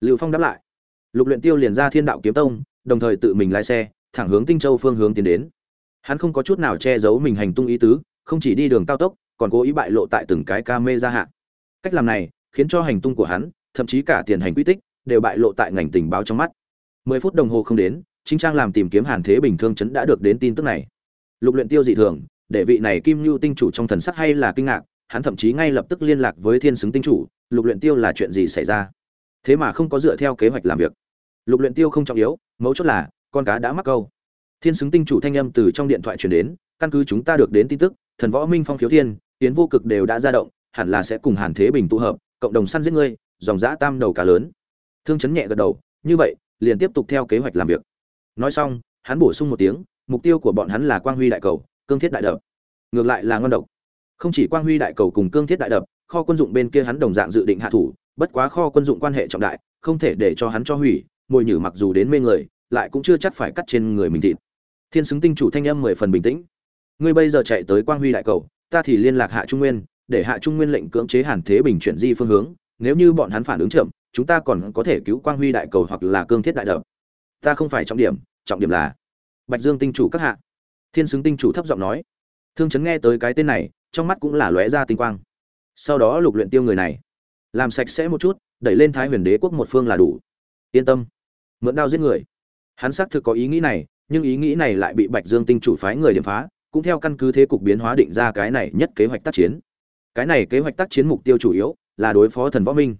Lưu Phong đáp lại. Lục Luyện Tiêu liền ra Thiên Đạo Kiếm Tông, đồng thời tự mình lái xe, thẳng hướng Tinh Châu phương hướng tiến đến. Hắn không có chút nào che giấu mình hành tung ý tứ, không chỉ đi đường cao tốc, còn cố ý bại lộ tại từng cái camera hạ. Cách làm này, khiến cho hành tung của hắn, thậm chí cả tiền hành quy tích, đều bại lộ tại ngành tình báo trong mắt. 10 phút đồng hồ không đến, chính trang làm tìm kiếm Hàn Thế Bình thương chấn đã được đến tin tức này. Lục Luyện Tiêu dị thường, để vị này Kim Nưu tinh chủ trong thần sắc hay là kinh ngạc, hắn thậm chí ngay lập tức liên lạc với Thiên Xứng tinh chủ, Lục Luyện Tiêu là chuyện gì xảy ra? Thế mà không có dựa theo kế hoạch làm việc. Lục Luyện Tiêu không trọng yếu, mấu chốt là con cá đã mắc câu. Thiên Xứng tinh chủ thanh âm từ trong điện thoại truyền đến, căn cứ chúng ta được đến tin tức, Thần Võ Minh Phong Khiếu Thiên, Tiến Vô Cực đều đã ra động, hẳn là sẽ cùng Hàn Thế Bình tụ hợp, cộng đồng săn giết ngươi, dòng dã tam đầu cá lớn. Thương chấn nhẹ gật đầu, như vậy, liền tiếp tục theo kế hoạch làm việc. Nói xong, hắn bổ sung một tiếng, mục tiêu của bọn hắn là Quang Huy đại cầu, Cương Thiết đại đập. Ngược lại là ngon độc. Không chỉ Quang Huy đại cầu cùng Cương Thiết đại đập, kho quân dụng bên kia hắn đồng dạng dự định hạ thủ, bất quá kho quân dụng quan hệ trọng đại, không thể để cho hắn cho hủy, mồi nhử mặc dù đến mê người, lại cũng chưa chắc phải cắt trên người mình thịt. Thiên xứng tinh chủ thanh âm mười phần bình tĩnh. Ngươi bây giờ chạy tới Quang Huy đại cầu, ta thì liên lạc Hạ Trung Nguyên, để Hạ Trung Nguyên lệnh cưỡng chế Hàn Thế Bình chuyển di phương hướng, nếu như bọn hắn phản ứng chậm, chúng ta còn có thể cứu Quang Huy đại cầu hoặc là Cương Thiết đại đập. Ta không phải trọng điểm, trọng điểm là Bạch Dương tinh chủ các hạ. Thiên xứng tinh chủ thấp giọng nói. Thương chấn nghe tới cái tên này, trong mắt cũng là lóe ra tinh quang. Sau đó lục luyện tiêu người này, làm sạch sẽ một chút, đẩy lên Thái Huyền Đế quốc một phương là đủ. Yên tâm, mượn đao giết người. Hắn xác thực có ý nghĩ này, nhưng ý nghĩ này lại bị Bạch Dương tinh chủ phái người điểm phá, cũng theo căn cứ thế cục biến hóa định ra cái này nhất kế hoạch tác chiến. Cái này kế hoạch tác chiến mục tiêu chủ yếu là đối phó thần võ minh.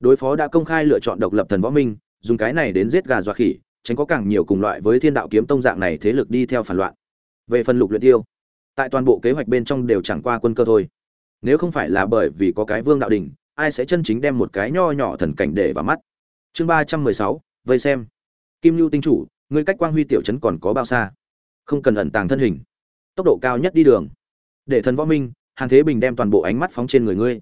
Đối phó đã công khai lựa chọn độc lập thần võ minh, dùng cái này đến giết gà dọa khỉ, tránh có càng nhiều cùng loại với Thiên đạo kiếm tông dạng này thế lực đi theo phản loạn. Về phần lục luyện tiêu, tại toàn bộ kế hoạch bên trong đều chẳng qua quân cơ thôi nếu không phải là bởi vì có cái vương đạo Đỉnh ai sẽ chân chính đem một cái nho nhỏ thần cảnh để vào mắt. Chương ba trăm mười sáu, vây xem. Kim lưu tinh chủ, ngươi cách quang huy tiểu trấn còn có bao xa? Không cần ẩn tàng thân hình. Tốc độ cao nhất đi đường. Để thần võ minh, hàn thế bình đem toàn bộ ánh mắt phóng trên người ngươi.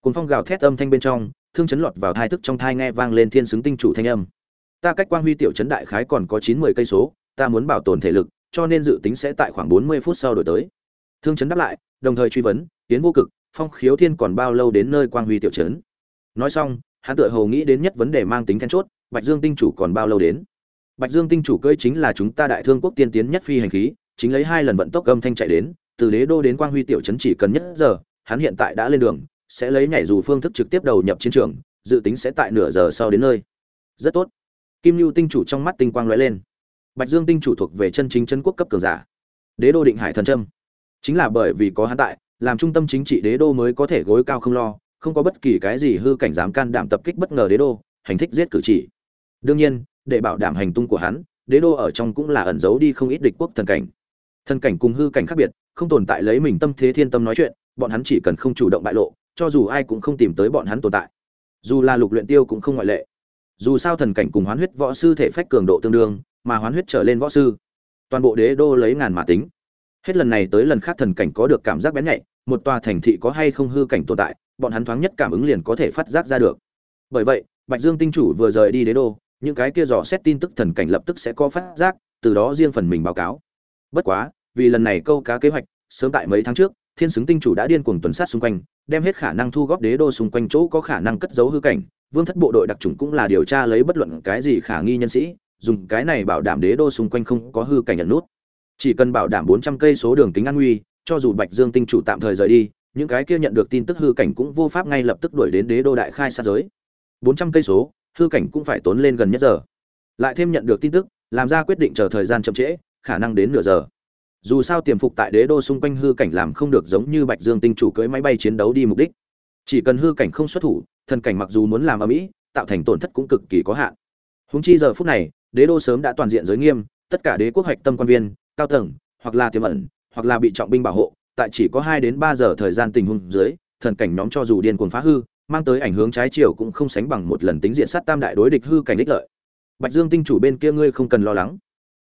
Cuốn phong gào thét âm thanh bên trong, thương chấn lọt vào thai thức trong thai nghe vang lên thiên xứng tinh chủ thanh âm. Ta cách quang huy tiểu trấn đại khái còn có chín mươi cây số, ta muốn bảo tồn thể lực, cho nên dự tính sẽ tại khoảng bốn mươi phút sau đổi tới. Thương chấn đáp lại, đồng thời truy vấn, tiến vô cực phong khiếu thiên còn bao lâu đến nơi quang huy tiểu trấn? Nói xong, hắn tựa hồ nghĩ đến nhất vấn đề mang tính then chốt, bạch dương tinh chủ còn bao lâu đến? Bạch dương tinh chủ cơi chính là chúng ta đại thương quốc tiên tiến nhất phi hành khí, chính lấy hai lần vận tốc âm thanh chạy đến, từ đế đô đến quang huy tiểu trấn chỉ cần nhất giờ, hắn hiện tại đã lên đường, sẽ lấy nhảy dù phương thức trực tiếp đầu nhập chiến trường, dự tính sẽ tại nửa giờ sau đến nơi. Rất tốt. Kim lưu tinh chủ trong mắt tinh quang lóe lên. Bạch dương tinh chủ thuộc về chân chính chân quốc cấp cường giả. Đế đô định hải thần trâm chính là bởi vì có hắn tại làm trung tâm chính trị đế đô mới có thể gối cao không lo, không có bất kỳ cái gì hư cảnh dám can đảm tập kích bất ngờ đế đô, hành thích giết cử chỉ. Đương nhiên, để bảo đảm hành tung của hắn, đế đô ở trong cũng là ẩn giấu đi không ít địch quốc thần cảnh. Thần cảnh cùng hư cảnh khác biệt, không tồn tại lấy mình tâm thế thiên tâm nói chuyện, bọn hắn chỉ cần không chủ động bại lộ, cho dù ai cũng không tìm tới bọn hắn tồn tại. Dù là lục luyện tiêu cũng không ngoại lệ. Dù sao thần cảnh cùng hoán huyết võ sư thể phách cường độ tương đương, mà hoán huyết trở lên võ sư, toàn bộ đế đô lấy ngàn mà tính hết lần này tới lần khác thần cảnh có được cảm giác bén nhạy, một tòa thành thị có hay không hư cảnh tồn tại, bọn hắn thoáng nhất cảm ứng liền có thể phát giác ra được. Bởi vậy, bạch dương tinh chủ vừa rời đi đế đô, những cái kia dò xét tin tức thần cảnh lập tức sẽ có phát giác, từ đó riêng phần mình báo cáo. Bất quá, vì lần này câu cá kế hoạch, sớm tại mấy tháng trước, thiên xứng tinh chủ đã điên cuồng tuần sát xung quanh, đem hết khả năng thu góp đế đô xung quanh chỗ có khả năng cất giấu hư cảnh. Vương thất bộ đội đặc trùng cũng là điều tra lấy bất luận cái gì khả nghi nhân sĩ, dùng cái này bảo đảm đế đô xung quanh không có hư cảnh nhận nút chỉ cần bảo đảm bốn trăm cây số đường kính an nguy, cho dù bạch dương tinh chủ tạm thời rời đi, những cái kia nhận được tin tức hư cảnh cũng vô pháp ngay lập tức đuổi đến đế đô đại khai xa giới. Bốn trăm cây số, hư cảnh cũng phải tốn lên gần nhất giờ. Lại thêm nhận được tin tức, làm ra quyết định chờ thời gian chậm trễ, khả năng đến nửa giờ. Dù sao tiềm phục tại đế đô xung quanh hư cảnh làm không được giống như bạch dương tinh chủ cưỡi máy bay chiến đấu đi mục đích. Chỉ cần hư cảnh không xuất thủ, thần cảnh mặc dù muốn làm ở mỹ tạo thành tổn thất cũng cực kỳ có hạn. Húng chi giờ phút này, đế đô sớm đã toàn diện giới nghiêm, tất cả đế quốc hoạch tâm quan viên cao tầng, hoặc là tiềm ẩn, hoặc là bị trọng binh bảo hộ, tại chỉ có hai đến ba giờ thời gian tình huống dưới, thần cảnh nhóm cho dù điên cuồng phá hư, mang tới ảnh hướng trái chiều cũng không sánh bằng một lần tính diện sát tam đại đối địch hư cảnh đích lợi. Bạch dương tinh chủ bên kia ngươi không cần lo lắng.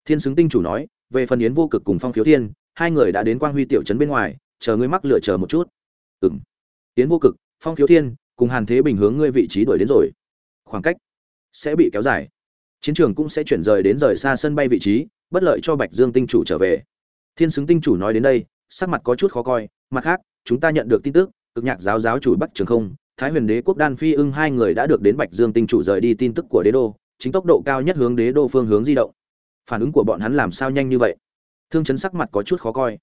Thiên xứng tinh chủ nói, về phần yến vô cực cùng phong khiếu thiên, hai người đã đến quang huy tiểu trấn bên ngoài, chờ ngươi mắc lựa chờ một chút. Ừng yến vô cực, phong khiếu thiên, cùng hàn thế bình hướng ngươi vị trí đuổi đến rồi. Khoảng cách sẽ bị kéo dài. Chiến trường cũng sẽ chuyển rời đến rời xa sân bay vị trí bất lợi cho bạch dương tinh chủ trở về. Thiên xứng tinh chủ nói đến đây, sắc mặt có chút khó coi, mặt khác, chúng ta nhận được tin tức, cực nhạc giáo giáo chủ bắc trường không, thái huyền đế quốc đan phi ưng hai người đã được đến bạch dương tinh chủ rời đi tin tức của đế đô, chính tốc độ cao nhất hướng đế đô phương hướng di động. Phản ứng của bọn hắn làm sao nhanh như vậy? Thương chấn sắc mặt có chút khó coi.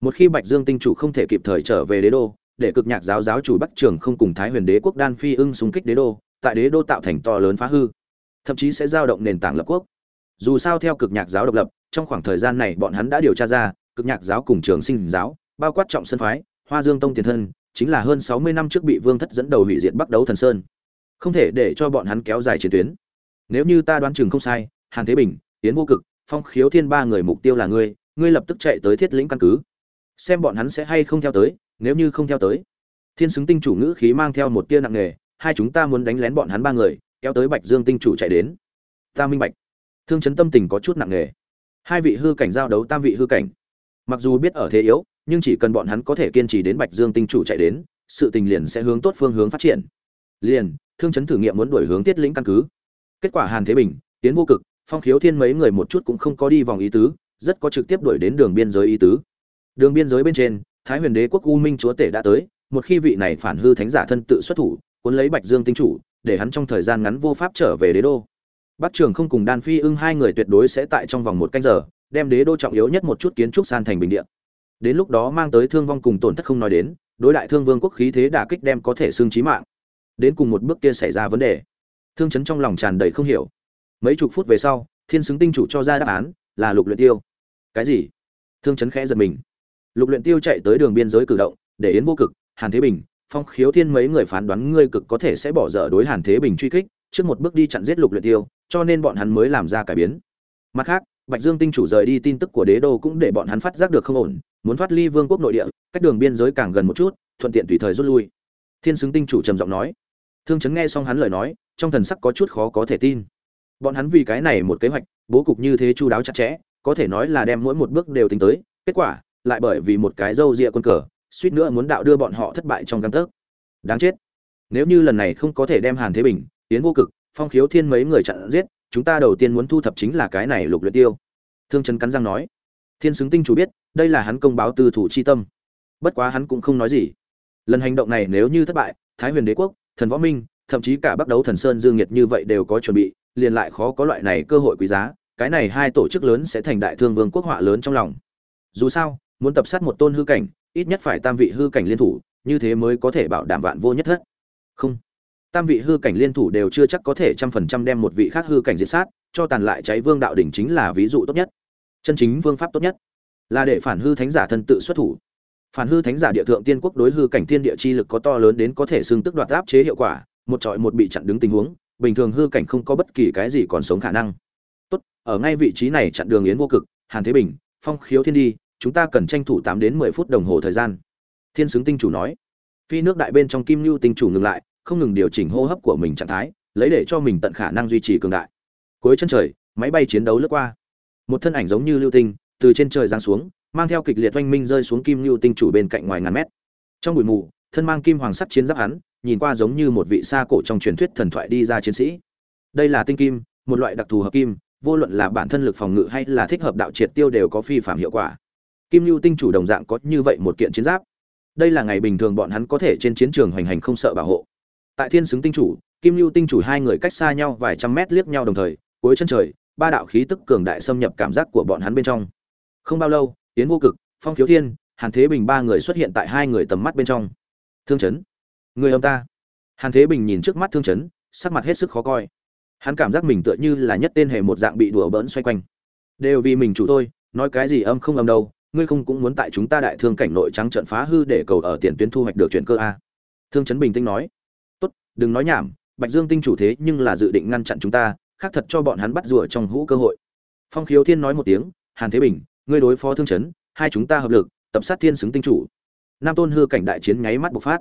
Một khi bạch dương tinh chủ không thể kịp thời trở về đế đô, để cực nhạc giáo giáo chủ bắc trường không cùng thái huyền đế quốc đan phi ưng xung kích đế đô, tại đế đô tạo thành to lớn phá hư, thậm chí sẽ giao động nền tảng lập quốc dù sao theo cực nhạc giáo độc lập, trong khoảng thời gian này bọn hắn đã điều tra ra, cực nhạc giáo cùng trường sinh giáo, bao quát trọng sân phái, hoa dương tông tiền thân, chính là hơn sáu mươi năm trước bị vương thất dẫn đầu hủy diệt bắc đấu thần sơn. Không thể để cho bọn hắn kéo dài chiến tuyến. Nếu như ta đoán chừng không sai, hàn thế bình tiến vô cực, phong khiếu thiên ba người mục tiêu là ngươi ngươi lập tức chạy tới thiết lĩnh căn cứ. Xem bọn hắn sẽ hay không theo tới, nếu như không theo tới. Thiên xứng tinh chủ ngữ khí mang theo một tia nặng nề, hai chúng ta muốn đánh lén bọn hắn ba người, kéo tới bạch dương tinh chủ chạy đến. Ta minh bạch thương chấn tâm tình có chút nặng nề. Hai vị hư cảnh giao đấu tam vị hư cảnh. Mặc dù biết ở thế yếu, nhưng chỉ cần bọn hắn có thể kiên trì đến bạch dương tinh chủ chạy đến, sự tình liền sẽ hướng tốt phương hướng phát triển. Liền, thương chấn thử nghiệm muốn đuổi hướng tiết lĩnh căn cứ. Kết quả hàn thế bình, tiến vô cực, phong khiếu thiên mấy người một chút cũng không có đi vòng ý tứ, rất có trực tiếp đuổi đến đường biên giới ý tứ. Đường biên giới bên trên, thái huyền đế quốc u minh chúa tể đã tới, một khi vị này phản hư thánh giả thân tự xuất thủ, cuốn lấy bạch dương tinh chủ, để hắn trong thời gian ngắn vô pháp trở về đế đô bắc trường không cùng đan phi ưng hai người tuyệt đối sẽ tại trong vòng một canh giờ, đem đế đô trọng yếu nhất một chút kiến trúc san thành bình địa. Đến lúc đó mang tới thương vong cùng tổn thất không nói đến, đối đại thương vương quốc khí thế đả kích đem có thể xương chí mạng. Đến cùng một bước kia xảy ra vấn đề. Thương chấn trong lòng tràn đầy không hiểu. Mấy chục phút về sau, thiên xứng tinh chủ cho ra đáp án, là lục luyện tiêu. Cái gì? Thương chấn khẽ giật mình. Lục luyện tiêu chạy tới đường biên giới cử động, để yến vô cực, hàn thế bình, phong khiếu thiên mấy người phán đoán ngươi cực có thể sẽ bỏ dở đối hàn thế bình truy kích, trước một bước đi chặn giết lục luyện tiêu cho nên bọn hắn mới làm ra cải biến. Mặt khác, bạch dương tinh chủ rời đi, tin tức của đế đô cũng để bọn hắn phát giác được không ổn, muốn thoát ly vương quốc nội địa, cách đường biên giới càng gần một chút, thuận tiện tùy thời rút lui. Thiên xứng tinh chủ trầm giọng nói. Thương chấn nghe xong hắn lời nói, trong thần sắc có chút khó có thể tin. Bọn hắn vì cái này một kế hoạch, bố cục như thế chu đáo chặt chẽ, có thể nói là đem mỗi một bước đều tính tới, kết quả, lại bởi vì một cái dâu dịa quân cờ, suýt nữa muốn đạo đưa bọn họ thất bại trong găng tấc. Đáng chết. Nếu như lần này không có thể đem hàn thế bình tiến vô cực phong khiếu thiên mấy người chặn giết, chúng ta đầu tiên muốn thu thập chính là cái này lục luyện tiêu. Thương trần cắn răng nói. Thiên xứng tinh chủ biết, đây là hắn công báo tư thủ chi tâm. Bất quá hắn cũng không nói gì. Lần hành động này nếu như thất bại, thái huyền đế quốc, thần võ minh, thậm chí cả Bắc đấu thần sơn dương nhiệt như vậy đều có chuẩn bị, liền lại khó có loại này cơ hội quý giá, cái này hai tổ chức lớn sẽ thành đại thương vương quốc họa lớn trong lòng. Dù sao, muốn tập sát một tôn hư cảnh, ít nhất phải tam vị hư cảnh liên thủ, như thế mới có thể bảo đảm vạn vô nhất thất. Không tam vị hư cảnh liên thủ đều chưa chắc có thể trăm phần trăm đem một vị khác hư cảnh diệt sát, cho tàn lại cháy vương đạo đỉnh chính là ví dụ tốt nhất. Chân chính vương pháp tốt nhất là để phản hư thánh giả thân tự xuất thủ. Phản hư thánh giả địa thượng tiên quốc đối hư cảnh thiên địa chi lực có to lớn đến có thể xương tức đoạt áp chế hiệu quả, một trọi một bị chặn đứng tình huống, bình thường hư cảnh không có bất kỳ cái gì còn sống khả năng. Tốt, ở ngay vị trí này chặn đường yến vô cực, hàn thế bình, phong khiếu thiên đi, chúng ta cần tranh thủ tám đến mười phút đồng hồ thời gian. Thiên xứng tinh chủ nói. Phi nước đại bên trong kim lưu tinh chủ ngừng lại không ngừng điều chỉnh hô hấp của mình trạng thái, lấy để cho mình tận khả năng duy trì cường đại. Cuối chân trời, máy bay chiến đấu lướt qua. Một thân ảnh giống như lưu tinh, từ trên trời giáng xuống, mang theo kịch liệt oanh minh rơi xuống kim lưu tinh chủ bên cạnh ngoài ngàn mét. Trong bụi mù, thân mang kim hoàng sắt chiến giáp hắn, nhìn qua giống như một vị xa cổ trong truyền thuyết thần thoại đi ra chiến sĩ. Đây là tinh kim, một loại đặc thù hợp kim, vô luận là bản thân lực phòng ngự hay là thích hợp đạo triệt tiêu đều có phi phạm hiệu quả. Kim lưu tinh chủ đồng dạng có như vậy một kiện chiến giáp. Đây là ngày bình thường bọn hắn có thể trên chiến trường hoành hành không sợ bảo hộ tại thiên xứng tinh chủ, kim lưu tinh chủ hai người cách xa nhau vài trăm mét liếc nhau đồng thời, cuối chân trời, ba đạo khí tức cường đại xâm nhập cảm giác của bọn hắn bên trong. Không bao lâu tiến vô cực, phong khiếu thiên, hàn thế bình ba người xuất hiện tại hai người tầm mắt bên trong. Thương chấn, người ông ta. Hàn thế bình nhìn trước mắt thương chấn, sắc mặt hết sức khó coi. Hắn cảm giác mình tựa như là nhất tên hề một dạng bị đùa bỡn xoay quanh. Đều vì mình chủ tôi, nói cái gì âm không âm đâu, ngươi không cũng muốn tại chúng ta đại thương cảnh nội trắng trận phá hư để cầu ở tiền tuyến thu hoạch được chuyện cơ a. Thương chấn bình tĩnh nói đừng nói nhảm, bạch dương tinh chủ thế nhưng là dự định ngăn chặn chúng ta, khác thật cho bọn hắn bắt rùa trong hũ cơ hội. Phong khiếu thiên nói một tiếng, hàn thế bình, ngươi đối phó thương chấn, hai chúng ta hợp lực, tập sát thiên xứng tinh chủ. Nam tôn hư cảnh đại chiến nháy mắt bộc phát.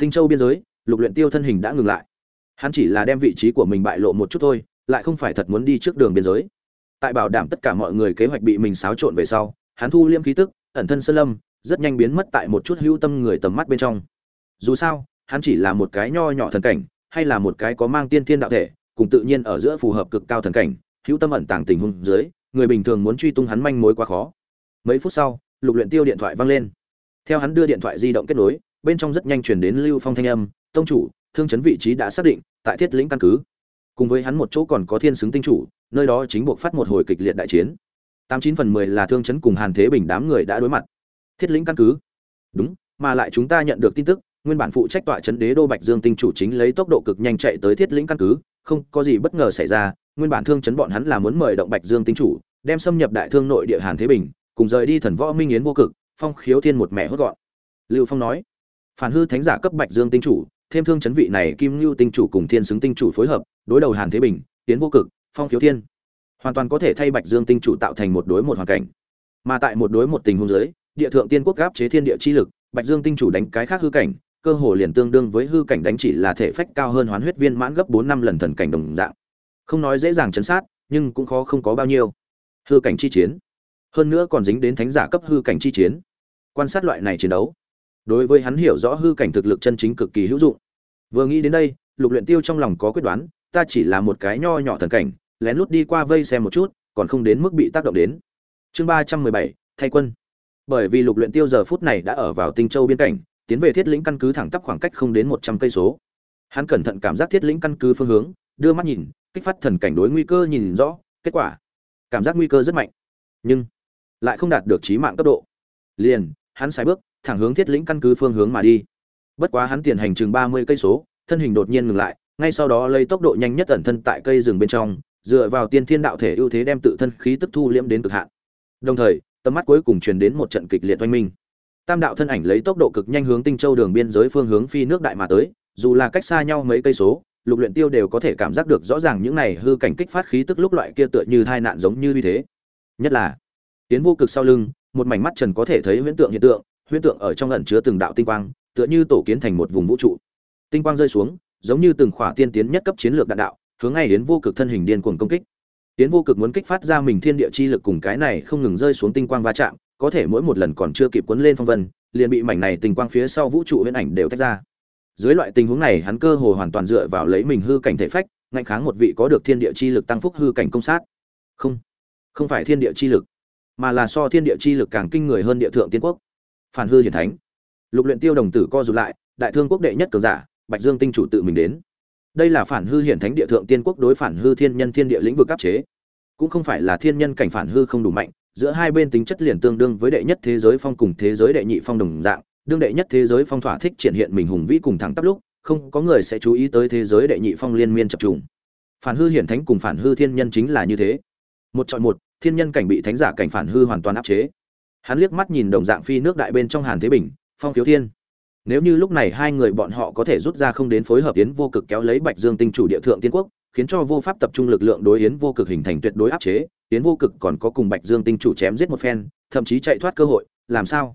Tinh châu biên giới, lục luyện tiêu thân hình đã ngừng lại. Hắn chỉ là đem vị trí của mình bại lộ một chút thôi, lại không phải thật muốn đi trước đường biên giới. Tại bảo đảm tất cả mọi người kế hoạch bị mình xáo trộn về sau, hắn thu liêm khí tức, ẩn thân sơn lâm, rất nhanh biến mất tại một chút hữu tâm người tầm mắt bên trong. Dù sao hắn chỉ là một cái nho nhỏ thần cảnh, hay là một cái có mang tiên thiên đạo thể, cùng tự nhiên ở giữa phù hợp cực cao thần cảnh, hữu tâm ẩn tàng tình huống dưới, người bình thường muốn truy tung hắn manh mối quá khó. Mấy phút sau, lục luyện tiêu điện thoại vang lên. Theo hắn đưa điện thoại di động kết nối, bên trong rất nhanh truyền đến lưu phong thanh âm, tông chủ, thương chấn vị trí đã xác định, tại thiết lĩnh căn cứ. Cùng với hắn một chỗ còn có thiên xứng tinh chủ, nơi đó chính buộc phát một hồi kịch liệt đại chiến. Tám chín phần mười là thương chấn cùng hàn thế bình đám người đã đối mặt. Thiết lĩnh căn cứ. Đúng, mà lại chúng ta nhận được tin tức nguyên bản phụ trách tọa chấn đế đô bạch dương tinh chủ chính lấy tốc độ cực nhanh chạy tới thiết lĩnh căn cứ, không có gì bất ngờ xảy ra, nguyên bản thương chấn bọn hắn là muốn mời động bạch dương tinh chủ, đem xâm nhập đại thương nội địa hàn thế bình, cùng rời đi thần võ minh yến vô cực, phong khiếu thiên một mẹ hốt gọn. Lưu phong nói, phản hư thánh giả cấp bạch dương tinh chủ, thêm thương chấn vị này kim lưu tinh chủ cùng thiên xứng tinh chủ phối hợp, đối đầu hàn thế bình, yến vô cực, phong khiếu thiên. Hoàn toàn có thể thay bạch dương tinh chủ tạo thành một đối một hoàn cảnh. Mà tại một đối một tình huống giới địa thượng tiên quốc gáp chế thiên địa chi lực, bạch dương tinh chủ đánh cái khác hư cảnh cơ hồ liền tương đương với hư cảnh đánh chỉ là thể phách cao hơn hoán huyết viên mãn gấp bốn năm lần thần cảnh đồng dạng. Không nói dễ dàng chấn sát, nhưng cũng khó không có bao nhiêu. Hư cảnh chi chiến. Hơn nữa còn dính đến thánh giả cấp hư cảnh chi chiến. Quan sát loại này chiến đấu, đối với hắn hiểu rõ hư cảnh thực lực chân chính cực kỳ hữu dụng. Vừa nghĩ đến đây, lục luyện tiêu trong lòng có quyết đoán, ta chỉ là một cái nho nhỏ thần cảnh, lén lút đi qua vây xem một chút, còn không đến mức bị tác động đến. Chương ba trăm mười bảy, thay quân. Bởi vì lục luyện tiêu giờ phút này đã ở vào tinh châu biên cảnh tiến về thiết lĩnh căn cứ thẳng tắp khoảng cách không đến một trăm cây số. Hắn cẩn thận cảm giác thiết lĩnh căn cứ phương hướng, đưa mắt nhìn, kích phát thần cảnh đối nguy cơ nhìn rõ, kết quả, cảm giác nguy cơ rất mạnh. Nhưng, lại không đạt được trí mạng cấp độ. Liền, hắn sai bước, thẳng hướng thiết lĩnh căn cứ phương hướng mà đi. Bất quá hắn tiền hành chừng ba mươi cây số, thân hình đột nhiên ngừng lại, ngay sau đó lấy tốc độ nhanh nhất ẩn thân tại cây rừng bên trong, dựa vào tiên thiên đạo thể ưu thế đem tự thân khí tức thu liễm đến cực hạn. Đồng thời, tầm mắt cuối cùng truyền đến một trận kịch liệt oanh minh tam đạo thân ảnh lấy tốc độ cực nhanh hướng tinh châu đường biên giới phương hướng phi nước đại mà tới, dù là cách xa nhau mấy cây số, lục luyện tiêu đều có thể cảm giác được rõ ràng những này hư cảnh kích phát khí tức lúc loại kia tựa như tai nạn giống như như thế. Nhất là, tiến vô cực sau lưng, một mảnh mắt trần có thể thấy huyễn tượng hiện tượng, huyễn tượng ở trong ẩn chứa từng đạo tinh quang, tựa như tổ kiến thành một vùng vũ trụ. Tinh quang rơi xuống, giống như từng khỏa tiên tiến nhất cấp chiến lược đạn đạo, hướng ngay đến vô cực thân hình điên cuồng công kích. Tiến vô cực muốn kích phát ra mình thiên địa chi lực cùng cái này không ngừng rơi xuống tinh quang va chạm có thể mỗi một lần còn chưa kịp cuốn lên phong vân, liền bị mảnh này tình quang phía sau vũ trụ huyễn ảnh đều tách ra. Dưới loại tình huống này, hắn cơ hồ hoàn toàn dựa vào lấy mình hư cảnh thể phách ngạnh kháng một vị có được thiên địa chi lực tăng phúc hư cảnh công sát. Không không phải thiên địa chi lực, mà là so thiên địa chi lực càng kinh người hơn địa thượng tiên quốc. Phản hư hiển thánh. Lục luyện tiêu đồng tử co rụt lại, đại thương quốc đệ nhất cường giả, bạch dương tinh chủ tự mình đến. Đây là phản hư hiển thánh địa thượng tiên quốc đối phản hư thiên nhân thiên địa lĩnh vực áp chế. Cũng không phải là thiên nhân cảnh phản hư không đủ mạnh giữa hai bên tính chất liền tương đương với đệ nhất thế giới phong cùng thế giới đệ nhị phong đồng dạng, đương đệ nhất thế giới phong thỏa thích triển hiện mình hùng vĩ cùng thẳng tắp lúc, không có người sẽ chú ý tới thế giới đệ nhị phong liên miên chập trùng. Phản hư hiển thánh cùng phản hư thiên nhân chính là như thế. Một chọn một, thiên nhân cảnh bị thánh giả cảnh phản hư hoàn toàn áp chế. Hắn liếc mắt nhìn đồng dạng phi nước đại bên trong hàn thế bình, phong thiếu thiên. Nếu như lúc này hai người bọn họ có thể rút ra không đến phối hợp yến vô cực kéo lấy bạch dương tinh chủ địa thượng tiên quốc, khiến cho vô pháp tập trung lực lượng đối yến vô cực hình thành tuyệt đối áp chế yến vô cực còn có cùng bạch dương tinh chủ chém giết một phen, thậm chí chạy thoát cơ hội, làm sao?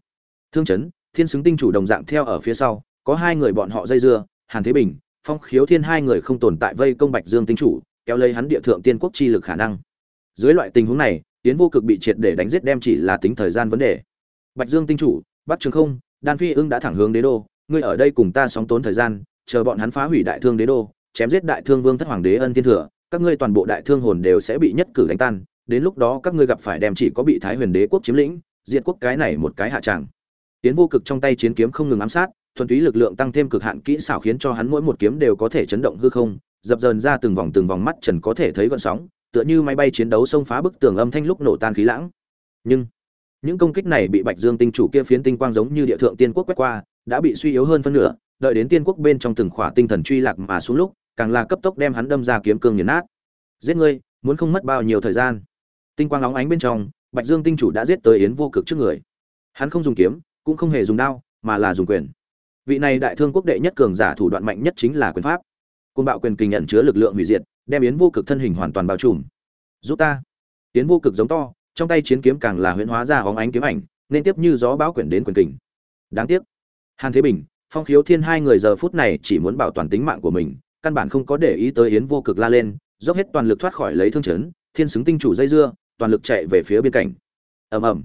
Thương chấn, thiên xứng tinh chủ đồng dạng theo ở phía sau, có hai người bọn họ dây dưa, hàn thế bình, phong khiếu thiên hai người không tồn tại vây công bạch dương tinh chủ, kéo lấy hắn địa thượng tiên quốc chi lực khả năng. Dưới loại tình huống này, yến vô cực bị triệt để đánh giết đem chỉ là tính thời gian vấn đề. Bạch dương tinh chủ bắc trường không, đan phi ưng đã thẳng hướng đế đô, ngươi ở đây cùng ta sóng tốn thời gian, chờ bọn hắn phá hủy đại thương đế đô, chém giết đại thương vương thất hoàng đế ân thiên thừa, các ngươi toàn bộ đại thương hồn đều sẽ bị nhất cử đánh tan đến lúc đó các ngươi gặp phải đem chỉ có bị thái huyền đế quốc chiếm lĩnh diện quốc cái này một cái hạ tràng. Tiến vô cực trong tay chiến kiếm không ngừng ám sát, thuần túy lực lượng tăng thêm cực hạn kỹ xảo khiến cho hắn mỗi một kiếm đều có thể chấn động hư không, dập dờn ra từng vòng từng vòng mắt trần có thể thấy gọn sóng, tựa như máy bay chiến đấu xông phá bức tường âm thanh lúc nổ tan khí lãng. Nhưng, những công kích này bị bạch dương tinh chủ kia phiến tinh quang giống như địa thượng tiên quốc quét qua, đã bị suy yếu hơn phân nửa, đợi đến tiên quốc bên trong từng khỏa tinh thần truy lạc mà xuống lúc, càng là cấp tốc đem hắn đâm ra kiếm cương nghiền nát. Giết ngươi, muốn không mất bao nhiêu thời gian tinh quang óng ánh bên trong, bạch dương tinh chủ đã giết tới yến vô cực trước người. Hắn không dùng kiếm, cũng không hề dùng đao, mà là dùng quyền. Vị này đại thương quốc đệ nhất cường giả thủ đoạn mạnh nhất chính là quyền pháp. Côn bạo quyền kình nhận chứa lực lượng hủy diệt, đem yến vô cực thân hình hoàn toàn bao trùm. Giúp ta. Yến vô cực giống to, trong tay chiến kiếm càng là huyễn hóa ra hóng ánh kiếm ảnh, nên tiếp như gió bão quyển đến quyền kình. Đáng tiếc. Hàn thế bình, phong khiếu thiên hai người giờ phút này chỉ muốn bảo toàn tính mạng của mình, căn bản không có để ý tới yến vô cực la lên, dốc hết toàn lực thoát khỏi lấy thương chấn, thiên xứng tinh chủ dây dưa toàn lực chạy về phía biên cảnh ầm ầm.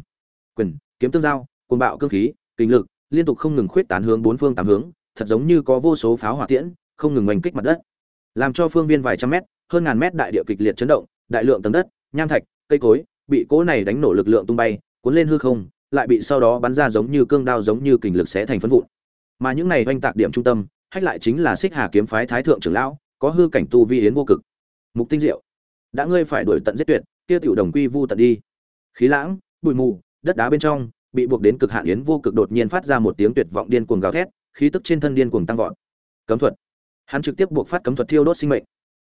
Quyền, kiếm tương giao, cuồng bạo cương khí, kinh lực, liên tục không ngừng khuyết tán hướng bốn phương tám hướng, thật giống như có vô số pháo hỏa tiễn, không ngừng oanh kích mặt đất. Làm cho phương viên vài trăm mét, hơn ngàn mét đại địa kịch liệt chấn động, đại lượng tầng đất, nham thạch, cây cối, bị cỗ này đánh nổ lực lượng tung bay, cuốn lên hư không, lại bị sau đó bắn ra giống như cương đao giống như kình lực xé thành phân vụn. Mà những này oanh tạc điểm trung tâm, hách lại chính là xích hà kiếm phái thái thượng trưởng lão, có hư cảnh tu vi yến vô cực. Mục tinh diệu đã ngươi phải đuổi tận giết tuyệt, kia tiểu đồng quy vu tận đi. Khí lãng, bụi mù, đất đá bên trong, bị buộc đến cực hạn yến vô cực đột nhiên phát ra một tiếng tuyệt vọng điên cuồng gào thét, khí tức trên thân điên cuồng tăng vọt. Cấm thuật. Hắn trực tiếp buộc phát cấm thuật thiêu đốt sinh mệnh.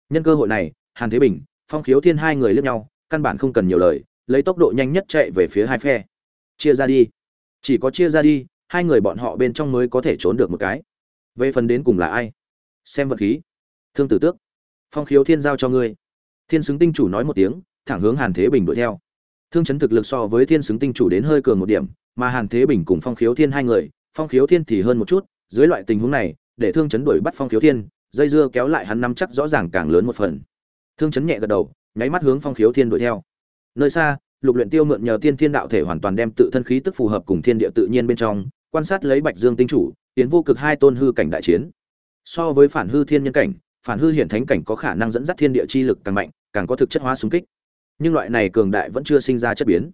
Nhân cơ hội này, hàn thế bình, phong khiếu thiên hai người liếc nhau, căn bản không cần nhiều lời, lấy tốc độ nhanh nhất chạy về phía hai phe. Chia ra đi. Chỉ có chia ra đi, hai người bọn họ bên trong mới có thể trốn được một cái. Về phần đến cùng là ai? Xem vật khí. Thương tử tước. Phong khiếu thiên giao cho ngươi thiên xứng tinh chủ nói một tiếng, thẳng hướng hàn thế bình đuổi theo. Thương chấn thực lực so với thiên xứng tinh chủ đến hơi cường một điểm, mà hàn thế bình cùng phong khiếu thiên hai người, phong khiếu thiên thì hơn một chút, dưới loại tình huống này, để thương chấn đuổi bắt phong khiếu thiên, dây dưa kéo lại hắn nắm chắc rõ ràng càng lớn một phần. Thương chấn nhẹ gật đầu, nháy mắt hướng phong khiếu thiên đuổi theo. Nơi xa, lục luyện tiêu mượn nhờ tiên thiên đạo thể hoàn toàn đem tự thân khí tức phù hợp cùng thiên địa tự nhiên bên trong, quan sát lấy bạch dương tinh chủ, tiến vô cực hai tôn hư cảnh đại chiến. So với phản hư thiên nhân cảnh, phản hư hiển thánh cảnh có khả năng dẫn dắt thiên địa chi lực càng mạnh càng có thực chất hóa súng kích. Nhưng loại này cường đại vẫn chưa sinh ra chất biến.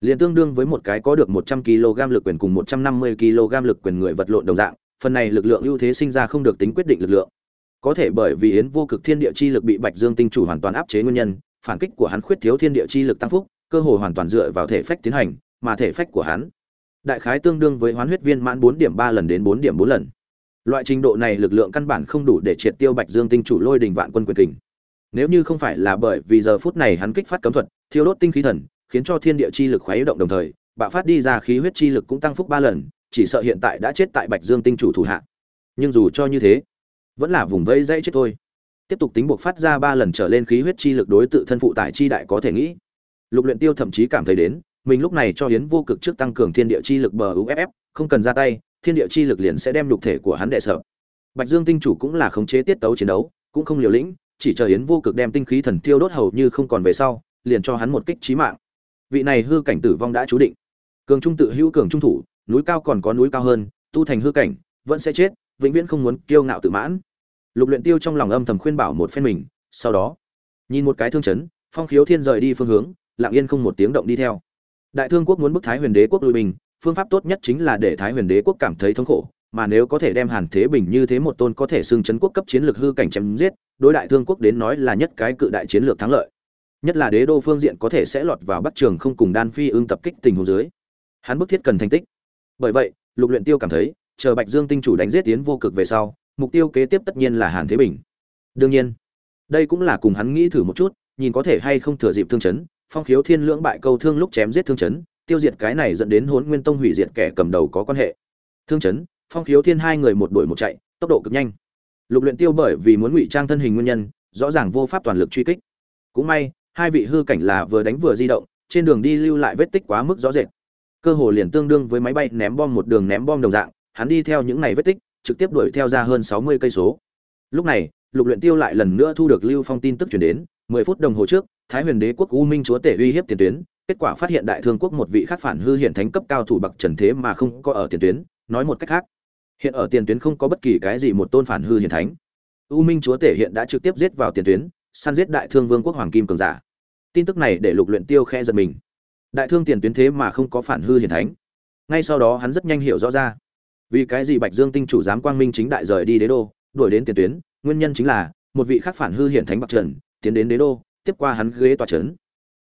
Liền tương đương với một cái có được 100 kg lực quyền cùng 150 kg lực quyền người vật lộn đồng dạng, phần này lực lượng ưu thế sinh ra không được tính quyết định lực lượng. Có thể bởi vì yến vô cực thiên địa chi lực bị bạch dương tinh chủ hoàn toàn áp chế nguyên nhân, phản kích của hắn khuyết thiếu thiên địa chi lực tăng phúc, cơ hội hoàn toàn dựa vào thể phách tiến hành, mà thể phách của hắn đại khái tương đương với hoán huyết viên mãn 4 điểm 3 lần đến 4 điểm 4 lần. Loại trình độ này lực lượng căn bản không đủ để triệt tiêu bạch dương tinh chủ lôi đình vạn quân quyền kình nếu như không phải là bởi vì giờ phút này hắn kích phát cấm thuật, thiêu đốt tinh khí thần, khiến cho thiên địa chi lực khuấy động đồng thời, bạo phát đi ra khí huyết chi lực cũng tăng phúc ba lần, chỉ sợ hiện tại đã chết tại bạch dương tinh chủ thủ hạ. Nhưng dù cho như thế, vẫn là vùng vây dãy chết thôi. Tiếp tục tính buộc phát ra ba lần trở lên khí huyết chi lực đối tự thân phụ tại chi đại có thể nghĩ. Lục luyện tiêu thậm chí cảm thấy đến, mình lúc này cho hiến vô cực trước tăng cường thiên địa chi lực bờ uff không cần ra tay, thiên địa chi lực liền sẽ đem lục thể của hắn đệ sợ. Bạch dương tinh chủ cũng là khống chế tiết tấu chiến đấu, cũng không liều lĩnh chỉ chờ yến vô cực đem tinh khí thần tiêu đốt hầu như không còn về sau, liền cho hắn một kích chí mạng. Vị này hư cảnh tử vong đã chú định. Cường trung tự hữu cường trung thủ, núi cao còn có núi cao hơn, tu thành hư cảnh, vẫn sẽ chết, vĩnh viễn không muốn kiêu ngạo tự mãn. Lục luyện tiêu trong lòng âm thầm khuyên bảo một phen mình, sau đó, nhìn một cái thương chấn, phong khiếu thiên rời đi phương hướng, lặng yên không một tiếng động đi theo. Đại thương quốc muốn bức thái huyền đế quốc lui bình phương pháp tốt nhất chính là để thái huyền đế quốc cảm thấy thống khổ, mà nếu có thể đem hàn thế bình như thế một tôn có thể xưng chấn quốc cấp chiến lược hư cảnh chém giết đối đại thương quốc đến nói là nhất cái cự đại chiến lược thắng lợi. Nhất là đế đô phương diện có thể sẽ lọt vào bắc trường không cùng đan phi ương tập kích tình hồ dưới. Hắn bức thiết cần thành tích. Bởi vậy, lục luyện tiêu cảm thấy, chờ bạch dương tinh chủ đánh giết tiến vô cực về sau, mục tiêu kế tiếp tất nhiên là hàn thế bình. Đương nhiên, đây cũng là cùng hắn nghĩ thử một chút, nhìn có thể hay không thừa dịp thương chấn, phong khiếu thiên lưỡng bại câu thương lúc chém giết thương chấn, tiêu diệt cái này dẫn đến hốn nguyên tông hủy diệt kẻ cầm đầu có quan hệ. Thương chấn, phong khiếu thiên hai người một đuổi một chạy, tốc độ cực nhanh lục luyện tiêu bởi vì muốn ngụy trang thân hình nguyên nhân, rõ ràng vô pháp toàn lực truy kích. Cũng may, hai vị hư cảnh là vừa đánh vừa di động, trên đường đi lưu lại vết tích quá mức rõ rệt. Cơ hồ liền tương đương với máy bay ném bom một đường ném bom đồng dạng, hắn đi theo những này vết tích, trực tiếp đuổi theo ra hơn sáu mươi cây số. Lúc này, lục luyện tiêu lại lần nữa thu được lưu phong tin tức truyền đến, mười phút đồng hồ trước, thái huyền đế quốc u minh chúa tể uy hiếp tiền tuyến, kết quả phát hiện đại thương quốc một vị khác phản hư hiện thánh cấp cao thủ bậc trần thế mà không có ở tiền tuyến, nói một cách khác hiện ở tiền tuyến không có bất kỳ cái gì một tôn phản hư hiển thánh. U minh chúa tể hiện đã trực tiếp giết vào tiền tuyến, săn giết đại thương vương quốc hoàng kim cường giả. Tin tức này để lục luyện tiêu khe giật mình. Đại thương tiền tuyến thế mà không có phản hư hiển thánh. Ngay sau đó hắn rất nhanh hiểu rõ ra. Vì cái gì bạch dương tinh chủ dám quang minh chính đại rời đi đế đô, đuổi đến tiền tuyến, nguyên nhân chính là một vị khác phản hư hiển thánh bạc trần, tiến đến đế đô, tiếp qua hắn ghế tòa trấn.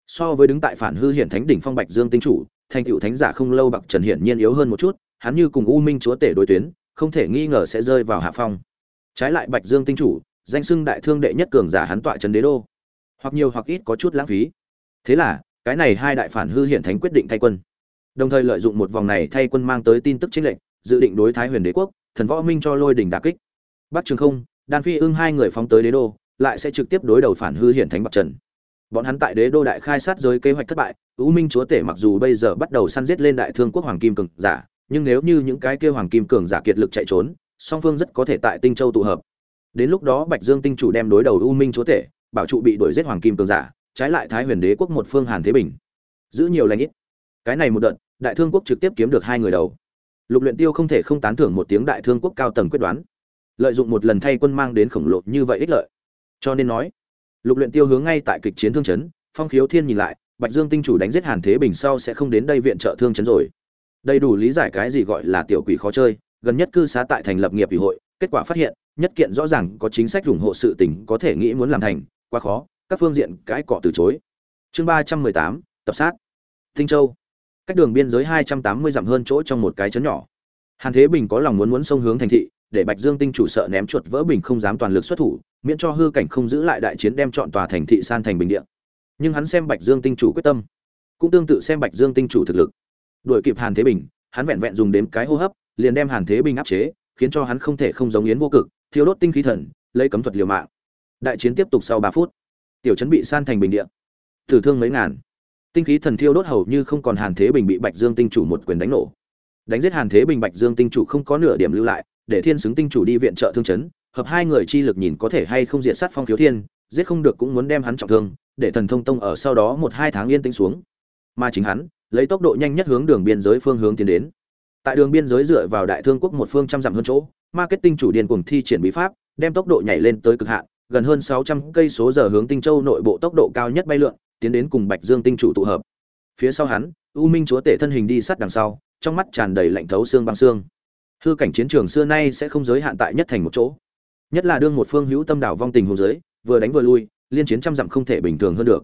So với đứng tại phản hư hiển thánh đỉnh phong bạch dương tinh chủ, thành cựu thánh giả không lâu bạc trần hiển nhiên yếu hơn một chút, hắn như cùng u minh chúa tể đối tuyến không thể nghi ngờ sẽ rơi vào hạ phong. Trái lại bạch dương tinh chủ, danh xưng đại thương đệ nhất cường giả hắn tọa trấn đế đô. Hoặc nhiều hoặc ít có chút lãng phí. Thế là, cái này hai đại phản hư hiển thánh quyết định thay quân. Đồng thời lợi dụng một vòng này thay quân mang tới tin tức chính lệnh, dự định đối thái huyền đế quốc, thần võ minh cho lôi đỉnh đà kích. Bắc trường không, đan phi ưng hai người phóng tới đế đô, lại sẽ trực tiếp đối đầu phản hư hiển thánh bạc trần. Bọn hắn tại đế đô đại khai sát giới kế hoạch thất bại ưu minh chúa tể mặc dù bây giờ bắt đầu săn giết lên đại thương quốc hoàng kim cường giả nhưng nếu như những cái kia hoàng kim cường giả kiệt lực chạy trốn, song phương rất có thể tại tinh châu tụ hợp. Đến lúc đó bạch dương tinh chủ đem đối đầu u minh chúa tể, bảo trụ bị đuổi giết hoàng kim cường giả, trái lại thái huyền đế quốc một phương hàn thế bình. Giữ nhiều lãnh ít. Cái này một đợt, đại thương quốc trực tiếp kiếm được hai người đầu. Lục luyện tiêu không thể không tán thưởng một tiếng đại thương quốc cao tầng quyết đoán. Lợi dụng một lần thay quân mang đến khổng lồ như vậy ích lợi. Cho nên nói, lục luyện tiêu hướng ngay tại kịch chiến thương chấn, phong khiếu thiên nhìn lại, bạch dương tinh chủ đánh giết hàn thế bình sau sẽ không đến đây viện trợ thương chấn rồi đầy đủ lý giải cái gì gọi là tiểu quỷ khó chơi, gần nhất cư xá tại thành lập nghiệp ủy hội, kết quả phát hiện, nhất kiện rõ ràng có chính sách ủng hộ sự tỉnh có thể nghĩ muốn làm thành, quá khó, các phương diện cãi cọ từ chối. Chương ba trăm mười tám, tập sát. Tinh châu. Cách đường biên giới hai trăm tám mươi dặm hơn chỗ trong một cái chấn nhỏ. Hàn thế bình có lòng muốn muốn sông hướng thành thị, để bạch dương tinh chủ sợ ném chuột vỡ bình không dám toàn lực xuất thủ, miễn cho hư cảnh không giữ lại đại chiến đem chọn tòa thành thị san thành bình điện nhưng hắn xem bạch dương tinh chủ quyết tâm, cũng tương tự xem bạch dương tinh chủ thực lực đuổi kịp hàn thế bình, hắn vẹn vẹn dùng đếm cái hô hấp, liền đem hàn thế bình áp chế, khiến cho hắn không thể không giống yến vô cực thiếu đốt tinh khí thần, lấy cấm thuật liều mạng. Đại chiến tiếp tục sau ba phút, tiểu trấn bị san thành bình địa. Tử thương mấy ngàn. Tinh khí thần thiêu đốt hầu như không còn hàn thế bình bị bạch dương tinh chủ một quyền đánh nổ. Đánh giết hàn thế bình, bạch dương tinh chủ không có nửa điểm lưu lại, để thiên xứng tinh chủ đi viện trợ thương chấn, hợp hai người chi lực nhìn có thể hay không diện sát phong thiếu thiên, giết không được cũng muốn đem hắn trọng thương, để thần thông tông ở sau đó một hai tháng yên tĩnh xuống. Mà chính hắn lấy tốc độ nhanh nhất hướng đường biên giới phương hướng tiến đến. Tại đường biên giới dựa vào đại thương quốc một phương trăm dặm hơn chỗ, marketing chủ điền cùng thi triển bí pháp, đem tốc độ nhảy lên tới cực hạn, gần hơn sáu trăm cây số giờ hướng tinh châu nội bộ tốc độ cao nhất bay lượn, tiến đến cùng bạch dương tinh chủ tụ hợp. Phía sau hắn, u minh chúa tể thân hình đi sát đằng sau, trong mắt tràn đầy lạnh thấu xương băng xương. Hư cảnh chiến trường xưa nay sẽ không giới hạn tại nhất thành một chỗ. Nhất là đương một phương hữu tâm đảo vong tình hồ giới vừa đánh vừa lui, liên chiến trăm dặm không thể bình thường hơn được.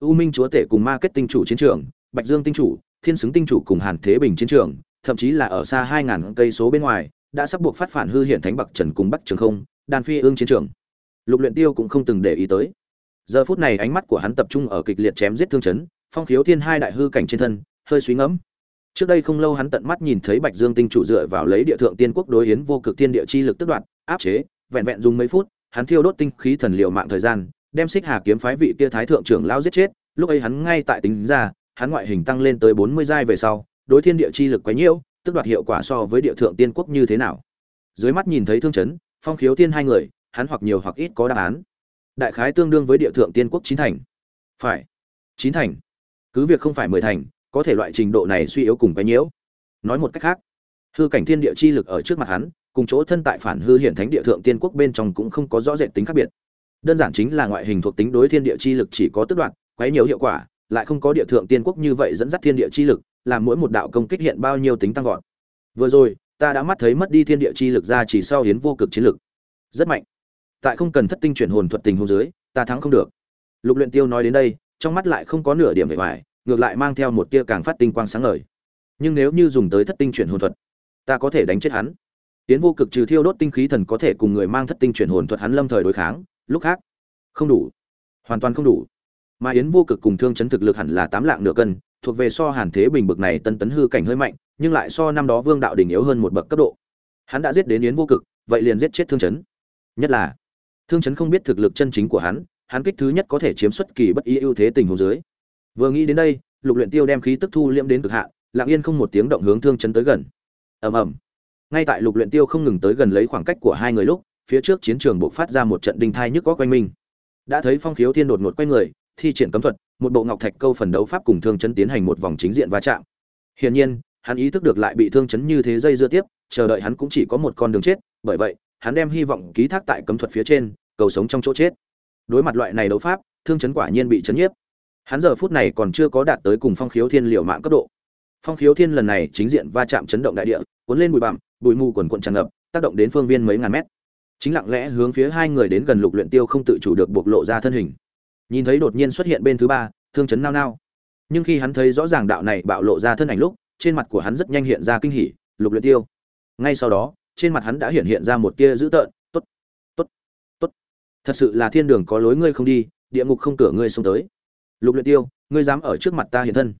U minh chúa tể cùng marketing chủ chiến trường bạch dương tinh chủ, thiên xứng tinh chủ cùng hàn thế bình chiến trường, thậm chí là ở xa hai ngàn cây số bên ngoài, đã sắp buộc phát phản hư hiện thánh bậc trần cùng bắc trường không đan phi ương chiến trường. Lục luyện tiêu cũng không từng để ý tới. Giờ phút này ánh mắt của hắn tập trung ở kịch liệt chém giết thương chấn, phong khiếu thiên hai đại hư cảnh trên thân, hơi suy ngẫm. Trước đây không lâu hắn tận mắt nhìn thấy bạch dương tinh chủ dựa vào lấy địa thượng tiên quốc đối yến vô cực tiên địa chi lực tức đoạn áp chế, vẹn vẹn dùng mấy phút, hắn thiêu đốt tinh khí thần liệu mạng thời gian, đem xích hà kiếm phái vị kia thái thượng trưởng lao giết chết, lúc ấy hắn ngay tại tính ra hắn ngoại hình tăng lên tới bốn mươi giai về sau, đối thiên địa chi lực quấy nhiễu, tức đoạt hiệu quả so với địa thượng tiên quốc như thế nào. Dưới mắt nhìn thấy thương chấn, phong khiếu tiên hai người, hắn hoặc nhiều hoặc ít có đáp án. Đại khái tương đương với địa thượng tiên quốc chín thành. Phải. Chín thành. Cứ việc không phải mười thành, có thể loại trình độ này suy yếu cùng cái nhiễu. Nói một cách khác, hư cảnh thiên địa chi lực ở trước mặt hắn, cùng chỗ thân tại phản hư hiện thánh địa thượng tiên quốc bên trong cũng không có rõ rệt tính khác biệt. Đơn giản chính là ngoại hình thuộc tính đối thiên địa chi lực chỉ có tức đoạn quấy nhiều hiệu quả lại không có địa thượng tiên quốc như vậy dẫn dắt thiên địa chi lực làm mỗi một đạo công kích hiện bao nhiêu tính tăng vọt. Vừa rồi ta đã mắt thấy mất đi thiên địa chi lực ra chỉ sau hiến vô cực chiến lực. Rất mạnh. Tại không cần thất tinh chuyển hồn thuật tình huống dưới ta thắng không được. Lục luyện tiêu nói đến đây trong mắt lại không có nửa điểm vẻ bại, ngược lại mang theo một tia càng phát tinh quang sáng ngời. Nhưng nếu như dùng tới thất tinh chuyển hồn thuật ta có thể đánh chết hắn. Tiến vô cực trừ thiêu đốt tinh khí thần có thể cùng người mang thất tinh chuyển hồn thuật hắn lâm thời đối kháng lúc khác không đủ. Hoàn toàn không đủ mà yến vô cực cùng thương chấn thực lực hẳn là tám lạng nửa cân, thuộc về so hàn thế bình bực này tân tấn hư cảnh hơi mạnh, nhưng lại so năm đó vương đạo đình yếu hơn một bậc cấp độ. Hắn đã giết đến yến vô cực, vậy liền giết chết thương chấn. Nhất là, thương chấn không biết thực lực chân chính của hắn hắn kích thứ nhất có thể chiếm xuất kỳ bất ý ưu thế tình hồ dưới. Vừa nghĩ đến đây, lục luyện tiêu đem khí tức thu liễm đến cực hạn, lặng yên không một tiếng động hướng thương chấn tới gần. Ầm ầm. Ngay tại lục luyện tiêu không ngừng tới gần lấy khoảng cách của hai người lúc, phía trước chiến trường bộc phát ra một trận đinh thai nhức có quanh mình. Đã thấy phong khiếu thiên đột ngột quay người thi triển cấm thuật, một bộ ngọc thạch câu phần đấu pháp cùng thương chấn tiến hành một vòng chính diện va chạm. Hiển nhiên, hắn ý thức được lại bị thương chấn như thế dây dưa tiếp, chờ đợi hắn cũng chỉ có một con đường chết, bởi vậy, hắn đem hy vọng ký thác tại cấm thuật phía trên, cầu sống trong chỗ chết. Đối mặt loại này đấu pháp, thương chấn quả nhiên bị chấn nhiếp. Hắn giờ phút này còn chưa có đạt tới cùng phong khiếu thiên liều mạng cấp độ. Phong khiếu thiên lần này chính diện va chạm chấn động đại địa, cuốn lên bụi bặm, bụi mù quần quần tràn ngập, tác động đến phương viên mấy ngàn mét. Chính lặng lẽ hướng phía hai người đến gần lục luyện tiêu không tự chủ được bộc lộ ra thân hình nhìn thấy đột nhiên xuất hiện bên thứ ba, thương chấn nao nao. Nhưng khi hắn thấy rõ ràng đạo này bạo lộ ra thân ảnh lúc, trên mặt của hắn rất nhanh hiện ra kinh hỉ, lục luyện tiêu. Ngay sau đó, trên mặt hắn đã hiện hiện ra một tia dữ tợn, tốt tốt tốt. Thật sự là thiên đường có lối ngươi không đi, địa ngục không cửa ngươi xông tới. Lục luyện tiêu, ngươi dám ở trước mặt ta hiện thân.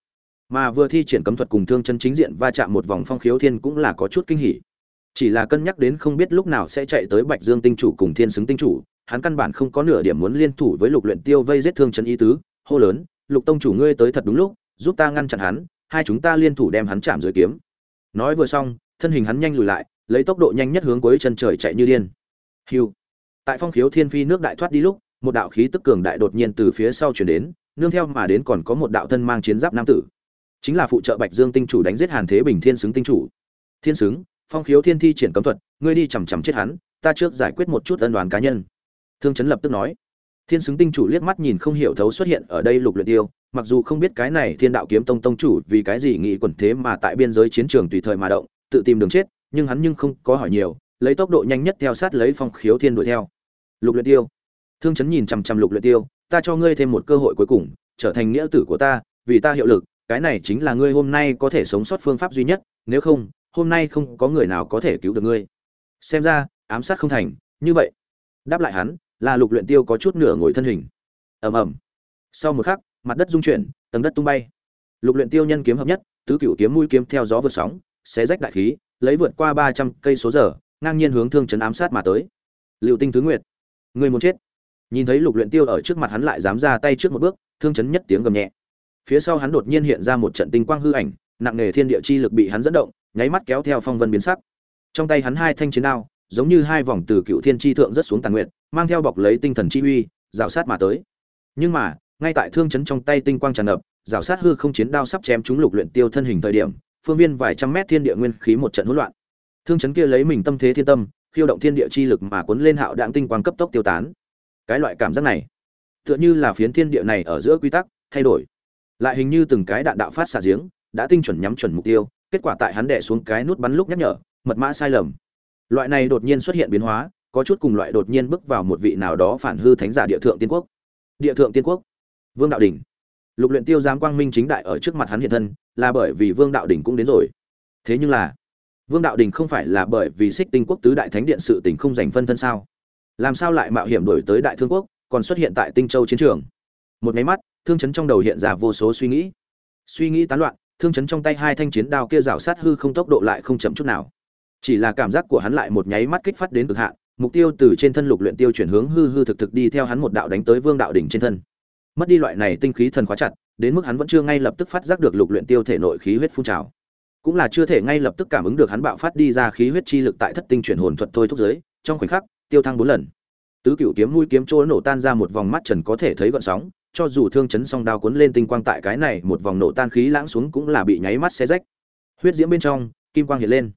Mà vừa thi triển cấm thuật cùng thương chân chính diện va chạm một vòng phong khiếu thiên cũng là có chút kinh hỉ. Chỉ là cân nhắc đến không biết lúc nào sẽ chạy tới bạch dương tinh chủ cùng thiên xứng tinh chủ hắn căn bản không có nửa điểm muốn liên thủ với lục luyện tiêu vây giết thương chân ý tứ, hô lớn, lục tông chủ ngươi tới thật đúng lúc, giúp ta ngăn chặn hắn, hai chúng ta liên thủ đem hắn chạm dưới kiếm. Nói vừa xong, thân hình hắn nhanh lùi lại, lấy tốc độ nhanh nhất hướng cuối chân trời chạy như điên. Hiu. Tại phong khiếu thiên phi nước đại thoát đi lúc, một đạo khí tức cường đại đột nhiên từ phía sau chuyển đến, nương theo mà đến còn có một đạo thân mang chiến giáp nam tử. Chính là phụ trợ bạch dương tinh chủ đánh giết hàn thế bình thiên xứng tinh chủ. Thiên xứng phong khiếu thiên thi triển cấm thuật, ngươi đi chằm chằm chết hắn, ta trước giải quyết một chút ân đoàn cá nhân thương chấn lập tức nói. Thiên xứng tinh chủ liếc mắt nhìn không hiểu thấu xuất hiện ở đây lục luyện tiêu, mặc dù không biết cái này thiên đạo kiếm tông tông chủ vì cái gì nghĩ quần thế mà tại biên giới chiến trường tùy thời mà động, tự tìm đường chết, nhưng hắn nhưng không có hỏi nhiều, lấy tốc độ nhanh nhất theo sát lấy phong khiếu thiên đuổi theo. Lục luyện tiêu. Thương chấn nhìn chằm chằm lục luyện tiêu, ta cho ngươi thêm một cơ hội cuối cùng, trở thành nghĩa tử của ta, vì ta hiệu lực, cái này chính là ngươi hôm nay có thể sống sót phương pháp duy nhất, nếu không, hôm nay không có người nào có thể cứu được ngươi. Xem ra, ám sát không thành, như vậy. Đáp lại hắn là lục luyện tiêu có chút nửa ngồi thân hình. Ầm ầm. Sau một khắc, mặt đất rung chuyển, tầng đất tung bay. Lục luyện tiêu nhân kiếm hợp nhất, tứ cửu kiếm mũi kiếm theo gió vượt sóng, xé rách đại khí, lấy vượt qua 300 cây số giờ, ngang nhiên hướng thương chấn ám sát mà tới. Liệu tinh thứ nguyệt, người muốn chết. Nhìn thấy lục luyện tiêu ở trước mặt hắn lại dám ra tay trước một bước, thương chấn nhất tiếng gầm nhẹ. Phía sau hắn đột nhiên hiện ra một trận tinh quang hư ảnh, nặng nề thiên địa chi lực bị hắn dẫn động, nháy mắt kéo theo phong vân biến sắc. Trong tay hắn hai thanh chiến đao, giống như hai vòng từ cựu thiên chi thượng rất xuống tàn nguyện mang theo bọc lấy tinh thần chi uy, rào sát mà tới. Nhưng mà, ngay tại thương chấn trong tay tinh quang tràn ngập, rào sát hư không chiến đao sắp chém chúng lục luyện tiêu thân hình thời điểm, phương viên vài trăm mét thiên địa nguyên khí một trận hỗn loạn. Thương chấn kia lấy mình tâm thế thiên tâm, khiêu động thiên địa chi lực mà cuốn lên hạo đạn tinh quang cấp tốc tiêu tán. Cái loại cảm giác này, tựa như là phiến thiên địa này ở giữa quy tắc, thay đổi. Lại hình như từng cái đạn đạo phát xạ giếng, đã tinh chuẩn nhắm chuẩn mục tiêu, kết quả tại hắn đè xuống cái nút bắn lúc nhắc nhở, mật mã sai lầm. Loại này đột nhiên xuất hiện biến hóa có chút cùng loại đột nhiên bước vào một vị nào đó phản hư thánh giả địa thượng tiên quốc. Địa thượng tiên quốc? Vương đạo đình lục luyện tiêu giám quang minh chính đại ở trước mặt hắn hiện thân, là bởi vì vương đạo đình cũng đến rồi. Thế nhưng là, vương đạo đình không phải là bởi vì xích tinh quốc tứ đại thánh điện sự tình không giành phân thân sao? Làm sao lại mạo hiểm đổi tới đại thương quốc, còn xuất hiện tại tinh châu chiến trường? Một máy mắt, thương chấn trong đầu hiện ra vô số suy nghĩ. Suy nghĩ tán loạn, thương chấn trong tay hai thanh chiến đao kia rào sát hư không tốc độ lại không chậm chút nào. Chỉ là cảm giác của hắn lại một nháy mắt kích phát đến cực hạn mục tiêu từ trên thân lục luyện tiêu chuyển hướng hư hư thực thực đi theo hắn một đạo đánh tới vương đạo đỉnh trên thân. Mất đi loại này tinh khí thần khóa chặt, đến mức hắn vẫn chưa ngay lập tức phát giác được lục luyện tiêu thể nội khí huyết phun trào. Cũng là chưa thể ngay lập tức cảm ứng được hắn bạo phát đi ra khí huyết chi lực tại thất tinh chuyển hồn thuật thôi thúc giới, trong khoảnh khắc, tiêu thăng bốn lần. Tứ cửu kiếm mũi kiếm chỗ nổ tan ra một vòng mắt trần có thể thấy gợn sóng, cho dù thương chấn song đao cuốn lên tinh quang tại cái này một vòng nổ tan khí lãng xuống cũng là bị nháy mắt xé rách. Huyết diễm bên trong, kim quang hiện lên.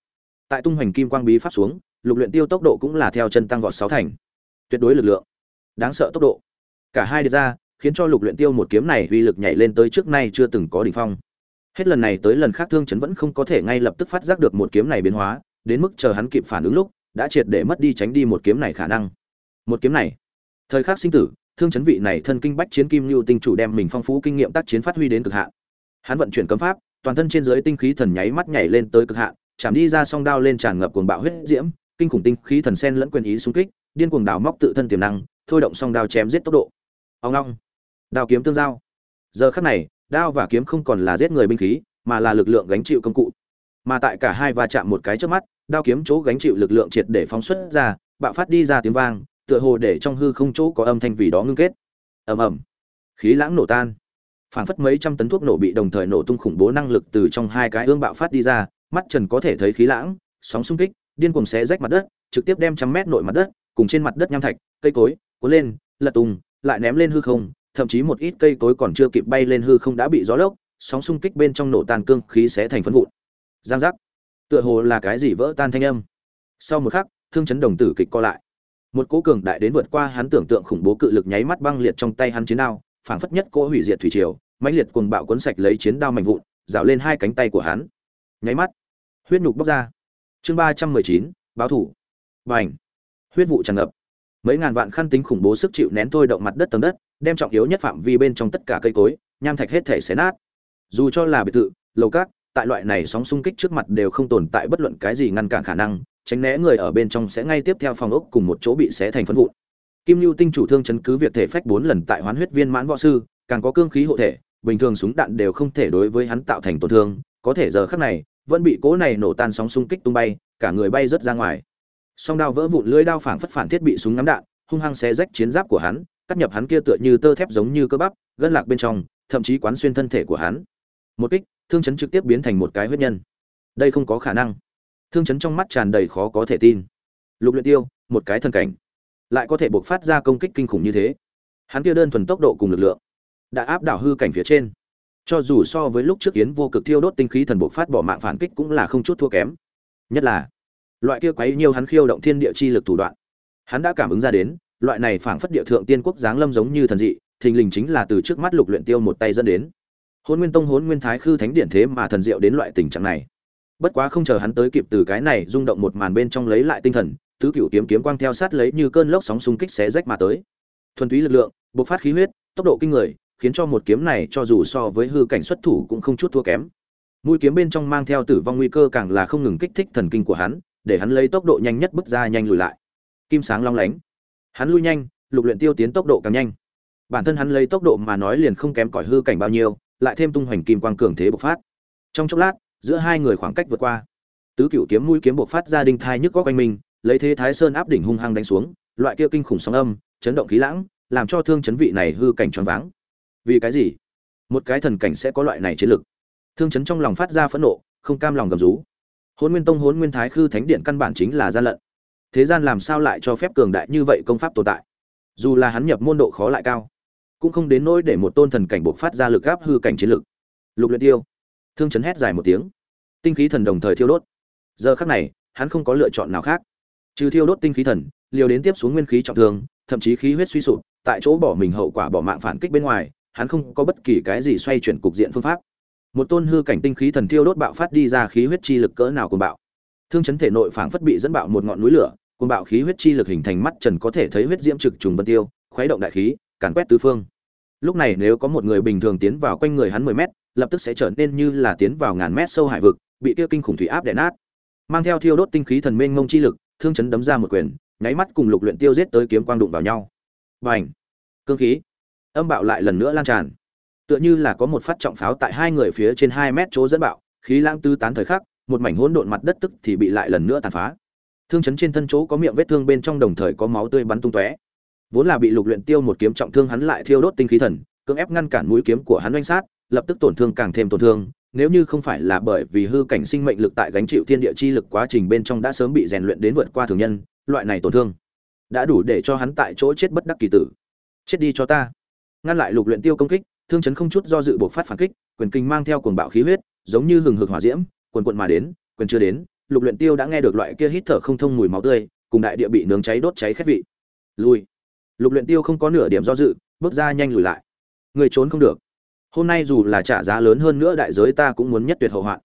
Tại tung hoành kim quang bí pháp xuống lục luyện tiêu tốc độ cũng là theo chân tăng vọt sáu thành. Tuyệt đối lực lượng. Đáng sợ tốc độ. Cả hai đi ra, khiến cho lục luyện tiêu một kiếm này uy lực nhảy lên tới trước nay chưa từng có đỉnh phong. Hết lần này tới lần khác thương chấn vẫn không có thể ngay lập tức phát giác được một kiếm này biến hóa, đến mức chờ hắn kịp phản ứng lúc, đã triệt để mất đi tránh đi một kiếm này khả năng. Một kiếm này. Thời khắc sinh tử, thương chấn vị này thân kinh bách chiến kim lưu tinh chủ đem mình phong phú kinh nghiệm tác chiến phát huy đến cực hạn. Hắn vận chuyển cấm pháp, toàn thân trên dưới tinh khí thần nháy mắt nhảy lên tới cực hạn, chạm đi ra song đao lên tràn ngập cuồng bạo huyết diễm kinh khủng tinh khí thần sen lẫn quyền ý xung kích, điên cuồng đào móc tự thân tiềm năng, thôi động song đao chém giết tốc độ. Ông long, đao kiếm tương giao. Giờ khắc này, đao và kiếm không còn là giết người binh khí, mà là lực lượng gánh chịu công cụ. Mà tại cả hai va chạm một cái trước mắt, đao kiếm chỗ gánh chịu lực lượng triệt để phóng xuất ra, bạo phát đi ra tiếng vang, tựa hồ để trong hư không chỗ có âm thanh vì đó ngưng kết. Ầm ầm. Khí lãng nổ tan. Phảng phất mấy trăm tấn thuốc nổ bị đồng thời nổ tung khủng bố năng lực từ trong hai cái ương bạo phát đi ra, mắt trần có thể thấy khí lãng, sóng xung kích điên cuồng xé rách mặt đất, trực tiếp đem trăm mét nội mặt đất cùng trên mặt đất nham thạch, cây cối cuốn lên, lật tung, lại ném lên hư không, thậm chí một ít cây cối còn chưa kịp bay lên hư không đã bị gió lốc, sóng xung kích bên trong nổ tan cương khí xé thành phân vụn. Giang giác. Tựa hồ là cái gì vỡ tan thanh âm. Sau một khắc, thương chấn đồng tử kịch co lại. Một cỗ cường đại đến vượt qua hắn tưởng tượng khủng bố cự lực nháy mắt băng liệt trong tay hắn chiến đao, phảng phất nhất cỗ hủy diệt thủy triều, mãnh liệt cuồng bạo cuốn sạch lấy chiến đao mạnh vụn rào lên hai cánh tay của hắn. Nháy mắt, huyết nhục bốc ra chương ba trăm mười chín, báo thủ. Bành. Huyết vụ tràn ngập. Mấy ngàn vạn khăn tính khủng bố sức chịu nén thôi động mặt đất tầng đất, đem trọng yếu nhất phạm vi bên trong tất cả cây cối, nham thạch hết thể xé nát. Dù cho là biệt thự, lầu cát, tại loại này sóng xung kích trước mặt đều không tồn tại bất luận cái gì ngăn cản khả năng, tránh né người ở bên trong sẽ ngay tiếp theo phòng ốc cùng một chỗ bị xé thành phân vụn. Kim lưu tinh chủ thương chấn cứ việc thể phách bốn lần tại hoán huyết viên mãn võ sư, càng có cương khí hộ thể, bình thường súng đạn đều không thể đối với hắn tạo thành tổn thương, có thể giờ khắc này vẫn bị cố này nổ tan sóng xung kích tung bay, cả người bay rớt ra ngoài. Song đao vỡ vụn lưỡi đao phảng phất phản thiết bị súng ngắm đạn, hung hăng xé rách chiến giáp của hắn, cắt nhập hắn kia tựa như tơ thép giống như cơ bắp, gân lạc bên trong, thậm chí quán xuyên thân thể của hắn. Một kích, thương chấn trực tiếp biến thành một cái huyết nhân. Đây không có khả năng. Thương chấn trong mắt tràn đầy khó có thể tin. Lục luyện tiêu, một cái thân cảnh. Lại có thể bộc phát ra công kích kinh khủng như thế. Hắn kia đơn thuần tốc độ cùng lực lượng, đã áp đảo hư cảnh phía trên cho dù so với lúc trước yến vô cực thiêu đốt tinh khí thần bộc phát bỏ mạng phản kích cũng là không chút thua kém. Nhất là, loại kia quấy nhiều hắn khiêu động thiên địa chi lực thủ đoạn. Hắn đã cảm ứng ra đến, loại này phảng phất địa thượng tiên quốc giáng lâm giống như thần dị, thình lình chính là từ trước mắt lục luyện tiêu một tay dẫn đến. Hôn nguyên tông, hôn nguyên thái khư thánh điển thế mà thần diệu đến loại tình trạng này. Bất quá không chờ hắn tới kịp từ cái này rung động một màn bên trong lấy lại tinh thần, tứ cửu kiếm kiếm quang theo sát lấy như cơn lốc sóng xung kích xé rách mà tới. Thuần túy lực lượng, bộc phát khí huyết, tốc độ kinh người khiến cho một kiếm này cho dù so với hư cảnh xuất thủ cũng không chút thua kém. Mũi kiếm bên trong mang theo tử vong nguy cơ càng là không ngừng kích thích thần kinh của hắn, để hắn lấy tốc độ nhanh nhất bước ra nhanh lùi lại. Kim sáng long lánh. Hắn lui nhanh, lục luyện tiêu tiến tốc độ càng nhanh. Bản thân hắn lấy tốc độ mà nói liền không kém cỏi hư cảnh bao nhiêu, lại thêm tung hoành kim quang cường thế bộc phát. Trong chốc lát, giữa hai người khoảng cách vượt qua. Tứ cửu kiếm mũi kiếm bộc phát ra đinh thai nhức góc quanh mình, lấy thế thái sơn áp đỉnh hung hăng đánh xuống, loại kia kinh khủng sóng âm, chấn động khí lãng, làm cho thương chấn vị này hư cảnh choáng váng vì cái gì? Một cái thần cảnh sẽ có loại này chiến lực. Thương chấn trong lòng phát ra phẫn nộ, không cam lòng gầm rú. Hôn nguyên tông hôn nguyên thái khư thánh điện căn bản chính là gian lận. Thế gian làm sao lại cho phép cường đại như vậy công pháp tồn tại? Dù là hắn nhập môn độ khó lại cao, cũng không đến nỗi để một tôn thần cảnh buộc phát ra lực gáp hư cảnh chiến lực. Lục luyện tiêu. Thương chấn hét dài một tiếng. Tinh khí thần đồng thời thiêu đốt. Giờ khắc này, hắn không có lựa chọn nào khác. Trừ thiêu đốt tinh khí thần, liều đến tiếp xuống nguyên khí trọng thương, thậm chí khí huyết suy sụp, tại chỗ bỏ mình hậu quả bỏ mạng phản kích bên ngoài hắn không có bất kỳ cái gì xoay chuyển cục diện phương pháp. Một tôn hư cảnh tinh khí thần thiêu đốt bạo phát đi ra khí huyết chi lực cỡ nào cùng bạo. Thương chấn thể nội phảng phất bị dẫn bạo một ngọn núi lửa cùng bạo khí huyết chi lực hình thành mắt trần có thể thấy huyết diễm trực trùng vân tiêu, khuấy động đại khí, càn quét tứ phương. Lúc này nếu có một người bình thường tiến vào quanh người hắn mười mét, lập tức sẽ trở nên như là tiến vào ngàn mét sâu hải vực, bị kia kinh khủng thủy áp đè nát. Mang theo thiêu đốt tinh khí thần mênh mông chi lực, thương chấn đấm ra một quyền, nháy mắt cùng lục luyện tiêu giết tới kiếm quang đụng vào nhau. Bành! Cương khí! Âm bạo lại lần nữa lan tràn. Tựa như là có một phát trọng pháo tại hai người phía trên hai mét chỗ dẫn bạo, khí lãng tư tán thời khắc, một mảnh hỗn độn mặt đất tức thì bị lại lần nữa tàn phá. Thương chấn trên thân chỗ có miệng vết thương bên trong đồng thời có máu tươi bắn tung tóe. Vốn là bị lục luyện tiêu một kiếm trọng thương hắn lại thiêu đốt tinh khí thần, cưỡng ép ngăn cản mũi kiếm của hắn oanh sát, lập tức tổn thương càng thêm tổn thương, nếu như không phải là bởi vì hư cảnh sinh mệnh lực tại gánh chịu thiên địa chi lực quá trình bên trong đã sớm bị rèn luyện đến vượt qua thường nhân, loại này tổn thương đã đủ để cho hắn tại chỗ chết bất đắc kỳ tử. Chết đi cho ta ngăn lại lục luyện tiêu công kích, thương chấn không chút do dự buộc phát phản kích, quyền kinh mang theo cuồng bạo khí huyết, giống như hừng hực hỏa diễm quần quận mà đến, quyền chưa đến, lục luyện tiêu đã nghe được loại kia hít thở không thông mùi máu tươi, cùng đại địa bị nướng cháy đốt cháy khét vị. Lui. Lục luyện tiêu không có nửa điểm do dự, bước ra nhanh lùi lại. Người trốn không được. Hôm nay dù là trả giá lớn hơn nữa đại giới ta cũng muốn nhất tuyệt hậu hoạn.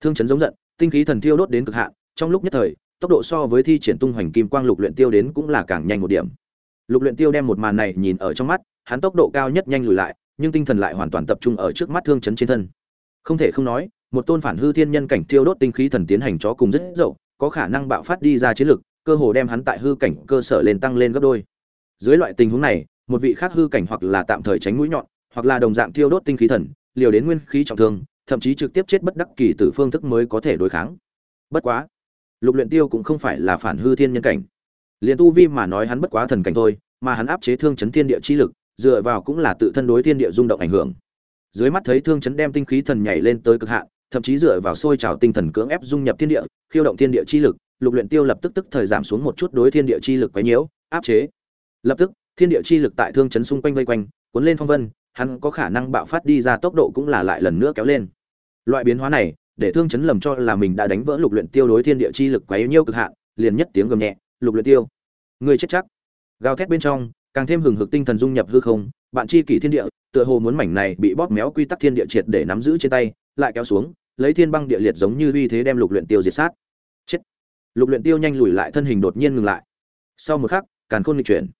Thương chấn giống giận, tinh khí thần tiêu đốt đến cực hạn, trong lúc nhất thời, tốc độ so với thi triển tung hoành kim quang lục luyện tiêu đến cũng là càng nhanh một điểm. Lục luyện tiêu đem một màn này nhìn ở trong mắt hắn tốc độ cao nhất nhanh lùi lại, nhưng tinh thần lại hoàn toàn tập trung ở trước mắt thương chấn trên thân. Không thể không nói, một tôn phản hư thiên nhân cảnh tiêu đốt tinh khí thần tiến hành chó cùng rất dậu, có khả năng bạo phát đi ra chiến lực, cơ hồ đem hắn tại hư cảnh cơ sở lên tăng lên gấp đôi. Dưới loại tình huống này, một vị khác hư cảnh hoặc là tạm thời tránh mũi nhọn, hoặc là đồng dạng thiêu đốt tinh khí thần, liều đến nguyên khí trọng thương, thậm chí trực tiếp chết bất đắc kỳ từ phương thức mới có thể đối kháng. Bất quá, lục luyện tiêu cũng không phải là phản hư thiên nhân cảnh. Liền tu vi mà nói hắn bất quá thần cảnh thôi, mà hắn áp chế thương chấn thiên địa chi lực dựa vào cũng là tự thân đối thiên địa rung động ảnh hưởng. Dưới mắt thấy thương chấn đem tinh khí thần nhảy lên tới cực hạn, thậm chí dựa vào sôi trào tinh thần cưỡng ép dung nhập thiên địa, khiêu động thiên địa chi lực, lục luyện tiêu lập tức tức thời giảm xuống một chút đối thiên địa chi lực quấy nhiễu, áp chế. Lập tức, thiên địa chi lực tại thương chấn xung quanh vây quanh, cuốn lên phong vân, hắn có khả năng bạo phát đi ra tốc độ cũng là lại lần nữa kéo lên. Loại biến hóa này, để thương chấn lầm cho là mình đã đánh vỡ lục luyện tiêu đối thiên địa chi lực quấy nhiễu cực hạn, liền nhất tiếng gầm nhẹ, lục luyện tiêu. Ngươi chết chắc. Gào thét bên trong càng thêm hừng hực tinh thần dung nhập hư không, bạn chi kỷ thiên địa, tựa hồ muốn mảnh này bị bóp méo quy tắc thiên địa triệt để nắm giữ trên tay, lại kéo xuống, lấy thiên băng địa liệt giống như uy thế đem lục luyện tiêu diệt sát. Chết! Lục luyện tiêu nhanh lùi lại, thân hình đột nhiên ngừng lại. Sau một khắc, càn khôn nghịch chuyển.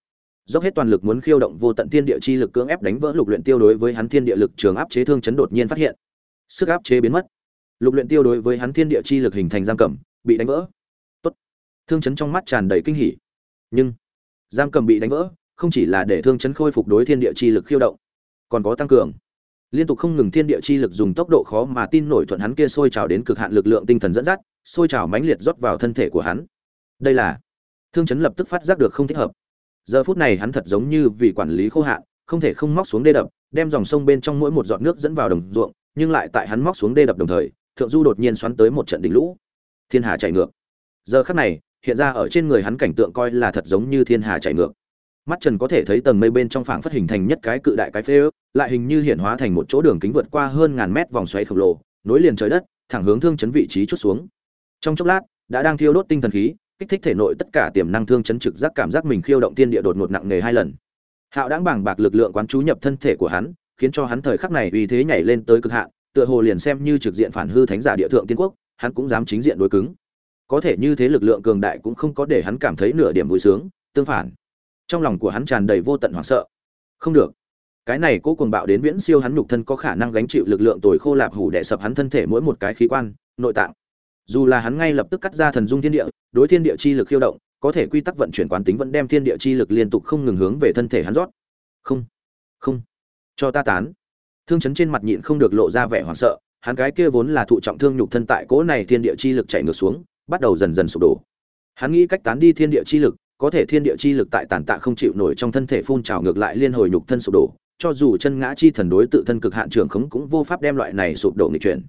Dốc hết toàn lực muốn khiêu động vô tận thiên địa chi lực cưỡng ép đánh vỡ lục luyện tiêu đối với hắn thiên địa lực trường áp chế thương chấn đột nhiên phát hiện. Sức áp chế biến mất. Lục luyện tiêu đối với hắn thiên địa chi lực hình thành giam cầm, bị đánh vỡ. Tốt! Thương chấn trong mắt tràn đầy kinh hỉ. Nhưng, giam cầm bị đánh vỡ không chỉ là để thương chấn khôi phục đối thiên địa chi lực khiêu động, còn có tăng cường. Liên tục không ngừng thiên địa chi lực dùng tốc độ khó mà tin nổi thuận hắn kia sôi trào đến cực hạn lực lượng tinh thần dẫn dắt, sôi trào mãnh liệt rót vào thân thể của hắn. Đây là, thương chấn lập tức phát giác được không thích hợp. Giờ phút này hắn thật giống như vì quản lý khô hạn, không thể không móc xuống đê đập, đem dòng sông bên trong mỗi một giọt nước dẫn vào đồng ruộng, nhưng lại tại hắn móc xuống đê đập đồng thời, thượng du đột nhiên xoắn tới một trận đỉnh lũ. Thiên hà chảy ngược. Giờ khắc này, hiện ra ở trên người hắn cảnh tượng coi là thật giống như thiên hà chảy ngược mắt trần có thể thấy tầng mây bên trong phảng phất hình thành nhất cái cự đại cái phế ước, lại hình như hiện hóa thành một chỗ đường kính vượt qua hơn ngàn mét vòng xoáy khổng lồ, nối liền trời đất, thẳng hướng thương chấn vị trí chút xuống. Trong chốc lát, đã đang thiêu đốt tinh thần khí, kích thích thể nội tất cả tiềm năng thương chấn trực giác cảm giác mình khiêu động tiên địa đột ngột nặng nề hai lần. Hạo đáng bảng bạc lực lượng quán chú nhập thân thể của hắn, khiến cho hắn thời khắc này uy thế nhảy lên tới cực hạn, tựa hồ liền xem như trực diện phản hư thánh giả địa thượng tiên quốc, hắn cũng dám chính diện đối cứng. Có thể như thế lực lượng cường đại cũng không có để hắn cảm thấy nửa điểm vui sướng, tương phản trong lòng của hắn tràn đầy vô tận hoảng sợ. Không được. Cái này cố cuồng bạo đến viễn siêu hắn nhục thân có khả năng gánh chịu lực lượng tồi khô lạp hủ đè sập hắn thân thể mỗi một cái khí quan, nội tạng. Dù là hắn ngay lập tức cắt ra thần dung thiên địa, đối thiên địa chi lực khiêu động, có thể quy tắc vận chuyển quán tính vẫn đem thiên địa chi lực liên tục không ngừng hướng về thân thể hắn rót. Không. Không. Cho ta tán. Thương chấn trên mặt nhịn không được lộ ra vẻ hoảng sợ, hắn cái kia vốn là thụ trọng thương nhục thân tại cỗ này thiên địa chi lực chạy ngược xuống, bắt đầu dần dần sụp đổ. Hắn nghĩ cách tán đi thiên địa chi lực có thể thiên địa chi lực tại tàn tạ không chịu nổi trong thân thể phun trào ngược lại liên hồi nhục thân sụp đổ, cho dù chân ngã chi thần đối tự thân cực hạn trưởng khống cũng vô pháp đem loại này sụp đổ nghịch chuyển.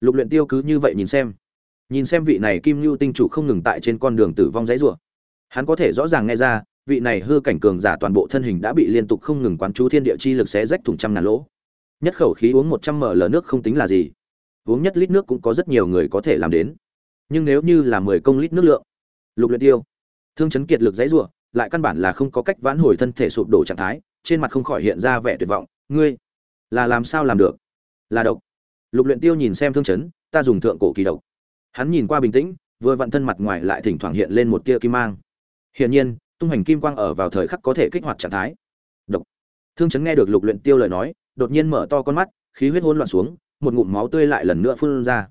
Lục luyện tiêu cứ như vậy nhìn xem. Nhìn xem vị này kim lưu tinh chủ không ngừng tại trên con đường tử vong dãy rủa. Hắn có thể rõ ràng nghe ra, vị này hư cảnh cường giả toàn bộ thân hình đã bị liên tục không ngừng quán chú thiên địa chi lực xé rách thủng trăm ngàn lỗ. Nhất khẩu khí uống một trăm ml nước không tính là gì. Uống nhất lít nước cũng có rất nhiều người có thể làm đến. Nhưng nếu như là mười công lít nước lượng, lục luyện tiêu thương chấn kiệt lực dãy rủa, lại căn bản là không có cách vãn hồi thân thể sụp đổ trạng thái, trên mặt không khỏi hiện ra vẻ tuyệt vọng. Ngươi, là làm sao làm được? Là độc. Lục luyện tiêu nhìn xem thương chấn, ta dùng thượng cổ kỳ độc. Hắn nhìn qua bình tĩnh, vừa vặn thân mặt ngoài lại thỉnh thoảng hiện lên một tia kim mang. Hiển nhiên, tung hành kim quang ở vào thời khắc có thể kích hoạt trạng thái. Độc. Thương chấn nghe được lục luyện tiêu lời nói, đột nhiên mở to con mắt, khí huyết hỗn loạn xuống, một ngụm máu tươi lại lần nữa phun ra.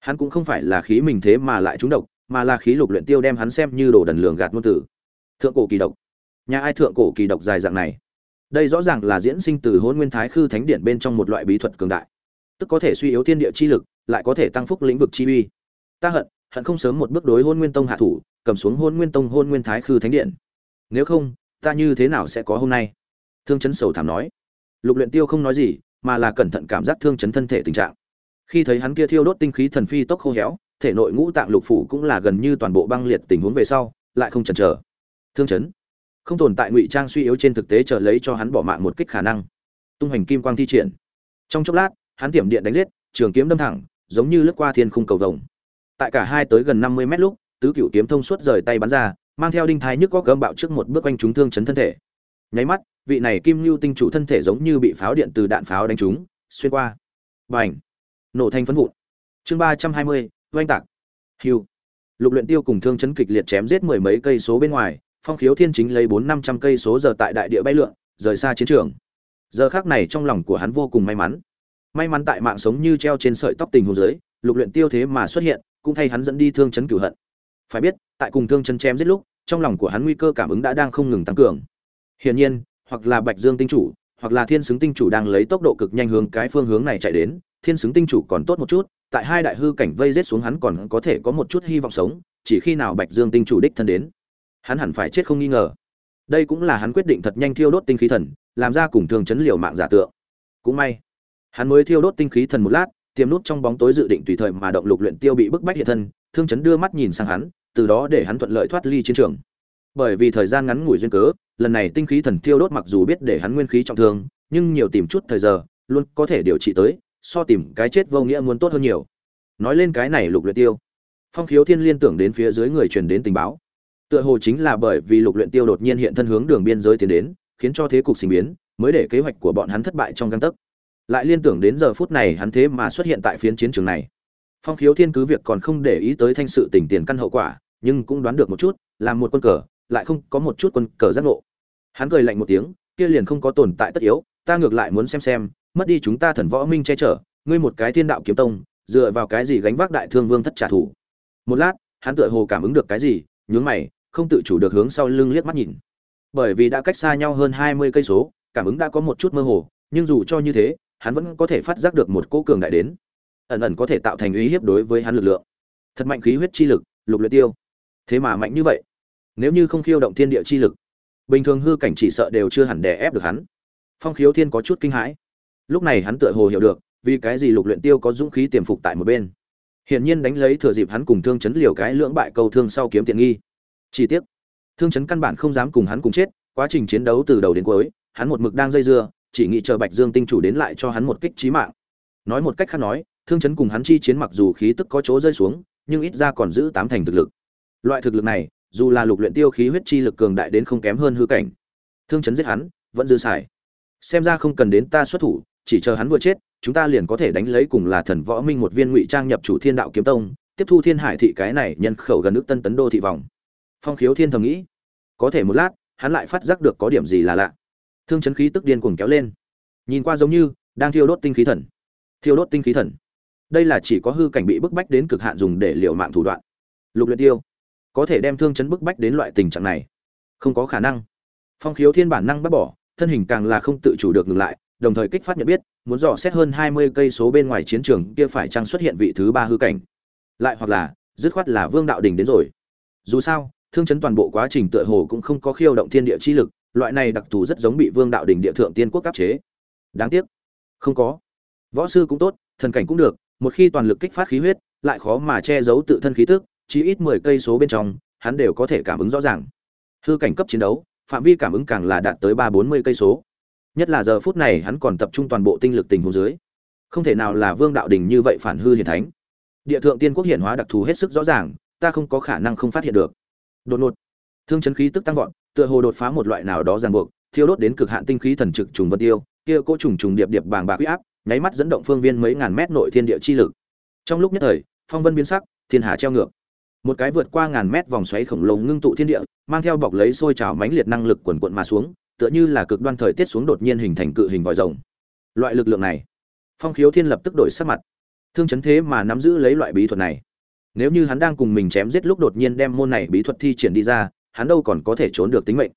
Hắn cũng không phải là khí mình thế mà lại trúng độc mà là khí lục luyện tiêu đem hắn xem như đồ đần lường gạt ngôn tử. Thượng cổ kỳ độc. Nhà ai thượng cổ kỳ độc dài dạng này? Đây rõ ràng là diễn sinh từ Hỗn nguyên thái khư thánh điện bên trong một loại bí thuật cường đại. Tức có thể suy yếu thiên địa chi lực, lại có thể tăng phúc lĩnh vực chi uy. Ta hận hận không sớm một bước đối Hỗn nguyên tông hạ thủ, cầm xuống Hỗn nguyên tông, Hỗn nguyên thái khư thánh điện. Nếu không, ta như thế nào sẽ có hôm nay? Thương chấn sầu thảm nói. Lục luyện tiêu không nói gì, mà là cẩn thận cảm giác thương chấn thân thể tình trạng. Khi thấy hắn kia thiêu đốt tinh khí thần phi tốc khô héo thể nội ngũ tạng lục phủ cũng là gần như toàn bộ băng liệt tình huống về sau lại không chần chờ. Thương chấn. Không tồn tại ngụy trang suy yếu trên thực tế chờ lấy cho hắn bỏ mạng một kích khả năng. Tung hành kim quang thi triển. Trong chốc lát hắn tiệm điện đánh liệt, trường kiếm đâm thẳng giống như lướt qua thiên khung cầu vồng. Tại cả hai tới gần năm mươi mét lúc tứ cửu kiếm thông suốt rời tay bắn ra mang theo đinh thái nhức có gâm bạo trước một bước quanh chúng thương chấn thân thể. Nháy mắt vị này kim lưu tinh chủ thân thể giống như bị pháo điện từ đạn pháo đánh trúng xuyên qua. Bành! Nổ thành phấn vụn. Chương ba trăm hai mươi oanh tạc. Hiu. Lục luyện tiêu cùng thương chấn kịch liệt chém giết mười mấy cây số bên ngoài, phong khiếu thiên chính lấy bốn năm trăm cây số giờ tại đại địa bay lượn, rời xa chiến trường. Giờ khắc này trong lòng của hắn vô cùng may mắn. May mắn tại mạng sống như treo trên sợi tóc tình hồ dưới, lục luyện tiêu thế mà xuất hiện, cũng thay hắn dẫn đi thương chấn cửu hận. Phải biết, tại cùng thương chấn chém giết lúc, trong lòng của hắn nguy cơ cảm ứng đã đang không ngừng tăng cường. Hiển nhiên, hoặc là bạch dương tinh chủ, hoặc là thiên xứng tinh chủ đang lấy tốc độ cực nhanh hướng cái phương hướng này chạy đến, thiên xứng tinh chủ còn tốt một chút tại hai đại hư cảnh vây rết xuống hắn còn có thể có một chút hy vọng sống, chỉ khi nào bạch dương tinh chủ đích thân đến, hắn hẳn phải chết không nghi ngờ. Đây cũng là hắn quyết định thật nhanh thiêu đốt tinh khí thần, làm ra cùng thường chấn liều mạng giả tượng. Cũng may, hắn mới thiêu đốt tinh khí thần một lát, tiềm nút trong bóng tối dự định tùy thời mà động lục luyện tiêu bị bức bách hiện thân, thương chấn đưa mắt nhìn sang hắn, từ đó để hắn thuận lợi thoát ly chiến trường. Bởi vì thời gian ngắn ngủi duyên cớ, lần này tinh khí thần thiêu đốt mặc dù biết để hắn nguyên khí trọng thương, nhưng nhiều tìm chút thời giờ, luôn có thể điều trị tới so tìm cái chết vô nghĩa muốn tốt hơn nhiều. Nói lên cái này lục luyện tiêu. Phong khiếu thiên liên tưởng đến phía dưới người truyền đến tình báo. Tựa hồ chính là bởi vì lục luyện tiêu đột nhiên hiện thân hướng đường biên giới tiến đến, khiến cho thế cục sinh biến, mới để kế hoạch của bọn hắn thất bại trong gang tấc. Lại liên tưởng đến giờ phút này hắn thế mà xuất hiện tại phiến chiến trường này. Phong khiếu thiên cứ việc còn không để ý tới thanh sự tình tiền căn hậu quả, nhưng cũng đoán được một chút làm một quân cờ, lại không có một chút quân cờ giác ngộ. Hắn cười lạnh một tiếng, kia liền không có tồn tại tất yếu, ta ngược lại muốn xem xem mất đi chúng ta thần võ minh che chở, ngươi một cái thiên đạo kiếm tông, dựa vào cái gì gánh vác đại thương vương thất trả thù? Một lát, hắn tựa hồ cảm ứng được cái gì, nhướng mày, không tự chủ được hướng sau lưng liếc mắt nhìn. Bởi vì đã cách xa nhau hơn hai mươi cây số, cảm ứng đã có một chút mơ hồ, nhưng dù cho như thế, hắn vẫn có thể phát giác được một cỗ cường đại đến. Ẩn ẩn có thể tạo thành uy hiếp đối với hắn lực lượng. Thật mạnh khí huyết chi lực, lục luyện tiêu. Thế mà mạnh như vậy. Nếu như không khiêu động thiên địa chi lực, bình thường hư cảnh chỉ sợ đều chưa hẳn đè ép được hắn. Phong khiếu thiên có chút kinh hãi lúc này hắn tựa hồ hiểu được, vì cái gì lục luyện tiêu có dũng khí tiềm phục tại một bên. Hiển nhiên đánh lấy thừa dịp hắn cùng thương chấn liều cái lưỡng bại câu thương sau kiếm tiện nghi. Chi tiết thương chấn căn bản không dám cùng hắn cùng chết, quá trình chiến đấu từ đầu đến cuối, hắn một mực đang dây dưa, chỉ nghĩ chờ bạch dương tinh chủ đến lại cho hắn một kích chí mạng. Nói một cách khác nói, thương chấn cùng hắn chi chiến mặc dù khí tức có chỗ rơi xuống, nhưng ít ra còn giữ tám thành thực lực. Loại thực lực này, dù là lục luyện tiêu khí huyết chi lực cường đại đến không kém hơn hư cảnh, thương chấn giết hắn, vẫn dư xài. Xem ra không cần đến ta xuất thủ chỉ chờ hắn vừa chết, chúng ta liền có thể đánh lấy cùng là thần võ minh một viên ngụy trang nhập chủ thiên đạo kiếm tông, tiếp thu thiên hải thị cái này nhân khẩu gần nước tân tấn đô thị vòng. Phong khiếu thiên thầm nghĩ. Có thể một lát, hắn lại phát giác được có điểm gì là lạ. Thương chấn khí tức điên cuồng kéo lên. Nhìn qua giống như đang thiêu đốt tinh khí thần. Thiêu đốt tinh khí thần. Đây là chỉ có hư cảnh bị bức bách đến cực hạn dùng để liều mạng thủ đoạn. Lục luyện tiêu, có thể đem thương chấn bức bách đến loại tình trạng này? Không có khả năng. Phong khiếu thiên bản năng bắt bỏ, thân hình càng là không tự chủ được ngừng lại đồng thời kích phát nhận biết, muốn dò xét hơn hai mươi cây số bên ngoài chiến trường kia phải chăng xuất hiện vị thứ ba hư cảnh. Lại hoặc là, dứt khoát là vương đạo đình đến rồi. Dù sao, thương chấn toàn bộ quá trình tựa hồ cũng không có khiêu động thiên địa chi lực, loại này đặc thù rất giống bị vương đạo đình địa thượng tiên quốc áp chế. Đáng tiếc. Không có. Võ sư cũng tốt, thần cảnh cũng được, một khi toàn lực kích phát khí huyết, lại khó mà che giấu tự thân khí tức chỉ ít mười cây số bên trong, hắn đều có thể cảm ứng rõ ràng. Hư cảnh cấp chiến đấu, phạm vi cảm ứng càng là đạt tới ba bốn mươi cây số nhất là giờ phút này hắn còn tập trung toàn bộ tinh lực tình huống dưới. Không thể nào là vương đạo đình như vậy phản hư hiển thánh. Địa thượng tiên quốc hiển hóa đặc thù hết sức rõ ràng, ta không có khả năng không phát hiện được. Đột ngột, thương chấn khí tức tăng vọt, tựa hồ đột phá một loại nào đó ràng buộc, thiêu đốt đến cực hạn tinh khí thần trực trùng vân tiêu, kia cỗ trùng trùng điệp điệp bàng bạc huy áp, nháy mắt dẫn động phương viên mấy ngàn mét nội thiên địa chi lực. Trong lúc nhất thời, phong vân biến sắc, thiên hà treo ngược. Một cái vượt qua ngàn mét vòng xoáy khổng lồ ngưng tụ thiên địa, mang theo bọc lấy sôi trào mãnh liệt năng lực quần quận mà xuống tựa như là cực đoan thời tiết xuống đột nhiên hình thành cự hình vòi rồng. Loại lực lượng này, phong khiếu thiên lập tức đổi sắc mặt. Thương chấn thế mà nắm giữ lấy loại bí thuật này. Nếu như hắn đang cùng mình chém giết lúc đột nhiên đem môn này bí thuật thi triển đi ra, hắn đâu còn có thể trốn được tính mệnh.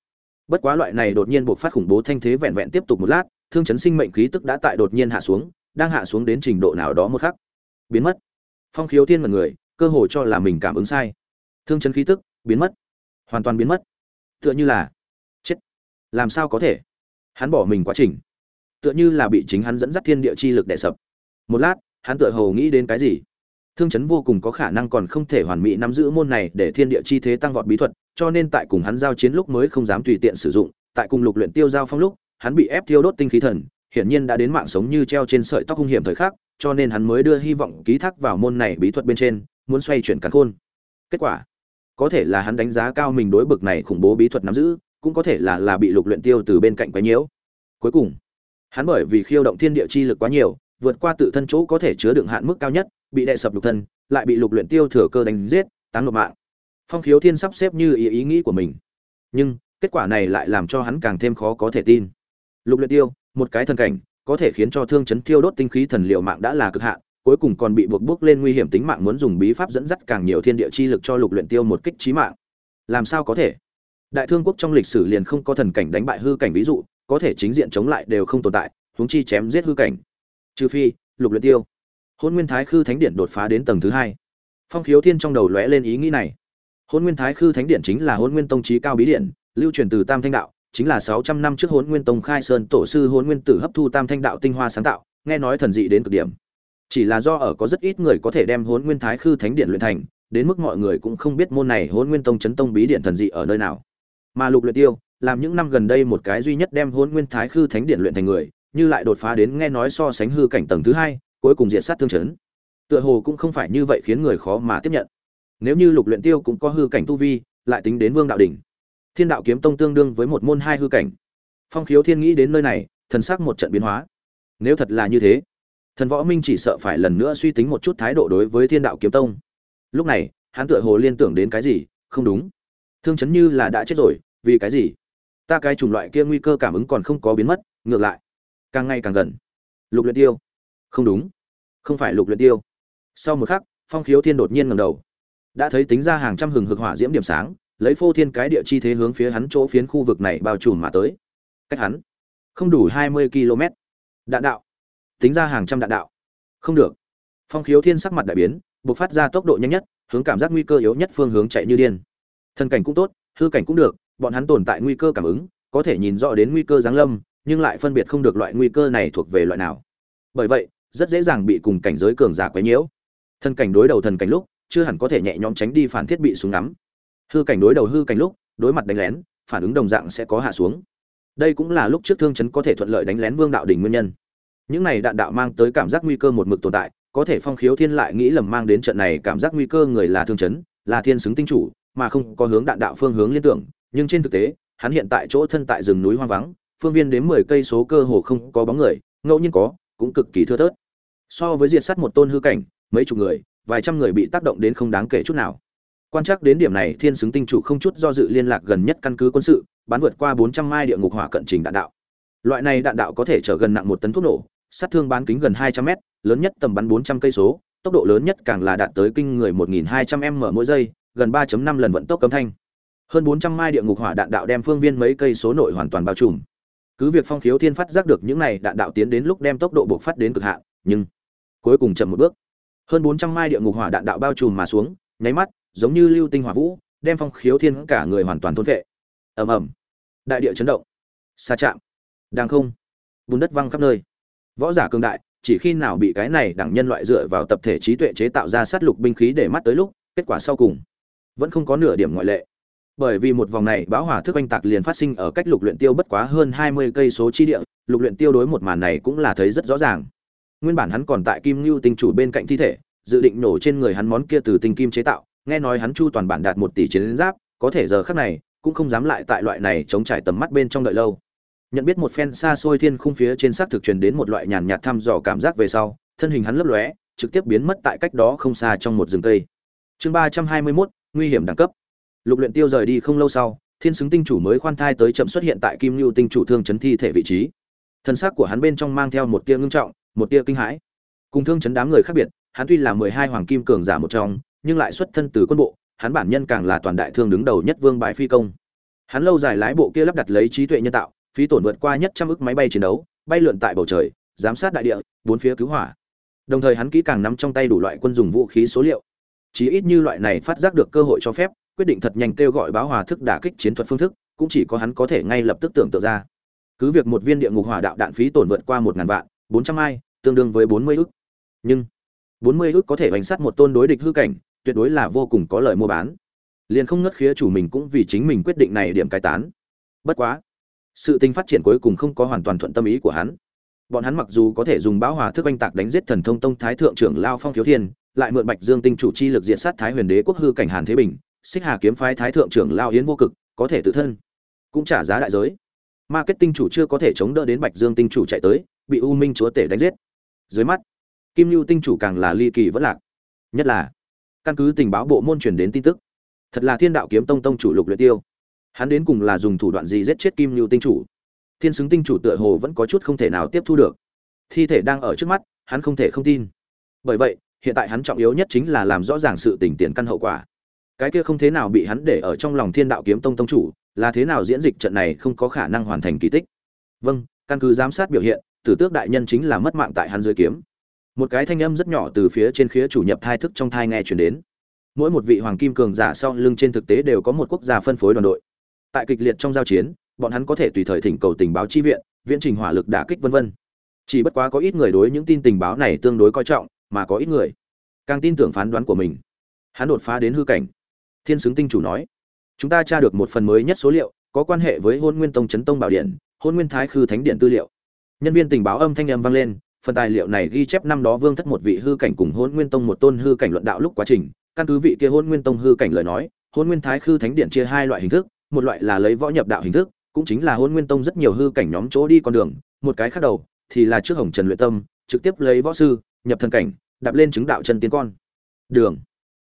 Bất quá loại này đột nhiên buộc phát khủng bố thanh thế vẹn vẹn tiếp tục một lát, thương chấn sinh mệnh khí tức đã tại đột nhiên hạ xuống, đang hạ xuống đến trình độ nào đó một khắc. Biến mất. Phong khiếu thiên mật người, cơ hồ cho là mình cảm ứng sai. Thương chấn khí tức, biến mất. Hoàn toàn biến mất. Tựa như là làm sao có thể? Hắn bỏ mình quá trình. Tựa như là bị chính hắn dẫn dắt thiên địa chi lực đè sập. Một lát, hắn tựa hồ nghĩ đến cái gì? Thương chấn vô cùng có khả năng còn không thể hoàn mỹ nắm giữ môn này để thiên địa chi thế tăng vọt bí thuật, cho nên tại cùng hắn giao chiến lúc mới không dám tùy tiện sử dụng, tại cùng lục luyện tiêu giao phong lúc, hắn bị ép thiêu đốt tinh khí thần, hiển nhiên đã đến mạng sống như treo trên sợi tóc hung hiểm thời khắc, cho nên hắn mới đưa hy vọng ký thác vào môn này bí thuật bên trên, muốn xoay chuyển cắn khôn. Kết quả, có thể là hắn đánh giá cao mình đối bực này khủng bố bí thuật nắm giữ cũng có thể là là bị lục luyện tiêu từ bên cạnh quấy nhiễu. Cuối cùng, hắn bởi vì khiêu động thiên địa chi lực quá nhiều, vượt qua tự thân chỗ có thể chứa đựng hạn mức cao nhất, bị đè sập lục thân, lại bị lục luyện tiêu thừa cơ đánh giết, táng nộp mạng. Phong khiếu thiên sắp xếp như ý ý nghĩ của mình. Nhưng, kết quả này lại làm cho hắn càng thêm khó có thể tin. Lục luyện tiêu, một cái thần cảnh, có thể khiến cho thương chấn tiêu đốt tinh khí thần liệu mạng đã là cực hạn, cuối cùng còn bị buộc bước lên nguy hiểm tính mạng muốn dùng bí pháp dẫn dắt càng nhiều thiên địa chi lực cho lục luyện tiêu một kích chí mạng. Làm sao có thể? Đại thương quốc trong lịch sử liền không có thần cảnh đánh bại hư cảnh ví dụ, có thể chính diện chống lại đều không tồn tại, huống chi chém giết hư cảnh. Trừ phi, lục luyện tiêu. Hôn nguyên thái khư thánh điện đột phá đến tầng thứ hai. Phong khiếu thiên trong đầu lóe lên ý nghĩ này. Hôn nguyên thái khư thánh điện chính là hôn nguyên tông trí cao bí điện, lưu truyền từ tam thanh đạo, chính là sáu trăm năm trước hôn nguyên tông khai sơn tổ sư hôn nguyên tử hấp thu tam thanh đạo tinh hoa sáng tạo, nghe nói thần dị đến cực điểm. Chỉ là do ở có rất ít người có thể đem hôn nguyên thái khư thánh điện luyện thành, đến mức mọi người cũng không biết môn này hôn nguyên tông chấn tông bí điện thần dị ở nơi nào mà lục luyện tiêu, làm những năm gần đây một cái duy nhất đem hôn nguyên thái khư thánh điện luyện thành người, như lại đột phá đến nghe nói so sánh hư cảnh tầng thứ hai, cuối cùng diệt sát thương chấn. Tựa hồ cũng không phải như vậy khiến người khó mà tiếp nhận. Nếu như lục luyện tiêu cũng có hư cảnh tu vi, lại tính đến vương đạo đỉnh. Thiên đạo kiếm tông tương đương với một môn hai hư cảnh. Phong khiếu thiên nghĩ đến nơi này, thần sắc một trận biến hóa. Nếu thật là như thế, thần võ minh chỉ sợ phải lần nữa suy tính một chút thái độ đối với thiên đạo kiếm tông. Lúc này, hắn tựa hồ liên tưởng đến cái gì? Không đúng. Thương chấn như là đã chết rồi vì cái gì? Ta cái chủng loại kia nguy cơ cảm ứng còn không có biến mất, ngược lại, càng ngày càng gần. Lục luyện tiêu. Không đúng. Không phải lục luyện tiêu. Sau một khắc, phong khiếu thiên đột nhiên ngẩng đầu. Đã thấy tính ra hàng trăm hừng hực hỏa diễm điểm sáng, lấy phô thiên cái địa chi thế hướng phía hắn chỗ phiến khu vực này bao trùm mà tới. Cách hắn, không đủ hai mươi km. Đạn đạo. Tính ra hàng trăm đạn đạo. Không được. Phong khiếu thiên sắc mặt đại biến buộc phát ra tốc độ nhanh nhất, hướng cảm giác nguy cơ yếu nhất phương hướng chạy như điên. Thần cảnh cũng tốt, hư cảnh cũng được bọn hắn tồn tại nguy cơ cảm ứng, có thể nhìn rõ đến nguy cơ giáng lâm, nhưng lại phân biệt không được loại nguy cơ này thuộc về loại nào. Bởi vậy, rất dễ dàng bị cùng cảnh giới cường giả quấy nhiễu. Thần cảnh đối đầu thần cảnh lúc, chưa hẳn có thể nhẹ nhõm tránh đi phản thiết bị súng ngắm. Hư cảnh đối đầu hư cảnh lúc, đối mặt đánh lén, phản ứng đồng dạng sẽ có hạ xuống. Đây cũng là lúc trước thương chấn có thể thuận lợi đánh lén vương đạo đỉnh nguyên nhân. Những này đạn đạo mang tới cảm giác nguy cơ một mực tồn tại, có thể phong khiếu thiên lại nghĩ lầm mang đến trận này cảm giác nguy cơ người là thương chấn, là thiên xứng tinh chủ, mà không có hướng đạn đạo phương hướng liên tưởng nhưng trên thực tế, hắn hiện tại chỗ thân tại rừng núi hoang vắng, phương viên đến mười cây số cơ hồ không có bóng người, ngẫu nhiên có, cũng cực kỳ thưa thớt. So với diệt sát một tôn hư cảnh, mấy chục người, vài trăm người bị tác động đến không đáng kể chút nào. Quan trắc đến điểm này, thiên xứng tinh chủ không chút do dự liên lạc gần nhất căn cứ quân sự bắn vượt qua 400 mai địa ngục hỏa cận trình đạn đạo. Loại này đạn đạo có thể chở gần nặng một tấn thuốc nổ, sát thương bán kính gần 200 mét, lớn nhất tầm bắn 400 cây số, tốc độ lớn nhất càng là đạt tới kinh người 1200m mỗi giây, gần 3.5 lần vận tốc cấm thanh hơn 400 mai địa ngục hỏa đạn đạo đem phương viên mấy cây số nội hoàn toàn bao trùm. Cứ việc phong khiếu thiên phát giác được những này đạn đạo tiến đến lúc đem tốc độ buộc phát đến cực hạn, nhưng cuối cùng chậm một bước. Hơn 400 mai địa ngục hỏa đạn đạo bao trùm mà xuống, nháy mắt, giống như lưu tinh hỏa vũ, đem phong khiếu thiên cả người hoàn toàn thôn vệ ầm ầm. Đại địa chấn động. Xa chạm. Đang không. Bùn đất văng khắp nơi. Võ giả cường đại, chỉ khi nào bị cái này đẳng nhân loại dựa vào tập thể trí tuệ chế tạo ra sát lục binh khí để mắt tới lúc, kết quả sau cùng vẫn không có nửa điểm ngoại lệ bởi vì một vòng này bão hỏa thức oanh tạc liền phát sinh ở cách lục luyện tiêu bất quá hơn 20 cây số chi địa lục luyện tiêu đối một màn này cũng là thấy rất rõ ràng. Nguyên bản hắn còn tại kim lưu tinh chủ bên cạnh thi thể dự định nổ trên người hắn món kia từ tinh kim chế tạo nghe nói hắn chu toàn bản đạt một tỷ chiến giáp có thể giờ khắc này cũng không dám lại tại loại này chống trải tầm mắt bên trong đợi lâu. Nhận biết một phen xa xôi thiên khung phía trên xác thực truyền đến một loại nhàn nhạt thăm dò cảm giác về sau thân hình hắn lấp lóe trực tiếp biến mất tại cách đó không xa trong một rừng cây. Chương ba trăm hai mươi 321, nguy hiểm đẳng cấp lục luyện tiêu rời đi không lâu sau, thiên xứng tinh chủ mới khoan thai tới chậm xuất hiện tại kim lưu tinh chủ thương chấn thi thể vị trí. Thân xác của hắn bên trong mang theo một tia ngưng trọng, một tia kinh hãi. Cùng thương chấn đám người khác biệt, hắn tuy là mười hai hoàng kim cường giả một trong, nhưng lại xuất thân từ quân bộ, hắn bản nhân càng là toàn đại thương đứng đầu nhất vương bãi phi công. Hắn lâu dài lái bộ kia lắp đặt lấy trí tuệ nhân tạo, phí tổn vượt qua nhất trăm ức máy bay chiến đấu, bay lượn tại bầu trời, giám sát đại địa, bốn phía cứu hỏa. Đồng thời hắn kỹ càng nắm trong tay đủ loại quân dùng vũ khí số liệu. Chí ít như loại này phát giác được cơ hội cho phép quyết định thật nhanh kêu gọi báo hòa thức đả kích chiến thuật phương thức, cũng chỉ có hắn có thể ngay lập tức tưởng tượng ra. Cứ việc một viên địa ngục hỏa đạo đạn phí tổn vượt qua một ngàn vạn, bốn trăm ai tương đương với bốn mươi ức. Nhưng, bốn mươi ức có thể bánh sát một tôn đối địch hư cảnh, tuyệt đối là vô cùng có lợi mua bán. Liền không ngất khía chủ mình cũng vì chính mình quyết định này điểm cai tán. Bất quá, sự tình phát triển cuối cùng không có hoàn toàn thuận tâm ý của hắn. Bọn hắn mặc dù có thể dùng bão hòa thức oanh tạc đánh giết thần thông tông thái thượng trưởng lao phong thiếu thiên, lại mượn bạch dương tinh chủ chi lực diện sát thái huyền đế quốc hư cảnh hàn thế bình xích hà kiếm phái thái thượng trưởng lao hiến vô cực, có thể tự thân, cũng trả giá đại giới. Marketing chủ chưa có thể chống đỡ đến bạch dương tinh chủ chạy tới, bị u minh chúa tể đánh giết. Dưới mắt, kim lưu tinh chủ càng là ly kỳ vẫn lạc. Nhất là, căn cứ tình báo bộ môn truyền đến tin tức, thật là thiên đạo kiếm tông tông chủ lục luyện tiêu. Hắn đến cùng là dùng thủ đoạn gì giết chết kim lưu tinh chủ? Thiên xứng tinh chủ tựa hồ vẫn có chút không thể nào tiếp thu được. Thi thể đang ở trước mắt, hắn không thể không tin. Bởi vậy, hiện tại hắn trọng yếu nhất chính là làm rõ ràng sự tình tiền căn hậu quả cái kia không thế nào bị hắn để ở trong lòng thiên đạo kiếm tông tông chủ, là thế nào diễn dịch trận này không có khả năng hoàn thành kỳ tích. Vâng căn cứ giám sát biểu hiện, tử tước đại nhân chính là mất mạng tại hắn dưới kiếm. Một cái thanh âm rất nhỏ từ phía trên khía chủ nhập thai thức trong thai nghe chuyển đến. Mỗi một vị hoàng kim cường giả sau lưng trên thực tế đều có một quốc gia phân phối đoàn đội. Tại kịch liệt trong giao chiến, bọn hắn có thể tùy thời thỉnh cầu tình báo chi viện, viễn trình hỏa lực đả kích vân vân. Chỉ bất quá có ít người đối những tin tình báo này tương đối coi trọng, mà có ít người càng tin tưởng phán đoán của mình. Hắn đột phá đến hư cảnh thiên xứng tinh chủ nói, chúng ta tra được một phần mới nhất số liệu, có quan hệ với hôn nguyên tông chấn tông bảo điện, hôn nguyên thái khư thánh điện tư liệu. Nhân viên tình báo âm thanh âm vang lên, phần tài liệu này ghi chép năm đó vương thất một vị hư cảnh cùng hôn nguyên tông một tôn hư cảnh luận đạo lúc quá trình. Căn cứ vị kia hôn nguyên tông hư cảnh lời nói, hôn nguyên thái khư thánh điện chia hai loại hình thức, một loại là lấy võ nhập đạo hình thức, cũng chính là hôn nguyên tông rất nhiều hư cảnh nhóm chỗ đi con đường, một cái khác đầu thì là trước hồng trần luyện tâm, trực tiếp lấy võ sư, nhập thần cảnh, đạp lên chứng đạo chân tiến con. Đường.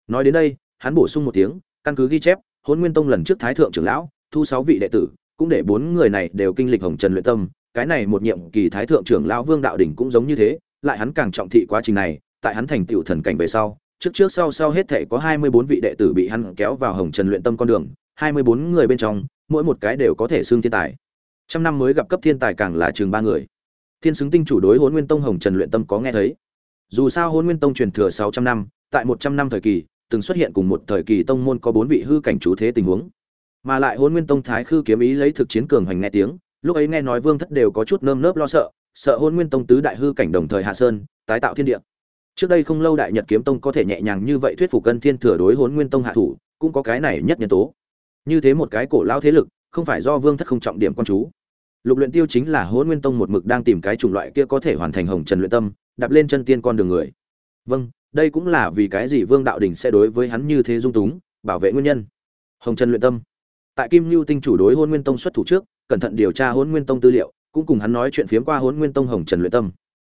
Nói đến đây, hắn bổ sung một tiếng căn cứ ghi chép hôn nguyên tông lần trước thái thượng trưởng lão, thu sáu vị đệ tử, cũng để bốn người này đều kinh lịch hồng trần luyện tâm. Cái này một nhiệm kỳ thái thượng trưởng lão vương đạo đỉnh cũng giống như thế, lại hắn càng trọng thị quá trình này, tại hắn thành tựu thần cảnh về sau, trước trước sau sau hết thể có hai mươi bốn vị đệ tử bị hắn kéo vào hồng trần luyện tâm con đường, hai mươi bốn người bên trong, mỗi một cái đều có thể xưng thiên tài. Trăm năm mới gặp cấp thiên tài càng là chừng ba người. Thiên xứng tinh chủ đối hôn nguyên tông hồng trần luyện tâm có nghe thấy. Dù sao hôn nguyên tông truyền thừa sáu trăm năm, tại một trăm năm thời kỳ từng xuất hiện cùng một thời kỳ tông môn có bốn vị hư cảnh chú thế tình huống. Mà lại hôn nguyên tông thái khư kiếm ý lấy thực chiến cường hoành nghe tiếng, lúc ấy nghe nói vương thất đều có chút nơm nớp lo sợ sợ hôn nguyên tông tứ đại hư cảnh đồng thời hạ sơn, tái tạo thiên địa. Trước đây không lâu đại nhật kiếm tông có thể nhẹ nhàng như vậy thuyết phục cân thiên thừa đối hôn nguyên tông hạ thủ, cũng có cái này nhất nhân tố. Như thế một cái cổ lao thế lực, không phải do vương thất không trọng điểm con chú. Lục luyện tiêu chính là hôn nguyên tông một mực đang tìm cái chủng loại kia có thể hoàn thành hồng trần luyện tâm, đạp lên chân tiên con đường người. Vâng đây cũng là vì cái gì vương đạo đình sẽ đối với hắn như thế dung túng, bảo vệ nguyên nhân. Hồng trần luyện tâm. Tại kim lưu tinh chủ đối hôn nguyên tông xuất thủ trước, cẩn thận điều tra hôn nguyên tông tư liệu, cũng cùng hắn nói chuyện phiếm qua hôn nguyên tông hồng trần luyện tâm.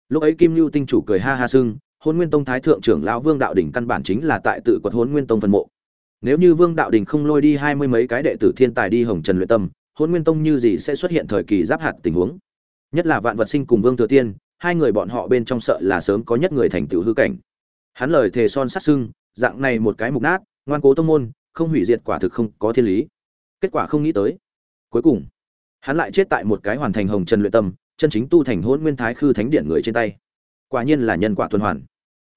Lúc ấy kim lưu tinh chủ cười ha ha sưng hôn nguyên tông thái thượng trưởng lão vương đạo đình căn bản chính là tại tự quật hôn nguyên tông phần mộ. Nếu như vương đạo đình không lôi đi hai mươi mấy cái đệ tử thiên tài đi hồng trần luyện tâm hôn nguyên tông như gì sẽ xuất hiện thời kỳ giáp hạt tình huống? Nhất là vạn vật sinh cùng vương thừa tiên, hai người bọn họ bên trong sợ là sớm có nhất người thành tựu hư cảnh hắn lời thề son sát sưng, dạng này một cái mục nát, ngoan cố tông môn, không hủy diệt quả thực không có thiên lý. Kết quả không nghĩ tới. Cuối cùng, hắn lại chết tại một cái hoàn thành hồng trần luyện tâm, chân chính tu thành hôn nguyên thái khư thánh điện người trên tay. Quả nhiên là nhân quả tuần hoàn.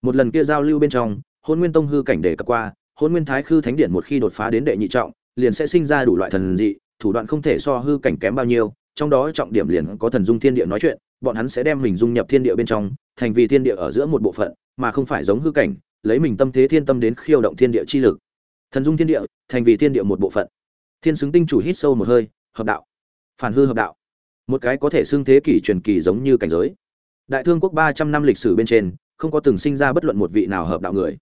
Một lần kia giao lưu bên trong, hôn nguyên tông hư cảnh đề cập qua, hôn nguyên thái khư thánh điện một khi đột phá đến đệ nhị trọng, liền sẽ sinh ra đủ loại thần dị, thủ đoạn không thể so hư cảnh kém bao nhiêu trong đó trọng điểm liền có thần dung thiên địa nói chuyện, bọn hắn sẽ đem mình dung nhập thiên địa bên trong, thành vì thiên địa ở giữa một bộ phận, mà không phải giống hư cảnh, lấy mình tâm thế thiên tâm đến khiêu động thiên địa chi lực. Thần dung thiên địa, thành vì thiên địa một bộ phận. Thiên xứng tinh chủ hít sâu một hơi, hợp đạo. Phản hư hợp đạo. Một cái có thể xưng thế kỷ truyền kỳ giống như cảnh giới. Đại thương quốc ba trăm năm lịch sử bên trên, không có từng sinh ra bất luận một vị nào hợp đạo người.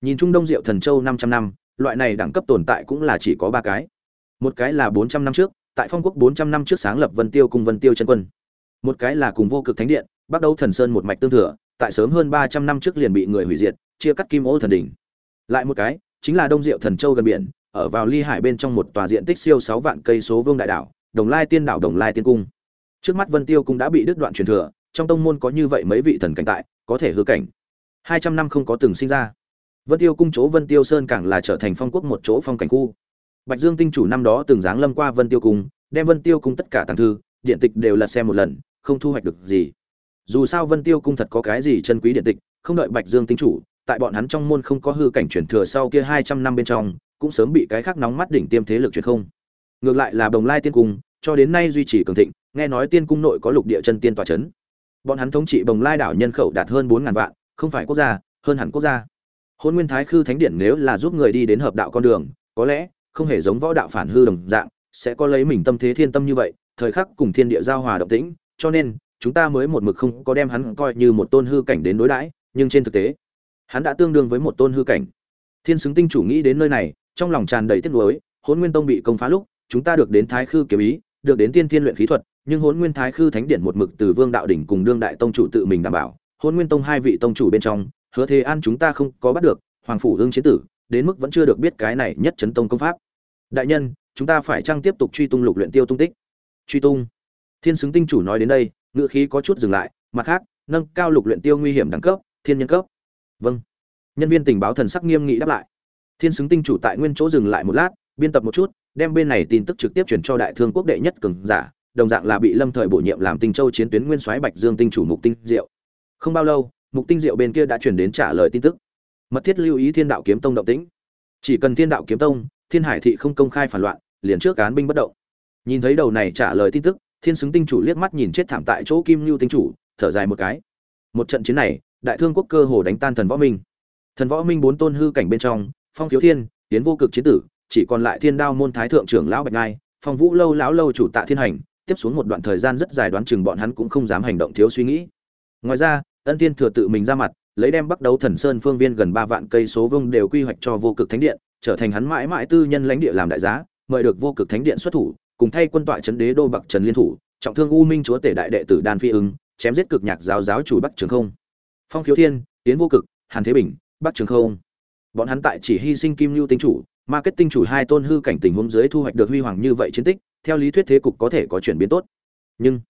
Nhìn trung đông diệu thần châu năm trăm năm, loại này đẳng cấp tồn tại cũng là chỉ có ba cái. Một cái là bốn trăm năm trước tại phong quốc bốn trăm năm trước sáng lập vân tiêu cùng vân tiêu chân quân. Một cái là cùng vô cực thánh điện bắt đầu thần sơn một mạch tương thừa, tại sớm hơn ba trăm năm trước liền bị người hủy diệt, chia cắt kim ô thần đỉnh. Lại một cái, chính là đông diệu thần châu gần biển, ở vào ly hải bên trong một tòa diện tích siêu sáu vạn cây số vương đại đảo, đồng lai tiên đảo, đồng lai tiên cung. Trước mắt vân tiêu cung đã bị đứt đoạn truyền thừa, trong tông môn có như vậy mấy vị thần cảnh tại, có thể hư cảnh. Hai trăm năm không có từng sinh ra. Vân tiêu cung chỗ vân tiêu sơn càng là trở thành phong quốc một chỗ phong cảnh khu bạch dương tinh chủ năm đó từng giáng lâm qua vân tiêu cung, đem vân tiêu cung tất cả tàng thư, điện tịch đều lật xem một lần, không thu hoạch được gì. Dù sao vân tiêu cung thật có cái gì chân quý điện tịch, không đợi bạch dương tinh chủ, tại bọn hắn trong môn không có hư cảnh chuyển thừa sau kia hai trăm năm bên trong, cũng sớm bị cái khác nóng mắt đỉnh tiêm thế lực truyền không. Ngược lại là bồng lai tiên cung, cho đến nay duy trì cường thịnh, nghe nói tiên cung nội có lục địa chân tiên tòa chấn. Bọn hắn thống trị bồng lai đảo nhân khẩu đạt hơn bốn ngàn vạn, không phải quốc gia, hơn hẳn quốc gia. Hôn nguyên thái khư thánh điện nếu là giúp người đi đến hợp đạo con đường, có lẽ không hề giống võ đạo phản hư đồng dạng, sẽ có lấy mình tâm thế thiên tâm như vậy, thời khắc cùng thiên địa giao hòa động tĩnh, cho nên, chúng ta mới một mực không có đem hắn coi như một tôn hư cảnh đến đối đãi, nhưng trên thực tế, hắn đã tương đương với một tôn hư cảnh. Thiên xứng tinh chủ nghĩ đến nơi này, trong lòng tràn đầy tiếc nuối, Hỗn nguyên tông bị công phá lúc, chúng ta được đến thái khư kiếm ý, được đến tiên thiên luyện khí thuật, nhưng Hỗn nguyên thái khư thánh điển một mực từ vương đạo đỉnh cùng đương đại tông chủ tự mình đảm bảo, Hỗn nguyên tông hai vị tông chủ bên trong, hứa thế an chúng ta không có bắt được, hoàng phủ ương chiến tử đến mức vẫn chưa được biết cái này nhất chấn tông công pháp. Đại nhân, chúng ta phải chăng tiếp tục truy tung lục luyện tiêu tung tích? Truy tung. Thiên xứng tinh chủ nói đến đây ngựa khí có chút dừng lại, mặt khác, nâng cao lục luyện tiêu nguy hiểm đẳng cấp, thiên nhân cấp. Vâng. Nhân viên tình báo thần sắc nghiêm nghị đáp lại. Thiên xứng tinh chủ tại nguyên chỗ dừng lại một lát, biên tập một chút, đem bên này tin tức trực tiếp truyền cho đại thương quốc đệ nhất cường giả, đồng dạng là bị lâm thời bổ nhiệm làm tinh châu chiến tuyến nguyên soái bạch dương tinh chủ mục tinh diệu. Không bao lâu, mục tinh diệu bên kia đã truyền đến trả lời tin tức mật thiết lưu ý thiên đạo kiếm tông động tĩnh. Chỉ cần thiên đạo kiếm tông, thiên hải thị không công khai phản loạn, liền trước cán binh bất động. Nhìn thấy đầu này trả lời tin tức, thiên xứng tinh chủ liếc mắt nhìn chết thảm tại chỗ kim lưu tinh chủ, thở dài một cái. Một trận chiến này, đại thương quốc cơ hồ đánh tan thần võ minh. Thần võ minh bốn tôn hư cảnh bên trong, phong thiếu thiên, tiến vô cực chiến tử, chỉ còn lại thiên đao môn thái thượng trưởng lão bạch ngai, phong vũ lâu lão lâu chủ tạ thiên hành, tiếp xuống một đoạn thời gian rất dài đoán chừng bọn hắn cũng không dám hành động thiếu suy nghĩ. Ngoài ra, ân Thiên thừa tự mình ra mặt lấy đem bắt đấu thần sơn phương viên gần ba vạn cây số vương đều quy hoạch cho vô cực thánh điện, trở thành hắn mãi mãi tư nhân lãnh địa làm đại giá, mời được vô cực thánh điện xuất thủ, cùng thay quân tọa trấn đế đô bạc trần liên thủ, trọng thương u minh chúa tể đại đệ tử đan phi ứng, chém giết cực nhạc giáo giáo chủ bắc trường không. Phong khiếu thiên tiến vô cực, hàn thế bình, bắc trường không. Bọn hắn tại chỉ hy sinh kim lưu tinh chủ, marketing chủ hai tôn hư cảnh tình huống dưới thu hoạch được huy hoàng như vậy chiến tích, theo lý thuyết thế cục có thể có chuyển biến tốt. Nhưng,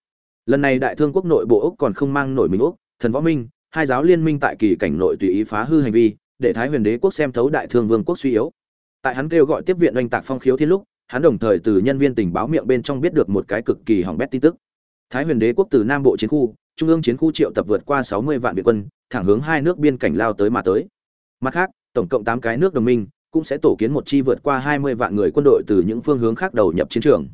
lần này đại thương quốc nội bộ ốc còn không mang nổi mình ốc thần võ minh hai giáo liên minh tại kỳ cảnh nội tùy ý phá hư hành vi, để thái huyền đế quốc xem thấu đại thương vương quốc suy yếu. Tại hắn kêu gọi tiếp viện oanh tạc phong khiếu thiên lúc, hắn đồng thời từ nhân viên tình báo miệng bên trong biết được một cái cực kỳ hỏng bét tin tức. Thái huyền đế quốc từ nam bộ chiến khu, trung ương chiến khu triệu tập vượt qua sáu mươi vạn việt quân, thẳng hướng hai nước biên cảnh lao tới mà tới. Mặt khác, tổng cộng tám cái nước đồng minh cũng sẽ tổ kiến một chi vượt qua hai mươi vạn người quân đội từ những phương hướng khác đầu nhập chiến trường.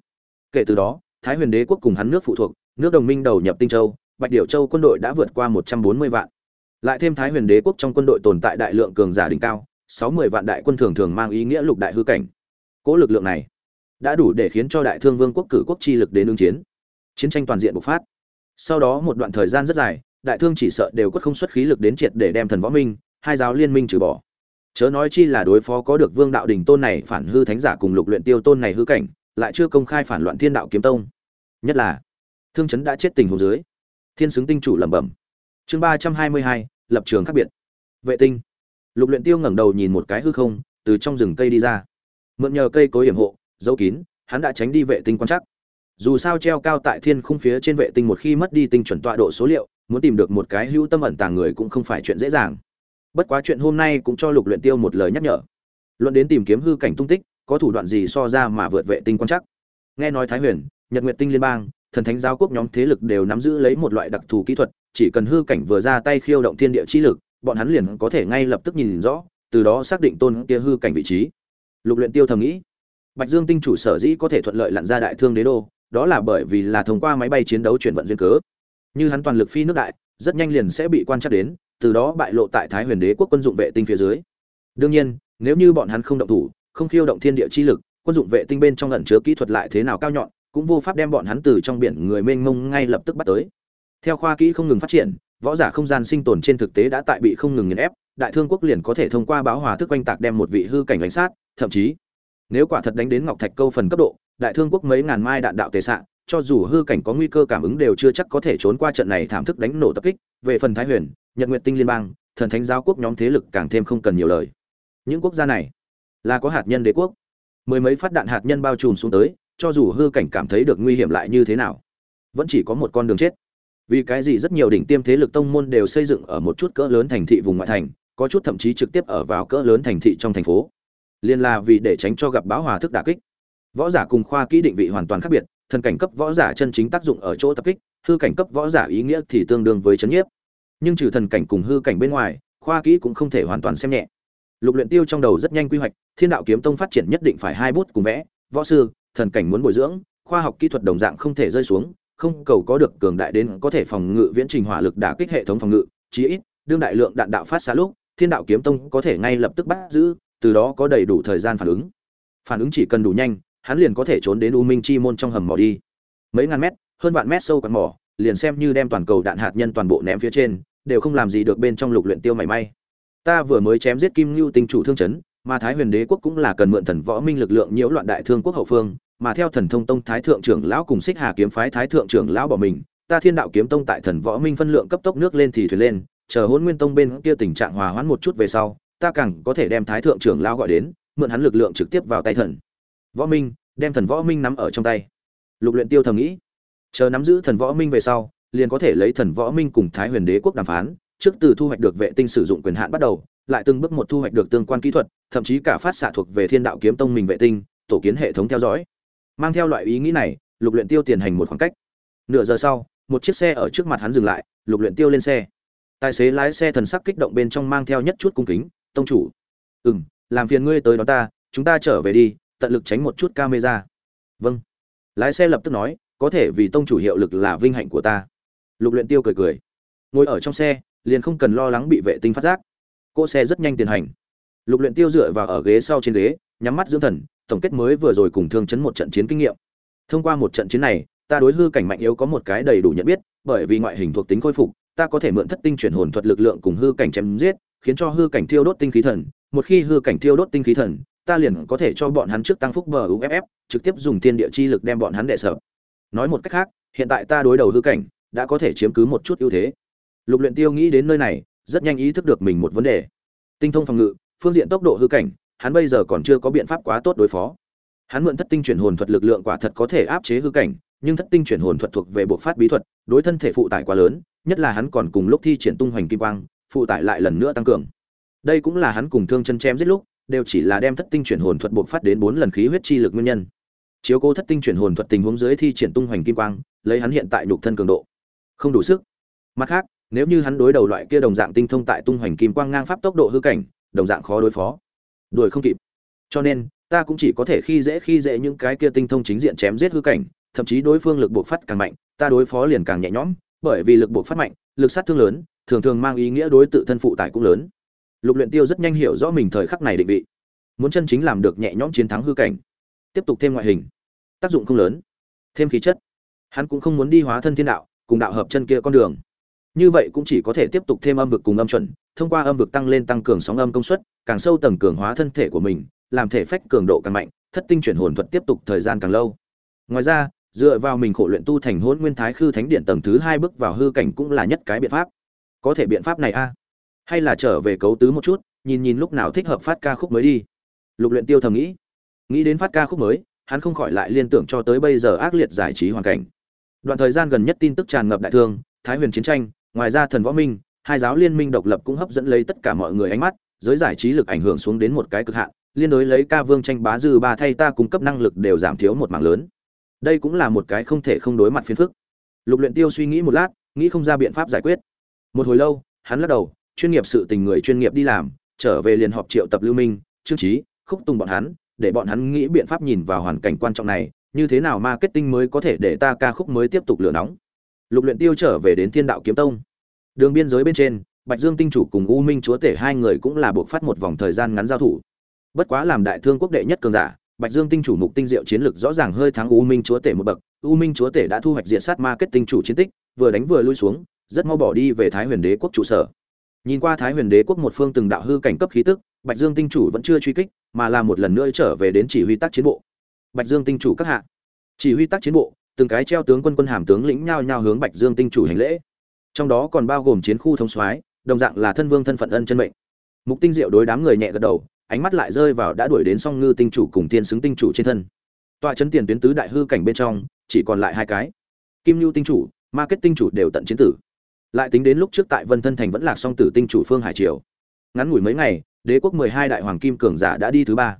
Kể từ đó, thái huyền đế quốc cùng hắn nước phụ thuộc, nước đồng minh đầu nhập tinh châu bạch điểu châu quân đội đã vượt qua một trăm bốn mươi vạn. Lại thêm thái huyền đế quốc trong quân đội tồn tại đại lượng cường giả đỉnh cao, sáu mươi vạn đại quân thường thường mang ý nghĩa lục đại hư cảnh. Cỗ lực lượng này đã đủ để khiến cho đại thương vương quốc cử quốc chi lực đến ứng chiến. Chiến tranh toàn diện bộc phát. Sau đó một đoạn thời gian rất dài, đại thương chỉ sợ đều quất không xuất khí lực đến triệt để đem thần võ minh, hai giáo liên minh trừ bỏ. Chớ nói chi là đối phó có được vương đạo đỉnh tôn này phản hư thánh giả cùng lục luyện tiêu tôn này hư cảnh, lại chưa công khai phản loạn thiên đạo kiếm tông. Nhất là, thương chấn đã chết tình huống dưới thiên xứng tinh chủ lẩm bẩm. Chương ba trăm hai mươi hai, lập trường khác biệt. Vệ tinh. Lục luyện tiêu ngẩng đầu nhìn một cái hư không, từ trong rừng cây đi ra. Mượn nhờ cây cối hiểm hộ, giấu kín, hắn đã tránh đi vệ tinh quan chắc dù sao treo cao tại thiên khung phía trên vệ tinh một khi mất đi tinh chuẩn tọa độ số liệu, muốn tìm được một cái hữu tâm ẩn tàng người cũng không phải chuyện dễ dàng. Bất quá chuyện hôm nay cũng cho lục luyện tiêu một lời nhắc nhở. Luận đến tìm kiếm hư cảnh tung tích, có thủ đoạn gì so ra mà vượt vệ tinh quan chắc nghe nói thái huyền, nhật nguyệt tinh liên bang thần thánh giáo quốc nhóm thế lực đều nắm giữ lấy một loại đặc thù kỹ thuật, chỉ cần hư cảnh vừa ra tay khiêu động thiên địa chi lực, bọn hắn liền có thể ngay lập tức nhìn rõ, từ đó xác định tôn kia hư cảnh vị trí. Lục luyện tiêu thầm nghĩ, bạch dương tinh chủ sở dĩ có thể thuận lợi lặn ra đại thương đế đô, đó là bởi vì là thông qua máy bay chiến đấu chuyển vận duyên cớ. Như hắn toàn lực phi nước đại, rất nhanh liền sẽ bị quan trắc đến, từ đó bại lộ tại thái huyền đế quốc quân dụng vệ tinh phía dưới. Đương nhiên, nếu như bọn hắn không động thủ, không khiêu động thiên địa chi lực, quân dụng vệ tinh bên trong ẩn chứa kỹ thuật lại thế nào cao nhọn cũng vô pháp đem bọn hắn từ trong biển người mênh mông ngay lập tức bắt tới. Theo khoa kỹ không ngừng phát triển, võ giả không gian sinh tồn trên thực tế đã tại bị không ngừng nghiền ép, đại thương quốc liền có thể thông qua báo hòa thức oanh tạc đem một vị hư cảnh đánh sát, thậm chí, nếu quả thật đánh đến ngọc thạch câu phần cấp độ, đại thương quốc mấy ngàn mai đạn đạo tề xạ, cho dù hư cảnh có nguy cơ cảm ứng đều chưa chắc có thể trốn qua trận này thảm thức đánh nổ tập kích. Về phần thái huyền, nhật nguyện tinh liên bang, thần thánh giáo quốc nhóm thế lực càng thêm không cần nhiều lời. Những quốc gia này là có hạt nhân đế quốc. Mười mấy phát đạn hạt nhân bao trùm xuống tới cho dù hư cảnh cảm thấy được nguy hiểm lại như thế nào, vẫn chỉ có một con đường chết. Vì cái gì rất nhiều đỉnh tiêm thế lực tông môn đều xây dựng ở một chút cỡ lớn thành thị vùng ngoại thành, có chút thậm chí trực tiếp ở vào cỡ lớn thành thị trong thành phố. Liên là vì để tránh cho gặp báo hòa thức đả kích. Võ giả cùng khoa kỹ định vị hoàn toàn khác biệt, thần cảnh cấp võ giả chân chính tác dụng ở chỗ tập kích, hư cảnh cấp võ giả ý nghĩa thì tương đương với chấn nhiếp. Nhưng trừ thần cảnh cùng hư cảnh bên ngoài, khoa kỹ cũng không thể hoàn toàn xem nhẹ. Lục luyện tiêu trong đầu rất nhanh quy hoạch, thiên đạo kiếm tông phát triển nhất định phải hai bút cùng vẽ, võ sư thần cảnh muốn bồi dưỡng, khoa học kỹ thuật đồng dạng không thể rơi xuống, không cầu có được cường đại đến có thể phòng ngự viễn trình hỏa lực đả kích hệ thống phòng ngự, chí ít, đương đại lượng đạn đạo phát xạ lúc, thiên đạo kiếm tông có thể ngay lập tức bắt giữ, từ đó có đầy đủ thời gian phản ứng. Phản ứng chỉ cần đủ nhanh, hắn liền có thể trốn đến u minh chi môn trong hầm mỏ đi. Mấy ngàn mét, hơn vạn mét sâu quạt mỏ, liền xem như đem toàn cầu đạn hạt nhân toàn bộ ném phía trên, đều không làm gì được bên trong lục luyện tiêu mảy may. Ta vừa mới chém giết kim lưu tinh chủ thương chấn mà thái huyền đế quốc cũng là cần mượn thần võ minh lực lượng nhiễu loạn đại thương quốc hậu phương, mà theo thần thông tông thái thượng trưởng lão cùng xích hà kiếm phái thái thượng trưởng lão bỏ mình, ta thiên đạo kiếm tông tại thần võ minh phân lượng cấp tốc nước lên thì thuyền lên, chờ hôn nguyên tông bên kia tình trạng hòa hoãn một chút về sau, ta càng có thể đem thái thượng trưởng lão gọi đến, mượn hắn lực lượng trực tiếp vào tay thần võ minh, đem thần võ minh nắm ở trong tay. Lục luyện tiêu thầm nghĩ. Chờ nắm giữ thần võ minh về sau, liền có thể lấy thần võ minh cùng thái huyền đế quốc đàm phán, trước từ thu hoạch được vệ tinh sử dụng quyền hạn bắt đầu lại từng bước một thu hoạch được tương quan kỹ thuật, thậm chí cả phát xạ thuộc về thiên đạo kiếm tông mình vệ tinh, tổ kiến hệ thống theo dõi. Mang theo loại ý nghĩ này, lục luyện tiêu tiền hành một khoảng cách. Nửa giờ sau, một chiếc xe ở trước mặt hắn dừng lại, lục luyện tiêu lên xe. Tài xế lái xe thần sắc kích động bên trong mang theo nhất chút cung kính, tông chủ. Ừm, làm phiền ngươi tới đó ta, chúng ta trở về đi, tận lực tránh một chút camera. Vâng. Lái xe lập tức nói, có thể vì tông chủ hiệu lực là vinh hạnh của ta. Lục luyện tiêu cười cười. Ngồi ở trong xe, liền không cần lo lắng bị vệ tinh phát giác cỗ xe rất nhanh tiến hành. Lục luyện tiêu dựa vào ở ghế sau trên ghế, nhắm mắt dưỡng thần, tổng kết mới vừa rồi cùng thương chấn một trận chiến kinh nghiệm. Thông qua một trận chiến này, ta đối hư cảnh mạnh yếu có một cái đầy đủ nhận biết, bởi vì ngoại hình thuộc tính khôi phục, ta có thể mượn thất tinh chuyển hồn thuật lực lượng cùng hư cảnh chém giết, khiến cho hư cảnh thiêu đốt tinh khí thần. Một khi hư cảnh thiêu đốt tinh khí thần, ta liền có thể cho bọn hắn trước tăng phúc bờ uff trực tiếp dùng tiên địa chi lực đem bọn hắn đệ sập. nói một cách khác, hiện tại ta đối đầu hư cảnh, đã có thể chiếm cứ một chút ưu thế. Lục luyện tiêu nghĩ đến nơi này rất nhanh ý thức được mình một vấn đề. Tinh thông phòng ngự, phương diện tốc độ hư cảnh, hắn bây giờ còn chưa có biện pháp quá tốt đối phó. Hắn mượn thất tinh chuyển hồn thuật lực lượng quả thật có thể áp chế hư cảnh, nhưng thất tinh chuyển hồn thuật thuộc về bộ phát bí thuật, đối thân thể phụ tải quá lớn, nhất là hắn còn cùng lúc thi triển tung hoành kim quang, phụ tải lại lần nữa tăng cường. Đây cũng là hắn cùng thương chân chém giết lúc, đều chỉ là đem thất tinh chuyển hồn thuật buộc phát đến bốn lần khí huyết chi lực nguyên nhân. Chiếu cố thất tinh chuyển hồn thuật tình huống dưới thi triển tung hoành kim quang, lấy hắn hiện tại nhục thân cường độ. Không đủ sức. Mặt khác nếu như hắn đối đầu loại kia đồng dạng tinh thông tại tung hoành kim quang ngang pháp tốc độ hư cảnh, đồng dạng khó đối phó. Đuổi không kịp. Cho nên, ta cũng chỉ có thể khi dễ khi dễ những cái kia tinh thông chính diện chém giết hư cảnh, thậm chí đối phương lực buộc phát càng mạnh, ta đối phó liền càng nhẹ nhõm, bởi vì lực buộc phát mạnh, lực sát thương lớn, thường thường mang ý nghĩa đối tự thân phụ tải cũng lớn. Lục luyện tiêu rất nhanh hiểu rõ mình thời khắc này định vị. Muốn chân chính làm được nhẹ nhõm chiến thắng hư cảnh. Tiếp tục thêm ngoại hình. Tác dụng không lớn. Thêm khí chất. Hắn cũng không muốn đi hóa thân thiên đạo, cùng đạo hợp chân kia con đường như vậy cũng chỉ có thể tiếp tục thêm âm vực cùng âm chuẩn, thông qua âm vực tăng lên tăng cường sóng âm công suất, càng sâu tầng cường hóa thân thể của mình, làm thể phách cường độ càng mạnh, thất tinh chuyển hồn thuật tiếp tục thời gian càng lâu. Ngoài ra, dựa vào mình khổ luyện tu thành hôn nguyên thái khư thánh điện tầng thứ hai bước vào hư cảnh cũng là nhất cái biện pháp. Có thể biện pháp này a? Hay là trở về cấu tứ một chút, nhìn nhìn lúc nào thích hợp phát ca khúc mới đi. Lục luyện tiêu thầm nghĩ. Nghĩ đến phát ca khúc mới, hắn không khỏi lại liên tưởng cho tới bây giờ ác liệt giải trí hoàn cảnh. Đoạn thời gian gần nhất tin tức tràn ngập đại thương, thái huyền chiến tranh ngoài ra thần võ minh, hai giáo liên minh độc lập cũng hấp dẫn lấy tất cả mọi người ánh mắt, giới giải trí lực ảnh hưởng xuống đến một cái cực hạn, liên đối lấy ca vương tranh bá dư ba thay ta cung cấp năng lực đều giảm thiếu một mảng lớn. Đây cũng là một cái không thể không đối mặt phiền phức. Lục luyện tiêu suy nghĩ một lát, nghĩ không ra biện pháp giải quyết. Một hồi lâu, hắn lắc đầu, chuyên nghiệp sự tình người chuyên nghiệp đi làm, trở về liền họp triệu tập lưu minh, trương trí khúc tùng bọn hắn, để bọn hắn nghĩ biện pháp nhìn vào hoàn cảnh quan trọng này, như thế nào marketing mới có thể để ta ca khúc mới tiếp tục lửa nóng lục luyện tiêu trở về đến thiên đạo kiếm tông. Đường biên giới bên trên, bạch dương tinh chủ cùng u minh chúa tể hai người cũng là buộc phát một vòng thời gian ngắn giao thủ. Bất quá làm đại thương quốc đệ nhất cường giả, bạch dương tinh chủ mục tinh diệu chiến lược rõ ràng hơi thắng u minh chúa tể một bậc. U minh chúa tể đã thu hoạch diện sát ma kết tinh chủ chiến tích, vừa đánh vừa lui xuống, rất mau bỏ đi về thái huyền đế quốc trụ sở. Nhìn qua thái huyền đế quốc một phương từng đạo hư cảnh cấp khí tức, bạch dương tinh chủ vẫn chưa truy kích, mà là một lần nữa trở về đến chỉ huy tác chiến bộ. Bạch dương tinh chủ các hạ. Chỉ huy tác chiến bộ từng cái treo tướng quân quân hàm tướng lĩnh nhao nhao hướng bạch dương tinh chủ hành lễ. Trong đó còn bao gồm chiến khu thống soái, đồng dạng là thân vương thân phận ân chân mệnh. Mục tinh diệu đối đám người nhẹ gật đầu, ánh mắt lại rơi vào đã đuổi đến song ngư tinh chủ cùng tiên xứng tinh chủ trên thân. Tọa trấn tiền tuyến tứ đại hư cảnh bên trong, chỉ còn lại hai cái. Kim nhu tinh chủ, ma kết tinh chủ đều tận chiến tử. Lại tính đến lúc trước tại vân thân thành vẫn là song tử tinh chủ phương hải triều. Ngắn ngủi mấy ngày, đế quốc mười hai đại hoàng kim cường giả đã đi thứ ba.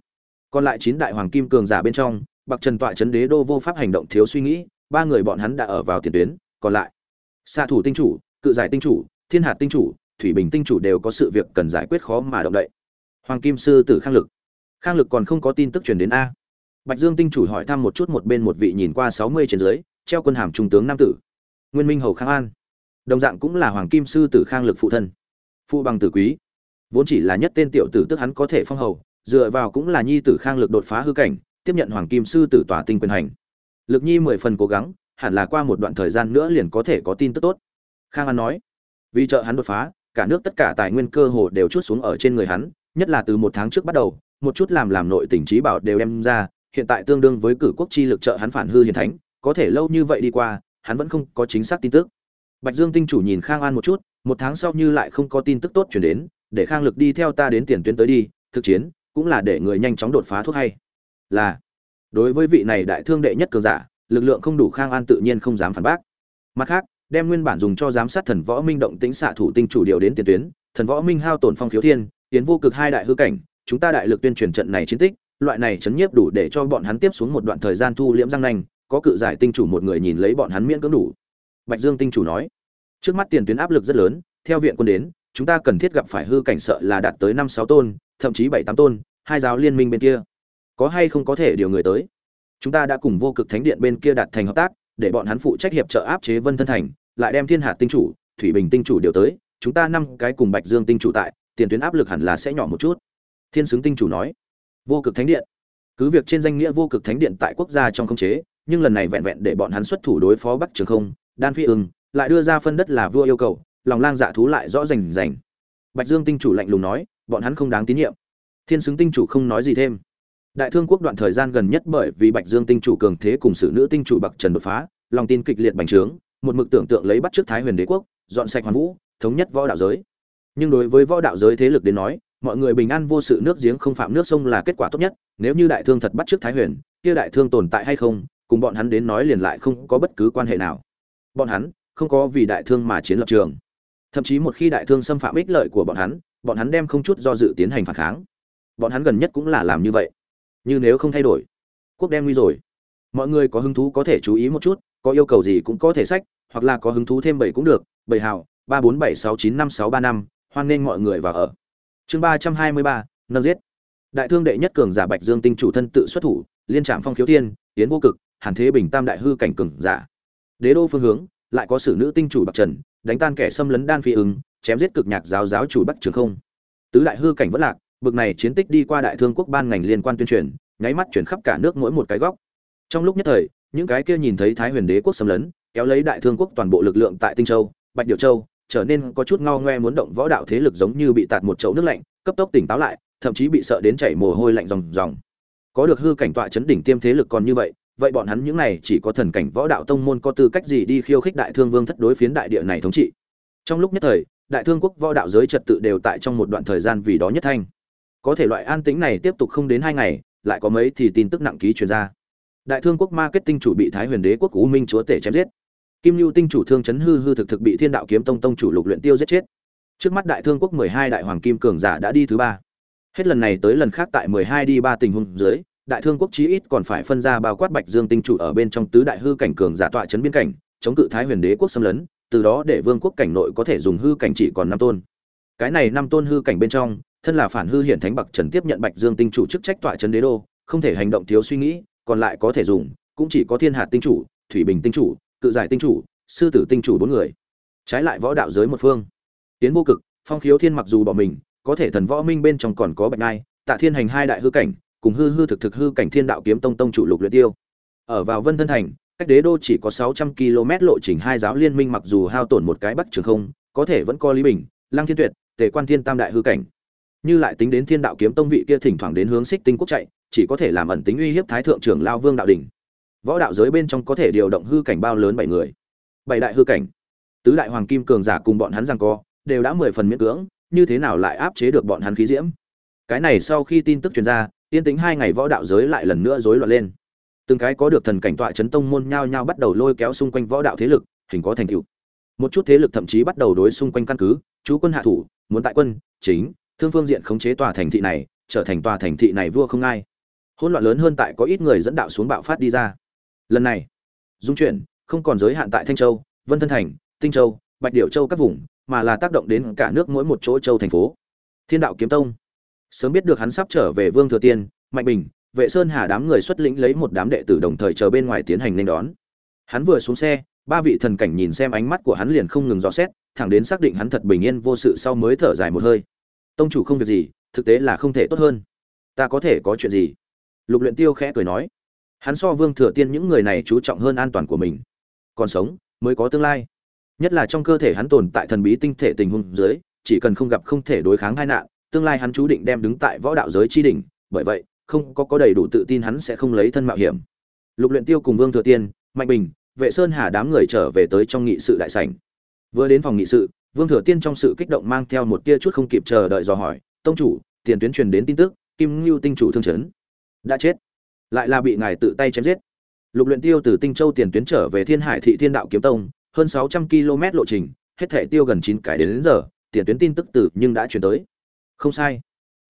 Còn lại chín đại hoàng kim cường giả bên trong bạc trần tọa chấn đế đô vô pháp hành động thiếu suy nghĩ, ba người bọn hắn đã ở vào tiền tuyến, còn lại xạ thủ tinh chủ, cự giải tinh chủ, thiên hạt tinh chủ, thủy bình tinh chủ đều có sự việc cần giải quyết khó mà động đậy. Hoàng kim sư tử khang lực. Khang lực còn không có tin tức truyền đến a. Bạch dương tinh chủ hỏi thăm một chút một bên một vị nhìn qua sáu mươi trên dưới, treo quân hàm trung tướng nam tử. Nguyên minh hầu khang an. Đồng dạng cũng là hoàng kim sư tử khang lực phụ thân. Phụ bằng tử quý. Vốn chỉ là nhất tên tiểu tử tức hắn có thể phong hầu, dựa vào cũng là nhi tử khang lực đột phá hư cảnh tiếp nhận hoàng kim sư tử tòa tinh quyền hành. Lực nhi mười phần cố gắng, hẳn là qua một đoạn thời gian nữa liền có thể có tin tức tốt. Khang an nói, vì trợ hắn đột phá, cả nước tất cả tài nguyên cơ hồ đều chút xuống ở trên người hắn, nhất là từ một tháng trước bắt đầu, một chút làm làm nội tỉnh trí bảo đều đem ra, hiện tại tương đương với cử quốc chi lực trợ hắn phản hư hiền thánh, có thể lâu như vậy đi qua, hắn vẫn không có chính xác tin tức. Bạch dương tinh chủ nhìn khang an một chút, một tháng sau như lại không có tin tức tốt chuyển đến, để khang lực đi theo ta đến tiền tuyến tới đi, thực chiến, cũng là để người nhanh chóng đột phá thuốc hay là, đối với vị này đại thương đệ nhất cường giả, lực lượng không đủ khang an tự nhiên không dám phản bác. Mặt khác, đem nguyên bản dùng cho giám sát thần võ minh động tính xạ thủ tinh chủ điều đến tiền tuyến, thần võ minh hao tổn phong khiếu thiên, tiến vô cực hai đại hư cảnh, chúng ta đại lực tuyên truyền trận này chiến tích, loại này chấn nhiếp đủ để cho bọn hắn tiếp xuống một đoạn thời gian thu liễm răng nanh, có cự giải tinh chủ một người nhìn lấy bọn hắn miễn cưỡng đủ. Bạch dương tinh chủ nói, trước mắt tiền tuyến áp lực rất lớn, theo viện quân đến, chúng ta cần thiết gặp phải hư cảnh sợ là đạt tới năm sáu tôn, thậm chí bảy tám tôn, hai giáo liên minh bên kia có hay không có thể điều người tới. Chúng ta đã cùng vô cực thánh điện bên kia đạt thành hợp tác, để bọn hắn phụ trách hiệp trợ áp chế vân thân thành, lại đem thiên hạ tinh chủ, thủy bình tinh chủ điều tới. Chúng ta năm cái cùng bạch dương tinh chủ tại, tiền tuyến áp lực hẳn là sẽ nhỏ một chút. Thiên xứng tinh chủ nói. Vô cực thánh điện. Cứ việc trên danh nghĩa vô cực thánh điện tại quốc gia trong không chế, nhưng lần này vẹn vẹn để bọn hắn xuất thủ đối phó bắc trường không, đan phi ưng, lại đưa ra phân đất là vua yêu cầu, lòng lang dạ thú lại rõ rành rành. Bạch dương tinh chủ lạnh lùng nói, bọn hắn không đáng tín nhiệm. Thiên xứng tinh chủ không nói gì thêm đại thương quốc đoạn thời gian gần nhất bởi vì bạch dương tinh chủ cường thế cùng sự nữ tinh chủ bậc trần đột phá, lòng tin kịch liệt bành trướng, một mực tưởng tượng lấy bắt trước thái huyền đế quốc, dọn sạch hoàn vũ, thống nhất võ đạo giới. Nhưng đối với võ đạo giới thế lực đến nói, mọi người bình an vô sự nước giếng không phạm nước sông là kết quả tốt nhất, nếu như đại thương thật bắt trước thái huyền, kia đại thương tồn tại hay không, cùng bọn hắn đến nói liền lại không có bất cứ quan hệ nào. Bọn hắn không có vì đại thương mà chiến lập trường. Thậm chí một khi đại thương xâm phạm ích lợi của bọn hắn bọn hắn đem không chút do dự tiến hành phản kháng. Bọn hắn gần nhất cũng là làm như vậy như nếu không thay đổi. Quốc đem nguy rồi. Mọi người có hứng thú có thể chú ý một chút, có yêu cầu gì cũng có thể sách, hoặc là có hứng thú thêm bảy cũng được. Bảy hào, ba bốn bảy sáu chín năm sáu ba năm, hoan nghênh mọi người vào ở. Chương ba trăm hai mươi ba, nâng giết. Đại thương đệ nhất cường giả bạch dương tinh chủ thân tự xuất thủ, liên trạm phong khiếu thiên, tiến vô cực, hàn thế bình tam đại hư cảnh cường giả. Đế đô phương hướng, lại có sử nữ tinh chủ bạc trần, đánh tan kẻ xâm lấn đan phi ứng, chém giết cực nhạc giáo giáo chủ bắc trường không. Tứ đại hư cảnh vẫn lạc bực này chiến tích đi qua đại thương quốc ban ngành liên quan tuyên truyền, nháy mắt chuyển khắp cả nước mỗi một cái góc. Trong lúc nhất thời, những cái kia nhìn thấy thái huyền đế quốc xâm lấn, kéo lấy đại thương quốc toàn bộ lực lượng tại tinh châu, bạch điệu châu, trở nên có chút ngao ngoe muốn động võ đạo thế lực giống như bị tạt một chậu nước lạnh, cấp tốc tỉnh táo lại, thậm chí bị sợ đến chảy mồ hôi lạnh ròng ròng. Có được hư cảnh tọa chấn đỉnh tiêm thế lực còn như vậy vậy bọn hắn những này chỉ có thần cảnh võ đạo tông môn có tư cách gì đi khiêu khích đại thương vương thất đối phiến đại địa này thống trị? Trong lúc nhất thời, đại thương quốc võ đạo giới trật tự đều tại trong một đoạn thời gian vì đó nhất thanh có thể loại an tĩnh này tiếp tục không đến hai ngày, lại có mấy thì tin tức nặng ký truyền ra. Đại thương quốc marketing chủ bị thái huyền đế quốc u minh chúa tể chém giết. Kim lưu tinh chủ thương chấn hư hư thực thực bị thiên đạo kiếm tông tông chủ lục luyện tiêu giết chết. Trước mắt đại thương quốc mười hai đại hoàng kim cường giả đã đi thứ ba. Hết lần này tới lần khác tại mười hai đi ba tình huống dưới, đại thương quốc chí ít còn phải phân ra bao quát bạch dương tinh chủ ở bên trong tứ đại hư cảnh cường giả tọa chấn biên cảnh, chống cự thái huyền đế quốc xâm lấn, từ đó để vương quốc cảnh nội có thể dùng hư cảnh chỉ còn năm tôn. Cái này năm tôn hư cảnh bên trong thân là phản hư hiển thánh bậc trần tiếp nhận bạch dương tinh chủ chức trách tọa trấn đế đô, không thể hành động thiếu suy nghĩ, còn lại có thể dùng, cũng chỉ có thiên hạt tinh chủ, thủy bình tinh chủ, cự giải tinh chủ, sư tử tinh chủ bốn người. Trái lại võ đạo giới một phương. Tiến vô cực, phong khiếu thiên mặc dù bỏ mình, có thể thần võ minh bên trong còn có bạch ngai, tạ thiên hành hai đại hư cảnh, cùng hư hư thực thực hư cảnh thiên đạo kiếm tông tông chủ lục luyện tiêu. Ở vào vân thân thành, cách đế đô chỉ có 600 km lộ trình hai giáo liên minh mặc dù hao tổn một cái bắc trường không, có thể vẫn có lý bình, lăng thiên tuyệt, tề quan thiên tam đại hư cảnh như lại tính đến thiên đạo kiếm tông vị kia thỉnh thoảng đến hướng xích tinh quốc chạy, chỉ có thể làm ẩn tính uy hiếp thái thượng trưởng lao vương đạo đỉnh. Võ đạo giới bên trong có thể điều động hư cảnh bao lớn bảy người. Bảy đại hư cảnh. Tứ đại hoàng kim cường giả cùng bọn hắn rằng co, đều đã mười phần miễn cưỡng, như thế nào lại áp chế được bọn hắn khí diễm? Cái này sau khi tin tức truyền ra, yên tính hai ngày võ đạo giới lại lần nữa rối loạn lên. Từng cái có được thần cảnh tọa chấn tông môn nhao nhao bắt đầu lôi kéo xung quanh võ đạo thế lực, hình có thành tựu. Một chút thế lực thậm chí bắt đầu đối xung quanh căn cứ, chú quân hạ thủ, muốn tại quân, chính thương phương diện khống chế tòa thành thị này, trở thành tòa thành thị này vua không ai. Hỗn loạn lớn hơn tại có ít người dẫn đạo xuống bạo phát đi ra. Lần này, dung chuyển, không còn giới hạn tại thanh châu, vân thân thành, tinh châu, bạch điệu châu các vùng, mà là tác động đến cả nước mỗi một chỗ châu thành phố. Thiên đạo kiếm tông. Sớm biết được hắn sắp trở về vương thừa tiên, mạnh bình, vệ sơn hà đám người xuất lĩnh lấy một đám đệ tử đồng thời chờ bên ngoài tiến hành nên đón. Hắn vừa xuống xe, ba vị thần cảnh nhìn xem ánh mắt của hắn liền không ngừng dò xét, thẳng đến xác định hắn thật bình yên vô sự sau mới thở dài một hơi tông chủ không việc gì, thực tế là không thể tốt hơn. Ta có thể có chuyện gì? Lục luyện tiêu khẽ cười nói. Hắn so vương thừa tiên những người này chú trọng hơn an toàn của mình. Còn sống, mới có tương lai. Nhất là trong cơ thể hắn tồn tại thần bí tinh thể tình huống dưới, chỉ cần không gặp không thể đối kháng hai nạn, tương lai hắn chú định đem đứng tại võ đạo giới chi đỉnh. Bởi vậy, không có có đầy đủ tự tin hắn sẽ không lấy thân mạo hiểm. Lục luyện tiêu cùng vương thừa tiên, mạnh bình, vệ sơn hà đám người trở về tới trong nghị sự đại sảnh. Vừa đến phòng nghị sự vương thừa tiên trong sự kích động mang theo một tia chút không kịp chờ đợi dò hỏi tông chủ tiền tuyến truyền đến tin tức kim ngưu tinh chủ thương chấn. Đã chết. Lại là bị ngài tự tay chém giết. Lục luyện tiêu từ tinh châu tiền tuyến trở về thiên hải thị thiên đạo kiếm tông hơn 600 km lộ trình hết thể tiêu gần 9 cái đến, đến giờ tiền tuyến tin tức từ nhưng đã truyền tới. Không sai.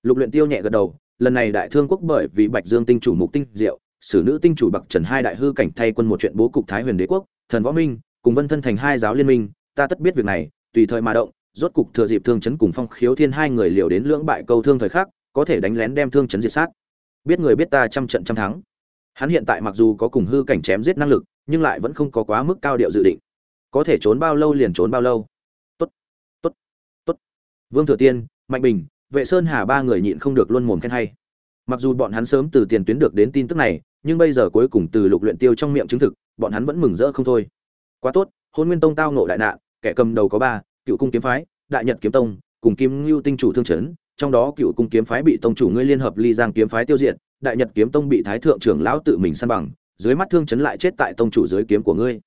Lục luyện tiêu nhẹ gật đầu lần này đại thương quốc bởi vì bạch dương tinh chủ mục tinh diệu sử nữ tinh chủ bậc trần hai đại hư cảnh thay quân một chuyện bố cục thái huyền đế quốc thần võ minh cùng vân thân thành hai giáo liên minh ta tất biết việc này tùy thời mà động, rốt cục thừa dịp thương chấn cùng phong khiếu thiên hai người liều đến lưỡng bại câu thương thời khắc, có thể đánh lén đem thương chấn diệt sát. Biết người biết ta trăm trận trăm thắng. Hắn hiện tại mặc dù có cùng hư cảnh chém giết năng lực, nhưng lại vẫn không có quá mức cao điệu dự định. Có thể trốn bao lâu liền trốn bao lâu. Tốt tốt tốt. Vương thừa tiên, mạnh bình, vệ sơn hà ba người nhịn không được luôn mồm khen hay. Mặc dù bọn hắn sớm từ tiền tuyến được đến tin tức này, nhưng bây giờ cuối cùng từ lục luyện tiêu trong miệng chứng thực, bọn hắn vẫn mừng rỡ không thôi. Quá tốt, hôn nguyên tông tao ngộ đại nạn kẻ cầm đầu có ba, cựu cung kiếm phái, đại nhật kiếm tông, cùng kim ngưu tinh chủ thương chấn, trong đó cựu cung kiếm phái bị tông chủ ngươi liên hợp ly giang kiếm phái tiêu diệt, đại nhật kiếm tông bị thái thượng trưởng lão tự mình săn bằng, dưới mắt thương chấn lại chết tại tông chủ dưới kiếm của ngươi.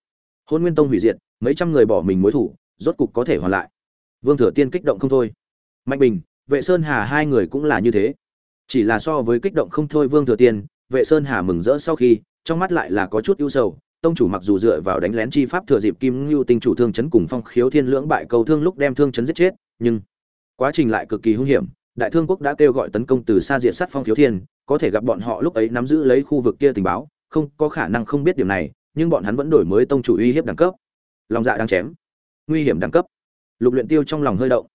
Hôn nguyên tông hủy diệt, mấy trăm người bỏ mình mối thủ, rốt cục có thể hoàn lại. Vương thừa tiên kích động không thôi. Mạnh bình, vệ sơn hà hai người cũng là như thế. Chỉ là so với kích động không thôi vương thừa tiên, vệ sơn hà mừng rỡ sau khi, trong mắt lại là có chút ưu sầu tông chủ mặc dù dựa vào đánh lén chi pháp thừa dịp kim ngưu tinh chủ thương chấn cùng phong khiếu thiên lưỡng bại cầu thương lúc đem thương chấn giết chết, nhưng quá trình lại cực kỳ hung hiểm, đại thương quốc đã kêu gọi tấn công từ xa diện sát phong khiếu thiên, có thể gặp bọn họ lúc ấy nắm giữ lấy khu vực kia tình báo, không, có khả năng không biết điểm này, nhưng bọn hắn vẫn đổi mới tông chủ uy hiếp đẳng cấp. Lòng dạ đang chém. Nguy hiểm đẳng cấp. Lục luyện tiêu trong lòng hơi động.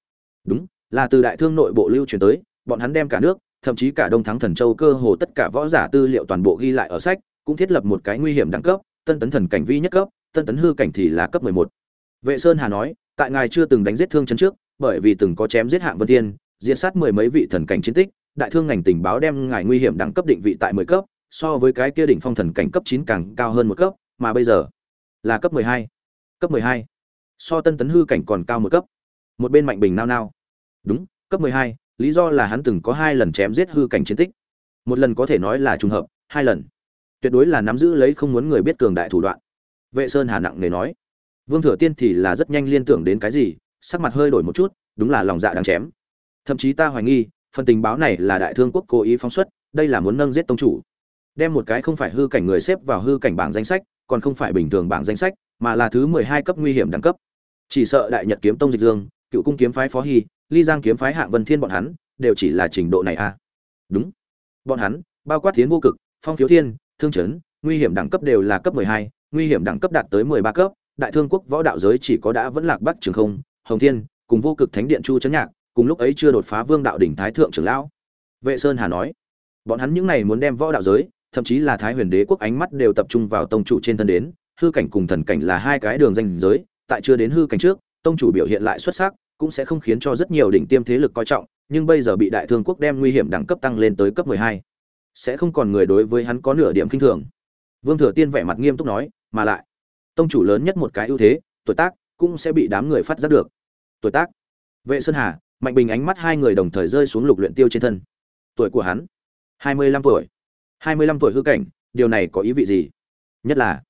Đúng, là từ đại thương nội bộ lưu truyền tới, bọn hắn đem cả nước, thậm chí cả đông thắng thần châu cơ hồ tất cả võ giả tư liệu toàn bộ ghi lại ở sách, cũng thiết lập một cái nguy hiểm đẳng cấp tân tấn thần cảnh vi nhất cấp tân tấn hư cảnh thì là cấp 11. vệ sơn hà nói tại ngài chưa từng đánh giết thương chấn trước bởi vì từng có chém giết hạng vân thiên diệt sát mười mấy vị thần cảnh chiến tích đại thương ngành tình báo đem ngài nguy hiểm đẳng cấp định vị tại 10 cấp so với cái kia đỉnh phong thần cảnh cấp chín càng cao hơn một cấp mà bây giờ là cấp 12. cấp 12. so tân tấn hư cảnh còn cao một cấp một bên mạnh bình nao nao đúng cấp 12, lý do là hắn từng có hai lần chém giết hư cảnh chiến tích một lần có thể nói là trùng hợp hai lần tuyệt đối là nắm giữ lấy không muốn người biết cường đại thủ đoạn. Vệ sơn hà nặng nề nói, vương thừa tiên thì là rất nhanh liên tưởng đến cái gì, sắc mặt hơi đổi một chút, đúng là lòng dạ đáng chém. Thậm chí ta hoài nghi, phần tình báo này là đại thương quốc cố ý phóng xuất, đây là muốn nâng giết tông chủ. Đem một cái không phải hư cảnh người xếp vào hư cảnh bảng danh sách, còn không phải bình thường bảng danh sách, mà là thứ mười hai cấp nguy hiểm đẳng cấp. Chỉ sợ đại nhật kiếm tông dịch dương, cựu cung kiếm phái phó hy, ly giang kiếm phái hạng vân thiên bọn hắn, đều chỉ là trình độ này a à. đúng. Bọn hắn, bao quát tiến vô cực, phong thiếu thiên thương chấn, nguy hiểm đẳng cấp đều là cấp mười hai, nguy hiểm đẳng cấp đạt tới mười ba cấp, đại thương quốc võ đạo giới chỉ có đã vẫn lạc bắc trường không, hồng thiên, cùng vô cực thánh điện chu chấn nhạc, cùng lúc ấy chưa đột phá vương đạo đỉnh thái thượng trưởng lão. Vệ sơn hà nói, bọn hắn những này muốn đem võ đạo giới, thậm chí là thái huyền đế quốc ánh mắt đều tập trung vào tông chủ trên thân đến, hư cảnh cùng thần cảnh là hai cái đường danh giới, tại chưa đến hư cảnh trước, tông chủ biểu hiện lại xuất sắc, cũng sẽ không khiến cho rất nhiều đỉnh tiêm thế lực coi trọng, nhưng bây giờ bị đại thương quốc đem nguy hiểm đẳng cấp tăng lên tới cấp mười hai sẽ không còn người đối với hắn có nửa điểm kinh thường. Vương thừa tiên vẻ mặt nghiêm túc nói, mà lại, tông chủ lớn nhất một cái ưu thế, tuổi tác cũng sẽ bị đám người phát giác được. Tuổi tác? Vệ sơn hà, mạnh bình ánh mắt hai người đồng thời rơi xuống lục luyện tiêu trên thân. Tuổi của hắn? Hai mươi lăm tuổi. Hai mươi lăm tuổi hư cảnh, điều này có ý vị gì? Nhất là,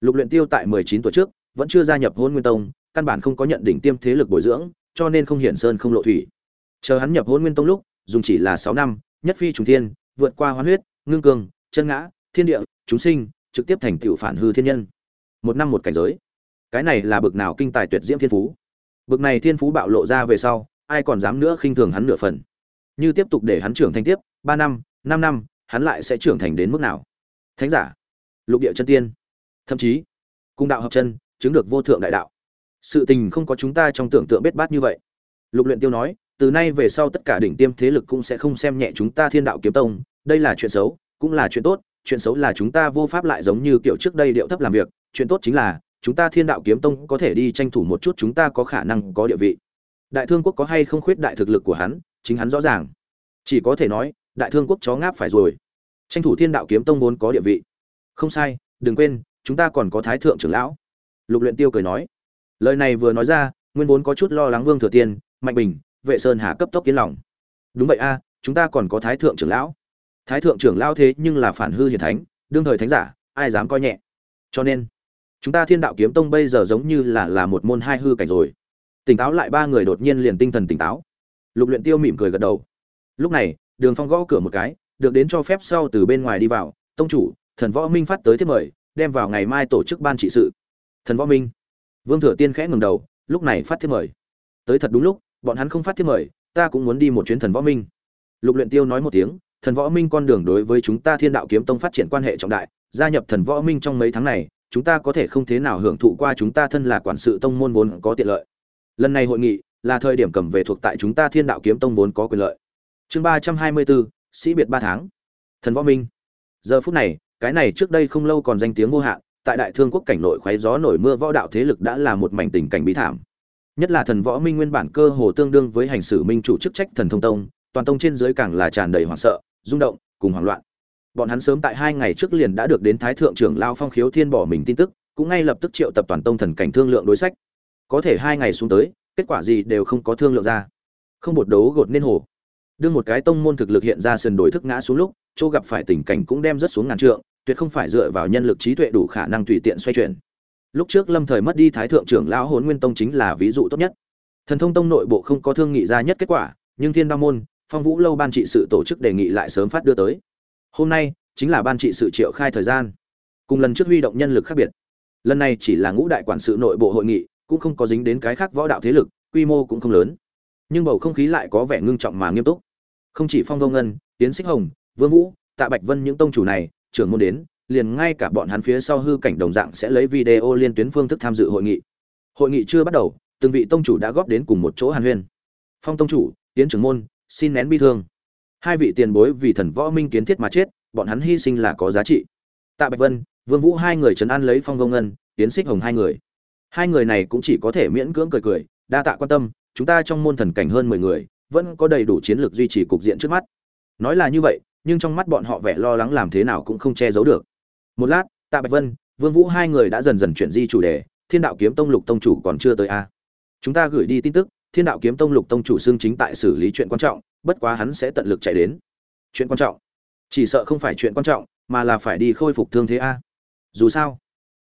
lục luyện tiêu tại mười chín tuổi trước, vẫn chưa gia nhập hôn nguyên tông, căn bản không có nhận đỉnh tiêm thế lực bồi dưỡng, cho nên không hiển sơn không lộ thủy. Chờ hắn nhập hôn nguyên tông lúc, dùng chỉ là sáu năm, nhất phi trùng thiên vượt qua hoán huyết, ngưng cường, chân ngã, thiên địa, chúng sinh, trực tiếp thành tựu phản hư thiên nhân. Một năm một cảnh giới. Cái này là bực nào kinh tài tuyệt diễm thiên phú. Bực này thiên phú bạo lộ ra về sau, ai còn dám nữa khinh thường hắn nửa phần. Như tiếp tục để hắn trưởng thành tiếp, ba năm năm năm, hắn lại sẽ trưởng thành đến mức nào? Thánh giả, lục địa chân tiên. Thậm chí cung đạo hợp chân, chứng được vô thượng đại đạo. Sự tình không có chúng ta trong tưởng tượng bết bát như vậy. Lục luyện tiêu nói từ nay về sau tất cả đỉnh tiêm thế lực cũng sẽ không xem nhẹ chúng ta thiên đạo kiếm tông, đây là chuyện xấu, cũng là chuyện tốt, chuyện xấu là chúng ta vô pháp lại giống như kiểu trước đây điệu thấp làm việc, chuyện tốt chính là, chúng ta thiên đạo kiếm tông có thể đi tranh thủ một chút chúng ta có khả năng, có địa vị. Đại thương quốc có hay không khuyết đại thực lực của hắn, chính hắn rõ ràng. Chỉ có thể nói, đại thương quốc chó ngáp phải rồi. Tranh thủ thiên đạo kiếm tông vốn có địa vị. Không sai, đừng quên, chúng ta còn có thái thượng trưởng lão. Lục luyện tiêu cười nói. Lời này vừa nói ra, nguyên vốn có chút lo lắng vương thừa tiên, mạnh bình vệ sơn hà cấp tốc kiến lòng. Đúng vậy a, chúng ta còn có thái thượng trưởng lão. Thái thượng trưởng lão thế nhưng là phản hư hiển thánh, đương thời thánh giả, ai dám coi nhẹ. Cho nên, chúng ta thiên đạo kiếm tông bây giờ giống như là là một môn hai hư cảnh rồi. Tỉnh táo lại ba người đột nhiên liền tinh thần tỉnh táo. Lục luyện tiêu mỉm cười gật đầu. Lúc này, đường phong gõ cửa một cái, được đến cho phép sau từ bên ngoài đi vào. Tông chủ, thần võ minh phát tới thiết mời, đem vào ngày mai tổ chức ban trị sự. Thần võ minh. Vương thừa tiên khẽ ngừng đầu, lúc này phát thiết mời. Tới thật đúng lúc bọn hắn không phát thiết mời, ta cũng muốn đi một chuyến thần võ minh. Lục luyện tiêu nói một tiếng, thần võ minh con đường đối với chúng ta thiên đạo kiếm tông phát triển quan hệ trọng đại, gia nhập thần võ minh trong mấy tháng này, chúng ta có thể không thế nào hưởng thụ qua chúng ta thân là quản sự tông môn vốn có tiện lợi. Lần này hội nghị, là thời điểm cầm về thuộc tại chúng ta thiên đạo kiếm tông vốn có quyền lợi. Chương ba trăm hai mươi bốn, sĩ biệt ba tháng. Thần võ minh. Giờ phút này, cái này trước đây không lâu còn danh tiếng vô hạn, tại đại thương quốc cảnh nội khoáy gió nổi mưa võ đạo thế lực đã là một mảnh tình cảnh bí thảm nhất là thần võ minh nguyên bản cơ hồ tương đương với hành xử minh chủ chức trách thần thông tông, toàn tông trên dưới càng là tràn đầy hoảng sợ, rung động, cùng hoảng loạn. Bọn hắn sớm tại hai ngày trước liền đã được đến thái thượng trưởng lao phong khiếu thiên bỏ mình tin tức, cũng ngay lập tức triệu tập toàn tông thần cảnh thương lượng đối sách. Có thể hai ngày xuống tới, kết quả gì đều không có thương lượng ra. Không một đấu gột nên hồ. Đưa một cái tông môn thực lực hiện ra sườn đổi thức ngã xuống lúc, chỗ gặp phải tình cảnh cũng đem rất xuống ngàn trượng, tuyệt không phải dựa vào nhân lực trí tuệ đủ khả năng tùy tiện xoay chuyển lúc trước lâm thời mất đi thái thượng trưởng lão hồn nguyên tông chính là ví dụ tốt nhất. Thần thông tông nội bộ không có thương nghị ra nhất kết quả, nhưng thiên đao môn, phong vũ lâu ban trị sự tổ chức đề nghị lại sớm phát đưa tới. Hôm nay, chính là ban trị sự triệu khai thời gian. Cùng lần trước huy động nhân lực khác biệt. Lần này chỉ là ngũ đại quản sự nội bộ hội nghị, cũng không có dính đến cái khác võ đạo thế lực, quy mô cũng không lớn. Nhưng bầu không khí lại có vẻ ngưng trọng mà nghiêm túc. Không chỉ phong vô ngân tiến xích hồng, vương vũ, tạ bạch vân những tông chủ này, trưởng môn đến liền ngay cả bọn hắn phía sau hư cảnh đồng dạng sẽ lấy video liên tuyến phương thức tham dự hội nghị. Hội nghị chưa bắt đầu, từng vị tông chủ đã góp đến cùng một chỗ hàn huyên. Phong tông chủ tiến trưởng môn, xin nén bi thương. Hai vị tiền bối vì thần võ minh kiến thiết mà chết, bọn hắn hy sinh là có giá trị. Tạ bạch vân, vương vũ hai người trấn an lấy phong vô ngân tiến xích hồng hai người. Hai người này cũng chỉ có thể miễn cưỡng cười cười, đa tạ quan tâm, chúng ta trong môn thần cảnh hơn mười người, vẫn có đầy đủ chiến lược duy trì cục diện trước mắt. Nói là như vậy, nhưng trong mắt bọn họ vẻ lo lắng làm thế nào cũng không che giấu được một lát, tạ bạch vân, vương vũ hai người đã dần dần chuyển di chủ đề, thiên đạo kiếm tông lục tông chủ còn chưa tới a chúng ta gửi đi tin tức, thiên đạo kiếm tông lục tông chủ xương chính tại xử lý chuyện quan trọng, bất quá hắn sẽ tận lực chạy đến. Chuyện quan trọng? Chỉ sợ không phải chuyện quan trọng, mà là phải đi khôi phục thương thế a. Dù sao,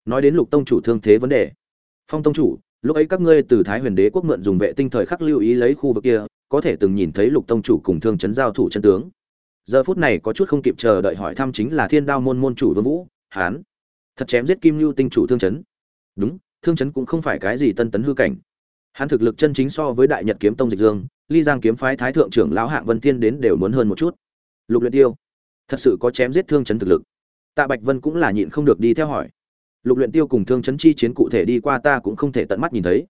nói đến lục tông chủ thương thế vấn đề. Phong tông chủ, lúc ấy các ngươi từ thái huyền đế quốc mượn dùng vệ tinh thời khắc lưu ý lấy khu vực kia, có thể từng nhìn thấy lục tông chủ cùng thương chấn giao thủ chân tướng. Giờ phút này có chút không kịp chờ đợi hỏi thăm chính là thiên đao môn môn chủ vương vũ hán. Thật chém giết kim lưu tinh chủ thương chấn. Đúng, thương chấn cũng không phải cái gì tân tấn hư cảnh. Hắn thực lực chân chính so với đại nhật kiếm tông dịch dương, ly giang kiếm phái thái thượng trưởng lão hạng vân thiên đến đều muốn hơn một chút. Lục luyện tiêu, thật sự có chém giết thương chấn thực lực. Tạ bạch vân cũng là nhịn không được đi theo hỏi. Lục luyện tiêu cùng thương chấn chi chiến cụ thể đi qua ta cũng không thể tận mắt nhìn thấy.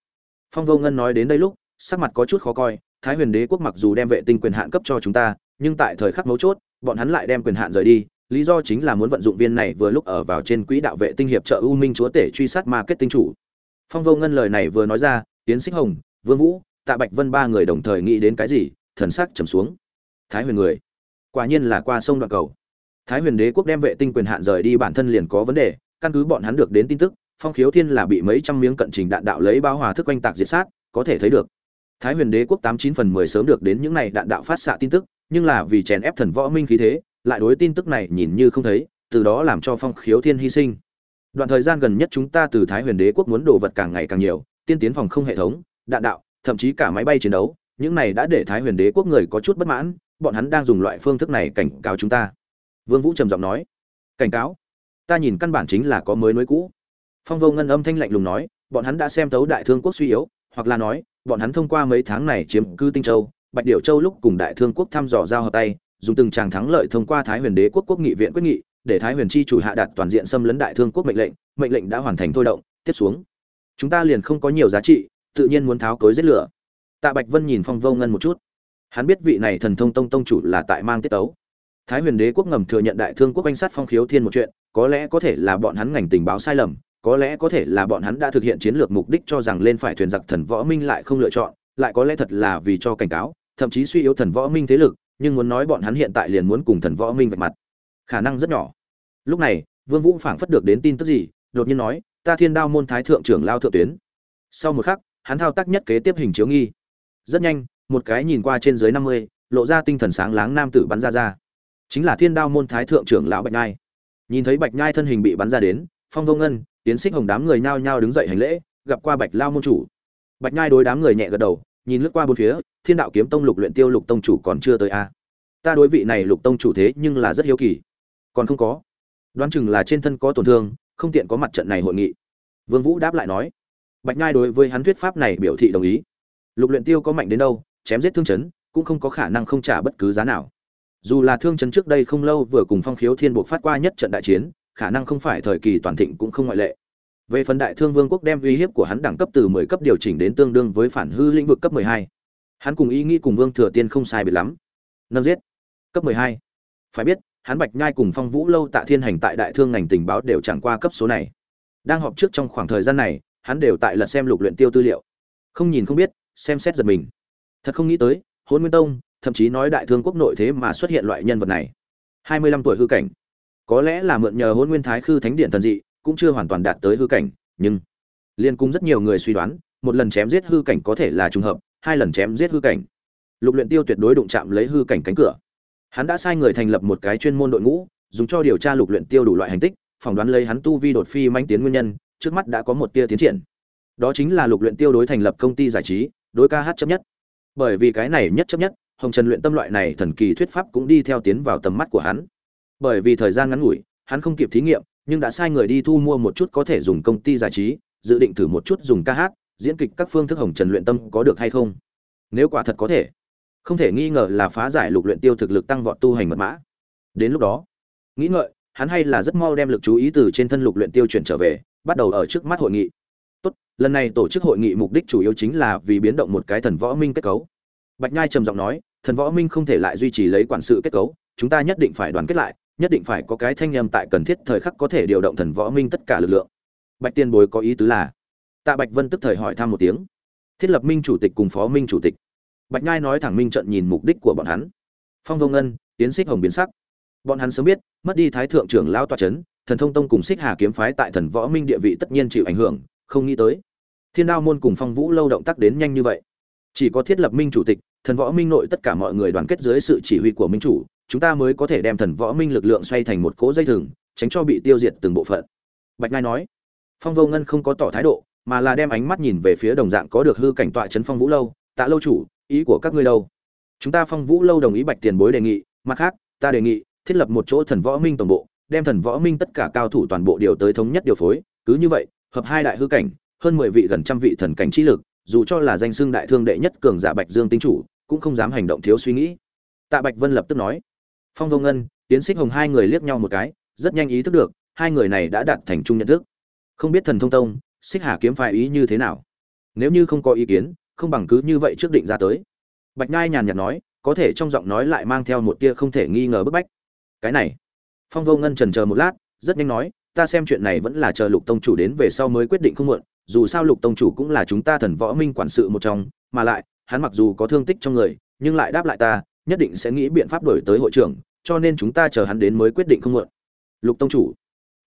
Phong vô ngân nói đến đây lúc, sắc mặt có chút khó coi, thái huyền đế quốc mặc dù đem vệ tinh quyền hạn cấp cho chúng ta, nhưng tại thời khắc mấu chốt, bọn hắn lại đem quyền hạn rời đi lý do chính là muốn vận dụng viên này vừa lúc ở vào trên quỹ đạo vệ tinh hiệp trợ u minh chúa tể truy sát ma kết tinh chủ. Phong vô ngân lời này vừa nói ra tiến xích hồng, vương vũ, tạ bạch vân ba người đồng thời nghĩ đến cái gì, thần sắc trầm xuống. Thái huyền người, quả nhiên là qua sông đoạn cầu. Thái huyền đế quốc đem vệ tinh quyền hạn rời đi bản thân liền có vấn đề, căn cứ bọn hắn được đến tin tức, phong khiếu thiên là bị mấy trăm miếng cận trình đạn đạo lấy bao hòa thức oanh tạc diệt sát, có thể thấy được. Thái huyền đế quốc tám chín phần mười sớm được đến những này đạn đạo phát xạ tin tức, nhưng là vì chèn ép thần võ minh khí thế lại đối tin tức này nhìn như không thấy, từ đó làm cho phong khiếu thiên hy sinh. Đoạn thời gian gần nhất chúng ta từ thái huyền đế quốc muốn đồ vật càng ngày càng nhiều, tiên tiến phòng không hệ thống, đạn đạo, thậm chí cả máy bay chiến đấu, những này đã để thái huyền đế quốc người có chút bất mãn, bọn hắn đang dùng loại phương thức này cảnh cáo chúng ta. Vương vũ trầm giọng nói, cảnh cáo? Ta nhìn căn bản chính là có mới nối cũ. Phong vô ngân âm thanh lạnh lùng nói, bọn hắn đã xem tấu đại thương quốc suy yếu, hoặc là nói, bọn hắn thông qua mấy tháng này chiếm cư tinh châu, bạch điểu châu lúc cùng đại thương quốc thăm dò giao hợp tay dùng từng tràng thắng lợi thông qua thái huyền đế quốc quốc nghị viện quyết nghị, để thái huyền chi chủ hạ đạt toàn diện xâm lấn đại thương quốc mệnh lệnh mệnh lệnh đã hoàn thành thôi động, tiếp xuống. Chúng ta liền không có nhiều giá trị, tự nhiên muốn tháo cối giết lửa. Tạ bạch vân nhìn phong vô ngân một chút. Hắn biết vị này thần thông tông tông chủ là tại mang tiết tấu. Thái huyền đế quốc ngầm thừa nhận đại thương quốc anh sát phong khiếu thiên một chuyện, có lẽ có thể là bọn hắn ngành tình báo sai lầm, có lẽ có thể là bọn hắn đã thực hiện chiến lược mục đích cho rằng lên phải thuyền giặc thần võ minh lại không lựa chọn, lại có lẽ thật là vì cho cảnh cáo, thậm chí suy yếu thần võ minh thế lực nhưng muốn nói bọn hắn hiện tại liền muốn cùng thần võ minh vạch mặt. Khả năng rất nhỏ. Lúc này, vương vũ phảng phất được đến tin tức gì, đột nhiên nói, ta thiên đao môn thái thượng trưởng lao thượng tuyến. Sau một khắc, hắn thao tác nhất kế tiếp hình chiếu nghi. Rất nhanh, một cái nhìn qua trên dưới năm mươi, lộ ra tinh thần sáng láng nam tử bắn ra ra. Chính là thiên đao môn thái thượng trưởng lão bạch nhai. Nhìn thấy bạch nhai thân hình bị bắn ra đến, phong vô ngân, tiến xích hồng đám người nhao nhao đứng dậy hành lễ, gặp qua bạch lao môn chủ. Bạch nhai đối đám người nhẹ gật đầu nhìn lướt qua bốn phía, thiên đạo kiếm tông lục luyện tiêu lục tông chủ còn chưa tới a à. ta đối vị này lục tông chủ thế nhưng là rất hiếu kỳ. Còn không có. Đoán chừng là trên thân có tổn thương, không tiện có mặt trận này hội nghị. Vương vũ đáp lại nói. Bạch nhai đối với hắn thuyết pháp này biểu thị đồng ý. Lục luyện tiêu có mạnh đến đâu, chém giết thương chấn, cũng không có khả năng không trả bất cứ giá nào. Dù là thương chấn trước đây không lâu vừa cùng phong khiếu thiên buộc phát qua nhất trận đại chiến, khả năng không phải thời kỳ toàn thịnh cũng không ngoại lệ về phần đại thương vương quốc đem uy hiếp của hắn đẳng cấp từ 10 cấp điều chỉnh đến tương đương với phản hư lĩnh vực cấp 12. hắn cùng ý nghĩ cùng vương thừa tiên không sai biệt lắm. Nâng giết. Cấp 12. phải biết, hắn bạch nhai cùng phong vũ lâu tạ thiên hành tại đại thương ngành tình báo đều chẳng qua cấp số này. Đang họp trước trong khoảng thời gian này, hắn đều tại lật xem lục luyện tiêu tư liệu. Không nhìn không biết, xem xét giật mình. Thật không nghĩ tới hôn nguyên tông, thậm chí nói đại thương quốc nội thế mà xuất hiện loại nhân vật này. Hai mươi lăm tuổi hư cảnh. Có lẽ là mượn nhờ hôn nguyên thái khư thánh điện thần dị cũng chưa hoàn toàn đạt tới hư cảnh, nhưng liên cung rất nhiều người suy đoán, một lần chém giết hư cảnh có thể là trùng hợp, hai lần chém giết hư cảnh. Lục luyện tiêu tuyệt đối đụng chạm lấy hư cảnh cánh cửa. Hắn đã sai người thành lập một cái chuyên môn đội ngũ, dùng cho điều tra lục luyện tiêu đủ loại hành tích, phỏng đoán lấy hắn tu vi đột phi manh tiến nguyên nhân, trước mắt đã có một tia tiến triển. Đó chính là lục luyện tiêu đối thành lập công ty giải trí, đối ca hát chấp nhất. Bởi vì cái này nhất chấp nhất, hồng trần luyện tâm loại này thần kỳ thuyết pháp cũng đi theo tiến vào tầm mắt của hắn. Bởi vì thời gian ngắn ngủi, hắn không kịp thí nghiệm nhưng đã sai người đi thu mua một chút có thể dùng công ty giải trí, dự định thử một chút dùng ca hát, diễn kịch các phương thức hồng trần luyện tâm có được hay không? Nếu quả thật có thể, không thể nghi ngờ là phá giải lục luyện tiêu thực lực tăng vọt tu hành mật mã. Đến lúc đó, nghĩ ngợi, hắn hay là rất mau đem lực chú ý từ trên thân lục luyện tiêu chuyển trở về, bắt đầu ở trước mắt hội nghị. Tốt, lần này tổ chức hội nghị mục đích chủ yếu chính là vì biến động một cái thần võ minh kết cấu. Bạch nhai trầm giọng nói, thần võ minh không thể lại duy trì lấy quản sự kết cấu, chúng ta nhất định phải đoàn kết lại nhất định phải có cái thanh nhầm tại cần thiết thời khắc có thể điều động thần võ minh tất cả lực lượng. Bạch tiên bối có ý tứ là, tạ bạch vân tức thời hỏi thăm một tiếng. Thiết lập minh chủ tịch cùng phó minh chủ tịch. Bạch nhai nói thẳng minh trận nhìn mục đích của bọn hắn. Phong vông ngân tiến xích hồng biến sắc. Bọn hắn sớm biết, mất đi thái thượng trưởng lao tòa c h ấ n thần thông tông cùng xích hà kiếm phái tại thần võ minh địa vị tất nhiên chịu ảnh hưởng, không nghĩ tới. Thiên đao môn cùng phong vũ lâu động tác đến nhanh như vậy. Chỉ có thiết lập minh chủ tịch thần võ minh nội tất cả mọi người đoàn kết dưới sự chỉ huy của minh chủ, chúng ta mới có thể đem thần võ minh lực lượng xoay thành một cỗ dây thừng, tránh cho bị tiêu diệt từng bộ phận. Bạch ngai nói, phong vô ngân không có tỏ thái độ, mà là đem ánh mắt nhìn về phía đồng dạng có được hư cảnh tọa trấn phong vũ lâu. Tạ lâu chủ, ý của các ngươi đâu? Chúng ta phong vũ lâu đồng ý bạch tiền bối đề nghị, mặt khác, ta đề nghị thiết lập một chỗ thần võ minh tổng bộ, đem thần võ minh tất cả cao thủ toàn bộ điều tới thống nhất điều phối. Cứ như vậy, hợp hai đại hư cảnh, hơn mười vị gần trăm vị thần cảnh trí lực dù cho là danh xưng đại thương đệ nhất cường giả bạch dương tinh chủ, cũng không dám hành động thiếu suy nghĩ. Tạ bạch vân lập tức nói, phong vô ngân tiến xích hồng hai người liếc nhau một cái, rất nhanh ý thức được, hai người này đã đạt thành chung nhận thức. Không biết thần thông tông xích hà kiếm phái ý như thế nào? Nếu như không có ý kiến, không bằng cứ như vậy trước định ra tới. Bạch nhai nhàn nhạt nói, có thể trong giọng nói lại mang theo một tia không thể nghi ngờ bức bách. Cái này. Phong vô ngân chần chờ một lát, rất nhanh nói, ta xem chuyện này vẫn là chờ lục tông chủ đến về sau mới quyết định không muộn dù sao lục tông chủ cũng là chúng ta thần võ minh quản sự một trong, mà lại, hắn mặc dù có thương tích trong người, nhưng lại đáp lại ta, nhất định sẽ nghĩ biện pháp đổi tới hội trưởng, cho nên chúng ta chờ hắn đến mới quyết định không muộn. Lục tông chủ,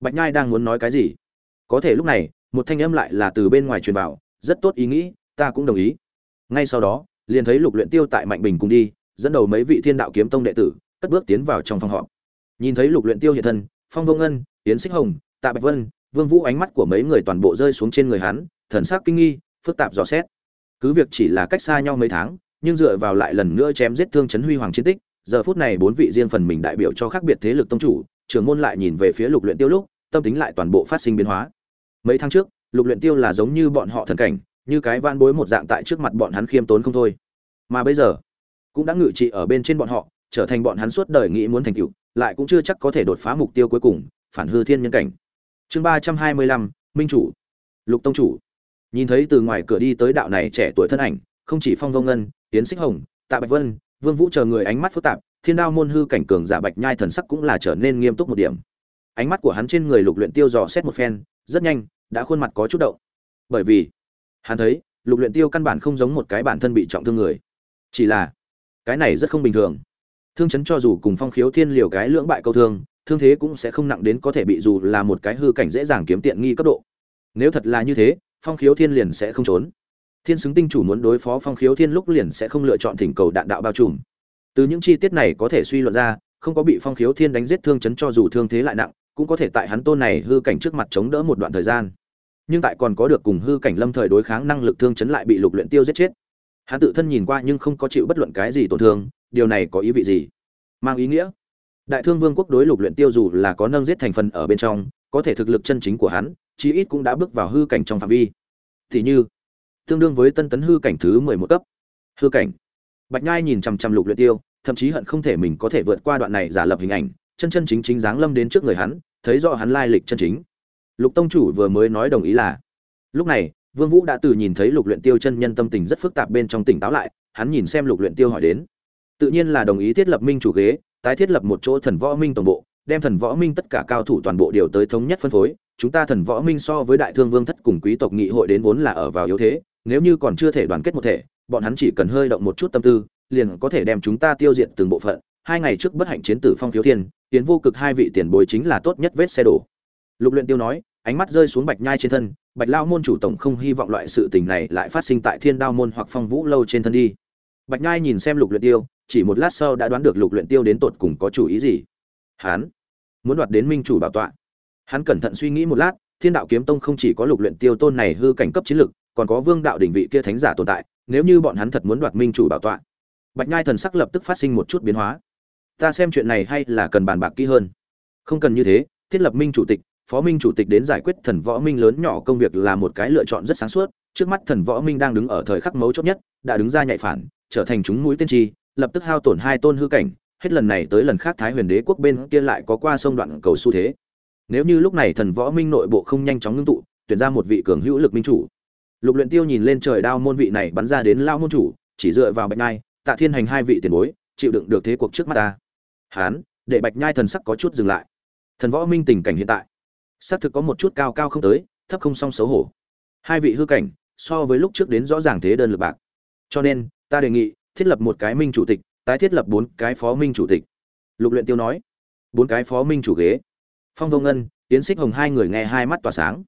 bạch nhai đang muốn nói cái gì? Có thể lúc này, một thanh âm lại là từ bên ngoài truyền vào, rất tốt ý nghĩ, ta cũng đồng ý. Ngay sau đó, liền thấy lục luyện tiêu tại mạnh bình cùng đi, dẫn đầu mấy vị thiên đạo kiếm tông đệ tử, cất bước tiến vào trong phòng họp. Nhìn thấy lục luyện tiêu hiện thân, phong vô ngân tiến xích hồng, tạ bạch vân vương vũ ánh mắt của mấy người toàn bộ rơi xuống trên người hắn, thần sắc kinh nghi, phức tạp dò xét. Cứ việc chỉ là cách xa nhau mấy tháng, nhưng dựa vào lại lần nữa chém giết thương chấn huy hoàng chiến tích, giờ phút này bốn vị riêng phần mình đại biểu cho khác biệt thế lực tông chủ, trưởng môn lại nhìn về phía lục luyện tiêu lúc, tâm tính lại toàn bộ phát sinh biến hóa. Mấy tháng trước, lục luyện tiêu là giống như bọn họ thần cảnh, như cái van bối một dạng tại trước mặt bọn hắn khiêm tốn không thôi. Mà bây giờ, cũng đã ngự trị ở bên trên bọn họ, trở thành bọn hắn suốt đời nghĩ muốn thành tựu, lại cũng chưa chắc có thể đột phá mục tiêu cuối cùng, phản hư thiên nhân cảnh chương ba trăm hai mươi lăm, minh chủ. Lục tông chủ. Nhìn thấy từ ngoài cửa đi tới đạo này trẻ tuổi thân ảnh, không chỉ phong vông ngân tiến xích hồng, tạ bạch vân, vương vũ chờ người ánh mắt phức tạp, thiên đao môn hư cảnh cường giả bạch nhai thần sắc cũng là trở nên nghiêm túc một điểm. Ánh mắt của hắn trên người lục luyện tiêu dò xét một phen, rất nhanh, đã khuôn mặt có chút động. Bởi vì, hắn thấy, lục luyện tiêu căn bản không giống một cái bản thân bị trọng thương người. Chỉ là, cái này rất không bình thường. Thương chấn cho dù cùng phong khiếu thiên liều cái lưỡng bại câu thương thương thế cũng sẽ không nặng đến có thể bị dù là một cái hư cảnh dễ dàng kiếm tiện nghi cấp độ. Nếu thật là như thế, phong khiếu thiên liền sẽ không trốn. Thiên xứng tinh chủ muốn đối phó phong khiếu thiên lúc liền sẽ không lựa chọn thỉnh cầu đạn đạo bao trùm. Từ những chi tiết này có thể suy luận ra, không có bị phong khiếu thiên đánh giết thương chấn cho dù thương thế lại nặng, cũng có thể tại hắn tôn này hư cảnh trước mặt chống đỡ một đoạn thời gian. Nhưng tại còn có được cùng hư cảnh lâm thời đối kháng năng lực thương chấn lại bị lục luyện tiêu giết chết. Hắn tự thân nhìn qua nhưng không có chịu bất luận cái gì tổn thương, điều này có ý vị gì? Mang ý nghĩa đại thương vương quốc đối lục luyện tiêu dù là có nâng giết thành phần ở bên trong, có thể thực lực chân chính của hắn, chí ít cũng đã bước vào hư cảnh trong phạm vi. Thì như, tương đương với tân tấn hư cảnh thứ mười một cấp. Hư cảnh. Bạch nhai nhìn chằm chằm lục luyện tiêu, thậm chí hận không thể mình có thể vượt qua đoạn này giả lập hình ảnh, chân chân chính chính dáng lâm đến trước người hắn, thấy rõ hắn lai lịch chân chính. Lục tông chủ vừa mới nói đồng ý là, lúc này, vương vũ đã từ nhìn thấy lục luyện tiêu chân nhân tâm tình rất phức tạp bên trong tỉnh táo lại, hắn nhìn xem lục luyện tiêu hỏi đến. Tự nhiên là đồng ý thiết lập minh chủ ghế tái thiết lập một chỗ thần võ minh tổng bộ, đem thần võ minh tất cả cao thủ toàn bộ điều tới thống nhất phân phối. Chúng ta thần võ minh so với đại thương vương thất cùng quý tộc nghị hội đến vốn là ở vào yếu thế, nếu như còn chưa thể đoàn kết một thể, bọn hắn chỉ cần hơi động một chút tâm tư, liền có thể đem chúng ta tiêu diệt từng bộ phận. Hai ngày trước bất hạnh chiến tử phong thiếu thiên, tiến vô cực hai vị tiền bối chính là tốt nhất vết xe đổ. Lục luyện tiêu nói, ánh mắt rơi xuống bạch nhai trên thân, bạch lao môn chủ tổng không hy vọng loại sự tình này lại phát sinh tại thiên đao môn hoặc phong vũ lâu trên thân đi. Bạch nhai nhìn xem lục luyện tiêu chỉ một lát sau đã đoán được lục luyện tiêu đến tột cùng có chủ ý gì. Hắn muốn đoạt đến minh chủ bảo tọa. Hắn cẩn thận suy nghĩ một lát, thiên đạo kiếm tông không chỉ có lục luyện tiêu tôn này hư cảnh cấp chiến lực, còn có vương đạo đỉnh vị kia thánh giả tồn tại, nếu như bọn hắn thật muốn đoạt minh chủ bảo tọa. Bạch nhai thần sắc lập tức phát sinh một chút biến hóa. Ta xem chuyện này hay là cần bàn bạc kỹ hơn. Không cần như thế, thiết lập minh chủ tịch, phó minh chủ tịch đến giải quyết thần võ minh lớn nhỏ công việc là một cái lựa chọn rất sáng suốt, trước mắt thần võ minh đang đứng ở thời khắc mấu chốt nhất, đã đứng ra nhạy phản, trở thành chúng mũi tiên tri lập tức hao tổn hai tôn hư cảnh, hết lần này tới lần khác thái huyền đế quốc bên kia lại có qua sông đoạn cầu xu thế. Nếu như lúc này thần võ minh nội bộ không nhanh chóng ngưng tụ, tuyển ra một vị cường hữu lực minh chủ. Lục luyện tiêu nhìn lên trời đao môn vị này bắn ra đến lao môn chủ, chỉ dựa vào bạch nhai, tạ thiên hành hai vị tiền bối, chịu đựng được thế cuộc trước mắt ta. Hán, để bạch nhai thần sắc có chút dừng lại. Thần võ minh tình cảnh hiện tại, xác thực có một chút cao cao không tới, thấp không song xấu hổ. Hai vị hư cảnh, so với lúc trước đến rõ ràng thế đơn lực bạc. Cho nên, ta đề nghị thiết lập một cái minh chủ tịch, tái thiết lập bốn cái phó minh chủ tịch. Lục luyện tiêu nói, bốn cái phó minh chủ ghế. Phong vô ngân, yến xích hồng hai người nghe hai mắt tỏa sáng.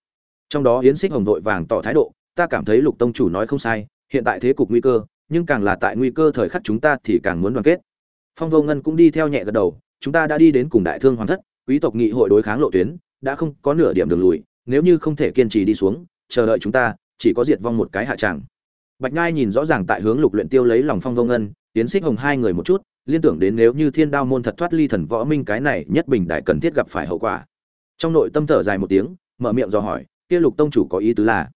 Trong đó yến xích hồng vội vàng tỏ thái độ, ta cảm thấy lục tông chủ nói không sai, hiện tại thế cục nguy cơ, nhưng càng là tại nguy cơ thời khắc chúng ta thì càng muốn đoàn kết. Phong vô ngân cũng đi theo nhẹ gật đầu, chúng ta đã đi đến cùng đại thương hoàng thất, quý tộc nghị hội đối kháng lộ tuyến, đã không có nửa điểm đường lùi, nếu như không thể kiên trì đi xuống, chờ đợi chúng ta, chỉ có diệt vong một cái hạ tràng bạch nhai nhìn rõ ràng tại hướng lục luyện tiêu lấy lòng phong vô ngân tiến xích hồng hai người một chút, liên tưởng đến nếu như thiên đao môn thật thoát ly thần võ minh cái này nhất bình đại cần thiết gặp phải hậu quả. Trong nội tâm thở dài một tiếng, mở miệng dò hỏi, kia lục tông chủ có ý tứ là?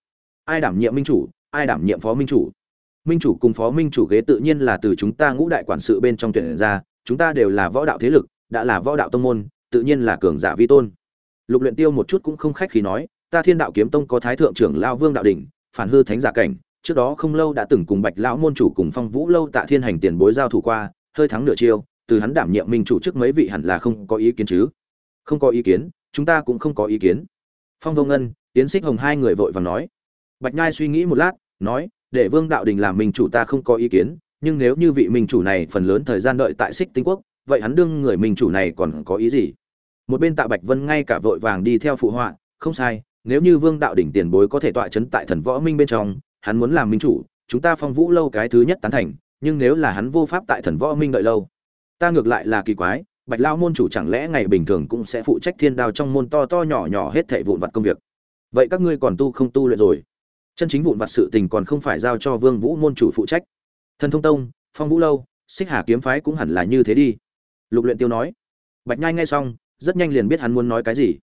Ai đảm nhiệm minh chủ, ai đảm nhiệm phó minh chủ? Minh chủ cùng phó minh chủ ghế tự nhiên là từ chúng ta ngũ đại quản sự bên trong tuyển ra, chúng ta đều là võ đạo thế lực, đã là võ đạo tông môn, tự nhiên là cường giả vi tôn. Lục luyện tiêu một chút cũng không khách khí nói, ta thiên đạo kiếm tông có thái thượng trưởng lao vương đạo đỉnh, phản hư thánh giả cảnh trước đó không lâu đã từng cùng bạch lão môn chủ cùng phong vũ lâu tạ thiên hành tiền bối giao thủ qua, hơi thắng nửa chiêu, từ hắn đảm nhiệm minh chủ trước mấy vị hẳn là không có ý kiến chứ? Không có ý kiến, chúng ta cũng không có ý kiến. Phong vô ngân tiến xích hồng hai người vội vàng nói. Bạch nhai suy nghĩ một lát, nói, để vương đạo đình làm minh chủ ta không có ý kiến, nhưng nếu như vị minh chủ này phần lớn thời gian đợi tại xích tinh quốc, vậy hắn đương người minh chủ này còn có ý gì? Một bên tạ bạch vân ngay cả vội vàng đi theo phụ họa, không sai, nếu như vương đạo đỉnh tiền bối có thể tọa chấn tại thần võ minh bên trong hắn muốn làm minh chủ, chúng ta phong vũ lâu cái thứ nhất tán thành, nhưng nếu là hắn vô pháp tại thần võ minh đợi lâu, ta ngược lại là kỳ quái, bạch lao môn chủ chẳng lẽ ngày bình thường cũng sẽ phụ trách thiên đao trong môn to to nhỏ nhỏ hết thảy vụn vặt công việc? Vậy các ngươi còn tu không tu luyện rồi? Chân chính vụn vặt sự tình còn không phải giao cho vương vũ môn chủ phụ trách. Thần thông tông, phong vũ lâu, xích hà kiếm phái cũng hẳn là như thế đi. Lục luyện tiêu nói. Bạch nhai nghe xong, rất nhanh liền biết hắn muốn nói cái gì.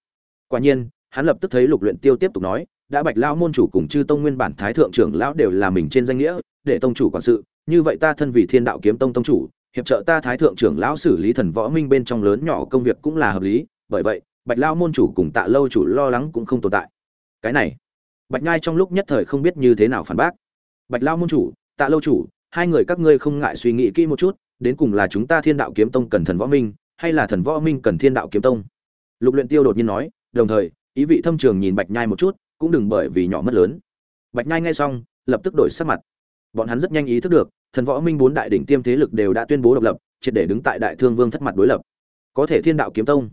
Quả nhiên, hắn lập tức thấy lục luyện tiêu tiếp tục nói đã bạch lão môn chủ cùng chư tông nguyên bản thái thượng trưởng lão đều là mình trên danh nghĩa, để tông chủ quản sự. Như vậy ta thân vì thiên đạo kiếm tông tông chủ, hiệp trợ ta thái thượng trưởng lão xử lý thần võ minh bên trong lớn nhỏ công việc cũng là hợp lý. Bởi vậy, bạch lão môn chủ cùng tạ lâu chủ lo lắng cũng không tồn tại. Cái này, bạch nhai trong lúc nhất thời không biết như thế nào phản bác. Bạch lão môn chủ, tạ lâu chủ, hai người các ngươi không ngại suy nghĩ kỹ một chút, đến cùng là chúng ta thiên đạo kiếm tông cần thần võ minh, hay là thần võ minh cần thiên đạo kiếm tông? Lục luyện tiêu đột nhiên nói, đồng thời, ý vị thâm trường nhìn bạch nhai một chút cũng đừng bởi vì nhỏ mất lớn. Bạch nhai nghe xong, lập tức đổi sắc mặt. Bọn hắn rất nhanh ý thức được, thần võ minh bốn đại đỉnh tiêm thế lực đều đã tuyên bố độc lập, triệt để đứng tại đại thương vương thất mặt đối lập. Có thể thiên đạo kiếm tông,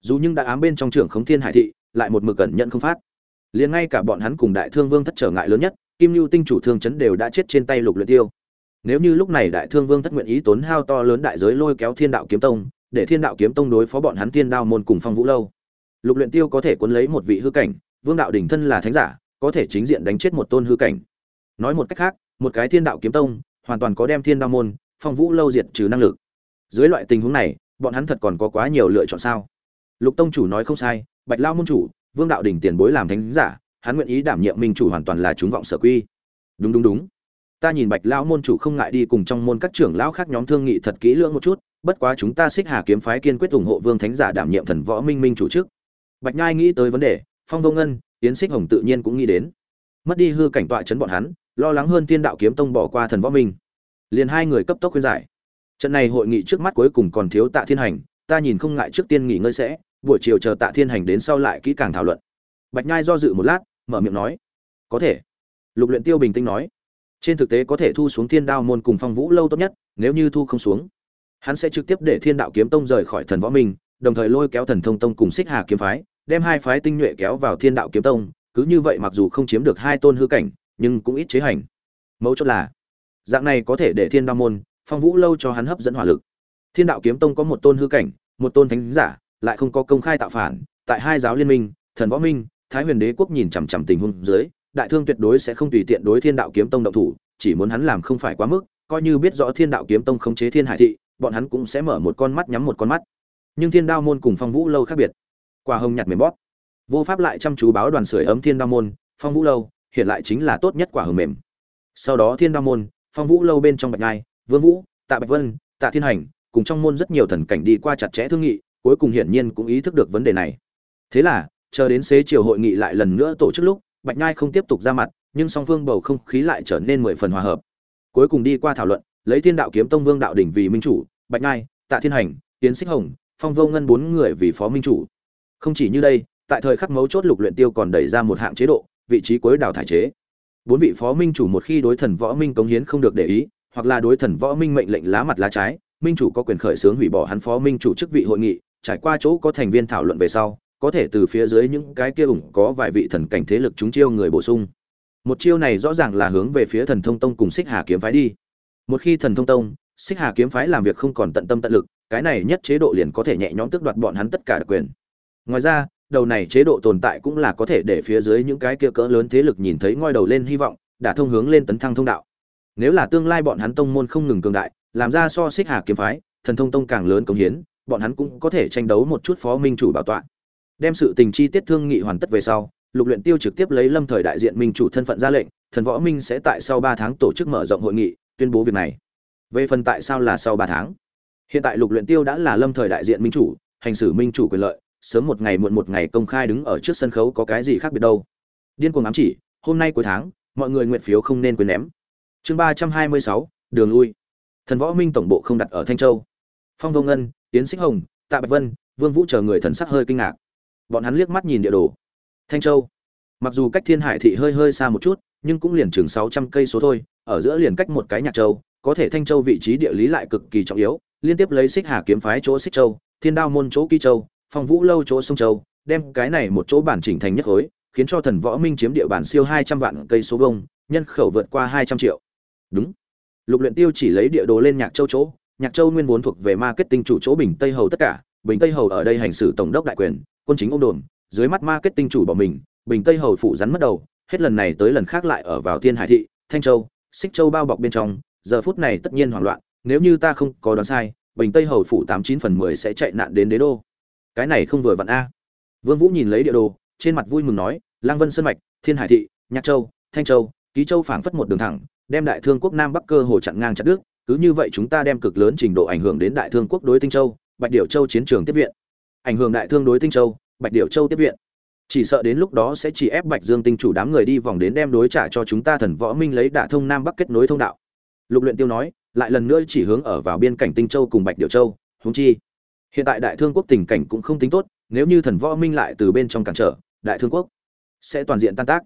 dù nhưng đã ám bên trong trưởng khống thiên hải thị, lại một mực cẩn nhận không phát. Liền ngay cả bọn hắn cùng đại thương vương thất trở ngại lớn nhất, kim lưu tinh chủ thương chấn đều đã chết trên tay lục luyện tiêu. Nếu như lúc này đại thương vương thất nguyện ý tốn hao to lớn đại giới lôi kéo thiên đạo kiếm tông, để thiên đạo kiếm tông đối phó bọn hắn thiên đao môn cùng phong vũ lâu, lục luyện tiêu có thể cuốn lấy một vị hư cảnh vương đạo đỉnh thân là thánh giả, có thể chính diện đánh chết một tôn hư cảnh. Nói một cách khác, một cái thiên đạo kiếm tông, hoàn toàn có đem thiên đao môn, phong vũ lâu diệt trừ năng lực. Dưới loại tình huống này, bọn hắn thật còn có quá nhiều lựa chọn sao? Lục tông chủ nói không sai, bạch lao môn chủ, vương đạo đỉnh tiền bối làm thánh giả, hắn nguyện ý đảm nhiệm minh chủ hoàn toàn là chúng vọng sở quy. Đúng đúng đúng. Ta nhìn bạch lao môn chủ không ngại đi cùng trong môn các trưởng lão khác nhóm thương nghị thật kỹ lưỡng một chút, bất quá chúng ta xích hà kiếm phái kiên quyết ủng hộ vương thánh giả đảm nhiệm thần võ minh minh chủ trước. Bạch nhai nghĩ tới vấn đề phong vô ngân tiến xích hồng tự nhiên cũng nghĩ đến. Mất đi hư cảnh tọa chấn bọn hắn, lo lắng hơn thiên đạo kiếm tông bỏ qua thần võ minh. Liền hai người cấp tốc khuyên giải. Trận này hội nghị trước mắt cuối cùng còn thiếu tạ thiên hành, ta nhìn không ngại trước tiên nghỉ ngơi sẽ, buổi chiều chờ tạ thiên hành đến sau lại kỹ càng thảo luận. Bạch nhai do dự một lát, mở miệng nói, có thể. Lục luyện tiêu bình tĩnh nói, trên thực tế có thể thu xuống thiên đao môn cùng phong vũ lâu tốt nhất, nếu như thu không xuống, hắn sẽ trực tiếp để thiên đạo kiếm tông rời khỏi thần võ minh, đồng thời lôi kéo thần thông tông cùng xích hà kiếm phái đem hai phái tinh nhuệ kéo vào thiên đạo kiếm tông, cứ như vậy mặc dù không chiếm được hai tôn hư cảnh, nhưng cũng ít chế hành. Mấu chốt là, dạng này có thể để thiên đao môn, phong vũ lâu cho hắn hấp dẫn hỏa lực. Thiên đạo kiếm tông có một tôn hư cảnh, một tôn thánh giả, lại không có công khai tạo phản, tại hai giáo liên minh, thần võ minh, thái huyền đế quốc nhìn chằm chằm tình huống dưới, đại thương tuyệt đối sẽ không tùy tiện đối thiên đạo kiếm tông động thủ, chỉ muốn hắn làm không phải quá mức, coi như biết rõ thiên đạo kiếm tông khống chế thiên hải thị, bọn hắn cũng sẽ mở một con mắt nhắm một con mắt. Nhưng thiên đao môn cùng phong vũ lâu khác biệt quả hồng nhặt mềm bóp. Vô pháp lại chăm chú báo đoàn sưởi ấm thiên đao môn, phong vũ lâu, hiện lại chính là tốt nhất quả hồng mềm. Sau đó thiên đao môn, phong vũ lâu bên trong bạch ngai vương vũ, tạ bạch vân, tạ thiên hành, cùng trong môn rất nhiều thần cảnh đi qua chặt chẽ thương nghị, cuối cùng hiển nhiên cũng ý thức được vấn đề này. Thế là, chờ đến xế chiều hội nghị lại lần nữa tổ chức lúc, bạch nhai không tiếp tục ra mặt, nhưng song phương bầu không khí lại trở nên mười phần hòa hợp. Cuối cùng đi qua thảo luận, lấy thiên đạo kiếm tông vương đạo đỉnh vì minh chủ, bạch nhai, tạ thiên hành tiến xích hồng, phong vô ngân bốn người vì phó minh chủ không chỉ như đây, tại thời khắc mấu chốt lục luyện tiêu còn đẩy ra một hạng chế độ, vị trí cuối đào thải chế. Bốn vị phó minh chủ một khi đối thần võ minh cống hiến không được để ý, hoặc là đối thần võ minh mệnh lệnh lá mặt lá trái, minh chủ có quyền khởi xướng hủy bỏ hắn phó minh chủ chức vị hội nghị, trải qua chỗ có thành viên thảo luận về sau, có thể từ phía dưới những cái kia ủng có vài vị thần cảnh thế lực chúng chiêu người bổ sung. Một chiêu này rõ ràng là hướng về phía thần thông tông cùng xích hà kiếm phái đi. Một khi thần thông tông, xích hà kiếm phái làm việc không còn tận tâm tận lực, cái này nhất chế độ liền có thể nhẹ nhõm tước đoạt bọn hắn tất cả đặc quyền ngoài ra, đầu này chế độ tồn tại cũng là có thể để phía dưới những cái kia cỡ lớn thế lực nhìn thấy ngoi đầu lên hy vọng, đã thông hướng lên tấn thăng thông đạo. Nếu là tương lai bọn hắn tông môn không ngừng cường đại, làm ra so xích hà kiếm phái, thần thông tông càng lớn công hiến, bọn hắn cũng có thể tranh đấu một chút phó minh chủ bảo tọa. Đem sự tình chi tiết thương nghị hoàn tất về sau, lục luyện tiêu trực tiếp lấy lâm thời đại diện minh chủ thân phận ra lệnh, thần võ minh sẽ tại sau ba tháng tổ chức mở rộng hội nghị, tuyên bố việc này. Về phần tại sao là sau ba tháng? Hiện tại lục luyện tiêu đã là lâm thời đại diện minh chủ, hành xử minh chủ quyền lợi sớm một ngày muộn một ngày công khai đứng ở trước sân khấu có cái gì khác biệt đâu. Điên cuồng ám chỉ, hôm nay cuối tháng, mọi người nguyện phiếu không nên quên ném. Chương ba trăm hai mươi sáu, đường lui. Thần võ minh tổng bộ không đặt ở thanh châu. Phong vô ngân tiến xích hồng, tạ bạch vân, vương vũ chờ người thần sắc hơi kinh ngạc. Bọn hắn liếc mắt nhìn địa đồ. Thanh châu. Mặc dù cách thiên hải thị hơi hơi xa một chút, nhưng cũng liền chừng sáu trăm cây số thôi, ở giữa liền cách một cái nhạc châu, có thể thanh châu vị trí địa lý lại cực kỳ trọng yếu, liên tiếp lấy xích hà kiếm phái chỗ xích châu, thiên đao môn chỗ kỳ châu phong vũ lâu chỗ sông châu, đem cái này một chỗ bản chỉnh thành nhất khối, khiến cho thần võ minh chiếm địa bàn siêu hai trăm vạn cây số vông nhân khẩu vượt qua hai trăm triệu. Đúng. Lục luyện tiêu chỉ lấy địa đồ lên nhạc châu chỗ, nhạc châu nguyên vốn thuộc về marketing chủ chỗ bình tây hầu tất cả, bình tây hầu ở đây hành xử tổng đốc đại quyền, quân chính ông đồn, dưới mắt marketing chủ bỏ mình, bình tây hầu phụ rắn mất đầu, hết lần này tới lần khác lại ở vào thiên hải thị, thanh châu, xích châu bao bọc bên trong, giờ phút này tất nhiên hoảng loạn, nếu như ta không có đoán sai, bình tây hầu phủ tám chín phần mười sẽ chạy nạn đến đế đô cái này không vừa vặn a. Vương vũ nhìn lấy địa đồ, trên mặt vui mừng nói lang vân sơn mạch, thiên hải thị, nhạc châu, thanh châu, ký châu phảng phất một đường thẳng, đem đại thương quốc nam bắc cơ hồ chặn ngang chặt đứt, cứ như vậy chúng ta đem cực lớn trình độ ảnh hưởng đến đại thương quốc đối tinh châu, bạch điểu châu chiến trường tiếp viện. Ảnh hưởng đại thương đối tinh châu, bạch điểu châu tiếp viện. Chỉ sợ đến lúc đó sẽ chỉ ép bạch dương tinh chủ đám người đi vòng đến đem đối trả cho chúng ta thần võ minh lấy đả thông nam bắc kết nối thông đạo. Lục luyện tiêu nói, lại lần nữa chỉ hướng ở vào biên cảnh tinh châu cùng bạch điểu châu, huống chi hiện tại đại thương quốc tình cảnh cũng không tính tốt, nếu như thần võ minh lại từ bên trong cản trở, đại thương quốc sẽ toàn diện tan tác.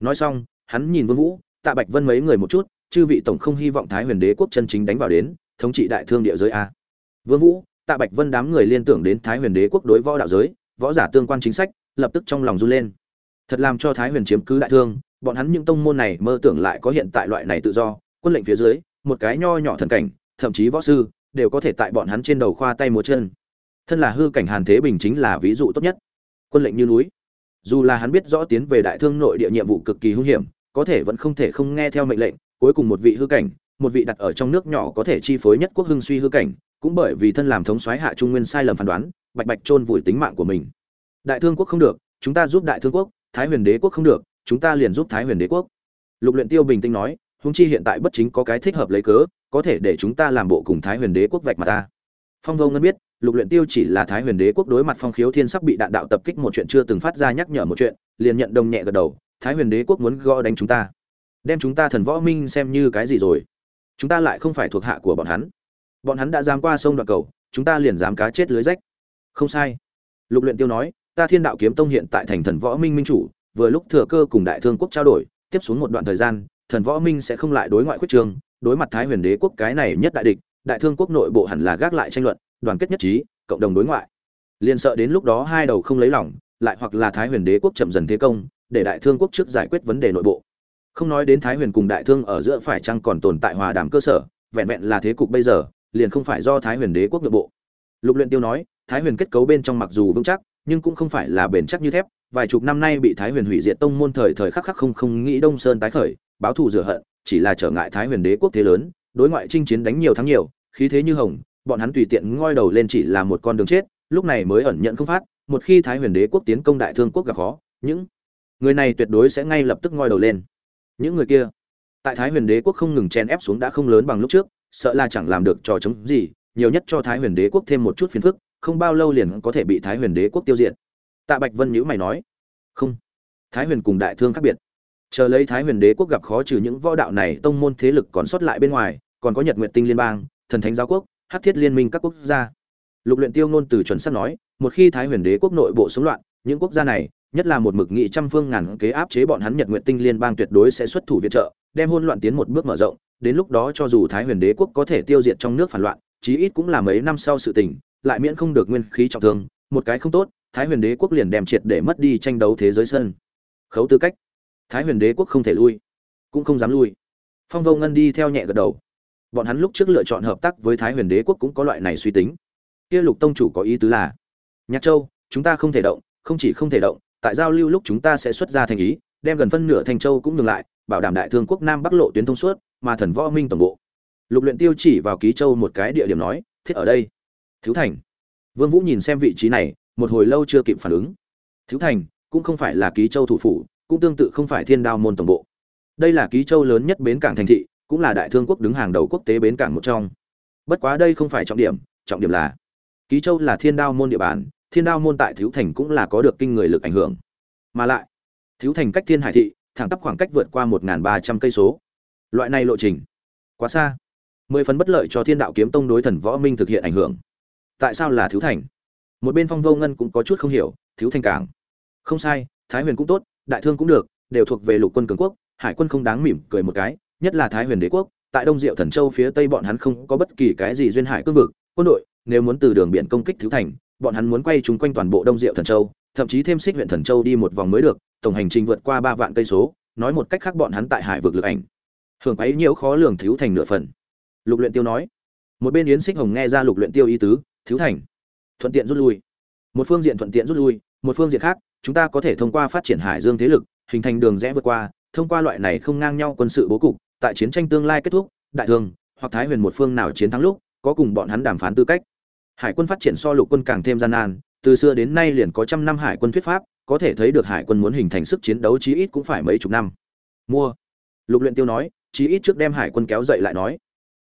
Nói xong, hắn nhìn vương vũ, tạ bạch vân mấy người một chút, chư vị tổng không hy vọng thái huyền đế quốc chân chính đánh vào đến, thống trị đại thương địa giới a. Vương vũ, tạ bạch vân đám người liên tưởng đến thái huyền đế quốc đối võ đạo giới, võ giả tương quan chính sách, lập tức trong lòng run lên. Thật làm cho thái huyền chiếm cứ đại thương, bọn hắn những tông môn này mơ tưởng lại có hiện tại loại này tự do, quân lệnh phía dưới, một cái nho nhỏ thần cảnh, thậm chí võ sư, đều có thể tại bọn hắn trên đầu khoa tay múa chân thân là hư cảnh hàn thế bình chính là ví dụ tốt nhất. Quân lệnh như núi. Dù là hắn biết rõ tiến về đại thương nội địa nhiệm vụ cực kỳ hung hiểm, có thể vẫn không thể không nghe theo mệnh lệnh, cuối cùng một vị hư cảnh, một vị đặt ở trong nước nhỏ có thể chi phối nhất quốc hưng suy hư cảnh, cũng bởi vì thân làm thống soái hạ trung nguyên sai lầm phán đoán, bạch bạch chôn vùi tính mạng của mình. Đại thương quốc không được, chúng ta giúp đại thương quốc, thái huyền đế quốc không được, chúng ta liền giúp thái huyền đế quốc. Lục luyện tiêu bình tĩnh nói, huống chi hiện tại bất chính có cái thích hợp lấy cớ, có thể để chúng ta làm bộ cùng thái huyền đế quốc vạch mặt ta. Phong vô ngân biết lục luyện tiêu chỉ là thái huyền đế quốc đối mặt phong khiếu thiên sắp bị đạn đạo tập kích một chuyện chưa từng phát ra nhắc nhở một chuyện, liền nhận đồng nhẹ gật đầu, thái huyền đế quốc muốn gõ đánh chúng ta, đem chúng ta thần võ minh xem như cái gì rồi, chúng ta lại không phải thuộc hạ của bọn hắn. Bọn hắn đã dám qua sông đoạn cầu, chúng ta liền dám cá chết lưới rách. Không sai. Lục luyện tiêu nói, ta thiên đạo kiếm tông hiện tại thành thần võ minh minh chủ, vừa lúc thừa cơ cùng đại thương quốc trao đổi, tiếp xuống một đoạn thời gian, thần võ minh sẽ không lại đối ngoại quyết trường, đối mặt thái huyền đế quốc cái này nhất đại địch, đại thương quốc nội bộ hẳn là gác lại tranh luận đoàn kết nhất trí, cộng đồng đối ngoại. Liền sợ đến lúc đó hai đầu không lấy lòng, lại hoặc là thái huyền đế quốc chậm dần thế công, để đại thương quốc trước giải quyết vấn đề nội bộ. Không nói đến thái huyền cùng đại thương ở giữa phải chăng còn tồn tại hòa đàm cơ sở, vẹn vẹn là thế cục bây giờ, liền không phải do thái huyền đế quốc nội bộ. Lục luyện tiêu nói, thái huyền kết cấu bên trong mặc dù vững chắc, nhưng cũng không phải là bền chắc như thép, vài chục năm nay bị thái huyền hủy diệt tông môn thời thời khắc khắc không không nghĩ đông sơn tái khởi, báo thù rửa hận, chỉ là trở ngại thái huyền đế quốc thế lớn, đối ngoại chinh chiến đánh nhiều thắng nhiều, khí thế như hồng bọn hắn tùy tiện ngoi đầu lên chỉ là một con đường chết, lúc này mới ẩn nhận không phát, một khi thái huyền đế quốc tiến công đại thương quốc gặp khó, những người này tuyệt đối sẽ ngay lập tức ngoi đầu lên. Những người kia, tại thái huyền đế quốc không ngừng chen ép xuống đã không lớn bằng lúc trước, sợ là chẳng làm được trò chống gì, nhiều nhất cho thái huyền đế quốc thêm một chút phiền phức, không bao lâu liền có thể bị thái huyền đế quốc tiêu diệt. Tạ bạch vân nhữ mày nói, không, thái huyền cùng đại thương khác biệt. Chờ lấy thái huyền đế quốc gặp khó trừ những võ đạo này, tông môn thế lực còn sót lại bên ngoài, còn có nhật nguyện tinh liên bang, thần thánh giáo quốc hát thiết liên minh các quốc gia. Lục luyện tiêu ngôn từ chuẩn sắp nói, một khi thái huyền đế quốc nội bộ xung loạn, những quốc gia này, nhất là một mực nghị trăm phương ngàn kế áp chế bọn hắn nhật nguyện tinh liên bang tuyệt đối sẽ xuất thủ viện trợ, đem hôn loạn tiến một bước mở rộng, đến lúc đó cho dù thái huyền đế quốc có thể tiêu diệt trong nước phản loạn, chí ít cũng là mấy năm sau sự tình, lại miễn không được nguyên khí trọng thương, một cái không tốt, thái huyền đế quốc liền đem triệt để mất đi tranh đấu thế giới sân. Khấu tư cách. Thái huyền đế quốc không thể lui, cũng không dám lui. Phong vô ngân đi theo nhẹ gật đầu bọn hắn lúc trước lựa chọn hợp tác với thái huyền đế quốc cũng có loại này suy tính. Kia lục tông chủ có ý tứ là, nhạc châu, chúng ta không thể động, không chỉ không thể động, tại giao lưu lúc chúng ta sẽ xuất ra thành ý, đem gần phân nửa thành châu cũng ngừng lại, bảo đảm đại thương quốc nam bắc lộ tuyến thông suốt, mà thần võ minh tổng bộ. Lục luyện tiêu chỉ vào ký châu một cái địa điểm nói, thiết ở đây. Thiếu thành. Vương vũ nhìn xem vị trí này, một hồi lâu chưa kịp phản ứng. Thiếu thành, cũng không phải là ký châu thủ phủ, cũng tương tự không phải thiên đao môn tổng bộ. Đây là ký châu lớn nhất bến cảng thành thị cũng là đại thương quốc đứng hàng đầu quốc tế bến cảng một trong. Bất quá đây không phải trọng điểm trọng điểm là ký châu là thiên đao môn địa bàn, thiên đao môn tại thiếu thành cũng là có được kinh người lực ảnh hưởng. Mà lại, thiếu thành cách thiên hải thị, thẳng tắp khoảng cách vượt qua một ba trăm cây số. Loại này lộ trình, quá xa. Mười phần bất lợi cho thiên đạo kiếm tông đối thần võ minh thực hiện ảnh hưởng. Tại sao là thiếu thành? Một bên phong vô ngân cũng có chút không hiểu, thiếu thành cảng. Không sai, thái huyền cũng tốt, đại thương cũng được, đều thuộc về lục quân cường quốc, hải quân không đáng mỉm cười một cái nhất là thái huyền đế quốc, tại đông diệu thần châu phía tây bọn hắn không có bất kỳ cái gì duyên hải cương vực, quân đội, nếu muốn từ đường biển công kích thiếu thành, bọn hắn muốn quay chúng quanh toàn bộ đông diệu thần châu, thậm chí thêm xích huyện thần châu đi một vòng mới được, tổng hành trình vượt qua ba vạn cây số, nói một cách khác bọn hắn tại hải vực lực ảnh. Hưởng ấy nhiễu khó lường thiếu thành nửa phần. Lục luyện tiêu nói, một bên yến xích hồng nghe ra lục luyện tiêu ý tứ, thiếu thành, thuận tiện rút lui. Một phương diện thuận tiện rút lui, một phương diện khác, chúng ta có thể thông qua phát triển hải dương thế lực, hình thành đường rẽ vượt qua, thông qua loại này không ngang nhau quân sự bố cục tại chiến tranh tương lai kết thúc, đại thương, hoặc thái huyền một phương nào chiến thắng lúc, có cùng bọn hắn đàm phán tư cách. Hải quân phát triển so lục quân càng thêm gian nan, từ xưa đến nay liền có trăm năm hải quân thuyết pháp, có thể thấy được hải quân muốn hình thành sức chiến đấu chí ít cũng phải mấy chục năm. Mua. Lục luyện tiêu nói, chí ít trước đem hải quân kéo dậy lại nói.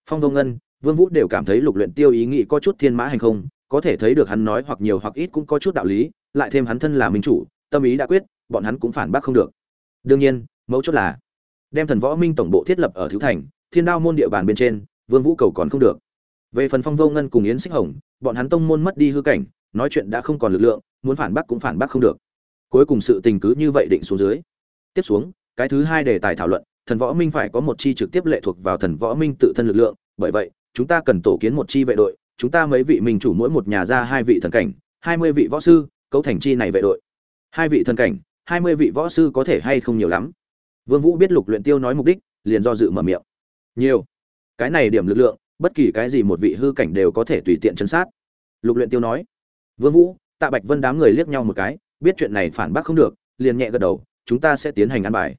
Phong vô ngân, vương vũ đều cảm thấy lục luyện tiêu ý nghĩ có chút thiên mã hành không, có thể thấy được hắn nói hoặc nhiều hoặc ít cũng có chút đạo lý, lại thêm hắn thân là minh chủ, tâm ý đã quyết, bọn hắn cũng phản bác không được. Đương nhiên, mấu chốt là đem thần võ minh tổng bộ thiết lập ở thiếu thành, thiên đao môn địa bàn bên trên, vương vũ cầu còn không được. Về phần phong vô ngân cùng yến xích hồng, bọn hắn tông môn mất đi hư cảnh, nói chuyện đã không còn lực lượng, muốn phản bác cũng phản bác không được. Cuối cùng sự tình cứ như vậy định xuống dưới. Tiếp xuống, cái thứ hai đề tài thảo luận, thần võ minh phải có một chi trực tiếp lệ thuộc vào thần võ minh tự thân lực lượng, bởi vậy, chúng ta cần tổ kiến một chi vệ đội, chúng ta mấy vị minh chủ mỗi một nhà ra hai vị thần cảnh, hai mươi vị võ sư, cấu thành chi này vệ đội. Hai vị thần cảnh, hai mươi vị võ sư có thể hay không nhiều lắm vương vũ biết lục luyện tiêu nói mục đích, liền do dự mở miệng. Nhiều. Cái này điểm lực lượng, bất kỳ cái gì một vị hư cảnh đều có thể tùy tiện chấn sát. Lục luyện tiêu nói. Vương vũ, tạ bạch vân đám người liếc nhau một cái, biết chuyện này phản bác không được, liền nhẹ gật đầu, chúng ta sẽ tiến hành ăn bài.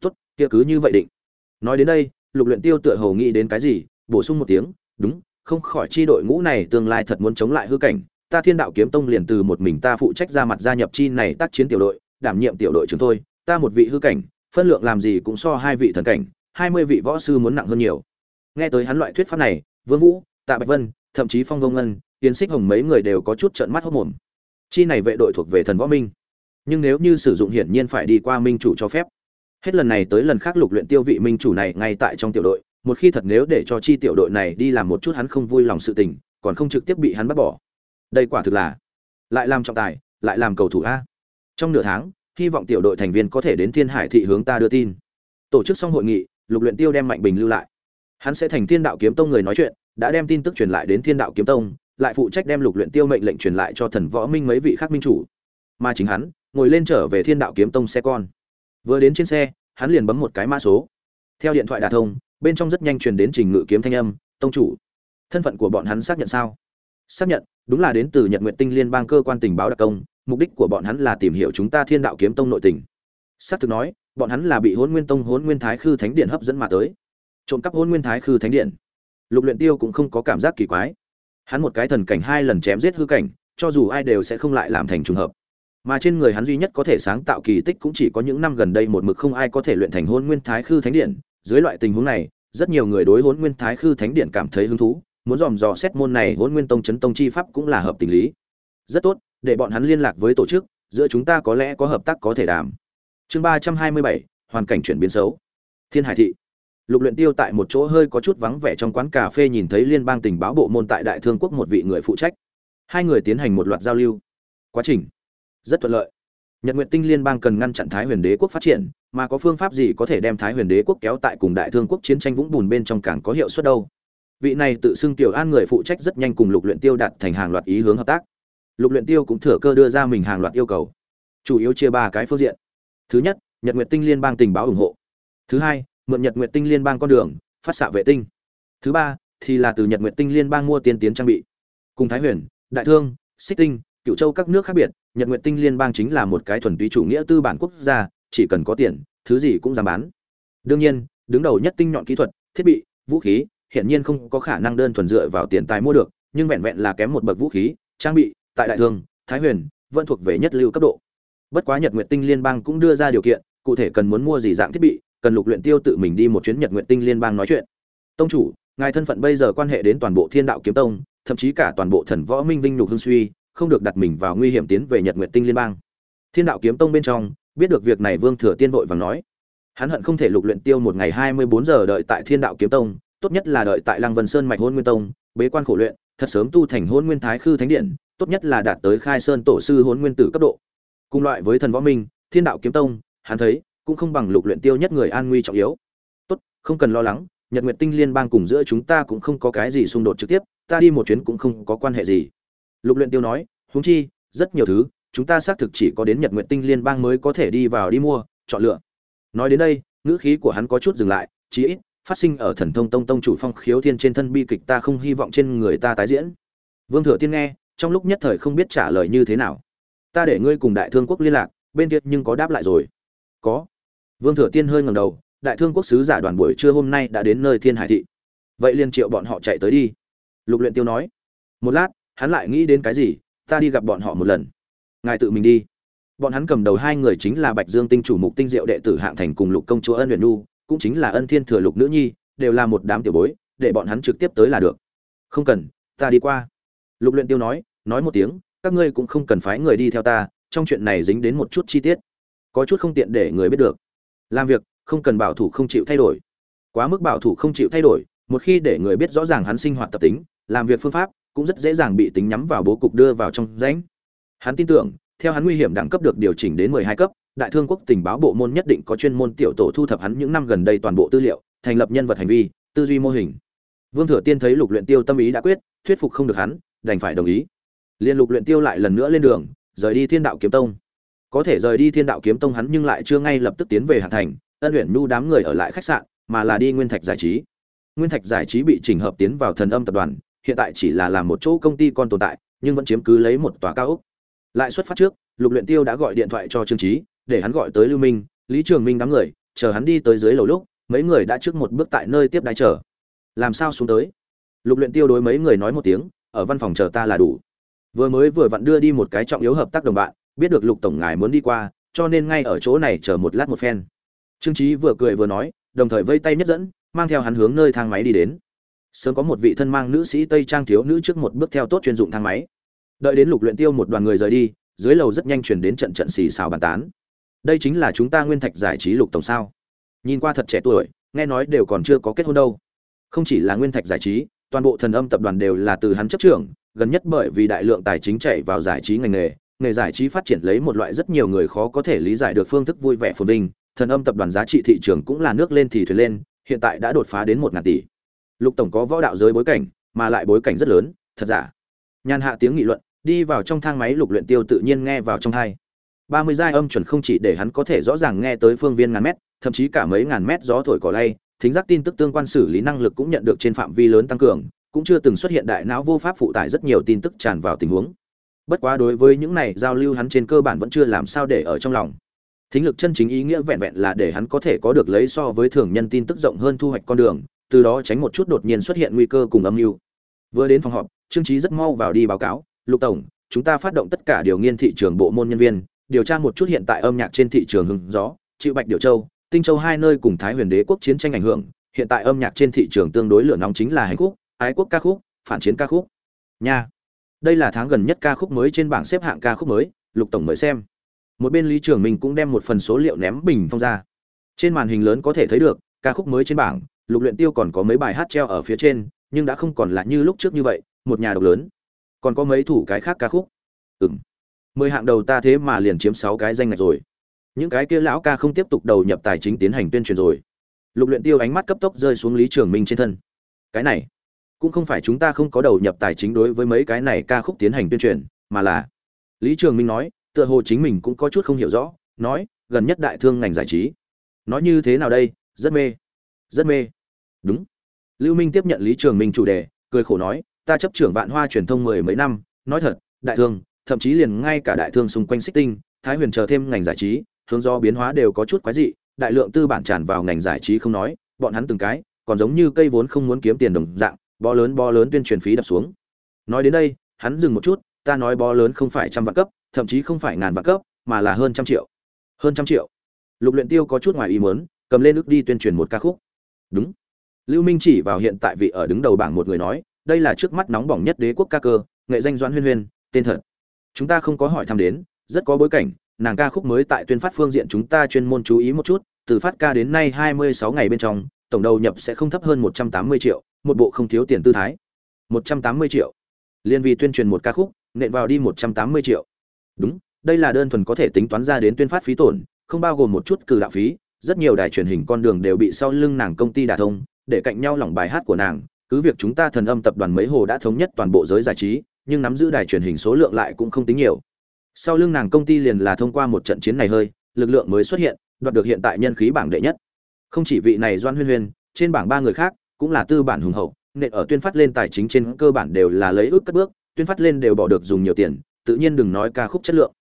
Tốt, kia cứ như vậy định. Nói đến đây, lục luyện tiêu tựa hồ nghĩ đến cái gì, bổ sung một tiếng, đúng, không khỏi chi đội ngũ này tương lai thật muốn chống lại hư cảnh, ta thiên đạo kiếm tông liền từ một mình ta phụ trách ra mặt gia nhập chi này tác chiến tiểu đội, đảm nhiệm tiểu đội chúng tôi ta một vị hư cảnh phân lượng làm gì cũng so hai vị thần cảnh, hai mươi vị võ sư muốn nặng hơn nhiều. Nghe tới hắn loại thuyết pháp này, vương vũ, tạ bạch vân, thậm chí phong vông ngân tiến xích hồng mấy người đều có chút trợn mắt hốt mồm chi này vệ đội thuộc về thần võ minh. Nhưng nếu như sử dụng hiển nhiên phải đi qua minh chủ cho phép. Hết lần này tới lần khác lục luyện tiêu vị minh chủ này ngay tại trong tiểu đội, một khi thật nếu để cho chi tiểu đội này đi làm một chút hắn không vui lòng sự tình, còn không trực tiếp bị hắn bắt bỏ. Đây quả thực là, lại làm trọng tài, lại làm cầu thủ a. Trong nửa tháng hy vọng tiểu đội thành viên có thể đến thiên hải thị hướng ta đưa tin. Tổ chức xong hội nghị, lục luyện tiêu đem mạnh bình lưu lại. Hắn sẽ thành thiên đạo kiếm tông người nói chuyện, đã đem tin tức truyền lại đến thiên đạo kiếm tông, lại phụ trách đem lục luyện tiêu mệnh lệnh truyền lại cho thần võ minh mấy vị khác minh chủ. Mà chính hắn, ngồi lên trở về thiên đạo kiếm tông xe con. Vừa đến trên xe, hắn liền bấm một cái mã số. Theo điện thoại đà thông, bên trong rất nhanh truyền đến trình ngự kiếm thanh âm, tông chủ, thân phận của bọn hắn xác nhận sao? Xác nhận, đúng là đến từ nhật nguyện tinh liên bang cơ quan tình báo đặc công mục đích của bọn hắn là tìm hiểu chúng ta thiên đạo kiếm tông nội tình. Xác thực nói, bọn hắn là bị hôn nguyên tông hôn nguyên thái khư thánh điện hấp dẫn mà tới. Trộm cắp hôn nguyên thái khư thánh điện. Lục luyện tiêu cũng không có cảm giác kỳ quái. Hắn một cái thần cảnh hai lần chém giết hư cảnh, cho dù ai đều sẽ không lại làm thành trùng hợp. Mà trên người hắn duy nhất có thể sáng tạo kỳ tích cũng chỉ có những năm gần đây một mực không ai có thể luyện thành hôn nguyên thái khư thánh điện. Dưới loại tình huống này, rất nhiều người đối hôn nguyên thái khư thánh điện cảm thấy hứng thú, muốn dòm dò xét môn này hôn nguyên tông chấn tông chi pháp cũng là hợp tình lý. Rất tốt để bọn hắn liên lạc với tổ chức, giữa chúng ta có lẽ có hợp tác có thể đàm. Chương ba trăm hai mươi bảy, hoàn cảnh chuyển biến xấu. Thiên hải thị. Lục luyện tiêu tại một chỗ hơi có chút vắng vẻ trong quán cà phê nhìn thấy liên bang tình báo bộ môn tại đại thương quốc một vị người phụ trách. Hai người tiến hành một loạt giao lưu. Quá trình. Rất thuận lợi. Nhật nguyện tinh liên bang cần ngăn chặn thái huyền đế quốc phát triển, mà có phương pháp gì có thể đem thái huyền đế quốc kéo tại cùng đại thương quốc chiến tranh vũng bùn bên trong càng có hiệu suất đâu? Vị này tự xưng tiểu an người phụ trách rất nhanh cùng lục luyện tiêu đạt thành hàng loạt ý hướng hợp tác lục luyện tiêu cũng thừa cơ đưa ra mình hàng loạt yêu cầu. Chủ yếu chia ba cái phương diện. Thứ nhất, nhật nguyệt tinh liên bang tình báo ủng hộ. Thứ hai, mượn nhật nguyệt tinh liên bang con đường, phát xạ vệ tinh. Thứ ba, thì là từ nhật nguyệt tinh liên bang mua tiên tiến trang bị. Cùng thái huyền, đại thương, xích tinh cựu châu các nước khác biệt, nhật Nguyệt tinh liên bang chính là một cái thuần túy chủ nghĩa tư bản quốc gia, chỉ cần có tiền, thứ gì cũng dám bán. Đương nhiên, đứng đầu nhất tinh nhọn kỹ thuật, thiết bị, vũ khí, hiển nhiên không có khả năng đơn thuần dựa vào tiền tài mua được, nhưng vẹn vẹn là kém một bậc vũ khí, trang bị tại đại thương, thái huyền, vẫn thuộc về nhất lưu cấp độ. Bất quá nhật nguyện tinh liên bang cũng đưa ra điều kiện, cụ thể cần muốn mua gì dạng thiết bị, cần lục luyện tiêu tự mình đi một chuyến nhật nguyện tinh liên bang nói chuyện. Tông chủ, ngài thân phận bây giờ quan hệ đến toàn bộ thiên đạo kiếm tông, thậm chí cả toàn bộ thần võ minh vinh nhục hương suy, không được đặt mình vào nguy hiểm tiến về nhật nguyện tinh liên bang. Thiên đạo kiếm tông bên trong, biết được việc này vương thừa tiên vội vàng nói. Hắn hận không thể lục luyện tiêu một ngày hai mươi bốn giờ đợi tại thiên đạo kiếm tông, tốt nhất là đợi tại lăng vân sơn mạch hôn nguyên tông, bế quan khổ luyện thật sớm tu thành hôn nguyên thái khư thánh điện, tốt nhất là đạt tới khai sơn tổ sư hôn nguyên tử cấp độ. Cùng loại với thần võ minh, thiên đạo kiếm tông, hắn thấy, cũng không bằng lục luyện tiêu nhất người an nguy trọng yếu. Tốt, không cần lo lắng, nhật nguyệt tinh liên bang cùng giữa chúng ta cũng không có cái gì xung đột trực tiếp, ta đi một chuyến cũng không có quan hệ gì. Lục luyện tiêu nói, huống chi, rất nhiều thứ, chúng ta xác thực chỉ có đến nhật nguyệt tinh liên bang mới có thể đi vào đi mua, chọn lựa. Nói đến đây, ngữ khí của hắn có chút dừng lại, chí ít phát sinh ở thần thông tông tông chủ phong khiếu thiên trên thân bi kịch ta không hy vọng trên người ta tái diễn. Vương thừa tiên nghe, trong lúc nhất thời không biết trả lời như thế nào. Ta để ngươi cùng đại thương quốc liên lạc, bên kia nhưng có đáp lại rồi. Có. Vương thừa tiên hơi ngầm đầu, đại thương quốc sứ giả đoàn buổi trưa hôm nay đã đến nơi thiên hải thị. Vậy liền triệu bọn họ chạy tới đi. Lục luyện tiêu nói. Một lát, hắn lại nghĩ đến cái gì, ta đi gặp bọn họ một lần. Ngài tự mình đi. Bọn hắn cầm đầu hai người chính là bạch dương tinh chủ mục tinh diệu đệ tử hạng thành cùng lục công chúa ân luyện nu cũng chính là ân thiên thừa lục nữ nhi, đều là một đám tiểu bối, để bọn hắn trực tiếp tới là được. Không cần, ta đi qua. Lục luyện tiêu nói nói một tiếng, các ngươi cũng không cần phái người đi theo ta, trong chuyện này dính đến một chút chi tiết. Có chút không tiện để người biết được. Làm việc, không cần bảo thủ không chịu thay đổi. Quá mức bảo thủ không chịu thay đổi, một khi để người biết rõ ràng hắn sinh hoạt tập tính, làm việc phương pháp, cũng rất dễ dàng bị tính nhắm vào bố cục đưa vào trong rãnh. Hắn tin tưởng theo hắn nguy hiểm đẳng cấp được điều chỉnh đến 12 cấp, đại thương quốc tình báo bộ môn nhất định có chuyên môn tiểu tổ thu thập hắn những năm gần đây toàn bộ tư liệu, thành lập nhân vật hành vi, tư duy mô hình. Vương thừa tiên thấy lục luyện tiêu tâm ý đã quyết, thuyết phục không được hắn, đành phải đồng ý. Liên lục luyện tiêu lại lần nữa lên đường, rời đi thiên đạo kiếm tông. Có thể rời đi thiên đạo kiếm tông hắn nhưng lại chưa ngay lập tức tiến về Hà thành, ân luyện nu đám người ở lại khách sạn, mà là đi nguyên thạch giải trí. Nguyên thạch giải trí bị chỉnh hợp tiến vào thần âm tập đoàn, hiện tại chỉ là làm một chỗ công ty con tồn tại, nhưng vẫn chiếm cứ lấy một tòa cao ốc lại xuất phát trước, lục luyện tiêu đã gọi điện thoại cho trương trí để hắn gọi tới lưu minh, lý trường minh đám người, chờ hắn đi tới dưới lầu lúc, mấy người đã trước một bước tại nơi tiếp đái chờ. Làm sao xuống tới? Lục luyện tiêu đối mấy người nói một tiếng, ở văn phòng chờ ta là đủ. Vừa mới vừa vặn đưa đi một cái trọng yếu hợp tác đồng bạn, biết được lục tổng ngài muốn đi qua, cho nên ngay ở chỗ này chờ một lát một phen. Trương trí vừa cười vừa nói, đồng thời vây tay nhất dẫn, mang theo hắn hướng nơi thang máy đi đến. Sớm có một vị thân mang nữ sĩ tây trang thiếu nữ trước một bước theo tốt chuyên dụng thang máy đợi đến lục luyện tiêu một đoàn người rời đi, dưới lầu rất nhanh chuyển đến trận trận xì xào bàn tán. Đây chính là chúng ta nguyên thạch giải trí lục tổng sao? Nhìn qua thật trẻ tuổi, nghe nói đều còn chưa có kết hôn đâu. Không chỉ là nguyên thạch giải trí, toàn bộ thần âm tập đoàn đều là từ hắn chấp trưởng, gần nhất bởi vì đại lượng tài chính chạy vào giải trí ngành nghề nghề giải trí phát triển lấy một loại rất nhiều người khó có thể lý giải được phương thức vui vẻ phồn vinh. Thần âm tập đoàn giá trị thị trường cũng là nước lên thì thuyền lên, hiện tại đã đột phá đến một ngàn tỷ. Lục tổng có võ đạo giới bối cảnh, mà lại bối cảnh rất lớn, thật giả? Nhàn hạ tiếng nghị luận đi vào trong thang máy lục luyện tiêu tự nhiên nghe vào trong hai ba mươi giai âm chuẩn không chỉ để hắn có thể rõ ràng nghe tới phương viên ngàn mét, thậm chí cả mấy ngàn mét gió thổi cỏ lay, thính giác tin tức tương quan xử lý năng lực cũng nhận được trên phạm vi lớn tăng cường, cũng chưa từng xuất hiện đại não vô pháp phụ tải rất nhiều tin tức tràn vào tình huống. Bất quá đối với những này giao lưu hắn trên cơ bản vẫn chưa làm sao để ở trong lòng. Thính lực chân chính ý nghĩa vẹn vẹn là để hắn có thể có được lấy so với thường nhân tin tức rộng hơn thu hoạch con đường, từ đó tránh một chút đột nhiên xuất hiện nguy cơ cùng âm mưu. Vừa đến phòng họp, trương trí rất mau vào đi báo cáo lục tổng, chúng ta phát động tất cả điều nghiên thị trường bộ môn nhân viên, điều tra một chút hiện tại âm nhạc trên thị trường hứng gió, chịu bạch điệu châu, tinh châu hai nơi cùng thái huyền đế quốc chiến tranh ảnh hưởng, hiện tại âm nhạc trên thị trường tương đối lửa nóng chính là hành khúc, ái quốc ca khúc, phản chiến ca khúc. Nha. Đây là tháng gần nhất ca khúc mới trên bảng xếp hạng ca khúc mới, lục tổng mới xem. Một bên lý trường mình cũng đem một phần số liệu ném bình phong ra. Trên màn hình lớn có thể thấy được, ca khúc mới trên bảng, lục luyện tiêu còn có mấy bài hát treo ở phía trên, nhưng đã không còn là như lúc trước như vậy, một nhà độc lớn còn có mấy thủ cái khác ca khúc. Ừm. Mười hạng đầu ta thế mà liền chiếm sáu cái danh ngạch rồi. Những cái kia lão ca không tiếp tục đầu nhập tài chính tiến hành tuyên truyền rồi. Lục luyện tiêu ánh mắt cấp tốc rơi xuống lý trường minh trên thân. Cái này, cũng không phải chúng ta không có đầu nhập tài chính đối với mấy cái này ca khúc tiến hành tuyên truyền, mà là lý trường minh nói, tựa hồ chính mình cũng có chút không hiểu rõ, nói, gần nhất đại thương ngành giải trí. Nói như thế nào đây? Rất mê. Rất mê. Đúng. Lưu minh tiếp nhận lý trường minh chủ đề, cười khổ nói ta chấp trưởng vạn hoa truyền thông mười mấy năm, nói thật, đại thương, thậm chí liền ngay cả đại thương xung quanh xích tinh, thái huyền chờ thêm ngành giải trí, hướng do biến hóa đều có chút quái dị, đại lượng tư bản tràn vào ngành giải trí không nói, bọn hắn từng cái, còn giống như cây vốn không muốn kiếm tiền đồng dạng bo lớn bo lớn tuyên truyền phí đập xuống. Nói đến đây, hắn dừng một chút, ta nói bo lớn không phải trăm vạn cấp, thậm chí không phải ngàn vạn cấp, mà là hơn trăm triệu. Hơn trăm triệu. Lục luyện tiêu có chút ngoài ý muốn, cầm lên ước đi tuyên truyền một ca khúc. Đúng. Lưu minh chỉ vào hiện tại vị ở đứng đầu bảng một người nói đây là trước mắt nóng bỏng nhất đế quốc ca cơ, nghệ danh doãn huyên huyên, tên thật. Chúng ta không có hỏi thăm đến, rất có bối cảnh, nàng ca khúc mới tại tuyên phát phương diện chúng ta chuyên môn chú ý một chút, từ phát ca đến nay 26 ngày bên trong, tổng đầu nhập sẽ không thấp hơn 180 triệu, một bộ không thiếu tiền tư thái. 180 triệu. Liên vì tuyên truyền một ca khúc, nện vào đi 180 triệu. Đúng, đây là đơn thuần có thể tính toán ra đến tuyên phát phí tổn, không bao gồm một chút cử đạo phí, rất nhiều đài truyền hình con đường đều bị sau lưng nàng công ty đả thông, để cạnh nhau lỏng bài hát của nàng cứ việc chúng ta thần âm tập đoàn mấy hồ đã thống nhất toàn bộ giới giải trí, nhưng nắm giữ đài truyền hình số lượng lại cũng không tính nhiều. Sau lưng nàng công ty liền là thông qua một trận chiến này hơi, lực lượng mới xuất hiện, đoạt được hiện tại nhân khí bảng đệ nhất. Không chỉ vị này doan huyên huyên, trên bảng ba người khác, cũng là tư bản hùng hậu, nện ở tuyên phát lên tài chính trên cơ bản đều là lấy ước cất bước, tuyên phát lên đều bỏ được dùng nhiều tiền, tự nhiên đừng nói ca khúc chất lượng.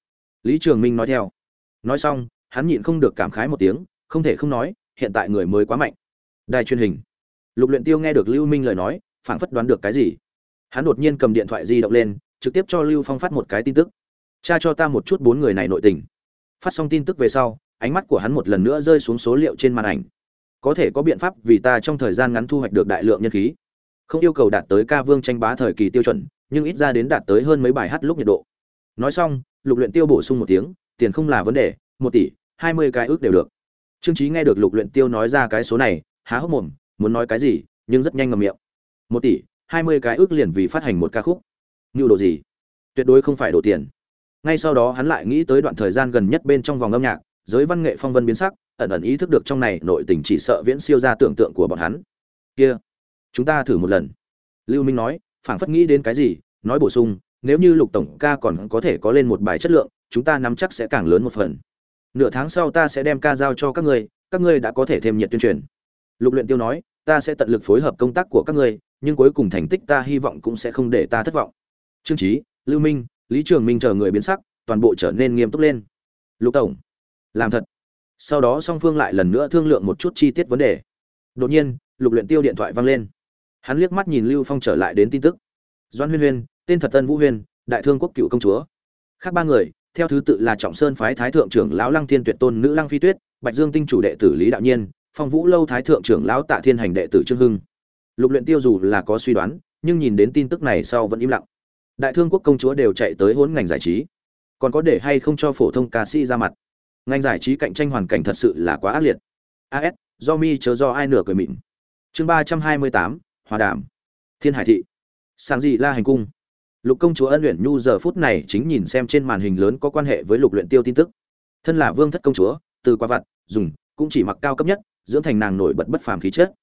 Lý trường minh nói theo. Nói xong, hắn nhịn không được cảm khái một tiếng, không thể không nói, hiện tại người mới quá mạnh. Đài truyền hình lục luyện tiêu nghe được lưu minh lời nói, phảng phất đoán được cái gì. Hắn đột nhiên cầm điện thoại di động lên, trực tiếp cho lưu phong phát một cái tin tức. Cha cho ta một chút bốn người này nội tình. Phát xong tin tức về sau, ánh mắt của hắn một lần nữa rơi xuống số liệu trên màn ảnh. Có thể có biện pháp vì ta trong thời gian ngắn thu hoạch được đại lượng nhân khí. Không yêu cầu đạt tới ca vương tranh bá thời kỳ tiêu chuẩn, nhưng ít ra đến đạt tới hơn mấy bài hát lúc nhiệt độ. Nói xong, lục luyện tiêu bổ sung một tiếng, tiền không là vấn đề, một tỷ, hai mươi cái ước đều được. Trương trí nghe được lục luyện tiêu nói ra cái số này, há hốc mồm muốn nói cái gì, nhưng rất nhanh ngậm miệng. Một tỷ, hai mươi cái ước liền vì phát hành một ca khúc. Như đồ gì? Tuyệt đối không phải đổ tiền. Ngay sau đó hắn lại nghĩ tới đoạn thời gian gần nhất bên trong vòng âm nhạc, giới văn nghệ phong vân biến sắc, ẩn ẩn ý thức được trong này nội tình chỉ sợ viễn siêu ra tưởng tượng của bọn hắn. Kia, chúng ta thử một lần. Lưu minh nói, phảng phất nghĩ đến cái gì, nói bổ sung, nếu như lục tổng ca còn có thể có lên một bài chất lượng, chúng ta nắm chắc sẽ càng lớn một phần. Nửa tháng sau ta sẽ đem ca giao cho các ngươi các ngươi đã có thể thêm nhiệt tuyên truyền. Lục luyện tiêu nói ta sẽ tận lực phối hợp công tác của các ngươi nhưng cuối cùng thành tích ta hy vọng cũng sẽ không để ta thất vọng. Trương Chí, lưu minh lý trường minh chờ người biến sắc toàn bộ trở nên nghiêm túc lên. Lục tổng làm thật. Sau đó song phương lại lần nữa thương lượng một chút chi tiết vấn đề. Đột nhiên lục luyện tiêu điện thoại vang lên. Hắn liếc mắt nhìn lưu phong trở lại đến tin tức. Doãn huyên huyên tên thật tân vũ huyên đại thương quốc cựu công chúa. Khác ba người theo thứ tự là trọng sơn phái thái thượng trưởng lão lăng thiên tuyệt tôn nữ lăng phi tuyết bạch dương tinh chủ đệ tử lý đạo nhiên phong vũ lâu thái thượng trưởng lão tạ thiên hành đệ tử trương hưng. Lục luyện tiêu dù là có suy đoán, nhưng nhìn đến tin tức này sau vẫn im lặng. Đại thương quốc công chúa đều chạy tới hỗn ngành giải trí. Còn có để hay không cho phổ thông ca sĩ ra mặt? Ngành giải trí cạnh tranh hoàn cảnh thật sự là quá ác liệt. As do mi chớ do ai nửa cười mịn. Chương ba trăm hai mươi tám, hòa đàm. Thiên hải thị. Sang dị la hành cung. Lục công chúa ân luyện nhu giờ phút này chính nhìn xem trên màn hình lớn có quan hệ với lục luyện tiêu tin tức. Thân là vương thất công chúa, từ qua vặt, dùng, cũng chỉ mặc cao cấp nhất dưỡng thành nàng nổi bật bất phàm khí chất.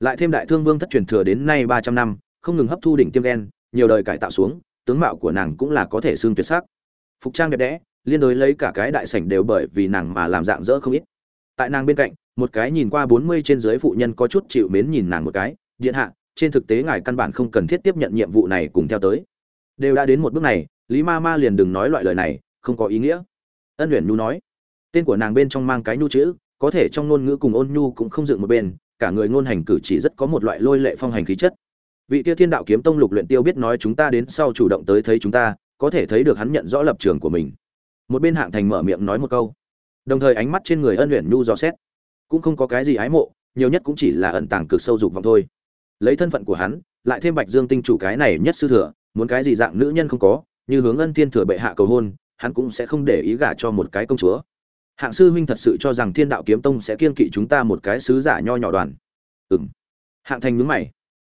Lại thêm đại thương vương thất truyền thừa đến nay ba trăm năm không ngừng hấp thu đỉnh tiêm gen, nhiều đời cải tạo xuống tướng mạo của nàng cũng là có thể xương tuyệt sắc. Phục trang đẹp đẽ liên đối lấy cả cái đại sảnh đều bởi vì nàng mà làm dạng dỡ không ít. Tại nàng bên cạnh một cái nhìn qua bốn mươi trên dưới phụ nhân có chút chịu mến nhìn nàng một cái điện hạ trên thực tế ngài căn bản không cần thiết tiếp nhận nhiệm vụ này cùng theo tới. Đều đã đến một bước này lý ma ma liền đừng nói loại lời này không có ý nghĩa. Ân Uyển nhu nói tên của nàng bên trong mang cái nhu chữ có thể trong ngôn ngữ cùng ôn nhu cũng không dựng một bên, cả người ngôn hành cử chỉ rất có một loại lôi lệ phong hành khí chất. Vị kia thiên đạo kiếm tông lục luyện tiêu biết nói chúng ta đến sau chủ động tới thấy chúng ta, có thể thấy được hắn nhận rõ lập trường của mình. Một bên hạng thành mở miệng nói một câu. Đồng thời ánh mắt trên người ân luyện nhu dò xét. Cũng không có cái gì ái mộ, nhiều nhất cũng chỉ là ẩn tàng cực sâu dục vọng thôi. Lấy thân phận của hắn, lại thêm bạch dương tinh chủ cái này nhất sư thừa, muốn cái gì dạng nữ nhân không có, như hướng ân thiên thừa bệ hạ cầu hôn, hắn cũng sẽ không để ý gả cho một cái công chúa hạng sư huynh thật sự cho rằng thiên đạo kiếm tông sẽ kiên kỵ chúng ta một cái sứ giả nho nhỏ đoàn. Ừng hạng thành nhướng mày.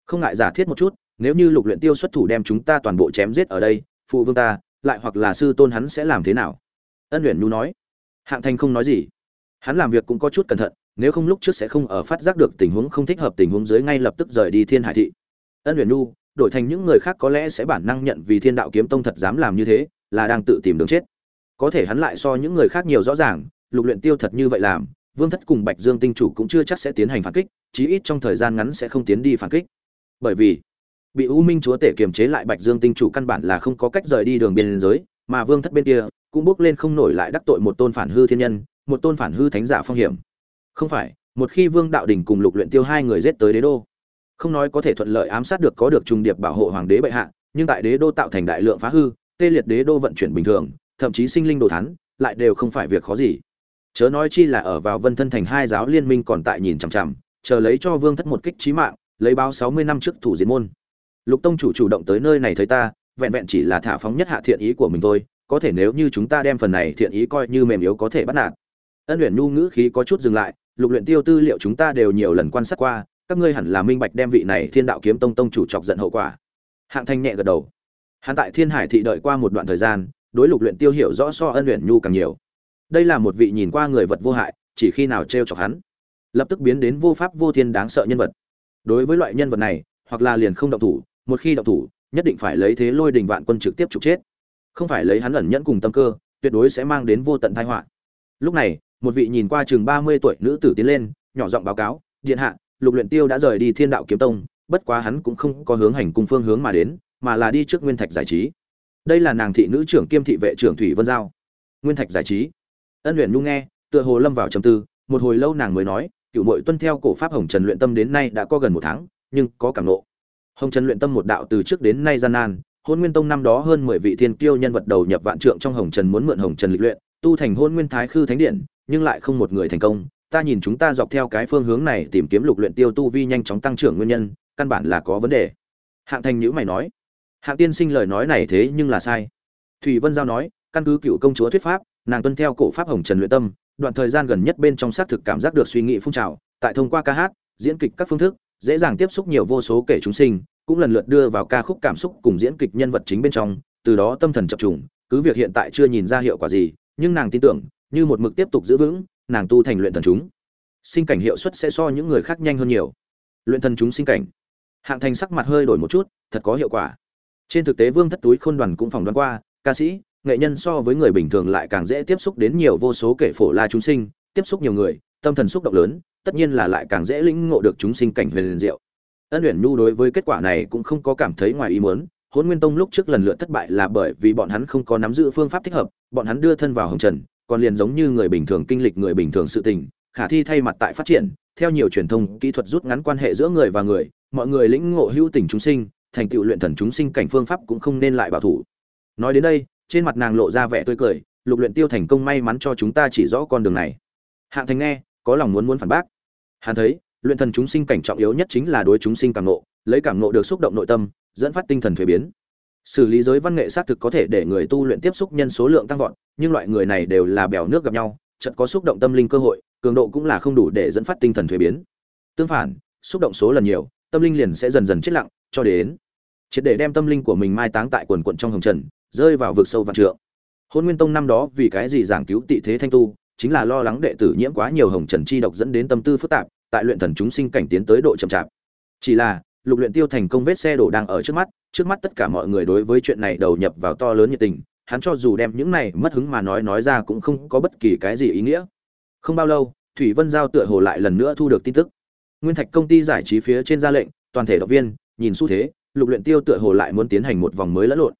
Không ngại giả thiết một chút, nếu như lục luyện tiêu xuất thủ đem chúng ta toàn bộ chém giết ở đây, phụ vương ta, lại hoặc là sư tôn hắn sẽ làm thế nào? Ân luyện nhu nói. Hạng thành không nói gì. Hắn làm việc cũng có chút cẩn thận, nếu không lúc trước sẽ không ở phát giác được tình huống không thích hợp tình huống dưới ngay lập tức rời đi thiên hải thị. Ân luyện nhu, đổi thành những người khác có lẽ sẽ bản năng nhận vì thiên đạo kiếm tông thật dám làm như thế, là đang tự tìm đường chết. Có thể hắn lại so những người khác nhiều rõ ràng lục luyện tiêu thật như vậy làm, vương thất cùng bạch dương tinh chủ cũng chưa chắc sẽ tiến hành phản kích, chí ít trong thời gian ngắn sẽ không tiến đi phản kích. Bởi vì, bị u minh chúa tể kiềm chế lại bạch dương tinh chủ căn bản là không có cách rời đi đường biên giới, mà vương thất bên kia cũng bước lên không nổi lại đắc tội một tôn phản hư thiên nhân, một tôn phản hư thánh giả phong hiểm. Không phải, một khi vương đạo đình cùng lục luyện tiêu hai người giết tới đế đô, không nói có thể thuận lợi ám sát được có được trùng điệp bảo hộ hoàng đế bệ hạ, nhưng tại đế đô tạo thành đại lượng phá hư, tê liệt đế đô vận chuyển bình thường, thậm chí sinh linh đồ thán, lại đều không phải việc khó gì chớ nói chi là ở vào vân thân thành hai giáo liên minh còn tại nhìn chằm chằm, chờ lấy cho vương thất một kích trí mạng, lấy báo sáu mươi năm trước thủ diệt môn. Lục tông chủ chủ động tới nơi này thấy ta, vẹn vẹn chỉ là thả phóng nhất hạ thiện ý của mình thôi, có thể nếu như chúng ta đem phần này thiện ý coi như mềm yếu có thể bắt nạt. Ân luyện nhu ngữ khí có chút dừng lại, lục luyện tiêu tư liệu chúng ta đều nhiều lần quan sát qua, các ngươi hẳn là minh bạch đem vị này thiên đạo kiếm tông tông chủ chọc giận hậu quả. Hạng thanh nhẹ gật đầu. Hắn tại thiên hải thị đợi qua một đoạn thời gian, đối lục luyện tiêu hiểu rõ so ân luyện nhu càng nhiều đây là một vị nhìn qua người vật vô hại, chỉ khi nào treo chọc hắn, lập tức biến đến vô pháp vô thiên đáng sợ nhân vật. Đối với loại nhân vật này, hoặc là liền không động thủ, một khi động thủ, nhất định phải lấy thế lôi đình vạn quân trực tiếp trục chết. Không phải lấy hắn ẩn nhẫn cùng tâm cơ, tuyệt đối sẽ mang đến vô tận tai họa. Lúc này, một vị nhìn qua chừng ba mươi tuổi nữ tử tiến lên, nhỏ giọng báo cáo, điện hạ, lục luyện tiêu đã rời đi thiên đạo kiếm tông, bất quá hắn cũng không có hướng hành cung phương hướng mà đến, mà là đi trước nguyên thạch giải trí. Đây là nàng thị nữ trưởng kiêm thị vệ trưởng thủy vân giao. Nguyên thạch giải trí ân luyện nhung nghe, tựa hồ lâm vào trầm tư, một hồi lâu nàng mới nói cựu mội tuân theo cổ pháp hồng trần luyện tâm đến nay đã có gần một tháng, nhưng có cảm nộ hồng trần luyện tâm một đạo từ trước đến nay gian nan, hôn nguyên tông năm đó hơn mười vị thiên kiêu nhân vật đầu nhập vạn trượng trong hồng trần muốn mượn hồng trần lịch luyện, tu thành hôn nguyên thái khư thánh điện, nhưng lại không một người thành công. Ta nhìn chúng ta dọc theo cái phương hướng này tìm kiếm lục luyện tiêu tu vi nhanh chóng tăng trưởng nguyên nhân, căn bản là có vấn đề. Hạng thành nhữ mày nói, hạng tiên sinh lời nói này thế nhưng là sai. Thủy vân giao nói, căn cứ cựu công chúa thuyết pháp nàng tuân theo cổ pháp hồng trần luyện tâm, đoạn thời gian gần nhất bên trong xác thực cảm giác được suy nghĩ phun trào, tại thông qua ca hát, diễn kịch các phương thức, dễ dàng tiếp xúc nhiều vô số kể chúng sinh, cũng lần lượt đưa vào ca khúc cảm xúc cùng diễn kịch nhân vật chính bên trong, từ đó tâm thần chập trùng, cứ việc hiện tại chưa nhìn ra hiệu quả gì, nhưng nàng tin tưởng, như một mực tiếp tục giữ vững, nàng tu thành luyện thần chúng. Sinh cảnh hiệu suất sẽ so những người khác nhanh hơn nhiều. Luyện thần chúng sinh cảnh. Hạng thành sắc mặt hơi đổi một chút, thật có hiệu quả. Trên thực tế vương thất túi khôn đoàn cũng phỏng đoán qua, ca sĩ nghệ nhân so với người bình thường lại càng dễ tiếp xúc đến nhiều vô số kể phổ la chúng sinh, tiếp xúc nhiều người, tâm thần xúc động lớn, tất nhiên là lại càng dễ lĩnh ngộ được chúng sinh cảnh huyền diệu. Ân luyện nhu đối với kết quả này cũng không có cảm thấy ngoài ý muốn, Hỗn nguyên tông lúc trước lần lượt thất bại là bởi vì bọn hắn không có nắm giữ phương pháp thích hợp, bọn hắn đưa thân vào hồng trần, còn liền giống như người bình thường kinh lịch người bình thường sự tình, khả thi thay mặt tại phát triển, theo nhiều truyền thông, kỹ thuật rút ngắn quan hệ giữa người và người, mọi người lĩnh ngộ hữu tình chúng sinh, thành tựu luyện thần chúng sinh cảnh phương pháp cũng không nên lại bảo thủ. Nói đến đây trên mặt nàng lộ ra vẻ tươi cười, lục luyện tiêu thành công may mắn cho chúng ta chỉ rõ con đường này. Hạng thành nghe, có lòng muốn muốn phản bác. Hắn thấy, luyện thần chúng sinh cảnh trọng yếu nhất chính là đối chúng sinh cảm ngộ, lấy cảm ngộ được xúc động nội tâm, dẫn phát tinh thần thuế biến. Xử lý giới văn nghệ xác thực có thể để người tu luyện tiếp xúc nhân số lượng tăng vọt, nhưng loại người này đều là bèo nước gặp nhau, chợt có xúc động tâm linh cơ hội, cường độ cũng là không đủ để dẫn phát tinh thần thuế biến. Tương phản, xúc động số lần nhiều, tâm linh liền sẽ dần dần chết lặng, cho đến triệt để đem tâm linh của mình mai táng tại quần quận trong hồng trần rơi vào vực sâu vạn trượng. Hôn nguyên tông năm đó vì cái gì giảng cứu tị thế thanh tu, chính là lo lắng đệ tử nhiễm quá nhiều hồng trần chi độc dẫn đến tâm tư phức tạp, tại luyện thần chúng sinh cảnh tiến tới độ chậm chạp. Chỉ là, lục luyện tiêu thành công vết xe đổ đang ở trước mắt trước mắt tất cả mọi người đối với chuyện này đầu nhập vào to lớn nhiệt tình, hắn cho dù đem những này mất hứng mà nói nói ra cũng không có bất kỳ cái gì ý nghĩa. Không bao lâu, thủy vân giao tựa hồ lại lần nữa thu được tin tức. Nguyên thạch công ty giải trí phía trên ra lệnh, toàn thể động viên, nhìn xu thế, lục luyện tiêu tựa hồ lại muốn tiến hành một vòng mới lẫn lộn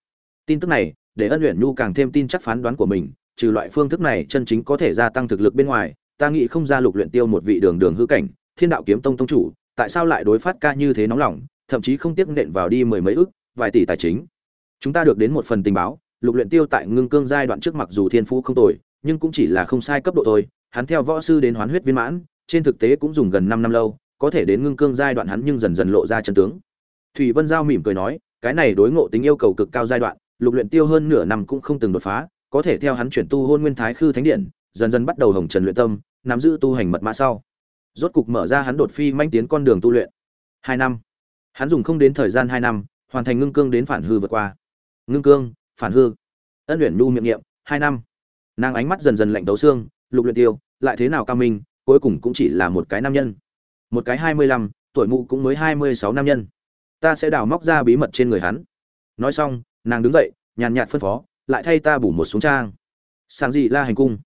tin tức này, để ân luyện nhu càng thêm tin chắc phán đoán của mình, trừ loại phương thức này chân chính có thể gia tăng thực lực bên ngoài, ta nghĩ không ra lục luyện tiêu một vị đường đường hư cảnh, thiên đạo kiếm tông tông chủ, tại sao lại đối phát ca như thế nóng lòng, thậm chí không tiếc nện vào đi mười mấy ức, vài tỷ tài chính. Chúng ta được đến một phần tình báo, lục luyện tiêu tại ngưng cương giai đoạn trước mặc dù thiên phú không tồi, nhưng cũng chỉ là không sai cấp độ thôi, hắn theo võ sư đến hoán huyết viên mãn, trên thực tế cũng dùng gần 5 năm lâu, có thể đến ngưng cương giai đoạn hắn nhưng dần dần lộ ra chân tướng. Thủy vân giao mỉm cười nói, cái này đối ngộ tính yêu cầu cực cao giai đoạn lục luyện tiêu hơn nửa năm cũng không từng đột phá, có thể theo hắn chuyển tu hôn nguyên thái khư thánh điện, dần dần bắt đầu hồng trần luyện tâm, nắm giữ tu hành mật mã sau. Rốt cục mở ra hắn đột phi manh tiến con đường tu luyện. Hai năm. Hắn dùng không đến thời gian hai năm, hoàn thành ngưng cương đến phản hư vượt qua. Ngưng cương, phản hư. Ân luyện nu miệng niệm, hai năm. Nàng ánh mắt dần dần lạnh tấu xương, lục luyện tiêu, lại thế nào cao minh, cuối cùng cũng chỉ là một cái nam nhân. Một cái hai mươi lăm, tuổi mụ cũng mới hai mươi sáu nam nhân. Ta sẽ đào móc ra bí mật trên người hắn. Nói xong nàng đứng dậy, nhàn nhạt phân phó, lại thay ta bủ một xuống trang. Sang gì la hành cung.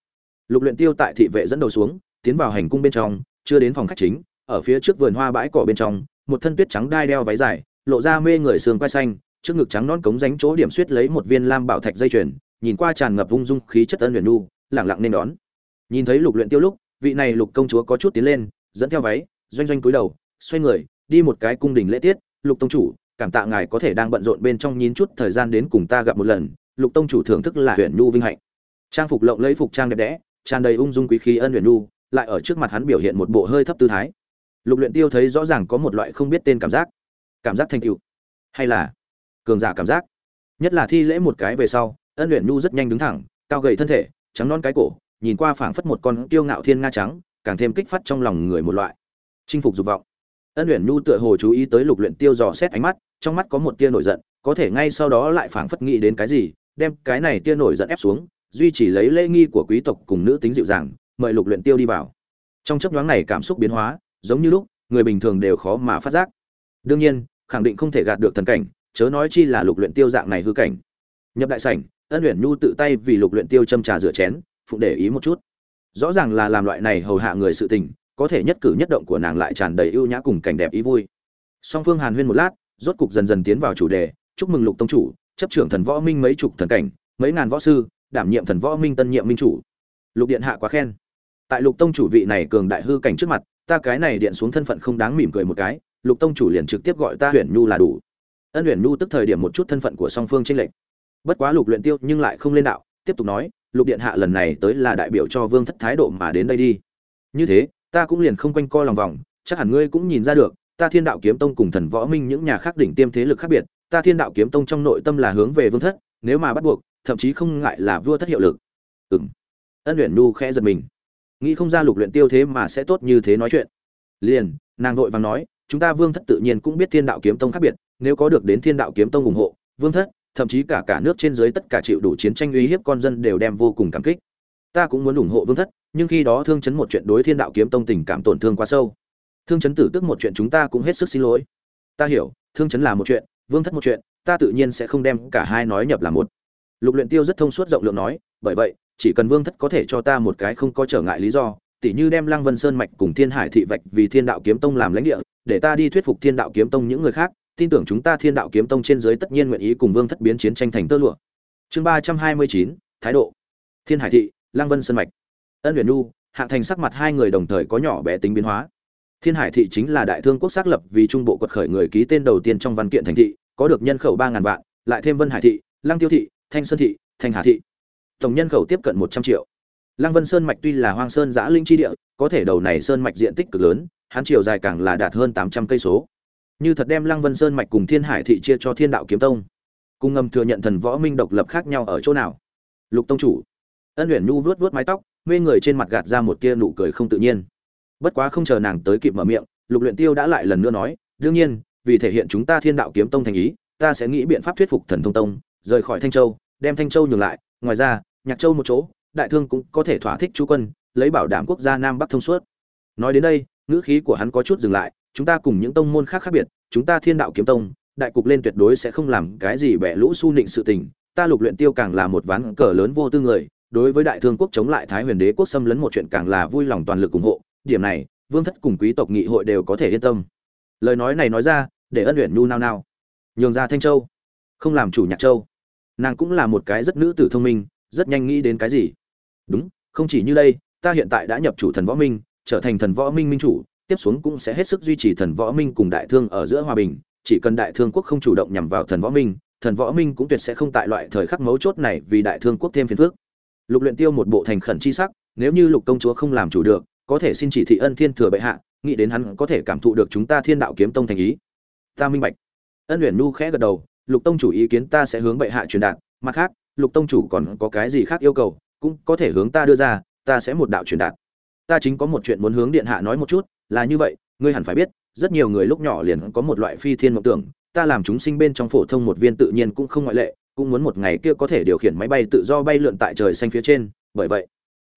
Lục luyện tiêu tại thị vệ dẫn đầu xuống, tiến vào hành cung bên trong, chưa đến phòng khách chính, ở phía trước vườn hoa bãi cỏ bên trong, một thân tuyết trắng đai đeo váy dài, lộ ra mê người sườn quai xanh, trước ngực trắng non cống ránh chỗ điểm suýt lấy một viên lam bảo thạch dây chuyền, nhìn qua tràn ngập vung dung khí chất ân luyện nu lẳng lặng nên đón. Nhìn thấy lục luyện tiêu lúc, vị này lục công chúa có chút tiến lên, dẫn theo váy, doanh doanh cúi đầu, xoay người, đi một cái cung đình lễ tiết, lục tông chủ cảm tạ ngài có thể đang bận rộn bên trong nhín chút thời gian đến cùng ta gặp một lần, lục tông chủ thưởng thức là huyền nu vinh hạnh. Trang phục lộng lẫy phục trang đẹp đẽ, tràn đầy ung dung quý khí ân huyền nu lại ở trước mặt hắn biểu hiện một bộ hơi thấp tư thái. Lục luyện tiêu thấy rõ ràng có một loại không biết tên cảm giác. Cảm giác thanh tựu. Hay là cường giả cảm giác. Nhất là thi lễ một cái về sau, ân luyện nhu rất nhanh đứng thẳng, cao gầy thân thể, trắng non cái cổ, nhìn qua phảng phất một con tiêu ngạo thiên nga trắng, càng thêm kích phát trong lòng người một loại chinh phục dục vọng ân luyện nhu tựa hồ chú ý tới lục luyện tiêu dò xét ánh mắt, trong mắt có một tia nổi giận, có thể ngay sau đó lại phảng phất nghĩ đến cái gì, đem cái này tia nổi giận ép xuống, duy trì lấy lễ nghi của quý tộc cùng nữ tính dịu dàng, mời lục luyện tiêu đi vào. Trong chớp nhoáng này cảm xúc biến hóa, giống như lúc, người bình thường đều khó mà phát giác. Đương nhiên, khẳng định không thể gạt được thần cảnh, chớ nói chi là lục luyện tiêu dạng này hư cảnh. Nhập đại sảnh, ân luyện nhu tự tay vì lục luyện tiêu châm trà rửa chén phụng để ý một chút. Rõ ràng là làm loại này hầu hạ người sự tình có thể nhất cử nhất động của nàng lại tràn đầy ưu nhã cùng cảnh đẹp ý vui. Song phương hàn huyên một lát, rốt cục dần dần tiến vào chủ đề, chúc mừng lục tông chủ, chấp trưởng thần võ minh mấy chục thần cảnh, mấy ngàn võ sư, đảm nhiệm thần võ minh tân nhiệm minh chủ. Lục điện hạ quá khen. Tại lục tông chủ vị này cường đại hư cảnh trước mặt, ta cái này điện xuống thân phận không đáng mỉm cười một cái, lục tông chủ liền trực tiếp gọi ta huyền nhu là đủ. Ân huyền nhu tức thời điểm một chút thân phận của song phương tranh lệch. Bất quá lục luyện tiêu nhưng lại không lên đạo, tiếp tục nói, lục điện hạ lần này tới là đại biểu cho vương thất thái độ mà đến đây đi. Như thế ta cũng liền không quanh co lòng vòng, chắc hẳn ngươi cũng nhìn ra được, ta thiên đạo kiếm tông cùng thần võ minh những nhà khác đỉnh tiêm thế lực khác biệt, ta thiên đạo kiếm tông trong nội tâm là hướng về vương thất, nếu mà bắt buộc, thậm chí không ngại là vua thất hiệu lực. Ừng ân luyện nu khẽ giật mình. Nghĩ không ra lục luyện tiêu thế mà sẽ tốt như thế nói chuyện. Liền, nàng vội vàng nói, chúng ta vương thất tự nhiên cũng biết thiên đạo kiếm tông khác biệt, nếu có được đến thiên đạo kiếm tông ủng hộ, vương thất, thậm chí cả cả nước trên dưới tất cả chịu đủ chiến tranh uy hiếp con dân đều đem vô cùng cảm kích. Ta cũng muốn ủng hộ vương thất nhưng khi đó thương chấn một chuyện đối thiên đạo kiếm tông tình cảm tổn thương quá sâu. Thương chấn tử tức một chuyện chúng ta cũng hết sức xin lỗi. Ta hiểu, thương chấn là một chuyện, vương thất một chuyện, ta tự nhiên sẽ không đem cả hai nói nhập là một. Lục luyện tiêu rất thông suốt rộng lượng nói, bởi vậy, chỉ cần vương thất có thể cho ta một cái không có trở ngại lý do, tỉ như đem lăng vân sơn mạch cùng thiên hải thị vạch vì thiên đạo kiếm tông làm lãnh địa, để ta đi thuyết phục thiên đạo kiếm tông những người khác, tin tưởng chúng ta thiên đạo kiếm tông trên dưới tất nhiên nguyện ý cùng vương thất biến chiến tranh thành tơ lụa. Chương ba trăm hai mươi chín, thái độ. Thiên hải thị, lăng vân sơn mạch ân huyền nu hạng thành sắc mặt hai người đồng thời có nhỏ bé tính biến hóa. Thiên hải thị chính là đại thương quốc xác lập vì trung bộ quật khởi người ký tên đầu tiên trong văn kiện thành thị, có được nhân khẩu ba ngàn vạn, lại thêm vân hải thị, lăng tiêu thị, thanh sơn thị thanh hà thị. Tổng nhân khẩu tiếp cận một trăm triệu. Lăng vân sơn mạch tuy là hoang sơn giã linh chi địa, có thể đầu này sơn mạch diện tích cực lớn hán chiều dài càng là đạt hơn tám trăm cây số. Như thật đem lăng vân sơn mạch cùng thiên hải thị chia cho thiên đạo kiếm tông. Cung ngầm thừa nhận thần võ minh độc lập khác nhau ở chỗ nào? Lục tông chủ. Ân luyện nhu vuốt vuốt mái tóc mê người trên mặt gạt ra một tia nụ cười không tự nhiên. Bất quá không chờ nàng tới kịp mở miệng, lục luyện tiêu đã lại lần nữa nói, đương nhiên, vì thể hiện chúng ta thiên đạo kiếm tông thành ý, ta sẽ nghĩ biện pháp thuyết phục thần thông tông, rời khỏi thanh châu, đem thanh châu nhường lại. Ngoài ra, nhạc châu một chỗ, đại thương cũng có thể thỏa thích chú quân, lấy bảo đảm quốc gia nam bắc thông suốt. Nói đến đây, ngữ khí của hắn có chút dừng lại, chúng ta cùng những tông môn khác khác biệt, chúng ta thiên đạo kiếm tông, đại cục lên tuyệt đối sẽ không làm cái gì bẻ lũ su nịnh sự tình, ta lục luyện tiêu càng là một ván cờ lớn vô tư người đối với đại thương quốc chống lại thái huyền đế quốc xâm lấn một chuyện càng là vui lòng toàn lực ủng hộ, điểm này, vương thất cùng quý tộc nghị hội đều có thể yên tâm. Lời nói này nói ra, để ân luyện nhu nao nao. Nhường ra thanh châu, không làm chủ nhạc châu. Nàng cũng là một cái rất nữ tử thông minh, rất nhanh nghĩ đến cái gì. Đúng, không chỉ như đây, ta hiện tại đã nhập chủ thần võ minh, trở thành thần võ minh minh chủ, tiếp xuống cũng sẽ hết sức duy trì thần võ minh cùng đại thương ở giữa hòa bình, chỉ cần đại thương quốc không chủ động nhằm vào thần võ minh, thần võ minh cũng tuyệt sẽ không tại loại thời khắc mấu chốt này vì đại thương quốc thêm phiền phức lục luyện tiêu một bộ thành khẩn chi sắc, nếu như lục công chúa không làm chủ được, có thể xin chỉ thị ân thiên thừa bệ hạ, nghĩ đến hắn có thể cảm thụ được chúng ta thiên đạo kiếm tông thành ý. Ta minh bạch. Ân luyện nu khẽ gật đầu, lục tông chủ ý kiến ta sẽ hướng bệ hạ truyền đạt, mặt khác, lục tông chủ còn có cái gì khác yêu cầu, cũng có thể hướng ta đưa ra, ta sẽ một đạo truyền đạt. Ta chính có một chuyện muốn hướng điện hạ nói một chút, là như vậy, ngươi hẳn phải biết, rất nhiều người lúc nhỏ liền có một loại phi thiên mộng tưởng, ta làm chúng sinh bên trong phổ thông một viên tự nhiên cũng không ngoại lệ cũng muốn một ngày kia có thể điều khiển máy bay tự do bay lượn tại trời xanh phía trên, bởi vậy,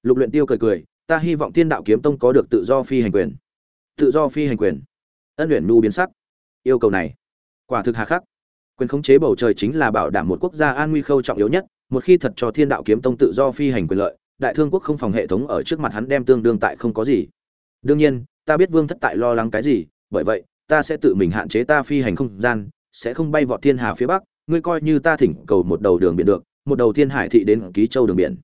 lục luyện tiêu cười cười, ta hy vọng thiên đạo kiếm tông có được tự do phi hành quyền. Tự do phi hành quyền. Ân luyện nu biến sắc. Yêu cầu này, quả thực hà khắc. Quyền khống chế bầu trời chính là bảo đảm một quốc gia an nguy khâu trọng yếu nhất, một khi thật cho thiên đạo kiếm tông tự do phi hành quyền lợi, đại thương quốc không phòng hệ thống ở trước mặt hắn đem tương đương tại không có gì. Đương nhiên, ta biết vương thất tại lo lắng cái gì, bởi vậy, ta sẽ tự mình hạn chế ta phi hành không gian, sẽ không bay vọt thiên hà phía bắc ngươi coi như ta thỉnh cầu một đầu đường biển được, một đầu thiên hải thị đến ký châu đường biển.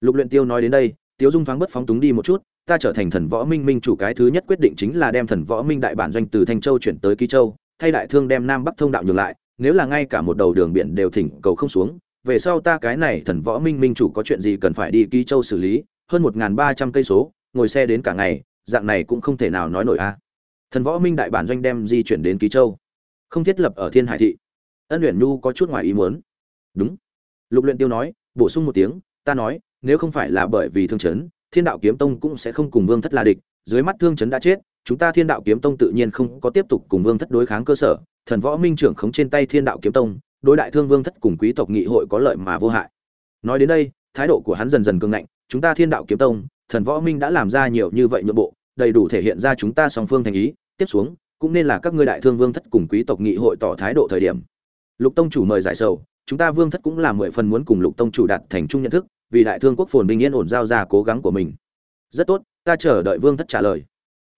Lục luyện tiêu nói đến đây Tiêu dung thoáng bất phóng túng đi một chút, ta trở thành thần võ minh minh chủ cái thứ nhất quyết định chính là đem thần võ minh đại bản doanh từ thanh châu chuyển tới ký châu, thay đại thương đem nam bắc thông đạo nhường lại, nếu là ngay cả một đầu đường biển đều thỉnh cầu không xuống, về sau ta cái này thần võ minh minh chủ có chuyện gì cần phải đi ký châu xử lý, hơn một ba trăm cây số, ngồi xe đến cả ngày, dạng này cũng không thể nào nói nổi a. Thần võ minh đại bản doanh đem di chuyển đến ký châu. Không thiết lập ở thiên hải thị ân luyện nhu có chút ngoài ý muốn. Đúng. Lục luyện tiêu nói, bổ sung một tiếng, ta nói, nếu không phải là bởi vì thương chấn, thiên đạo kiếm tông cũng sẽ không cùng vương thất là địch, dưới mắt thương chấn đã chết, chúng ta thiên đạo kiếm tông tự nhiên không có tiếp tục cùng vương thất đối kháng cơ sở, thần võ minh trưởng khống trên tay thiên đạo kiếm tông, đối đại thương vương thất cùng quý tộc nghị hội có lợi mà vô hại. Nói đến đây, thái độ của hắn dần dần cương ngạnh, chúng ta thiên đạo kiếm tông, thần võ minh đã làm ra nhiều như vậy nhượng bộ, đầy đủ thể hiện ra chúng ta song phương thành ý, tiếp xuống, cũng nên là các ngươi đại thương vương thất cùng quý tộc nghị hội tỏ thái độ thời điểm lục tông chủ mời giải sầu, chúng ta vương thất cũng là mười phần muốn cùng lục tông chủ đạt thành chung nhận thức, vì đại thương quốc phồn bình yên ổn giao ra cố gắng của mình. Rất tốt, ta chờ đợi vương thất trả lời.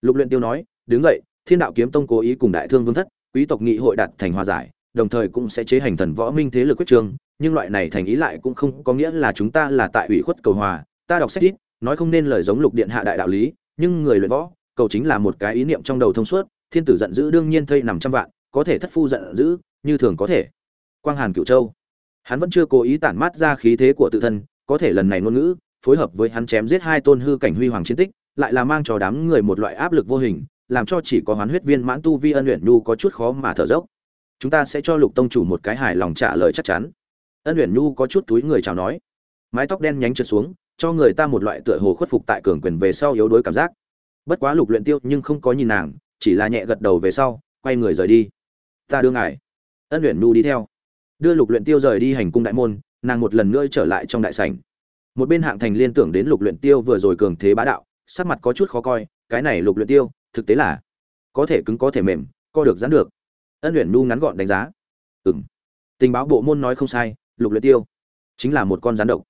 Lục luyện tiêu nói, đứng vậy thiên đạo kiếm tông cố ý cùng đại thương vương thất, quý tộc nghị hội đạt thành hòa giải, đồng thời cũng sẽ chế hành thần võ minh thế lực quyết trương nhưng loại này thành ý lại cũng không có nghĩa là chúng ta là tại ủy khuất cầu hòa. Ta đọc sách ít, nói không nên lời giống lục điện hạ đại đạo lý, nhưng người luyện võ, cầu chính là một cái ý niệm trong đầu thông suốt, thiên tử giận dữ đương nhiên thây nằm trăm vạn có thể thất phu giận dữ, như thường có thể. Quang hàn cựu châu. Hắn vẫn chưa cố ý tản mát ra khí thế của tự thân, có thể lần này ngôn ngữ, phối hợp với hắn chém giết hai tôn hư cảnh huy hoàng chiến tích, lại là mang cho đám người một loại áp lực vô hình, làm cho chỉ có hoán huyết viên mãn tu vi ân luyện nhu có chút khó mà thở dốc. Chúng ta sẽ cho lục tông chủ một cái hài lòng trả lời chắc chắn. Ân luyện nhu có chút túi người chào nói. Mái tóc đen nhánh trượt xuống, cho người ta một loại tựa hồ khuất phục tại cường quyền về sau yếu đuối cảm giác. Bất quá lục luyện tiêu nhưng không có nhìn nàng, chỉ là nhẹ gật đầu về sau, quay người rời đi ta đưa ngài. Ân luyện nu đi theo. Đưa lục luyện tiêu rời đi hành cung đại môn, nàng một lần nữa trở lại trong đại sảnh. Một bên hạng thành liên tưởng đến lục luyện tiêu vừa rồi cường thế bá đạo, sắc mặt có chút khó coi, cái này lục luyện tiêu, thực tế là có thể cứng, có thể mềm, co được, giãn được. Ân luyện nu ngắn gọn đánh giá. Ừm. Tình báo bộ môn nói không sai, lục luyện tiêu chính là một con rắn độc.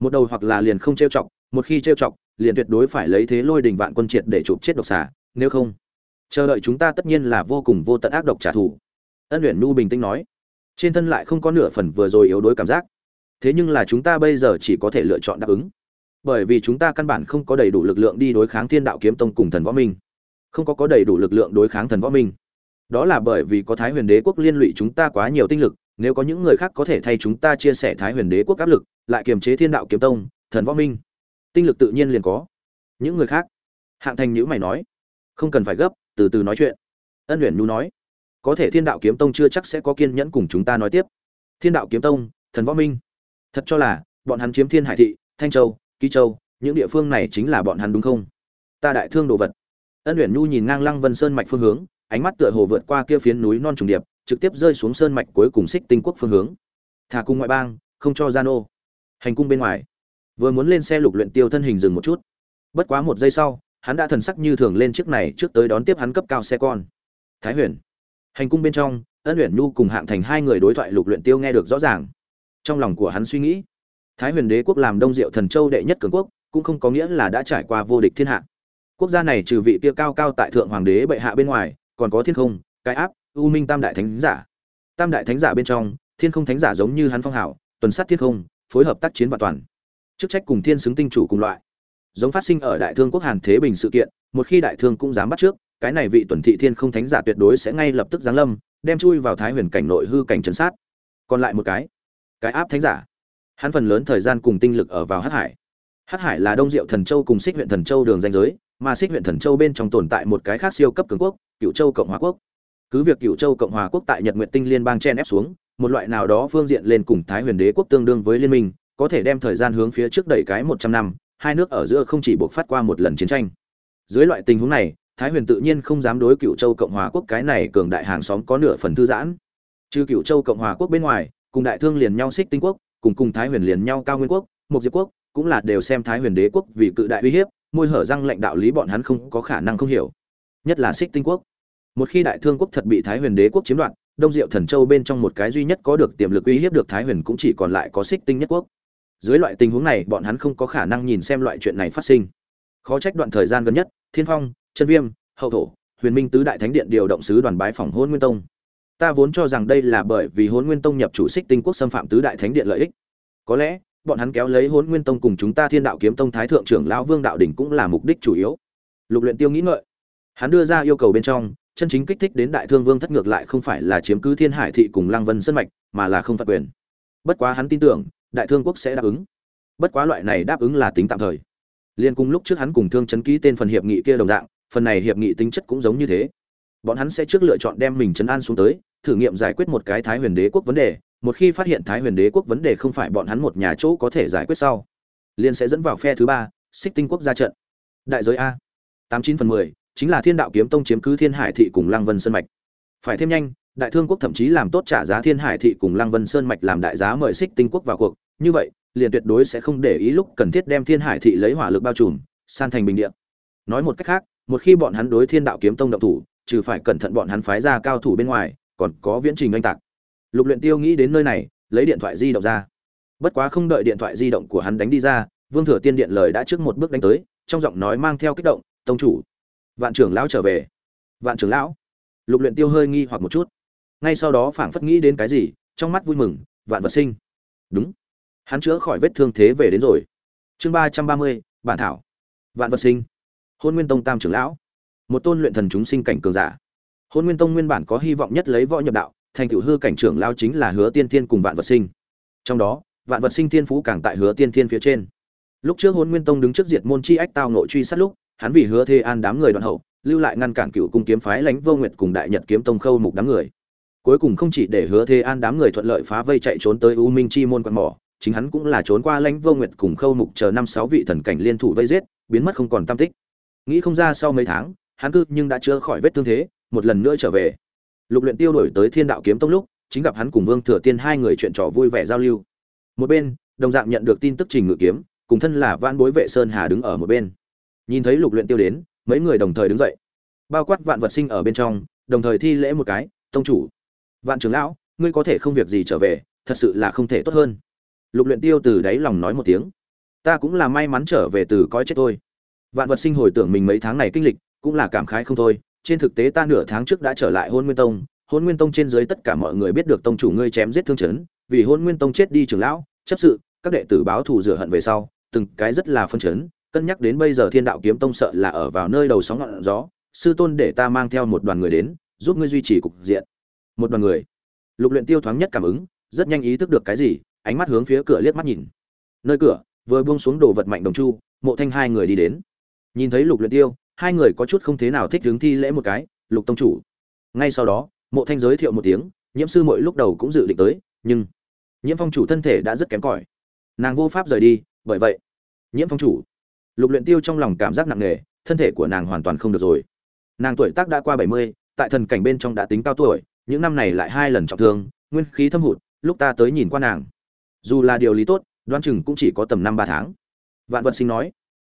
Một đầu hoặc là liền không trêu chọc, một khi trêu chọc, liền tuyệt đối phải lấy thế lôi đình vạn quân triệt để chụp chết độc xà, nếu không, chờ đợi chúng ta tất nhiên là vô cùng vô tận ác độc trả thù ân luyện nu bình tĩnh nói, trên thân lại không có nửa phần vừa rồi yếu đuối cảm giác. Thế nhưng là chúng ta bây giờ chỉ có thể lựa chọn đáp ứng. Bởi vì chúng ta căn bản không có đầy đủ lực lượng đi đối kháng thiên đạo kiếm tông cùng thần võ minh. Không có có đầy đủ lực lượng đối kháng thần võ minh. Đó là bởi vì có thái huyền đế quốc liên lụy chúng ta quá nhiều tinh lực, nếu có những người khác có thể thay chúng ta chia sẻ thái huyền đế quốc áp lực, lại kiềm chế thiên đạo kiếm tông, thần võ minh, tinh lực tự nhiên liền có. Những người khác, hạng thành nhữ mày nói, không cần phải gấp, từ từ nói chuyện. Ân luyện nhu nói có thể thiên đạo kiếm tông chưa chắc sẽ có kiên nhẫn cùng chúng ta nói tiếp. Thiên đạo kiếm tông, thần võ minh. Thật cho là, bọn hắn chiếm thiên hải thị, thanh châu, ký châu, những địa phương này chính là bọn hắn đúng không? Ta đại thương đồ vật. Ân luyện nhu nhìn ngang lăng vân sơn mạch phương hướng, ánh mắt tựa hồ vượt qua kia phiến núi non trùng điệp, trực tiếp rơi xuống sơn mạch cuối cùng xích tinh quốc phương hướng. Thả cung ngoại bang, không cho gian ô hành cung bên ngoài. Vừa muốn lên xe lục luyện tiêu thân hình dừng một chút. Bất quá một giây sau, hắn đã thần sắc như thường lên chiếc này trước tới đón tiếp hắn cấp cao xe con. Thái huyền hành cung bên trong, ân luyện nhu cùng hạng thành hai người đối thoại lục luyện tiêu nghe được rõ ràng. Trong lòng của hắn suy nghĩ, thái huyền đế quốc làm đông diệu thần châu đệ nhất cường quốc, cũng không có nghĩa là đã trải qua vô địch thiên hạ. Quốc gia này trừ vị kia cao cao tại thượng hoàng đế bệ hạ bên ngoài, còn có thiên không, cái áp, u minh tam đại thánh giả. Tam đại thánh giả bên trong, thiên không thánh giả giống như hắn phong hảo, tuần sát thiên không, phối hợp tác chiến và toàn. Chức trách cùng thiên xứng tinh chủ cùng loại. Giống phát sinh ở đại thương quốc hàn thế bình sự kiện, một khi đại thương cũng dám bắt trước cái này vị tuần thị thiên không thánh giả tuyệt đối sẽ ngay lập tức giáng lâm, đem chui vào thái huyền cảnh nội hư cảnh chấn sát. Còn lại một cái cái áp thánh giả. Hắn phần lớn thời gian cùng tinh lực ở vào hát hải. Hát hải là đông diệu thần châu cùng xích huyện thần châu đường danh giới, mà xích huyện thần châu bên trong tồn tại một cái khác siêu cấp cường quốc cựu châu cộng hòa quốc. Cứ việc cựu châu cộng hòa quốc tại nhật nguyện tinh liên bang chen ép xuống, một loại nào đó phương diện lên cùng thái huyền đế quốc tương đương với liên minh, có thể đem thời gian hướng phía trước đẩy cái một trăm năm, hai nước ở giữa không chỉ buộc phát qua một lần chiến tranh. Dưới loại tình huống này thái huyền tự nhiên không dám đối cựu châu cộng hòa quốc cái này cường đại hàng xóm có nửa phần thư giãn. Trừ cựu châu cộng hòa quốc bên ngoài, cùng đại thương liền nhau xích tinh quốc, cùng cùng thái huyền liền nhau cao nguyên quốc một diệp quốc, cũng là đều xem thái huyền đế quốc vì cự đại uy hiếp, môi hở răng lệnh đạo lý bọn hắn không có khả năng không hiểu. Nhất là xích tinh quốc. Một khi đại thương quốc thật bị thái huyền đế quốc chiếm đoạt, đông diệu thần châu bên trong một cái duy nhất có được tiềm lực uy hiếp được thái huyền cũng chỉ còn lại có xích tinh nhất quốc. Dưới loại tình huống này, bọn hắn không có khả năng nhìn xem loại chuyện này phát sinh. Khó trách đoạn thời gian gần nhất, thiên phong chân viêm, hậu thổ, huyền minh tứ đại thánh điện điều động sứ đoàn bái phòng hôn nguyên tông. Ta vốn cho rằng đây là bởi vì hôn nguyên tông nhập chủ xích tinh quốc xâm phạm tứ đại thánh điện lợi ích. Có lẽ, bọn hắn kéo lấy hôn nguyên tông cùng chúng ta thiên đạo kiếm tông thái thượng trưởng lão vương đạo đỉnh cũng là mục đích chủ yếu. Lục luyện tiêu nghĩ ngợi. Hắn đưa ra yêu cầu bên trong, chân chính kích thích đến đại thương vương thất ngược lại không phải là chiếm cứ thiên hải thị cùng lăng vân sân mạch, mà là không phạt quyền. Bất quá hắn tin tưởng, đại thương quốc sẽ đáp ứng. Bất quá loại này đáp ứng là tính tạm thời. Liên cùng lúc trước hắn cùng thương chấn ký tên phần hiệp nghị kia đồng dạng phần này hiệp nghị tính chất cũng giống như thế. Bọn hắn sẽ trước lựa chọn đem mình chấn an xuống tới, thử nghiệm giải quyết một cái thái huyền đế quốc vấn đề, một khi phát hiện thái huyền đế quốc vấn đề không phải bọn hắn một nhà chỗ có thể giải quyết sau liên sẽ dẫn vào phe thứ ba, xích tinh quốc ra trận. Đại giới a. Tám chín phần mười, chính là thiên đạo kiếm tông chiếm cứ thiên hải thị cùng lăng vân sơn mạch. Phải thêm nhanh, đại thương quốc thậm chí làm tốt trả giá thiên hải thị cùng lăng vân sơn mạch làm đại giá mời xích tinh quốc vào cuộc. Như vậy, liền tuyệt đối sẽ không để ý lúc cần thiết đem thiên hải thị lấy hỏa lực bao trùm, san thành bình địa. Nói một cách khác một khi bọn hắn đối thiên đạo kiếm tông động thủ, trừ phải cẩn thận bọn hắn phái ra cao thủ bên ngoài, còn có viễn trình oanh tạc. Lục luyện tiêu nghĩ đến nơi này, lấy điện thoại di động ra. Bất quá không đợi điện thoại di động của hắn đánh đi ra, vương thừa tiên điện lời đã trước một bước đánh tới, trong giọng nói mang theo kích động, tông chủ, vạn trưởng lão trở về. Vạn trưởng lão? Lục luyện tiêu hơi nghi hoặc một chút. Ngay sau đó phảng phất nghĩ đến cái gì, trong mắt vui mừng, vạn vật sinh. Đúng. Hắn chữa khỏi vết thương thế về đến rồi. Chương ba trăm ba mươi, bản thảo. Vạn vật sinh hôn nguyên tông tam trưởng lão, một tôn luyện thần chúng sinh cảnh cường giả. Hôn nguyên tông nguyên bản có hy vọng nhất lấy võ nhập đạo, thành cựu hư cảnh trưởng lao chính là hứa tiên thiên cùng vạn vật sinh. Trong đó, vạn vật sinh thiên phú càng tại hứa tiên thiên phía trên. Lúc trước hôn nguyên tông đứng trước diệt môn chi ách tao nội truy sát lúc, hắn vì hứa thê an đám người đoạn hậu, lưu lại ngăn cản cựu cung kiếm phái lãnh vô nguyệt cùng đại nhật kiếm tông khâu mục đám người. Cuối cùng không chỉ để hứa thê an đám người thuận lợi phá vây chạy trốn tới u minh chi môn quan mỏ, chính hắn cũng là trốn qua lãnh vô nguyệt cùng khâu mục chờ năm sáu vị thần cảnh liên thủ vây giết, biến mất không còn tam tích nghĩ không ra sau mấy tháng, hắn cư nhưng đã chữa khỏi vết thương thế, một lần nữa trở về. Lục luyện tiêu đổi tới thiên đạo kiếm tông lúc, chính gặp hắn cùng vương thừa tiên hai người chuyện trò vui vẻ giao lưu. Một bên, đồng dạng nhận được tin tức trình ngự kiếm, cùng thân là vạn bối vệ sơn hà đứng ở một bên. Nhìn thấy lục luyện tiêu đến, mấy người đồng thời đứng dậy. Bao quát vạn vật sinh ở bên trong, đồng thời thi lễ một cái, tông chủ, vạn trưởng lão, ngươi có thể không việc gì trở về, thật sự là không thể tốt hơn. Lục luyện tiêu từ đáy lòng nói một tiếng, ta cũng là may mắn trở về từ cõi chết thôi vạn vật sinh hồi tưởng mình mấy tháng này kinh lịch, cũng là cảm khái không thôi. Trên thực tế ta nửa tháng trước đã trở lại hôn nguyên tông. Hôn nguyên tông trên dưới tất cả mọi người biết được tông chủ ngươi chém giết thương chấn. Vì hôn nguyên tông chết đi trưởng lão, chấp sự, các đệ tử báo thù rửa hận về sau, từng cái rất là phân chấn. Cân nhắc đến bây giờ thiên đạo kiếm tông sợ là ở vào nơi đầu sóng ngọn gió. Sư tôn để ta mang theo một đoàn người đến, giúp ngươi duy trì cục diện. Một đoàn người. Lục luyện tiêu thoáng nhất cảm ứng, rất nhanh ý thức được cái gì, ánh mắt hướng phía cửa liếc mắt nhìn. Nơi cửa, vừa buông xuống đồ vật mạnh đồng chu, mộ thanh hai người đi đến nhìn thấy lục luyện tiêu hai người có chút không thế nào thích hướng thi lễ một cái lục tông chủ. Ngay sau đó mộ thanh giới thiệu một tiếng nhiễm sư mỗi lúc đầu cũng dự định tới nhưng nhiễm phong chủ thân thể đã rất kém cỏi. Nàng vô pháp rời đi bởi vậy nhiễm phong chủ. Lục luyện tiêu trong lòng cảm giác nặng nề thân thể của nàng hoàn toàn không được rồi. Nàng tuổi tác đã qua bảy mươi, tại thần cảnh bên trong đã tính cao tuổi những năm này lại hai lần trọng thương nguyên khí thâm hụt lúc ta tới nhìn qua nàng. Dù là điều lý tốt đoán chừng cũng chỉ có tầm năm ba tháng. Vạn vật sinh nói.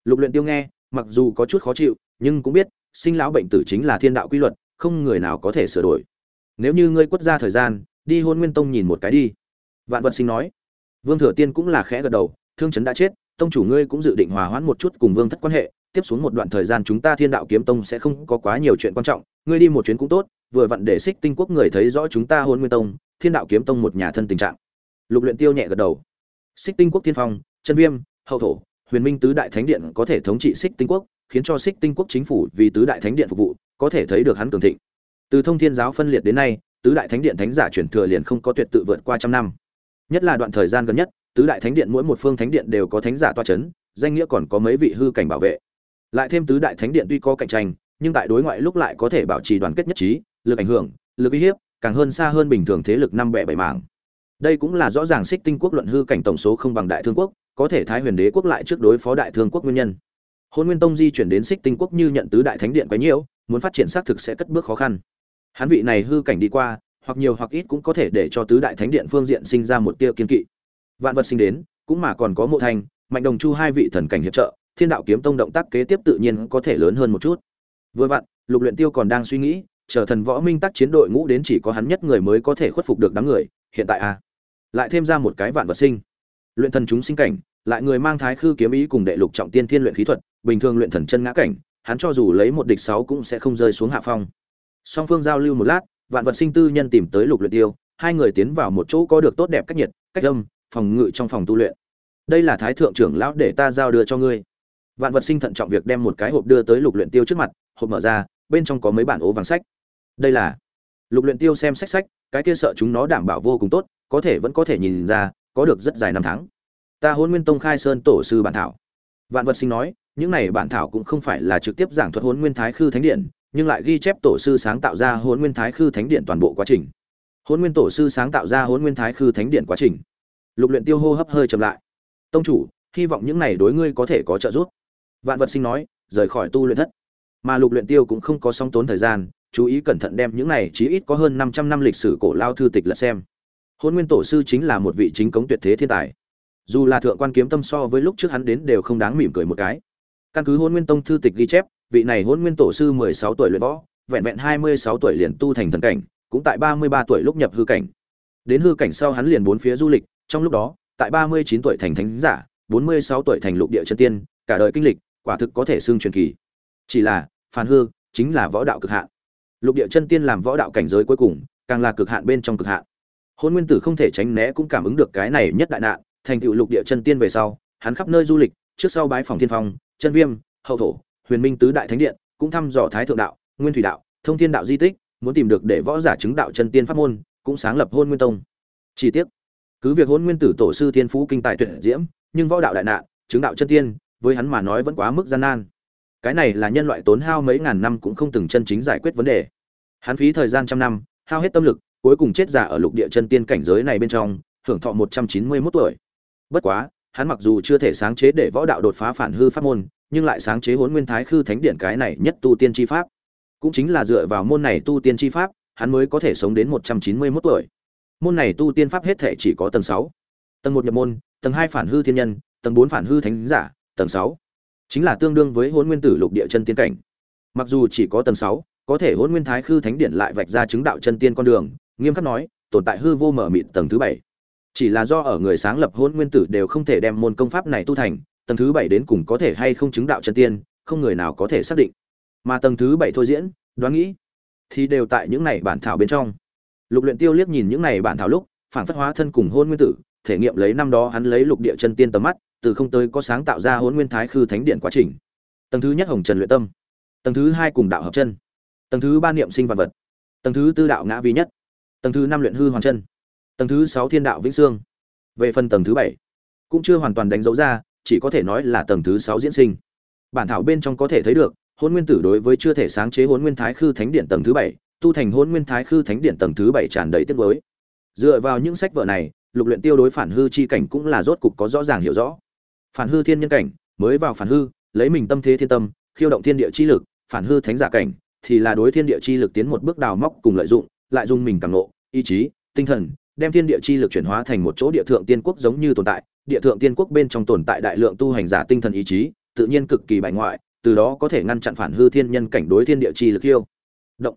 Lục luyện tiêu nghe mặc dù có chút khó chịu, nhưng cũng biết, sinh lão bệnh tử chính là thiên đạo quy luật, không người nào có thể sửa đổi. Nếu như ngươi quất ra thời gian, đi hôn nguyên tông nhìn một cái đi. Vạn vật sinh nói. Vương thừa tiên cũng là khẽ gật đầu, thương chấn đã chết, tông chủ ngươi cũng dự định hòa hoãn một chút cùng vương thất quan hệ, tiếp xuống một đoạn thời gian chúng ta thiên đạo kiếm tông sẽ không có quá nhiều chuyện quan trọng, ngươi đi một chuyến cũng tốt, vừa vặn để xích tinh quốc người thấy rõ chúng ta hôn nguyên tông, thiên đạo kiếm tông một nhà thân tình trạng. Lục luyện tiêu nhẹ gật đầu. Xích tinh quốc thiên phong chân viêm, hậu thổ huyền minh tứ đại thánh điện có thể thống trị xích tinh quốc, khiến cho xích tinh quốc chính phủ vì tứ đại thánh điện phục vụ, có thể thấy được hắn cường thịnh. Từ thông thiên giáo phân liệt đến nay, tứ đại thánh điện thánh giả chuyển thừa liền không có tuyệt tự vượt qua trăm năm. Nhất là đoạn thời gian gần nhất, tứ đại thánh điện mỗi một phương thánh điện đều có thánh giả toa chấn, danh nghĩa còn có mấy vị hư cảnh bảo vệ. Lại thêm tứ đại thánh điện tuy có cạnh tranh, nhưng tại đối ngoại lúc lại có thể bảo trì đoàn kết nhất trí, lực ảnh hưởng, lực uy hiếp, càng hơn xa hơn bình thường thế lực năm bẻ bảy mảng. Đây cũng là rõ ràng xích tinh quốc luận hư cảnh tổng số không bằng đại thương quốc có thể thái huyền đế quốc lại trước đối phó đại thương quốc nguyên nhân. Hôn nguyên tông di chuyển đến xích tinh quốc như nhận tứ đại thánh điện quá nhiễu muốn phát triển xác thực sẽ cất bước khó khăn. Hắn vị này hư cảnh đi qua hoặc nhiều hoặc ít cũng có thể để cho tứ đại thánh điện phương diện sinh ra một tia kiên kỵ. Vạn vật sinh đến cũng mà còn có mộ thanh mạnh đồng chu hai vị thần cảnh hiệp trợ thiên đạo kiếm tông động tác kế tiếp tự nhiên có thể lớn hơn một chút. Vừa vặn lục luyện tiêu còn đang suy nghĩ chờ thần võ minh tác chiến đội ngũ đến chỉ có hắn nhất người mới có thể khuất phục được đám người hiện tại a à, lại thêm ra một cái vạn vật sinh luyện thần chúng sinh cảnh, lại người mang thái khư kiếm ý cùng đệ lục trọng tiên thiên luyện khí thuật, bình thường luyện thần chân ngã cảnh, hắn cho dù lấy một địch sáu cũng sẽ không rơi xuống hạ phong. Song phương giao lưu một lát, vạn vật sinh tư nhân tìm tới lục luyện tiêu, hai người tiến vào một chỗ có được tốt đẹp cách nhiệt, cách âm, phòng ngự trong phòng tu luyện. Đây là thái thượng trưởng lão để ta giao đưa cho ngươi. Vạn vật sinh thận trọng việc đem một cái hộp đưa tới lục luyện tiêu trước mặt, hộp mở ra, bên trong có mấy bản ố vàng sách. Đây là lục luyện tiêu xem sách sách, cái kia sợ chúng nó đảm bảo vô cùng tốt, có thể vẫn có thể nhìn ra có được rất dài năm tháng. Ta hôn nguyên tông khai sơn tổ sư bản thảo. Vạn vật sinh nói, những này bản thảo cũng không phải là trực tiếp giảng thuật hôn nguyên thái khư thánh điện, nhưng lại ghi chép tổ sư sáng tạo ra hôn nguyên thái khư thánh điện toàn bộ quá trình. Hôn nguyên tổ sư sáng tạo ra hôn nguyên thái khư thánh điện quá trình. Lục luyện tiêu hô hấp hơi chậm lại. Tông chủ, hy vọng những này đối ngươi có thể có trợ giúp. Vạn vật sinh nói, rời khỏi tu luyện thất. Mà lục luyện tiêu cũng không có song tốn thời gian, chú ý cẩn thận đem những này chí ít có hơn 500 năm lịch sử cổ lao thư tịch lật xem hôn nguyên tổ sư chính là một vị chính cống tuyệt thế thiên tài. Dù là thượng quan kiếm tâm so với lúc trước hắn đến đều không đáng mỉm cười một cái. Căn cứ hôn nguyên tông thư tịch ghi chép, vị này hôn nguyên tổ sư 16 tuổi luyện võ, vẹn vẹn 26 tuổi liền tu thành thần cảnh, cũng tại 33 tuổi lúc nhập hư cảnh. Đến hư cảnh sau hắn liền bốn phía du lịch, trong lúc đó, tại 39 tuổi thành thánh giả 46 tuổi thành lục địa chân tiên, cả đời kinh lịch, quả thực có thể xưng truyền kỳ. Chỉ là, phản hư, chính là võ đạo cực hạn. Lục địa chân tiên làm võ đạo cảnh giới cuối cùng, càng là cực hạn bên trong cực hạn hôn nguyên tử không thể tránh né cũng cảm ứng được cái này nhất đại nạn, thành tựu lục địa chân tiên về sau, hắn khắp nơi du lịch, trước sau bái phòng thiên phong, chân viêm, hậu thổ, huyền minh tứ đại thánh điện, cũng thăm dò thái thượng đạo, nguyên thủy đạo, thông thiên đạo di tích, muốn tìm được để võ giả chứng đạo chân tiên pháp môn, cũng sáng lập hôn nguyên tông. Chi tiết cứ việc hôn nguyên tử tổ sư thiên phú kinh tài tuyệt diễm, nhưng võ đạo đại nạn, chứng đạo chân tiên, với hắn mà nói vẫn quá mức gian nan. Cái này là nhân loại tốn hao mấy ngàn năm cũng không từng chân chính giải quyết vấn đề. Hắn phí thời gian trăm năm, hao hết tâm lực cuối cùng chết giả ở lục địa chân tiên cảnh giới này bên trong, hưởng thọ một trăm chín mươi 191 tuổi. Bất quá, hắn mặc dù chưa thể sáng chế để võ đạo đột phá phản hư pháp môn, nhưng lại sáng chế hỗn nguyên thái khư thánh điển cái này nhất tu tiên chi pháp. Cũng chính là dựa vào môn này tu tiên chi pháp, hắn mới có thể sống đến một trăm chín mươi 191 tuổi. Môn này tu tiên pháp hết thể chỉ có tầng sáu. Tầng một nhập môn, tầng hai phản hư thiên nhân, tầng bốn phản hư thánh giả, tầng sáu. Chính là tương đương với Hỗn nguyên tử lục địa chân tiên cảnh. Mặc dù chỉ có tầng sáu, có thể Hỗn nguyên thái khư thánh điển lại vạch ra chứng đạo chân tiên con đường nghiêm khắc nói, tồn tại hư vô mở mịt tầng thứ bảy. Chỉ là do ở người sáng lập hôn nguyên tử đều không thể đem môn công pháp này tu thành, tầng thứ bảy đến cùng có thể hay không chứng đạo chân tiên, không người nào có thể xác định. Mà tầng thứ bảy thôi diễn, đoán nghĩ, thì đều tại những này bản thảo bên trong. Lục luyện tiêu liếc nhìn những này bản thảo lúc, phản phất hóa thân cùng hôn nguyên tử, thể nghiệm lấy năm đó hắn lấy lục địa chân tiên tầm mắt, từ không tới có sáng tạo ra hôn nguyên thái khư thánh điện quá trình. Tầng thứ nhất hồng trần luyện tâm. Tầng thứ hai cùng đạo hợp chân. Tầng thứ ba niệm sinh vật vật. Tầng thứ tư đạo ngã vi nhất tầng thứ năm luyện hư hoàn chân. Tầng thứ sáu thiên đạo vĩnh sương về phần tầng thứ bảy, cũng chưa hoàn toàn đánh dấu ra, chỉ có thể nói là tầng thứ sáu diễn sinh. Bản thảo bên trong có thể thấy được hôn nguyên tử đối với chưa thể sáng chế hôn nguyên thái khư thánh điện tầng thứ bảy, tu thành hôn nguyên thái khư thánh điện tầng thứ bảy tràn đầy tiết mới dựa vào những sách vở này, lục luyện tiêu đối phản hư chi cảnh cũng là rốt cục có rõ ràng hiểu rõ. Phản hư thiên nhân cảnh, mới vào phản hư, lấy mình tâm thế thiên tâm, khiêu động thiên địa chi lực, phản hư thánh giả cảnh, thì là đối thiên địa chi lực tiến một bước đào móc cùng lợi dụng, lại dùng mình càng nộ ý chí tinh thần đem thiên địa chi lực chuyển hóa thành một chỗ địa thượng tiên quốc giống như tồn tại địa thượng tiên quốc bên trong tồn tại đại lượng tu hành giả tinh thần ý chí tự nhiên cực kỳ bài ngoại từ đó có thể ngăn chặn phản hư thiên nhân cảnh đối thiên địa chi lực yêu động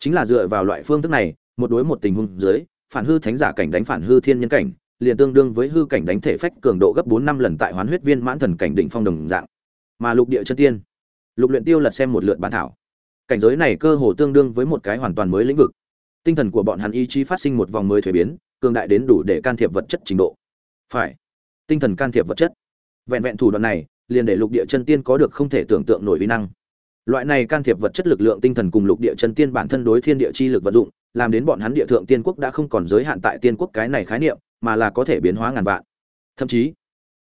chính là dựa vào loại phương thức này một đối một tình huống dưới phản hư thánh giả cảnh đánh phản hư thiên nhân cảnh liền tương đương với hư cảnh đánh thể phách cường độ gấp bốn năm lần tại hoán huyết viên mãn thần cảnh đỉnh phong đồng dạng. Mà lục địa chân tiên, lục luyện tiêu lật xem một lượt bản thảo. Cảnh giới này cơ hồ tương đương với một cái hoàn toàn mới lĩnh vực. Tinh thần của bọn hắn ý chí phát sinh một vòng mới thuế biến, cường đại đến đủ để can thiệp vật chất trình độ. Phải, tinh thần can thiệp vật chất. Vẹn vẹn thủ đoạn này, liền để lục địa chân tiên có được không thể tưởng tượng nổi uy năng. Loại này can thiệp vật chất lực lượng tinh thần cùng lục địa chân tiên bản thân đối thiên địa chi lực vận dụng, làm đến bọn hắn địa thượng tiên quốc đã không còn giới hạn tại tiên quốc cái này khái niệm, mà là có thể biến hóa ngàn vạn thậm chí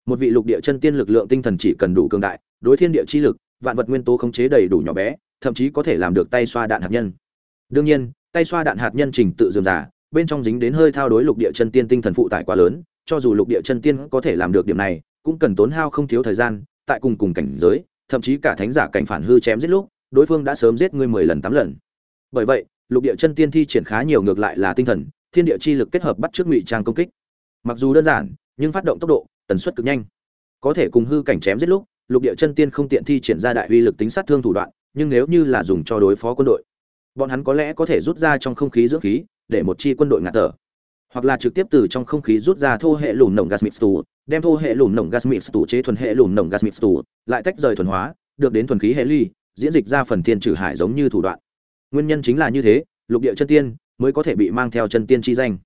một vị lục địa chân tiên lực lượng tinh thần chỉ cần đủ cường đại đối thiên địa chi lực vạn vật nguyên tố khống chế đầy đủ nhỏ bé thậm chí có thể làm được tay xoa đạn hạt nhân đương nhiên tay xoa đạn hạt nhân trình tự dườm giả bên trong dính đến hơi thao đối lục địa chân tiên tinh thần phụ tải quá lớn, cho dù lục địa chân tiên có thể làm được điểm này, cũng cần tốn hao không thiếu thời gian, tại cùng cùng cảnh giới, thậm chí cả thánh giả cảnh phản hư chém giết lúc, đối phương đã sớm giết ngươi mười lần tám lần. Bởi vậy, lục địa chân tiên thi triển khá nhiều ngược lại là tinh thần, thiên địa chi lực kết hợp bắt trước ngụy trang công kích. Mặc dù đơn giản, nhưng phát động tốc độ, tần suất cực nhanh. Có thể cùng hư cảnh chém giết lúc, lục địa chân tiên không tiện thi triển ra đại uy lực tính sát thương thủ đoạn, nhưng nếu như là dùng cho đối phó quân đội bọn hắn có lẽ có thể rút ra trong không khí dưỡng khí, để một chi quân đội ngạt thở. Hoặc là trực tiếp từ trong không khí rút ra thô hệ lùn nồng gas mixtu đem thô hệ lùn nồng gas mixtu chế thuần hệ lùn nồng gas mixtu lại tách rời thuần hóa, được đến thuần khí hệ ly, diễn dịch ra phần thiên trừ hải giống như thủ đoạn. Nguyên nhân chính là như thế, lục địa chân tiên mới có thể bị mang theo chân tiên chi danh.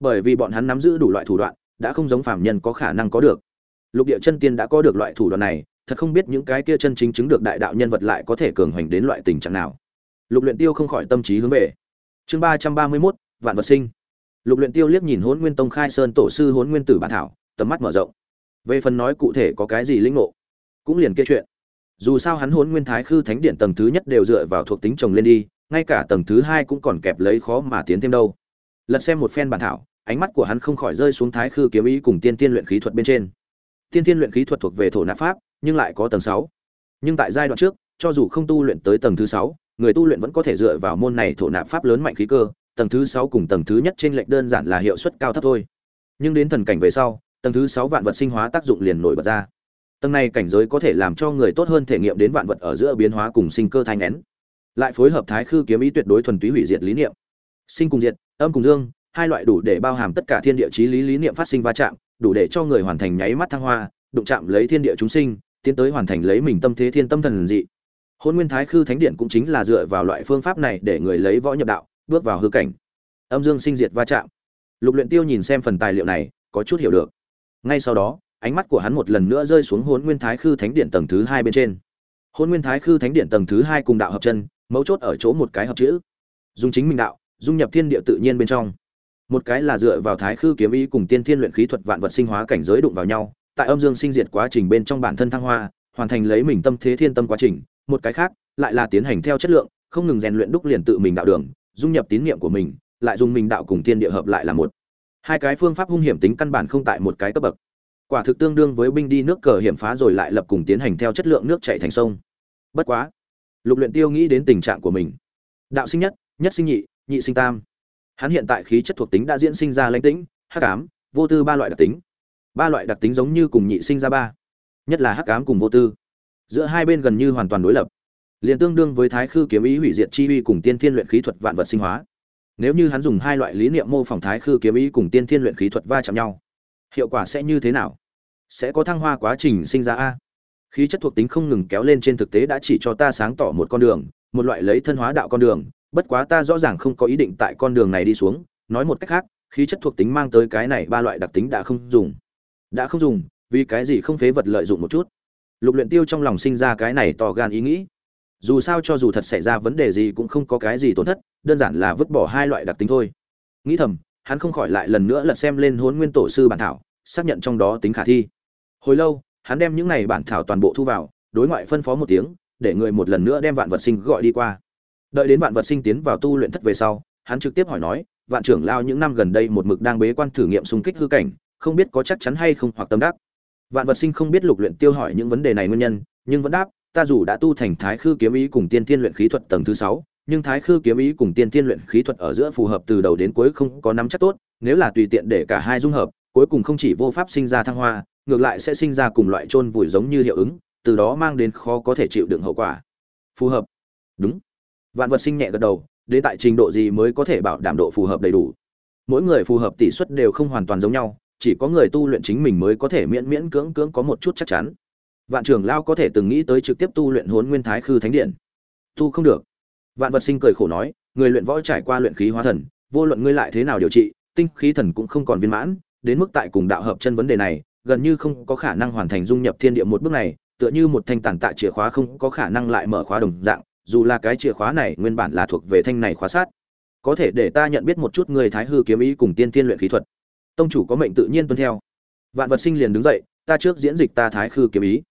Bởi vì bọn hắn nắm giữ đủ loại thủ đoạn, đã không giống phàm nhân có khả năng có được. Lục địa chân tiên đã có được loại thủ đoạn này, thật không biết những cái kia chân chính chứng được đại đạo nhân vật lại có thể cường hoành đến loại tình trạng nào lục luyện tiêu không khỏi tâm trí hướng về. Chương ba trăm ba mươi 331, vạn vật sinh. Lục luyện tiêu liếc nhìn hỗn nguyên tông khai sơn tổ sư hỗn nguyên tử bản thảo tầm mắt mở rộng. Về phần nói cụ thể có cái gì linh ngộ cũng liền kia chuyện. Dù sao hắn hỗn nguyên thái khư thánh điện tầng thứ nhất đều dựa vào thuộc tính trồng lên đi ngay cả tầng thứ hai cũng còn kẹp lấy khó mà tiến thêm đâu. Lật xem một phen bản thảo ánh mắt của hắn không khỏi rơi xuống thái khư kiếm ý cùng tiên tiên luyện khí thuật bên trên. Tiên tiên luyện khí thuật thuộc về thổ nạp pháp nhưng lại có tầng sáu. Nhưng tại giai đoạn trước cho dù không tu luyện tới tầng thứ sáu người tu luyện vẫn có thể dựa vào môn này thổ nạp pháp lớn mạnh khí cơ, tầng thứ sáu cùng tầng thứ nhất trên lệch đơn giản là hiệu suất cao thấp thôi. Nhưng đến thần cảnh về sau, tầng thứ sáu vạn vật sinh hóa tác dụng liền nổi bật ra. Tầng này cảnh giới có thể làm cho người tốt hơn thể nghiệm đến vạn vật ở giữa biến hóa cùng sinh cơ thai nén lại phối hợp thái khư kiếm ý tuyệt đối thuần túy hủy diệt lý niệm. Sinh cùng diệt, âm cùng dương, hai loại đủ để bao hàm tất cả thiên địa chí lý lý niệm phát sinh va chạm, đủ để cho người hoàn thành nháy mắt thăng hoa, đụng chạm lấy thiên địa chúng sinh, tiến tới hoàn thành lấy mình tâm thế thiên tâm thần dị hôn nguyên thái khư thánh điện cũng chính là dựa vào loại phương pháp này để người lấy võ nhập đạo, bước vào hư cảnh. Âm dương sinh diệt va chạm. Lục luyện tiêu nhìn xem phần tài liệu này, có chút hiểu được. Ngay sau đó, ánh mắt của hắn một lần nữa rơi xuống hôn nguyên thái khư thánh điện tầng thứ hai bên trên. Hôn nguyên thái khư thánh điện tầng thứ hai cùng đạo hợp chân, mấu chốt ở chỗ một cái hợp chữ. Dung chính mình đạo, dung nhập thiên địa tự nhiên bên trong. Một cái là dựa vào thái khư kiếm ý cùng tiên thiên luyện khí thuật vạn vật sinh hóa cảnh giới đụng vào nhau, tại âm dương sinh diệt quá trình bên trong bản thân thăng hoa, hoàn thành lấy mình tâm thế thiên tâm quá trình một cái khác, lại là tiến hành theo chất lượng, không ngừng rèn luyện đúc liền tự mình đạo đường, dung nhập tín niệm của mình, lại dùng mình đạo cùng thiên địa hợp lại là một. Hai cái phương pháp hung hiểm tính căn bản không tại một cái cấp bậc. Quả thực tương đương với binh đi nước cờ hiểm phá rồi lại lập cùng tiến hành theo chất lượng nước chảy thành sông. Bất quá, lục luyện tiêu nghĩ đến tình trạng của mình. Đạo sinh nhất nhất sinh nhị nhị sinh tam. Hắn hiện tại khí chất thuộc tính đã diễn sinh ra lãnh tĩnh, hắc ám, vô tư ba loại đặc tính. Ba loại đặc tính giống như cùng nhị sinh ra ba. Nhất là hắc ám cùng vô tư giữa hai bên gần như hoàn toàn đối lập. Liền tương đương với thái khư kiếm ý hủy diệt chi uy cùng tiên thiên luyện khí thuật vạn vật sinh hóa. Nếu như hắn dùng hai loại lý niệm mô phỏng thái khư kiếm ý cùng tiên thiên luyện khí thuật va chạm nhau, hiệu quả sẽ như thế nào? Sẽ có thăng hoa quá trình sinh ra a. Khí chất thuộc tính không ngừng kéo lên trên thực tế đã chỉ cho ta sáng tỏ một con đường, một loại lấy thân hóa đạo con đường, bất quá ta rõ ràng không có ý định tại con đường này đi xuống. Nói một cách khác, khí chất thuộc tính mang tới cái này ba loại đặc tính đã không dùng. Đã không dùng, vì cái gì không phế vật lợi dụng một chút? Lục luyện tiêu trong lòng sinh ra cái này to gan ý nghĩ. Dù sao cho dù thật xảy ra vấn đề gì cũng không có cái gì tổn thất, đơn giản là vứt bỏ hai loại đặc tính thôi. Nghĩ thầm, hắn không khỏi lại lần nữa lật xem lên Huấn nguyên tổ sư bản thảo, xác nhận trong đó tính khả thi. Hồi lâu, hắn đem những này bản thảo toàn bộ thu vào, đối ngoại phân phó một tiếng, để người một lần nữa đem vạn vật sinh gọi đi qua. Đợi đến vạn vật sinh tiến vào tu luyện thất về sau, hắn trực tiếp hỏi nói, vạn trưởng lao những năm gần đây một mực đang bế quan thử nghiệm xung kích hư cảnh, không biết có chắc chắn hay không hoặc tâm đắc? Vạn vật sinh không biết lục luyện tiêu hỏi những vấn đề này nguyên nhân, nhưng vẫn đáp, ta dù đã tu thành thái khư kiếm ý cùng tiên tiên luyện khí thuật tầng thứ sáu, nhưng thái khư kiếm ý cùng tiên tiên luyện khí thuật ở giữa phù hợp từ đầu đến cuối không có nắm chắc tốt, nếu là tùy tiện để cả hai dung hợp, cuối cùng không chỉ vô pháp sinh ra thăng hoa, ngược lại sẽ sinh ra cùng loại chôn vùi giống như hiệu ứng, từ đó mang đến khó có thể chịu đựng hậu quả. Phù hợp. Đúng. Vạn vật sinh nhẹ gật đầu, đến tại trình độ gì mới có thể bảo đảm độ phù hợp đầy đủ. Mỗi người phù hợp tỷ suất đều không hoàn toàn giống nhau chỉ có người tu luyện chính mình mới có thể miễn miễn cưỡng cưỡng có một chút chắc chắn. Vạn trưởng lao có thể từng nghĩ tới trực tiếp tu luyện hốn nguyên thái khư thánh điện. Tu không được. Vạn vật sinh cười khổ nói, người luyện võ trải qua luyện khí hóa thần, vô luận ngươi lại thế nào điều trị, tinh khí thần cũng không còn viên mãn, đến mức tại cùng đạo hợp chân vấn đề này, gần như không có khả năng hoàn thành dung nhập thiên địa một bước này, tựa như một thanh tản tạ chìa khóa không có khả năng lại mở khóa đồng dạng, dù là cái chìa khóa này nguyên bản là thuộc về thanh này khóa sát. Có thể để ta nhận biết một chút người thái hư kiếm ý cùng tiên tiên luyện khí thuật tông chủ có mệnh tự nhiên tuân theo. Vạn vật sinh liền đứng dậy, ta trước diễn dịch ta thái khư kiếm ý.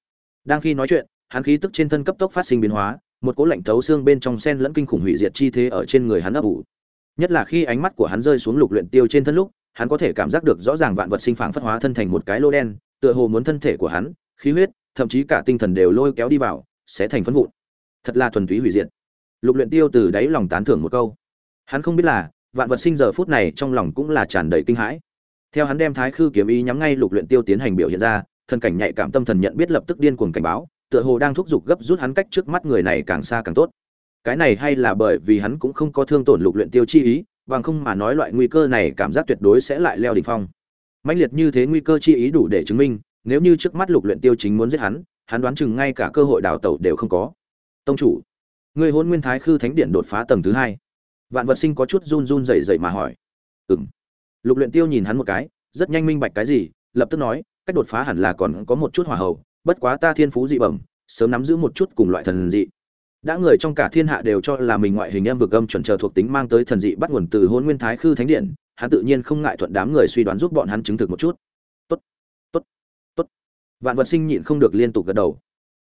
Đang khi nói chuyện, hắn khí tức trên thân cấp tốc phát sinh biến hóa, một cỗ lạnh thấu xương bên trong sen lẫn kinh khủng hủy diệt chi thế ở trên người hắn ấp ủ. Nhất là khi ánh mắt của hắn rơi xuống lục luyện tiêu trên thân lúc, hắn có thể cảm giác được rõ ràng vạn vật sinh phảng phất hóa thân thành một cái lô đen, tựa hồ muốn thân thể của hắn, khí huyết, thậm chí cả tinh thần đều lôi kéo đi vào, sẽ thành phân vụn. Thật là thuần túy hủy diệt. Lục luyện tiêu từ đáy lòng tán thưởng một câu. Hắn không biết là, vạn vật sinh giờ phút này trong lòng cũng là tràn đầy kinh hãi theo hắn đem thái khư kiếm ý nhắm ngay lục luyện tiêu tiến hành biểu hiện ra, thần cảnh nhạy cảm tâm thần nhận biết lập tức điên cuồng cảnh báo, tựa hồ đang thúc giục gấp rút hắn cách trước mắt người này càng xa càng tốt. Cái này hay là bởi vì hắn cũng không có thương tổn lục luyện tiêu chi ý, bằng không mà nói loại nguy cơ này cảm giác tuyệt đối sẽ lại leo đỉnh phong. Mãnh liệt như thế nguy cơ chi ý đủ để chứng minh, nếu như trước mắt lục luyện tiêu chính muốn giết hắn hắn đoán chừng ngay cả cơ hội đào tẩu đều không có. Tông chủ, người hôn nguyên thái khư thánh điện đột phá tầng thứ hai. Vạn vật sinh có chút run run rẩy rẩy mà hỏi. Ừm lục luyện tiêu nhìn hắn một cái, rất nhanh minh bạch cái gì, lập tức nói, cách đột phá hẳn là còn có một chút hỏa hậu bất quá ta thiên phú dị bẩm, sớm nắm giữ một chút cùng loại thần dị. Đã người trong cả thiên hạ đều cho là mình ngoại hình em vực âm chuẩn chờ thuộc tính mang tới thần dị bắt nguồn từ hôn nguyên thái khư thánh điện, hắn tự nhiên không ngại thuận đám người suy đoán giúp bọn hắn chứng thực một chút. Tốt tốt tốt. Vạn vật sinh nhịn không được liên tục gật đầu.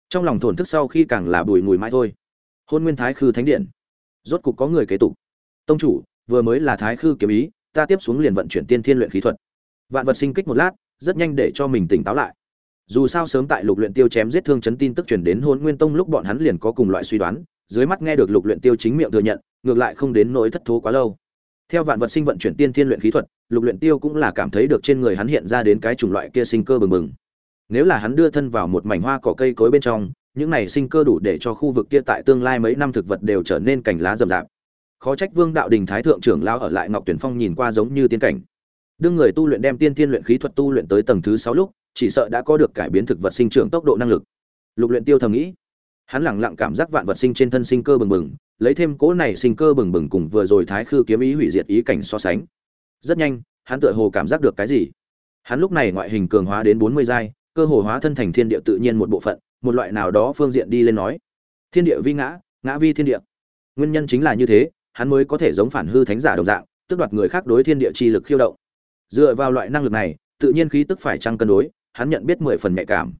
Trong lòng thổn thức sau khi càng là bùi ngùi mãi thôi. Hôn nguyên thái khư thánh điện. Rốt cục có người kế tục. Tông chủ, vừa mới là thái khư kiếm ý ta tiếp xuống liền vận chuyển tiên thiên luyện khí thuật. Vạn vật sinh kích một lát, rất nhanh để cho mình tỉnh táo lại. Dù sao sớm tại lục luyện tiêu chém giết thương chấn tin tức truyền đến hôn nguyên tông lúc bọn hắn liền có cùng loại suy đoán, dưới mắt nghe được lục luyện tiêu chính miệng thừa nhận, ngược lại không đến nỗi thất thố quá lâu. Theo vạn vật sinh vận chuyển tiên thiên luyện khí thuật, lục luyện tiêu cũng là cảm thấy được trên người hắn hiện ra đến cái chủng loại kia sinh cơ bừng bừng. Nếu là hắn đưa thân vào một mảnh hoa cỏ cây cối bên trong, những này sinh cơ đủ để cho khu vực kia tại tương lai mấy năm thực vật đều trở nên cành lá rậm rạp khó trách vương đạo đình thái thượng trưởng lao ở lại ngọc tuyển phong nhìn qua giống như tiên cảnh. Đương người tu luyện đem tiên tiên luyện khí thuật tu luyện tới tầng thứ sáu lúc, chỉ sợ đã có được cải biến thực vật sinh trưởng tốc độ năng lực. Lục luyện tiêu thầm nghĩ. Hắn lẳng lặng cảm giác vạn vật sinh trên thân sinh cơ bừng bừng, lấy thêm cỗ này sinh cơ bừng bừng cùng vừa rồi thái khư kiếm ý hủy diệt ý cảnh so sánh. Rất nhanh, hắn tựa hồ cảm giác được cái gì. Hắn lúc này ngoại hình cường hóa đến bốn mươi giai, cơ hồ hóa thân thành thiên địa tự nhiên một bộ phận, một loại nào đó phương diện đi lên nói. Thiên địa vi ngã ngã vi thiên địa. Nguyên nhân chính là như thế hắn mới có thể giống phản hư thánh giả đồng dạng tức đoạt người khác đối thiên địa chi lực khiêu động. Dựa vào loại năng lực này, tự nhiên khí tức phải trăng cân đối, hắn nhận biết mười phần nhạy cảm.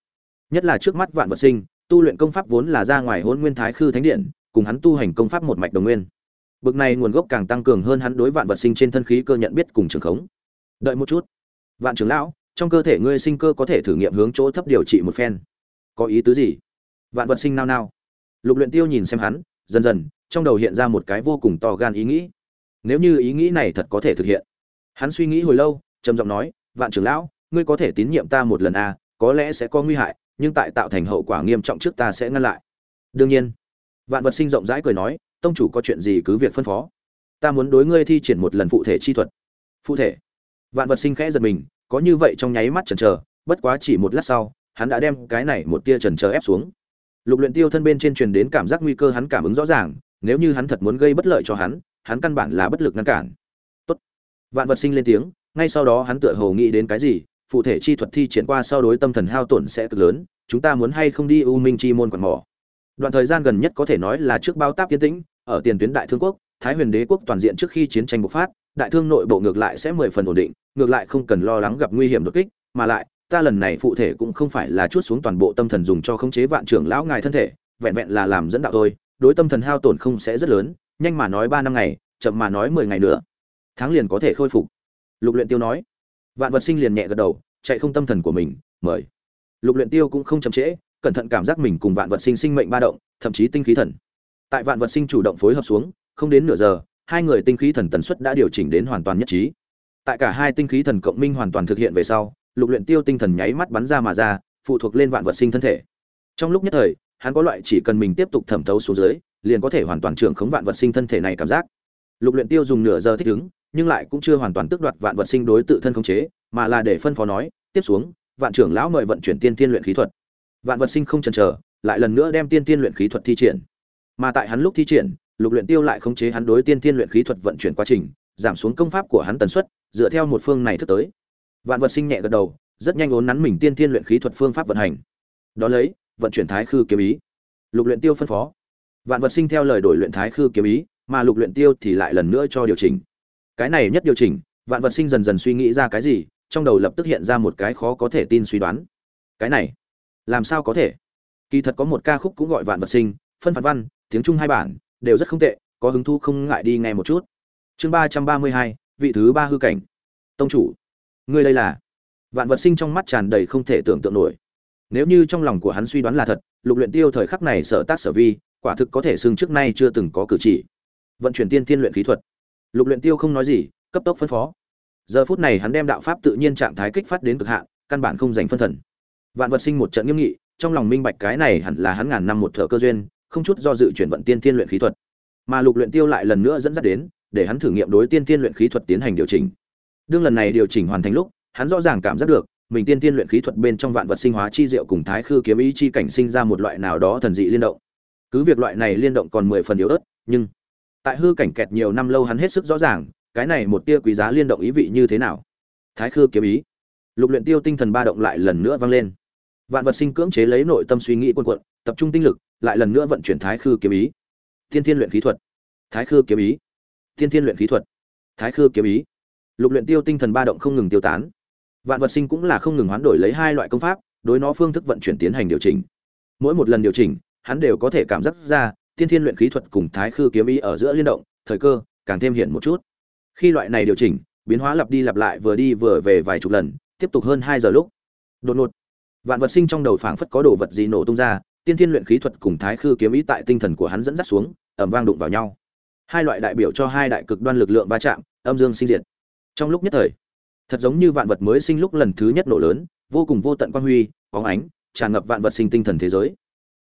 Nhất là trước mắt vạn vật sinh, tu luyện công pháp vốn là ra ngoài hôn nguyên thái khư thánh điện, cùng hắn tu hành công pháp một mạch đồng nguyên. Bực này nguồn gốc càng tăng cường hơn hắn đối vạn vật sinh trên thân khí cơ nhận biết cùng trường khống. Đợi một chút. Vạn trưởng lão, trong cơ thể ngươi sinh cơ có thể thử nghiệm hướng chỗ thấp điều trị một phen. Có ý tứ gì? Vạn vật sinh nao nao. Lục luyện tiêu nhìn xem hắn, dần dần trong đầu hiện ra một cái vô cùng to gan ý nghĩ. Nếu như ý nghĩ này thật có thể thực hiện. Hắn suy nghĩ hồi lâu, trầm giọng nói, vạn trưởng lão, ngươi có thể tín nhiệm ta một lần à có lẽ sẽ có nguy hại, nhưng tại tạo thành hậu quả nghiêm trọng trước ta sẽ ngăn lại. Đương nhiên. Vạn vật sinh rộng rãi cười nói, tông chủ có chuyện gì cứ việc phân phó. Ta muốn đối ngươi thi triển một lần phụ thể chi thuật. Phụ thể? Vạn vật sinh khẽ giật mình, có như vậy trong nháy mắt chần chờ, bất quá chỉ một lát sau, hắn đã đem cái này một tia chần chờ ép xuống. Lục luyện tiêu thân bên trên truyền đến cảm giác nguy cơ hắn cảm ứng rõ ràng nếu như hắn thật muốn gây bất lợi cho hắn hắn căn bản là bất lực ngăn cản. Tốt. Vạn vật sinh lên tiếng, ngay sau đó hắn tựa hồ nghĩ đến cái gì, phụ thể chi thuật thi triển qua sau đối tâm thần hao tổn sẽ cực lớn, chúng ta muốn hay không đi u minh chi môn quạt mỏ? Đoạn thời gian gần nhất có thể nói là trước bao táp tiến tĩnh, ở tiền tuyến đại thương quốc, thái huyền đế quốc toàn diện trước khi chiến tranh bộc phát, đại thương nội bộ ngược lại sẽ mười phần ổn định, ngược lại không cần lo lắng gặp nguy hiểm đột kích, mà lại, ta lần này phụ thể cũng không phải là chút xuống toàn bộ tâm thần dùng cho khống chế vạn trưởng lão ngài thân thể, vẹn vẹn là làm dẫn đạo thôi đối tâm thần hao tổn không sẽ rất lớn, nhanh mà nói ba năm ngày, chậm mà nói mười ngày nữa. Tháng liền có thể khôi phục. Lục luyện tiêu nói. Vạn vật sinh liền nhẹ gật đầu, chạy không tâm thần của mình, mời. Lục luyện tiêu cũng không chậm trễ, cẩn thận cảm giác mình cùng vạn vật sinh sinh mệnh ba động, thậm chí tinh khí thần. Tại vạn vật sinh chủ động phối hợp xuống, không đến nửa giờ, hai người tinh khí thần tần suất đã điều chỉnh đến hoàn toàn nhất trí. Tại cả hai tinh khí thần cộng minh hoàn toàn thực hiện về sau, lục luyện tiêu tinh thần nháy mắt bắn ra mà ra, phụ thuộc lên vạn vật sinh thân thể. Trong lúc nhất thời hắn có loại chỉ cần mình tiếp tục thẩm thấu xuống dưới, liền có thể hoàn toàn trưởng khống vạn vật sinh thân thể này cảm giác. Lục luyện tiêu dùng nửa giờ thích ứng, nhưng lại cũng chưa hoàn toàn tước đoạt vạn vật sinh đối tự thân khống chế, mà là để phân phó nói, tiếp xuống, vạn trưởng lão mời vận chuyển tiên tiên luyện khí thuật. Vạn vật sinh không chần chờ, lại lần nữa đem tiên tiên luyện khí thuật thi triển. Mà tại hắn lúc thi triển, lục luyện tiêu lại khống chế hắn đối tiên tiên luyện khí thuật vận chuyển quá trình, giảm xuống công pháp của hắn tần suất, dựa theo một phương này thức tới. Vạn vật sinh nhẹ gật đầu, rất nhanh ốn nắn mình tiên tiên luyện khí thuật phương pháp vận hành. Đó lấy vận chuyển thái khư kiếm ý. Lục luyện tiêu phân phó. Vạn vật sinh theo lời đổi luyện thái khư kiếm ý, mà lục luyện tiêu thì lại lần nữa cho điều chỉnh. Cái này nhất điều chỉnh, vạn vật sinh dần dần suy nghĩ ra cái gì, trong đầu lập tức hiện ra một cái khó có thể tin suy đoán. Cái này, làm sao có thể? Kỳ thật có một ca khúc cũng gọi vạn vật sinh, phân phạt văn, tiếng trung hai bản, đều rất không tệ, có hứng thú không ngại đi nghe một chút. Chương ba trăm ba mươi hai, vị thứ ba hư cảnh. Tông chủ, ngươi đây là? Vạn vật sinh trong mắt tràn đầy không thể tưởng tượng nổi nếu như trong lòng của hắn suy đoán là thật, lục luyện tiêu thời khắc này sở tác sở vi, quả thực có thể xưng trước nay chưa từng có cử chỉ. Vận chuyển tiên tiên luyện khí thuật. Lục luyện tiêu không nói gì, cấp tốc phân phó. Giờ phút này hắn đem đạo pháp tự nhiên trạng thái kích phát đến cực hạn, căn bản không dành phân thần. Vạn vật sinh một trận nghiêm nghị, trong lòng minh bạch cái này hẳn là hắn ngàn năm một thợ cơ duyên, không chút do dự chuyển vận tiên tiên luyện khí thuật. Mà lục luyện tiêu lại lần nữa dẫn dắt đến, để hắn thử nghiệm đối tiên tiên luyện khí thuật tiến hành điều chỉnh. Đương lần này điều chỉnh hoàn thành lúc, hắn rõ ràng cảm giác được mình tiên tiên luyện khí thuật bên trong vạn vật sinh hóa chi diệu cùng thái khư kiếm ý chi cảnh sinh ra một loại nào đó thần dị liên động. Cứ việc loại này liên động còn mười phần yếu ớt, nhưng tại hư cảnh kẹt nhiều năm lâu hắn hết sức rõ ràng, cái này một tia quý giá liên động ý vị như thế nào. Thái khư kiếm ý. Lục luyện tiêu tinh thần ba động lại lần nữa vang lên. Vạn vật sinh cưỡng chế lấy nội tâm suy nghĩ cuồn cuộn, tập trung tinh lực, lại lần nữa vận chuyển thái khư kiếm ý. Tiên tiên luyện khí thuật. Thái khư kiếm ý. Tiên tiên luyện khí thuật. Thái khư kiếm ý. Lục luyện tiêu tinh thần ba động không ngừng tiêu tán vạn vật sinh cũng là không ngừng hoán đổi lấy hai loại công pháp, đối nó phương thức vận chuyển tiến hành điều chỉnh. Mỗi một lần điều chỉnh, hắn đều có thể cảm giác ra tiên thiên luyện khí thuật cùng thái khư kiếm ý ở giữa liên động, thời cơ càng thêm hiện một chút. Khi loại này điều chỉnh, biến hóa lặp đi lặp lại vừa đi vừa về vài chục lần, tiếp tục hơn hai giờ lúc. Đột ngột, vạn vật sinh trong đầu phảng phất có đồ vật gì nổ tung ra, tiên thiên luyện khí thuật cùng thái khư kiếm ý tại tinh thần của hắn dẫn dắt xuống ẩm vang đụng vào nhau. Hai loại đại biểu cho hai đại cực đoan lực lượng va chạm, âm dương sinh diệt. Trong lúc nhất thời thật giống như vạn vật mới sinh lúc lần thứ nhất nổ lớn, vô cùng vô tận quan huy, bóng ánh, tràn ngập vạn vật sinh tinh thần thế giới.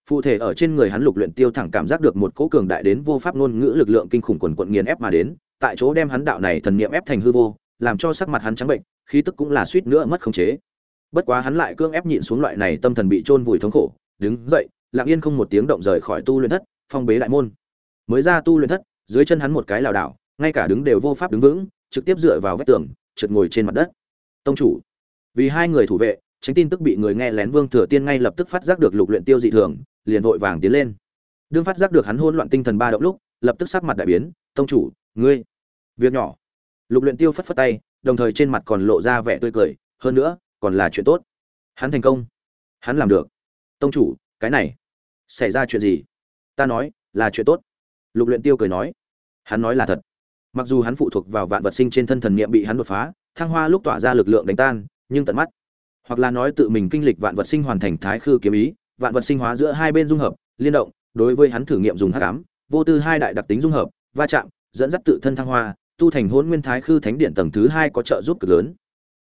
Phụ thể ở trên người hắn lục luyện tiêu thẳng cảm giác được một cỗ cường đại đến vô pháp ngôn ngữ lực lượng kinh khủng quần quận nghiền ép mà đến, tại chỗ đem hắn đạo này thần niệm ép thành hư vô, làm cho sắc mặt hắn trắng bệnh, khí tức cũng là suýt nữa mất khống chế. Bất quá hắn lại cương ép nhịn xuống loại này tâm thần bị trôn vùi thống khổ, đứng dậy, lặng yên không một tiếng động rời khỏi tu luyện thất, phong bế đại môn. Mới ra tu luyện thất, dưới chân hắn một cái lảo đảo, ngay cả đứng đều vô pháp đứng vững, trực tiếp dựa vào vách tường trượt ngồi trên mặt đất. Tông chủ, vì hai người thủ vệ, tránh tin tức bị người nghe lén vương thừa tiên ngay lập tức phát giác được lục luyện tiêu dị thường, liền vội vàng tiến lên. Đương phát giác được hắn hỗn loạn tinh thần ba động lúc, lập tức sắc mặt đại biến, tông chủ, ngươi, việc nhỏ. Lục luyện tiêu phất phất tay, đồng thời trên mặt còn lộ ra vẻ tươi cười, hơn nữa, còn là chuyện tốt. Hắn thành công. Hắn làm được. Tông chủ, cái này, xảy ra chuyện gì? Ta nói, là chuyện tốt. Lục luyện tiêu cười nói. Hắn nói là thật mặc dù hắn phụ thuộc vào vạn vật sinh trên thân thần niệm bị hắn đột phá, thăng hoa lúc tỏa ra lực lượng đánh tan, nhưng tận mắt, hoặc là nói tự mình kinh lịch vạn vật sinh hoàn thành thái khư kiếm ý, vạn vật sinh hóa giữa hai bên dung hợp, liên động, đối với hắn thử nghiệm dùng hắc ám, vô tư hai đại đặc tính dung hợp, va chạm, dẫn dắt tự thân thăng hoa, tu thành hôn nguyên thái khư thánh điện tầng thứ hai có trợ giúp cực lớn.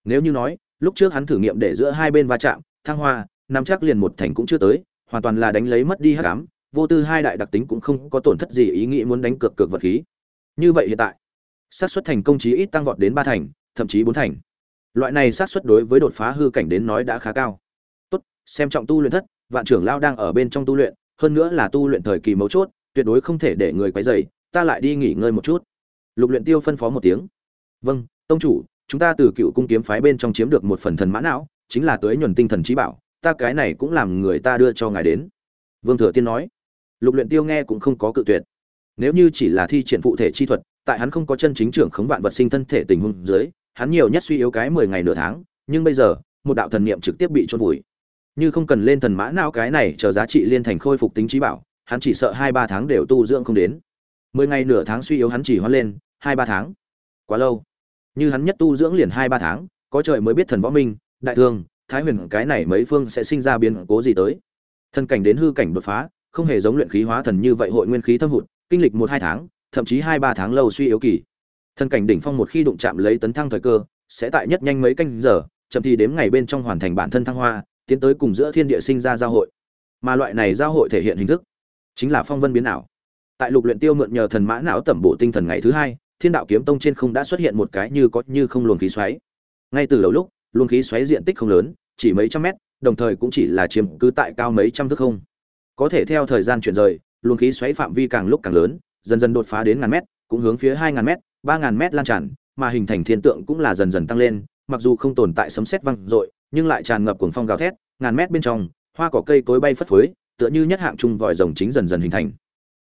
Nếu như nói, lúc trước hắn thử nghiệm để giữa hai bên va chạm, thăng hoa, nắm chắc liền một thành cũng chưa tới, hoàn toàn là đánh lấy mất đi hắc ám, vô tư hai đại đặc tính cũng không có tổn thất gì ý nghĩ muốn đánh cược cược vật khí như vậy hiện tại, xác suất thành công chí ít tăng vọt đến ba thành, thậm chí bốn thành. Loại này xác suất đối với đột phá hư cảnh đến nói đã khá cao. Tốt, xem trọng tu luyện thất, vạn trưởng lao đang ở bên trong tu luyện, hơn nữa là tu luyện thời kỳ mấu chốt, tuyệt đối không thể để người quấy rầy, ta lại đi nghỉ ngơi một chút. Lục luyện tiêu phân phó một tiếng. Vâng tông chủ, chúng ta từ cựu cung kiếm phái bên trong chiếm được một phần thần mã não, chính là tới nhuần tinh thần trí bảo, ta cái này cũng làm người ta đưa cho ngài đến. Vương thừa tiên nói. Lục luyện tiêu nghe cũng không có cự tuyệt nếu như chỉ là thi triển phụ thể chi thuật, tại hắn không có chân chính trưởng khống vạn vật sinh thân thể tình huống dưới, hắn nhiều nhất suy yếu cái mười ngày nửa tháng, nhưng bây giờ, một đạo thần niệm trực tiếp bị chôn vùi. Như không cần lên thần mã não cái này chờ giá trị liên thành khôi phục tính trí bảo, hắn chỉ sợ hai ba tháng đều tu dưỡng không đến. Mười ngày nửa tháng suy yếu hắn chỉ hoãn lên, hai ba tháng. Quá lâu. Như hắn nhất tu dưỡng liền hai ba tháng, có trời mới biết thần võ minh, đại thương, thái huyền, cái này mấy phương sẽ sinh ra biến cố gì tới. Thân cảnh đến hư cảnh đột phá, không hề giống luyện khí hóa thần như vậy hội nguyên khí thâm hụt kinh lịch một hai tháng, thậm chí hai ba tháng lâu suy yếu kỳ. Thân cảnh đỉnh phong một khi đụng chạm lấy tấn thăng thời cơ, sẽ tại nhất nhanh mấy canh giờ, chậm thì đếm ngày bên trong hoàn thành bản thân thăng hoa, tiến tới cùng giữa thiên địa sinh ra giao hội. Mà loại này giao hội thể hiện hình thức chính là phong vân biến ảo. Tại lục luyện tiêu mượn nhờ thần mã não tẩm bổ tinh thần ngày thứ hai, thiên đạo kiếm tông trên không đã xuất hiện một cái như có như không luồng khí xoáy. Ngay từ đầu lúc, luồng khí xoáy diện tích không lớn, chỉ mấy trăm mét, đồng thời cũng chỉ là chiếm cứ tại cao mấy trăm thước không. Có thể theo thời gian chuyển rời luồng khí xoáy phạm vi càng lúc càng lớn, dần dần đột phá đến ngàn mét, cũng hướng phía hai ngàn mét, ba ngàn mét lan tràn, mà hình thành thiên tượng cũng là dần dần tăng lên, mặc dù không tồn tại sấm sét vang dội, nhưng lại tràn ngập cuồng phong gào thét, ngàn mét bên trong, hoa cỏ cây cối bay phất phới, tựa như nhất hạng trung vòi rồng chính dần dần hình thành.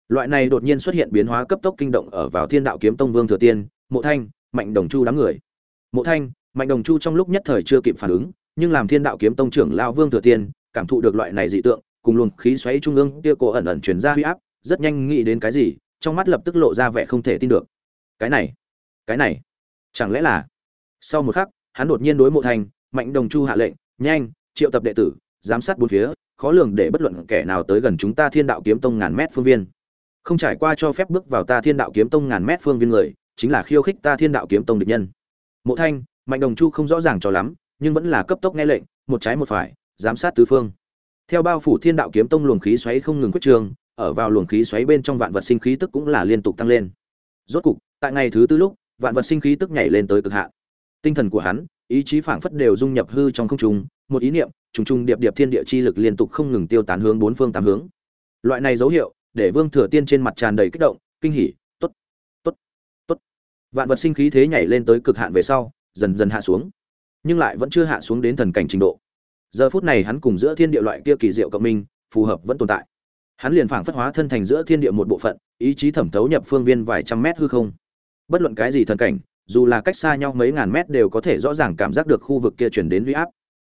Loại này đột nhiên xuất hiện biến hóa cấp tốc kinh động ở vào thiên đạo kiếm tông vương thừa tiên, mộ thanh, mạnh đồng chu đám người. Mộ thanh, mạnh đồng chu trong lúc nhất thời chưa kịp phản ứng, nhưng làm thiên đạo kiếm tông trưởng lão vương thừa tiên cảm thụ được loại này dị tượng cùng luôn khí xoáy trung ương kia cổ ẩn ẩn truyền ra huy áp, rất nhanh nghĩ đến cái gì, trong mắt lập tức lộ ra vẻ không thể tin được. Cái này cái này, chẳng lẽ là? Sau một khắc, hắn đột nhiên đối mộ thanh mạnh đồng chu hạ lệnh, nhanh, triệu tập đệ tử, giám sát bốn phía, khó lường để bất luận kẻ nào tới gần chúng ta thiên đạo kiếm tông ngàn mét phương viên. Không trải qua cho phép bước vào ta thiên đạo kiếm tông ngàn mét phương viên người, chính là khiêu khích ta thiên đạo kiếm tông địch nhân. Mộ thanh, mạnh đồng chu không rõ ràng cho lắm, nhưng vẫn là cấp tốc nghe lệnh, một trái một phải, giám sát tứ phương theo bao phủ thiên đạo kiếm tông luồng khí xoáy không ngừng quyết trường, ở vào luồng khí xoáy bên trong vạn vật sinh khí tức cũng là liên tục tăng lên. Rốt cục, tại ngày thứ tư lúc, vạn vật sinh khí tức nhảy lên tới cực hạn. Tinh thần của hắn, ý chí phảng phất đều dung nhập hư trong không trung, một ý niệm, trùng trùng điệp điệp thiên địa chi lực liên tục không ngừng tiêu tán hướng bốn phương tám hướng. Loại này dấu hiệu, để vương thừa tiên trên mặt tràn đầy kích động, kinh hỉ, tốt tốt tốt. Vạn vật sinh khí thế nhảy lên tới cực hạn về sau, dần dần hạ xuống, nhưng lại vẫn chưa hạ xuống đến thần cảnh trình độ giờ phút này hắn cùng giữa thiên địa loại kia kỳ diệu cộng minh, phù hợp vẫn tồn tại. Hắn liền phảng phất hóa thân thành giữa thiên địa một bộ phận, ý chí thẩm thấu nhập phương viên vài trăm mét hư không. Bất luận cái gì thần cảnh, dù là cách xa nhau mấy ngàn mét đều có thể rõ ràng cảm giác được khu vực kia chuyển đến huy áp.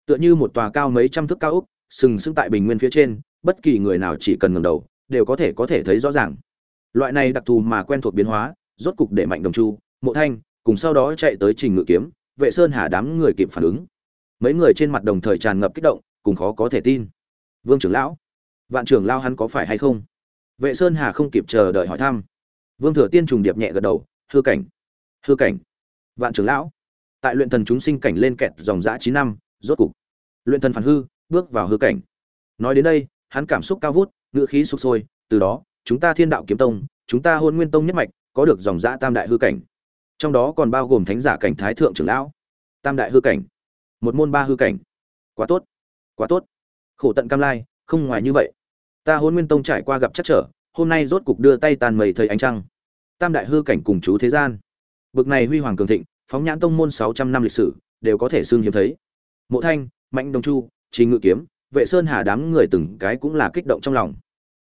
Tựa như một tòa cao mấy trăm thước cao úc sừng sững tại bình nguyên phía trên, bất kỳ người nào chỉ cần ngẩng đầu, đều có thể có thể thấy rõ ràng. Loại này đặc thù mà quen thuộc biến hóa, rốt cục để mạnh đồng chu, mộ thanh cùng sau đó chạy tới trình ngự kiếm, vệ sơn hà đám người kịp phản ứng mấy người trên mặt đồng thời tràn ngập kích động, cùng khó có thể tin. Vương trưởng lão, vạn trưởng lao hắn có phải hay không? Vệ sơn hà không kịp chờ đợi hỏi thăm. Vương thừa tiên trùng điệp nhẹ gật đầu, hư cảnh hư cảnh. Vạn trưởng lão, tại luyện thần chúng sinh cảnh lên kẹt dòng dã chín năm, rốt cục, luyện thần phản hư, bước vào hư cảnh. Nói đến đây, hắn cảm xúc cao vút ngựa khí sụp sôi, từ đó, chúng ta thiên đạo kiếm tông, chúng ta hôn nguyên tông nhất mạch, có được dòng dã tam đại hư cảnh. Trong đó còn bao gồm thánh giả cảnh thái thượng trưởng lão, tam đại hư cảnh một môn ba hư cảnh. Quá tốt quá tốt. Khổ tận cam lai, không ngoài như vậy. Ta hôn nguyên tông trải qua gặp chắc trở, hôm nay rốt cục đưa tay tàn mầy thầy ánh trăng. Tam đại hư cảnh cùng chú thế gian. Bực này huy hoàng cường thịnh, phóng nhãn tông môn sáu trăm năm lịch sử, đều có thể xương hiếm thấy. Mộ thanh, mạnh đồng chu, trình ngự kiếm, vệ sơn hà đám người từng cái cũng là kích động trong lòng.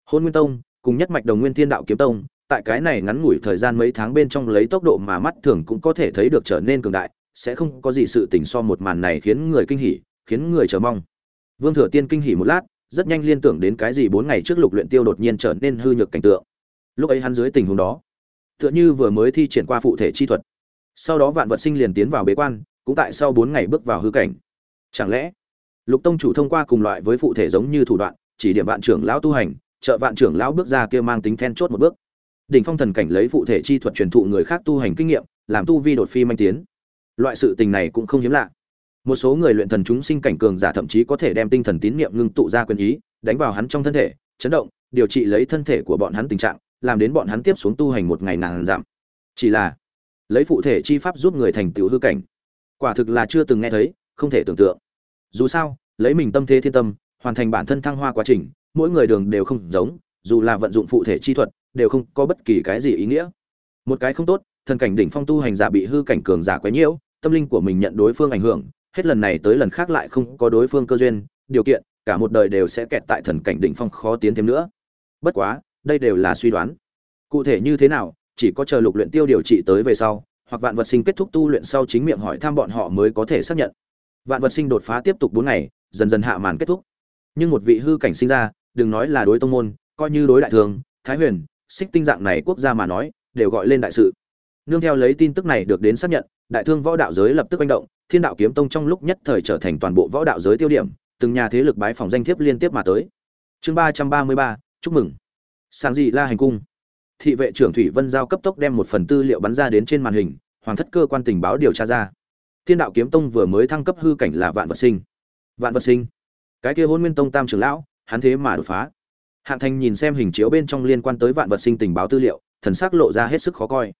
Hôn nguyên tông, cùng nhất mạch đồng nguyên thiên đạo kiếm tông, tại cái này ngắn ngủi thời gian mấy tháng bên trong lấy tốc độ mà mắt thường cũng có thể thấy được trở nên cường đại sẽ không có gì sự tình so một màn này khiến người kinh hỉ, khiến người chờ mong. Vương thừa tiên kinh hỉ một lát, rất nhanh liên tưởng đến cái gì bốn ngày trước lục luyện tiêu đột nhiên trở nên hư nhược cảnh tượng. Lúc ấy hắn dưới tình huống đó, tựa như vừa mới thi triển qua phụ thể chi thuật. Sau đó vạn vật sinh liền tiến vào bế quan, cũng tại sau bốn ngày bước vào hư cảnh. Chẳng lẽ, lục tông chủ thông qua cùng loại với phụ thể giống như thủ đoạn, chỉ điểm vạn trưởng lão tu hành, trợ vạn trưởng lão bước ra kia mang tính then chốt một bước. Đỉnh phong thần cảnh lấy phụ thể chi thuật truyền thụ người khác tu hành kinh nghiệm, làm tu vi đột phi manh tiến loại sự tình này cũng không hiếm lạ. Một số người luyện thần chúng sinh cảnh cường giả thậm chí có thể đem tinh thần tín niệm ngưng tụ ra quyền ý, đánh vào hắn trong thân thể, chấn động, điều trị lấy thân thể của bọn hắn tình trạng, làm đến bọn hắn tiếp xuống tu hành một ngày nàng giảm chỉ là, lấy phụ thể chi pháp giúp người thành tựu hư cảnh, quả thực là chưa từng nghe thấy, không thể tưởng tượng. Dù sao, lấy mình tâm thế thiên tâm, hoàn thành bản thân thăng hoa quá trình, mỗi người đường đều không giống, dù là vận dụng phụ thể chi thuật, đều không có bất kỳ cái gì ý nghĩa. Một cái không tốt, thần cảnh đỉnh phong tu hành giả bị hư cảnh cường giả quấy nhiễu tâm linh của mình nhận đối phương ảnh hưởng, hết lần này tới lần khác lại không có đối phương cơ duyên, điều kiện, cả một đời đều sẽ kẹt tại thần cảnh đỉnh phong khó tiến thêm nữa. Bất quá, đây đều là suy đoán. Cụ thể như thế nào, chỉ có chờ lục luyện tiêu điều trị tới về sau, hoặc vạn vật sinh kết thúc tu luyện sau chính miệng hỏi thăm bọn họ mới có thể xác nhận. Vạn vật sinh đột phá tiếp tục bốn ngày, dần dần hạ màn kết thúc. Nhưng một vị hư cảnh sinh ra, đừng nói là đối tông môn, coi như đối đại thường, thái huyền, xích tinh dạng này quốc gia mà nói, đều gọi lên đại sự nương theo lấy tin tức này được đến xác nhận, đại thương võ đạo giới lập tức manh động, thiên đạo kiếm tông trong lúc nhất thời trở thành toàn bộ võ đạo giới tiêu điểm, từng nhà thế lực bái phòng danh thiếp liên tiếp mà tới. Chương ba trăm ba mươi ba, chúc mừng. Sáng dị la hành cung. Thị vệ trưởng thủy vân giao cấp tốc đem một phần tư liệu bắn ra đến trên màn hình, hoàng thất cơ quan tình báo điều tra ra. Thiên đạo kiếm tông vừa mới thăng cấp hư cảnh là vạn vật sinh. Vạn vật sinh. Cái kia hôn nguyên tông tam trưởng lão, hắn thế mà đột phá. Hạng thành nhìn xem hình chiếu bên trong liên quan tới vạn vật sinh tình báo tư liệu, thần sắc lộ ra hết sức khó coi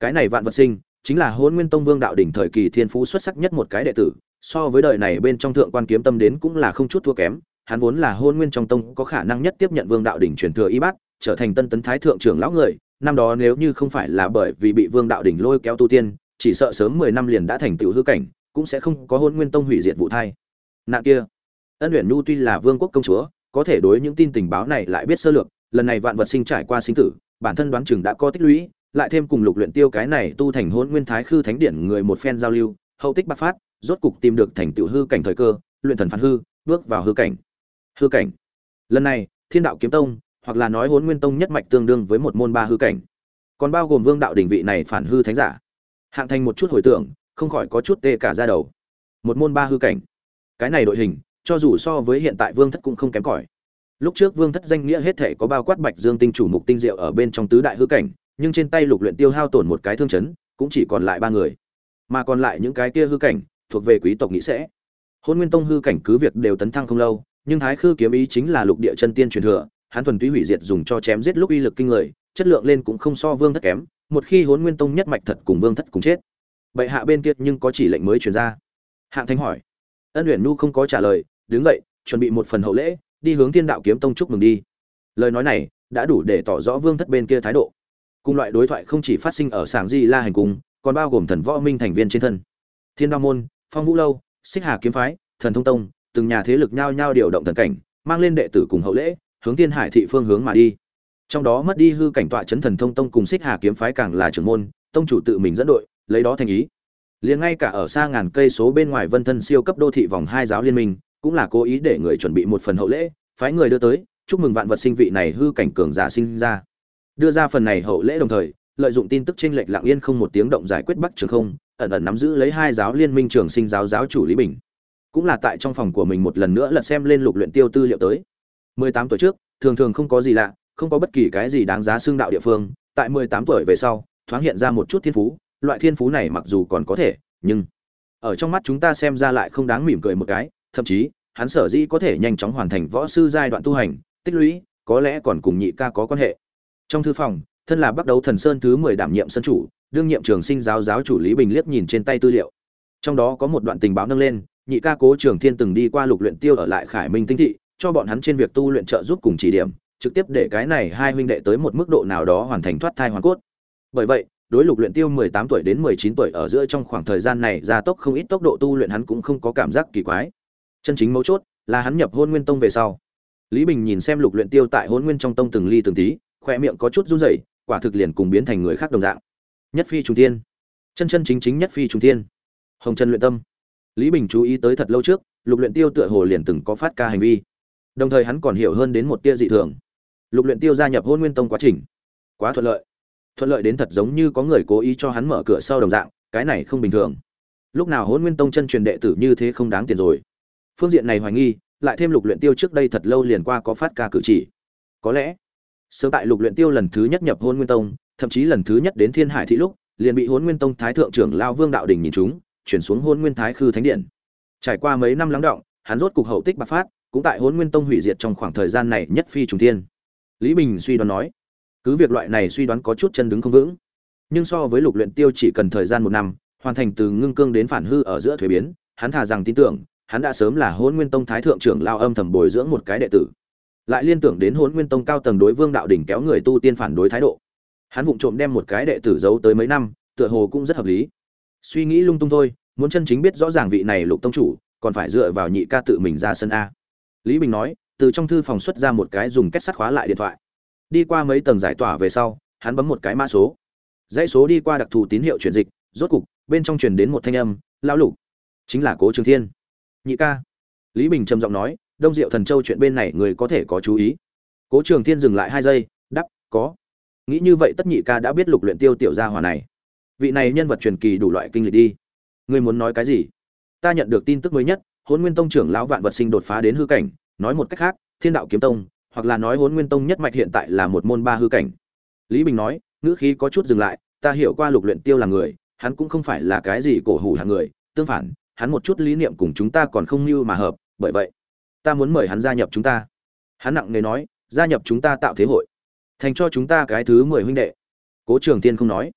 cái này vạn vật sinh, chính là hôn nguyên tông vương đạo đỉnh thời kỳ thiên phú xuất sắc nhất một cái đệ tử, so với đời này bên trong thượng quan kiếm tâm đến cũng là không chút thua kém. Hắn vốn là hôn nguyên trong tông có khả năng nhất tiếp nhận vương đạo đỉnh truyền thừa y bát, trở thành tân tấn thái thượng trưởng lão người. Năm đó nếu như không phải là bởi vì bị vương đạo đỉnh lôi kéo tu tiên, chỉ sợ sớm mười năm liền đã thành tựu hư cảnh, cũng sẽ không có hôn nguyên tông hủy diệt vụ thai. Nạn kia, ân luyện nhu tuy là vương quốc công chúa, có thể đối những tin tình báo này lại biết sơ lược, lần này vạn vật sinh trải qua sinh tử, bản thân đoán chừng đã có tích lũy lại thêm cùng lục luyện tiêu cái này tu thành hôn nguyên thái khư thánh điển người một phen giao lưu, hậu tích bạc phát, rốt cục tìm được thành tựu hư cảnh thời cơ, luyện thần phản hư, bước vào hư cảnh. Hư cảnh. Lần này, thiên đạo kiếm tông, hoặc là nói hỗn nguyên tông nhất mạch tương đương với một môn ba hư cảnh. Còn bao gồm vương đạo đỉnh vị này phản hư thánh giả. Hạng thành một chút hồi tưởng, không khỏi có chút tê cả da đầu. Một môn ba hư cảnh. Cái này đội hình, cho dù so với hiện tại vương thất cũng không kém cỏi. Lúc trước vương thất danh nghĩa hết thể có bao quát bạch dương tinh chủ mục tinh diệu ở bên trong tứ đại hư cảnh nhưng trên tay lục luyện tiêu hao tổn một cái thương chấn, cũng chỉ còn lại ba người. Mà còn lại những cái kia hư cảnh, thuộc về quý tộc nghĩ sẽ. Hôn nguyên tông hư cảnh cứ việc đều tấn thăng không lâu, nhưng thái khư kiếm ý chính là lục địa chân tiên truyền thừa, hắn thuần túy hủy diệt dùng cho chém giết lúc uy lực kinh người, chất lượng lên cũng không so vương thất kém, một khi hôn nguyên tông nhất mạch thật cùng vương thất cùng chết. Bệ hạ bên kia nhưng có chỉ lệnh mới truyền ra. Hạng thanh hỏi. Ân uyển nu không có trả lời, đứng dậy, chuẩn bị một phần hậu lễ, đi hướng thiên đạo kiếm tông chúc mừng đi. Lời nói này đã đủ để tỏ rõ vương thất bên kia thái độ cùng loại đối thoại không chỉ phát sinh ở sảng di la hành cung còn bao gồm thần võ minh thành viên trên thân. Thiên đao môn, phong vũ lâu, xích hà kiếm phái, thần thông tông, từng nhà thế lực nhao nhao điều động thần cảnh, mang lên đệ tử cùng hậu lễ, hướng thiên hải thị phương hướng mà đi. Trong đó mất đi hư cảnh tọa chấn thần thông tông cùng xích hà kiếm phái càng là trưởng môn, tông chủ tự mình dẫn đội, lấy đó thành ý. Liền ngay cả ở xa ngàn cây số bên ngoài vân thân siêu cấp đô thị vòng hai giáo liên minh, cũng là cố ý để người chuẩn bị một phần hậu lễ, phái người đưa tới, chúc mừng vạn vật sinh vị này hư cảnh cường giả sinh ra đưa ra phần này hậu lễ đồng thời, lợi dụng tin tức trên lệch lạng yên không một tiếng động giải quyết bắc trường không, ẩn ẩn nắm giữ lấy hai giáo liên minh trường sinh giáo giáo chủ lý bình. Cũng là tại trong phòng của mình một lần nữa lật xem lên lục luyện tiêu tư liệu tới. 18 tuổi trước, thường thường không có gì lạ, không có bất kỳ cái gì đáng giá xương đạo địa phương. Tại 18 tuổi về sau, thoáng hiện ra một chút thiên phú, loại thiên phú này mặc dù còn có thể, nhưng ở trong mắt chúng ta xem ra lại không đáng mỉm cười một cái. Thậm chí, hắn sở dĩ có thể nhanh chóng hoàn thành võ sư giai đoạn tu hành, tích lũy, có lẽ còn cùng nhị ca có quan hệ trong thư phòng, thân là bắt đầu thần sơn thứ 10 đảm nhiệm sân chủ, đương nhiệm trường sinh giáo giáo chủ lý bình liếc nhìn trên tay tư liệu. Trong đó có một đoạn tình báo nâng lên, nhị ca cố trường thiên từng đi qua lục luyện tiêu ở lại khải minh tinh thị, cho bọn hắn trên việc tu luyện trợ giúp cùng chỉ điểm, trực tiếp để cái này hai huynh đệ tới một mức độ nào đó hoàn thành thoát thai hoàn cốt. Bởi vậy, đối lục luyện tiêu 18 tuổi đến 19 tuổi ở giữa trong khoảng thời gian này gia tốc không ít tốc độ tu luyện hắn cũng không có cảm giác kỳ quái. Chân chính mấu chốt là hắn nhập hôn nguyên tông về sau. Lý bình nhìn xem lục luyện tiêu tại hôn nguyên trong tông từng ly từng tí khoe miệng có chút run rẩy, quả thực liền cùng biến thành người khác đồng dạng. Nhất phi trùng thiên. Chân chân chính chính nhất phi trùng thiên. Hồng chân luyện tâm. Lý bình chú ý tới thật lâu trước, lục luyện tiêu tựa hồ liền từng có phát ca hành vi. Đồng thời hắn còn hiểu hơn đến một tia dị thường. Lục luyện tiêu gia nhập hôn nguyên tông quá trình. Quá thuận lợi. Thuận lợi đến thật giống như có người cố ý cho hắn mở cửa sau đồng dạng, cái này không bình thường. Lúc nào hôn nguyên tông chân truyền đệ tử như thế không đáng tiền rồi. Phương diện này hoài nghi, lại thêm lục luyện tiêu trước đây thật lâu liền qua có phát ca cử chỉ. Có lẽ sớm tại lục luyện tiêu lần thứ nhất nhập hôn nguyên tông, thậm chí lần thứ nhất đến thiên hải thị lúc, liền bị hôn nguyên tông thái thượng trưởng lao vương đạo đình nhìn chúng chuyển xuống hôn nguyên thái khư thánh điện. Trải qua mấy năm lắng động, hắn rốt cục hậu tích bạc phát, cũng tại hôn nguyên tông hủy diệt trong khoảng thời gian này nhất phi trùng thiên. Lý bình suy đoán nói, cứ việc loại này suy đoán có chút chân đứng không vững, nhưng so với lục luyện tiêu chỉ cần thời gian một năm, hoàn thành từ ngưng cương đến phản hư ở giữa thuế biến, hắn thà rằng tin tưởng, hắn đã sớm là hôn nguyên tông thái thượng trưởng lao âm thầm bồi dưỡng một cái đệ tử lại liên tưởng đến hôn nguyên tông cao tầng đối vương đạo đỉnh kéo người tu tiên phản đối thái độ. Hắn vụng trộm đem một cái đệ tử giấu tới mấy năm, tựa hồ cũng rất hợp lý. Suy nghĩ lung tung thôi, muốn chân chính biết rõ ràng vị này lục tông chủ, còn phải dựa vào nhị ca tự mình ra sân a. Lý bình nói, từ trong thư phòng xuất ra một cái dùng kết sắt khóa lại điện thoại. Đi qua mấy tầng giải tỏa về sau, hắn bấm một cái mã số. Dãy số đi qua đặc thù tín hiệu chuyển dịch, rốt cục, bên trong truyền đến một thanh âm, lão lục, chính là cố trường thiên. Nhị ca. Lý bình trầm giọng nói đông diệu thần châu chuyện bên này người có thể có chú ý. Cố trường thiên dừng lại hai giây đắp có. Nghĩ như vậy tất nhị ca đã biết lục luyện tiêu tiểu gia hỏa này. Vị này nhân vật truyền kỳ đủ loại kinh lịch đi. Ngươi muốn nói cái gì? Ta nhận được tin tức mới nhất hôn nguyên tông trưởng lão vạn vật sinh đột phá đến hư cảnh, nói một cách khác, thiên đạo kiếm tông, hoặc là nói hôn nguyên tông nhất mạch hiện tại là một môn ba hư cảnh. Lý bình nói, ngữ khí có chút dừng lại, ta hiểu qua lục luyện tiêu là người, hắn cũng không phải là cái gì cổ hủ hạng người, tương phản, hắn một chút lý niệm cùng chúng ta còn không như mà hợp, bởi vậy ta muốn mời hắn gia nhập chúng ta. Hắn nặng nề nói, gia nhập chúng ta tạo thế hội. Thành cho chúng ta cái thứ mười huynh đệ. Cố trường tiên không nói.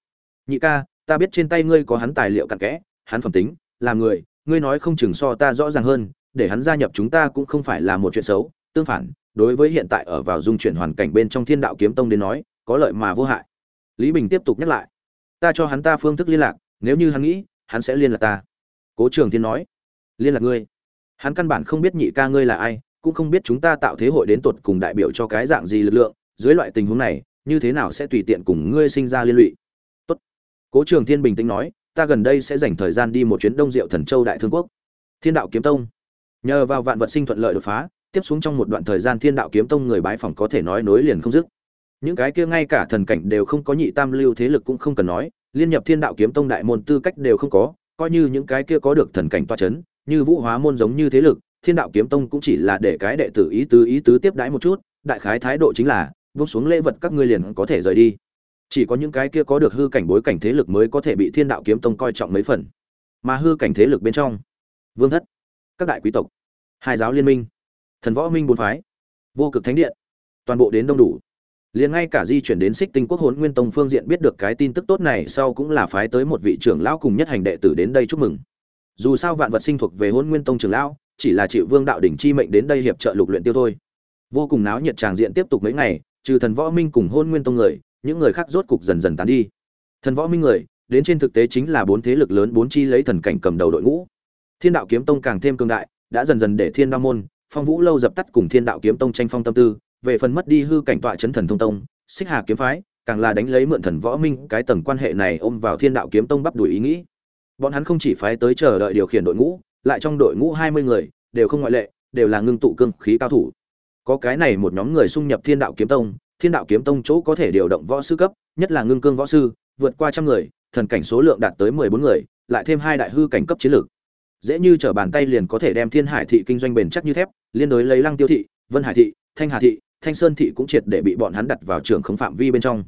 Nhị ca, ta biết trên tay ngươi có hắn tài liệu cặn kẽ, hắn phẩm tính làm người, ngươi nói không chừng so ta rõ ràng hơn, để hắn gia nhập chúng ta cũng không phải là một chuyện xấu, tương phản, đối với hiện tại ở vào dung chuyển hoàn cảnh bên trong thiên đạo kiếm tông đến nói, có lợi mà vô hại. Lý bình tiếp tục nhắc lại. Ta cho hắn ta phương thức liên lạc, nếu như hắn nghĩ, hắn sẽ liên lạc ta. Cố trường thiên nói. Liên lạc ngươi? Hắn căn bản không biết nhị ca ngươi là ai, cũng không biết chúng ta tạo thế hội đến tột cùng đại biểu cho cái dạng gì lực lượng, dưới loại tình huống này, như thế nào sẽ tùy tiện cùng ngươi sinh ra liên lụy? Tốt. Cố trường thiên bình tĩnh nói, ta gần đây sẽ dành thời gian đi một chuyến đông diệu thần châu đại thương quốc. Thiên đạo kiếm tông. Nhờ vào vạn vật sinh thuận lợi đột phá, tiếp xuống trong một đoạn thời gian thiên đạo kiếm tông người bái phỏng có thể nói nối liền không dứt. Những cái kia ngay cả thần cảnh đều không có nhị tam lưu thế lực cũng không cần nói, liên nhập thiên đạo kiếm tông đại môn tư cách đều không có, coi như những cái kia có được thần cảnh toa chấn như vũ hóa môn giống như thế lực, thiên đạo kiếm tông cũng chỉ là để cái đệ tử ý tứ ý tứ tiếp đãi một chút, đại khái thái độ chính là, vung xuống lễ vật các ngươi liền có thể rời đi. Chỉ có những cái kia có được hư cảnh bối cảnh thế lực mới có thể bị thiên đạo kiếm tông coi trọng mấy phần. Mà hư cảnh thế lực bên trong, vương thất, các đại quý tộc, hai giáo liên minh, thần võ minh bốn phái, vô cực thánh điện, toàn bộ đến đông đủ. Liền ngay cả di chuyển đến xích tinh quốc hốn nguyên tông phương diện biết được cái tin tức tốt này sau cũng là phái tới một vị trưởng lão cùng nhất hành đệ tử đến đây chúc mừng dù sao vạn vật sinh thuộc về hôn nguyên tông trưởng lão, chỉ là chịu vương đạo đỉnh chi mệnh đến đây hiệp trợ lục luyện tiêu thôi. Vô cùng náo nhiệt tràng diện tiếp tục mấy ngày, trừ thần võ minh cùng hôn nguyên tông người, những người khác rốt cục dần dần tán đi. Thần võ minh người, đến trên thực tế chính là bốn thế lực lớn bốn chi lấy thần cảnh cầm đầu đội ngũ. Thiên đạo kiếm tông càng thêm cường đại, đã dần dần để thiên đao môn, phong vũ lâu dập tắt cùng thiên đạo kiếm tông tranh phong tâm tư, về phần mất đi hư cảnh tọa chấn thần thông tông, xích hà kiếm phái, càng là đánh lấy mượn thần võ minh cái tầng quan hệ này ôm vào thiên đạo kiếm tông bắp đuổi ý nghĩ bọn hắn không chỉ phái tới chờ đợi điều khiển đội ngũ, lại trong đội ngũ hai mươi người, đều không ngoại lệ, đều là ngưng tụ cương khí cao thủ. Có cái này một nhóm người xung nhập thiên đạo kiếm tông, thiên đạo kiếm tông chỗ có thể điều động võ sư cấp, nhất là ngưng cương võ sư, vượt qua trăm người, thần cảnh số lượng đạt tới mười bốn người, lại thêm hai đại hư cảnh cấp chiến lược. Dễ như trở bàn tay liền có thể đem thiên hải thị kinh doanh bền chắc như thép, liên đối lấy lăng tiêu thị, vân hải thị, thanh hà thị, thanh sơn thị cũng triệt để bị bọn hắn đặt vào trường không phạm vi bên trong.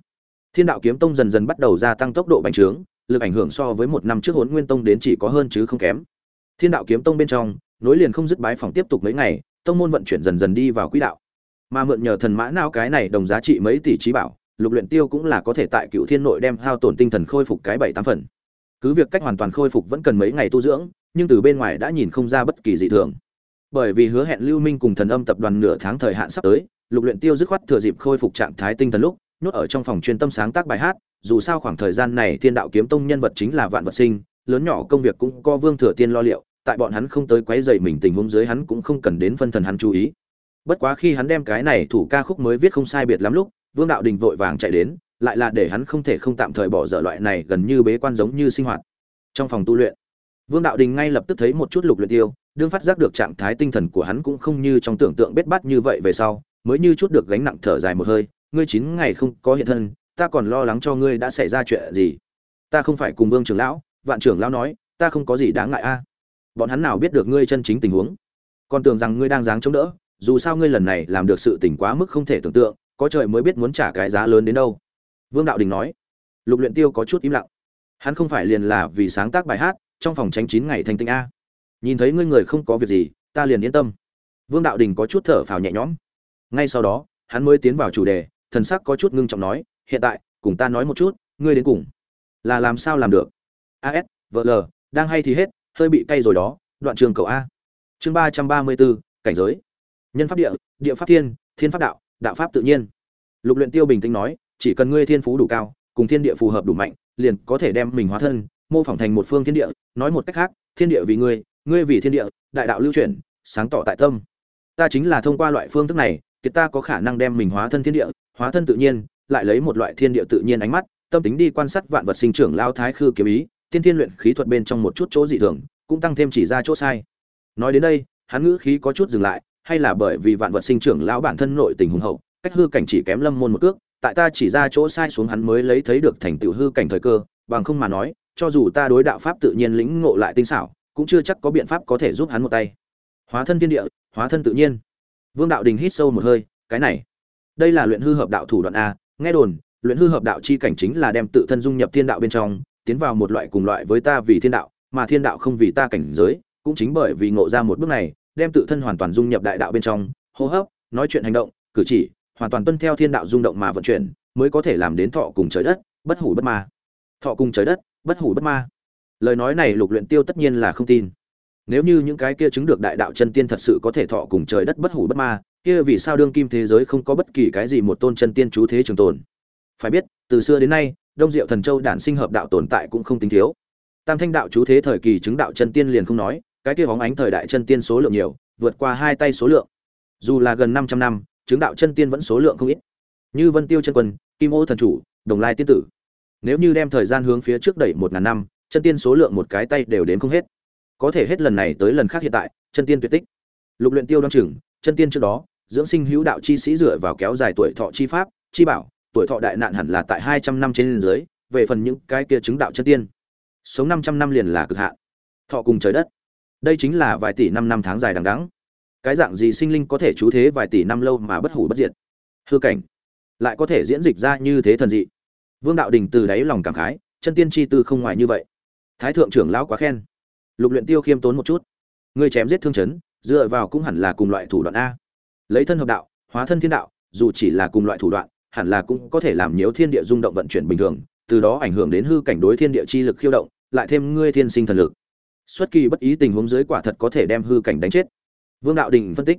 Thiên đạo kiếm tông dần dần bắt đầu gia tăng tốc độ bành trướng lực ảnh hưởng so với một năm trước hốn nguyên tông đến chỉ có hơn chứ không kém. Thiên đạo kiếm tông bên trong, nối liền không dứt bái phòng tiếp tục mấy ngày, tông môn vận chuyển dần dần đi vào quỹ đạo. Mà mượn nhờ thần mã não cái này đồng giá trị mấy tỷ trí bảo, lục luyện tiêu cũng là có thể tại cựu thiên nội đem hao tổn tinh thần khôi phục cái bảy tám phần. Cứ việc cách hoàn toàn khôi phục vẫn cần mấy ngày tu dưỡng, nhưng từ bên ngoài đã nhìn không ra bất kỳ dị thường. Bởi vì hứa hẹn lưu minh cùng thần âm tập đoàn nửa tháng thời hạn sắp tới, lục luyện tiêu dứt khoát thừa dịp khôi phục trạng thái tinh thần lúc, nhốt ở trong phòng chuyên tâm sáng tác bài hát dù sao khoảng thời gian này thiên đạo kiếm tông nhân vật chính là vạn vật sinh, lớn nhỏ công việc cũng có vương thừa tiên lo liệu, tại bọn hắn không tới quấy rầy mình tình huống dưới hắn cũng không cần đến phân thần hắn chú ý. Bất quá khi hắn đem cái này thủ ca khúc mới viết không sai biệt lắm lúc, vương đạo đình vội vàng chạy đến, lại là để hắn không thể không tạm thời bỏ dở loại này gần như bế quan giống như sinh hoạt. Trong phòng tu luyện, vương đạo đình ngay lập tức thấy một chút lục luyện tiêu, đương phát giác được trạng thái tinh thần của hắn cũng không như trong tưởng tượng bết bát như vậy về sau, mới như chút được gánh nặng thở dài một hơi, ngươi chín ngày không có hiện thân ta còn lo lắng cho ngươi đã xảy ra chuyện gì. Ta không phải cùng vương trưởng lão, vạn trưởng lão nói, ta không có gì đáng ngại a. Bọn hắn nào biết được ngươi chân chính tình huống. Còn tưởng rằng ngươi đang dáng chống đỡ, dù sao ngươi lần này làm được sự tỉnh quá mức không thể tưởng tượng, có trời mới biết muốn trả cái giá lớn đến đâu. Vương đạo đình nói. Lục luyện tiêu có chút im lặng. Hắn không phải liền là vì sáng tác bài hát, trong phòng tránh chín ngày thanh tinh a. Nhìn thấy ngươi người không có việc gì, ta liền yên tâm. Vương đạo đình có chút thở phào nhẹ nhõm. Ngay sau đó, hắn mới tiến vào chủ đề, thần sắc có chút ngưng trọng nói hiện tại, cùng ta nói một chút, ngươi đến cùng là làm sao làm được? As vl đang hay thì hết, hơi bị cay rồi đó, đoạn trường cầu a. Chương ba trăm ba mươi bốn, cảnh giới. Nhân pháp địa địa pháp thiên thiên pháp đạo đạo pháp tự nhiên. Lục luyện tiêu bình tĩnh nói, chỉ cần ngươi thiên phú đủ cao, cùng thiên địa phù hợp đủ mạnh, liền có thể đem mình hóa thân, mô phỏng thành một phương thiên địa. Nói một cách khác, thiên địa vì ngươi ngươi vì thiên địa, đại đạo lưu chuyển, sáng tỏ tại tâm. Ta chính là thông qua loại phương thức này kiệt ta có khả năng đem mình hóa thân thiên địa, hóa thân tự nhiên lại lấy một loại thiên địa tự nhiên ánh mắt, tâm tính đi quan sát vạn vật sinh trưởng lao thái khư kiếm ý, tiên thiên luyện khí thuật bên trong một chút chỗ dị thường, cũng tăng thêm chỉ ra chỗ sai. Nói đến đây, hắn ngữ khí có chút dừng lại, hay là bởi vì vạn vật sinh trưởng lão bản thân nội tình hùng hậu, cách hư cảnh chỉ kém lâm môn một cước, tại ta chỉ ra chỗ sai xuống hắn mới lấy thấy được thành tựu hư cảnh thời cơ, bằng không mà nói, cho dù ta đối đạo pháp tự nhiên lĩnh ngộ lại tinh xảo, cũng chưa chắc có biện pháp có thể giúp hắn một tay. Hóa thân thiên địa, hóa thân tự nhiên. Vương đạo đình hít sâu một hơi, cái này, đây là luyện hư hợp đạo thủ đoạn a nghe đồn, luyện hư hợp đạo chi cảnh chính là đem tự thân dung nhập thiên đạo bên trong, tiến vào một loại cùng loại với ta vì thiên đạo, mà thiên đạo không vì ta cảnh giới, cũng chính bởi vì ngộ ra một bước này, đem tự thân hoàn toàn dung nhập đại đạo bên trong, hô hấp, nói chuyện hành động, cử chỉ, hoàn toàn tuân theo thiên đạo rung động mà vận chuyển, mới có thể làm đến thọ cùng trời đất, bất hủ bất ma. Thọ cùng trời đất, bất hủ bất ma. Lời nói này lục luyện tiêu tất nhiên là không tin. Nếu như những cái kia chứng được đại đạo chân tiên thật sự có thể thọ cùng trời đất bất hủ bất ma kia vì sao đương kim thế giới không có bất kỳ cái gì một tôn chân tiên chú thế trường tồn? Phải biết, từ xưa đến nay, đông diệu thần châu đản sinh hợp đạo tồn tại cũng không tính thiếu. Tam thanh đạo chú thế thời kỳ chứng đạo chân tiên liền không nói, cái kia hóng ánh thời đại chân tiên số lượng nhiều, vượt qua hai tay số lượng. Dù là gần 500 năm, chứng đạo chân tiên vẫn số lượng không ít. Như vân tiêu chân quân, kim ô thần chủ, đồng lai tiên tử. Nếu như đem thời gian hướng phía trước đẩy một ngàn năm, chân tiên số lượng một cái tay đều đến không hết. Có thể hết lần này tới lần khác hiện tại, chân tiên tuyệt tích. Lục luyện tiêu đoan chừng, chân tiên trước đó dưỡng sinh hữu đạo chi sĩ dựa vào kéo dài tuổi thọ chi pháp, chi bảo, tuổi thọ đại nạn hẳn là tại hai trăm năm trên dưới, về phần những cái kia chứng đạo chân tiên. Sống năm trăm năm liền là cực hạn. Thọ cùng trời đất. Đây chính là vài tỷ năm năm tháng dài đằng đẵng. Cái dạng gì sinh linh có thể chú thế vài tỷ năm lâu mà bất hủ bất diệt? Hư cảnh. Lại có thể diễn dịch ra như thế thần dị. Vương đạo đình từ đáy lòng cảm khái, chân tiên chi tư không ngoài như vậy. Thái thượng trưởng lão quá khen. Lục luyện tiêu khiêm tốn một chút. Người chém giết thương chấn, dựa vào cũng hẳn là cùng loại thủ đoạn a lấy thân hợp đạo, hóa thân thiên đạo, dù chỉ là cùng loại thủ đoạn, hẳn là cũng có thể làm nhiễu thiên địa rung động vận chuyển bình thường, từ đó ảnh hưởng đến hư cảnh đối thiên địa chi lực khiêu động, lại thêm ngươi thiên sinh thần lực. Xuất kỳ bất ý tình huống dưới quả thật có thể đem hư cảnh đánh chết. Vương đạo đình phân tích.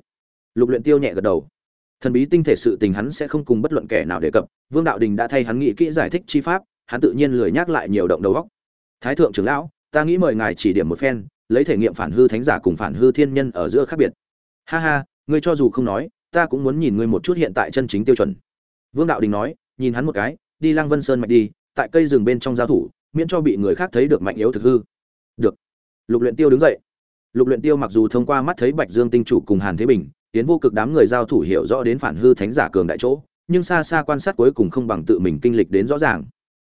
Lục luyện tiêu nhẹ gật đầu. Thần bí tinh thể sự tình hắn sẽ không cùng bất luận kẻ nào đề cập, vương đạo đình đã thay hắn nghĩ kỹ giải thích chi pháp, hắn tự nhiên lười nhắc lại nhiều động đầu óc. Thái thượng trưởng lão, ta nghĩ mời ngài chỉ điểm một phen, lấy thể nghiệm phản hư thánh giả cùng phản hư thiên nhân ở giữa khác biệt. Ha ha ngươi cho dù không nói, ta cũng muốn nhìn ngươi một chút hiện tại chân chính tiêu chuẩn. Vương đạo đình nói, nhìn hắn một cái, đi lăng vân sơn mạch đi, tại cây rừng bên trong giao thủ, miễn cho bị người khác thấy được mạnh yếu thực hư. Được. Lục luyện tiêu đứng dậy. Lục luyện tiêu mặc dù thông qua mắt thấy bạch dương tinh chủ cùng hàn thế bình, tiến vô cực đám người giao thủ hiểu rõ đến phản hư thánh giả cường đại chỗ, nhưng xa xa quan sát cuối cùng không bằng tự mình kinh lịch đến rõ ràng.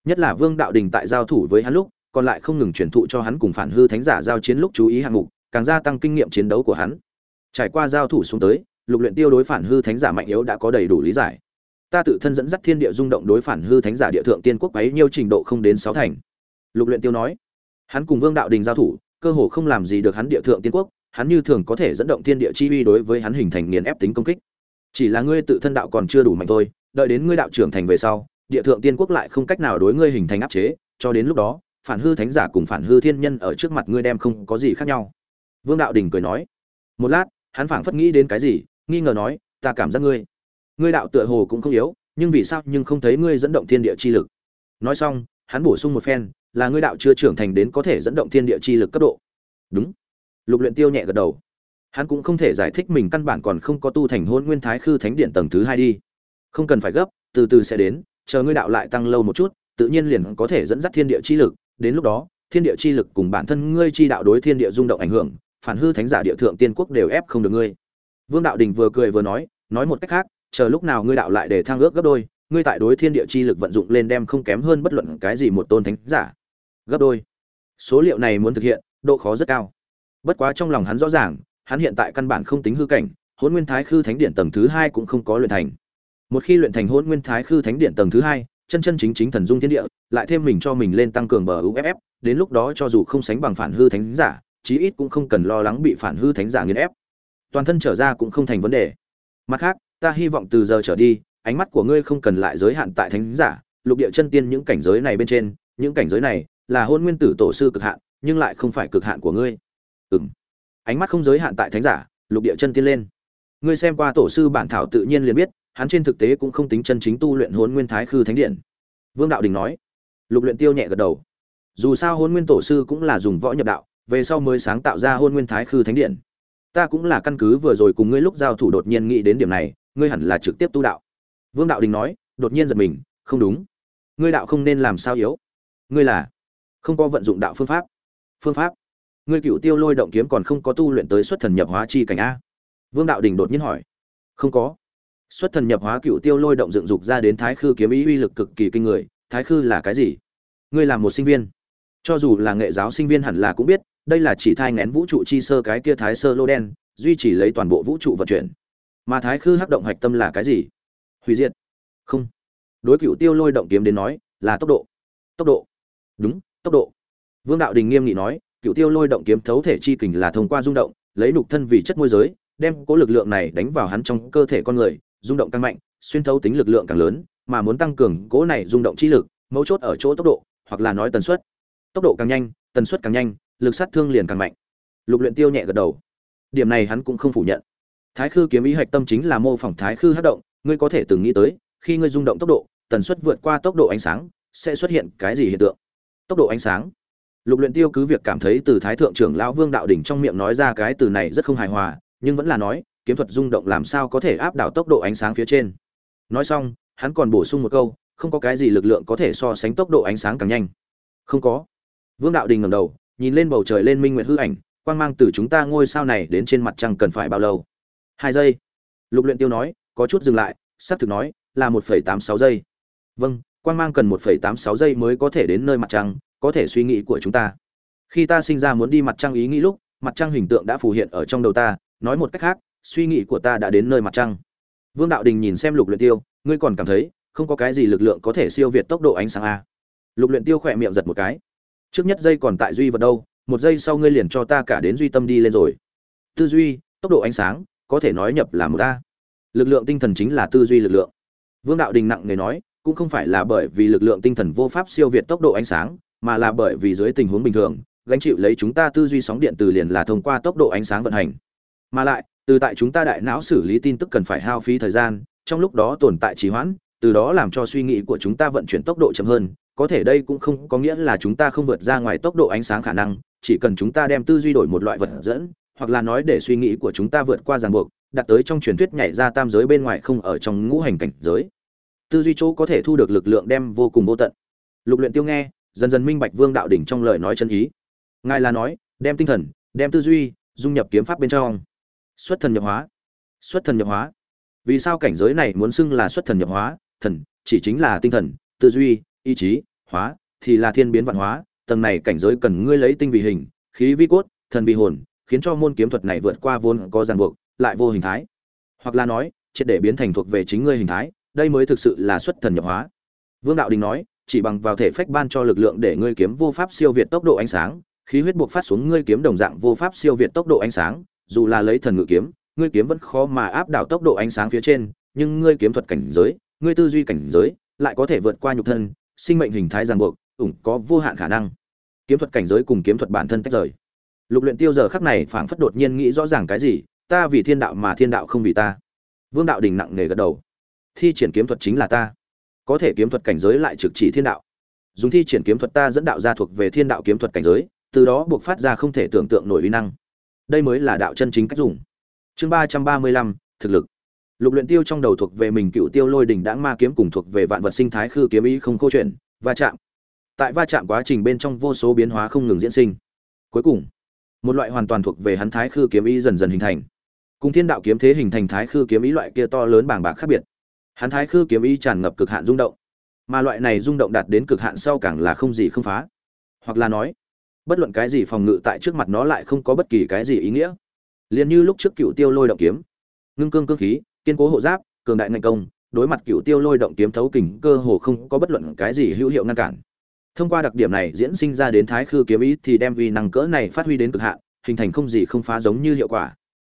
Nhất là vương đạo đình tại giao thủ với hắn lúc, còn lại không ngừng truyền thụ cho hắn cùng phản hư thánh giả giao chiến lúc chú ý hạng mục, càng gia tăng kinh nghiệm chiến đấu của hắn trải qua giao thủ xuống tới, lục luyện tiêu đối phản hư thánh giả mạnh yếu đã có đầy đủ lý giải. Ta tự thân dẫn dắt thiên địa rung động đối phản hư thánh giả địa thượng tiên quốc ấy nhiêu trình độ không đến sáu thành. Lục luyện tiêu nói, hắn cùng vương đạo đình giao thủ, cơ hồ không làm gì được hắn địa thượng tiên quốc, hắn như thường có thể dẫn động thiên địa chi uy đối với hắn hình thành nghiền ép tính công kích. Chỉ là ngươi tự thân đạo còn chưa đủ mạnh thôi, đợi đến ngươi đạo trưởng thành về sau, địa thượng tiên quốc lại không cách nào đối ngươi hình thành áp chế, cho đến lúc đó, phản hư thánh giả cùng phản hư thiên nhân ở trước mặt ngươi đem không có gì khác nhau. Vương đạo đình cười nói, một lát hắn phảng phất nghĩ đến cái gì, nghi ngờ nói, ta cảm giác ngươi ngươi đạo tựa hồ cũng không yếu, nhưng vì sao nhưng không thấy ngươi dẫn động thiên địa chi lực? Nói xong, hắn bổ sung một phen, là ngươi đạo chưa trưởng thành đến có thể dẫn động thiên địa chi lực cấp độ. Đúng. Lục luyện tiêu nhẹ gật đầu. Hắn cũng không thể giải thích mình căn bản còn không có tu thành hôn nguyên thái khư thánh điện tầng thứ hai đi. Không cần phải gấp, từ từ sẽ đến, chờ ngươi đạo lại tăng lâu một chút, tự nhiên liền có thể dẫn dắt thiên địa chi lực, đến lúc đó, thiên địa chi lực cùng bản thân ngươi chi đạo đối thiên địa rung động ảnh hưởng phản hư thánh giả địa thượng tiên quốc đều ép không được ngươi. Vương đạo đình vừa cười vừa nói nói một cách khác, chờ lúc nào ngươi đạo lại để thang ước gấp đôi, ngươi tại đối thiên địa chi lực vận dụng lên đem không kém hơn bất luận cái gì một tôn thánh giả. Gấp đôi. Số liệu này muốn thực hiện, độ khó rất cao. Bất quá trong lòng hắn rõ ràng, hắn hiện tại căn bản không tính hư cảnh hôn nguyên thái khư thánh điện tầng thứ hai cũng không có luyện thành. Một khi luyện thành hôn nguyên thái khư thánh điện tầng thứ hai, chân chân chính chính thần dung thiên địa, lại thêm mình cho mình lên tăng cường bờ uff đến lúc đó cho dù không sánh bằng phản hư thánh giả chí ít cũng không cần lo lắng bị phản hư thánh giả nghiền ép. Toàn thân trở ra cũng không thành vấn đề. Mặt khác, ta hy vọng từ giờ trở đi, ánh mắt của ngươi không cần lại giới hạn tại thánh giả, lục địa chân tiên những cảnh giới này bên trên, những cảnh giới này là hôn nguyên tử tổ sư cực hạn, nhưng lại không phải cực hạn của ngươi. Ừm. Ánh mắt không giới hạn tại thánh giả, lục địa chân tiên lên. Ngươi xem qua tổ sư bản thảo tự nhiên liền biết, hắn trên thực tế cũng không tính chân chính tu luyện hôn nguyên thái khư thánh điện. Vương đạo đình nói. Lục luyện tiêu nhẹ gật đầu. Dù sao hôn nguyên tổ sư cũng là dùng võ nhập đạo về sau mới sáng tạo ra hôn nguyên thái khư thánh điện. Ta cũng là căn cứ vừa rồi cùng ngươi lúc giao thủ đột nhiên nghĩ đến điểm này, ngươi hẳn là trực tiếp tu đạo. Vương đạo đình nói, đột nhiên giật mình, không đúng. Ngươi đạo không nên làm sao yếu. Ngươi là không có vận dụng đạo phương pháp. Phương pháp. Ngươi cựu tiêu lôi động kiếm còn không có tu luyện tới xuất thần nhập hóa chi cảnh a. Vương đạo đình đột nhiên hỏi. Không có. Xuất thần nhập hóa cựu tiêu lôi động dựng dục ra đến thái khư kiếm ý uy lực cực kỳ kinh người. Thái khư là cái gì? Ngươi là một sinh viên. Cho dù là nghệ giáo sinh viên hẳn là cũng biết đây là chỉ thai ngén vũ trụ chi sơ cái kia thái sơ lô đen, duy trì lấy toàn bộ vũ trụ vận chuyển. Mà thái khư hắc động hạch tâm là cái gì? Hủy diệt. Không. Đối cựu tiêu lôi động kiếm đến nói, là tốc độ. Tốc độ. Đúng, tốc độ. Vương đạo đình nghiêm nghị nói cựu tiêu lôi động kiếm thấu thể chi kình là thông qua rung động, lấy nục thân vì chất môi giới, đem cố lực lượng này đánh vào hắn trong cơ thể con người, rung động càng mạnh, xuyên thấu tính lực lượng càng lớn, mà muốn tăng cường cố này rung động chi lực, mấu chốt ở chỗ tốc độ, hoặc là nói tần suất. Tốc độ càng nhanh, tần suất càng nhanh lực sát thương liền càng mạnh. Lục luyện tiêu nhẹ gật đầu. Điểm này hắn cũng không phủ nhận. Thái khư kiếm ý hạch tâm chính là mô phỏng thái khư hất động, ngươi có thể từng nghĩ tới, khi ngươi rung động tốc độ, tần suất vượt qua tốc độ ánh sáng, sẽ xuất hiện cái gì hiện tượng? Tốc độ ánh sáng. Lục luyện tiêu cứ việc cảm thấy từ thái thượng trưởng lão vương đạo đỉnh trong miệng nói ra cái từ này rất không hài hòa, nhưng vẫn là nói, kiếm thuật rung động làm sao có thể áp đảo tốc độ ánh sáng phía trên? Nói xong, hắn còn bổ sung một câu, không có cái gì lực lượng có thể so sánh tốc độ ánh sáng càng nhanh. Không có. Vương đạo đình ngẩng đầu nhìn lên bầu trời lên minh nguyệt hư ảnh, quang mang từ chúng ta ngôi sao này đến trên mặt trăng cần phải bao lâu? Hai giây. Lục luyện tiêu nói, có chút dừng lại sắp thực nói, là một phẩy tám sáu giây. Vâng quang mang cần một phẩy tám sáu giây mới có thể đến nơi mặt trăng, có thể suy nghĩ của chúng ta. Khi ta sinh ra muốn đi mặt trăng ý nghĩ lúc, mặt trăng hình tượng đã phù hiện ở trong đầu ta, nói một cách khác, suy nghĩ của ta đã đến nơi mặt trăng. Vương đạo đình nhìn xem lục luyện tiêu, ngươi còn cảm thấy, không có cái gì lực lượng có thể siêu việt tốc độ ánh sáng a lục luyện tiêu khỏe miệng giật một cái trước nhất giây còn tại duy vật đâu, một giây sau ngươi liền cho ta cả đến duy tâm đi lên rồi. Tư duy, tốc độ ánh sáng, có thể nói nhập là một ta lực lượng tinh thần chính là tư duy lực lượng. Vương đạo đình nặng nề nói, cũng không phải là bởi vì lực lượng tinh thần vô pháp siêu việt tốc độ ánh sáng, mà là bởi vì dưới tình huống bình thường, gánh chịu lấy chúng ta tư duy sóng điện từ liền là thông qua tốc độ ánh sáng vận hành. Mà lại, từ tại chúng ta đại não xử lý tin tức cần phải hao phí thời gian, trong lúc đó tồn tại trì hoãn, từ đó làm cho suy nghĩ của chúng ta vận chuyển tốc độ chậm hơn có thể đây cũng không có nghĩa là chúng ta không vượt ra ngoài tốc độ ánh sáng khả năng, chỉ cần chúng ta đem tư duy đổi một loại vật dẫn, hoặc là nói để suy nghĩ của chúng ta vượt qua ràng buộc đạt tới trong truyền thuyết nhảy ra tam giới bên ngoài không ở trong ngũ hành cảnh giới. Tư duy chỗ có thể thu được lực lượng đem vô cùng vô tận. Lục luyện tiêu nghe, dần dần minh bạch vương đạo đỉnh trong lời nói chân ý. Ngài là nói, đem tinh thần, đem tư duy, dung nhập kiếm pháp bên trong. Xuất thần nhập hóa. Xuất thần nhập hóa. Vì sao cảnh giới này muốn xưng là xuất thần nhập hóa? Thần, chỉ chính là tinh thần, tư duy ý chí, hóa, thì là thiên biến vạn hóa, tầng này cảnh giới cần ngươi lấy tinh vì hình, khí vi cốt, thần vi hồn, khiến cho môn kiếm thuật này vượt qua vốn có ràng buộc, lại vô hình thái. Hoặc là nói, triệt để biến thành thuộc về chính ngươi hình thái, đây mới thực sự là xuất thần nhập hóa. Vương đạo đình nói, chỉ bằng vào thể phách ban cho lực lượng để ngươi kiếm vô pháp siêu việt tốc độ ánh sáng, khí huyết buộc phát xuống ngươi kiếm đồng dạng vô pháp siêu việt tốc độ ánh sáng, dù là lấy thần ngự kiếm, ngươi kiếm vẫn khó mà áp đảo tốc độ ánh sáng phía trên, nhưng ngươi kiếm thuật cảnh giới, ngươi tư duy cảnh giới, lại có thể vượt qua nhục thân sinh mệnh hình thái ràng buộc, ủng có vô hạn khả năng. Kiếm thuật cảnh giới cùng kiếm thuật bản thân tách rời. Lục luyện tiêu giờ khắc này phảng phất đột nhiên nghĩ rõ ràng cái gì, ta vì thiên đạo mà thiên đạo không vì ta. Vương đạo đình nặng nề gật đầu. Thi triển kiếm thuật chính là ta. Có thể kiếm thuật cảnh giới lại trực chỉ thiên đạo. Dùng thi triển kiếm thuật ta dẫn đạo ra thuộc về thiên đạo kiếm thuật cảnh giới, từ đó buộc phát ra không thể tưởng tượng nổi uy năng. Đây mới là đạo chân chính cách dùng. Chương ba trăm ba mươi lăm, thực lực lục luyện tiêu trong đầu thuộc về mình cựu tiêu lôi đỉnh đãng ma kiếm cùng thuộc về vạn vật sinh thái khư kiếm ý không câu chuyện va chạm. Tại va chạm quá trình bên trong vô số biến hóa không ngừng diễn sinh. Cuối cùng, một loại hoàn toàn thuộc về hắn thái khư kiếm ý dần dần hình thành. Cùng thiên đạo kiếm thế hình thành thái khư kiếm ý loại kia to lớn bảng bạc khác biệt. Hắn thái khư kiếm ý tràn ngập cực hạn rung động. Mà loại này rung động đạt đến cực hạn sau càng là không gì không phá. Hoặc là nói, bất luận cái gì phòng ngự tại trước mặt nó lại không có bất kỳ cái gì ý nghĩa. Liền như lúc trước cựu tiêu lôi động kiếm. Ngưng cương cương khí kiên cố hộ giáp cường đại ngành công đối mặt cựu tiêu lôi động kiếm thấu kình cơ hồ không có bất luận cái gì hữu hiệu ngăn cản. Thông qua đặc điểm này diễn sinh ra đến thái khư kiếm ý thì đem uy năng cỡ này phát huy đến cực hạn hình thành không gì không phá giống như hiệu quả.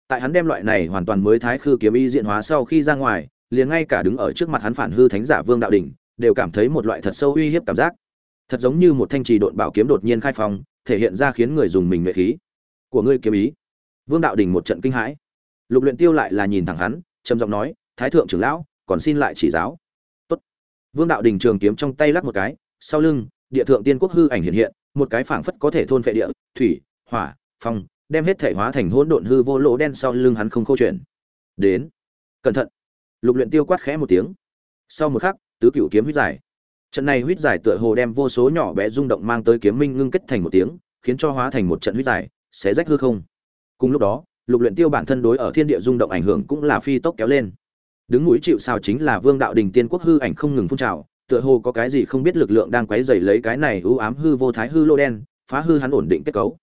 Tại hắn đem loại này hoàn toàn mới thái khư kiếm ý diện hóa sau khi ra ngoài liền ngay cả đứng ở trước mặt hắn phản hư thánh giả vương đạo đình đều cảm thấy một loại thật sâu uy hiếp cảm giác. Thật giống như một thanh trì độn bảo kiếm đột nhiên khai phóng, thể hiện ra khiến người dùng mình nhuệ khí. Của ngươi kiếm ý. Vương đạo đình một trận kinh hãi. Lục luyện tiêu lại là nhìn thẳng hắn trầm giọng nói, thái thượng trưởng lão, còn xin lại chỉ giáo. Tốt. Vương đạo đình trường kiếm trong tay lắc một cái, sau lưng, địa thượng tiên quốc hư ảnh hiện hiện, một cái phảng phất có thể thôn phệ địa, thủy, hỏa, phong, đem hết thể hóa thành hỗn độn hư vô lỗ đen sau lưng hắn không câu chuyện. Đến. Cẩn thận. Lục luyện tiêu quát khẽ một tiếng. Sau một khắc, tứ cửu kiếm huyết giải. Trận này huyết giải tựa hồ đem vô số nhỏ bé rung động mang tới kiếm minh ngưng kết thành một tiếng, khiến cho hóa thành một trận huyết giải, xé rách hư không. Cùng lúc đó lục luyện tiêu bản thân đối ở thiên địa rung động ảnh hưởng cũng là phi tốc kéo lên. Đứng núi chịu sào chính là vương đạo đình tiên quốc hư ảnh không ngừng phun trào, tựa hồ có cái gì không biết lực lượng đang quấy rầy lấy cái này ưu ám hư vô thái hư lô đen, phá hư hắn ổn định kết cấu.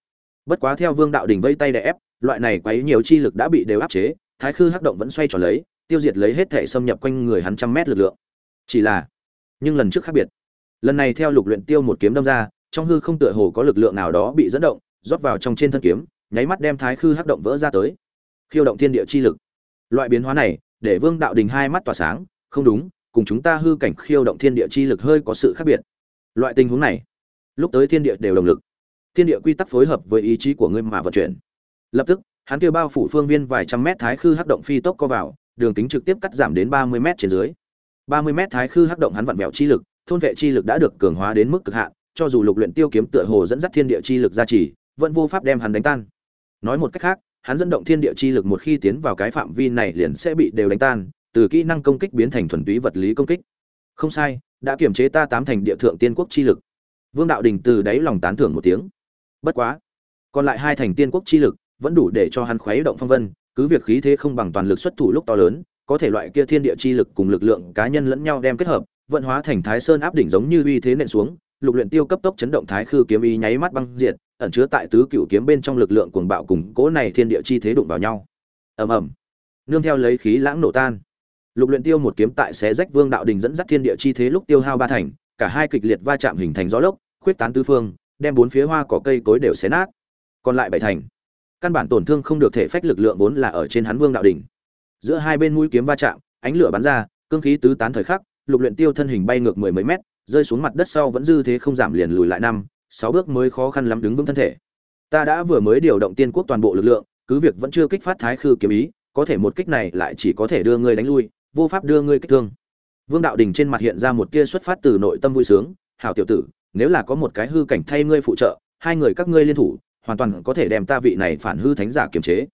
Bất quá theo vương đạo đình vây tay đè ép, loại này quấy nhiều chi lực đã bị đều áp chế, thái khư hắc động vẫn xoay tròn lấy, tiêu diệt lấy hết thể xâm nhập quanh người hắn trăm mét lực lượng. Chỉ là, nhưng lần trước khác biệt. Lần này theo lục luyện tiêu một kiếm đâm ra, trong hư không tựa hồ có lực lượng nào đó bị dẫn động, rót vào trong trên thân kiếm nháy mắt đem thái khư hắc động vỡ ra tới. Khiêu động thiên địa chi lực. Loại biến hóa này, để vương đạo đình hai mắt tỏa sáng, không đúng, cùng chúng ta hư cảnh khiêu động thiên địa chi lực hơi có sự khác biệt. Loại tình huống này, lúc tới thiên địa đều đồng lực. Thiên địa quy tắc phối hợp với ý chí của ngươi mà vận chuyển. Lập tức, hắn kêu bao phủ phương viên vài trăm mét thái khư hắc động phi tốc co vào, đường kính trực tiếp cắt giảm đến ba mươi mét trên dưới. ba mươi mét thái khư hắc động hắn vặn vẹo chi lực, thôn vệ chi lực đã được cường hóa đến mức cực hạn, cho dù lục luyện tiêu kiếm tựa hồ dẫn dắt thiên địa chi lực ra chỉ vẫn vô pháp đem hắn đánh tan nói một cách khác, hắn dẫn động thiên địa chi lực một khi tiến vào cái phạm vi này liền sẽ bị đều đánh tan, từ kỹ năng công kích biến thành thuần túy vật lý công kích. Không sai, đã kiểm chế ta tám thành địa thượng tiên quốc chi lực. Vương đạo đình từ đáy lòng tán thưởng một tiếng. Bất quá, còn lại hai thành tiên quốc chi lực vẫn đủ để cho hắn khuấy động phong vân, cứ việc khí thế không bằng toàn lực xuất thủ lúc to lớn, có thể loại kia thiên địa chi lực cùng lực lượng cá nhân lẫn nhau đem kết hợp, vận hóa thành thái sơn áp đỉnh giống như uy thế nện xuống lục luyện tiêu cấp tốc chấn động thái khư kiếm ý nháy mắt băng diệt, ẩn chứa tại tứ cửu kiếm bên trong lực lượng cuồng bạo cùng cố này thiên địa chi thế đụng vào nhau. Ầm ầm. Nương theo lấy khí lãng nổ tan. Lục luyện tiêu một kiếm tại xé rách vương đạo đình dẫn dắt thiên địa chi thế lúc tiêu hao ba thành, cả hai kịch liệt va chạm hình thành gió lốc, khuyết tán tứ phương, đem bốn phía hoa cỏ cây cối đều xé nát. Còn lại bảy thành. Căn bản tổn thương không được thể phách lực lượng vốn là ở trên hắn vương đạo đỉnh giữa hai bên mũi kiếm va chạm, ánh lửa bắn ra, cương khí tứ tán thời khắc, lục luyện tiêu thân hình bay ngược mười mấy mét rơi xuống mặt đất sau vẫn dư thế không giảm liền lùi lại năm, sáu bước mới khó khăn lắm đứng vững thân thể. Ta đã vừa mới điều động tiên quốc toàn bộ lực lượng, cứ việc vẫn chưa kích phát thái khư kiếm ý, có thể một kích này lại chỉ có thể đưa ngươi đánh lui, vô pháp đưa ngươi kích thương. Vương đạo đình trên mặt hiện ra một tia xuất phát từ nội tâm vui sướng, hảo tiểu tử, nếu là có một cái hư cảnh thay ngươi phụ trợ, hai người các ngươi liên thủ, hoàn toàn có thể đem ta vị này phản hư thánh giả kiềm chế.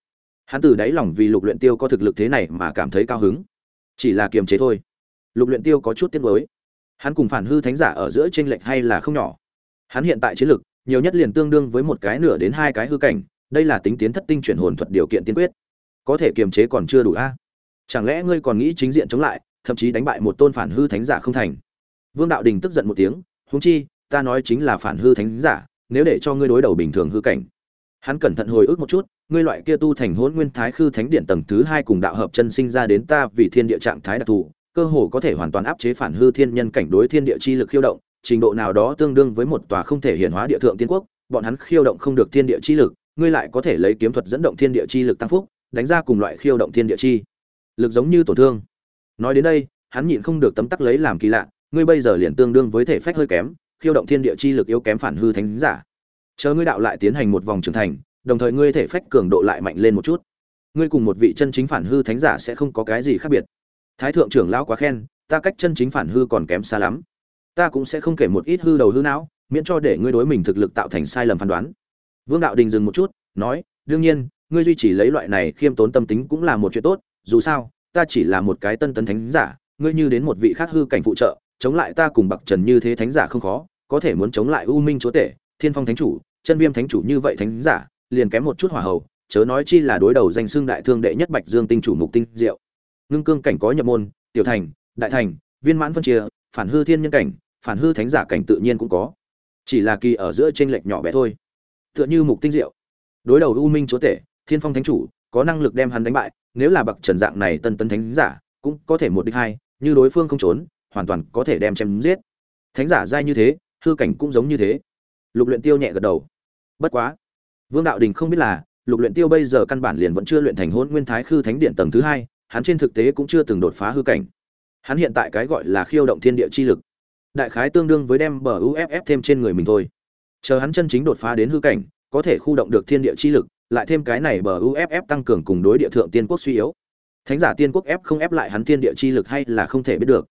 Hắn từ đáy lòng vì lục luyện tiêu có thực lực thế này mà cảm thấy cao hứng. Chỉ là kiềm chế thôi. Lục luyện tiêu có chút tiếc nuối hắn cùng phản hư thánh giả ở giữa chênh lệch hay là không nhỏ. Hắn hiện tại chiến lực nhiều nhất liền tương đương với một cái nửa đến hai cái hư cảnh, đây là tính tiến thất tinh chuyển hồn thuật điều kiện tiên quyết. Có thể kiềm chế còn chưa đủ a. Chẳng lẽ ngươi còn nghĩ chính diện chống lại, thậm chí đánh bại một tôn phản hư thánh giả không thành? Vương đạo đình tức giận một tiếng, huống chi, ta nói chính là phản hư thánh giả, nếu để cho ngươi đối đầu bình thường hư cảnh. Hắn cẩn thận hồi ức một chút, ngươi loại kia tu thành hỗn nguyên thái khư thánh điện tầng thứ hai cùng đạo hợp chân sinh ra đến ta vì thiên địa trạng thái đặc thù cơ hồ có thể hoàn toàn áp chế phản hư thiên nhân cảnh đối thiên địa chi lực khiêu động, trình độ nào đó tương đương với một tòa không thể hiện hóa địa thượng tiên quốc, bọn hắn khiêu động không được thiên địa chi lực, ngươi lại có thể lấy kiếm thuật dẫn động thiên địa chi lực tăng phúc, đánh ra cùng loại khiêu động thiên địa chi lực giống như tổn thương. Nói đến đây, hắn nhịn không được tấm tắc lấy làm kỳ lạ, ngươi bây giờ liền tương đương với thể phách hơi kém, khiêu động thiên địa chi lực yếu kém phản hư thánh giả. Chờ ngươi đạo lại tiến hành một vòng trưởng thành, đồng thời ngươi thể phách cường độ lại mạnh lên một chút. Ngươi cùng một vị chân chính phản hư thánh giả sẽ không có cái gì khác biệt thái thượng trưởng lão quá khen, ta cách chân chính phản hư còn kém xa lắm. Ta cũng sẽ không kể một ít hư đầu hư não, miễn cho để ngươi đối mình thực lực tạo thành sai lầm phán đoán. Vương đạo đình dừng một chút, nói, đương nhiên, ngươi duy trì lấy loại này khiêm tốn tâm tính cũng là một chuyện tốt, dù sao, ta chỉ là một cái tân tấn thánh giả, ngươi như đến một vị khác hư cảnh phụ trợ, chống lại ta cùng bậc trần như thế thánh giả không khó, có thể muốn chống lại u minh chúa tể, thiên phong thánh chủ, chân viêm thánh chủ như vậy thánh giả, liền kém một chút hỏa hầu, chớ nói chi là đối đầu danh xương đại thương đệ nhất bạch dương tinh chủ mục tinh diệu ngưng cương cảnh có nhập môn, tiểu thành, đại thành, viên mãn phân chia, phản hư thiên nhân cảnh, phản hư thánh giả cảnh tự nhiên cũng có. Chỉ là kỳ ở giữa trên lệch nhỏ bé thôi. Tựa như mục tinh diệu. Đối đầu u minh chúa tể, thiên phong thánh chủ, có năng lực đem hắn đánh bại, nếu là bậc trần dạng này tân tân thánh giả, cũng có thể một đích hai, như đối phương không trốn, hoàn toàn có thể đem chém giết. Thánh giả dai như thế, hư cảnh cũng giống như thế. Lục luyện tiêu nhẹ gật đầu. Bất quá, vương đạo đình không biết là, lục luyện tiêu bây giờ căn bản liền vẫn chưa luyện thành hôn nguyên thái khư thánh điện tầng thứ hai hắn trên thực tế cũng chưa từng đột phá hư cảnh. Hắn hiện tại cái gọi là khiêu động thiên địa chi lực. Đại khái tương đương với đem bờ uff thêm trên người mình thôi. Chờ hắn chân chính đột phá đến hư cảnh, có thể khu động được thiên địa chi lực, lại thêm cái này bờ uff tăng cường cùng đối địa thượng tiên quốc suy yếu. Thánh giả tiên quốc ép không ép lại hắn thiên địa chi lực hay là không thể biết được.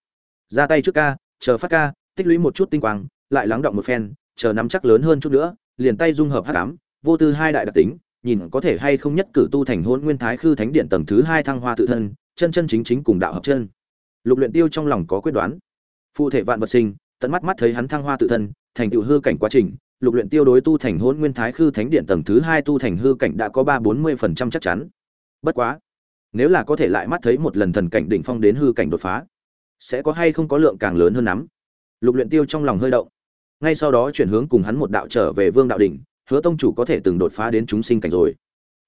Ra tay trước ca, chờ phát ca, tích lũy một chút tinh quang, lại lắng động một phen, chờ nắm chắc lớn hơn chút nữa, liền tay dung hợp hắc ám, vô tư hai đại đặc tính nhìn có thể hay không nhất cử tu thành hôn nguyên thái khư thánh điện tầng thứ hai thăng hoa tự thân, chân chân chính chính cùng đạo hợp chân. Lục luyện tiêu trong lòng có quyết đoán. Phụ thể vạn vật sinh, tận mắt mắt thấy hắn thăng hoa tự thân, thành tựu hư cảnh quá trình, lục luyện tiêu đối tu thành hôn nguyên thái khư thánh điện tầng thứ hai tu thành hư cảnh đã có ba bốn mươi phần trăm chắc chắn. Bất quá, nếu là có thể lại mắt thấy một lần thần cảnh đỉnh phong đến hư cảnh đột phá, sẽ có hay không có lượng càng lớn hơn lắm lục luyện tiêu trong lòng hơi động. Ngay sau đó chuyển hướng cùng hắn một đạo trở về vương đạo đỉnh hứa tông chủ có thể từng đột phá đến chúng sinh cảnh rồi.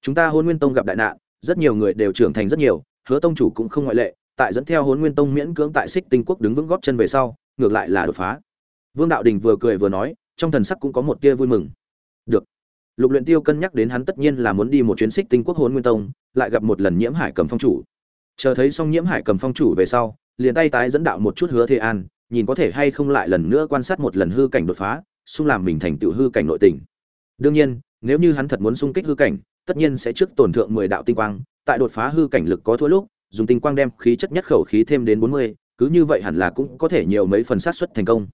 Chúng ta hôn nguyên tông gặp đại nạn, rất nhiều người đều trưởng thành rất nhiều, hứa tông chủ cũng không ngoại lệ, tại dẫn theo hôn nguyên tông miễn cưỡng tại xích tinh quốc đứng vững góp chân về sau, ngược lại là đột phá. Vương đạo đình vừa cười vừa nói, trong thần sắc cũng có một tia vui mừng. Được. Lục luyện tiêu cân nhắc đến hắn tất nhiên là muốn đi một chuyến xích tinh quốc hôn nguyên tông, lại gặp một lần nhiễm hải cầm phong chủ. Chờ thấy xong nhiễm hải cầm phong chủ về sau, liền tay tái dẫn đạo một chút hứa thế an, nhìn có thể hay không lại lần nữa quan sát một lần hư cảnh đột phá, xung làm mình thành tựu hư cảnh nội tình đương nhiên, nếu như hắn thật muốn xung kích hư cảnh, tất nhiên sẽ trước tổn thượng mười đạo tinh quang, tại đột phá hư cảnh lực có thua lúc, dùng tinh quang đem khí chất nhất khẩu khí thêm đến bốn mươi, cứ như vậy hẳn là cũng có thể nhiều mấy phần sát xuất thành công.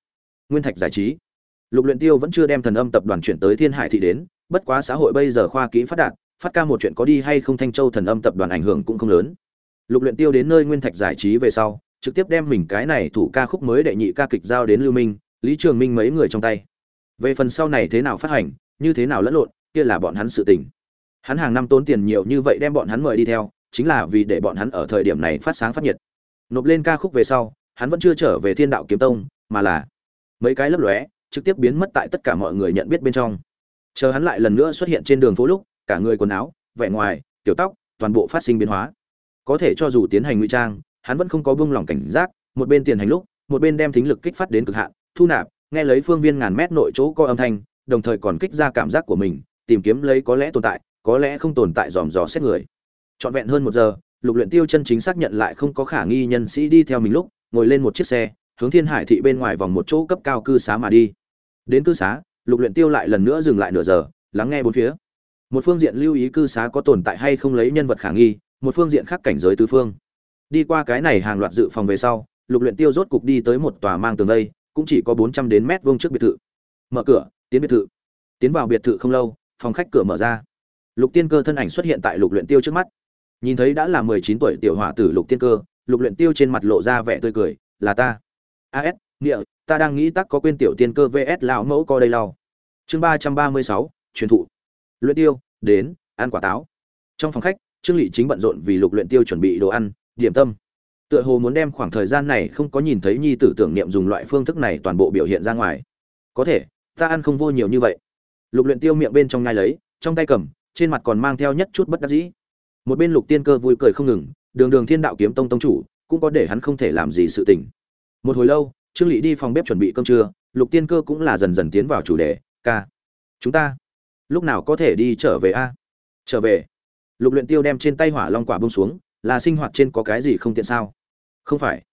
Nguyên thạch giải trí. Lục luyện tiêu vẫn chưa đem thần âm tập đoàn chuyển tới thiên hải thị đến, bất quá xã hội bây giờ khoa kỹ phát đạt, phát ca một chuyện có đi hay không thanh châu thần âm tập đoàn ảnh hưởng cũng không lớn. Lục luyện tiêu đến nơi nguyên thạch giải trí về sau, trực tiếp đem mình cái này thủ ca khúc mới đệ nhị ca kịch giao đến lưu minh, lý trường minh mấy người trong tay. Về phần sau này thế nào phát hành như thế nào lẫn lộn, kia là bọn hắn sự tình. Hắn hàng năm tốn tiền nhiều như vậy đem bọn hắn mời đi theo, chính là vì để bọn hắn ở thời điểm này phát sáng phát nhiệt. Nộp lên ca khúc về sau, hắn vẫn chưa trở về thiên đạo kiếm tông, mà là mấy cái lấp lóe, trực tiếp biến mất tại tất cả mọi người nhận biết bên trong. Chờ hắn lại lần nữa xuất hiện trên đường phố lúc, cả người quần áo, vẻ ngoài tiểu tóc, toàn bộ phát sinh biến hóa. Có thể cho dù tiến hành ngụy trang, hắn vẫn không có buông lỏng cảnh giác, một bên tiền hành lúc, một bên đem thính lực kích phát đến cực hạn, thu nạp, nghe lấy phương viên ngàn mét nội chỗ co âm thanh đồng thời còn kích ra cảm giác của mình, tìm kiếm lấy có lẽ tồn tại, có lẽ không tồn tại dòm dò xét người. Trọn vẹn hơn một giờ, lục luyện tiêu chân chính xác nhận lại không có khả nghi nhân sĩ đi theo mình lúc, ngồi lên một chiếc xe, hướng thiên hải thị bên ngoài vòng một chỗ cấp cao cư xá mà đi. Đến cư xá, lục luyện tiêu lại lần nữa dừng lại nửa giờ, lắng nghe bốn phía. Một phương diện lưu ý cư xá có tồn tại hay không lấy nhân vật khả nghi, một phương diện khác cảnh giới tứ phương. Đi qua cái này hàng loạt dự phòng về sau, lục luyện tiêu rốt cục đi tới một tòa mang tường đây, cũng chỉ có bốn trăm đến mét vuông trước biệt thự. Mở cửa tiến biệt thự. Tiến vào biệt thự không lâu, phòng khách cửa mở ra. Lục tiên cơ thân ảnh xuất hiện tại lục luyện tiêu trước mắt. Nhìn thấy đã là mười chín tuổi tiểu hỏa tử lục tiên cơ, lục luyện tiêu trên mặt lộ ra vẻ tươi cười, là ta. As nghĩa, ta đang nghĩ tắc có quên tiểu tiên cơ vs lão mẫu co đây lau. Chương ba trăm ba mươi sáu, truyền thụ. Luyện tiêu, đến, ăn quả táo. Trong phòng khách, trương lỵ chính bận rộn vì lục luyện tiêu chuẩn bị đồ ăn, điểm tâm. Tựa hồ muốn đem khoảng thời gian này không có nhìn thấy nhi tử tưởng niệm dùng loại phương thức này toàn bộ biểu hiện ra ngoài. Có thể ta ăn không vô nhiều như vậy. Lục luyện tiêu miệng bên trong nhai lấy, trong tay cầm, trên mặt còn mang theo nhất chút bất đắc dĩ. Một bên lục tiên cơ vui cười không ngừng, đường đường thiên đạo kiếm tông tông chủ, cũng có để hắn không thể làm gì sự tình. Một hồi lâu, trương lỵ đi phòng bếp chuẩn bị cơm trưa, lục tiên cơ cũng là dần dần tiến vào chủ đề, ca, chúng ta lúc nào có thể đi trở về a? Trở về. Lục luyện tiêu đem trên tay hỏa long quả buông xuống, là sinh hoạt trên có cái gì không tiện sao? Không phải.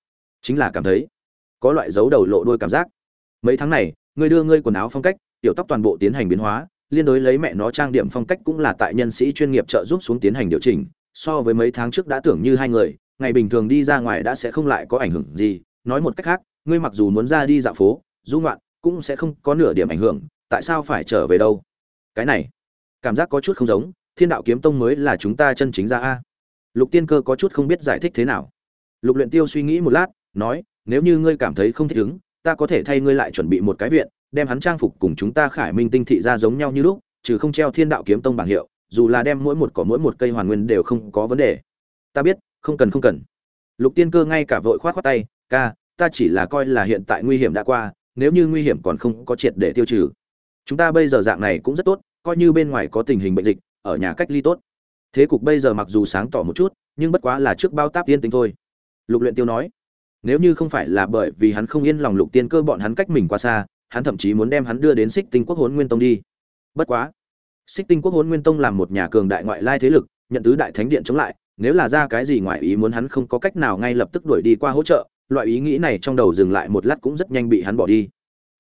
Chính là cảm thấy có loại dấu đầu lộ đuôi cảm giác. Mấy tháng này ngươi đưa ngươi quần áo phong cách, tiểu tóc toàn bộ tiến hành biến hóa, liên đối lấy mẹ nó trang điểm phong cách cũng là tại nhân sĩ chuyên nghiệp trợ giúp xuống tiến hành điều chỉnh. So với mấy tháng trước đã tưởng như hai người, ngày bình thường đi ra ngoài đã sẽ không lại có ảnh hưởng gì. Nói một cách khác, ngươi mặc dù muốn ra đi dạo phố, du ngoạn, cũng sẽ không có nửa điểm ảnh hưởng, tại sao phải trở về đâu? Cái này, cảm giác có chút không giống, thiên đạo kiếm tông mới là chúng ta chân chính ra a. Lục tiên cơ có chút không biết giải thích thế nào. Lục luyện tiêu suy nghĩ một lát, nói, nếu như ngươi cảm thấy không thích ứng ta có thể thay ngươi lại chuẩn bị một cái viện, đem hắn trang phục cùng chúng ta khải minh tinh thị ra giống nhau như lúc, trừ không treo thiên đạo kiếm tông bảng hiệu, dù là đem mỗi một cỏ mỗi một cây hoàn nguyên đều không có vấn đề. Ta biết, không cần không cần. Lục tiên cơ ngay cả vội khoát khoát tay, ca, ta chỉ là coi là hiện tại nguy hiểm đã qua, nếu như nguy hiểm còn không có triệt để tiêu trừ. Chúng ta bây giờ dạng này cũng rất tốt, coi như bên ngoài có tình hình bệnh dịch, ở nhà cách ly tốt. Thế cục bây giờ mặc dù sáng tỏ một chút, nhưng bất quá là trước bao táp tiên tính thôi. Lục luyện tiêu nói nếu như không phải là bởi vì hắn không yên lòng lục tiên cơ bọn hắn cách mình quá xa, hắn thậm chí muốn đem hắn đưa đến xích tinh quốc hốn nguyên tông đi. Bất quá xích tinh quốc hốn nguyên tông làm một nhà cường đại ngoại lai thế lực, nhận tứ đại thánh điện chống lại, nếu là ra cái gì ngoại ý muốn hắn không có cách nào ngay lập tức đuổi đi qua hỗ trợ, loại ý nghĩ này trong đầu dừng lại một lát cũng rất nhanh bị hắn bỏ đi.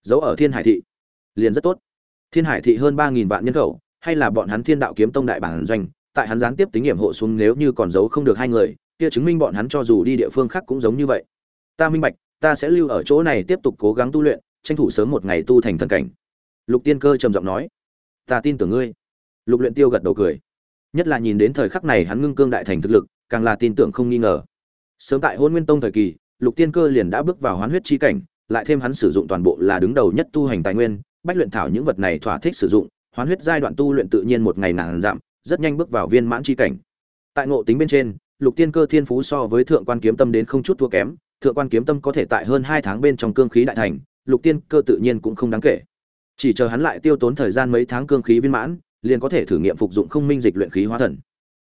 Giấu ở thiên hải thị, liền rất tốt. Thiên hải thị hơn ba nghìn vạn nhân khẩu, hay là bọn hắn thiên đạo kiếm tông đại bản doanh, tại hắn gián tiếp tính nghiệm hộ xuống nếu như còn giấu không được hai người, kia chứng minh bọn hắn cho dù đi địa phương khác cũng giống như vậy ta minh bạch, ta sẽ lưu ở chỗ này tiếp tục cố gắng tu luyện, tranh thủ sớm một ngày tu thành thân cảnh. Lục tiên cơ trầm giọng nói. Ta tin tưởng ngươi. Lục luyện tiêu gật đầu cười. Nhất là nhìn đến thời khắc này hắn ngưng cương đại thành thực lực, càng là tin tưởng không nghi ngờ. Sớm tại hôn nguyên tông thời kỳ, lục tiên cơ liền đã bước vào hoán huyết chi cảnh, lại thêm hắn sử dụng toàn bộ là đứng đầu nhất tu hành tài nguyên, bách luyện thảo những vật này thỏa thích sử dụng, hoán huyết giai đoạn tu luyện tự nhiên một ngày nàng giảm rất nhanh bước vào viên mãn chi cảnh. Tại ngộ tính bên trên, lục tiên cơ thiên phú so với thượng quan kiếm tâm đến không chút thua kém thượng quan kiếm tâm có thể tại hơn hai tháng bên trong cương khí đại thành, lục tiên cơ tự nhiên cũng không đáng kể. Chỉ chờ hắn lại tiêu tốn thời gian mấy tháng cương khí viên mãn, liền có thể thử nghiệm phục dụng không minh dịch luyện khí hóa thần.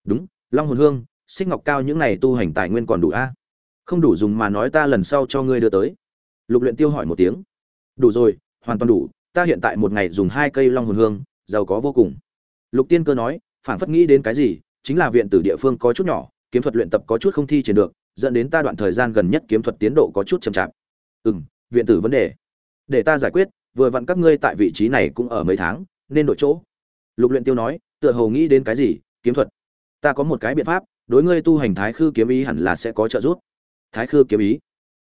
Đúng, long hồn hương, xích ngọc cao những này tu hành tài nguyên còn đủ a? Không đủ dùng mà nói ta lần sau cho ngươi đưa tới. Lục luyện tiêu hỏi một tiếng. Đủ rồi, hoàn toàn đủ, ta hiện tại một ngày dùng hai cây long hồn hương, giàu có vô cùng. Lục tiên cơ nói phản phất nghĩ đến cái gì, chính là viện tử địa phương có chút nhỏ, kiếm thuật luyện tập có chút không thi triển được dẫn đến ta đoạn thời gian gần nhất kiếm thuật tiến độ có chút chậm chạp. Ừm, viện tử vấn đề. Để ta giải quyết, vừa vặn các ngươi tại vị trí này cũng ở mấy tháng, nên đổi chỗ. Lục luyện tiêu nói, tựa hồ nghĩ đến cái gì, kiếm thuật. Ta có một cái biện pháp, đối ngươi tu hành thái khư kiếm ý hẳn là sẽ có trợ giúp. Thái khư kiếm ý.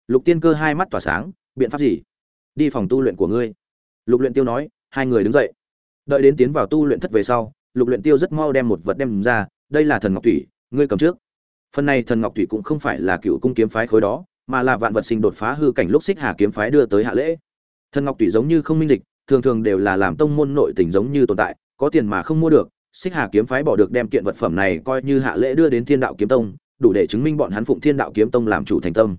Lục tiên cơ hai mắt tỏa sáng, biện pháp gì? Đi phòng tu luyện của ngươi. Lục luyện tiêu nói, hai người đứng dậy. Đợi đến tiến vào tu luyện thất về sau, lục luyện tiêu rất mau đem một vật đem ra, đây là thần ngọc thủy, ngươi cầm trước phần này thần ngọc thủy cũng không phải là cựu cung kiếm phái khối đó, mà là vạn vật sinh đột phá hư cảnh lúc xích hà kiếm phái đưa tới hạ lễ. Thần ngọc thủy giống như không minh dịch, thường thường đều là làm tông môn nội tình giống như tồn tại, có tiền mà không mua được, xích hà kiếm phái bỏ được đem kiện vật phẩm này coi như hạ lễ đưa đến thiên đạo kiếm tông, đủ để chứng minh bọn hắn phụng thiên đạo kiếm tông làm chủ thành tâm.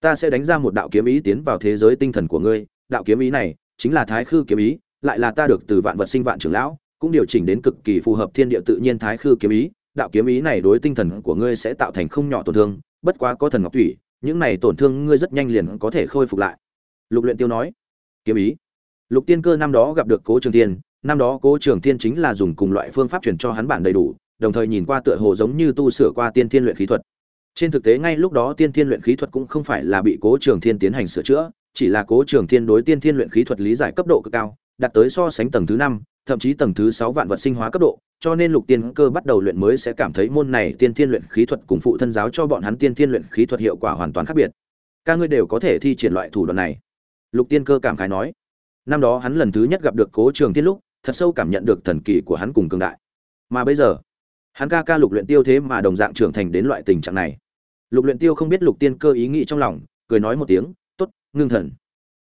Ta sẽ đánh ra một đạo kiếm ý tiến vào thế giới tinh thần của ngươi, đạo kiếm ý này chính là thái khư kiếm ý, lại là ta được từ vạn vật sinh vạn trưởng lão, cũng điều chỉnh đến cực kỳ phù hợp thiên địa tự nhiên thái khư kiếm ý đạo kiếm ý này đối tinh thần của ngươi sẽ tạo thành không nhỏ tổn thương, bất quá có thần ngọc thủy, những này tổn thương ngươi rất nhanh liền có thể khôi phục lại. Lục luyện tiêu nói. Kiếm ý. Lục tiên cơ năm đó gặp được cố trường tiên năm đó cố trường tiên chính là dùng cùng loại phương pháp truyền cho hắn bản đầy đủ, đồng thời nhìn qua tựa hồ giống như tu sửa qua tiên thiên luyện khí thuật. Trên thực tế ngay lúc đó tiên thiên luyện khí thuật cũng không phải là bị cố trường thiên tiến hành sửa chữa, chỉ là cố trường thiên đối tiên thiên luyện khí thuật lý giải cấp độ cực cao, đạt tới so sánh tầng thứ năm, thậm chí tầng thứ sáu vạn vật sinh hóa cấp độ cho nên lục tiên cơ bắt đầu luyện mới sẽ cảm thấy môn này tiên thiên luyện khí thuật cùng phụ thân giáo cho bọn hắn tiên thiên luyện khí thuật hiệu quả hoàn toàn khác biệt. Các ngươi đều có thể thi triển loại thủ đoạn này. Lục tiên cơ cảm khái nói. Năm đó hắn lần thứ nhất gặp được cố trường tiên lúc, thật sâu cảm nhận được thần kỳ của hắn cùng cường đại. Mà bây giờ, hắn ca ca lục luyện tiêu thế mà đồng dạng trưởng thành đến loại tình trạng này. Lục luyện tiêu không biết lục tiên cơ ý nghĩ trong lòng, cười nói một tiếng, tốt, ngưng thần.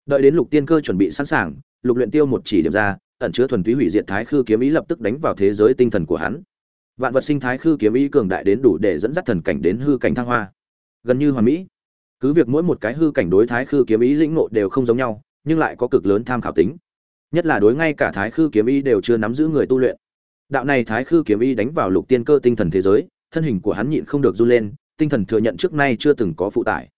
Đợi đến lục tiên cơ chuẩn bị sẵn sàng, lục luyện tiêu một chỉ điểm ra ẩn chứa thuần túy hủy diệt thái khư kiếm ý lập tức đánh vào thế giới tinh thần của hắn. Vạn vật sinh thái khư kiếm ý cường đại đến đủ để dẫn dắt thần cảnh đến hư cảnh thăng hoa. Gần như hoàn mỹ. Cứ việc mỗi một cái hư cảnh đối thái khư kiếm ý lĩnh ngộ đều không giống nhau, nhưng lại có cực lớn tham khảo tính. Nhất là đối ngay cả thái khư kiếm ý đều chưa nắm giữ người tu luyện. Đạo này thái khư kiếm ý đánh vào lục tiên cơ tinh thần thế giới, thân hình của hắn nhịn không được run lên, tinh thần thừa nhận trước nay chưa từng có phụ tải.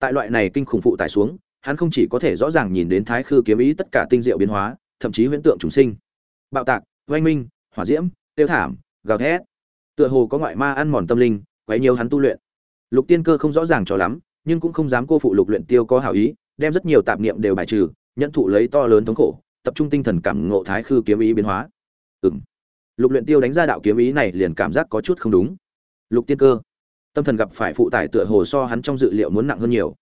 Tại loại này kinh khủng phụ tải xuống, hắn không chỉ có thể rõ ràng nhìn đến thái khư kiếm ý tất cả tinh diệu biến hóa thậm chí huyễn tượng chúng sinh. Bạo tạc, oanh minh, hỏa diễm, tiêu thảm, gào thét. Tựa hồ có ngoại ma ăn mòn tâm linh, quấy nhiều hắn tu luyện. Lục tiên cơ không rõ ràng cho lắm, nhưng cũng không dám cô phụ lục luyện tiêu có hảo ý, đem rất nhiều tạp niệm đều bài trừ, nhận thụ lấy to lớn thống khổ, tập trung tinh thần cảm ngộ thái khư kiếm ý biến hóa. Ừm. Lục luyện tiêu đánh ra đạo kiếm ý này liền cảm giác có chút không đúng. Lục tiên cơ. Tâm thần gặp phải phụ tải tựa hồ so hắn trong dự liệu muốn nặng hơn nhiều.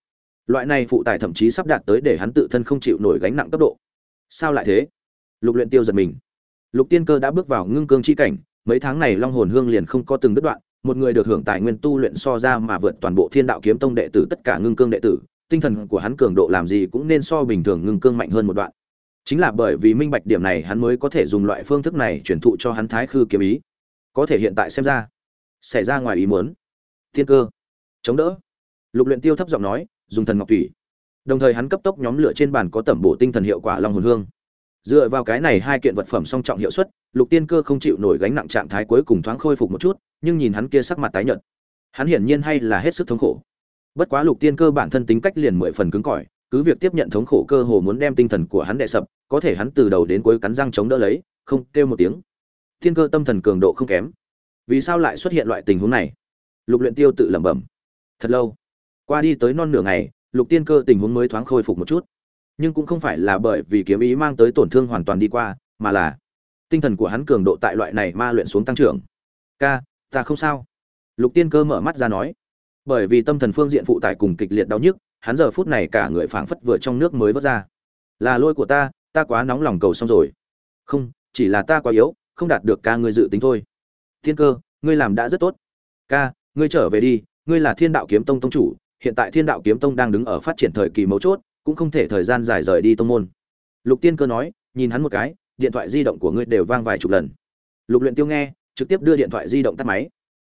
Loại này phụ tải thậm chí sắp đạt tới để hắn tự thân không chịu nổi gánh nặng cấp độ sao lại thế? Lục luyện tiêu giật mình. Lục tiên cơ đã bước vào ngưng cương chi cảnh, mấy tháng này long hồn hương liền không có từng đứt đoạn, một người được hưởng tài nguyên tu luyện so ra mà vượt toàn bộ thiên đạo kiếm tông đệ tử tất cả ngưng cương đệ tử, tinh thần của hắn cường độ làm gì cũng nên so bình thường ngưng cương mạnh hơn một đoạn. Chính là bởi vì minh bạch điểm này hắn mới có thể dùng loại phương thức này truyền thụ cho hắn thái khư kiếm ý. Có thể hiện tại xem ra, xảy ra ngoài ý muốn. Tiên cơ, chống đỡ. Lục luyện tiêu thấp giọng nói, dùng thần ngọc thủy đồng thời hắn cấp tốc nhóm lửa trên bàn có tẩm bổ tinh thần hiệu quả long hồn hương. Dựa vào cái này hai kiện vật phẩm song trọng hiệu suất, lục tiên cơ không chịu nổi gánh nặng trạng thái cuối cùng thoáng khôi phục một chút, nhưng nhìn hắn kia sắc mặt tái nhợt. Hắn hiển nhiên hay là hết sức thống khổ. Bất quá lục tiên cơ bản thân tính cách liền mười phần cứng cỏi, cứ việc tiếp nhận thống khổ cơ hồ muốn đem tinh thần của hắn đè sập, có thể hắn từ đầu đến cuối cắn răng chống đỡ lấy, không kêu một tiếng. Tiên cơ tâm thần cường độ không kém. Vì sao lại xuất hiện loại tình huống này? Lục luyện tiêu tự lẩm bẩm. Thật lâu. Qua đi tới non nửa ngày lục tiên cơ tình huống mới thoáng khôi phục một chút. Nhưng cũng không phải là bởi vì kiếm ý mang tới tổn thương hoàn toàn đi qua, mà là tinh thần của hắn cường độ tại loại này ma luyện xuống tăng trưởng. Ca, ta không sao. Lục tiên cơ mở mắt ra nói. Bởi vì tâm thần phương diện phụ tải cùng kịch liệt đau nhức, hắn giờ phút này cả người phảng phất vừa trong nước mới vớt ra. Là lôi của ta ta quá nóng lòng cầu xong rồi. Không, chỉ là ta quá yếu, không đạt được ca ngươi dự tính thôi. Tiên cơ, ngươi làm đã rất tốt. Ca, ngươi trở về đi, ngươi là thiên đạo kiếm tông tông chủ hiện tại thiên đạo kiếm tông đang đứng ở phát triển thời kỳ mấu chốt, cũng không thể thời gian dài rời đi tông môn. Lục tiên cơ nói, nhìn hắn một cái, điện thoại di động của ngươi đều vang vài chục lần. Lục luyện tiêu nghe, trực tiếp đưa điện thoại di động tắt máy.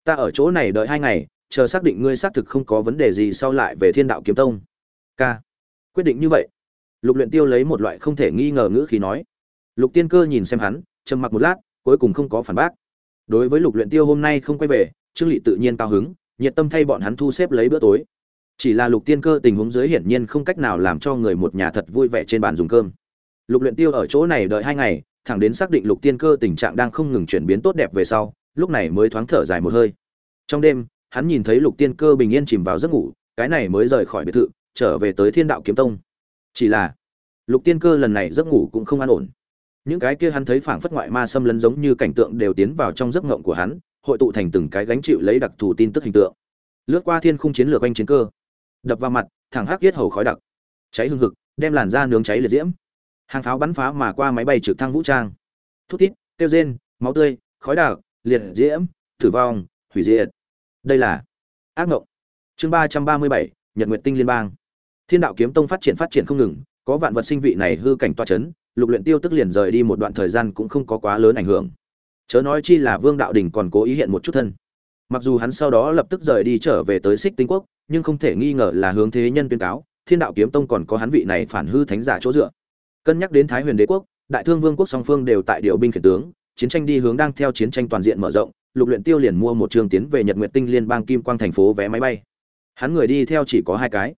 Ta ở chỗ này đợi hai ngày, chờ xác định ngươi xác thực không có vấn đề gì sau lại về thiên đạo kiếm tông. K quyết định như vậy. Lục luyện tiêu lấy một loại không thể nghi ngờ ngữ khí nói. Lục tiên cơ nhìn xem hắn, trầm mặc một lát, cuối cùng không có phản bác. Đối với lục luyện tiêu hôm nay không quay về, trương Lệ tự nhiên cao hứng, nhiệt tâm thay bọn hắn thu xếp lấy bữa tối chỉ là lục tiên cơ tình huống dưới hiển nhiên không cách nào làm cho người một nhà thật vui vẻ trên bàn dùng cơm. Lục luyện tiêu ở chỗ này đợi hai ngày, thẳng đến xác định lục tiên cơ tình trạng đang không ngừng chuyển biến tốt đẹp về sau, lúc này mới thoáng thở dài một hơi. Trong đêm, hắn nhìn thấy lục tiên cơ bình yên chìm vào giấc ngủ, cái này mới rời khỏi biệt thự, trở về tới thiên đạo kiếm tông. Chỉ là, lục tiên cơ lần này giấc ngủ cũng không an ổn. Những cái kia hắn thấy phảng phất ngoại ma xâm lấn giống như cảnh tượng đều tiến vào trong giấc ngộng của hắn, hội tụ thành từng cái gánh chịu lấy đặc thù tin tức hình tượng. Lướt qua thiên khung chiến lược quanh chiến cơ đập vào mặt, thẳng hắc yết hầu khói đặc. Cháy hương hực, đem làn da nướng cháy liệt diễm. Hàng pháo bắn phá mà qua máy bay trực thăng vũ trang. Thút thít tiêu rên, máu tươi, khói đặc, liệt diễm, tử vong, hủy diệt. Đây là ác ngộng. Chương ba trăm ba mươi bảy, nhật nguyệt tinh liên bang. Thiên đạo kiếm tông phát triển phát triển không ngừng, có vạn vật sinh vị này hư cảnh toa chấn, lục luyện tiêu tức liền rời đi một đoạn thời gian cũng không có quá lớn ảnh hưởng. Chớ nói chi là vương đạo đình còn cố ý hiện một chút thân. Mặc dù hắn sau đó lập tức rời đi trở về tới xích tinh quốc nhưng không thể nghi ngờ là hướng thế nhân tuyên cáo, thiên đạo kiếm tông còn có hắn vị này phản hư thánh giả chỗ dựa. Cân nhắc đến thái huyền đế quốc, đại thương vương quốc song phương đều tại điều binh khiển tướng, chiến tranh đi hướng đang theo chiến tranh toàn diện mở rộng, lục luyện tiêu liền mua một trường tiến về nhật nguyệt tinh liên bang kim quang thành phố vé máy bay. Hắn người đi theo chỉ có hai cái.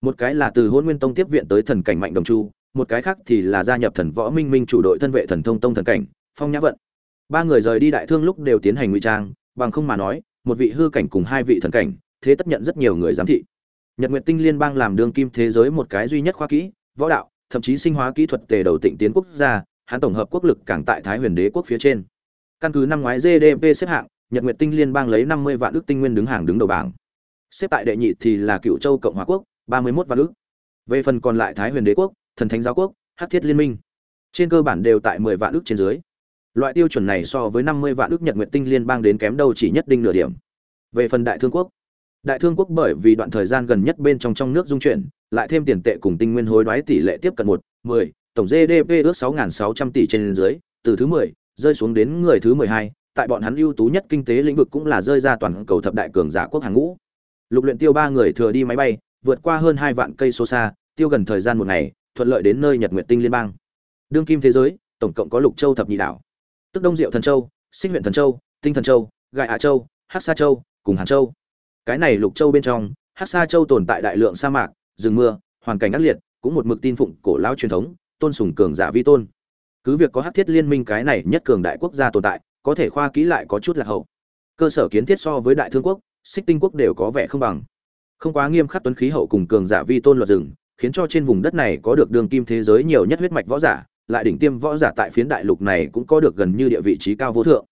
Một cái là từ hôn nguyên tông tiếp viện tới thần cảnh mạnh đồng chu, một cái khác thì là gia nhập thần võ minh minh chủ đội thân vệ thần thông tông thần cảnh, phong nhã vận. Ba người rời đi đại thương lúc đều tiến hành ngụy trang, bằng không mà nói, một vị hư cảnh cùng hai vị thần cảnh thế tất nhận rất nhiều người giám thị. Nhật nguyệt tinh liên bang làm đương kim thế giới một cái duy nhất khoa kỹ, võ đạo, thậm chí sinh hóa kỹ thuật tề đầu tịnh tiến quốc gia, hắn tổng hợp quốc lực càng tại thái huyền đế quốc phía trên. Căn cứ năm ngoái gdp xếp hạng, nhật nguyệt tinh liên bang lấy năm mươi vạn ước tinh nguyên đứng hàng đứng đầu bảng. Xếp tại đệ nhị thì là cựu châu cộng hòa quốc, ba mươi 31 vạn ước. Về phần còn lại thái huyền đế quốc, thần thánh giáo quốc, hắc thiết liên minh. Trên cơ bản đều tại mười vạn ước trên dưới. Loại tiêu chuẩn này so với năm mươi vạn ước nhật nguyện tinh liên bang đến kém đâu chỉ nhất định nửa điểm. Về phần đại thương quốc đại thương quốc bởi vì đoạn thời gian gần nhất bên trong trong nước dung chuyển, lại thêm tiền tệ cùng tinh nguyên hối đoái tỷ lệ tiếp cận một, mười, tổng gdp ước sáu sáu trăm tỷ trên dưới, từ thứ mười rơi xuống đến người thứ mười hai, tại bọn hắn ưu tú nhất kinh tế lĩnh vực cũng là rơi ra toàn cầu thập đại cường giả quốc hàng ngũ. Lục luyện tiêu ba người thừa đi máy bay, vượt qua hơn hai vạn cây số xa, tiêu gần thời gian một ngày, thuận lợi đến nơi nhật nguyệt tinh liên bang. Đương kim thế giới, tổng cộng có lục châu thập nhị đảo. Tức đông diệu thần châu, sinh huyện thần châu, tinh thần châu, Gai hạ châu, hắc sa châu, cùng hàn châu cái này lục châu bên trong, hắc sa châu tồn tại đại lượng sa mạc, rừng mưa, hoàn cảnh ác liệt, cũng một mực tin phụng cổ lão truyền thống, tôn sùng cường giả vi tôn. Cứ việc có hắc thiết liên minh cái này nhất cường đại quốc gia tồn tại, có thể khoa kỹ lại có chút lạc hậu. Cơ sở kiến thiết so với đại thương quốc, xích tinh quốc đều có vẻ không bằng. Không quá nghiêm khắc tuấn khí hậu cùng cường giả vi tôn luật rừng, khiến cho trên vùng đất này có được đường kim thế giới nhiều nhất huyết mạch võ giả, lại đỉnh tiêm võ giả tại phiến đại lục này cũng có được gần như địa vị trí cao vô thượng.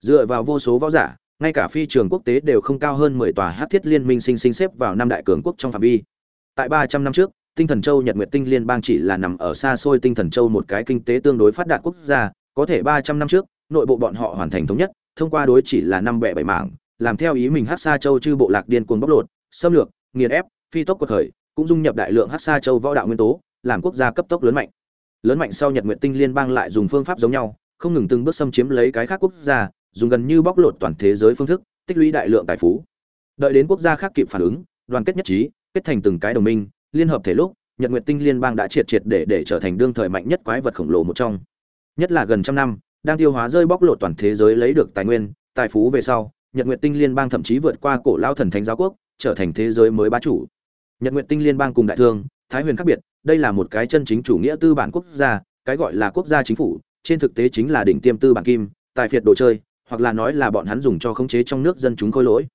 Dựa vào vô số võ giả ngay cả phi trường quốc tế đều không cao hơn mười tòa hát thiết liên minh sinh sinh xếp vào năm đại cường quốc trong phạm vi. Tại ba trăm năm trước, tinh thần châu, nhật nguyệt tinh liên bang chỉ là nằm ở xa xôi tinh thần châu một cái kinh tế tương đối phát đạt quốc gia, có thể ba trăm năm trước, nội bộ bọn họ hoàn thành thống nhất, thông qua đối chỉ là năm bẻ bảy mảng, làm theo ý mình hát xa châu chư bộ lạc điên cuồng bóc lột, xâm lược, nghiền ép, phi tốc cuộc khởi, cũng dung nhập đại lượng hát xa châu võ đạo nguyên tố, làm quốc gia cấp tốc lớn mạnh. Lớn mạnh sau nhật nguyện tinh liên bang lại dùng phương pháp giống nhau, không ngừng từng bước xâm chiếm lấy cái khác quốc gia dùng gần như bóc lột toàn thế giới phương thức, tích lũy đại lượng tài phú. Đợi đến quốc gia khác kịp phản ứng, đoàn kết nhất trí, kết thành từng cái đồng minh, liên hợp thể lúc, nhật nguyện tinh liên bang đã triệt triệt để để trở thành đương thời mạnh nhất quái vật khổng lồ một trong. Nhất là gần trăm năm, đang tiêu hóa rơi bóc lột toàn thế giới lấy được tài nguyên, tài phú về sau, nhật nguyện tinh liên bang thậm chí vượt qua cổ lao thần thánh giáo quốc, trở thành thế giới mới bá chủ. Nhật nguyện tinh liên bang cùng đại thương, thái huyền khác biệt, đây là một cái chân chính chủ nghĩa tư bản quốc gia, cái gọi là quốc gia chính phủ, trên thực tế chính là đỉnh tiêm tư bản kim, tài phiệt đồ chơi hoặc là nói là bọn hắn dùng cho khống chế trong nước dân chúng khôi lỗi.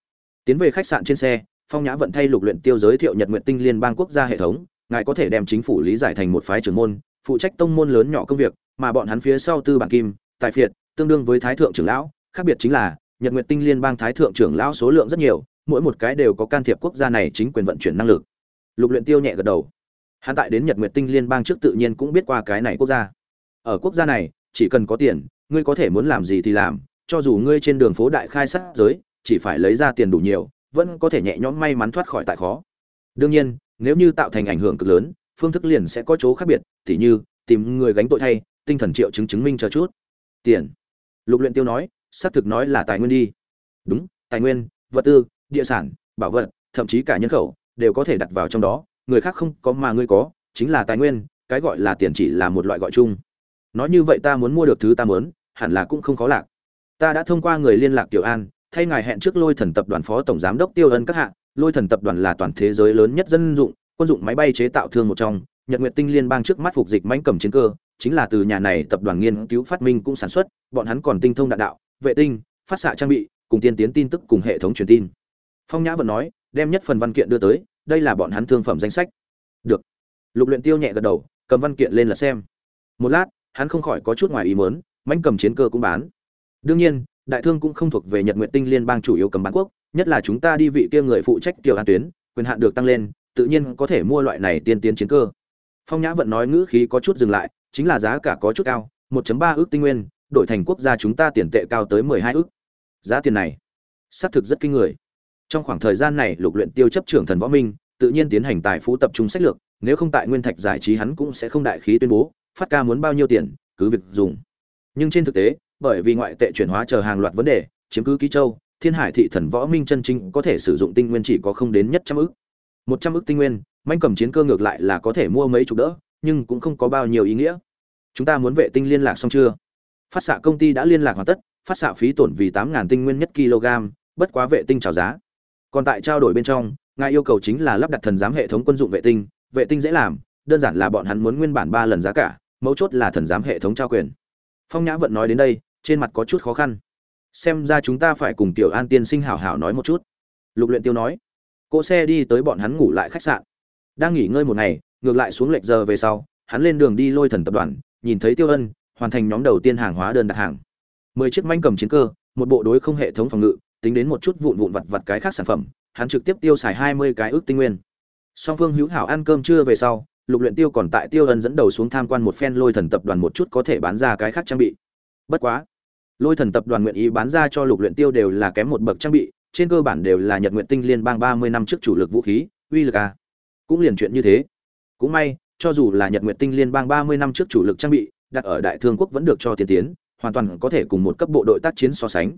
Tiến về khách sạn trên xe, phong nhã vận thay lục luyện tiêu giới thiệu nhật Nguyệt tinh liên bang quốc gia hệ thống, ngài có thể đem chính phủ lý giải thành một phái trưởng môn, phụ trách tông môn lớn nhỏ công việc, mà bọn hắn phía sau tư bản kim, tài phiệt, tương đương với thái thượng trưởng lão, khác biệt chính là, nhật Nguyệt tinh liên bang thái thượng trưởng lão số lượng rất nhiều, mỗi một cái đều có can thiệp quốc gia này chính quyền vận chuyển năng lực. Lục luyện tiêu nhẹ gật đầu. Hắn tại đến nhật nguyệt tinh liên bang trước tự nhiên cũng biết qua cái này quốc gia. Ở quốc gia này, chỉ cần có tiền, ngươi có thể muốn làm gì thì làm cho dù ngươi trên đường phố đại khai sát giới, chỉ phải lấy ra tiền đủ nhiều, vẫn có thể nhẹ nhõm may mắn thoát khỏi tại khó. Đương nhiên, nếu như tạo thành ảnh hưởng cực lớn, phương thức liền sẽ có chỗ khác biệt, tỉ như, tìm người gánh tội thay, tinh thần triệu chứng chứng minh cho chút. Tiền. Lục luyện tiêu nói, xác thực nói là tài nguyên đi. Đúng, tài nguyên, vật tư, địa sản, bảo vật, thậm chí cả nhân khẩu, đều có thể đặt vào trong đó. Người khác không có mà ngươi có, chính là tài nguyên, cái gọi là tiền chỉ là một loại gọi chung. Nói như vậy ta muốn mua được thứ ta muốn, hẳn là cũng không khó lạc ta đã thông qua người liên lạc tiểu an, thay ngài hẹn trước lôi thần tập đoàn phó tổng giám đốc tiêu ân các hạng lôi thần tập đoàn là toàn thế giới lớn nhất dân dụng, quân dụng máy bay chế tạo thương một trong. Nhật nguyệt tinh liên bang trước mắt phục dịch mãnh cầm chiến cơ, chính là từ nhà này tập đoàn nghiên cứu phát minh cũng sản xuất, bọn hắn còn tinh thông đạn đạo, vệ tinh, phát xạ trang bị, cùng tiên tiến tin tức cùng hệ thống truyền tin. Phong nhã vẫn nói, đem nhất phần văn kiện đưa tới, đây là bọn hắn thương phẩm danh sách. Được. Lục luyện tiêu nhẹ gật đầu, cầm văn kiện lên là xem. Một lát, hắn không khỏi có chút ngoài ý muốn, mãnh cầm chiến cơ cũng bán đương nhiên, đại thương cũng không thuộc về nhật nguyện tinh liên bang chủ yếu cầm bán quốc, nhất là chúng ta đi vị kia người phụ trách tiểu an tuyến, quyền hạn được tăng lên, tự nhiên có thể mua loại này tiên tiến chiến cơ. Phong nhã vận nói ngữ khí có chút dừng lại, chính là giá cả có chút cao 1.3 ước tinh nguyên, đổi thành quốc gia chúng ta tiền tệ cao tới 12 ước. Giá tiền này, xác thực rất kinh người. Trong khoảng thời gian này, lục luyện tiêu chấp trưởng thần võ minh, tự nhiên tiến hành tài phú tập trung sách lược, nếu không tại nguyên thạch giải trí hắn cũng sẽ không đại khí tuyên bố, phát ca muốn bao nhiêu tiền, cứ việc dùng. Nhưng trên thực tế bởi vì ngoại tệ chuyển hóa chờ hàng loạt vấn đề, chiếm cứ ký châu, thiên hải thị thần võ minh chân chính có thể sử dụng tinh nguyên chỉ có không đến nhất trăm ức. Một trăm ức tinh nguyên, manh cầm chiến cơ ngược lại là có thể mua mấy chục đỡ, nhưng cũng không có bao nhiêu ý nghĩa. Chúng ta muốn vệ tinh liên lạc xong chưa? Phát xạ công ty đã liên lạc hoàn tất, phát xạ phí tổn vì tám tinh nguyên nhất kg, bất quá vệ tinh chào giá. Còn tại trao đổi bên trong, ngài yêu cầu chính là lắp đặt thần giám hệ thống quân dụng vệ tinh vệ tinh dễ làm, đơn giản là bọn hắn muốn nguyên bản ba lần giá cả, mấu chốt là thần giám hệ thống trao quyền. Phong nhã vận nói đến đây trên mặt có chút khó khăn. Xem ra chúng ta phải cùng tiểu an tiên sinh hảo hảo nói một chút. Lục luyện tiêu nói. Cỗ xe đi tới bọn hắn ngủ lại khách sạn. Đang nghỉ ngơi một ngày ngược lại xuống lệch giờ về sau hắn lên đường đi lôi thần tập đoàn nhìn thấy tiêu ân hoàn thành nhóm đầu tiên hàng hóa đơn đặt hàng. Mười chiếc manh cầm chiến cơ một bộ đối không hệ thống phòng ngự tính đến một chút vụn vụn vặt vặt cái khác sản phẩm, hắn trực tiếp tiêu xài 20 cái ước tinh nguyên. Song Phương hữu hảo ăn cơm trưa về sau, lục luyện tiêu còn tại tiêu ân dẫn đầu xuống tham quan một phen lôi thần tập đoàn một chút có thể bán ra cái khác trang bị. Bất quá lôi thần tập đoàn nguyện ý bán ra cho lục luyện tiêu đều là kém một bậc trang bị, trên cơ bản đều là nhật nguyện tinh liên bang ba mươi năm trước chủ lực vũ khí, uy lực à? cũng liền chuyện như thế. Cũng may, cho dù là nhật nguyện tinh liên bang ba mươi năm trước chủ lực trang bị, đặt ở đại thương quốc vẫn được cho tiên tiến, hoàn toàn có thể cùng một cấp bộ đội tác chiến so sánh.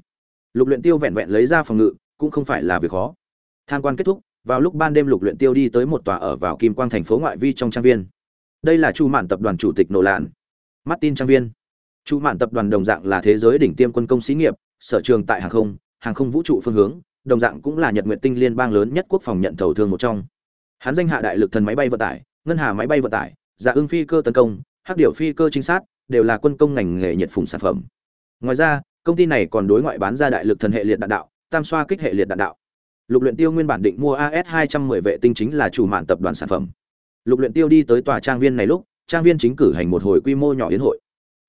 Lục luyện tiêu vẹn vẹn lấy ra phòng ngự, cũng không phải là việc khó. Tham quan kết thúc, vào lúc ban đêm lục luyện tiêu đi tới một tòa ở vào kim quang thành phố ngoại vi trong trang viên. Đây là chu mạn tập đoàn chủ tịch nổ lạn. Martin trang viên chu mạn tập đoàn đồng dạng là thế giới đỉnh tiêm quân công xí nghiệp, sở trường tại hàng không hàng không vũ trụ phương hướng, đồng dạng cũng là nhật nguyện tinh liên bang lớn nhất quốc phòng nhận thầu thương một trong. Hắn danh hạ đại lực thần máy bay vận tải, ngân hà máy bay vận tải dạ ưng phi cơ tấn công, hắc điểu phi cơ trinh sát, đều là quân công ngành nghề nhiệt phùng sản phẩm. Ngoài ra, công ty này còn đối ngoại bán ra đại lực thần hệ liệt đạn đạo, tam xoa kích hệ liệt đạn đạo. Lục luyện tiêu nguyên bản định mua as 210 vệ tinh chính là chủ mạn tập đoàn sản phẩm. Lục luyện tiêu đi tới tòa trang viên này lúc, trang viên chính cử hành một hồi quy mô nhỏ yến hội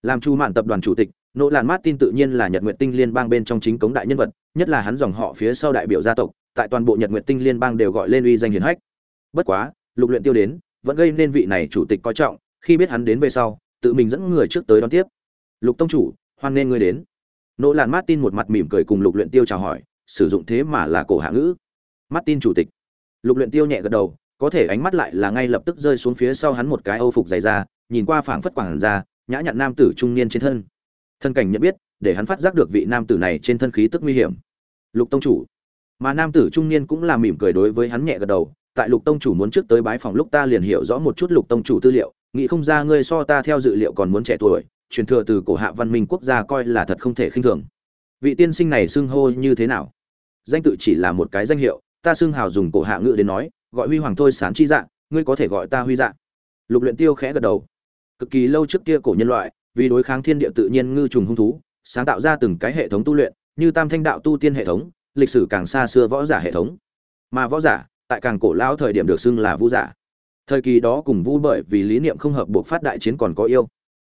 làm chu mạn tập đoàn chủ tịch, nỗ làn martin tự nhiên là nhật nguyện tinh liên bang bên trong chính cống đại nhân vật, nhất là hắn dòng họ phía sau đại biểu gia tộc, tại toàn bộ nhật nguyện tinh liên bang đều gọi lên uy danh hiển hách. Bất quá, lục luyện tiêu đến, vẫn gây nên vị này chủ tịch coi trọng, khi biết hắn đến về sau, tự mình dẫn người trước tới đón tiếp. Lục tông chủ, hoan nên ngươi đến. Nỗ làn martin một mặt mỉm cười cùng lục luyện tiêu chào hỏi, sử dụng thế mà là cổ hạ ngữ. Martin chủ tịch. Lục luyện tiêu nhẹ gật đầu, có thể ánh mắt lại là ngay lập tức rơi xuống phía sau hắn một cái âu phục dày da, nhìn qua phảng phất quảng ra nhã nhặn nam tử trung niên trên thân. Thân cảnh nhận biết, để hắn phát giác được vị nam tử này trên thân khí tức nguy hiểm. Lục tông chủ. Mà nam tử trung niên cũng là mỉm cười đối với hắn nhẹ gật đầu, tại lục tông chủ muốn trước tới bái phòng lúc ta liền hiểu rõ một chút lục tông chủ tư liệu, nghĩ không ra ngươi so ta theo dự liệu còn muốn trẻ tuổi, truyền thừa từ cổ hạ văn minh quốc gia coi là thật không thể khinh thường. Vị tiên sinh này xưng hô như thế nào? Danh tự chỉ là một cái danh hiệu, ta xưng hào dùng cổ hạ ngữ đến nói, gọi huy hoàng thôi sán chi dạng ngươi có thể gọi ta huy dạng lục luyện tiêu khẽ gật đầu cực kỳ lâu trước kia cổ nhân loại, vì đối kháng thiên địa tự nhiên ngư trùng hung thú, sáng tạo ra từng cái hệ thống tu luyện, như tam thanh đạo tu tiên hệ thống, lịch sử càng xa xưa võ giả hệ thống. Mà võ giả, tại càng cổ lão thời điểm được xưng là vu giả. Thời kỳ đó cùng vu bởi vì lý niệm không hợp buộc phát đại chiến còn có yêu.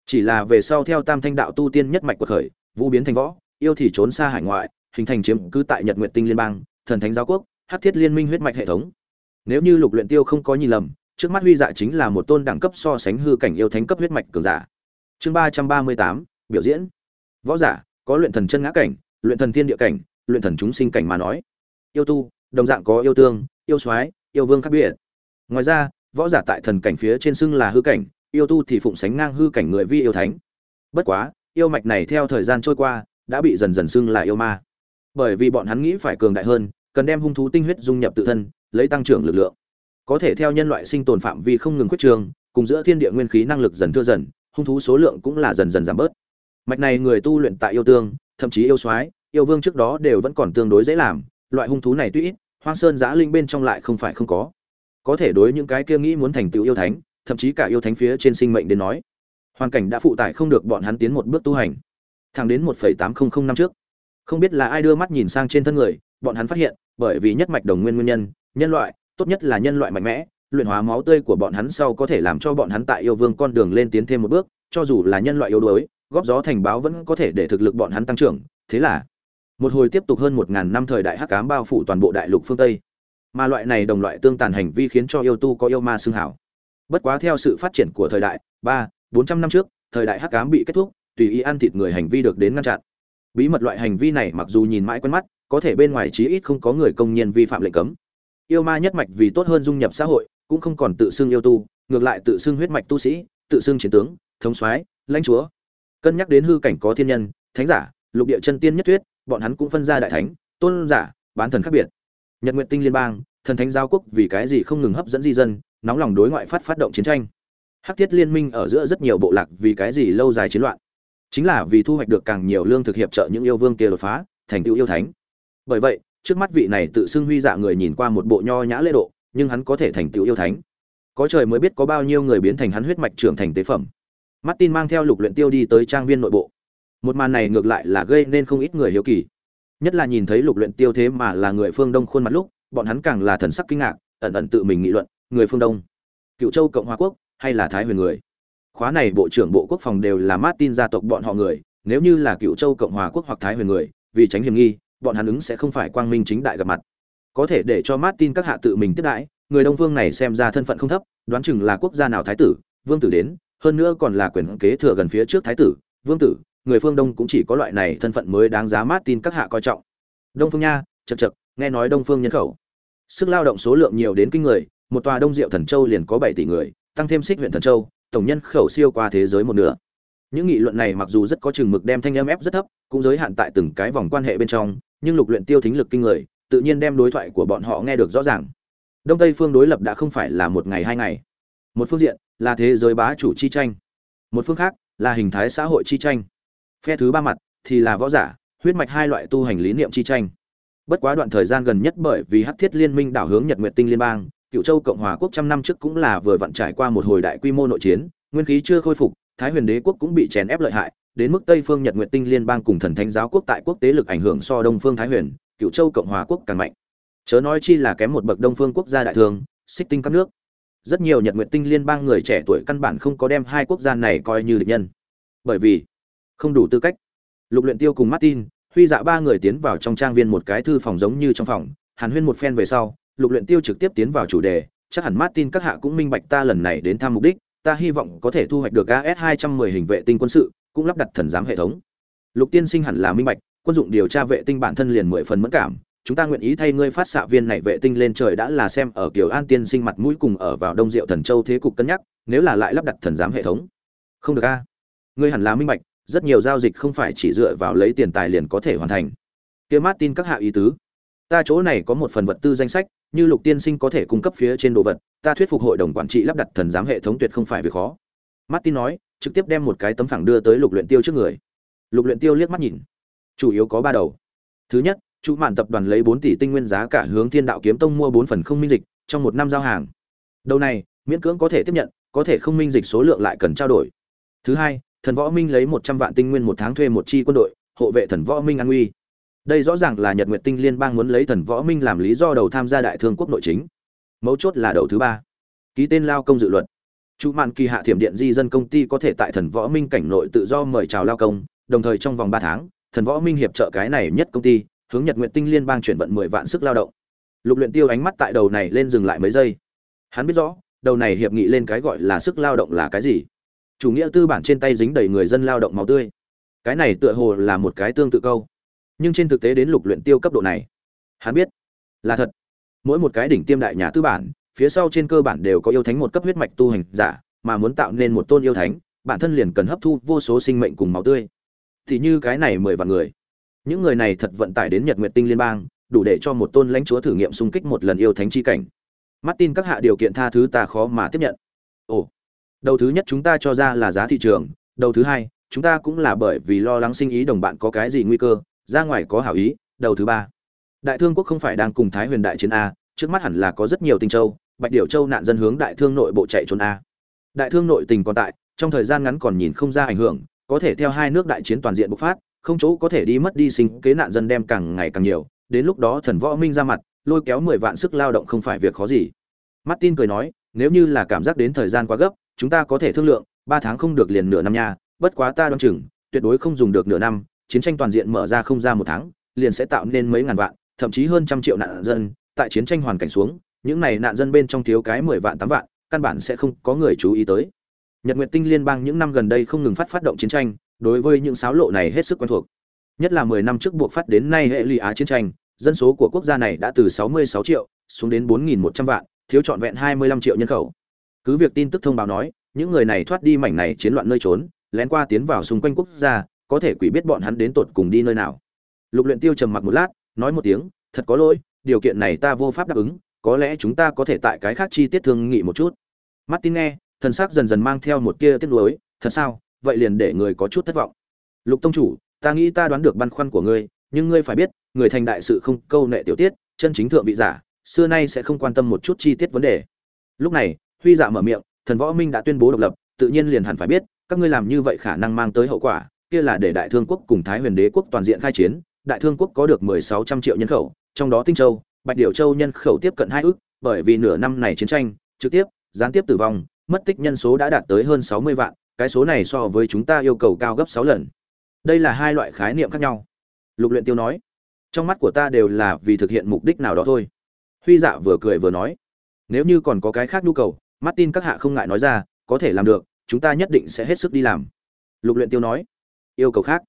Chỉ là về sau theo tam thanh đạo tu tiên nhất mạch của khởi, vu biến thành võ, yêu thì trốn xa hải ngoại, hình thành chiếm cứ tại nhật nguyện tinh liên bang, thần thánh giáo quốc, hắc thiết liên minh huyết mạch hệ thống. Nếu như lục luyện tiêu không có nhìn lầm trước mắt huy dạ chính là một tôn đẳng cấp so sánh hư cảnh yêu thánh cấp huyết mạch cường giả. Chương ba trăm ba mươi tám, biểu diễn. Võ giả, có luyện thần chân ngã cảnh, luyện thần thiên địa cảnh, luyện thần chúng sinh cảnh mà nói. Yêu tu, đồng dạng có yêu tương, yêu soái, yêu vương khác biệt. Ngoài ra, võ giả tại thần cảnh phía trên xưng là hư cảnh, yêu tu thì phụng sánh ngang hư cảnh người vi yêu thánh. Bất quá, yêu mạch này theo thời gian trôi qua, đã bị dần dần xưng là yêu ma. Bởi vì bọn hắn nghĩ phải cường đại hơn, cần đem hung thú tinh huyết dung nhập tự thân, lấy tăng trưởng lực lượng có thể theo nhân loại sinh tồn phạm vi không ngừng khuyết trường cùng giữa thiên địa nguyên khí năng lực dần thưa dần, hung thú số lượng cũng là dần dần giảm bớt. Mạch này người tu luyện tại yêu tương, thậm chí yêu soái, yêu vương trước đó đều vẫn còn tương đối dễ làm, loại hung thú này tuy ít, hoang sơn giã linh bên trong lại không phải không có. Có thể đối những cái kia nghĩ muốn thành tựu yêu thánh, thậm chí cả yêu thánh phía trên sinh mệnh đến nói, hoàn cảnh đã phụ tải không được bọn hắn tiến một bước tu hành. Thẳng đến một tám nghìn năm trước, không biết là ai đưa mắt nhìn sang trên thân người, bọn hắn phát hiện, bởi vì nhất mạch đồng nguyên nguyên nhân nhân loại tốt nhất là nhân loại mạnh mẽ, luyện hóa máu tươi của bọn hắn sau có thể làm cho bọn hắn tại yêu vương con đường lên tiến thêm một bước, cho dù là nhân loại yếu đuối, góp gió thành báo vẫn có thể để thực lực bọn hắn tăng trưởng. Thế là, một hồi tiếp tục hơn một ngàn năm thời đại hắc cám bao phủ toàn bộ đại lục phương tây. Mà loại này đồng loại tương tàn hành vi khiến cho yêu tu có yêu ma xương hảo. Bất quá theo sự phát triển của thời đại, ba, bốn trăm năm trước, thời đại hắc cám bị kết thúc, tùy ý ăn thịt người hành vi được đến ngăn chặn. Bí mật loại hành vi này mặc dù nhìn mãi quen mắt, có thể bên ngoài chí ít không có người công nhiên vi phạm lệnh cấm yêu ma nhất mạch vì tốt hơn dung nhập xã hội cũng không còn tự xưng yêu tu ngược lại tự xưng huyết mạch tu sĩ tự xưng chiến tướng thống soái lãnh chúa. Cân nhắc đến hư cảnh có thiên nhân thánh giả lục địa chân tiên nhất thuyết, bọn hắn cũng phân ra đại thánh tôn giả bán thần khác biệt. Nhật nguyện tinh liên bang thần thánh giao quốc vì cái gì không ngừng hấp dẫn di dân nóng lòng đối ngoại phát phát động chiến tranh. Hắc thiết liên minh ở giữa rất nhiều bộ lạc vì cái gì lâu dài chiến loạn? Chính là vì thu hoạch được càng nhiều lương thực hiệp trợ những yêu vương kia đột phá thành tựu yêu thánh. Bởi vậy trước mắt vị này tự xưng huy dạ người nhìn qua một bộ nho nhã lễ độ, nhưng hắn có thể thành tựu yêu thánh. Có trời mới biết có bao nhiêu người biến thành hắn huyết mạch trưởng thành tế phẩm. Martin mang theo lục luyện tiêu đi tới trang viên nội bộ. Một màn này ngược lại là gây nên không ít người hiếu kỳ. Nhất là nhìn thấy lục luyện tiêu thế mà là người phương đông khuôn mặt lúc, bọn hắn càng là thần sắc kinh ngạc, ẩn ẩn tự mình nghị luận, người phương đông. Cựu châu cộng hòa quốc, hay là thái huyền người? Khóa này bộ trưởng bộ quốc phòng đều là martin gia tộc bọn họ người, nếu như là cựu châu cộng hòa quốc hoặc thái huyền người, vì tránh hiểm nghi bọn hắn ứng sẽ không phải quang minh chính đại gặp mặt. Có thể để cho martin các hạ tự mình tiếp đãi người đông Vương này xem ra thân phận không thấp đoán chừng là quốc gia nào thái tử vương tử đến hơn nữa còn là quyền kế thừa gần phía trước thái tử vương tử người phương đông cũng chỉ có loại này thân phận mới đáng giá Martin các hạ coi trọng. Đông phương nha chậc chậc, nghe nói đông phương nhân khẩu. Sức lao động số lượng nhiều đến kinh người một tòa đông diệu thần châu liền có bảy tỷ người tăng thêm xích huyện thần châu tổng nhân khẩu siêu qua thế giới một nửa. Những nghị luận này mặc dù rất có chừng mực đem thanh âm ép rất thấp cũng giới hạn tại từng cái vòng quan hệ bên trong nhưng lục luyện tiêu thính lực kinh người, tự nhiên đem đối thoại của bọn họ nghe được rõ ràng. Đông tây phương đối lập đã không phải là một ngày hai ngày. Một phương diện là thế giới bá chủ chi tranh, một phương khác là hình thái xã hội chi tranh. Phe thứ ba mặt thì là võ giả, huyết mạch hai loại tu hành lý niệm chi tranh. Bất quá đoạn thời gian gần nhất bởi vì hắc thiết liên minh đảo hướng nhật nguyệt tinh liên bang, cựu châu cộng hòa quốc trăm năm trước cũng là vừa vặn trải qua một hồi đại quy mô nội chiến, nguyên khí chưa khôi phục, thái huyền đế quốc cũng bị chèn ép lợi hại đến mức tây phương nhật nguyệt tinh liên bang cùng thần thánh giáo quốc tại quốc tế lực ảnh hưởng so đông phương thái huyền, cựu châu cộng hòa quốc càng mạnh. Chớ nói chi là kém một bậc đông phương quốc gia đại thường, xích tinh các nước. Rất nhiều nhật nguyệt tinh liên bang người trẻ tuổi căn bản không có đem hai quốc gia này coi như địch nhân. Bởi vì, không đủ tư cách. Lục luyện tiêu cùng martin, huy dạ ba người tiến vào trong trang viên một cái thư phòng giống như trong phòng, hàn huyên một phen về sau, lục luyện tiêu trực tiếp tiến vào chủ đề, chắc hẳn martin các hạ cũng minh bạch ta lần này đến thăm mục đích, ta hy vọng có thể thu hoạch được as 210 hình vệ tinh quân sự cũng lắp đặt thần giám hệ thống. Lục tiên sinh hẳn là minh bạch, quân dụng điều tra vệ tinh bản thân liền mười phần mẫn cảm. Chúng ta nguyện ý thay ngươi phát xạ viên này vệ tinh lên trời đã là xem ở kiểu an tiên sinh mặt mũi cùng ở vào đông diệu thần châu thế cục cân nhắc, nếu là lại lắp đặt thần giám hệ thống. Không được a. Ngươi hẳn là minh bạch, rất nhiều giao dịch không phải chỉ dựa vào lấy tiền tài liền có thể hoàn thành. Kia martin các hạ ý tứ. Ta chỗ này có một phần vật tư danh sách, như lục tiên sinh có thể cung cấp phía trên đồ vật, ta thuyết phục hội đồng quản trị lắp đặt thần giám hệ thống tuyệt không phải việc khó. Martin nói trực tiếp đem một cái tấm phẳng đưa tới lục luyện tiêu trước người. Lục luyện tiêu liếc mắt nhìn. Chủ yếu có ba đầu. Thứ nhất, chủ mạn tập đoàn lấy 4 tỷ tinh nguyên giá cả hướng thiên đạo kiếm tông mua 4 phần không minh dịch, trong một năm giao hàng. Đầu này, miễn cưỡng có thể tiếp nhận, có thể không minh dịch số lượng lại cần trao đổi. Thứ hai, thần võ minh lấy 100 vạn tinh nguyên một tháng thuê một chi quân đội, hộ vệ thần võ minh an uy đây rõ ràng là nhật nguyệt tinh liên bang muốn lấy thần võ minh làm lý do đầu tham gia đại thương quốc nội chính. Mấu chốt là đầu thứ ba. Ký tên lao công dự luật chủ mạn kỳ hạ thiểm điện di dân công ty có thể tại thần võ minh cảnh nội tự do mời chào lao công, đồng thời trong vòng ba tháng, thần võ minh hiệp trợ cái này nhất công ty, hướng nhật nguyện tinh liên bang chuyển vận mười vạn sức lao động. Lục luyện tiêu ánh mắt tại đầu này lên dừng lại mấy giây. Hắn biết rõ, đầu này hiệp nghị lên cái gọi là sức lao động là cái gì. Chủ nghĩa tư bản trên tay dính đầy người dân lao động máu tươi. Cái này tựa hồ là một cái tương tự câu. Nhưng trên thực tế đến lục luyện tiêu cấp độ này, hắn biết là thật. Mỗi một cái đỉnh tiêm đại nhà tư bản phía sau trên cơ bản đều có yêu thánh một cấp huyết mạch tu hành giả, mà muốn tạo nên một tôn yêu thánh, bản thân liền cần hấp thu vô số sinh mệnh cùng máu tươi. Thì như cái này mười vạn người. Những người này thật vận tải đến nhật nguyệt tinh liên bang, đủ để cho một tôn lãnh chúa thử nghiệm xung kích một lần yêu thánh chi cảnh. Martin các hạ điều kiện tha thứ ta khó mà tiếp nhận. Ồ, đầu thứ nhất chúng ta cho ra là giá thị trường, đầu thứ hai, chúng ta cũng là bởi vì lo lắng sinh ý đồng bạn có cái gì nguy cơ, ra ngoài có hảo ý, đầu thứ ba, đại thương quốc không phải đang cùng thái huyền đại chiến a trước mắt hẳn là có rất nhiều tinh châu, bạch điểu châu nạn dân hướng đại thương nội bộ chạy trốn a. Đại thương nội tình còn tại, trong thời gian ngắn còn nhìn không ra ảnh hưởng, có thể theo hai nước đại chiến toàn diện bộc phát, không chỗ có thể đi mất đi sinh kế nạn dân đem càng ngày càng nhiều, đến lúc đó thần võ minh ra mặt, lôi kéo mười vạn sức lao động không phải việc khó gì. Martin cười nói, nếu như là cảm giác đến thời gian quá gấp, chúng ta có thể thương lượng, ba tháng không được liền nửa năm nha, bất quá ta đoán chừng, tuyệt đối không dùng được nửa năm, chiến tranh toàn diện mở ra không ra một tháng, liền sẽ tạo nên mấy ngàn vạn, thậm chí hơn trăm triệu nạn dân tại chiến tranh hoàn cảnh xuống, những này nạn dân bên trong thiếu cái mười vạn, tám vạn, căn bản sẽ không có người chú ý tới. Nhật nguyệt tinh liên bang những năm gần đây không ngừng phát phát động chiến tranh, đối với những sáo lộ này hết sức quen thuộc. Nhất là mười năm trước buộc phát đến nay hệ lụy á chiến tranh, dân số của quốc gia này đã từ sáu mươi sáu triệu xuống đến bốn nghìn một trăm vạn, thiếu trọn vẹn hai mươi lăm triệu nhân khẩu. Cứ việc tin tức thông báo nói, những người này thoát đi mảnh này chiến loạn nơi trốn, lén qua tiến vào xung quanh quốc gia, có thể quỷ biết bọn hắn đến tột cùng đi nơi nào. Lục luyện tiêu trầm mặc một lát, nói một tiếng, thật có lỗi điều kiện này ta vô pháp đáp ứng, có lẽ chúng ta có thể tại cái khác chi tiết thương nghị một chút. Martin nghe, thần sắc dần dần mang theo một tia tiếc nuối, thật sao? Vậy liền để người có chút thất vọng. Lục tông chủ, ta nghĩ ta đoán được băn khoăn của ngươi, nhưng ngươi phải biết, người thành đại sự không câu nệ tiểu tiết, chân chính thượng vị giả, xưa nay sẽ không quan tâm một chút chi tiết vấn đề. Lúc này, huy dạ mở miệng, thần võ minh đã tuyên bố độc lập, tự nhiên liền hẳn phải biết, các ngươi làm như vậy khả năng mang tới hậu quả, kia là để đại thương quốc cùng thái huyền đế quốc toàn diện khai chiến, đại thương quốc có được mười sáu trăm triệu nhân khẩu trong đó tinh châu, bạch điểu châu nhân khẩu tiếp cận hai ước, bởi vì nửa năm này chiến tranh, trực tiếp, gián tiếp tử vong, mất tích nhân số đã đạt tới hơn sáu mươi vạn, cái số này so với chúng ta yêu cầu cao gấp sáu lần. Đây là hai loại khái niệm khác nhau. Lục luyện tiêu nói, trong mắt của ta đều là vì thực hiện mục đích nào đó thôi. Huy dạ vừa cười vừa nói, nếu như còn có cái khác nhu cầu, martin các hạ không ngại nói ra, có thể làm được, chúng ta nhất định sẽ hết sức đi làm. Lục luyện tiêu nói, yêu cầu khác.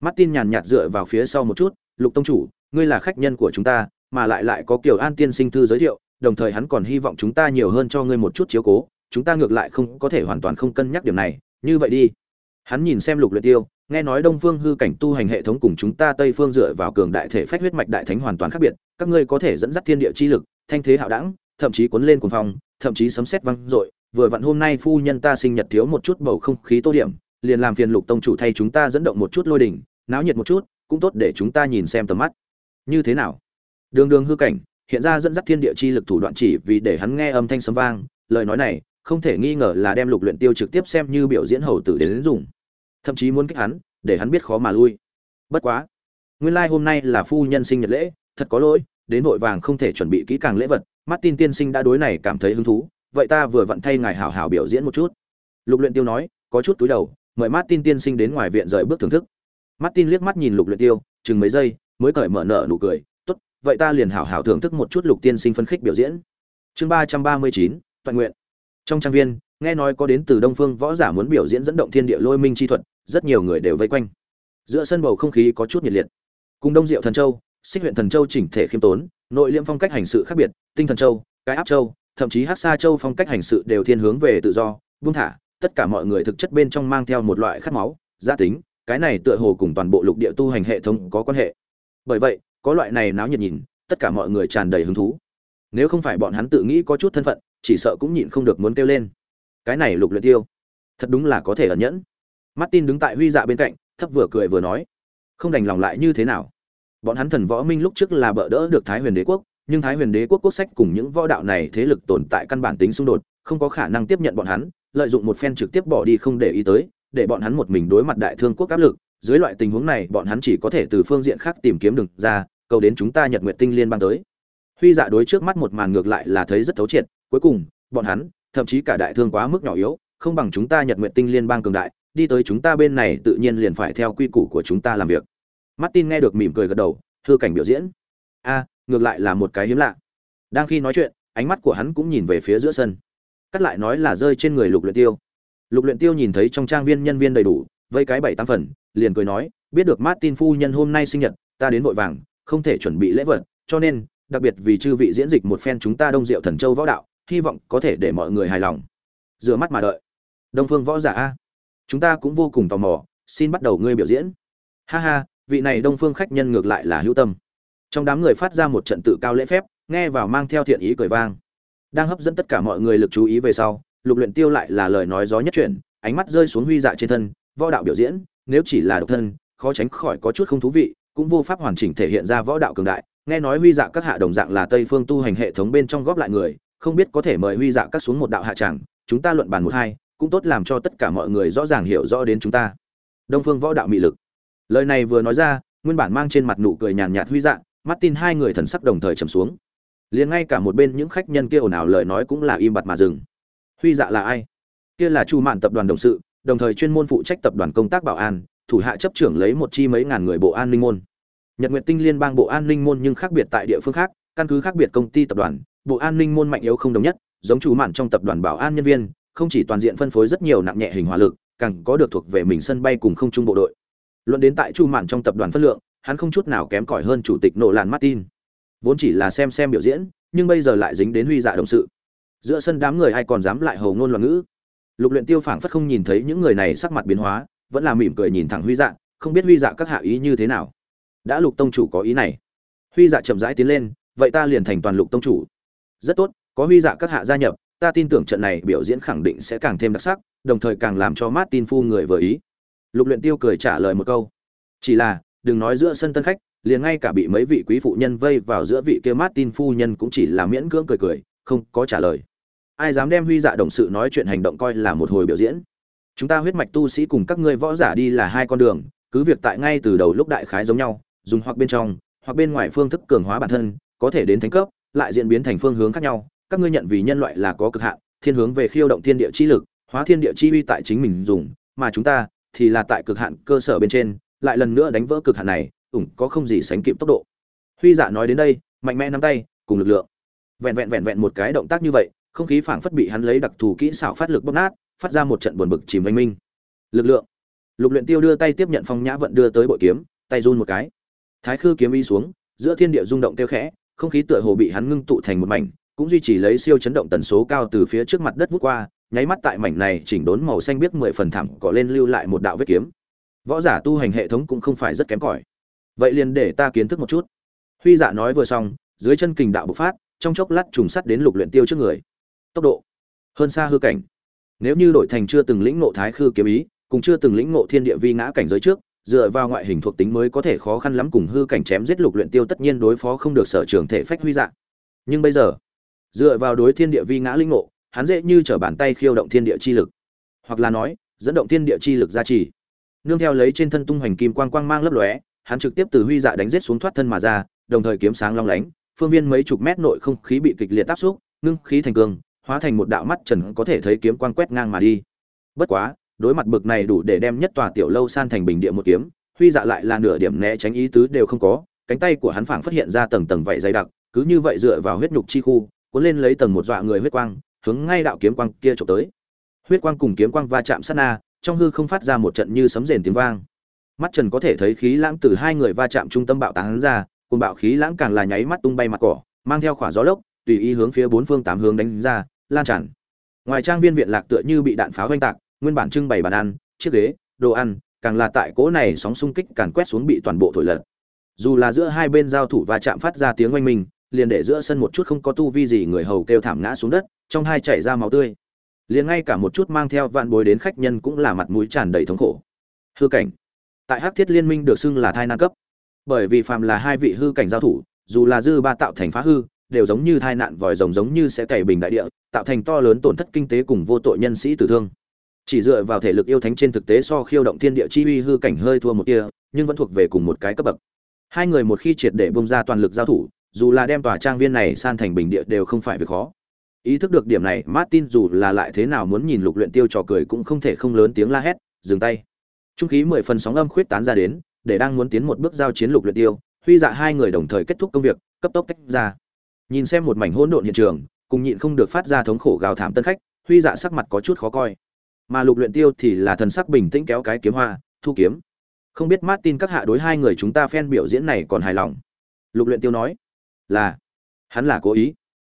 Martin nhàn nhạt dựa vào phía sau một chút, lục tông chủ ngươi là khách nhân của chúng ta, mà lại lại có kiểu an tiên sinh thư giới thiệu, đồng thời hắn còn hy vọng chúng ta nhiều hơn cho ngươi một chút chiếu cố, chúng ta ngược lại không có thể hoàn toàn không cân nhắc điểm này, như vậy đi. Hắn nhìn xem lục luyện tiêu, nghe nói đông phương hư cảnh tu hành hệ thống cùng chúng ta tây phương dựa vào cường đại thể phách huyết mạch đại thánh hoàn toàn khác biệt, các ngươi có thể dẫn dắt thiên địa chi lực, thanh thế hạo đẳng, thậm chí cuốn lên cuồng phong, thậm chí sấm sét vang dội, vừa vặn hôm nay phu nhân ta sinh nhật thiếu một chút bầu không khí tô điểm, liền làm phiền lục tông chủ thay chúng ta dẫn động một chút lôi đỉnh, náo nhiệt một chút, cũng tốt để chúng ta nhìn xem tầm mắt như thế nào? Đường đường hư cảnh hiện ra dẫn dắt thiên địa chi lực thủ đoạn chỉ vì để hắn nghe âm thanh sấm vang lời nói này không thể nghi ngờ là đem lục luyện tiêu trực tiếp xem như biểu diễn hầu tử đến, đến dùng thậm chí muốn kích hắn để hắn biết khó mà lui. Bất quá nguyên lai like hôm nay là phu nhân sinh nhật lễ thật có lỗi đến vội vàng không thể chuẩn bị kỹ càng lễ vật. Martin tiên sinh đã đối này cảm thấy hứng thú vậy ta vừa vặn thay ngài hảo hảo biểu diễn một chút. Lục luyện tiêu nói có chút túi đầu mời martin tiên sinh đến ngoài viện rời bước thưởng thức. Martin liếc mắt nhìn lục luyện tiêu chừng mấy giây mới cởi mở nở nụ cười, tốt, vậy ta liền hảo hảo thưởng thức một chút lục tiên sinh phân khích biểu diễn. Chương ba trăm ba mươi chín, toàn nguyện. Trong trang viên, nghe nói có đến từ đông phương võ giả muốn biểu diễn dẫn động thiên địa lôi minh chi thuật, rất nhiều người đều vây quanh. Giữa sân bầu không khí có chút nhiệt liệt. Cùng đông diệu thần châu, xích huyện thần châu chỉnh thể khiêm tốn, nội liêm phong cách hành sự khác biệt, tinh thần châu, cái áp châu, thậm chí hát xa châu phong cách hành sự đều thiên hướng về tự do, buông thả, tất cả mọi người thực chất bên trong mang theo một loại khát máu, gia tính, cái này tựa hồ cùng toàn bộ lục địa tu hành hệ thống có quan hệ bởi vậy, có loại này náo nhiệt nhìn, tất cả mọi người tràn đầy hứng thú. Nếu không phải bọn hắn tự nghĩ có chút thân phận, chỉ sợ cũng nhịn không được muốn kêu lên. Cái này lục luyện tiêu, thật đúng là có thể ẩn nhẫn. Martin đứng tại huy dạ bên cạnh, thấp vừa cười vừa nói, không đành lòng lại như thế nào? Bọn hắn thần võ minh lúc trước là bỡ đỡ được thái huyền đế quốc, nhưng thái huyền đế quốc quốc sách cùng những võ đạo này thế lực tồn tại căn bản tính xung đột, không có khả năng tiếp nhận bọn hắn, lợi dụng một phen trực tiếp bỏ đi không để ý tới, để bọn hắn một mình đối mặt đại thương quốc áp lực dưới loại tình huống này, bọn hắn chỉ có thể từ phương diện khác tìm kiếm đường ra, cầu đến chúng ta nhật nguyệt tinh liên bang tới. Huy dạ đối trước mắt một màn ngược lại là thấy rất thấu triệt, cuối cùng, bọn hắn, thậm chí cả đại thương quá mức nhỏ yếu, không bằng chúng ta nhật nguyện tinh liên bang cường đại, đi tới chúng ta bên này tự nhiên liền phải theo quy củ của chúng ta làm việc. Martin nghe được mỉm cười gật đầu thư cảnh biểu diễn. A, ngược lại là một cái hiếm lạ. Đang khi nói chuyện, ánh mắt của hắn cũng nhìn về phía giữa sân. Cắt lại nói là rơi trên người lục luyện tiêu. Lục luyện tiêu nhìn thấy trong trang viên nhân viên đầy đủ vây cái bảy tám phần, liền cười nói, biết được martin phu nhân hôm nay sinh nhật, ta đến vội vàng, không thể chuẩn bị lễ vật, cho nên, đặc biệt vì chư vị diễn dịch một phen chúng ta đông diệu thần châu võ đạo, hy vọng có thể để mọi người hài lòng. Rửa mắt mà đợi. Đông phương võ giả a. Chúng ta cũng vô cùng tò mò, xin bắt đầu ngươi biểu diễn. Ha ha, vị này đông phương khách nhân ngược lại là hữu tâm. Trong đám người phát ra một trận tự cao lễ phép, nghe vào mang theo thiện ý cười vang. Đang hấp dẫn tất cả mọi người lực chú ý về sau, lục luyện tiêu lại là lời nói gió nhất chuyển, ánh mắt rơi xuống huy dạ trên thân võ đạo biểu diễn, nếu chỉ là độc thân, khó tránh khỏi có chút không thú vị, cũng vô pháp hoàn chỉnh thể hiện ra võ đạo cường đại. Nghe nói huy dạ các hạ đồng dạng là tây phương tu hành hệ thống bên trong góp lại người, không biết có thể mời huy dạ các xuống một đạo hạ tràng, chúng ta luận bàn một hai, cũng tốt làm cho tất cả mọi người rõ ràng hiểu rõ đến chúng ta. Đông phương võ đạo mị lực. Lời này vừa nói ra, nguyên bản mang trên mặt nụ cười nhàn nhạt huy dạ mắt tin hai người thần sắc đồng thời trầm xuống. Liền ngay cả một bên những khách nhân kia ồn ào lời nói cũng là im bặt mà dừng. Huy dạ là ai? Kia là chu mạn tập đoàn đồng sự đồng thời chuyên môn phụ trách tập đoàn công tác bảo an, thủ hạ chấp trưởng lấy một chi mấy ngàn người bộ an ninh môn. Nhật nguyệt tinh liên bang bộ an ninh môn nhưng khác biệt tại địa phương khác, căn cứ khác biệt công ty tập đoàn, bộ an ninh môn mạnh yếu không đồng nhất, giống chủ mạn trong tập đoàn bảo an nhân viên, không chỉ toàn diện phân phối rất nhiều nặng nhẹ hình hỏa lực, càng có được thuộc về mình sân bay cùng không trung bộ đội. Luận đến tại chủ mạn trong tập đoàn phân lượng, hắn không chút nào kém cỏi hơn chủ tịch nổ làn martin. Vốn chỉ là xem xem biểu diễn, nhưng bây giờ lại dính đến huy dạ đồng sự. Giữa sân đám người ai còn dám lại hồ ngôn loạn ngữ? Lục luyện tiêu phảng phất không nhìn thấy những người này sắc mặt biến hóa, vẫn là mỉm cười nhìn thẳng huy dạ không biết huy dạ các hạ ý như thế nào. Đã lục tông chủ có ý này. Huy dạ chậm rãi tiến lên, vậy ta liền thành toàn lục tông chủ. Rất tốt, có huy dạ các hạ gia nhập, ta tin tưởng trận này biểu diễn khẳng định sẽ càng thêm đặc sắc, đồng thời càng làm cho Martin phu người vừa ý. Lục luyện tiêu cười trả lời một câu. Chỉ là, đừng nói giữa sân tân khách, liền ngay cả bị mấy vị quý phụ nhân vây vào giữa vị kia Martin phu nhân cũng chỉ là miễn cưỡng cười cười, không có trả lời ai dám đem huy dạ đồng sự nói chuyện hành động coi là một hồi biểu diễn. Chúng ta huyết mạch tu sĩ cùng các ngươi võ giả đi là hai con đường, cứ việc tại ngay từ đầu lúc đại khái giống nhau, dùng hoặc bên trong, hoặc bên ngoài phương thức cường hóa bản thân, có thể đến thánh cấp, lại diễn biến thành phương hướng khác nhau. Các ngươi nhận vì nhân loại là có cực hạn, thiên hướng về khiêu động thiên địa chi lực, hóa thiên địa chi uy tại chính mình dùng, mà chúng ta thì là tại cực hạn cơ sở bên trên, lại lần nữa đánh vỡ cực hạn này, ủng có không gì sánh kịp tốc độ. Huy dạ nói đến đây, mạnh mẽ nắm tay, cùng lực lượng. Vẹn vẹn vẹn vẹn một cái động tác như vậy không khí phảng phất bị hắn lấy đặc thù kỹ xảo phát lực bóp nát, phát ra một trận buồn bực chìm mênh minh. Lực lượng. Lục luyện tiêu đưa tay tiếp nhận phong nhã vận đưa tới bội kiếm, tay run một cái. Thái khư kiếm y xuống, giữa thiên địa rung động tiêu khẽ, không khí tựa hồ bị hắn ngưng tụ thành một mảnh, cũng duy trì lấy siêu chấn động tần số cao từ phía trước mặt đất vút qua, nháy mắt tại mảnh này chỉnh đốn màu xanh biết mười phần thẳm có lên lưu lại một đạo vết kiếm. Võ giả tu hành hệ thống cũng không phải rất kém cỏi. Vậy liền để ta kiến thức một chút. Huy dạ nói vừa xong, dưới chân kình đạo bộc phát, trong chốc lát trùng sắt đến lục luyện tiêu trước người tốc độ. Hơn xa hư cảnh. Nếu như đổi thành chưa từng lĩnh ngộ thái khư kiếm ý, cùng chưa từng lĩnh ngộ thiên địa vi ngã cảnh giới trước, dựa vào ngoại hình thuộc tính mới có thể khó khăn lắm cùng hư cảnh chém giết lục luyện tiêu tất nhiên đối phó không được sở trường thể phách huy dạng. nhưng bây giờ, dựa vào đối thiên địa vi ngã linh ngộ, hắn dễ như trở bàn tay khiêu động thiên địa chi lực. Hoặc là nói, dẫn động thiên địa chi lực gia trì. Nương theo lấy trên thân tung hoành kim quang quang mang lấp lóe, hắn trực tiếp từ huy dạ đánh giết xuống thoát thân mà ra, đồng thời kiếm sáng long lánh, phương viên mấy chục mét nội không khí bị kịch liệt áp xúc, ngưng khí thành cường hóa thành một đạo mắt trần có thể thấy kiếm quang quét ngang mà đi. Bất quá, đối mặt bực này đủ để đem nhất tòa tiểu lâu san thành bình địa một kiếm, huy dạ lại là nửa điểm né tránh ý tứ đều không có, cánh tay của hắn phảng phát hiện ra tầng tầng vảy dày đặc, cứ như vậy dựa vào huyết nhục chi khu, cuốn lên lấy tầng một dọa người huyết quang, hướng ngay đạo kiếm quang kia chụp tới. Huyết quang cùng kiếm quang va chạm sát na, trong hư không phát ra một trận như sấm rền tiếng vang. Mắt trần có thể thấy khí lãng từ hai người va chạm trung tâm bạo tán ra cùng bạo khí lãng càng là nháy mắt tung bay mặt cỏ, mang theo khỏa gió lốc, tùy ý hướng phía bốn phương tám hướng đánh ra lan tràn. Ngoài trang viên viện lạc tựa như bị đạn pháo oanh tạc, nguyên bản trưng bày bàn ăn, chiếc ghế, đồ ăn, càng là tại cỗ này sóng xung kích càn quét xuống bị toàn bộ thổi lật. Dù là giữa hai bên giao thủ và chạm phát ra tiếng oanh minh, liền để giữa sân một chút không có tu vi gì người hầu kêu thảm ngã xuống đất, trong hai chảy ra máu tươi. Liền ngay cả một chút mang theo vạn bối đến khách nhân cũng là mặt mũi tràn đầy thống khổ. Hư cảnh. Tại hắc thiết liên minh được xưng là thai nan cấp. Bởi vì phàm là hai vị hư cảnh giao thủ, dù là dư ba tạo thành phá hư đều giống như tai nạn vòi rồng giống như sẽ cày bình đại địa, tạo thành to lớn tổn thất kinh tế cùng vô tội nhân sĩ tử thương. Chỉ dựa vào thể lực yêu thánh trên thực tế so khiêu động thiên địa chi uy hư cảnh hơi thua một tia, nhưng vẫn thuộc về cùng một cái cấp bậc. Hai người một khi triệt để bung ra toàn lực giao thủ, dù là đem tòa trang viên này san thành bình địa đều không phải việc khó. Ý thức được điểm này, martin dù là lại thế nào muốn nhìn lục luyện tiêu trò cười cũng không thể không lớn tiếng la hét, dừng tay. Trung khí mười phần sóng âm khuyết tán ra đến, để đang muốn tiến một bước giao chiến lục luyện tiêu, huy dạ hai người đồng thời kết thúc công việc, cấp tốc tách ra nhìn xem một mảnh hỗn độn hiện trường, cùng nhịn không được phát ra thống khổ gào thảm tân khách, huy dạ sắc mặt có chút khó coi. Mà lục luyện tiêu thì là thần sắc bình tĩnh kéo cái kiếm hoa, thu kiếm. Không biết martin các hạ đối hai người chúng ta phen biểu diễn này còn hài lòng? Lục luyện tiêu nói, là, hắn là cố ý.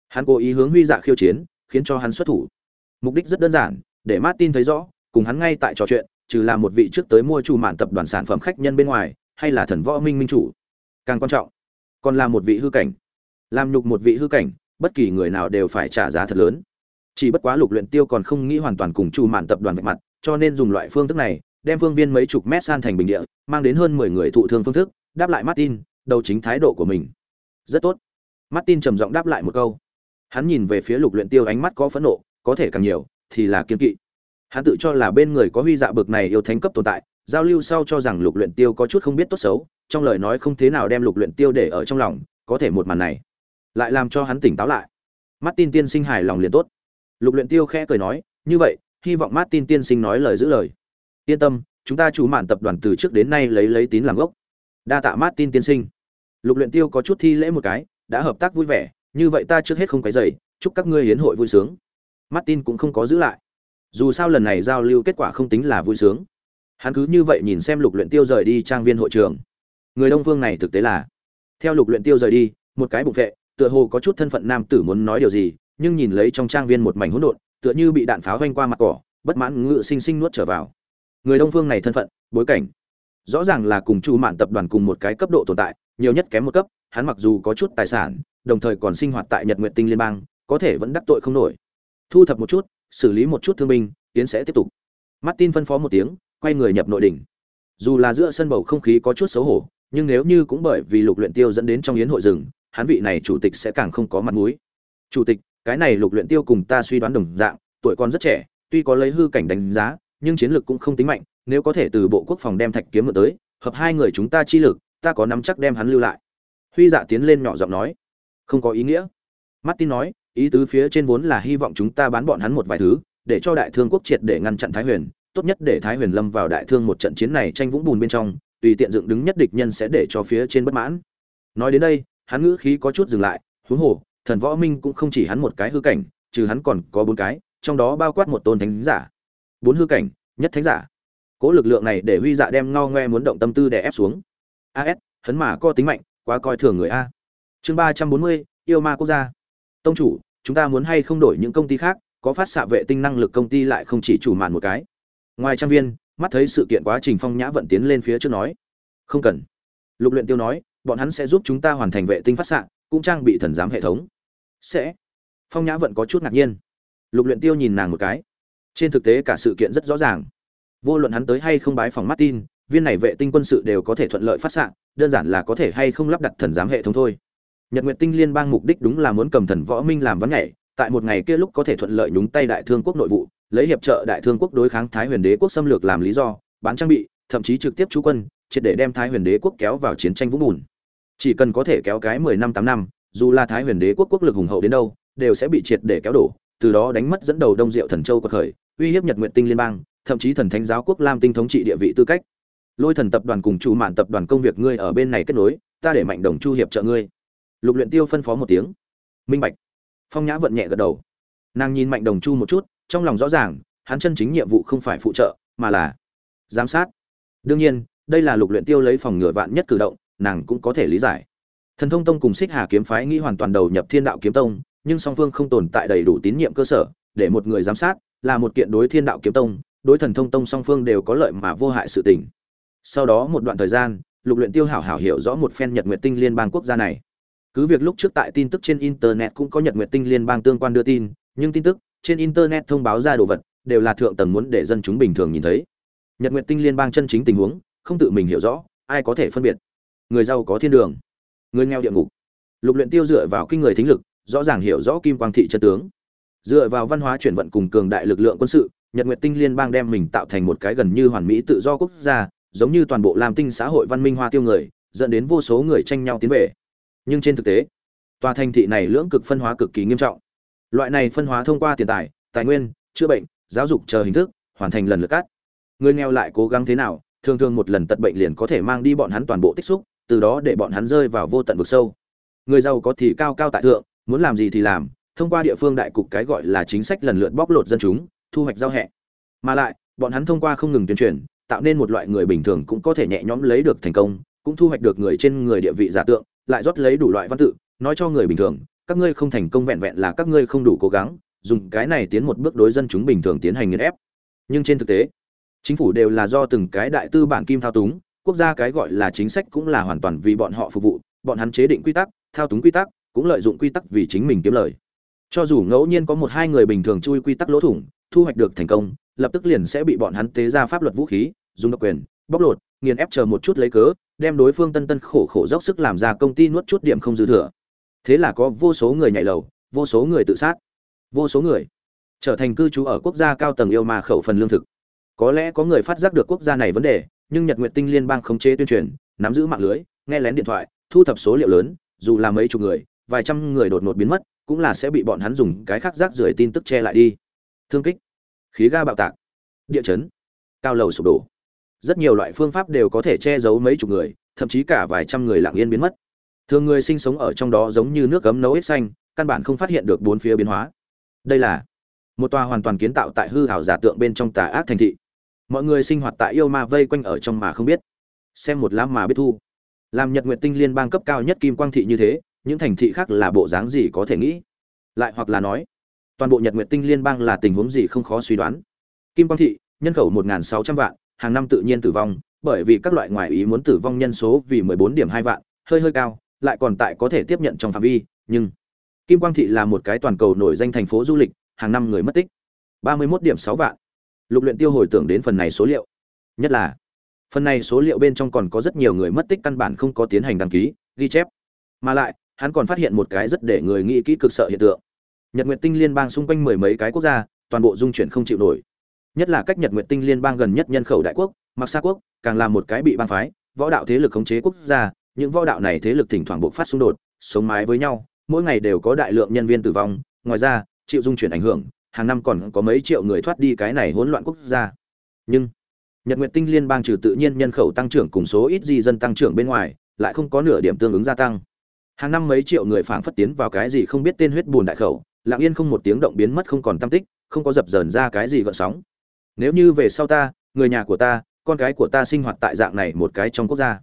Hắn cố ý hướng huy dạ khiêu chiến, khiến cho hắn xuất thủ. Mục đích rất đơn giản, để martin thấy rõ, cùng hắn ngay tại trò chuyện, trừ là một vị trước tới mua chủ mạn tập đoàn sản phẩm khách nhân bên ngoài, hay là thần võ minh minh chủ. Càng quan trọng, còn là một vị hư cảnh làm nhục một vị hư cảnh, bất kỳ người nào đều phải trả giá thật lớn. Chỉ bất quá lục luyện tiêu còn không nghĩ hoàn toàn cùng chu mạn tập đoàn vạch mặt, cho nên dùng loại phương thức này, đem phương viên mấy chục mét san thành bình địa, mang đến hơn mười người thụ thương phương thức, đáp lại martin, đầu chính thái độ của mình. Rất tốt. Martin trầm giọng đáp lại một câu. Hắn nhìn về phía lục luyện tiêu ánh mắt có phẫn nộ, có thể càng nhiều, thì là kiên kỵ. Hắn tự cho là bên người có huy dạ bực này yêu thánh cấp tồn tại, giao lưu sau cho rằng lục luyện tiêu có chút không biết tốt xấu, trong lời nói không thế nào đem lục luyện tiêu để ở trong lòng, có thể một màn này lại làm cho hắn tỉnh táo lại. Martin tiên sinh hài lòng liền tốt. Lục luyện tiêu khẽ cười nói, như vậy, hy vọng martin tiên sinh nói lời giữ lời. Yên tâm, chúng ta chủ mạn tập đoàn từ trước đến nay lấy lấy tín làm gốc. Đa tạ martin tiên sinh. Lục luyện tiêu có chút thi lễ một cái, đã hợp tác vui vẻ, như vậy ta trước hết không quấy rầy, chúc các ngươi hiến hội vui sướng. Martin cũng không có giữ lại. Dù sao lần này giao lưu kết quả không tính là vui sướng. Hắn cứ như vậy nhìn xem lục luyện tiêu rời đi trang viên hội trường. Người đông phương này thực tế là, theo lục luyện tiêu rời đi, một cái bụng vệ tựa hồ có chút thân phận nam tử muốn nói điều gì, nhưng nhìn lấy trong trang viên một mảnh hỗn độn, tựa như bị đạn pháo vanh qua mặt cỏ, bất mãn ngự sinh sinh nuốt trở vào. Người đông phương này thân phận, bối cảnh. Rõ ràng là cùng chu mạn tập đoàn cùng một cái cấp độ tồn tại, nhiều nhất kém một cấp, hắn mặc dù có chút tài sản, đồng thời còn sinh hoạt tại nhật nguyện tinh liên bang, có thể vẫn đắc tội không nổi. Thu thập một chút, xử lý một chút thương binh, tiến sẽ tiếp tục. Martin phân phó một tiếng, quay người nhập nội đỉnh. Dù là giữa sân bầu không khí có chút xấu hổ, nhưng nếu như cũng bởi vì lục luyện tiêu dẫn đến trong yến hội rừng hắn vị này chủ tịch sẽ càng không có mặt mũi. Chủ tịch, cái này lục luyện tiêu cùng ta suy đoán đồng dạng, tuổi còn rất trẻ, tuy có lấy hư cảnh đánh giá, nhưng chiến lược cũng không tính mạnh, nếu có thể từ bộ quốc phòng đem thạch kiếm mượn tới, hợp hai người chúng ta chi lực, ta có nắm chắc đem hắn lưu lại. Huy dạ tiến lên nhỏ giọng nói. Không có ý nghĩa. Martin nói, ý tứ phía trên vốn là hy vọng chúng ta bán bọn hắn một vài thứ, để cho đại thương quốc triệt để ngăn chặn thái huyền, tốt nhất để thái huyền lâm vào đại thương một trận chiến này tranh vũng bùn bên trong, tùy tiện dựng đứng nhất địch nhân sẽ để cho phía trên bất mãn. Nói đến đây hắn ngữ khí có chút dừng lại, huống hồ, thần võ minh cũng không chỉ hắn một cái hư cảnh, trừ hắn còn có bốn cái, trong đó bao quát một tôn thánh giả. Bốn hư cảnh, nhất thánh giả. Cố lực lượng này để huy dạ đem ngao ngoe muốn động tâm tư để ép xuống. As hấn mà co tính mạnh, quá coi thường người a. Chương ba trăm bốn mươi, yêu ma quốc gia. Tông chủ, chúng ta muốn hay không đổi những công ty khác, có phát xạ vệ tinh năng lực công ty lại không chỉ chủ màn một cái. Ngoài trang viên, mắt thấy sự kiện quá trình phong nhã vận tiến lên phía trước nói. Không cần. Lục luyện tiêu nói bọn hắn sẽ giúp chúng ta hoàn thành vệ tinh phát xạ, cũng trang bị thần giám hệ thống. Sẽ. Phong nhã vẫn có chút ngạc nhiên. Lục luyện tiêu nhìn nàng một cái. Trên thực tế cả sự kiện rất rõ ràng. Vô luận hắn tới hay không bái phòng martin, viên này vệ tinh quân sự đều có thể thuận lợi phát xạ, đơn giản là có thể hay không lắp đặt thần giám hệ thống thôi. Nhật nguyệt tinh liên bang mục đích đúng là muốn cầm thần võ minh làm vấn nhảy, tại một ngày kia lúc có thể thuận lợi nhúng tay đại thương quốc nội vụ, lấy hiệp trợ đại thương quốc đối kháng thái huyền đế quốc xâm lược làm lý do, bán trang bị, thậm chí trực tiếp trú quân, triệt để đem thái huyền đế quốc kéo vào chiến tranh vũng bùn chỉ cần có thể kéo cái mười năm tám năm, dù là thái huyền đế quốc quốc lực hùng hậu đến đâu, đều sẽ bị triệt để kéo đổ, từ đó đánh mất dẫn đầu đông diệu thần châu quật khởi, uy hiếp nhật nguyện tinh liên bang, thậm chí thần thánh giáo quốc lam tinh thống trị địa vị tư cách. Lôi thần tập đoàn cùng chủ mạn tập đoàn công việc ngươi ở bên này kết nối, ta để mạnh đồng chu hiệp trợ ngươi. Lục luyện tiêu phân phó một tiếng. Minh bạch. Phong nhã vận nhẹ gật đầu. Nàng nhìn mạnh đồng chu một chút, trong lòng rõ ràng, hắn chân chính nhiệm vụ không phải phụ trợ, mà là giám sát. Đương nhiên, đây là lục luyện tiêu lấy phòng ngừa vạn nhất cử động nàng cũng có thể lý giải. Thần thông tông cùng xích hà kiếm phái nghĩ hoàn toàn đầu nhập thiên đạo kiếm tông, nhưng song phương không tồn tại đầy đủ tín nhiệm cơ sở, để một người giám sát là một kiện đối thiên đạo kiếm tông, đối thần thông tông song phương đều có lợi mà vô hại sự tình. Sau đó một đoạn thời gian, lục luyện tiêu hảo hảo hiểu rõ một phen nhật nguyệt tinh liên bang quốc gia này. Cứ việc lúc trước tại tin tức trên internet cũng có nhật nguyệt tinh liên bang tương quan đưa tin, nhưng tin tức trên internet thông báo ra đồ vật đều là thượng tầng muốn để dân chúng bình thường nhìn thấy. Nhật nguyệt tinh liên bang chân chính tình huống, không tự mình hiểu rõ, ai có thể phân biệt người giàu có thiên đường, người nghèo địa ngục. Lục luyện tiêu dựa vào kinh người thính lực, rõ ràng hiểu rõ kim quang thị chân tướng. Dựa vào văn hóa chuyển vận cùng cường đại lực lượng quân sự, nhật nguyệt tinh liên bang đem mình tạo thành một cái gần như hoàn mỹ tự do quốc gia, giống như toàn bộ làm tinh xã hội văn minh hoa tiêu người, dẫn đến vô số người tranh nhau tiến về. Nhưng trên thực tế, tòa thành thị này lưỡng cực phân hóa cực kỳ nghiêm trọng. Loại này phân hóa thông qua tiền tài tài nguyên, chữa bệnh, giáo dục chờ hình thức, hoàn thành lần lượt cắt. Người nghèo lại cố gắng thế nào, thường thường một lần tật bệnh liền có thể mang đi bọn hắn toàn bộ tích xúc từ đó để bọn hắn rơi vào vô tận vực sâu. Người giàu có thì cao cao tại thượng, muốn làm gì thì làm, thông qua địa phương đại cục cái gọi là chính sách lần lượt bóc lột dân chúng, thu hoạch giao hẹ. Mà lại, bọn hắn thông qua không ngừng tuyên truyền, tạo nên một loại người bình thường cũng có thể nhẹ nhõm lấy được thành công, cũng thu hoạch được người trên người địa vị giả tượng, lại rót lấy đủ loại văn tự, nói cho người bình thường, các ngươi không thành công vẹn vẹn là các ngươi không đủ cố gắng, dùng cái này tiến một bước đối dân chúng bình thường tiến hành nghiền ép. Nhưng trên thực tế, chính phủ đều là do từng cái đại tư bản kim thao túng quốc gia cái gọi là chính sách cũng là hoàn toàn vì bọn họ phục vụ, bọn hắn chế định quy tắc, thao túng quy tắc, cũng lợi dụng quy tắc vì chính mình kiếm lời. Cho dù ngẫu nhiên có một hai người bình thường chui quy tắc lỗ thủng, thu hoạch được thành công, lập tức liền sẽ bị bọn hắn tế ra pháp luật vũ khí, dùng độc quyền, bóc lột, nghiền ép chờ một chút lấy cớ, đem đối phương tân tân khổ khổ dốc sức làm ra công ty nuốt chút điểm không dư thừa. Thế là có vô số người nhảy lầu, vô số người tự sát, vô số người trở thành cư trú ở quốc gia cao tầng yêu mà khẩu phần lương thực. Có lẽ có người phát giác được quốc gia này vấn đề nhưng nhật nguyệt tinh liên bang khống chế tuyên truyền, nắm giữ mạng lưới, nghe lén điện thoại, thu thập số liệu lớn, dù là mấy chục người, vài trăm người đột ngột biến mất, cũng là sẽ bị bọn hắn dùng cái khác rác rưởi tin tức che lại đi. Thương kích, khí ga bạo tạc, địa chấn, cao lầu sụp đổ. Rất nhiều loại phương pháp đều có thể che giấu mấy chục người, thậm chí cả vài trăm người lặng yên biến mất. Thường người sinh sống ở trong đó giống như nước cấm nấu ít xanh, căn bản không phát hiện được bốn phía biến hóa. Đây là một tòa hoàn toàn kiến tạo tại hư ảo giả tượng bên trong tà ác thành thị mọi người sinh hoạt tại yêu ma vây quanh ở trong mà không biết. Xem một lá mà biết thu. Làm nhật nguyện tinh liên bang cấp cao nhất kim quang thị như thế, những thành thị khác là bộ dáng gì có thể nghĩ? Lại hoặc là nói, toàn bộ nhật nguyện tinh liên bang là tình huống gì không khó suy đoán? Kim quang thị, nhân khẩu một sáu trăm vạn, hàng năm tự nhiên tử vong, bởi vì các loại ngoại ý muốn tử vong nhân số vì mười bốn điểm hai vạn, hơi hơi cao, lại còn tại có thể tiếp nhận trong phạm vi, nhưng kim quang thị là một cái toàn cầu nổi danh thành phố du lịch, hàng năm người mất tích. ba mươi 31 điểm sáu vạn lục luyện tiêu hồi tưởng đến phần này số liệu. Nhất là, phần này số liệu bên trong còn có rất nhiều người mất tích căn bản không có tiến hành đăng ký, ghi chép. Mà lại, hắn còn phát hiện một cái rất để người nghĩ kỹ cực sợ hiện tượng. Nhật nguyệt tinh liên bang xung quanh mười mấy cái quốc gia, toàn bộ dung chuyển không chịu nổi. Nhất là cách nhật nguyệt tinh liên bang gần nhất nhân khẩu đại quốc mặc sa quốc, càng là một cái bị bang phái, võ đạo thế lực khống chế quốc gia, những võ đạo này thế lực thỉnh thoảng bộc phát xung đột, sống mái với nhau, mỗi ngày đều có đại lượng nhân viên tử vong, ngoài ra, chịu dung chuyển ảnh hưởng hàng năm còn có mấy triệu người thoát đi cái này hỗn loạn quốc gia. Nhưng, nhật nguyệt tinh liên bang trừ tự nhiên nhân khẩu tăng trưởng cùng số ít di dân tăng trưởng bên ngoài, lại không có nửa điểm tương ứng gia tăng. Hàng năm mấy triệu người phảng phất tiến vào cái gì không biết tên huyết bùn đại khẩu, lặng yên không một tiếng động biến mất không còn tăm tích, không có dập dờn ra cái gì gợn sóng. Nếu như về sau ta, người nhà của ta, con cái của ta sinh hoạt tại dạng này một cái trong quốc gia.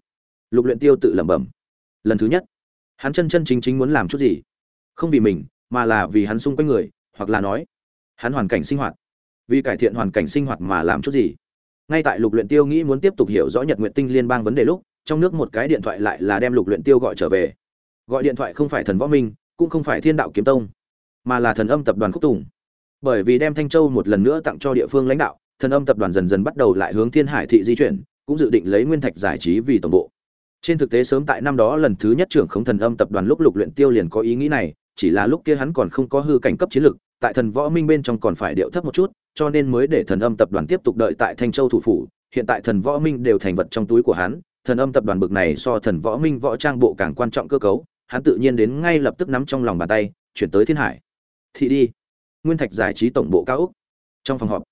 Lục luyện tiêu tự lẩm bẩm. Lần thứ nhất, hắn chân chân chính chính muốn làm chút gì? Không vì mình, mà là vì hắn xung quanh người, hoặc là nói hắn hoàn cảnh sinh hoạt. Vì cải thiện hoàn cảnh sinh hoạt mà làm chút gì? Ngay tại lục luyện tiêu nghĩ muốn tiếp tục hiểu rõ nhật nguyện tinh liên bang vấn đề lúc, trong nước một cái điện thoại lại là đem lục luyện tiêu gọi trở về. Gọi điện thoại không phải thần võ minh, cũng không phải thiên đạo kiếm tông, mà là thần âm tập đoàn khúc tùng. Bởi vì đem thanh châu một lần nữa tặng cho địa phương lãnh đạo, thần âm tập đoàn dần dần bắt đầu lại hướng thiên hải thị di chuyển, cũng dự định lấy nguyên thạch giải trí vì tổng bộ. Trên thực tế sớm tại năm đó lần thứ nhất trưởng không thần âm tập đoàn lúc lục luyện tiêu liền có ý nghĩ này, chỉ là lúc kia hắn còn không có hư cảnh cấp chiến lực tại thần võ minh bên trong còn phải điệu thấp một chút, cho nên mới để thần âm tập đoàn tiếp tục đợi tại thanh châu thủ phủ. Hiện tại thần võ minh đều thành vật trong túi của hắn, thần âm tập đoàn bực này so thần võ minh võ trang bộ càng quan trọng cơ cấu, hắn tự nhiên đến ngay lập tức nắm trong lòng bàn tay, chuyển tới thiên hải. Thị đi. Nguyên thạch giải trí tổng bộ cao úc trong phòng họp,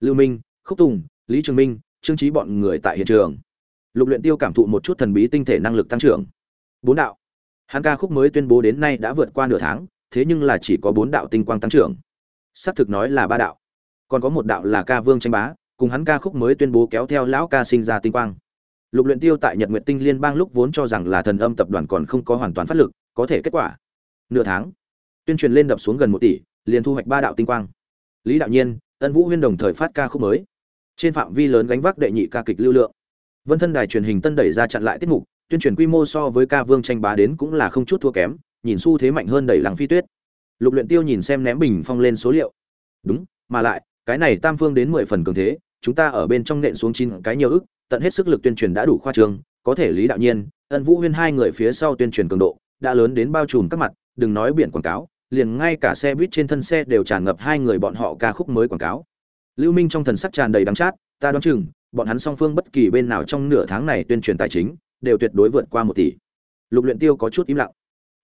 lưu minh, khúc tùng, lý trường minh, trương trí bọn người tại hiện trường. Lục luyện tiêu cảm thụ một chút thần bí tinh thể năng lực tăng trưởng. Bốn đạo. Hắn ca khúc mới tuyên bố đến nay đã vượt qua nửa tháng thế nhưng là chỉ có bốn đạo tinh quang tăng trưởng. Xác thực nói là ba đạo. Còn có một đạo là ca vương tranh bá, cùng hắn ca khúc mới tuyên bố kéo theo lão ca sinh ra tinh quang. Lục luyện tiêu tại nhật nguyệt tinh liên bang lúc vốn cho rằng là thần âm tập đoàn còn không có hoàn toàn phát lực, có thể kết quả. Nửa tháng, tuyên truyền lên đập xuống gần một tỷ, liền thu hoạch ba đạo tinh quang. Lý đạo nhiên, ân vũ huyên đồng thời phát ca khúc mới. Trên phạm vi lớn gánh vác đệ nhị ca kịch lưu lượng. Vân thân đài truyền hình tân đẩy ra chặn lại tiết mục, tuyên truyền quy mô so với ca vương tranh bá đến cũng là không chút thua kém nhìn xu thế mạnh hơn đẩy làng phi tuyết. Lục luyện tiêu nhìn xem ném bình phong lên số liệu. Đúng, mà lại, cái này tam phương đến mười phần cường thế, chúng ta ở bên trong nện xuống chín cái nhiều ức, tận hết sức lực tuyên truyền đã đủ khoa trương có thể lý đạo nhiên, ân vũ huyên hai người phía sau tuyên truyền cường độ, đã lớn đến bao trùm các mặt, đừng nói biển quảng cáo, liền ngay cả xe buýt trên thân xe đều tràn ngập hai người bọn họ ca khúc mới quảng cáo. Lưu minh trong thần sắc tràn đầy đắng chát, ta đoán chừng, bọn hắn song phương bất kỳ bên nào trong nửa tháng này tuyên truyền tài chính, đều tuyệt đối vượt qua một tỷ. Lục luyện tiêu có chút im lặng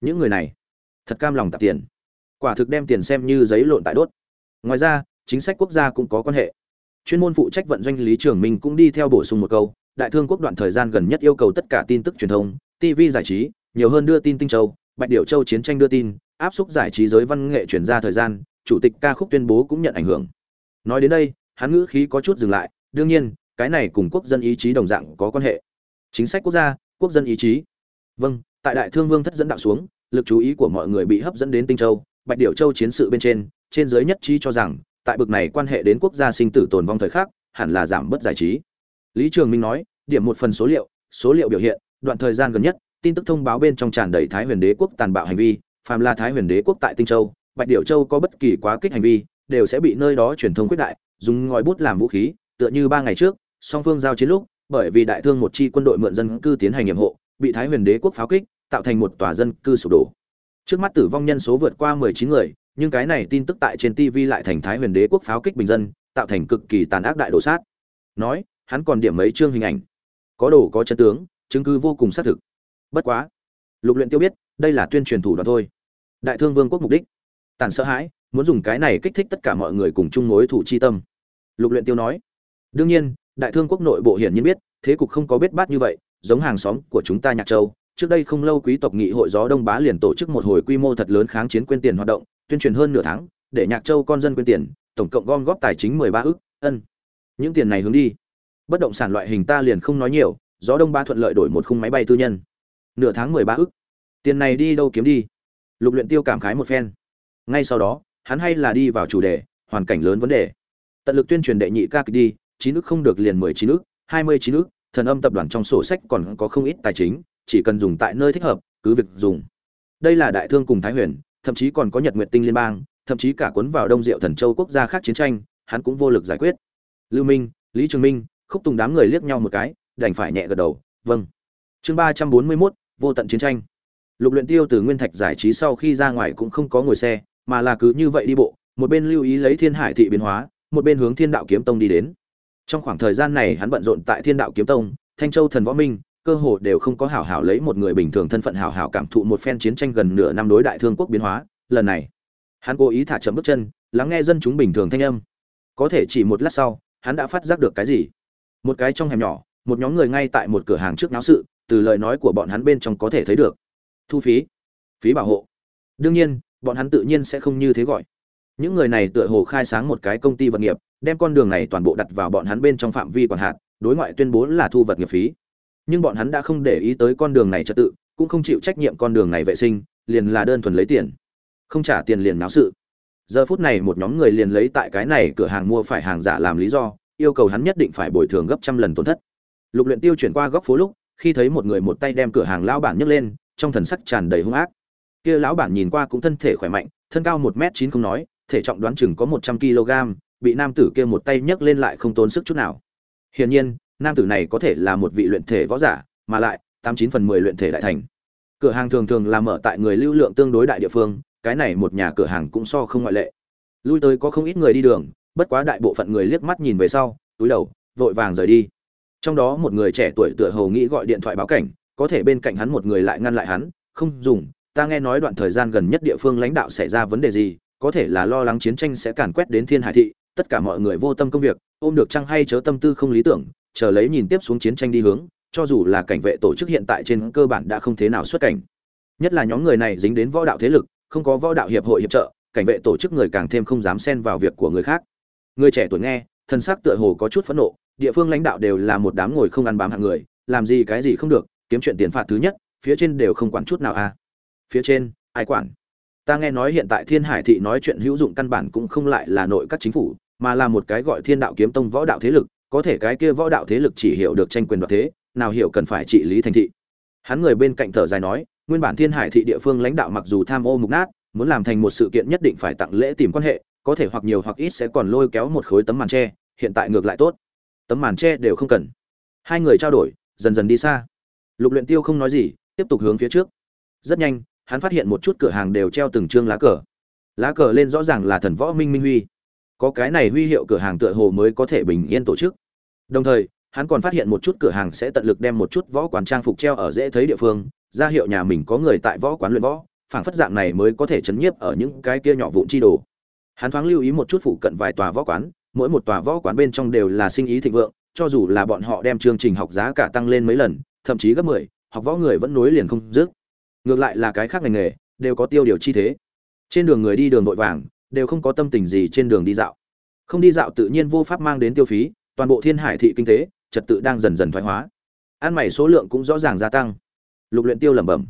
những người này. Thật cam lòng tạp tiền. Quả thực đem tiền xem như giấy lộn tại đốt. Ngoài ra, chính sách quốc gia cũng có quan hệ. Chuyên môn phụ trách vận doanh lý trường minh cũng đi theo bổ sung một câu, đại thương quốc đoạn thời gian gần nhất yêu cầu tất cả tin tức truyền thông tv giải trí, nhiều hơn đưa tin tinh châu, bạch điệu châu chiến tranh đưa tin, áp suất giải trí giới văn nghệ chuyển ra thời gian, chủ tịch ca khúc tuyên bố cũng nhận ảnh hưởng. Nói đến đây, hắn ngữ khí có chút dừng lại, đương nhiên, cái này cùng quốc dân ý chí đồng dạng có quan hệ. Chính sách quốc gia, quốc dân ý chí. Vâng tại đại thương vương thất dẫn đạo xuống lực chú ý của mọi người bị hấp dẫn đến tinh châu, bạch Điểu châu chiến sự bên trên trên giới nhất trí cho rằng, tại bực này quan hệ đến quốc gia sinh tử tồn vong thời khắc, hẳn là giảm bớt giải trí. Lý trường minh nói, điểm một phần số liệu số liệu biểu hiện, đoạn thời gian gần nhất, tin tức thông báo bên trong tràn đầy thái huyền đế quốc tàn bạo hành vi, phàm là thái huyền đế quốc tại tinh châu, bạch Điểu châu có bất kỳ quá kích hành vi, đều sẽ bị nơi đó truyền thông quyết đại, dùng ngòi bút làm vũ khí, tựa như ba ngày trước, song phương giao chiến lúc, bởi vì đại thương một chi quân đội mượn dân cư tiến hành nhiệm hộ, bị thái huyền đế quốc pháo kích tạo thành một tòa dân cư sụp đổ. Trước mắt tử vong nhân số vượt qua mười chín người, nhưng cái này tin tức tại trên tv lại thành thái huyền đế quốc pháo kích bình dân, tạo thành cực kỳ tàn ác đại đồ sát. Nói, hắn còn điểm mấy chương hình ảnh. Có đồ, có chân tướng, chứng cứ vô cùng xác thực. Bất quá, lục luyện tiêu biết, đây là tuyên truyền thủ đoạn thôi. Đại thương vương quốc mục đích. Tàn sợ hãi, muốn dùng cái này kích thích tất cả mọi người cùng chung mối thủ chi tâm. Lục luyện tiêu nói, đương nhiên, đại thương quốc nội bộ hiển nhiên biết, thế cục không có biết bát như vậy, giống hàng xóm của chúng ta nhạc châu trước đây không lâu quý tộc nghị hội gió đông bá liền tổ chức một hồi quy mô thật lớn kháng chiến quyên tiền hoạt động, tuyên truyền hơn nửa tháng, để nhạc châu con dân quyên tiền, tổng cộng gom góp tài chính mười ba ức, ân. Những tiền này hướng đi. Bất động sản loại hình ta liền không nói nhiều, gió đông bá thuận lợi đổi một khung máy bay tư nhân. Nửa tháng mười ba ức. Tiền này đi đâu kiếm đi? Lục luyện tiêu cảm khái một phen. Ngay sau đó, hắn hay là đi vào chủ đề, hoàn cảnh lớn vấn đề. Tận lực tuyên truyền đệ nhị ca kịch đi, chín ức không được liền mười chín ức, hai mươi chín ức, thần âm tập đoàn trong sổ sách còn có không ít tài chính chỉ cần dùng tại nơi thích hợp cứ việc dùng. Đây là đại thương cùng thái huyền thậm chí còn có nhật nguyệt tinh liên bang thậm chí cả cuốn vào đông diệu thần châu quốc gia khác chiến tranh hắn cũng vô lực giải quyết. Lưu minh lý trường minh khúc tùng đám người liếc nhau một cái đành phải nhẹ gật đầu vâng. Chương ba trăm bốn mươi 341, vô tận chiến tranh. Lục luyện tiêu từ nguyên thạch giải trí sau khi ra ngoài cũng không có ngồi xe mà là cứ như vậy đi bộ một bên lưu ý lấy thiên hải thị biến hóa một bên hướng thiên đạo kiếm tông đi đến. Trong khoảng thời gian này hắn bận rộn tại thiên đạo kiếm tông thanh châu thần võ minh cơ hồ đều không có hảo hảo lấy một người bình thường thân phận hảo hảo cảm thụ một phen chiến tranh gần nửa năm đối đại thương quốc biến hóa, lần này, hắn cố ý thả chậm bước chân, lắng nghe dân chúng bình thường thanh âm. Có thể chỉ một lát sau, hắn đã phát giác được cái gì? Một cái trong hẻm nhỏ, một nhóm người ngay tại một cửa hàng trước náo sự, từ lời nói của bọn hắn bên trong có thể thấy được. Thu phí phí bảo hộ. Đương nhiên, bọn hắn tự nhiên sẽ không như thế gọi. Những người này tựa hồ khai sáng một cái công ty vật nghiệp, đem con đường này toàn bộ đặt vào bọn hắn bên trong phạm vi quản hạt đối ngoại tuyên bố là thu vật nghiệp phí nhưng bọn hắn đã không để ý tới con đường này trật tự, cũng không chịu trách nhiệm con đường này vệ sinh, liền là đơn thuần lấy tiền. Không trả tiền liền náo sự. Giờ phút này một nhóm người liền lấy tại cái này cửa hàng mua phải hàng giả làm lý do, yêu cầu hắn nhất định phải bồi thường gấp trăm lần tổn thất. Lục luyện tiêu chuyển qua góc phố lúc, khi thấy một người một tay đem cửa hàng lão bản nhấc lên, trong thần sắc tràn đầy hung ác. Kia lão bản nhìn qua cũng thân thể khỏe mạnh, thân cao một m chín không nói, thể trọng đoán chừng có một trăm kg bị nam tử kia một tay nhấc lên lại không tốn sức chút nào. Hiển nhiên nam tử này có thể là một vị luyện thể võ giả, mà lại, tám chín phần mười luyện thể đại thành. Cửa hàng thường thường là mở tại người lưu lượng tương đối đại địa phương, cái này một nhà cửa hàng cũng so không ngoại lệ. Lui tới có không ít người đi đường, bất quá đại bộ phận người liếc mắt nhìn về sau, túi đầu, vội vàng rời đi. Trong đó một người trẻ tuổi tựa hồ nghĩ gọi điện thoại báo cảnh, có thể bên cạnh hắn một người lại ngăn lại hắn, không dùng, ta nghe nói đoạn thời gian gần nhất địa phương lãnh đạo xảy ra vấn đề gì, có thể là lo lắng chiến tranh sẽ càn quét đến thiên hải thị, tất cả mọi người vô tâm công việc, ôm được chăng hay chớ tâm tư không lý tưởng chờ lấy nhìn tiếp xuống chiến tranh đi hướng, cho dù là cảnh vệ tổ chức hiện tại trên cơ bản đã không thế nào xuất cảnh. Nhất là nhóm người này dính đến võ đạo thế lực, không có võ đạo hiệp hội hiệp trợ, cảnh vệ tổ chức người càng thêm không dám xen vào việc của người khác. Người trẻ tuổi nghe, thân xác tựa hồ có chút phẫn nộ, địa phương lãnh đạo đều là một đám ngồi không ăn bám hạng người, làm gì cái gì không được, kiếm chuyện tiền phạt thứ nhất, phía trên đều không quản chút nào à. Phía trên, ai quản? Ta nghe nói hiện tại thiên hải thị nói chuyện hữu dụng căn bản cũng không lại là nội các chính phủ, mà là một cái gọi thiên đạo kiếm tông võ đạo thế lực có thể cái kia võ đạo thế lực chỉ hiểu được tranh quyền đoạt thế, nào hiểu cần phải trị lý thành thị. Hắn người bên cạnh thở dài nói, nguyên bản thiên hải thị địa phương lãnh đạo mặc dù tham ô mục nát, muốn làm thành một sự kiện nhất định phải tặng lễ tìm quan hệ, có thể hoặc nhiều hoặc ít sẽ còn lôi kéo một khối tấm màn che. hiện tại ngược lại tốt. Tấm màn che đều không cần. Hai người trao đổi, dần dần đi xa. Lục luyện tiêu không nói gì, tiếp tục hướng phía trước. Rất nhanh, hắn phát hiện một chút cửa hàng đều treo từng trương lá cờ. Lá cờ lên rõ ràng là thần võ minh minh huy có cái này huy hiệu cửa hàng tựa hồ mới có thể bình yên tổ chức. Đồng thời, hắn còn phát hiện một chút cửa hàng sẽ tận lực đem một chút võ quán trang phục treo ở dễ thấy địa phương, ra hiệu nhà mình có người tại võ quán luyện võ, phảng phất dạng này mới có thể chấn nhiếp ở những cái kia nhỏ vụn chi đồ. Hắn thoáng lưu ý một chút phụ cận vài tòa võ quán, mỗi một tòa võ quán bên trong đều là sinh ý thịnh vượng, cho dù là bọn họ đem chương trình học giá cả tăng lên mấy lần, thậm chí gấp mười, học võ người vẫn nối liền không dứt. Ngược lại là cái khác ngành nghề, đều có tiêu điều chi thế. Trên đường người đi đường vội vàng đều không có tâm tình gì trên đường đi dạo. Không đi dạo tự nhiên vô pháp mang đến tiêu phí, toàn bộ thiên hải thị kinh tế, trật tự đang dần dần thoái hóa. Ăn mày số lượng cũng rõ ràng gia tăng. Lục luyện tiêu lẩm bẩm.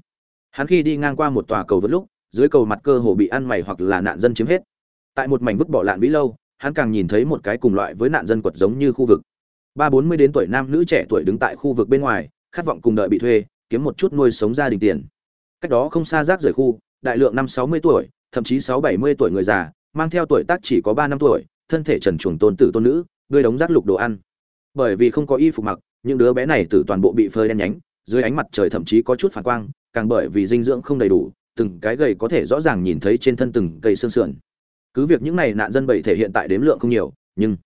Hắn khi đi ngang qua một tòa cầu vượt lúc, dưới cầu mặt cơ hồ bị ăn mày hoặc là nạn dân chiếm hết. Tại một mảnh vứt bỏ lạn vĩ lâu, hắn càng nhìn thấy một cái cùng loại với nạn dân quật giống như khu vực. Ba bốn mươi đến tuổi nam nữ trẻ tuổi đứng tại khu vực bên ngoài, khát vọng cùng đợi bị thuê, kiếm một chút nuôi sống gia đình tiền. Cách đó không xa rác rời khu, đại lượng năm sáu mươi tuổi thậm chí sáu bảy mươi tuổi người già, mang theo tuổi tác chỉ có ba năm tuổi, thân thể trần truồng tôn tử tôn nữ ngươi đống rác lục đồ ăn. Bởi vì không có y phục mặc, những đứa bé này từ toàn bộ bị phơi đen nhánh, dưới ánh mặt trời thậm chí có chút phản quang, càng bởi vì dinh dưỡng không đầy đủ, từng cái gầy có thể rõ ràng nhìn thấy trên thân từng cây xương sườn. Cứ việc những này nạn dân bảy thể hiện tại đếm lượng không nhiều, nhưng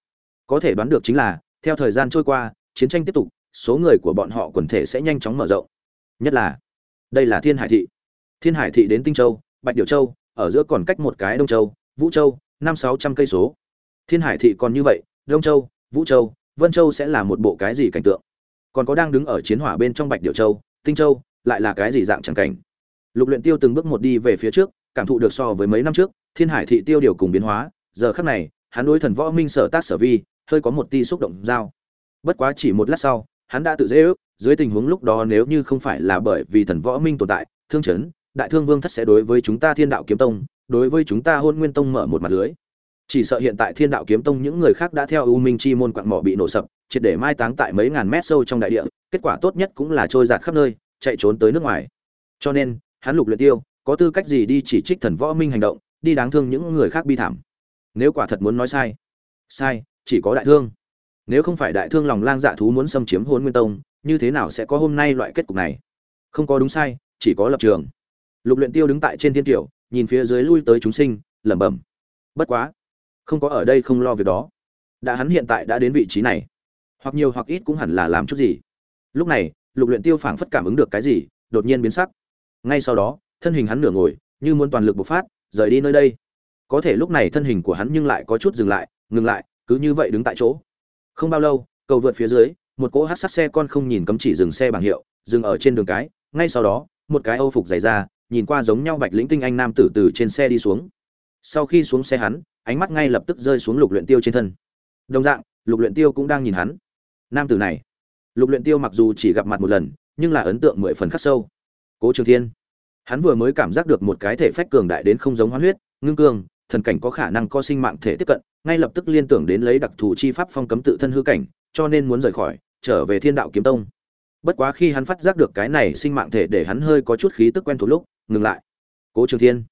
có thể đoán được chính là, theo thời gian trôi qua, chiến tranh tiếp tục, số người của bọn họ quần thể sẽ nhanh chóng mở rộng. Nhất là, đây là thiên hải thị. Thiên hải thị đến tinh châu, bạch điệu châu ở giữa còn cách một cái đông châu, vũ châu, năm sáu trăm cây số. Thiên hải thị còn như vậy, đông châu, vũ châu, vân châu sẽ là một bộ cái gì cảnh tượng? Còn có đang đứng ở chiến hỏa bên trong bạch điệu châu, tinh châu, lại là cái gì dạng chẳng cảnh? Lục luyện tiêu từng bước một đi về phía trước, cảm thụ được so với mấy năm trước, thiên hải thị tiêu điều cùng biến hóa, giờ khắc này, hắn đối thần võ minh sở tác sở vi, hơi có một tia xúc động giao. Bất quá chỉ một lát sau, hắn đã tự dễ ước, dưới tình huống lúc đó nếu như không phải là bởi vì thần võ minh tồn tại, thương chấn đại thương vương thất sẽ đối với chúng ta thiên đạo kiếm tông, đối với chúng ta hôn nguyên tông mở một mặt lưới. Chỉ sợ hiện tại thiên đạo kiếm tông những người khác đã theo u minh chi môn quặng mỏ bị nổ sập, triệt để mai táng tại mấy ngàn mét sâu trong đại địa, kết quả tốt nhất cũng là trôi giạt khắp nơi, chạy trốn tới nước ngoài. Cho nên, hắn lục luyện tiêu, có tư cách gì đi chỉ trích thần võ minh hành động, đi đáng thương những người khác bi thảm? Nếu quả thật muốn nói sai sai, chỉ có đại thương. Nếu không phải đại thương lòng lang dạ thú muốn xâm chiếm hôn nguyên tông, như thế nào sẽ có hôm nay loại kết cục này? Không có đúng sai, chỉ có lập trường lục luyện tiêu đứng tại trên thiên tiểu nhìn phía dưới lui tới chúng sinh, lẩm bẩm. Bất quá, không có ở đây không lo việc đó. Đã hắn hiện tại đã đến vị trí này, hoặc nhiều hoặc ít cũng hẳn là làm chút gì. Lúc này, lục luyện tiêu phảng phất cảm ứng được cái gì, đột nhiên biến sắc. Ngay sau đó, thân hình hắn nửa ngồi, như muốn toàn lực bộc phát, rời đi nơi đây. Có thể lúc này thân hình của hắn nhưng lại có chút dừng lại, ngừng lại, cứ như vậy đứng tại chỗ. Không bao lâu, cầu vượt phía dưới, một cỗ hát sát xe con không nhìn cấm chỉ dừng xe bảng hiệu, dừng ở trên đường cái. Ngay sau đó, một cái âu phục dày ra nhìn qua giống nhau bạch lĩnh tinh anh nam tử từ trên xe đi xuống. Sau khi xuống xe hắn, ánh mắt ngay lập tức rơi xuống lục luyện tiêu trên thân. Đồng dạng, lục luyện tiêu cũng đang nhìn hắn. Nam tử này, lục luyện tiêu mặc dù chỉ gặp mặt một lần, nhưng là ấn tượng mười phần khắc sâu. Cố trường thiên, hắn vừa mới cảm giác được một cái thể phách cường đại đến không giống hoán huyết, ngưng cương, thần cảnh có khả năng co sinh mạng thể tiếp cận, ngay lập tức liên tưởng đến lấy đặc thù chi pháp phong cấm tự thân hư cảnh, cho nên muốn rời khỏi, trở về thiên đạo kiếm tông. Bất quá khi hắn phát giác được cái này sinh mạng thể để hắn hơi có chút khí tức quen thuộc lúc ngừng lại. Cố trường thiên,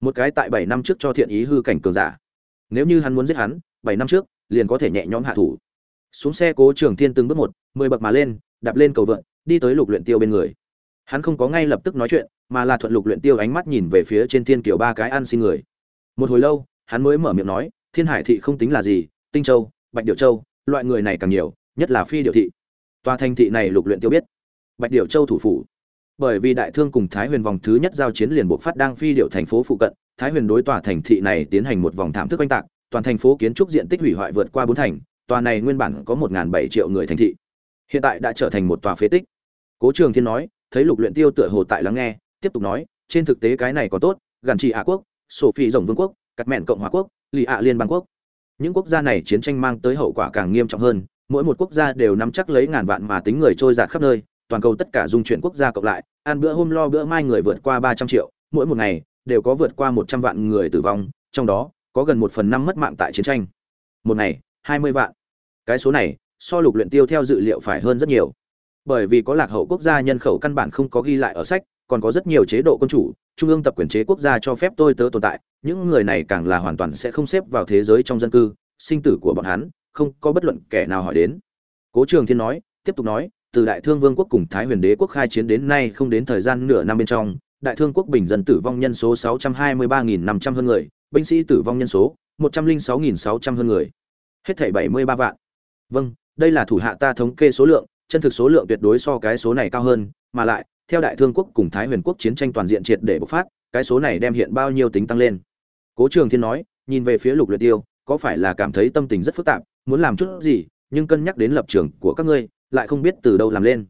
một cái tại bảy năm trước cho thiện ý hư cảnh cường giả. Nếu như hắn muốn giết hắn, bảy năm trước, liền có thể nhẹ nhõm hạ thủ. Xuống xe cố trường thiên từng bước một, mười bậc mà lên, đạp lên cầu vượn, đi tới lục luyện tiêu bên người. Hắn không có ngay lập tức nói chuyện, mà là thuận lục luyện tiêu ánh mắt nhìn về phía trên thiên kiều ba cái ăn xin người. Một hồi lâu, hắn mới mở miệng nói, thiên hải thị không tính là gì, tinh châu, bạch điểu châu, loại người này càng nhiều, nhất là phi điểu thị. Tòa thành thị này lục luyện tiêu biết. Bạch điểu châu thủ phủ bởi vì đại thương cùng thái huyền vòng thứ nhất giao chiến liền buộc phát đang phi điệu thành phố phụ cận, thái huyền đối tòa thành thị này tiến hành một vòng thảm thức oanh tạc, toàn thành phố kiến trúc diện tích hủy hoại vượt qua bốn thành, tòa này nguyên bản có một bảy triệu người thành thị. Hiện tại đã trở thành một tòa phế tích. Cố trường thiên nói, thấy lục luyện tiêu tựa hồ tại lắng nghe, tiếp tục nói, trên thực tế cái này có tốt, gần chỉ ả quốc sổ phi rồng vương quốc cắt mẹn cộng hòa quốc, lì ạ liên bang quốc. Những quốc gia này chiến tranh mang tới hậu quả càng nghiêm trọng hơn, mỗi một quốc gia đều nắm chắc lấy ngàn vạn mà tính người trôi giạt khắp nơi toàn cầu tất cả dung chuyển quốc gia cộng lại, ăn bữa hôm lo bữa mai người vượt qua ba trăm triệu, mỗi một ngày đều có vượt qua một trăm vạn người tử vong, trong đó có gần một phần năm mất mạng tại chiến tranh. Một ngày, hai mươi vạn. Cái số này, so lục luyện tiêu theo dự liệu phải hơn rất nhiều. Bởi vì có lạc hậu quốc gia nhân khẩu căn bản không có ghi lại ở sách, còn có rất nhiều chế độ quân chủ, trung ương tập quyền chế quốc gia cho phép tôi tớ tồn tại, những người này càng là hoàn toàn sẽ không xếp vào thế giới trong dân cư, sinh tử của bọn hắn, không có bất luận kẻ nào hỏi đến. Cố trường thiên nói, tiếp tục nói từ đại thương vương quốc cùng thái huyền đế quốc khai chiến đến nay không đến thời gian nửa năm bên trong, đại thương quốc bình dân tử vong nhân số 623.500 hơn người, binh sĩ tử vong nhân số 106.600 hơn người. Hết thảy 73 vạn. Vâng đây là thủ hạ ta thống kê số lượng, chân thực số lượng tuyệt đối so cái số này cao hơn, mà lại, theo đại thương quốc cùng thái huyền quốc chiến tranh toàn diện triệt để bộc phát, cái số này đem hiện bao nhiêu tính tăng lên. Cố trường thiên nói, nhìn về phía lục luyện tiêu, có phải là cảm thấy tâm tình rất phức tạp, muốn làm chút gì, nhưng cân nhắc đến lập trường của các ngươi lại không biết từ đâu làm lên.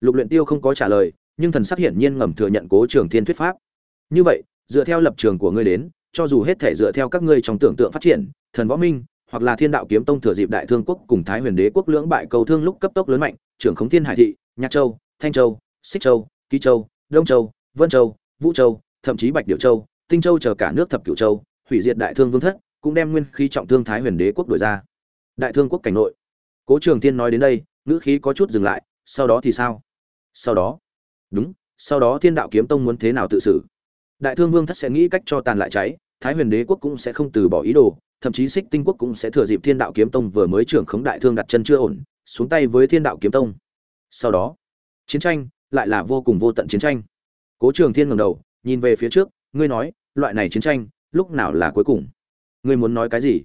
Lục luyện tiêu không có trả lời, nhưng thần sắc hiển nhiên ngầm thừa nhận cố trường thiên thuyết pháp. Như vậy, dựa theo lập trường của ngươi đến, cho dù hết thể dựa theo các ngươi trong tưởng tượng phát triển, thần võ minh, hoặc là thiên đạo kiếm tông thừa dịp đại thương quốc cùng thái huyền đế quốc lưỡng bại cầu thương lúc cấp tốc lớn mạnh, trưởng khống thiên hải thị, nhạc châu, thanh châu, xích châu, ký châu, đông châu, vân châu, vũ châu, thậm chí bạch điệu châu, tinh châu chờ cả nước thập cửu châu, hủy diệt đại thương vương thất, cũng đem nguyên khí trọng thương thái huyền đế quốc đổi ra. Đại thương quốc cảnh nội. Cố trường thiên nói đến đây ngữ khí có chút dừng lại, sau đó thì sao? Sau đó? Đúng, sau đó thiên đạo kiếm tông muốn thế nào tự xử? Đại thương vương thất sẽ nghĩ cách cho tàn lại cháy, thái huyền đế quốc cũng sẽ không từ bỏ ý đồ, thậm chí xích tinh quốc cũng sẽ thừa dịp thiên đạo kiếm tông vừa mới trưởng khống đại thương đặt chân chưa ổn, xuống tay với thiên đạo kiếm tông. Sau đó, chiến tranh lại là vô cùng vô tận chiến tranh. Cố trường thiên ngẩng đầu, nhìn về phía trước, ngươi nói, loại này chiến tranh, lúc nào là cuối cùng? Ngươi muốn nói cái gì?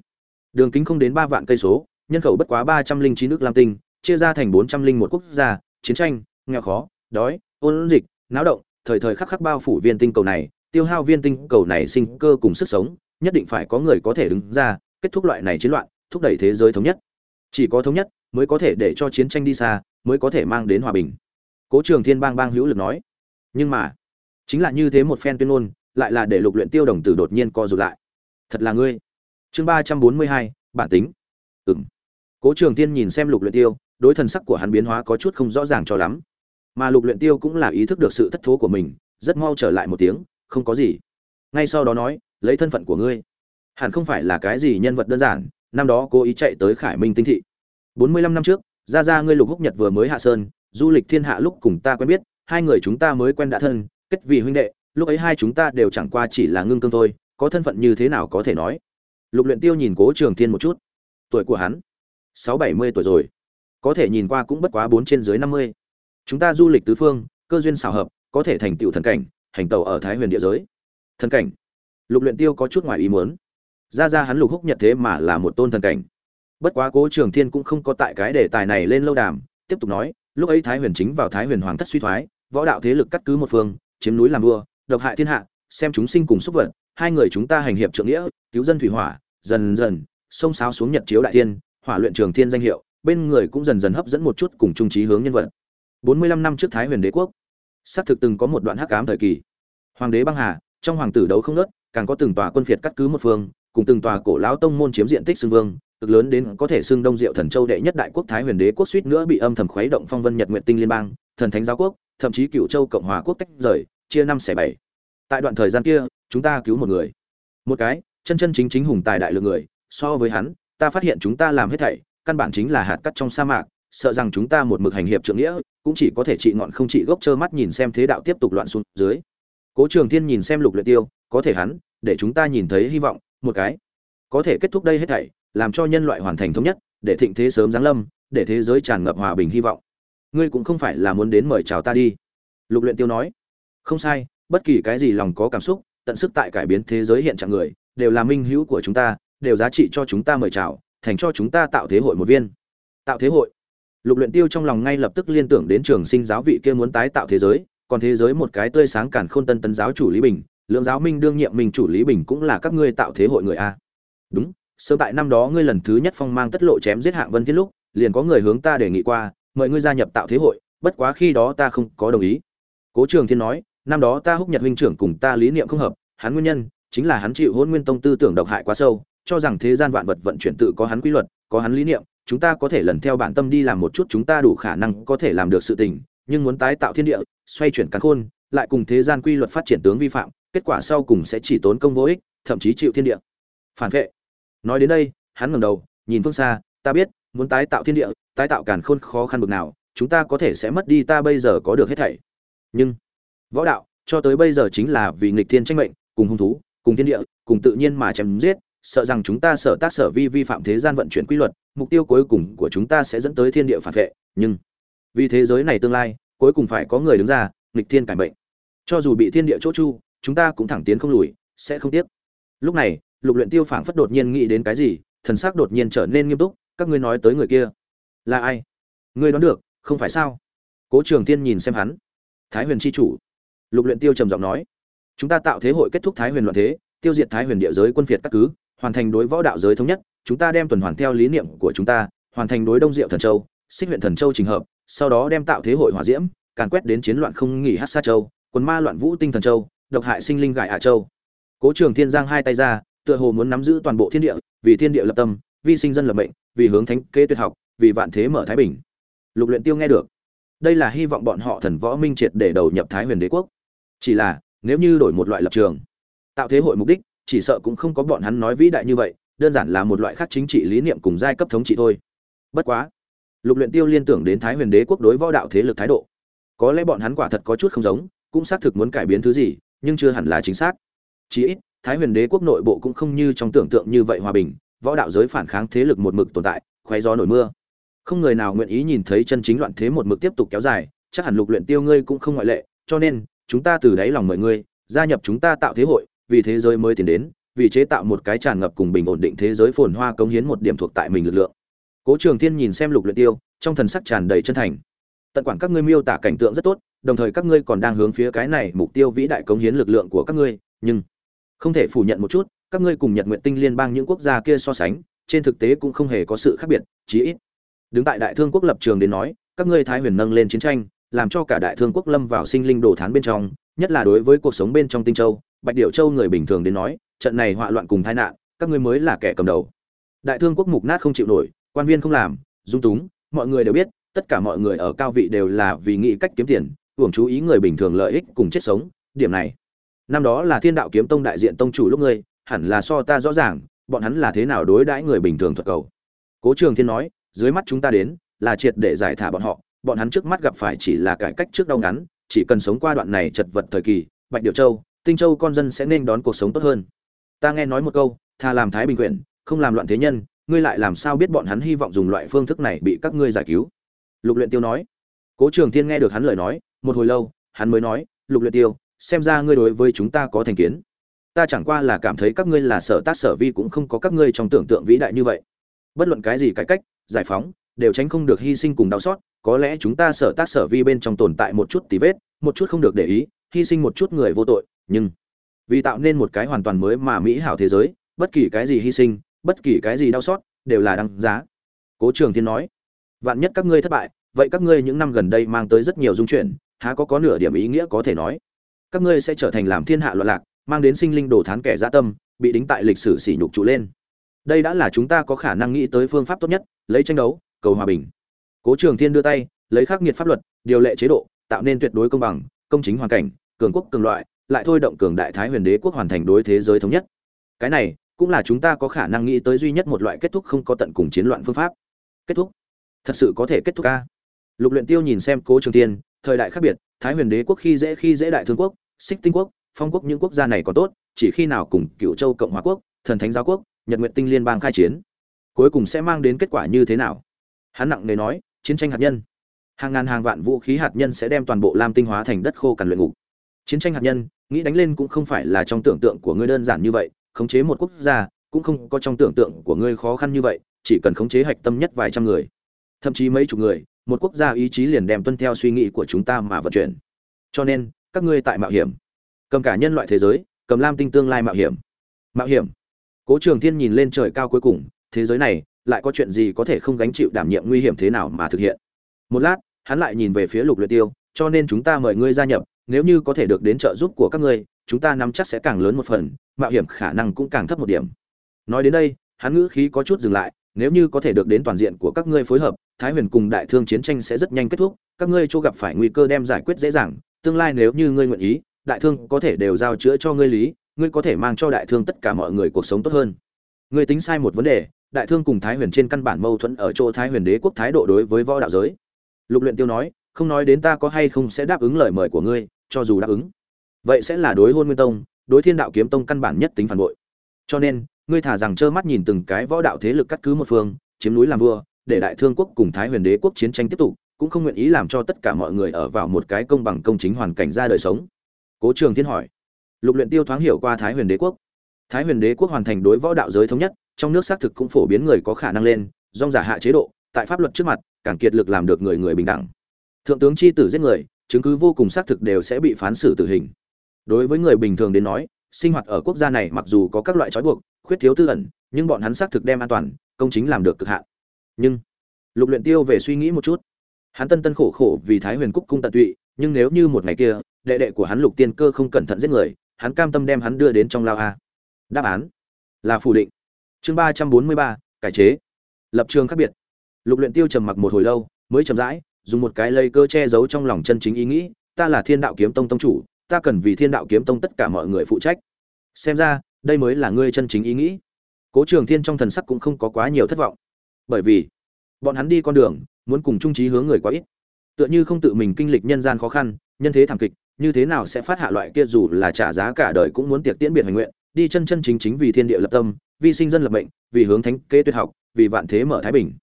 Đường kính không đến ba vạn cây số, nhân khẩu bất quá ba trăm linh chín nước lam tinh chia ra thành bốn trăm linh một quốc gia, chiến tranh, nghèo khó, đói, ôn dịch, náo động, thời thời khắc khắc bao phủ viên tinh cầu này, tiêu hao viên tinh cầu này sinh cơ cùng sức sống, nhất định phải có người có thể đứng ra, kết thúc loại này chiến loạn, thúc đẩy thế giới thống nhất. Chỉ có thống nhất, mới có thể để cho chiến tranh đi xa, mới có thể mang đến hòa bình. Cố trường thiên bang bang hữu lực nói. Nhưng mà, chính là như thế một phen tuyên ngôn, lại là để lục luyện tiêu đồng tử đột nhiên co rụt lại. Thật là ngươi. Chương ba trăm bốn mươi hai, bản tính. Ừm. Cố trường thiên nhìn xem lục luyện tiêu đối thần sắc của hắn biến hóa có chút không rõ ràng cho lắm. Mà lục luyện tiêu cũng là ý thức được sự thất thố của mình, rất mau trở lại một tiếng, không có gì. Ngay sau đó nói, lấy thân phận của ngươi. Hẳn không phải là cái gì nhân vật đơn giản, năm đó cố ý chạy tới khải minh tinh thị. Bốn mươi lăm năm trước ra ra ngươi lục húc nhật vừa mới hạ sơn, du lịch thiên hạ lúc cùng ta quen biết, hai người chúng ta mới quen đã thân, kết vì huynh đệ, lúc ấy hai chúng ta đều chẳng qua chỉ là ngưng cương thôi, có thân phận như thế nào có thể nói. Lục luyện tiêu nhìn cố trường thiên một chút. Tuổi của hắn, sáu bảy mươi tuổi rồi có thể nhìn qua cũng bất quá bốn trên dưới năm mươi. Chúng ta du lịch tứ phương, cơ duyên xảo hợp, có thể thành tựu thần cảnh, hành tàu ở thái huyền địa giới. Thần cảnh. Lục luyện tiêu có chút ngoài ý muốn. Ra ra hắn lục húc nhật thế mà là một tôn thần cảnh. Bất quá cố trường thiên cũng không có tại cái đề tài này lên lâu đàm, tiếp tục nói, lúc ấy thái huyền chính vào thái huyền hoàng thất suy thoái, võ đạo thế lực cắt cứ một phương, chiếm núi làm vua, độc hại thiên hạ, xem chúng sinh cùng xúc vật, hai người chúng ta hành hiệp trượng nghĩa, cứu dân thủy hỏa, dần dần sông sáo xuống nhật chiếu đại thiên, hỏa luyện trường thiên danh hiệu bên người cũng dần dần hấp dẫn một chút cùng trung trí hướng nhân vật. 45 năm trước thái huyền đế quốc xác thực từng có một đoạn hắc ám thời kỳ. Hoàng đế băng hà trong hoàng tử đấu không ngớt, càng có từng tòa quân phiệt cắt cứ một phương cùng từng tòa cổ lão tông môn chiếm diện tích xưng vương cực lớn đến có thể xưng đông diệu thần châu đệ nhất đại quốc thái huyền đế quốc suýt nữa bị âm thầm khuấy động phong vân nhật nguyệt tinh liên bang thần thánh giáo quốc thậm chí cựu châu cộng hòa quốc tách rời chia năm xẻ bảy. Tại đoạn thời gian kia chúng ta cứu một người. Một cái chân chân chính chính hùng tài đại lượng người so với hắn ta phát hiện chúng ta làm hết thảy căn bản chính là hạt cắt trong sa mạc, sợ rằng chúng ta một mực hành hiệp trượng nghĩa, cũng chỉ có thể trị ngọn không trị gốc trơ mắt nhìn xem thế đạo tiếp tục loạn xuống dưới. Cố trường thiên nhìn xem lục luyện tiêu, có thể hắn, để chúng ta nhìn thấy hy vọng, một cái. Có thể kết thúc đây hết thảy, làm cho nhân loại hoàn thành thống nhất, để thịnh thế sớm giáng lâm, để thế giới tràn ngập hòa bình hy vọng. Ngươi cũng không phải là muốn đến mời chào ta đi. Lục luyện tiêu nói. Không sai, bất kỳ cái gì lòng có cảm xúc, tận sức tại cải biến thế giới hiện trạng người, đều là minh hữu của chúng ta, đều giá trị cho chúng ta mời chào thành cho chúng ta tạo thế hội một viên. Tạo thế hội. Lục luyện tiêu trong lòng ngay lập tức liên tưởng đến trường sinh giáo vị kia muốn tái tạo thế giới, còn thế giới một cái tươi sáng cản khôn tân tân giáo chủ lý bình, lượng giáo minh đương nhiệm mình chủ lý bình cũng là các ngươi tạo thế hội người a. Đúng, sớm tại năm đó ngươi lần thứ nhất phong mang tất lộ chém giết hạng vân thiết lúc, liền có người hướng ta đề nghị qua, mời ngươi gia nhập tạo thế hội, bất quá khi đó ta không có đồng ý. Cố trường thiên nói, năm đó ta húc nhật huynh trưởng cùng ta lý niệm không hợp, hắn nguyên nhân chính là hắn chịu hôn nguyên tông tư tưởng độc hại quá sâu cho rằng thế gian vạn vật vận chuyển tự có hắn quy luật, có hắn lý niệm, chúng ta có thể lần theo bản tâm đi làm một chút chúng ta đủ khả năng có thể làm được sự tình, nhưng muốn tái tạo thiên địa, xoay chuyển càn khôn, lại cùng thế gian quy luật phát triển tướng vi phạm, kết quả sau cùng sẽ chỉ tốn công vô ích, thậm chí chịu thiên địa. Phản vệ. Nói đến đây, hắn ngẩng đầu, nhìn phương xa, ta biết, muốn tái tạo thiên địa, tái tạo càn khôn khó khăn bực nào, chúng ta có thể sẽ mất đi, ta bây giờ có được hết thảy. Nhưng, võ đạo, cho tới bây giờ chính là vì nghịch thiên tranh mệnh, cùng hung thú, cùng thiên địa, cùng tự nhiên mà chém giết sợ rằng chúng ta sở tác sở vi vi phạm thế gian vận chuyển quy luật, mục tiêu cuối cùng của chúng ta sẽ dẫn tới thiên địa phản vệ, nhưng vì thế giới này tương lai, cuối cùng phải có người đứng ra, nghịch thiên cải mệnh. Cho dù bị thiên địa chỗ chu, chúng ta cũng thẳng tiến không lùi, sẽ không tiếc. Lúc này, lục luyện tiêu phảng phất đột nhiên nghĩ đến cái gì, thần sắc đột nhiên trở nên nghiêm túc, các ngươi nói tới người kia, là ai? Ngươi đoán được, không phải sao? Cố trường tiên nhìn xem hắn. Thái huyền chi chủ. Lục luyện tiêu trầm giọng nói. Chúng ta tạo thế hội kết thúc thái huyền loạn thế, tiêu diệt thái huyền địa giới quân phiệt các cứ hoàn thành đối võ đạo giới thống nhất, chúng ta đem tuần hoàn theo lý niệm của chúng ta, hoàn thành đối đông diệu thần châu, xích huyện thần châu trình hợp, sau đó đem tạo thế hội hỏa diễm, càn quét đến chiến loạn không nghỉ hát sa châu, quần ma loạn vũ tinh thần châu, độc hại sinh linh gại hạ châu. Cố trường thiên giang hai tay ra, tựa hồ muốn nắm giữ toàn bộ thiên địa, vì thiên địa lập tâm, vì sinh dân lập mệnh, vì hướng thánh kế tuyệt học, vì vạn thế mở thái bình. Lục luyện tiêu nghe được. Đây là hy vọng bọn họ thần võ minh triệt để đầu nhập thái huyền đế quốc. Chỉ là, nếu như đổi một loại lập trường, tạo thế hội mục đích chỉ sợ cũng không có bọn hắn nói vĩ đại như vậy, đơn giản là một loại khác chính trị lý niệm cùng giai cấp thống trị thôi. Bất quá, lục luyện tiêu liên tưởng đến thái huyền đế quốc đối võ đạo thế lực thái độ. Có lẽ bọn hắn quả thật có chút không giống, cũng xác thực muốn cải biến thứ gì, nhưng chưa hẳn là chính xác. Chí ít, thái huyền đế quốc nội bộ cũng không như trong tưởng tượng như vậy hòa bình, võ đạo giới phản kháng thế lực một mực tồn tại khoé gió nổi mưa. Không người nào nguyện ý nhìn thấy chân chính loạn thế một mực tiếp tục kéo dài, chắc hẳn lục luyện tiêu ngươi cũng không ngoại lệ, cho nên, chúng ta từ đáy lòng mời ngươi, gia nhập chúng ta tạo thế hội vì thế giới mới tiến đến, vì chế tạo một cái tràn ngập cùng bình ổn định thế giới phồn hoa cống hiến một điểm thuộc tại mình lực lượng. Cố trường thiên nhìn xem lục luyện tiêu, trong thần sắc tràn đầy chân thành. Tận quản các ngươi miêu tả cảnh tượng rất tốt, đồng thời các ngươi còn đang hướng phía cái này mục tiêu vĩ đại cống hiến lực lượng của các ngươi, nhưng không thể phủ nhận một chút, các ngươi cùng nhật nguyện tinh liên bang những quốc gia kia so sánh, trên thực tế cũng không hề có sự khác biệt, chí ít. Đứng tại đại thương quốc lập trường đến nói, các ngươi thái huyền nâng lên chiến tranh, làm cho cả đại thương quốc lâm vào sinh linh đồ thán bên trong nhất là đối với cuộc sống bên trong tinh châu, bạch điệu châu người bình thường đến nói, trận này họa loạn cùng tai nạn, các ngươi mới là kẻ cầm đầu. Đại thương quốc mục nát không chịu nổi, quan viên không làm, dung túng, mọi người đều biết, tất cả mọi người ở cao vị đều là vì nghĩ cách kiếm tiền, hưởng chú ý người bình thường lợi ích cùng chết sống, điểm này. Năm đó là thiên đạo kiếm tông đại diện tông chủ lúc ngươi, hẳn là so ta rõ ràng, bọn hắn là thế nào đối đãi người bình thường thuật cầu. Cố trường thiên nói, dưới mắt chúng ta đến, là triệt để giải thả bọn họ, bọn hắn trước mắt gặp phải chỉ là cải cách trước đau ngắn chỉ cần sống qua đoạn này chật vật thời kỳ, bạch điệu châu, tinh châu con dân sẽ nên đón cuộc sống tốt hơn. Ta nghe nói một câu thà làm thái bình quyển không làm loạn thế nhân, ngươi lại làm sao biết bọn hắn hy vọng dùng loại phương thức này bị các ngươi giải cứu? Lục luyện tiêu nói. Cố trường thiên nghe được hắn lời nói, một hồi lâu, hắn mới nói, lục luyện tiêu, xem ra ngươi đối với chúng ta có thành kiến. Ta chẳng qua là cảm thấy các ngươi là sở tác sở vi cũng không có các ngươi trong tưởng tượng vĩ đại như vậy. Bất luận cái gì cải cách, giải phóng đều tránh không được hy sinh cùng đau xót, có lẽ chúng ta sở tác sở vi bên trong tồn tại một chút tí vết, một chút không được để ý, hy sinh một chút người vô tội, nhưng vì tạo nên một cái hoàn toàn mới mà mỹ hảo thế giới, bất kỳ cái gì hy sinh, bất kỳ cái gì đau xót, đều là đăng giá. Cố trường thiên nói, vạn nhất các ngươi thất bại, vậy các ngươi những năm gần đây mang tới rất nhiều dung chuyển, há có có nửa điểm ý nghĩa có thể nói? Các ngươi sẽ trở thành làm thiên hạ loạn lạc, mang đến sinh linh đồ thán kẻ gia tâm, bị đính tại lịch sử sỉ nhục trụ lên. Đây đã là chúng ta có khả năng nghĩ tới phương pháp tốt nhất, lấy tranh đấu cầu hòa bình. Cố trường thiên đưa tay, lấy khắc nghiệt pháp luật, điều lệ chế độ, tạo nên tuyệt đối công bằng, công chính hoàn cảnh, cường quốc cường loại, lại thôi động cường đại thái huyền đế quốc hoàn thành đối thế giới thống nhất. Cái này cũng là chúng ta có khả năng nghĩ tới duy nhất một loại kết thúc không có tận cùng chiến loạn phương pháp. Kết thúc? Thật sự có thể kết thúc ca? Lục luyện tiêu nhìn xem cố trường thiên, thời đại khác biệt, thái huyền đế quốc khi dễ khi dễ đại thương quốc, xích tinh quốc, phong quốc những quốc gia này có tốt, chỉ khi nào cùng cựu châu cộng hòa quốc, thần thánh giáo quốc, nhật nguyện tinh liên bang khai chiến, cuối cùng sẽ mang đến kết quả như thế nào? Hắn nặng nề nói, chiến tranh hạt nhân. Hàng ngàn hàng vạn vũ khí hạt nhân sẽ đem toàn bộ lam tinh hóa thành đất khô cằn luyện ngục. Chiến tranh hạt nhân, nghĩ đánh lên cũng không phải là trong tưởng tượng của ngươi đơn giản như vậy, khống chế một quốc gia cũng không có trong tưởng tượng của ngươi khó khăn như vậy, chỉ cần khống chế hạch tâm nhất vài trăm người, thậm chí mấy chục người, một quốc gia ý chí liền đem tuân theo suy nghĩ của chúng ta mà vận chuyển. Cho nên, các ngươi tại mạo hiểm. Cầm cả nhân loại thế giới, cầm lam tinh tương lai mạo hiểm. Mạo hiểm. Cố trường thiên nhìn lên trời cao cuối cùng, thế giới này lại có chuyện gì có thể không gánh chịu đảm nhiệm nguy hiểm thế nào mà thực hiện. Một lát, hắn lại nhìn về phía lục luyện tiêu, cho nên chúng ta mời ngươi gia nhập, nếu như có thể được đến trợ giúp của các ngươi, chúng ta nắm chắc sẽ càng lớn một phần, mạo hiểm khả năng cũng càng thấp một điểm. Nói đến đây, hắn ngữ khí có chút dừng lại, nếu như có thể được đến toàn diện của các ngươi phối hợp, thái huyền cùng đại thương chiến tranh sẽ rất nhanh kết thúc, các ngươi chỗ gặp phải nguy cơ đem giải quyết dễ dàng, tương lai nếu như ngươi nguyện ý, đại thương có thể đều giao chữa cho ngươi lý, ngươi có thể mang cho đại thương tất cả mọi người cuộc sống tốt hơn. Ngươi tính sai một vấn đề đại thương cùng thái huyền trên căn bản mâu thuẫn ở chỗ thái huyền đế quốc thái độ đối với võ đạo giới. Lục luyện tiêu nói, không nói đến ta có hay không sẽ đáp ứng lời mời của ngươi, cho dù đáp ứng. Vậy sẽ là đối hôn nguyên tông, đối thiên đạo kiếm tông căn bản nhất tính phản bội. Cho nên, ngươi thả rằng trơ mắt nhìn từng cái võ đạo thế lực cắt cứ một phương, chiếm núi làm vua, để đại thương quốc cùng thái huyền đế quốc chiến tranh tiếp tục, cũng không nguyện ý làm cho tất cả mọi người ở vào một cái công bằng công chính hoàn cảnh ra đời sống. Cố trường thiên hỏi. Lục luyện tiêu thoáng hiểu qua thái huyền đế quốc. Thái huyền đế quốc hoàn thành đối võ đạo giới thống nhất trong nước xác thực cũng phổ biến người có khả năng lên dòng giả hạ chế độ, tại pháp luật trước mặt, càng kiệt lực làm được người người bình đẳng. Thượng tướng chi tử giết người, chứng cứ vô cùng xác thực đều sẽ bị phán xử tử hình. Đối với người bình thường đến nói, sinh hoạt ở quốc gia này mặc dù có các loại trói buộc, khuyết thiếu tư ẩn, nhưng bọn hắn xác thực đem an toàn, công chính làm được cực hạn. Nhưng, lục luyện tiêu về suy nghĩ một chút. Hắn tân tân khổ khổ vì thái huyền cúc cung tận tụy, nhưng nếu như một ngày kia, đệ đệ của hắn lục tiên cơ không cẩn thận giết người, hắn cam tâm đem hắn đưa đến trong lao a. Đáp án là phủ định chương ba trăm bốn mươi ba, cải chế. Lập trường khác biệt. Lục luyện tiêu trầm mặc một hồi lâu, mới chậm rãi, dùng một cái lây cơ che giấu trong lòng chân chính ý nghĩ, ta là thiên đạo kiếm tông tông chủ, ta cần vì thiên đạo kiếm tông tất cả mọi người phụ trách. Xem ra, đây mới là ngươi chân chính ý nghĩ. Cố trường thiên trong thần sắc cũng không có quá nhiều thất vọng. Bởi vì, bọn hắn đi con đường, muốn cùng trung trí hướng người quá ít. Tựa như không tự mình kinh lịch nhân gian khó khăn, nhân thế thảm kịch, như thế nào sẽ phát hạ loại kia dù là trả giá cả đời cũng muốn tiệc tiễn biệt hành nguyện, đi chân chân chính chính vì thiên địa lập tâm Vi sinh dân lập mệnh, vì hướng thánh kế tuyệt học, vì vạn thế mở thái bình.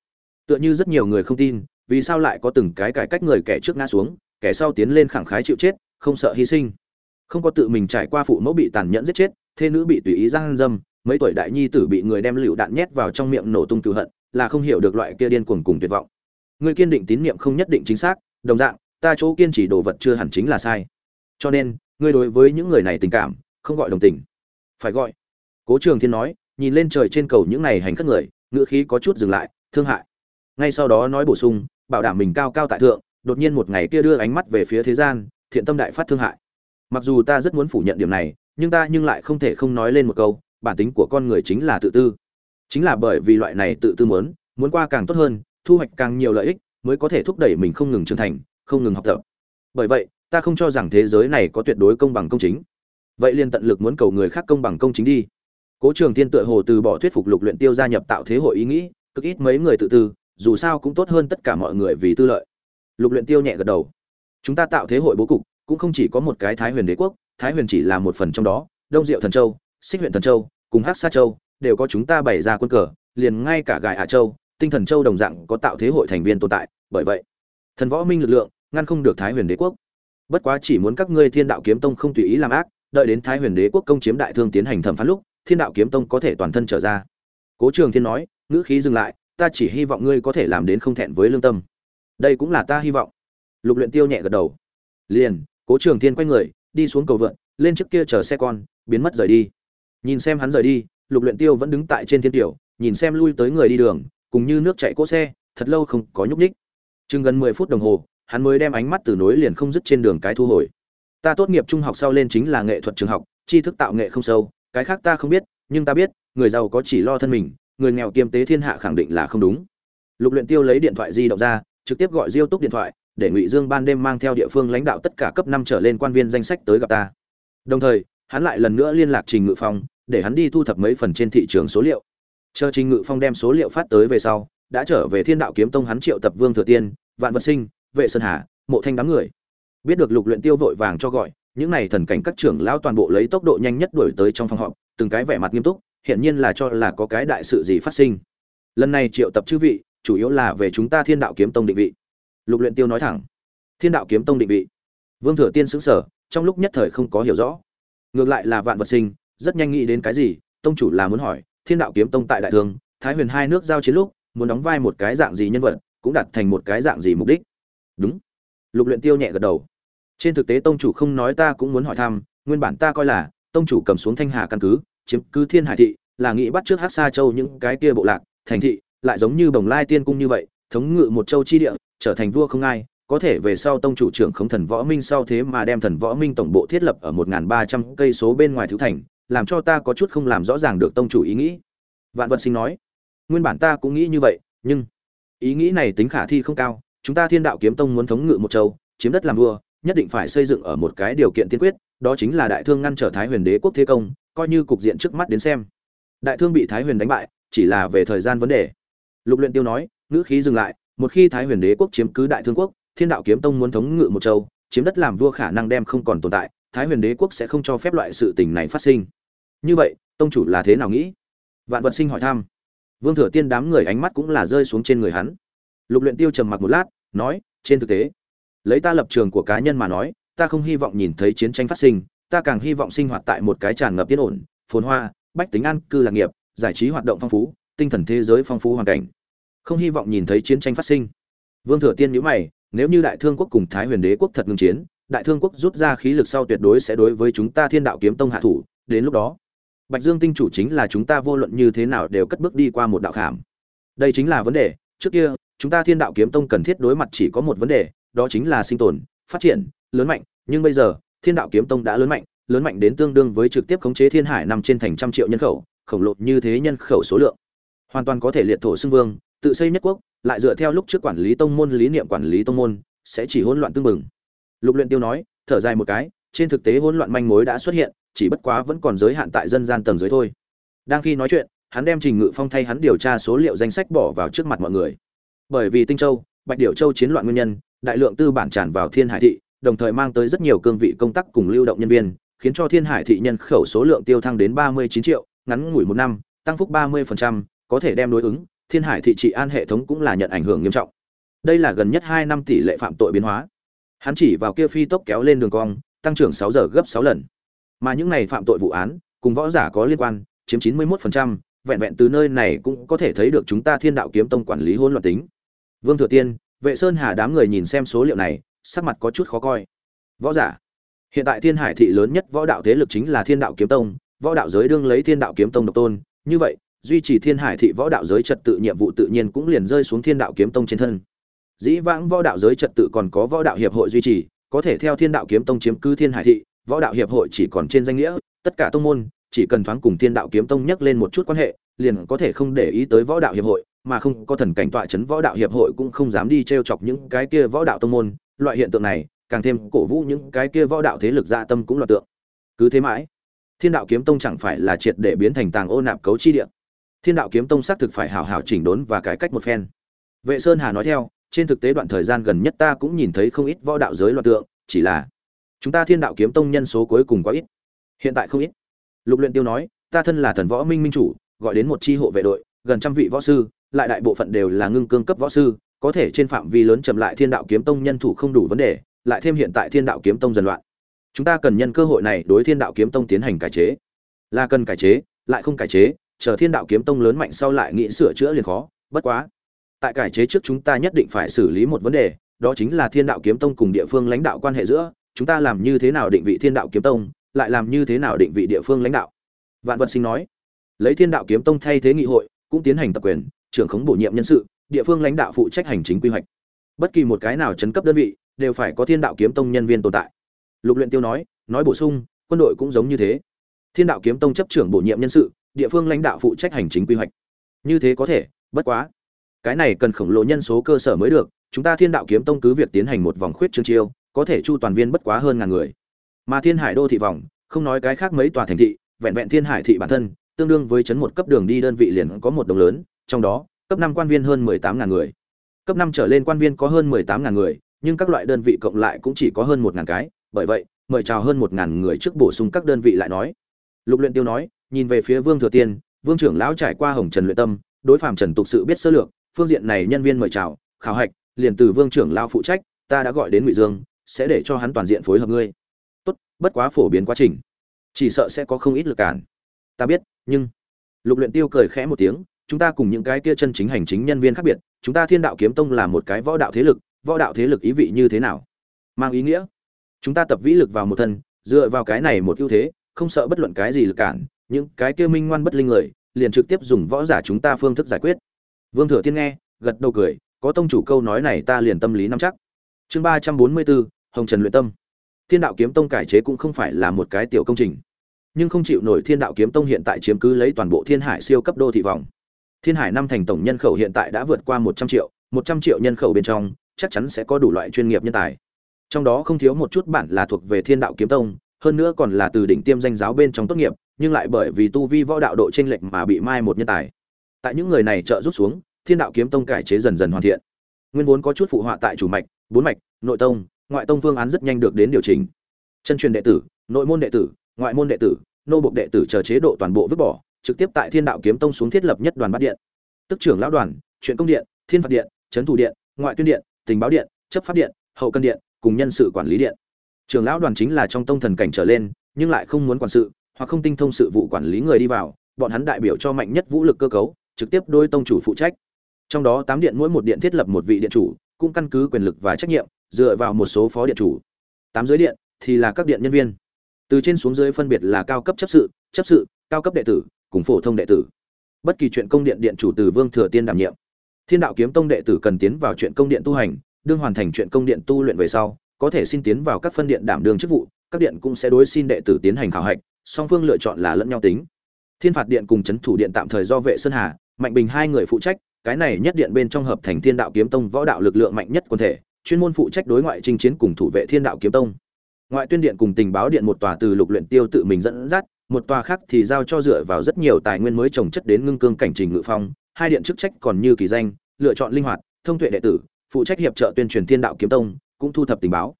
Tựa như rất nhiều người không tin, vì sao lại có từng cái cải cách người kẻ trước ngã xuống, kẻ sau tiến lên khẳng khái chịu chết, không sợ hy sinh. Không có tự mình trải qua phụ mẫu bị tàn nhẫn giết chết, thê nữ bị tùy ý giang dâm, mấy tuổi đại nhi tử bị người đem lựu đạn nhét vào trong miệng nổ tung cựu hận, là không hiểu được loại kia điên cuồng cùng tuyệt vọng. Người kiên định tín niệm không nhất định chính xác, đồng dạng, ta chỗ kiên trì đồ vật chưa hẳn chính là sai. Cho nên ngươi đối với những người này tình cảm, không gọi đồng tình. Phải gọi. Cố trường thiên nói nhìn lên trời trên cầu những này hành khất người ngựa khí có chút dừng lại, thương hại. Ngay sau đó nói bổ sung, bảo đảm mình cao cao tại thượng, đột nhiên một ngày kia đưa ánh mắt về phía thế gian, thiện tâm đại phát thương hại. Mặc dù ta rất muốn phủ nhận điểm này, nhưng ta nhưng lại không thể không nói lên một câu, bản tính của con người chính là tự tư. Chính là bởi vì loại này tự tư muốn muốn qua càng tốt hơn, thu hoạch càng nhiều lợi ích, mới có thể thúc đẩy mình không ngừng trưởng thành, không ngừng học tập. Bởi vậy, ta không cho rằng thế giới này có tuyệt đối công bằng công chính. Vậy liền tận lực muốn cầu người khác công bằng công chính đi cố trường thiên tựa hồ từ bỏ thuyết phục lục luyện tiêu gia nhập tạo thế hội ý nghĩ, cực ít mấy người tự tư, dù sao cũng tốt hơn tất cả mọi người vì tư lợi. Lục luyện tiêu nhẹ gật đầu. Chúng ta tạo thế hội bố cục, cũng không chỉ có một cái thái huyền đế quốc, thái huyền chỉ là một phần trong đó, đông diệu thần châu, xích huyện thần châu, cùng hắc sa châu đều có chúng ta bày ra quân cờ, liền ngay cả gài hạ châu, tinh thần châu đồng dạng có tạo thế hội thành viên tồn tại, bởi vậy, thần võ minh lực lượng ngăn không được thái huyền đế quốc. Bất quá chỉ muốn các ngươi thiên đạo kiếm tông không tùy ý làm ác, đợi đến thái huyền đế quốc công chiếm đại thương tiến hành thẩm phán lúc thiên đạo kiếm tông có thể toàn thân trở ra. Cố trường thiên nói, ngữ khí dừng lại, ta chỉ hy vọng ngươi có thể làm đến không thẹn với lương tâm. Đây cũng là ta hy vọng. Lục luyện tiêu nhẹ gật đầu. Liền. Cố trường thiên quay người, đi xuống cầu vượn, lên trước kia chờ xe con, biến mất rời đi. Nhìn xem hắn rời đi, lục luyện tiêu vẫn đứng tại trên thiên tiểu, nhìn xem lui tới người đi đường, cùng như nước chảy cỗ xe, thật lâu không có nhúc nhích. Chừng gần mười phút đồng hồ, hắn mới đem ánh mắt từ nối liền không dứt trên đường cái thu hồi. Ta tốt nghiệp trung học sau lên chính là nghệ thuật trường học, tri thức tạo nghệ không sâu cái khác ta không biết, nhưng ta biết, người giàu có chỉ lo thân mình, người nghèo kiêm tế thiên hạ khẳng định là không đúng. Lục luyện tiêu lấy điện thoại di động ra, trực tiếp gọi diêu túc điện thoại, để ngụy dương ban đêm mang theo địa phương lãnh đạo tất cả cấp năm trở lên quan viên danh sách tới gặp ta. Đồng thời, hắn lại lần nữa liên lạc trình ngự phong, để hắn đi thu thập mấy phần trên thị trường số liệu. Chờ trình ngự phong đem số liệu phát tới về sau, đã trở về thiên đạo kiếm tông hắn triệu tập vương thừa tiên, vạn vật sinh, vệ sơn hà, mộ thanh đám người. Biết được lục luyện tiêu vội vàng cho gọi những này thần cảnh các trưởng lão toàn bộ lấy tốc độ nhanh nhất đuổi tới trong phòng họp, từng cái vẻ mặt nghiêm túc hiện nhiên là cho là có cái đại sự gì phát sinh. Lần này triệu tập chư vị, chủ yếu là về chúng ta thiên đạo kiếm tông định vị. Lục luyện tiêu nói thẳng. Thiên đạo kiếm tông định vị. Vương thừa tiên sững sờ, trong lúc nhất thời không có hiểu rõ. Ngược lại là vạn vật sinh, rất nhanh nghĩ đến cái gì, tông chủ là muốn hỏi, thiên đạo kiếm tông tại đại thương, thái huyền hai nước giao chiến lúc, muốn đóng vai một cái dạng gì nhân vật, cũng đặt thành một cái dạng gì mục đích? Đúng. Lục luyện tiêu nhẹ gật đầu trên thực tế tông chủ không nói ta cũng muốn hỏi thăm, nguyên bản ta coi là, tông chủ cầm xuống thanh hà căn cứ, chiếm cứ thiên hải thị, là nghĩ bắt trước hát xa châu những cái kia bộ lạc, thành thị, lại giống như bồng lai tiên cung như vậy, thống ngự một châu chi địa, trở thành vua không ai, có thể về sau tông chủ trưởng không thần võ minh sau thế mà đem thần võ minh tổng bộ thiết lập ở một ba trăm cây số bên ngoài thứ thành, làm cho ta có chút không làm rõ ràng được tông chủ ý nghĩ. Vạn vật sinh nói, nguyên bản ta cũng nghĩ như vậy, nhưng ý nghĩ này tính khả thi không cao, chúng ta thiên đạo kiếm tông muốn thống ngự một châu, chiếm đất làm vua nhất định phải xây dựng ở một cái điều kiện tiên quyết, đó chính là đại thương ngăn trở thái huyền đế quốc thế công, coi như cục diện trước mắt đến xem. Đại thương bị thái huyền đánh bại, chỉ là về thời gian vấn đề. Lục luyện tiêu nói, ngữ khí dừng lại, một khi thái huyền đế quốc chiếm cứ đại thương quốc, thiên đạo kiếm tông muốn thống ngự một châu, chiếm đất làm vua khả năng đem không còn tồn tại, thái huyền đế quốc sẽ không cho phép loại sự tình này phát sinh. Như vậy, tông chủ là thế nào nghĩ? Vạn vật sinh hỏi thăm. Vương thừa tiên đám người ánh mắt cũng là rơi xuống trên người hắn. Lục luyện tiêu trầm mặc một lát, nói, trên thực tế lấy ta lập trường của cá nhân mà nói, ta không hy vọng nhìn thấy chiến tranh phát sinh, ta càng hy vọng sinh hoạt tại một cái tràn ngập yên ổn, phồn hoa, bách tính an cư lạc nghiệp, giải trí hoạt động phong phú, tinh thần thế giới phong phú hoàn cảnh. Không hy vọng nhìn thấy chiến tranh phát sinh. Vương thừa tiên nhữ mày, nếu như đại thương quốc cùng thái huyền đế quốc thật ngừng chiến, đại thương quốc rút ra khí lực sau tuyệt đối sẽ đối với chúng ta thiên đạo kiếm tông hạ thủ, đến lúc đó, bạch dương tinh chủ chính là chúng ta vô luận như thế nào đều cất bước đi qua một đạo khảm. Đây chính là vấn đề, trước kia, chúng ta thiên đạo kiếm tông cần thiết đối mặt chỉ có một vấn đề đó chính là sinh tồn, phát triển, lớn mạnh. Nhưng bây giờ, thiên đạo kiếm tông đã lớn mạnh lớn mạnh đến tương đương với trực tiếp khống chế thiên hải nằm trên thành trăm triệu nhân khẩu, khổng lồ như thế nhân khẩu số lượng. Hoàn toàn có thể liệt thổ xưng vương, tự xây nhất quốc, lại dựa theo lúc trước quản lý tông môn lý niệm quản lý tông môn, sẽ chỉ hỗn loạn tương mừng lục luyện tiêu nói, thở dài một cái, trên thực tế hỗn loạn manh mối đã xuất hiện, chỉ bất quá vẫn còn giới hạn tại dân gian tầng dưới thôi. Đang khi nói chuyện, hắn đem trình ngự phong thay hắn điều tra số liệu danh sách bỏ vào trước mặt mọi người. Bởi vì tinh châu, bạch điểu châu chiến loạn nguyên nhân đại lượng tư bản tràn vào thiên hải thị đồng thời mang tới rất nhiều cương vị công tác cùng lưu động nhân viên khiến cho thiên hải thị nhân khẩu số lượng tiêu thăng đến ba mươi chín triệu ngắn ngủi một năm tăng phúc ba 30%, có thể đem đối ứng thiên hải thị trị an hệ thống cũng là nhận ảnh hưởng nghiêm trọng. Đây là gần nhất hai năm tỷ lệ phạm tội biến hóa. Hắn chỉ vào kia phi tốc kéo lên đường cong tăng trưởng sáu giờ gấp sáu lần. Mà những này phạm tội vụ án cùng võ giả có liên quan chiếm chín mươi 91%, vẹn vẹn từ nơi này cũng có thể thấy được chúng ta thiên đạo kiếm tông quản lý hỗn loạn tính. Vương thừa tiên vệ sơn hà đám người nhìn xem số liệu này, sắc mặt có chút khó coi. Võ giả. Hiện tại thiên hải thị lớn nhất võ đạo thế lực chính là thiên đạo kiếm tông, võ đạo giới đương lấy thiên đạo kiếm tông độc tôn. Như vậy, duy trì thiên hải thị võ đạo giới trật tự nhiệm vụ tự nhiên cũng liền rơi xuống thiên đạo kiếm tông trên thân. Dĩ vãng võ đạo giới trật tự còn có võ đạo hiệp hội duy trì, có thể theo thiên đạo kiếm tông chiếm cứ thiên hải thị, võ đạo hiệp hội chỉ còn trên danh nghĩa, tất cả tông môn, chỉ cần thoáng cùng thiên đạo kiếm tông nhắc lên một chút quan hệ, liền có thể không để ý tới võ đạo hiệp hội mà không có thần cảnh tọa chấn võ đạo hiệp hội cũng không dám đi trêu chọc những cái kia võ đạo tông môn, loại hiện tượng này, càng thêm cổ vũ những cái kia võ đạo thế lực dạ tâm cũng là tượng. Cứ thế mãi, thiên đạo kiếm tông chẳng phải là triệt để biến thành tàng ô nạp cấu chi địa. Thiên đạo kiếm tông xác thực phải hảo hảo chỉnh đốn và cải cách một phen. Vệ sơn hà nói theo, trên thực tế đoạn thời gian gần nhất ta cũng nhìn thấy không ít võ đạo giới loạn tượng, chỉ là chúng ta thiên đạo kiếm tông nhân số cuối cùng quá ít. Hiện tại không ít. Lục luyện tiêu nói, ta thân là thần võ minh minh chủ, gọi đến một chi hộ vệ đội, gần trăm vị võ sư lại đại bộ phận đều là ngưng cương cấp võ sư, có thể trên phạm vi lớn chậm lại thiên đạo kiếm tông nhân thủ không đủ vấn đề, lại thêm hiện tại thiên đạo kiếm tông dần loạn. Chúng ta cần nhân cơ hội này đối thiên đạo kiếm tông tiến hành cải chế. Là cần cải chế, lại không cải chế, chờ thiên đạo kiếm tông lớn mạnh sau lại nghĩ sửa chữa liền khó, bất quá. Tại cải chế trước chúng ta nhất định phải xử lý một vấn đề, đó chính là thiên đạo kiếm tông cùng địa phương lãnh đạo quan hệ giữa, chúng ta làm như thế nào định vị thiên đạo kiếm tông, lại làm như thế nào định vị địa phương lãnh đạo. Vạn vật sinh nói, lấy thiên đạo kiếm tông thay thế nghị hội, cũng tiến hành tập quyền trưởng khống bổ nhiệm nhân sự, địa phương lãnh đạo phụ trách hành chính quy hoạch. Bất kỳ một cái nào chấn cấp đơn vị đều phải có thiên đạo kiếm tông nhân viên tồn tại. Lục luyện tiêu nói nói bổ sung, quân đội cũng giống như thế. Thiên đạo kiếm tông chấp trưởng bổ nhiệm nhân sự, địa phương lãnh đạo phụ trách hành chính quy hoạch. Như thế có thể, bất quá. Cái này cần khổng lồ nhân số cơ sở mới được, chúng ta thiên đạo kiếm tông cứ việc tiến hành một vòng khuyết trương chiêu, có thể chu toàn viên bất quá hơn ngàn người. Mà thiên hải đô thị vòng, không nói cái khác mấy tòa thành thị, vẹn vẹn thiên hải thị bản thân, tương đương với chấn một cấp đường đi đơn vị liền có một đồng lớn trong đó, cấp năm quan viên hơn mười tám ngàn người. Cấp năm trở lên quan viên có hơn mười tám ngàn người, nhưng các loại đơn vị cộng lại cũng chỉ có hơn một ngàn cái. Bởi vậy, mời chào hơn một ngàn người trước bổ sung các đơn vị lại nói. Lục luyện tiêu nói, nhìn về phía vương thừa tiên, vương trưởng lão trải qua hồng trần luyện tâm, đối phạm trần tục sự biết sơ lược, phương diện này nhân viên mời chào, khảo hạch, liền từ vương trưởng lão phụ trách, ta đã gọi đến ngụy dương, sẽ để cho hắn toàn diện phối hợp ngươi. Tốt, bất quá phổ biến quá trình, chỉ sợ sẽ có không ít lực cản. Ta biết, nhưng lục luyện tiêu cười khẽ một tiếng chúng ta cùng những cái kia chân chính hành chính nhân viên khác biệt, chúng ta thiên đạo kiếm tông là một cái võ đạo thế lực, võ đạo thế lực ý vị như thế nào? Mang ý nghĩa, chúng ta tập vĩ lực vào một thân, dựa vào cái này một ưu thế, không sợ bất luận cái gì lực cản, những cái kia minh ngoan bất linh người, liền trực tiếp dùng võ giả chúng ta phương thức giải quyết. Vương thừa thiên nghe, gật đầu cười, có tông chủ câu nói này ta liền tâm lý nắm chắc. Chương ba trăm bốn mươi bốn, hồng trần luyện tâm. Thiên đạo kiếm tông cải chế cũng không phải là một cái tiểu công trình, nhưng không chịu nổi thiên đạo kiếm tông hiện tại chiếm cứ lấy toàn bộ thiên hải siêu cấp đô thị vòng thiên hải năm thành tổng nhân khẩu hiện tại đã vượt qua một trăm triệu, một trăm triệu nhân khẩu bên trong, chắc chắn sẽ có đủ loại chuyên nghiệp nhân tài. Trong đó không thiếu một chút bản là thuộc về thiên đạo kiếm tông, hơn nữa còn là từ đỉnh tiêm danh giáo bên trong tốt nghiệp, nhưng lại bởi vì tu vi võ đạo độ chênh lệch mà bị mai một nhân tài. Tại những người này trợ rút xuống, thiên đạo kiếm tông cải chế dần dần hoàn thiện. Nguyên vốn có chút phụ họa tại chủ mạch, bốn mạch, nội tông, ngoại tông phương án rất nhanh được đến điều chỉnh. Chân truyền đệ tử, nội môn đệ tử, ngoại môn đệ tử, nô bộc đệ tử chờ chế độ toàn bộ vứt bỏ trực tiếp tại thiên đạo kiếm tông xuống thiết lập nhất đoàn bát điện. Tức trưởng lão đoàn, chuyện công điện, thiên phạt điện trấn thủ điện, ngoại tuyên điện, tình báo điện, chấp pháp điện, hậu cân điện, cùng nhân sự quản lý điện. Trưởng lão đoàn chính là trong tông thần cảnh trở lên, nhưng lại không muốn quản sự, hoặc không tinh thông sự vụ quản lý người đi vào, bọn hắn đại biểu cho mạnh nhất vũ lực cơ cấu, trực tiếp đối tông chủ phụ trách. Trong đó tám điện mỗi một điện thiết lập một vị điện chủ, cũng căn cứ quyền lực và trách nhiệm, dựa vào một số phó điện chủ. Tám dưới điện thì là các điện nhân viên. Từ trên xuống dưới phân biệt là cao cấp chấp sự chấp sự, cao cấp đệ tử cùng phổ thông đệ tử. Bất kỳ chuyện công điện điện chủ từ vương thừa tiên đảm nhiệm. Thiên đạo kiếm tông đệ tử cần tiến vào chuyện công điện tu hành, đương hoàn thành chuyện công điện tu luyện về sau, có thể xin tiến vào các phân điện đảm đương chức vụ, các điện cũng sẽ đối xin đệ tử tiến hành khảo hạch, song phương lựa chọn là lẫn nhau tính. Thiên phạt điện cùng c h ấ n thủ điện tạm thời do vệ sơn hà, mạnh bình hai người phụ trách, cái này nhất điện bên trong hợp thành thiên đạo kiếm tông võ đạo lực lượng mạnh nhất quân thể, chuyên môn phụ trách đối ngoại chinh chiến cùng thủ vệ thiên đạo kiếm tông. Ngoại tuyên điện cùng tình báo điện một tòa từ lục luyện tiêu tự mình dẫn dắt một tòa khác thì giao cho dựa vào rất nhiều tài nguyên mới trồng chất đến ngưng cương cảnh trình ngự phong, hai điện chức trách còn như kỳ danh, lựa chọn linh hoạt, thông tuệ đệ tử, phụ trách hiệp trợ tuyên truyền thiên đạo kiếm tông, cũng thu thập tình báo.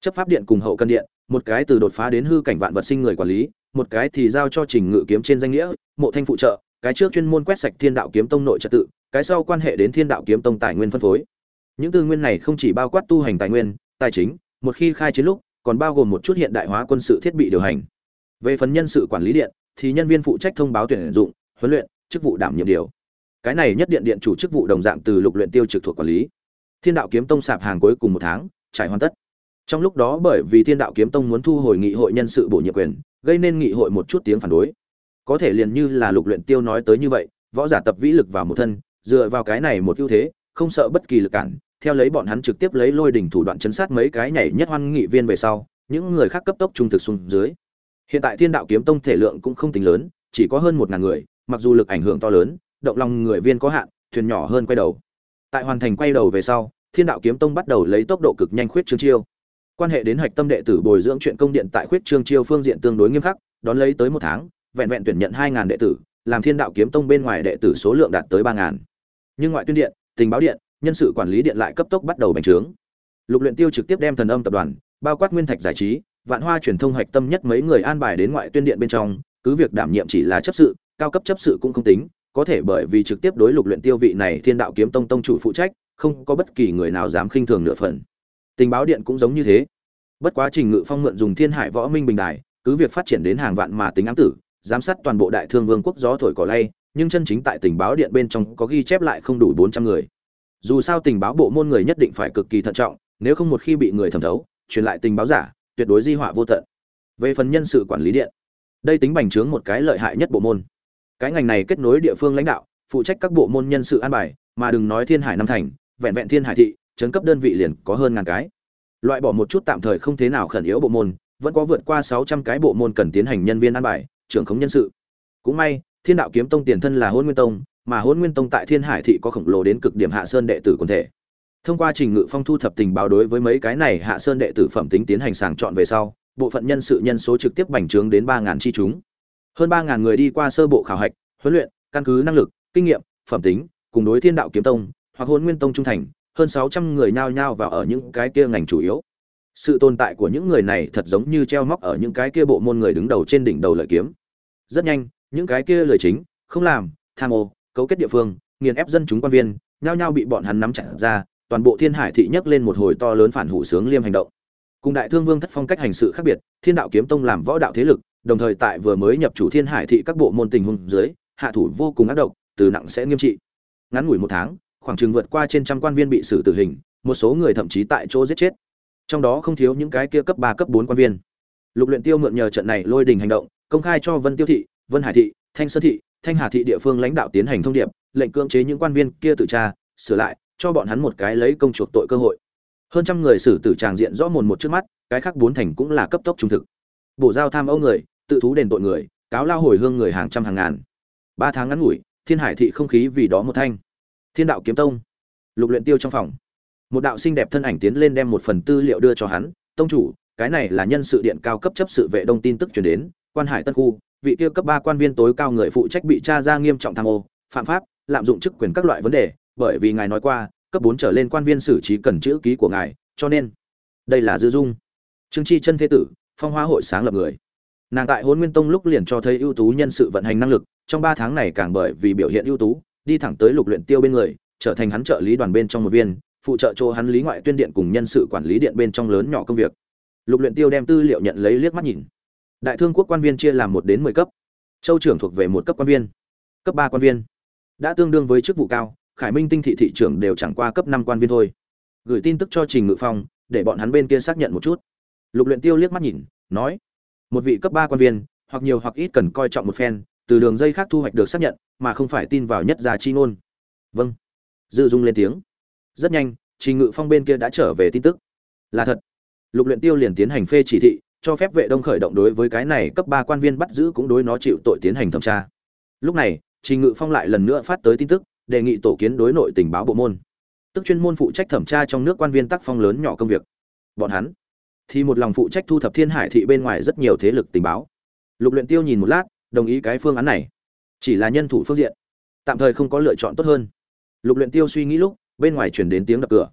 Chấp pháp điện cùng hậu cân điện, một cái từ đột phá đến hư cảnh vạn vật sinh người quản lý, một cái thì giao cho trình ngự kiếm trên danh nghĩa, mộ thanh phụ trợ, cái trước chuyên môn quét sạch thiên đạo kiếm tông nội trật tự, cái sau quan hệ đến thiên đạo kiếm tông tài nguyên phân phối. Những tư nguyên này không chỉ bao quát tu hành tài nguyên, tài chính, một khi khai chiến lúc, còn bao gồm một chút hiện đại hóa quân sự thiết bị điều hành về phần nhân sự quản lý điện, thì nhân viên phụ trách thông báo tuyển dụng, huấn luyện, chức vụ đảm nhiệm điều. Cái này nhất điện điện chủ chức vụ đồng dạng từ lục luyện tiêu trực thuộc quản lý. Thiên đạo kiếm tông sạp hàng cuối cùng một tháng, trải hoàn tất. Trong lúc đó bởi vì thiên đạo kiếm tông muốn thu hồi nghị hội nhân sự bổ nhiệm quyền, gây nên nghị hội một chút tiếng phản đối. Có thể liền như là lục luyện tiêu nói tới như vậy, võ giả tập vĩ lực vào một thân, dựa vào cái này một ưu thế, không sợ bất kỳ lực cản. Theo lấy bọn hắn trực tiếp lấy lôi đỉnh thủ đoạn chấn sát mấy cái nhảy nhất hoan nghị viên về sau, những người khác cấp tốc trung thực xuống dưới hiện tại thiên đạo kiếm tông thể lượng cũng không tính lớn, chỉ có hơn một ngàn người, mặc dù lực ảnh hưởng to lớn, động lòng người viên có hạn, thuyền nhỏ hơn quay đầu. Tại hoàn thành quay đầu về sau, thiên đạo kiếm tông bắt đầu lấy tốc độ cực nhanh khuyết trương chiêu. Quan hệ đến hạch tâm đệ tử bồi dưỡng chuyện công điện tại khuyết trương chiêu phương diện tương đối nghiêm khắc, đón lấy tới một tháng, vẹn vẹn tuyển nhận hai ngàn đệ tử, làm thiên đạo kiếm tông bên ngoài đệ tử số lượng đạt tới ba ngàn. Nhưng ngoại tuyên điện, tình báo điện, nhân sự quản lý điện lại cấp tốc bắt đầu bành trướng. Lục luyện tiêu trực tiếp đem thần âm tập đoàn, bao quát nguyên thạch giải trí vạn hoa truyền thông hạch tâm nhất mấy người an bài đến ngoại tuyên điện bên trong, cứ việc đảm nhiệm chỉ là chấp sự, cao cấp chấp sự cũng không tính, có thể bởi vì trực tiếp đối lục luyện tiêu vị này thiên đạo kiếm tông tông chủ phụ trách, không có bất kỳ người nào dám khinh thường nửa phần. Tình báo điện cũng giống như thế. Bất quá trình ngự phong mượn dùng thiên hải võ minh bình đài, cứ việc phát triển đến hàng vạn mà tính ám tử, giám sát toàn bộ đại thương vương quốc gió thổi cỏ lay, nhưng chân chính tại tình báo điện bên trong có ghi chép lại không đủ bốn trăm người. Dù sao tình báo bộ môn người nhất định phải cực kỳ thận trọng, nếu không một khi bị người thẩm thấu, truyền lại tình báo giả tuyệt đối di họa vô tận. Về phần nhân sự quản lý điện, đây tính bành trướng một cái lợi hại nhất bộ môn. Cái ngành này kết nối địa phương lãnh đạo, phụ trách các bộ môn nhân sự an bài, mà đừng nói thiên hải năm thành, vẹn vẹn thiên hải thị, chấn cấp đơn vị liền có hơn ngàn cái. Loại bỏ một chút tạm thời không thế nào khẩn yếu bộ môn, vẫn có vượt qua sáu trăm cái bộ môn cần tiến hành nhân viên an bài, trưởng khống nhân sự. Cũng may, thiên đạo kiếm tông tiền thân là hôn nguyên tông, mà hôn nguyên tông tại thiên hải thị có khổng lồ đến cực điểm hạ sơn đệ tử quần thể thông qua trình ngự phong thu thập tình báo đối với mấy cái này hạ sơn đệ tử phẩm tính tiến hành sàng chọn về sau, bộ phận nhân sự nhân số trực tiếp bành trướng đến ba ngàn chi chúng. Hơn ba ngàn người đi qua sơ bộ khảo hạch, huấn luyện, căn cứ năng lực, kinh nghiệm, phẩm tính, cùng đối thiên đạo kiếm tông, hoặc hôn nguyên tông trung thành, hơn sáu trăm người nhao nhao vào ở những cái kia ngành chủ yếu. Sự tồn tại của những người này thật giống như treo móc ở những cái kia bộ môn người đứng đầu trên đỉnh đầu lợi kiếm. Rất nhanh, những cái kia lời chính, không làm, tham ô, cấu kết địa phương, nghiền ép dân chúng quan viên, nhao nhao bị bọn hắn nắm chặt ra toàn bộ thiên hải thị nhấc lên một hồi to lớn phản hủ sướng liêm hành động. Cùng đại thương vương thất phong cách hành sự khác biệt, thiên đạo kiếm tông làm võ đạo thế lực, đồng thời tại vừa mới nhập chủ thiên hải thị các bộ môn tình huống dưới, hạ thủ vô cùng ác độc, từ nặng sẽ nghiêm trị. Ngắn ngủi một tháng, khoảng chừng vượt qua trên trăm quan viên bị xử tử hình, một số người thậm chí tại chỗ giết chết. Trong đó không thiếu những cái kia cấp ba, cấp bốn quan viên. Lục luyện tiêu mượn nhờ trận này lôi đình hành động, công khai cho vân tiêu thị, vân hải thị, thanh sơn thị, thanh hà thị địa phương lãnh đạo tiến hành thông điệp, lệnh cưỡng chế những quan viên kia tự tra, sửa lại cho bọn hắn một cái lấy công chuộc tội cơ hội. Hơn trăm người xử tử tràng diện rõ mồn một trước mắt, cái khác bốn thành cũng là cấp tốc trung thực. Bổ giao tham âu người, tự thú đền tội người, cáo lao hồi hương người hàng trăm hàng ngàn. Ba tháng ngắn ngủi, thiên hải thị không khí vì đó một thanh. Thiên đạo kiếm tông. Lục luyện tiêu trong phòng. Một đạo xinh đẹp thân ảnh tiến lên đem một phần tư liệu đưa cho hắn. Tông chủ, cái này là nhân sự điện cao cấp chấp sự vệ đông tin tức truyền đến, quan hải tân khu, vị kia cấp ba quan viên tối cao người phụ trách bị tra ra nghiêm trọng tham ô, phạm pháp, lạm dụng chức quyền các loại vấn đề bởi vì ngài nói qua, cấp bốn trở lên quan viên xử trí cần chữ ký của ngài, cho nên đây là dư dung. Trương chi chân thế tử, phong hoa hội sáng lập người. Nàng tại hôn nguyên tông lúc liền cho thấy ưu tú nhân sự vận hành năng lực, trong ba tháng này càng bởi vì biểu hiện ưu tú, đi thẳng tới lục luyện tiêu bên người, trở thành hắn trợ lý đoàn bên trong một viên, phụ trợ cho hắn lý ngoại tuyên điện cùng nhân sự quản lý điện bên trong lớn nhỏ công việc. Lục luyện tiêu đem tư liệu nhận lấy liếc mắt nhìn. Đại thương quốc quan viên chia làm một đến mười cấp. Châu trưởng thuộc về một cấp quan viên, cấp ba quan viên. Đã tương đương với chức vụ cao khải minh tinh thị thị trưởng đều chẳng qua cấp năm quan viên thôi. Gửi tin tức cho trình ngự phong, để bọn hắn bên kia xác nhận một chút. Lục luyện tiêu liếc mắt nhìn, nói, một vị cấp ba quan viên, hoặc nhiều hoặc ít cần coi trọng một phen, từ đường dây khác thu hoạch được xác nhận, mà không phải tin vào nhất gia chi ngôn. Vâng. Dư dung lên tiếng. Rất nhanh, trình ngự phong bên kia đã trở về tin tức. Là thật. Lục luyện tiêu liền tiến hành phê chỉ thị, cho phép vệ đông khởi động đối với cái này cấp ba quan viên bắt giữ cũng đối nó chịu tội tiến hành thẩm tra. Lúc này, trình ngự phong lại lần nữa phát tới tin tức đề nghị tổ kiến đối nội tình báo bộ môn. Tức chuyên môn phụ trách thẩm tra trong nước quan viên tác phong lớn nhỏ công việc. Bọn hắn thì một lòng phụ trách thu thập thiên hải thị bên ngoài rất nhiều thế lực tình báo. Lục luyện tiêu nhìn một lát, đồng ý cái phương án này. Chỉ là nhân thủ phương diện, tạm thời không có lựa chọn tốt hơn. Lục luyện tiêu suy nghĩ lúc, bên ngoài truyền đến tiếng đập cửa.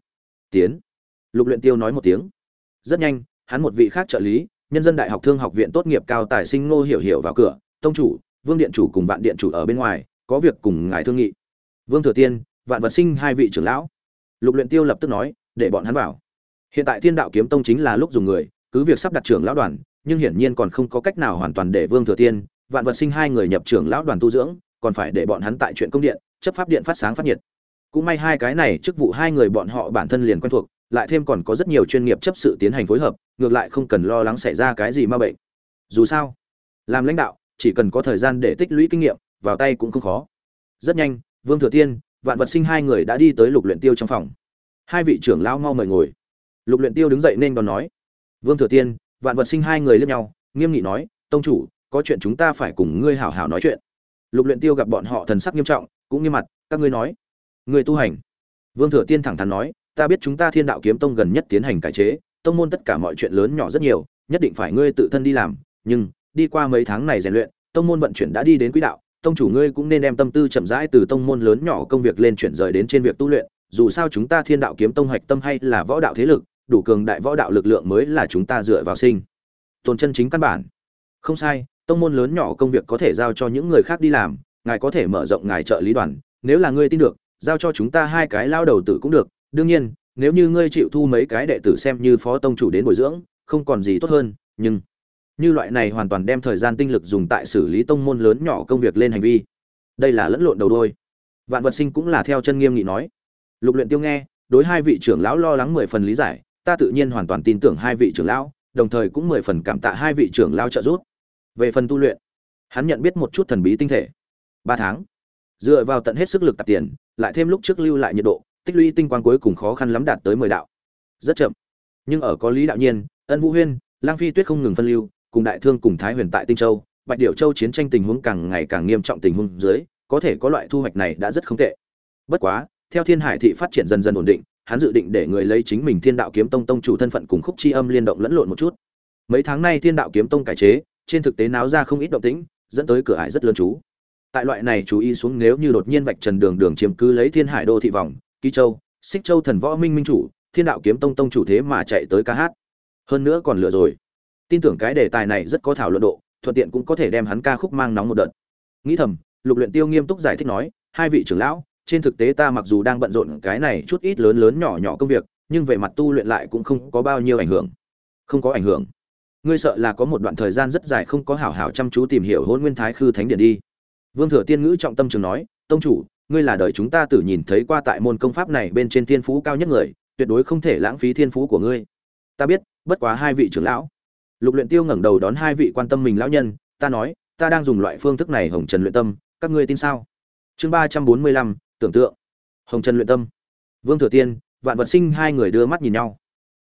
Tiến. Lục luyện tiêu nói một tiếng. Rất nhanh, hắn một vị khác trợ lý, nhân dân đại học thương học viện tốt nghiệp cao tài sinh ngô hiểu hiểu vào cửa. Tông chủ, vương điện chủ cùng vạn điện chủ ở bên ngoài, có việc cùng ngài thương nghị vương thừa tiên, vạn vật sinh hai vị trưởng lão. Lục luyện tiêu lập tức nói, để bọn hắn vào. Hiện tại thiên đạo kiếm tông chính là lúc dùng người, cứ việc sắp đặt trưởng lão đoàn, nhưng hiển nhiên còn không có cách nào hoàn toàn để vương thừa tiên, vạn vật sinh hai người nhập trưởng lão đoàn tu dưỡng, còn phải để bọn hắn tại chuyện công điện, chấp pháp điện phát sáng phát nhiệt. Cũng may hai cái này chức vụ hai người bọn họ bản thân liền quen thuộc, lại thêm còn có rất nhiều chuyên nghiệp chấp sự tiến hành phối hợp, ngược lại không cần lo lắng xảy ra cái gì ma bệnh. Dù sao, làm lãnh đạo, chỉ cần có thời gian để tích lũy kinh nghiệm, vào tay cũng không khó. Rất nhanh vương thừa tiên, vạn vật sinh hai người đã đi tới lục luyện tiêu trong phòng. Hai vị trưởng lão mau mời ngồi. Lục luyện tiêu đứng dậy nên đón nói. Vương thừa tiên, vạn vật sinh hai người liếc nhau, nghiêm nghị nói, tông chủ, có chuyện chúng ta phải cùng ngươi hảo hảo nói chuyện. Lục luyện tiêu gặp bọn họ thần sắc nghiêm trọng, cũng nghiêm mặt, các ngươi nói, ngươi tu hành. Vương thừa tiên thẳng thắn nói, ta biết chúng ta thiên đạo kiếm tông gần nhất tiến hành cải chế, tông môn tất cả mọi chuyện lớn nhỏ rất nhiều, nhất định phải ngươi tự thân đi làm, nhưng, đi qua mấy tháng này rèn luyện, tông môn vận chuyển đã đi đến quỹ đạo tông chủ ngươi cũng nên đem tâm tư chậm rãi từ tông môn lớn nhỏ công việc lên chuyển rời đến trên việc tu luyện, dù sao chúng ta thiên đạo kiếm tông hoạch tâm hay là võ đạo thế lực, đủ cường đại võ đạo lực lượng mới là chúng ta dựa vào sinh. Tồn chân chính căn bản. Không sai, tông môn lớn nhỏ công việc có thể giao cho những người khác đi làm, ngài có thể mở rộng ngài trợ lý đoàn, nếu là ngươi tin được, giao cho chúng ta hai cái lao đầu tử cũng được. Đương nhiên, nếu như ngươi chịu thu mấy cái đệ tử xem như phó tông chủ đến bồi dưỡng, không còn gì tốt hơn, nhưng như loại này hoàn toàn đem thời gian tinh lực dùng tại xử lý tông môn lớn nhỏ công việc lên hành vi. Đây là lẫn lộn đầu đôi. Vạn vật sinh cũng là theo chân nghiêm nghị nói. Lục luyện tiêu nghe, đối hai vị trưởng lão lo lắng mười phần lý giải, ta tự nhiên hoàn toàn tin tưởng hai vị trưởng lão, đồng thời cũng mười phần cảm tạ hai vị trưởng lão trợ giúp. Về phần tu luyện, hắn nhận biết một chút thần bí tinh thể. Ba tháng, dựa vào tận hết sức lực tập tiền, lại thêm lúc trước lưu lại nhiệt độ, tích lũy tinh quang cuối cùng khó khăn lắm đạt tới mười đạo. Rất chậm, nhưng ở có lý đạo nhiên, ân vũ huyên, lang phi tuyết không ngừng phân lưu cùng đại thương cùng thái huyền tại tinh châu, bạch điểu châu chiến tranh tình huống càng ngày càng nghiêm trọng tình huống dưới, có thể có loại thu hoạch này đã rất không tệ. Bất quá, theo thiên hải thị phát triển dần dần ổn định, hắn dự định để người lấy chính mình thiên đạo kiếm tông tông chủ thân phận cùng khúc chi âm liên động lẫn lộn một chút. Mấy tháng nay thiên đạo kiếm tông cải chế, trên thực tế náo ra không ít động tĩnh, dẫn tới cửa hải rất lớn chú. Tại loại này chú ý xuống nếu như đột nhiên vạch trần đường đường chiếm cứ lấy thiên hải đô thị vòng, ký châu, xích châu thần võ minh minh chủ, thiên đạo kiếm tông tông chủ thế mà chạy tới ca hát. Hơn nữa còn lừa rồi tin tưởng cái đề tài này rất có thảo luận độ, thuận tiện cũng có thể đem hắn ca khúc mang nóng một đợt. Nghĩ thầm, lục luyện tiêu nghiêm túc giải thích nói, hai vị trưởng lão, trên thực tế ta mặc dù đang bận rộn cái này chút ít lớn lớn nhỏ nhỏ công việc, nhưng về mặt tu luyện lại cũng không có bao nhiêu ảnh hưởng. Không có ảnh hưởng. Ngươi sợ là có một đoạn thời gian rất dài không có hảo hảo chăm chú tìm hiểu hôn nguyên thái khư thánh điện đi. Vương thừa tiên ngữ trọng tâm trường nói, tông chủ, ngươi là đời chúng ta tự nhìn thấy qua tại môn công pháp này bên trên thiên phú cao nhất người, tuyệt đối không thể lãng phí thiên phú của ngươi. Ta biết, bất quá hai vị trưởng lão lục luyện tiêu ngẩng đầu đón hai vị quan tâm mình lão nhân, ta nói, ta đang dùng loại phương thức này, hồng trần luyện tâm, các ngươi tin sao? Chương ba trăm bốn mươi lăm, tưởng tượng. Hồng trần luyện tâm. Vương thừa tiên, vạn vật sinh hai người đưa mắt nhìn nhau.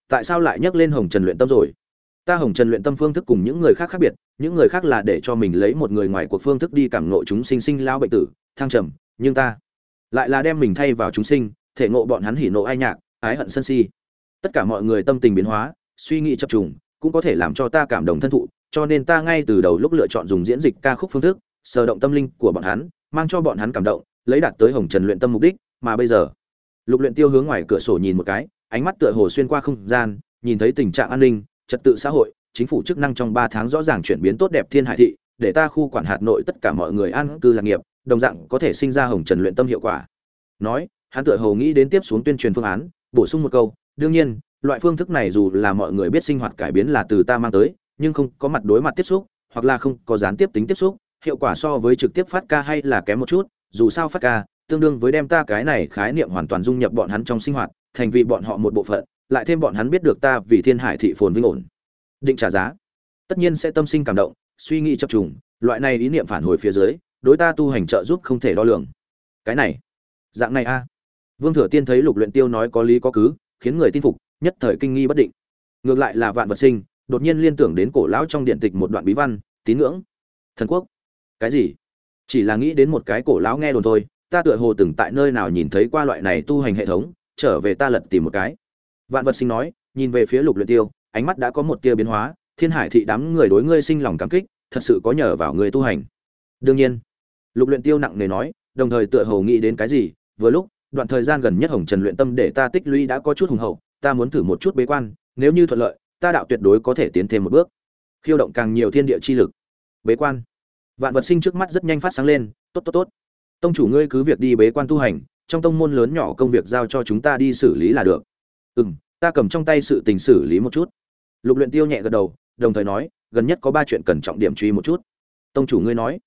Tại sao lại nhắc lên hồng trần luyện tâm rồi? Ta hồng trần luyện tâm phương thức cùng những người khác khác biệt, những người khác là để cho mình lấy một người ngoài cuộc phương thức đi cảm ngộ chúng sinh sinh lao bệnh tử, thăng trầm, nhưng ta lại là đem mình thay vào chúng sinh, thể ngộ bọn hắn hỉ nộ ai nhạc, ái hận sân si. Tất cả mọi người tâm tình biến hóa, suy nghĩ chập trùng cũng có thể làm cho ta cảm động thân thụ, cho nên ta ngay từ đầu lúc lựa chọn dùng diễn dịch ca khúc phương thức, sờ động tâm linh của bọn hắn, mang cho bọn hắn cảm động, lấy đạt tới hồng trần luyện tâm mục đích, mà bây giờ, lục luyện tiêu hướng ngoài cửa sổ nhìn một cái, ánh mắt tựa hồ xuyên qua không gian, nhìn thấy tình trạng an ninh, trật tự xã hội, chính phủ chức năng trong ba tháng rõ ràng chuyển biến tốt đẹp thiên hải thị, để ta khu quản hạt nội tất cả mọi người an cư lạc nghiệp, đồng dạng có thể sinh ra hồng trần luyện tâm hiệu quả. Nói, hắn tựa hồ nghĩ đến tiếp xuống tuyên truyền phương án, bổ sung một câu, đương nhiên loại phương thức này dù là mọi người biết sinh hoạt cải biến là từ ta mang tới, nhưng không có mặt đối mặt tiếp xúc, hoặc là không có gián tiếp tính tiếp xúc, hiệu quả so với trực tiếp phát ca hay là kém một chút, dù sao phát ca, tương đương với đem ta cái này khái niệm hoàn toàn dung nhập bọn hắn trong sinh hoạt, thành vì bọn họ một bộ phận, lại thêm bọn hắn biết được ta vì thiên hải thị phồn vinh ổn. Định trả giá. Tất nhiên sẽ tâm sinh cảm động, suy nghĩ chập trùng, loại này ý niệm phản hồi phía dưới, đối ta tu hành trợ giúp không thể đo lường. Cái này. Dạng này a. Vương thừa tiên thấy lục luyện tiêu nói có lý có cứ, khiến người tin phục nhất thời kinh nghi bất định. Ngược lại là vạn vật sinh, đột nhiên liên tưởng đến cổ lão trong điện tịch một đoạn bí văn, tín ngưỡng. Thần quốc. Cái gì? Chỉ là nghĩ đến một cái cổ lão nghe đồn thôi, ta tựa hồ từng tại nơi nào nhìn thấy qua loại này tu hành hệ thống, trở về ta lật tìm một cái. Vạn vật sinh nói, nhìn về phía lục luyện tiêu, ánh mắt đã có một tia biến hóa, thiên hải thị đám người đối ngươi sinh lòng cảm kích, thật sự có nhờ vào người tu hành. Đương nhiên, lục luyện tiêu nặng nề nói, đồng thời tựa hồ nghĩ đến cái gì, vừa lúc, đoạn thời gian gần nhất hồng trần luyện tâm để ta tích lũy đã có chút hùng hậu ta muốn thử một chút bế quan, nếu như thuận lợi, ta đạo tuyệt đối có thể tiến thêm một bước. Khiêu động càng nhiều thiên địa chi lực. Bế quan. Vạn vật sinh trước mắt rất nhanh phát sáng lên, tốt tốt tốt. Tông chủ ngươi cứ việc đi bế quan tu hành, trong tông môn lớn nhỏ công việc giao cho chúng ta đi xử lý là được. Ừ m ta cầm trong tay sự tình xử lý một chút. Lục luyện tiêu nhẹ gật đầu, đồng thời nói, gần nhất có ba chuyện cần trọng điểm truy một chút. Tông chủ ngươi nói,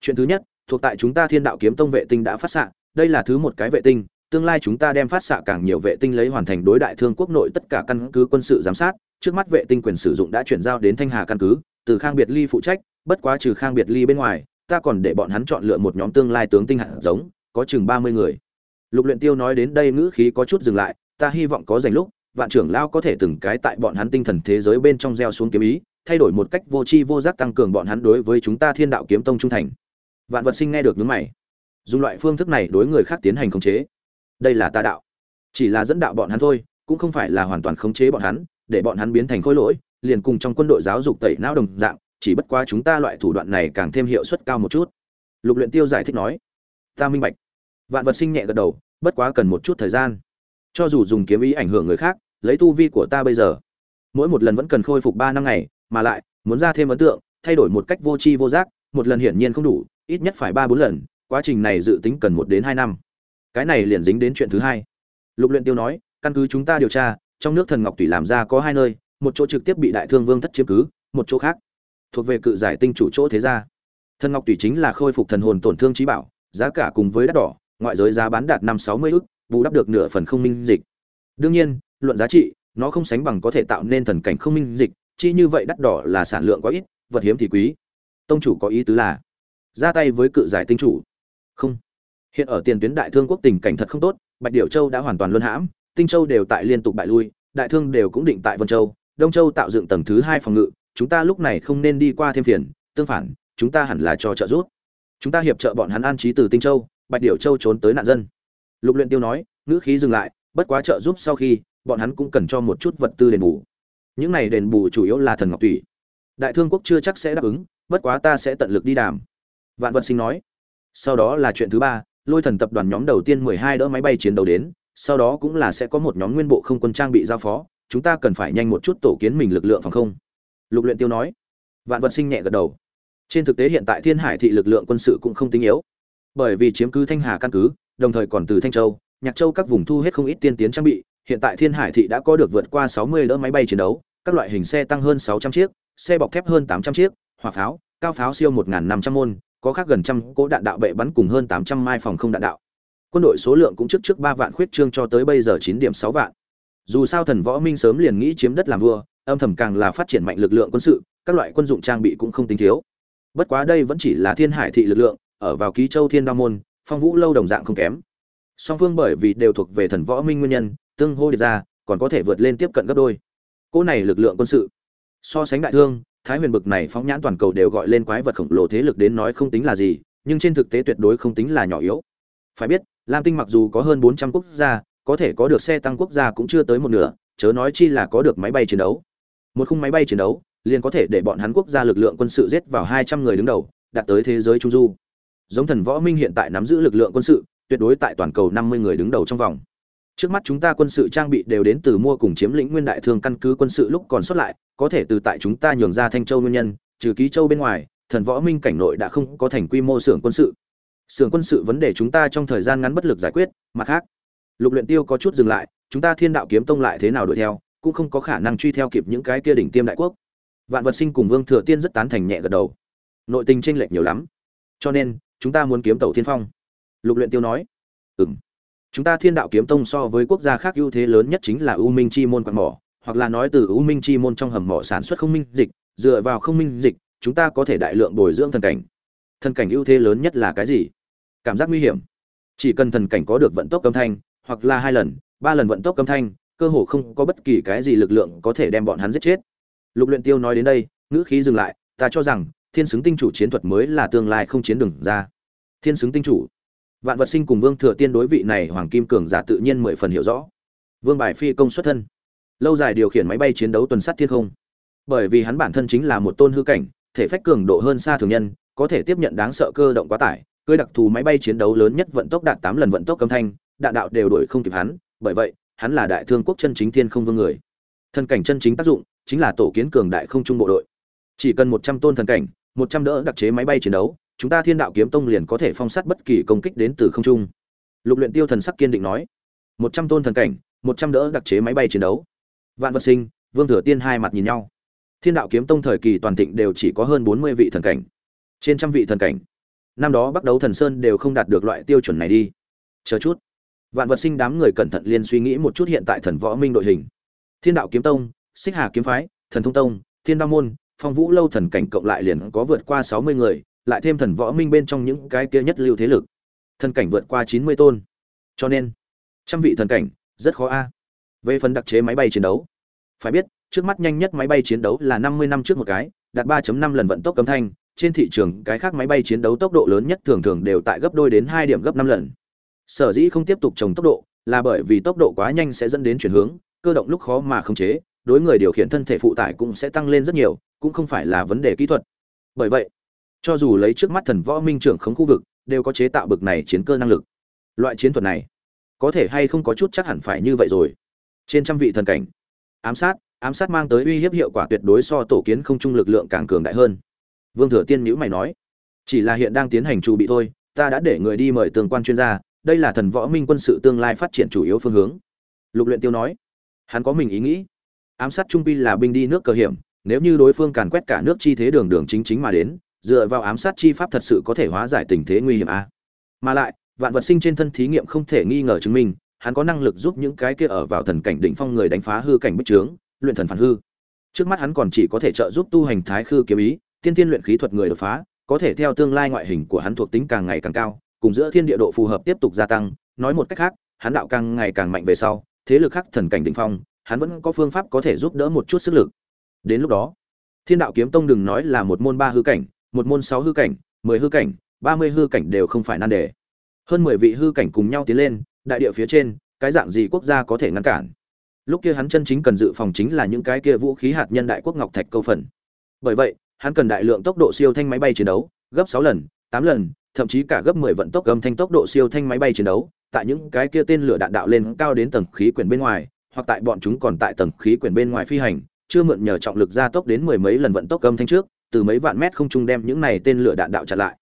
chuyện thứ nhất, thuộc tại chúng ta thiên đạo kiếm tông vệ tinh đã phát xạ, đây là thứ một cái vệ tinh tương lai chúng ta đem phát xạ càng nhiều vệ tinh lấy hoàn thành đối đại thương quốc nội tất cả căn cứ quân sự giám sát, trước mắt vệ tinh quyền sử dụng đã chuyển giao đến thanh hà căn cứ, từ khang biệt ly phụ trách, bất quá trừ khang biệt ly bên ngoài, ta còn để bọn hắn chọn lựa một nhóm tương lai tướng tinh hạt giống, có chừng ba mươi người. Lục luyện tiêu nói đến đây ngữ khí có chút dừng lại, ta hy vọng có dành lúc, vạn trưởng lao có thể từng cái tại bọn hắn tinh thần thế giới bên trong gieo xuống kiếm ý, thay đổi một cách vô tri vô giác tăng cường bọn hắn đối với chúng ta thiên đạo kiếm tông trung thành. Vạn vật sinh nghe được nhướng mày. Dùng loại phương thức này đối người khác tiến hành khống chế đây là ta đạo. Chỉ là dẫn đạo bọn hắn thôi, cũng không phải là hoàn toàn khống chế bọn hắn, để bọn hắn biến thành khối lỗi, liền cùng trong quân đội giáo dục tẩy não đồng dạng, chỉ bất quá chúng ta loại thủ đoạn này càng thêm hiệu suất cao một chút. Lục luyện tiêu giải thích nói. Ta minh bạch. Vạn vật sinh nhẹ gật đầu, bất quá cần một chút thời gian. Cho dù dùng kiếm ý ảnh hưởng người khác, lấy tu vi của ta bây giờ, mỗi một lần vẫn cần khôi phục ba năm ngày, mà lại, muốn ra thêm ấn tượng, thay đổi một cách vô tri vô giác, một lần hiển nhiên không đủ, ít nhất phải ba bốn lần, quá trình này dự tính cần một đến hai năm cái này liền dính đến chuyện thứ hai. Lục luyện tiêu nói, căn cứ chúng ta điều tra, trong nước thần ngọc tùy làm ra có hai nơi, một chỗ trực tiếp bị đại thương vương thất chiếm cứ, một chỗ khác thuộc về cự giải tinh chủ chỗ thế gia. Thần ngọc tùy chính là khôi phục thần hồn tổn thương trí bảo, giá cả cùng với đắt đỏ, ngoại giới giá bán đạt năm sáu mươi ức, bù đắp được nửa phần không minh dịch. Đương nhiên, luận giá trị, nó không sánh bằng có thể tạo nên thần cảnh không minh dịch, chi như vậy đắt đỏ là sản lượng quá ít, vật hiếm thì quý. Tông chủ có ý tứ là ra tay với cự giải tinh chủ. Không hiện ở tiền tuyến đại thương quốc tình cảnh thật không tốt, bạch điểu châu đã hoàn toàn luân hãm, tinh châu đều tại liên tục bại lui, đại thương đều cũng định tại vân châu, đông châu tạo dựng tầng thứ hai phòng ngự, chúng ta lúc này không nên đi qua thêm phiền, tương phản, chúng ta hẳn là cho trợ giúp. Chúng ta hiệp trợ bọn hắn an trí từ tinh châu, bạch điểu châu trốn tới nạn dân. Lục luyện tiêu nói, ngữ khí dừng lại, bất quá trợ giúp sau khi, bọn hắn cũng cần cho một chút vật tư đền bù. Những này đền bù chủ yếu là thần ngọc thủy đại thương quốc chưa chắc sẽ đáp ứng, bất quá ta sẽ tận lực đi đàm. Vạn vật sinh nói, sau đó là chuyện thứ ba lôi thần tập đoàn nhóm đầu tiên mười hai đỡ máy bay chiến đấu đến, sau đó cũng là sẽ có một nhóm nguyên bộ không quân trang bị giao phó, chúng ta cần phải nhanh một chút tổ kiến mình lực lượng phòng không. Lục luyện tiêu nói. Vạn vật sinh nhẹ gật đầu. Trên thực tế hiện tại thiên hải thị lực lượng quân sự cũng không tinh yếu. Bởi vì chiếm cứ thanh hà căn cứ, đồng thời còn từ thanh châu, nhạc châu các vùng thu hết không ít tiên tiến trang bị, hiện tại thiên hải thị đã có được vượt qua 60 đỡ máy bay chiến đấu, các loại hình xe tăng hơn 600 chiếc, xe bọc thép hơn 800 chiếc, hỏa pháo, cao pháo siêu 1.500 môn có khác gần trăm cỗ đạn đạo bệ bắn cùng hơn 800 mai phòng không đạn đạo. Quân đội số lượng cũng trước trước ba vạn khuyết trương cho tới bây giờ 9 điểm 6 vạn. Dù sao thần võ minh sớm liền nghĩ chiếm đất làm vua, âm thầm càng là phát triển mạnh lực lượng quân sự, các loại quân dụng trang bị cũng không tính thiếu. Bất quá đây vẫn chỉ là thiên hải thị lực lượng, ở vào ký châu thiên đa môn, phong vũ lâu đồng dạng không kém. Song phương bởi vì đều thuộc về thần võ minh nguyên nhân, tương hô địch ra, còn có thể vượt lên tiếp cận gấp đôi. Cỗ này lực lượng quân sự, so sánh đại thương thái huyền bực này phóng nhãn toàn cầu đều gọi lên quái vật khổng lồ thế lực đến nói không tính là gì, nhưng trên thực tế tuyệt đối không tính là nhỏ yếu. Phải biết, lam tinh mặc dù có hơn bốn trăm quốc gia, có thể có được xe tăng quốc gia cũng chưa tới một nửa, chớ nói chi là có được máy bay chiến đấu. Một khung máy bay chiến đấu, liền có thể để bọn hắn quốc gia lực lượng quân sự giết vào hai trăm người đứng đầu, đạt tới thế giới trung du. Giống thần võ minh hiện tại nắm giữ lực lượng quân sự, tuyệt đối tại toàn cầu năm mươi người đứng đầu trong vòng trước mắt chúng ta quân sự trang bị đều đến từ mua cùng chiếm lĩnh nguyên đại thương căn cứ quân sự lúc còn xuất lại, có thể từ tại chúng ta nhường ra thanh châu nguyên nhân, trừ ký châu bên ngoài, thần võ minh cảnh nội đã không có thành quy mô xưởng quân sự. Xưởng quân sự vấn đề chúng ta trong thời gian ngắn bất lực giải quyết, mặt khác, lục luyện tiêu có chút dừng lại, chúng ta thiên đạo kiếm tông lại thế nào đuổi theo, cũng không có khả năng truy theo kịp những cái kia đỉnh tiêm đại quốc. Vạn vật sinh cùng vương thừa tiên rất tán thành nhẹ gật đầu. Nội tình tranh lệch nhiều lắm. Cho nên, chúng ta muốn kiếm tàu thiên phong. Lục luyện tiêu nói. Ừm chúng ta thiên đạo kiếm tông so với quốc gia khác ưu thế lớn nhất chính là u minh chi môn quạt mỏ, hoặc là nói từ u minh chi môn trong hầm mỏ sản xuất không minh dịch, dựa vào không minh dịch, chúng ta có thể đại lượng bồi dưỡng thần cảnh. Thần cảnh ưu thế lớn nhất là cái gì? Cảm giác nguy hiểm. Chỉ cần thần cảnh có được vận tốc âm thanh, hoặc là hai lần, ba lần vận tốc âm thanh, cơ hồ không có bất kỳ cái gì lực lượng có thể đem bọn hắn giết chết. Lục luyện tiêu nói đến đây, ngữ khí dừng lại, ta cho rằng, thiên xứng tinh chủ chiến thuật mới là tương lai không chiến đường ra. Thiên xứng tinh chủ vạn vật sinh cùng vương thừa tiên đối vị này hoàng kim cường giả tự nhiên mười phần hiểu rõ. Vương bài phi công xuất thân. Lâu dài điều khiển máy bay chiến đấu tuần sát thiên không. Bởi vì hắn bản thân chính là một tôn hư cảnh, thể phách cường độ hơn xa thường nhân, có thể tiếp nhận đáng sợ cơ động quá tải, cưới đặc thù máy bay chiến đấu lớn nhất vận tốc đạt tám lần vận tốc âm thanh, đạn đạo đều đuổi không kịp hắn, bởi vậy, hắn là đại thương quốc chân chính thiên không vương người. Thân cảnh chân chính tác dụng chính là tổ kiến cường đại không trung bộ đội. Chỉ cần một trăm tôn thần cảnh, một trăm đỡ đặc chế máy bay chiến đấu chúng ta thiên đạo kiếm tông liền có thể phong sát bất kỳ công kích đến từ không trung. Lục luyện tiêu thần sắc kiên định nói, một trăm tôn thần cảnh, một trăm đỡ đặc chế máy bay chiến đấu. Vạn vật sinh, vương thừa tiên hai mặt nhìn nhau. Thiên đạo kiếm tông thời kỳ toàn thịnh đều chỉ có hơn bốn mươi vị thần cảnh. Trên trăm vị thần cảnh. Năm đó bắt đầu thần sơn đều không đạt được loại tiêu chuẩn này đi. Chờ chút. Vạn vật sinh đám người cẩn thận liên suy nghĩ một chút hiện tại thần võ minh đội hình. Thiên đạo kiếm tông, xích hà kiếm phái, thần thông tông, thiên đao môn, phong vũ lâu thần cảnh cộng lại liền có vượt qua sáu mươi người lại thêm thần võ minh bên trong những cái kia nhất lưu thế lực. Thần cảnh vượt qua chín mươi tôn. Cho nên, trăm vị thần cảnh, rất khó a. Về phần đặc chế máy bay chiến đấu, phải biết, trước mắt nhanh nhất máy bay chiến đấu là năm mươi năm trước một cái, đạt 3.5 lần vận tốc cấm thanh. Trên thị trường, cái khác máy bay chiến đấu tốc độ lớn nhất thường thường đều tại gấp đôi đến hai điểm gấp năm lần. Sở dĩ không tiếp tục trồng tốc độ, là bởi vì tốc độ quá nhanh sẽ dẫn đến chuyển hướng, cơ động lúc khó mà khống chế, đối người điều khiển thân thể phụ tải cũng sẽ tăng lên rất nhiều, cũng không phải là vấn đề kỹ thuật. Bởi vậy cho dù lấy trước mắt thần võ minh trưởng khống khu vực, đều có chế tạo bực này chiến cơ năng lực. Loại chiến thuật này, có thể hay không có chút chắc hẳn phải như vậy rồi. Trên trăm vị thần cảnh, ám sát ám sát mang tới uy hiếp hiệu quả tuyệt đối so tổ kiến không trung lực lượng càng cường đại hơn. Vương thừa tiên nhữ mày nói, chỉ là hiện đang tiến hành chủ bị thôi, ta đã để người đi mời tương quan chuyên gia, đây là thần võ minh quân sự tương lai phát triển chủ yếu phương hướng. Lục luyện tiêu nói, hắn có mình ý nghĩ. Ám sát trung pi là binh đi nước cơ hiểm, nếu như đối phương càn quét cả nước chi thế đường đường chính chính mà đến dựa vào ám sát chi pháp thật sự có thể hóa giải tình thế nguy hiểm a à? mà lại, vạn vật sinh trên thân thí nghiệm không thể nghi ngờ chứng minh, hắn có năng lực giúp những cái kia ở vào thần cảnh đỉnh phong người đánh phá hư cảnh bích trướng, luyện thần phản hư. Trước mắt hắn còn chỉ có thể trợ giúp tu hành thái khư kiếm ý, tiên tiên luyện khí thuật người đột phá, có thể theo tương lai ngoại hình của hắn thuộc tính càng ngày càng cao, cùng giữa thiên địa độ phù hợp tiếp tục gia tăng. Nói một cách khác, hắn đạo càng ngày càng mạnh về sau, thế lực khác thần cảnh đỉnh phong, hắn vẫn có phương pháp có thể giúp đỡ một chút sức lực. Đến lúc đó, thiên đạo kiếm tông đừng nói là một môn ba hư cảnh một môn sáu hư cảnh, mười hư cảnh, ba mươi hư cảnh đều không phải nan đề. Hơn mười vị hư cảnh cùng nhau tiến lên, đại địa phía trên, cái dạng gì quốc gia có thể ngăn cản? Lúc kia hắn chân chính cần dự phòng chính là những cái kia vũ khí hạt nhân đại quốc ngọc thạch câu phần. Bởi vậy, hắn cần đại lượng tốc độ siêu thanh máy bay chiến đấu, gấp sáu lần, tám lần, thậm chí cả gấp mười vận tốc âm thanh tốc độ siêu thanh máy bay chiến đấu, tại những cái kia tên lửa đạn đạo lên cao đến tầng khí quyển bên ngoài, hoặc tại bọn chúng còn tại tầng khí quyển bên ngoài phi hành, chưa mượn nhờ trọng lực gia tốc đến mười mấy lần vận tốc âm thanh trước từ mấy vạn mét không trung đem những này tên lửa đạn đạo chặn lại.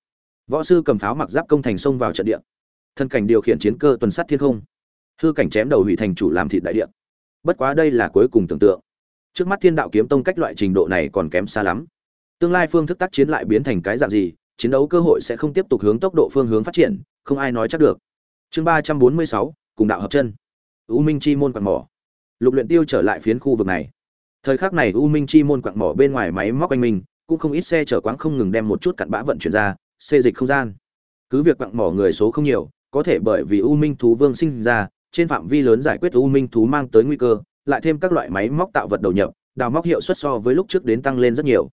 Võ sư cầm pháo mặc giáp công thành xông vào trận địa. Thân cảnh điều khiển chiến cơ tuần sát thiên không. Hư cảnh chém đầu hủy thành chủ làm thịt đại địa. Bất quá đây là cuối cùng tưởng tượng. Trước mắt thiên đạo kiếm tông cách loại trình độ này còn kém xa lắm. Tương lai phương thức tác chiến lại biến thành cái dạng gì, chiến đấu cơ hội sẽ không tiếp tục hướng tốc độ phương hướng phát triển, không ai nói chắc được. Chương ba trăm bốn mươi sáu, cùng đạo hợp chân. U minh chi môn quặng mỏ. Lục luyện tiêu trở lại phiến khu vực này. Thời khắc này u minh chi môn quặng mỏ bên ngoài máy móc anh mình cũng không ít xe chở quáng không ngừng đem một chút cặn bã vận chuyển ra, xê dịch không gian. Cứ việc quặng mỏ người số không nhiều, có thể bởi vì u minh thú vương sinh ra, trên phạm vi lớn giải quyết u minh thú mang tới nguy cơ, lại thêm các loại máy móc tạo vật đầu nhập, đào móc hiệu suất so với lúc trước đến tăng lên rất nhiều.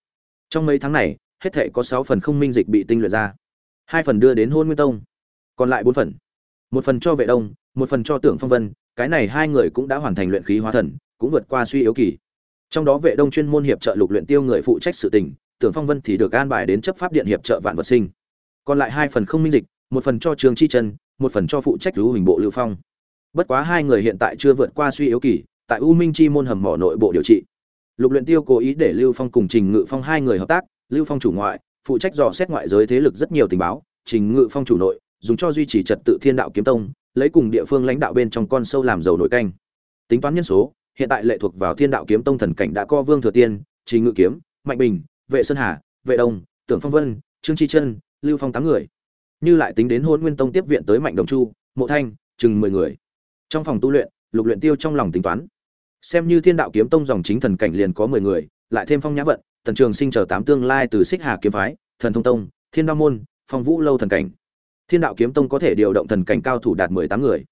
Trong mấy tháng này, hết thể có sáu phần không minh dịch bị tinh luyện ra. Hai phần đưa đến hôn nguyên tông, còn lại bốn phần. Một phần cho vệ đông, một phần cho tưởng phong vân, cái này hai người cũng đã hoàn thành luyện khí hóa thần, cũng vượt qua suy yếu kỳ trong đó vệ đông chuyên môn hiệp trợ lục luyện tiêu người phụ trách sự tình, tưởng phong vân thì được an bài đến chấp pháp điện hiệp trợ vạn vật sinh. Còn lại hai phần không minh dịch, một phần cho trường chi chân, một phần cho phụ trách lưu hình bộ lưu phong. Bất quá hai người hiện tại chưa vượt qua suy yếu kỳ, tại u minh chi môn hầm mỏ nội bộ điều trị. Lục luyện tiêu cố ý để lưu phong cùng trình ngự phong hai người hợp tác, lưu phong chủ ngoại, phụ trách dò xét ngoại giới thế lực rất nhiều tình báo, trình ngự phong chủ nội, dùng cho duy trì trật tự thiên đạo kiếm tông, lấy cùng địa phương lãnh đạo bên trong con sâu làm dầu nội canh. Tính toán nhân số hiện tại lệ thuộc vào thiên đạo kiếm tông thần cảnh đã co vương thừa tiên trình ngự kiếm, mạnh bình, vệ sơn hà, vệ đông, tưởng phong vân, trương chi chân lưu phong tám người. Như lại tính đến hôn nguyên tông tiếp viện tới mạnh đồng chu, mộ thanh, chừng mười người. Trong phòng tu luyện, lục luyện tiêu trong lòng tính toán. Xem như thiên đạo kiếm tông dòng chính thần cảnh liền có mười người, lại thêm phong nhã vận, tần trường sinh chờ tám tương lai từ xích hà kiếm phái, thần thông tông, thiên đao môn, phong vũ lâu thần cảnh. Thiên đạo kiếm tông có thể điều động thần cảnh cao thủ đạt mười tám người.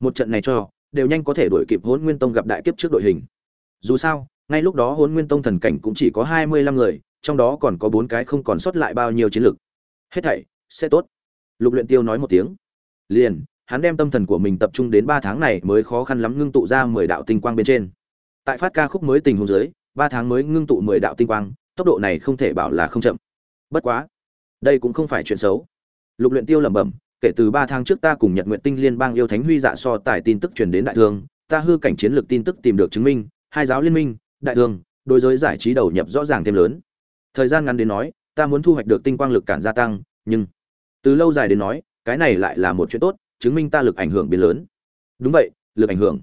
Một trận này cho đều nhanh có thể đuổi kịp Hỗn nguyên tông gặp đại kiếp trước đội hình. Dù sao, ngay lúc đó Hỗn nguyên tông thần cảnh cũng chỉ có hai mươi lăm người, trong đó còn có bốn cái không còn sót lại bao nhiêu chiến lực. hết thảy, sẽ tốt. Lục luyện tiêu nói một tiếng. Liền, hắn đem tâm thần của mình tập trung đến ba tháng này mới khó khăn lắm ngưng tụ ra mười đạo tinh quang bên trên. Tại phát ca khúc mới tình huống dưới, ba tháng mới ngưng tụ mười đạo tinh quang, tốc độ này không thể bảo là không chậm. Bất quá, đây cũng không phải chuyện xấu. Lục luyện tiêu lẩm bẩm kể từ ba tháng trước ta cùng nhật nguyện tinh liên bang yêu thánh huy dạ so tài tin tức truyền đến đại thương, ta hư cảnh chiến lược tin tức tìm được chứng minh, hai giáo liên minh, đại thương, đối giới giải trí đầu nhập rõ ràng thêm lớn. Thời gian ngắn đến nói, ta muốn thu hoạch được tinh quang lực cản gia tăng, nhưng từ lâu dài đến nói, cái này lại là một chuyện tốt, chứng minh ta lực ảnh hưởng biến lớn. Đúng vậy, lực ảnh hưởng.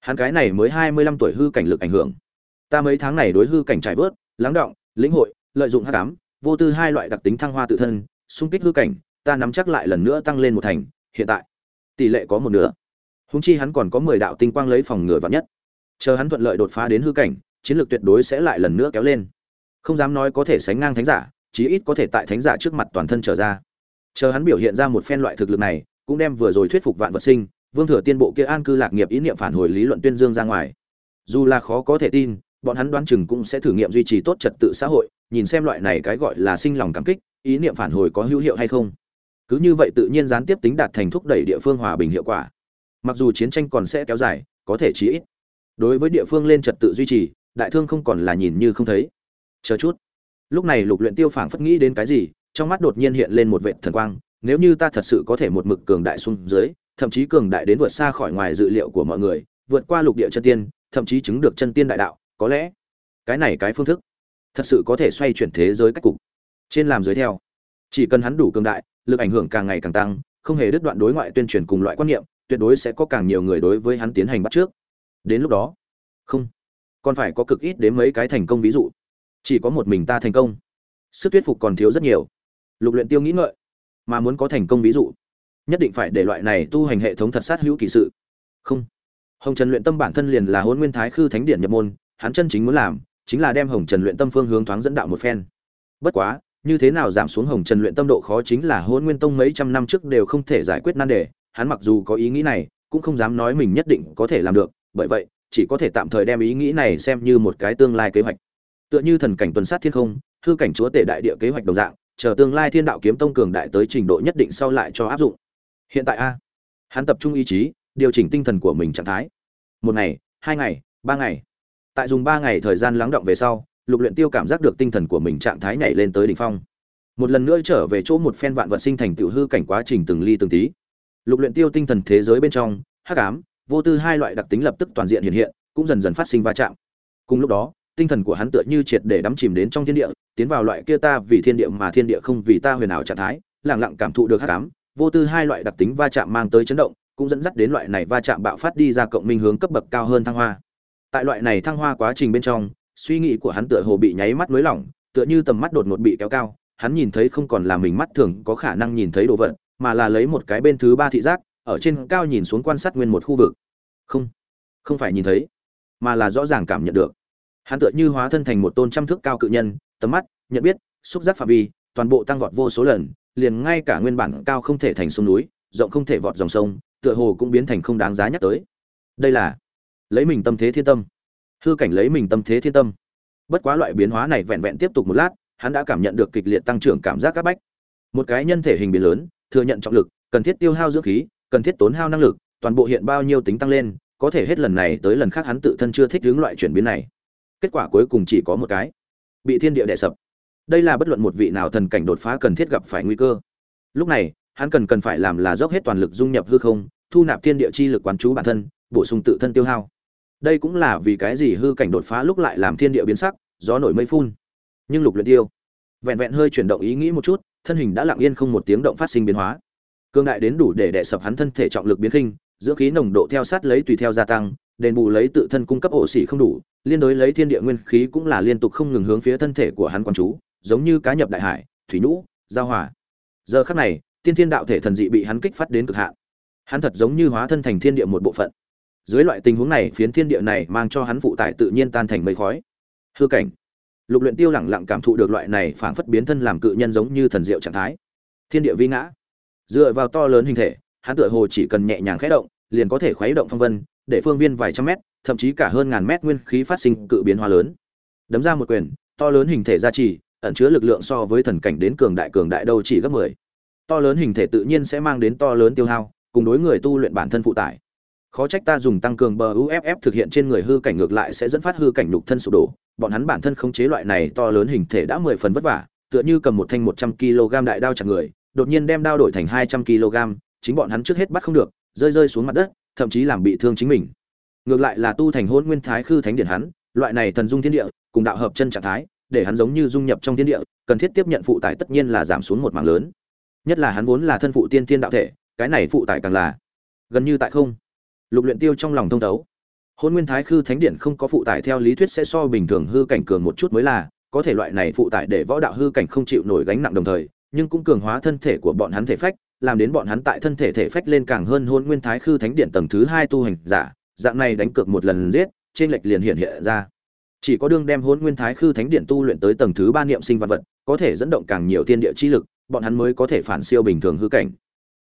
Hắn cái này mới hai mươi lăm tuổi hư cảnh lực ảnh hưởng. Ta mấy tháng này đối hư cảnh trải vớt, lắng động, lĩnh hội, lợi dụng hắc ám, vô tư hai loại đặc tính thăng hoa tự thân, xung kích hư cảnh ta nắm chắc lại lần nữa tăng lên một thành, hiện tại, tỷ lệ có một nửa. Húng chi hắn còn có mười đạo tinh quang lấy phòng ngừa vạn nhất. Chờ hắn thuận lợi đột phá đến hư cảnh, chiến lược tuyệt đối sẽ lại lần nữa kéo lên. Không dám nói có thể sánh ngang thánh giả, chí ít có thể tại thánh giả trước mặt toàn thân trở ra. Chờ hắn biểu hiện ra một phen loại thực lực này, cũng đem vừa rồi thuyết phục vạn vật sinh, vương thừa tiên bộ kia an cư lạc nghiệp ý niệm phản hồi lý luận tuyên dương ra ngoài. Dù là khó có thể tin, bọn hắn đoán chừng cũng sẽ thử nghiệm duy trì tốt trật tự xã hội, nhìn xem loại này cái gọi là sinh lòng cảm kích, ý niệm phản hồi có hữu hiệu hay không cứ như vậy tự nhiên gián tiếp tính đạt thành thúc đẩy địa phương hòa bình hiệu quả. Mặc dù chiến tranh còn sẽ kéo dài, có thể chí ít. Đối với địa phương lên trật tự duy trì, đại thương không còn là nhìn như không thấy. Chờ chút. Lúc này lục luyện tiêu phảng phất nghĩ đến cái gì, trong mắt đột nhiên hiện lên một vệt thần quang, nếu như ta thật sự có thể một mực cường đại xuống dưới, thậm chí cường đại đến vượt xa khỏi ngoài dự liệu của mọi người, vượt qua lục địa chân tiên, thậm chí chứng được chân tiên đại đạo, có lẽ cái này cái phương thức thật sự có thể xoay chuyển thế giới cách cục. Trên làm dưới theo, chỉ cần hắn đủ cường đại lực ảnh hưởng càng ngày càng tăng, không hề đứt đoạn đối ngoại tuyên truyền cùng loại quan niệm, tuyệt đối sẽ có càng nhiều người đối với hắn tiến hành bắt trước. Đến lúc đó, không, còn phải có cực ít đến mấy cái thành công ví dụ. Chỉ có một mình ta thành công. Sức thuyết phục còn thiếu rất nhiều. Lục luyện tiêu nghĩ ngợi, mà muốn có thành công ví dụ, nhất định phải để loại này tu hành hệ thống thật sát hữu kỳ sự. Không, hồng trần luyện tâm bản thân liền là Hỗn nguyên thái khư thánh điển nhập môn, hắn chân chính muốn làm, chính là đem hồng trần luyện tâm phương hướng thoáng dẫn đạo một phen. Bất quá như thế nào giảm xuống hồng trần luyện tâm độ khó chính là hôn nguyên tông mấy trăm năm trước đều không thể giải quyết nan đề, hắn mặc dù có ý nghĩ này, cũng không dám nói mình nhất định có thể làm được, bởi vậy, chỉ có thể tạm thời đem ý nghĩ này xem như một cái tương lai kế hoạch. Tựa như thần cảnh tuần sát thiên không thư cảnh chúa tể đại địa kế hoạch đồng dạng, chờ tương lai thiên đạo kiếm tông cường đại tới trình độ nhất định sau lại cho áp dụng. Hiện tại a, hắn tập trung ý chí, điều chỉnh tinh thần của mình trạng thái. Một ngày, hai ngày, ba ngày. Tại dùng ba ngày thời gian lắng động về sau lục luyện tiêu cảm giác được tinh thần của mình trạng thái nhảy lên tới đỉnh phong. Một lần nữa trở về chỗ một phen vạn vật sinh thành tiểu hư cảnh quá trình từng ly từng tí. Lục luyện tiêu tinh thần thế giới bên trong, hắc ám, vô tư hai loại đặc tính lập tức toàn diện hiện hiện, cũng dần dần phát sinh va chạm. Cùng lúc đó, tinh thần của hắn tựa như triệt để đắm chìm đến trong thiên địa, tiến vào loại kia ta vì thiên địa mà thiên địa không vì ta huyền ảo trạng thái, lặng lặng cảm thụ được hắc ám, vô tư hai loại đặc tính va chạm mang tới chấn động, cũng dẫn dắt đến loại này va chạm bạo phát đi ra cộng minh hướng cấp bậc cao hơn thăng hoa. Tại loại này thăng hoa quá trình bên trong suy nghĩ của hắn tựa hồ bị nháy mắt nới lỏng, tựa như tầm mắt đột ngột bị kéo cao. Hắn nhìn thấy không còn là mình mắt thường có khả năng nhìn thấy đồ vật, mà là lấy một cái bên thứ ba thị giác, ở trên cao nhìn xuống quan sát nguyên một khu vực. Không không phải nhìn thấy, mà là rõ ràng cảm nhận được. Hắn tựa như hóa thân thành một tôn trăm thước cao cự nhân, tầm mắt, nhận biết, xúc giác phạm vi, toàn bộ tăng vọt vô số lần, liền ngay cả nguyên bản cao không thể thành sông núi, rộng không thể vọt dòng sông, tựa hồ cũng biến thành không đáng giá nhắc tới. Đây là lấy mình tâm thế thiên tâm hư cảnh lấy mình tâm thế thiên tâm. Bất quá loại biến hóa này vẹn vẹn tiếp tục một lát, hắn đã cảm nhận được kịch liệt tăng trưởng cảm giác các bách. Một cái nhân thể hình biến lớn, thừa nhận trọng lực, cần thiết tiêu hao dưỡng khí, cần thiết tốn hao năng lực, toàn bộ hiện bao nhiêu tính tăng lên, có thể hết lần này tới lần khác hắn tự thân chưa thích hướng loại chuyển biến này. Kết quả cuối cùng chỉ có một cái. Bị thiên địa đè sập. Đây là bất luận một vị nào thần cảnh đột phá cần thiết gặp phải nguy cơ. Lúc này, hắn cần cần phải làm là dốc hết toàn lực dung nhập hư không, thu nạp thiên địa chi lực quán chú bản thân, bổ sung tự thân tiêu hao đây cũng là vì cái gì hư cảnh đột phá lúc lại làm thiên địa biến sắc gió nổi mây phun. Nhưng lục luyện tiêu vẹn vẹn hơi chuyển động ý nghĩ một chút thân hình đã lặng yên không một tiếng động phát sinh biến hóa. Cương đại đến đủ để đè sập hắn thân thể trọng lực biến hình, dưỡng khí nồng độ theo sát lấy tùy theo gia tăng đền bù lấy tự thân cung cấp ổ xỉ không đủ liên đối lấy thiên địa nguyên khí cũng là liên tục không ngừng hướng phía thân thể của hắn quan chú giống như cá nhập đại hải thủy nhũ giao hỏa giờ khắc này tiên thiên đạo thể thần dị bị hắn kích phát đến cực hạn. Hắn thật giống như hóa thân thành thiên địa một bộ phận dưới loại tình huống này, phiến thiên địa này mang cho hắn phụ tải tự nhiên tan thành mây khói. Hư cảnh. Lục luyện tiêu lẳng lặng cảm thụ được loại này phảng phất biến thân làm cự nhân giống như thần diệu trạng thái. Thiên địa vi ngã. Dựa vào to lớn hình thể, hắn tựa hồ chỉ cần nhẹ nhàng khẽ động, liền có thể khuấy động phong vân, để phương viên vài trăm mét, thậm chí cả hơn ngàn mét nguyên khí phát sinh cự biến hóa lớn. Đấm ra một quyền, to lớn hình thể gia trì, ẩn chứa lực lượng so với thần cảnh đến cường đại cường đại đâu chỉ gấp 10. to lớn hình thể tự nhiên sẽ mang đến to lớn tiêu hao, cùng đối người tu luyện bản thân phụ tải khó trách ta dùng tăng cường bờ uff thực hiện trên người hư cảnh ngược lại sẽ dẫn phát hư cảnh nhục thân sụp đổ. Bọn hắn bản thân không chế loại này to lớn hình thể đã mười phần vất vả, tựa như cầm một thanh một trăm kg đại đao chặt người, đột nhiên đem đao đổi thành hai trăm kg, chính bọn hắn trước hết bắt không được, rơi rơi xuống mặt đất, thậm chí làm bị thương chính mình. Ngược lại là tu thành hôn nguyên thái khư thánh điển hắn, loại này thần dung thiên địa, cùng đạo hợp chân trạng thái, để hắn giống như dung nhập trong thiên địa, cần thiết tiếp nhận phụ tải tất nhiên là giảm xuống một mảng lớn. Nhất là hắn vốn là thân phụ tiên thiên đạo thể, cái này phụ tải càng là gần như tại không lục luyện tiêu trong lòng thông thấu. Hôn nguyên thái khư thánh điện không có phụ tải theo lý thuyết sẽ so bình thường hư cảnh cường một chút mới là, có thể loại này phụ tải để võ đạo hư cảnh không chịu nổi gánh nặng đồng thời, nhưng cũng cường hóa thân thể của bọn hắn thể phách, làm đến bọn hắn tại thân thể thể phách lên càng hơn hôn nguyên thái khư thánh điện tầng thứ hai tu hành giả, dạng này đánh cược một lần giết, trên lệch liền hiện hiện ra. Chỉ có đương đem hôn nguyên thái khư thánh điện tu luyện tới tầng thứ ba niệm sinh vật vật, có thể dẫn động càng nhiều thiên địa chi lực, bọn hắn mới có thể phản siêu bình thường hư cảnh.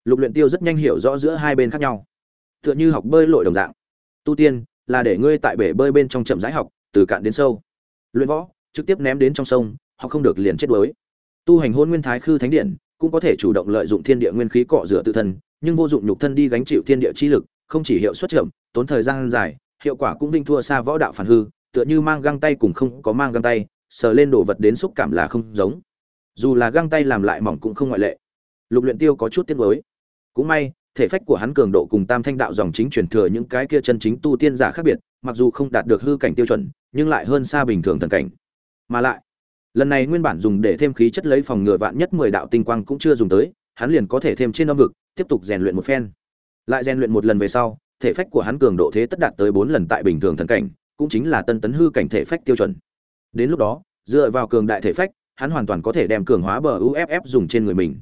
Lục luyện tiêu rất nhanh hiểu rõ giữa hai bên khác nhau tựa như học bơi lội đồng dạng. Tu tiên, là để ngươi tại bể bơi bên trong chậm rãi học, từ cạn đến sâu. Luyện võ, trực tiếp ném đến trong sông, họ không được liền chết đuối. Tu hành hôn nguyên thái khư thánh điện, cũng có thể chủ động lợi dụng thiên địa nguyên khí cọ rửa tự thân, nhưng vô dụng nhục thân đi gánh chịu thiên địa chi lực, không chỉ hiệu suất chậm, tốn thời gian dài, hiệu quả cũng vinh thua xa võ đạo phản hư, tựa như mang găng tay cùng không có mang găng tay, sờ lên đồ vật đến xúc cảm là không giống. Dù là găng tay làm lại mỏng cũng không ngoại lệ. Lục luyện tiêu có chút tiếc nuối. Cũng may thể phách của hắn cường độ cùng tam thanh đạo dòng chính truyền thừa những cái kia chân chính tu tiên giả khác biệt, mặc dù không đạt được hư cảnh tiêu chuẩn, nhưng lại hơn xa bình thường thần cảnh. Mà lại, lần này nguyên bản dùng để thêm khí chất lấy phòng ngừa vạn nhất mười đạo tinh quang cũng chưa dùng tới, hắn liền có thể thêm trên âm vực, tiếp tục rèn luyện một phen. Lại rèn luyện một lần về sau, thể phách của hắn cường độ thế tất đạt tới bốn lần tại bình thường thần cảnh, cũng chính là tân tấn hư cảnh thể phách tiêu chuẩn. Đến lúc đó, dựa vào cường đại thể phách, hắn hoàn toàn có thể đem cường hóa bờ uff dùng trên người mình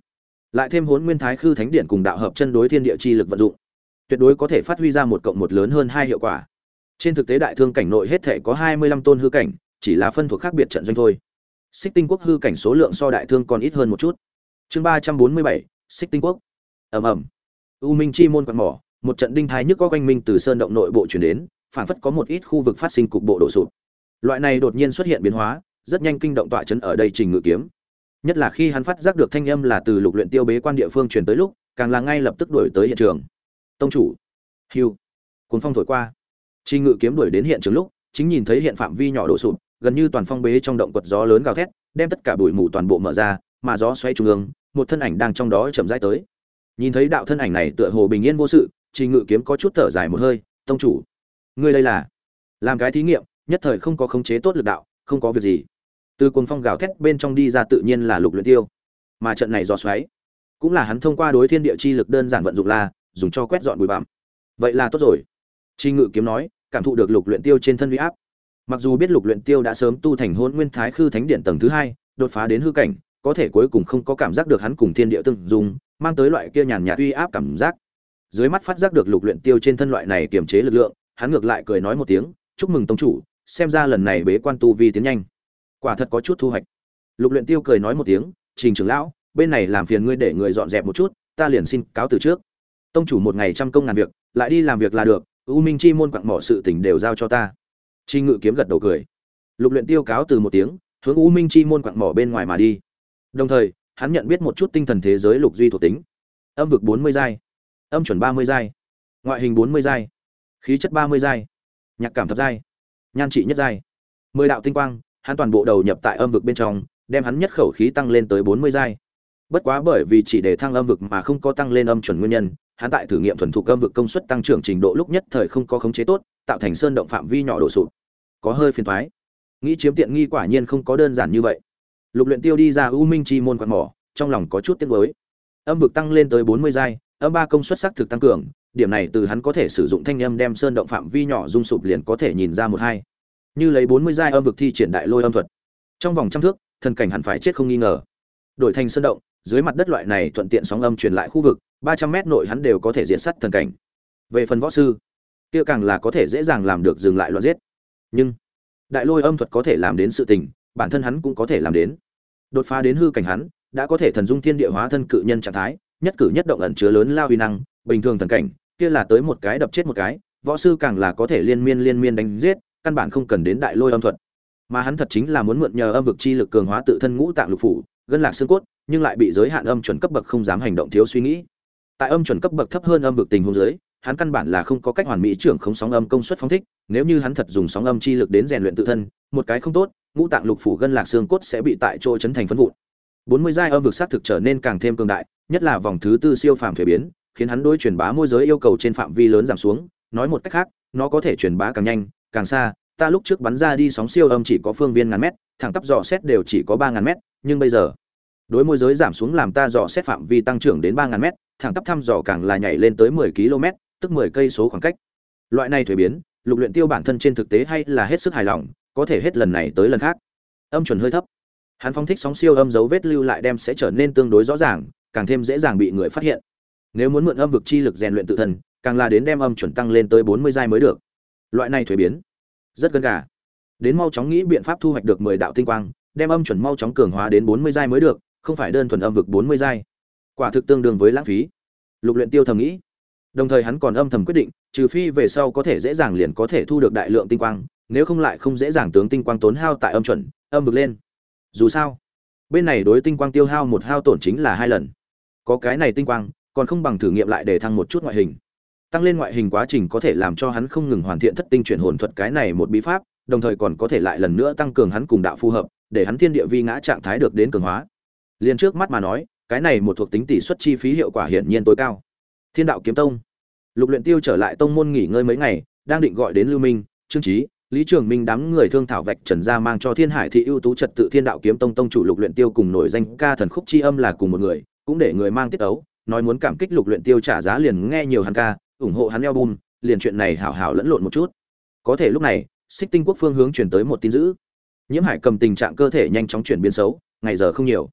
lại thêm hốn nguyên thái khư thánh điện cùng đạo hợp chân đối thiên địa chi lực vận dụng, tuyệt đối có thể phát huy ra một cộng một lớn hơn hai hiệu quả. Trên thực tế đại thương cảnh nội hết thể có hai mươi lăm tôn hư cảnh, chỉ là phân thuộc khác biệt trận doanh thôi. Xích tinh quốc hư cảnh số lượng so đại thương còn ít hơn một chút. Chương ba trăm bốn mươi bảy, xích tinh quốc. Ẩm ẩm u minh chi môn quạt mỏ, một trận đinh thái nhức có quanh minh từ sơn động nội bộ chuyển đến phản phất có một ít khu vực phát sinh cục bộ đổ sụp. Loại này đột nhiên xuất hiện biến hóa, rất nhanh kinh động tọa chấn ở đây trình ngự kiếm nhất là khi hắn phát giác được thanh âm là từ lục luyện tiêu bế quan địa phương truyền tới lúc, càng là ngay lập tức đuổi tới hiện trường. Tông chủ. Hưu. Cuốn phong thổi qua. Chi ngự kiếm đuổi đến hiện trường lúc, chính nhìn thấy hiện phạm vi nhỏ đổ sụp, gần như toàn phong bế trong động quật gió lớn gào thét, đem tất cả bụi mù toàn bộ mở ra, mà gió xoay trung ương, một thân ảnh đang trong đó chậm rãi tới. Nhìn thấy đạo thân ảnh này tựa hồ bình yên vô sự, chi ngự kiếm có chút thở dài một hơi, tông chủ, ngươi đây là làm cái thí nghiệm, nhất thời không có khống chế tốt lực đạo, không có việc gì từ cuồng phong gào thét bên trong đi ra tự nhiên là lục luyện tiêu mà trận này do xoáy cũng là hắn thông qua đối thiên địa chi lực đơn giản vận dụng là dùng cho quét dọn bụi bặm vậy là tốt rồi chi Ngự kiếm nói, cảm thụ được lục luyện tiêu trên thân uy áp. Mặc dù biết lục luyện tiêu đã sớm tu thành hồn Nguyên Thái Khư Thánh Điện tầng thứ hai, đột phá đến hư cảnh, có thể cuối cùng không có cảm giác được hắn cùng thiên địa tương dung, mang tới loại kia nhàn nhạt uy áp cảm giác. Dưới mắt phát giác được lục luyện tiêu trên thân loại này kiềm chế lực lượng, hắn ngược lại cười nói một tiếng, "Chúc mừng tông chủ, xem ra lần này bế quan tu vi tiến nhanh." Quả thật có chút thu hoạch. Lục luyện tiêu cười nói một tiếng, "Trình trưởng lão, bên này làm phiền ngươi để người dọn dẹp một chút, ta liền xin cáo từ trước." Tông chủ một ngày trăm công ngàn việc, lại đi làm việc là được, u minh chi môn quặng mỏ sự tình đều giao cho ta chi ngự kiếm gật đầu cười lục luyện tiêu cáo từ một tiếng hướng u minh chi môn quặng mỏ bên ngoài mà đi đồng thời hắn nhận biết một chút tinh thần thế giới lục duy thuộc tính âm vực bốn mươi giai âm chuẩn ba mươi giai ngoại hình bốn mươi giai khí chất ba mươi giai nhạc cảm thập giai nhan trị nhất giai mười đạo tinh quang hắn toàn bộ đầu nhập tại âm vực bên trong đem hắn nhất khẩu khí tăng lên tới bốn mươi giai bất quá bởi vì chỉ để thăng âm vực mà không có tăng lên âm chuẩn nguyên nhân hắn tại thử nghiệm thuần thục âm vực công suất tăng trưởng trình độ lúc nhất thời không có khống chế tốt, tạo thành sơn động phạm vi nhỏ đổ sụp. Có hơi phiền toái. Nghĩ chiếm tiện nghi quả nhiên không có đơn giản như vậy. Lục Luyện Tiêu đi ra U Minh Chi môn quan mỏ, trong lòng có chút tiếc nuối. Âm vực tăng lên tới 40 giai, âm ba công suất sắc thực tăng cường, điểm này từ hắn có thể sử dụng thanh âm đem sơn động phạm vi nhỏ rung sụp liền có thể nhìn ra một hai. Như lấy 40 giai âm vực thi triển đại lôi âm thuật. Trong vòng trăm thước, thần cảnh hẳn phải chết không nghi ngờ. Đổi thành sơn động, dưới mặt đất loại này thuận tiện sóng âm truyền lại khu vực, ba trăm mét nội hắn đều có thể diện sắt thần cảnh về phần võ sư kia càng là có thể dễ dàng làm được dừng lại loạn giết nhưng đại lôi âm thuật có thể làm đến sự tình bản thân hắn cũng có thể làm đến đột phá đến hư cảnh hắn đã có thể thần dung thiên địa hóa thân cự nhân trạng thái nhất cử nhất động ẩn chứa lớn lao uy năng bình thường thần cảnh kia là tới một cái đập chết một cái võ sư càng là có thể liên miên liên miên đánh giết căn bản không cần đến đại lôi âm thuật. Mà hắn thật chính là muốn mượn nhờ âm vực chi lực cường hóa tự thân ngũ tạng lục phủ gân lạc xương cốt nhưng lại bị giới hạn âm chuẩn cấp bậc không dám hành động thiếu suy nghĩ. Tại âm chuẩn cấp bậc thấp hơn âm vực tình huống giới, hắn căn bản là không có cách hoàn mỹ trưởng không sóng âm công suất phóng thích nếu như hắn thật dùng sóng âm chi lực đến rèn luyện tự thân một cái không tốt ngũ tạng lục phủ gân lạc xương cốt sẽ bị tại chỗ chấn thành phân vụn. Bốn mươi giai âm vực sát thực trở nên càng thêm cường đại nhất là vòng thứ tư siêu phàm thuế biến khiến hắn đối truyền bá môi giới yêu cầu trên phạm vi lớn giảm xuống nói một cách khác nó có thể truyền bá càng nhanh càng xa ta lúc trước bắn ra đi sóng siêu âm chỉ có phương viên ngàn mét thẳng tắp dò xét đều chỉ có ba ngàn mét nhưng bây giờ đối môi giới giảm xuống làm ta dò xét phạm vi tăng trưởng đến ba ngàn mét thẳng tắp thăm dò càng là nhảy lên tới 10 km, tức 10 cây số khoảng cách. Loại này thuế biến, lục luyện tiêu bản thân trên thực tế hay là hết sức hài lòng, có thể hết lần này tới lần khác. Âm chuẩn hơi thấp. Hắn phong thích sóng siêu âm dấu vết lưu lại đem sẽ trở nên tương đối rõ ràng, càng thêm dễ dàng bị người phát hiện. Nếu muốn mượn âm vực chi lực rèn luyện tự thân, càng là đến đem âm chuẩn tăng lên tới 40 giai mới được. Loại này thuế biến, rất gần gà. Đến mau chóng nghĩ biện pháp thu hoạch được 10 đạo tinh quang, đem âm chuẩn mau chóng cường hóa đến 40 giai mới được, không phải đơn thuần âm vực 40 giai. Quả thực tương đương với lãng phí. Lục luyện tiêu thầm nghĩ. Đồng thời hắn còn âm thầm quyết định trừ phi về sau có thể dễ dàng liền có thể thu được đại lượng tinh quang nếu không lại không dễ dàng tướng tinh quang tốn hao tại âm chuẩn âm vực lên. Dù sao bên này đối tinh quang tiêu hao một hao tổn chính là hai lần. Có cái này tinh quang còn không bằng thử nghiệm lại để thăng một chút ngoại hình tăng lên ngoại hình quá trình có thể làm cho hắn không ngừng hoàn thiện thất tinh chuyển hồn thuật cái này một bí pháp đồng thời còn có thể lại lần nữa tăng cường hắn cùng đạo phù hợp để hắn thiên địa vi ngã trạng thái được đến cường hóa liền trước mắt mà nói cái này một thuộc tính tỷ suất chi phí hiệu quả hiển nhiên tối cao. Thiên đạo kiếm tông. Lục Luyện Tiêu trở lại tông môn nghỉ ngơi mấy ngày, đang định gọi đến Lưu Minh, Trương trí, Lý Trường Minh đám người thương thảo vạch trần ra mang cho Thiên Hải thị ưu tú trật tự Thiên đạo kiếm tông tông chủ Lục Luyện Tiêu cùng nổi danh ca thần khúc chi âm là cùng một người, cũng để người mang tiết ấu, nói muốn cảm kích Lục Luyện Tiêu trả giá liền nghe nhiều hắn ca, ủng hộ hắn album, liền chuyện này hảo hảo lẫn lộn một chút. Có thể lúc này, Xích Tinh quốc phương hướng truyền tới một tin dữ. Nhiễm Hải cầm tình trạng cơ thể nhanh chóng chuyển biến xấu, ngày giờ không nhiều.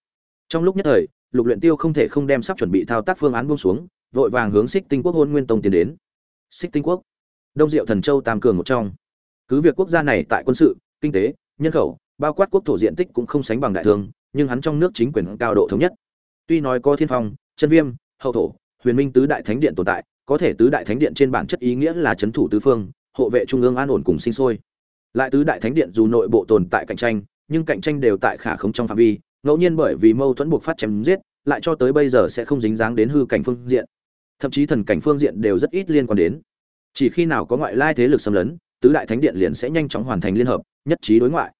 Trong lúc nhất thời, lục luyện tiêu không thể không đem sắp chuẩn bị thao tác phương án buông xuống vội vàng hướng xích tinh quốc hôn nguyên tông tiến đến xích tinh quốc đông diệu thần châu tam cường một trong cứ việc quốc gia này tại quân sự kinh tế nhân khẩu bao quát quốc thổ diện tích cũng không sánh bằng đại thương nhưng hắn trong nước chính quyền cao độ thống nhất tuy nói có thiên phong chân viêm hậu thổ huyền minh tứ đại thánh điện tồn tại có thể tứ đại thánh điện trên bản chất ý nghĩa là chấn thủ tứ phương, hộ vệ trung ương an ổn cùng sinh sôi. Lại tứ đại thánh điện dù nội bộ tồn tại cạnh tranh, nhưng cạnh tranh đều tại khả không trong phạm vi, ngẫu nhiên bởi vì mâu thuẫn buộc phát chém giết, lại cho tới bây giờ sẽ không dính dáng đến hư cảnh phương diện. Thậm chí thần cảnh phương diện đều rất ít liên quan đến. Chỉ khi nào có ngoại lai thế lực xâm lấn, tứ đại thánh điện liền sẽ nhanh chóng hoàn thành liên hợp, nhất trí đối ngoại.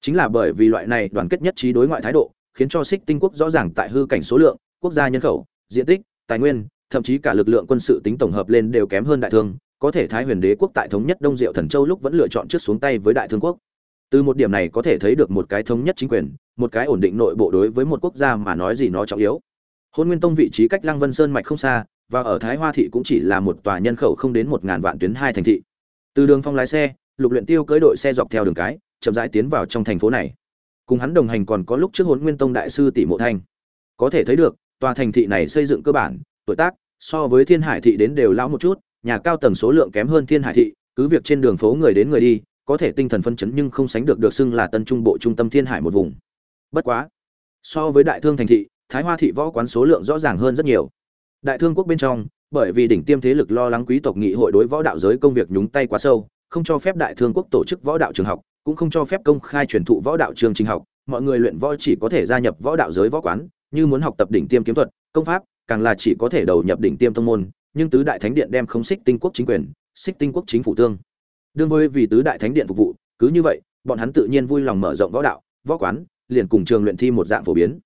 Chính là bởi vì loại này đoàn kết nhất trí đối ngoại thái độ, khiến cho xích tinh quốc rõ ràng tại hư cảnh số lượng, quốc gia nhân khẩu, diện tích, tài nguyên thậm chí cả lực lượng quân sự tính tổng hợp lên đều kém hơn đại thương, có thể thái huyền đế quốc tại thống nhất đông diệu thần châu lúc vẫn lựa chọn trước xuống tay với đại thương quốc. Từ một điểm này có thể thấy được một cái thống nhất chính quyền, một cái ổn định nội bộ đối với một quốc gia mà nói gì nó trọng yếu. Hôn nguyên tông vị trí cách lăng vân sơn mạch không xa, và ở thái hoa thị cũng chỉ là một tòa nhân khẩu không đến một ngàn vạn tuyến hai thành thị. Từ đường phong lái xe, lục luyện tiêu cưỡi đội xe dọc theo đường cái, chậm rãi tiến vào trong thành phố này. Cùng hắn đồng hành còn có lúc trước hôn nguyên tông đại sư tỷ mộ thanh. Có thể thấy được, tòa thành thị này xây dựng cơ bản, tuổi tác so với thiên hải thị đến đều lão một chút, nhà cao tầng số lượng kém hơn thiên hải thị, cứ việc trên đường phố người đến người đi, có thể tinh thần phân chấn nhưng không sánh được được xưng là tân trung bộ trung tâm thiên hải một vùng. Bất quá, so với đại thương thành thị, thái hoa thị võ quán số lượng rõ ràng hơn rất nhiều. Đại thương quốc bên trong, bởi vì đỉnh tiêm thế lực lo lắng quý tộc nghị hội đối võ đạo giới công việc nhúng tay quá sâu, không cho phép đại thương quốc tổ chức võ đạo trường học, cũng không cho phép công khai truyền thụ võ đạo trường trình học, mọi người luyện võ chỉ có thể gia nhập võ đạo giới võ quán, như muốn học tập đỉnh tiêm kiếm thuật, công pháp càng là chỉ có thể đầu nhập đỉnh tiêm tông môn, nhưng tứ đại thánh điện đem không xích tinh quốc chính quyền, xích tinh quốc chính phủ tương. Đương với vì tứ đại thánh điện phục vụ, cứ như vậy, bọn hắn tự nhiên vui lòng mở rộng võ đạo, võ quán, liền cùng trường luyện thi một dạng phổ biến.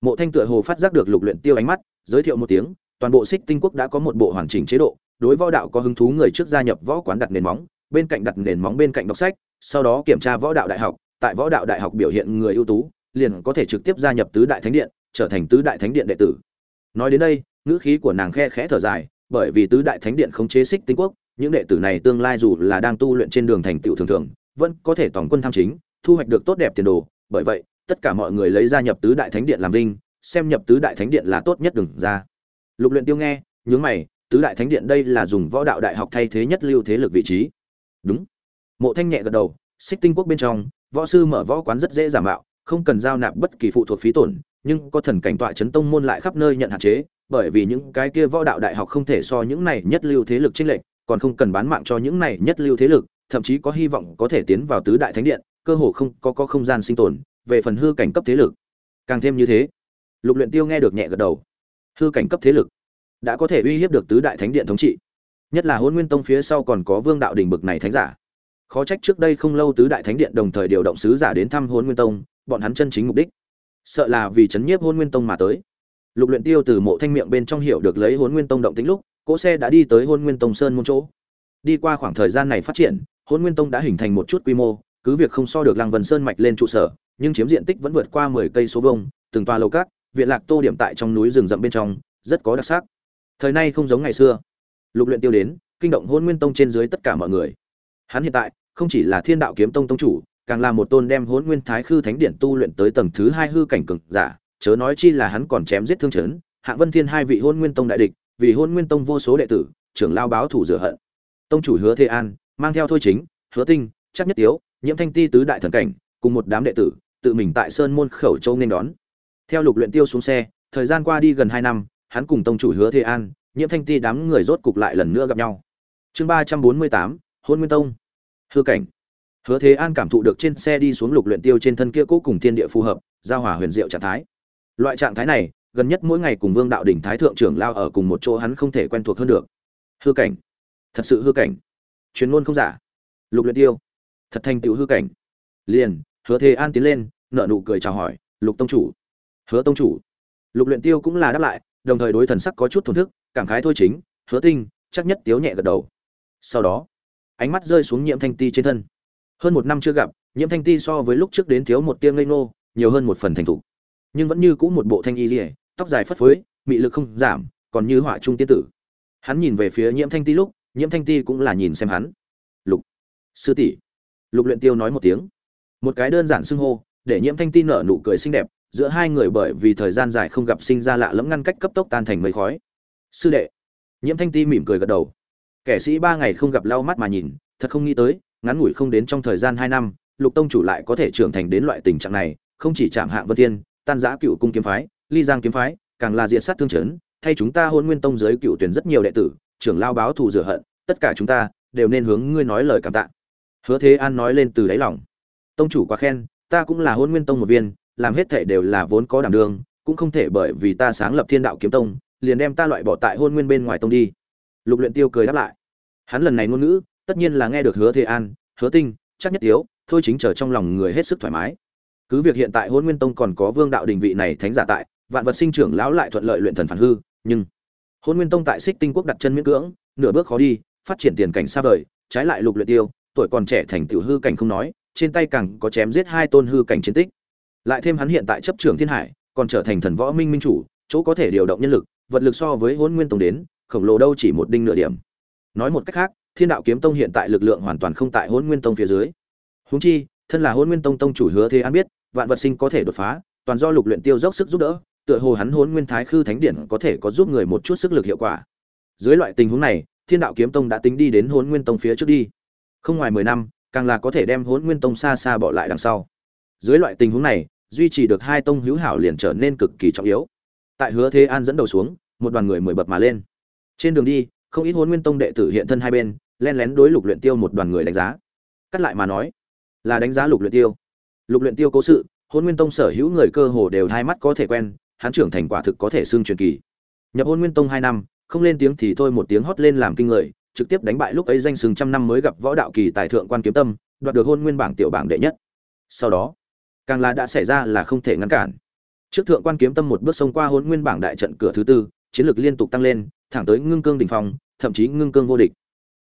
Mộ thanh tựa hồ phát giác được lục luyện tiêu ánh mắt, giới thiệu một tiếng, toàn bộ xích tinh quốc đã có một bộ hoàn chỉnh chế độ, đối võ đạo có hứng thú người trước gia nhập võ quán đặt nền móng, bên cạnh đặt nền móng bên cạnh đọc sách, sau đó kiểm tra võ đạo đại học, tại võ đạo đại học biểu hiện người ưu tú, liền có thể trực tiếp gia nhập tứ đại thánh điện, trở thành tứ đại thánh điện đệ tử nói đến đây, ngữ khí của nàng khe khẽ thở dài, bởi vì tứ đại thánh điện không chế xích tinh quốc, những đệ tử này tương lai dù là đang tu luyện trên đường thành tựu thường thường, vẫn có thể tổng quân tham chính, thu hoạch được tốt đẹp tiền đồ. Bởi vậy, tất cả mọi người lấy gia nhập tứ đại thánh điện làm vinh, xem nhập tứ đại thánh điện là tốt nhất đừng ra. Lục luyện tiêu nghe, nhướng mày, tứ đại thánh điện đây là dùng võ đạo đại học thay thế nhất lưu thế lực vị trí. Đúng. Mộ thanh nhẹ gật đầu, xích tinh quốc bên trong, võ sư mở võ quán rất dễ giảm mạo, không cần giao nạp bất kỳ phụ thuộc phí tổn nhưng có thần cảnh tọa chấn tông môn lại khắp nơi nhận hạn chế, bởi vì những cái kia võ đạo đại học không thể so những này nhất lưu thế lực chênh lệch, còn không cần bán mạng cho những này nhất lưu thế lực, thậm chí có hy vọng có thể tiến vào tứ đại thánh điện, cơ hồ không có có không gian sinh tồn, về phần hư cảnh cấp thế lực. Càng thêm như thế, lục luyện tiêu nghe được nhẹ gật đầu. Hư cảnh cấp thế lực đã có thể uy hiếp được tứ đại thánh điện thống trị. Nhất là Hỗn nguyên tông phía sau còn có vương đạo đình bực này thánh giả. Khó trách trước đây không lâu tứ đại thánh điện đồng thời điều động sứ giả đến thăm Hỗn nguyên tông, bọn hắn chân chính mục đích sợ là vì chấn nhiếp hôn nguyên tông mà tới. Lục luyện tiêu từ mộ thanh miệng bên trong hiểu được lấy hôn nguyên tông động tĩnh lúc, cỗ xe đã đi tới hôn nguyên tông sơn môn chỗ. Đi qua khoảng thời gian này phát triển hôn nguyên tông đã hình thành một chút quy mô, cứ việc không so được lăng vân sơn mạch lên trụ sở, nhưng chiếm diện tích vẫn vượt qua mười cây số vông từng tòa lầu cát, viện lạc tô điểm tại trong núi rừng rậm bên trong, rất có đặc sắc. Thời nay không giống ngày xưa. Lục luyện tiêu đến, kinh động hôn nguyên tông trên dưới tất cả mọi người. Hắn hiện tại, không chỉ là thiên đạo kiếm tông tông chủ càng là một tôn đem hỗn nguyên thái khư thánh điện tu luyện tới tầng thứ hai hư cảnh cực giả, chớ nói chi là hắn còn chém giết thương chấn, hạ vân thiên hai vị hôn nguyên tông đại địch, vì hôn nguyên tông vô số đệ tử, trưởng lao báo thủ rửa hận. Tông chủ hứa thế an, mang theo thôi chính, hứa tinh chắc nhất tiếu, nhiễm thanh ti tứ đại thần cảnh, cùng một đám đệ tử, tự mình tại sơn môn khẩu châu nên đón. Theo lục luyện tiêu xuống xe, thời gian qua đi gần hai năm, hắn cùng tông chủ hứa thế an, nhiễm thanh ti đám người rốt cục lại lần nữa gặp nhau. Chương ba trăm bốn mươi tám hôn nguyên tông. Hư cảnh hứa thế an cảm thụ được trên xe đi xuống lục luyện tiêu trên thân kia cố cùng thiên địa phù hợp, giao hòa huyền diệu trạng thái. Loại trạng thái này, gần nhất mỗi ngày cùng vương đạo đỉnh thái thượng trưởng lao ở cùng một chỗ hắn không thể quen thuộc hơn được. Hư cảnh. Thật sự hư cảnh. Chuyên môn không giả. Lục luyện tiêu. Thật thành tựu hư cảnh. Liền, hứa thế an tiến lên nợ nụ cười chào hỏi, lục tông chủ. Hứa tông chủ. Lục luyện tiêu cũng là đáp lại, đồng thời đối thần sắc có chút thổn thức, cảm khái thôi chính, hứa tinh, chắc nhất tiếu nhẹ gật đầu. Sau đó, ánh mắt rơi xuống nhiễm thanh ti trên thân hơn một năm chưa gặp, nhiễm thanh ti so với lúc trước đến thiếu một tiêm lây nô nhiều hơn một phần thành thục. Nhưng vẫn như cũ một bộ thanh y dỉa tóc dài phất phới, mị lực không giảm, còn như họa trung tiên tử. Hắn nhìn về phía nhiễm thanh ti lúc, nhiễm thanh ti cũng là nhìn xem hắn. Lục, sư tỷ. Lục luyện tiêu nói một tiếng. Một cái đơn giản xưng hô, để nhiễm thanh ti nở nụ cười xinh đẹp, giữa hai người bởi vì thời gian dài không gặp sinh ra lạ lẫm ngăn cách cấp tốc tan thành mây khói. Sư đệ. Nhiễm thanh ti mỉm cười gật đầu. Kẻ sĩ ba ngày không gặp lau mắt mà nhìn, thật không nghĩ tới ngắn ngủi không đến trong thời gian hai năm, lục tông chủ lại có thể trưởng thành đến loại tình trạng này, không chỉ chạm hạng vân thiên, tan giã cựu cung kiếm phái, ly giang kiếm phái, càng là diện sát thương chấn, thay chúng ta hôn nguyên tông giới cựu tuyển rất nhiều đệ tử, trưởng lao báo thù rửa hận, tất cả chúng ta đều nên hướng ngươi nói lời cảm tạ. Hứa thế an nói lên từ đáy lòng. Tông chủ quá khen, ta cũng là hôn nguyên tông một viên, làm hết thể đều là vốn có đảm đương, cũng không thể bởi vì ta sáng lập thiên đạo kiếm tông, liền đem ta loại bỏ tại hôn nguyên bên ngoài tông đi. Lục luyện tiêu cười đáp lại. Hắn lần này ngôn ngữ tất nhiên là nghe được hứa thế an, hứa tinh, chắc nhất tiếu, thôi chính chờ trong lòng người hết sức thoải mái. Cứ việc hiện tại hôn nguyên tông còn có vương đạo đình vị này thánh giả tại, vạn vật sinh trưởng lão lại thuận lợi luyện thần phản hư, nhưng hôn nguyên tông tại xích tinh quốc đặt chân miễn cưỡng, nửa bước khó đi, phát triển tiền cảnh xa vời, trái lại lục luyện tiêu, tuổi còn trẻ thành tiểu hư cảnh không nói, trên tay càng có chém giết hai tôn hư cảnh chiến tích. Lại thêm hắn hiện tại chấp trưởng thiên hải, còn trở thành thần võ minh minh chủ, chỗ có thể điều động nhân lực, vật lực so với hôn nguyên tông đến, khổng lồ đâu chỉ một đinh nửa điểm. Nói một cách khác thiên đạo kiếm tông hiện tại lực lượng hoàn toàn không tại Hỗn nguyên tông phía dưới. Huống chi, thân là Hỗn nguyên tông tông chủ hứa thế an biết, vạn vật sinh có thể đột phá, toàn do lục luyện tiêu dốc sức giúp đỡ, tựa hồ hắn Hỗn nguyên thái khư thánh điển có thể có giúp người một chút sức lực hiệu quả. Dưới loại tình huống này, thiên đạo kiếm tông đã tính đi đến Hỗn nguyên tông phía trước đi. Không ngoài mười năm, càng là có thể đem Hỗn nguyên tông xa xa bỏ lại đằng sau. Dưới loại tình huống này, duy trì được hai tông hữu hảo liền trở nên cực kỳ trọng yếu. Tại hứa thế an dẫn đầu xuống, một đoàn người mười bập mà lên. Trên đường đi không ít hôn nguyên tông đệ tử hiện thân hai bên, len lén đối lục luyện tiêu một đoàn người đánh giá. Cắt lại mà nói, là đánh giá lục luyện tiêu. Lục luyện tiêu cố sự hôn nguyên tông sở hữu người cơ hồ đều hai mắt có thể quen, hắn trưởng thành quả thực có thể xưng truyền kỳ. Nhập hôn nguyên tông hai năm, không lên tiếng thì thôi một tiếng hót lên làm kinh người, trực tiếp đánh bại lúc ấy danh sừng trăm năm mới gặp võ đạo kỳ tài thượng quan kiếm tâm, đoạt được hôn nguyên bảng tiểu bảng đệ nhất. Sau đó, càng là đã xảy ra là không thể ngăn cản. Trước thượng quan kiếm tâm một bước xông qua hôn nguyên bảng đại trận cửa thứ tư, chiến lược liên tục tăng lên thẳng tới ngưng cương đỉnh phong, thậm chí ngưng cương vô địch.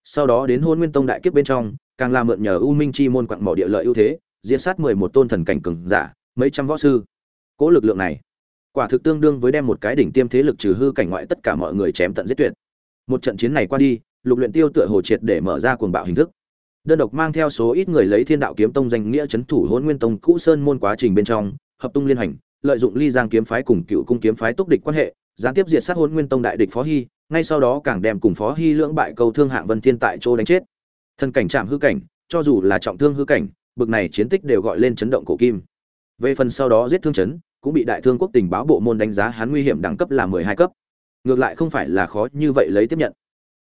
Sau đó đến hôn nguyên tông đại kiếp bên trong, càng là mượn nhờ u minh chi môn quặng mỏ địa lợi ưu thế, diệt sát mười một tôn thần cảnh cường giả, mấy trăm võ sư. Cỗ lực lượng này, quả thực tương đương với đem một cái đỉnh tiêm thế lực trừ hư cảnh ngoại tất cả mọi người chém tận giết tuyệt. Một trận chiến này qua đi, lục luyện tiêu tựa hồ triệt để mở ra cuồng bạo hình thức. Đơn độc mang theo số ít người lấy thiên đạo kiếm tông danh nghĩa chấn thủ Hỗn nguyên tông cũ sơn môn quá trình bên trong, hợp tung liên hành, lợi dụng ly giang kiếm phái cùng cựu cung kiếm phái tốc địch quan hệ, gián tiếp diệt sát Hỗn nguyên tông đại địch phó hi ngay sau đó càng đem cùng phó hy lưỡng bại câu thương hạng vân thiên tại chỗ đánh chết. Thân cảnh chạm hư cảnh, cho dù là trọng thương hư cảnh, bực này chiến tích đều gọi lên chấn động cổ kim. Về phần sau đó giết thương chấn, cũng bị đại thương quốc tình báo bộ môn đánh giá hắn nguy hiểm đẳng cấp là mười hai cấp. Ngược lại không phải là khó như vậy lấy tiếp nhận.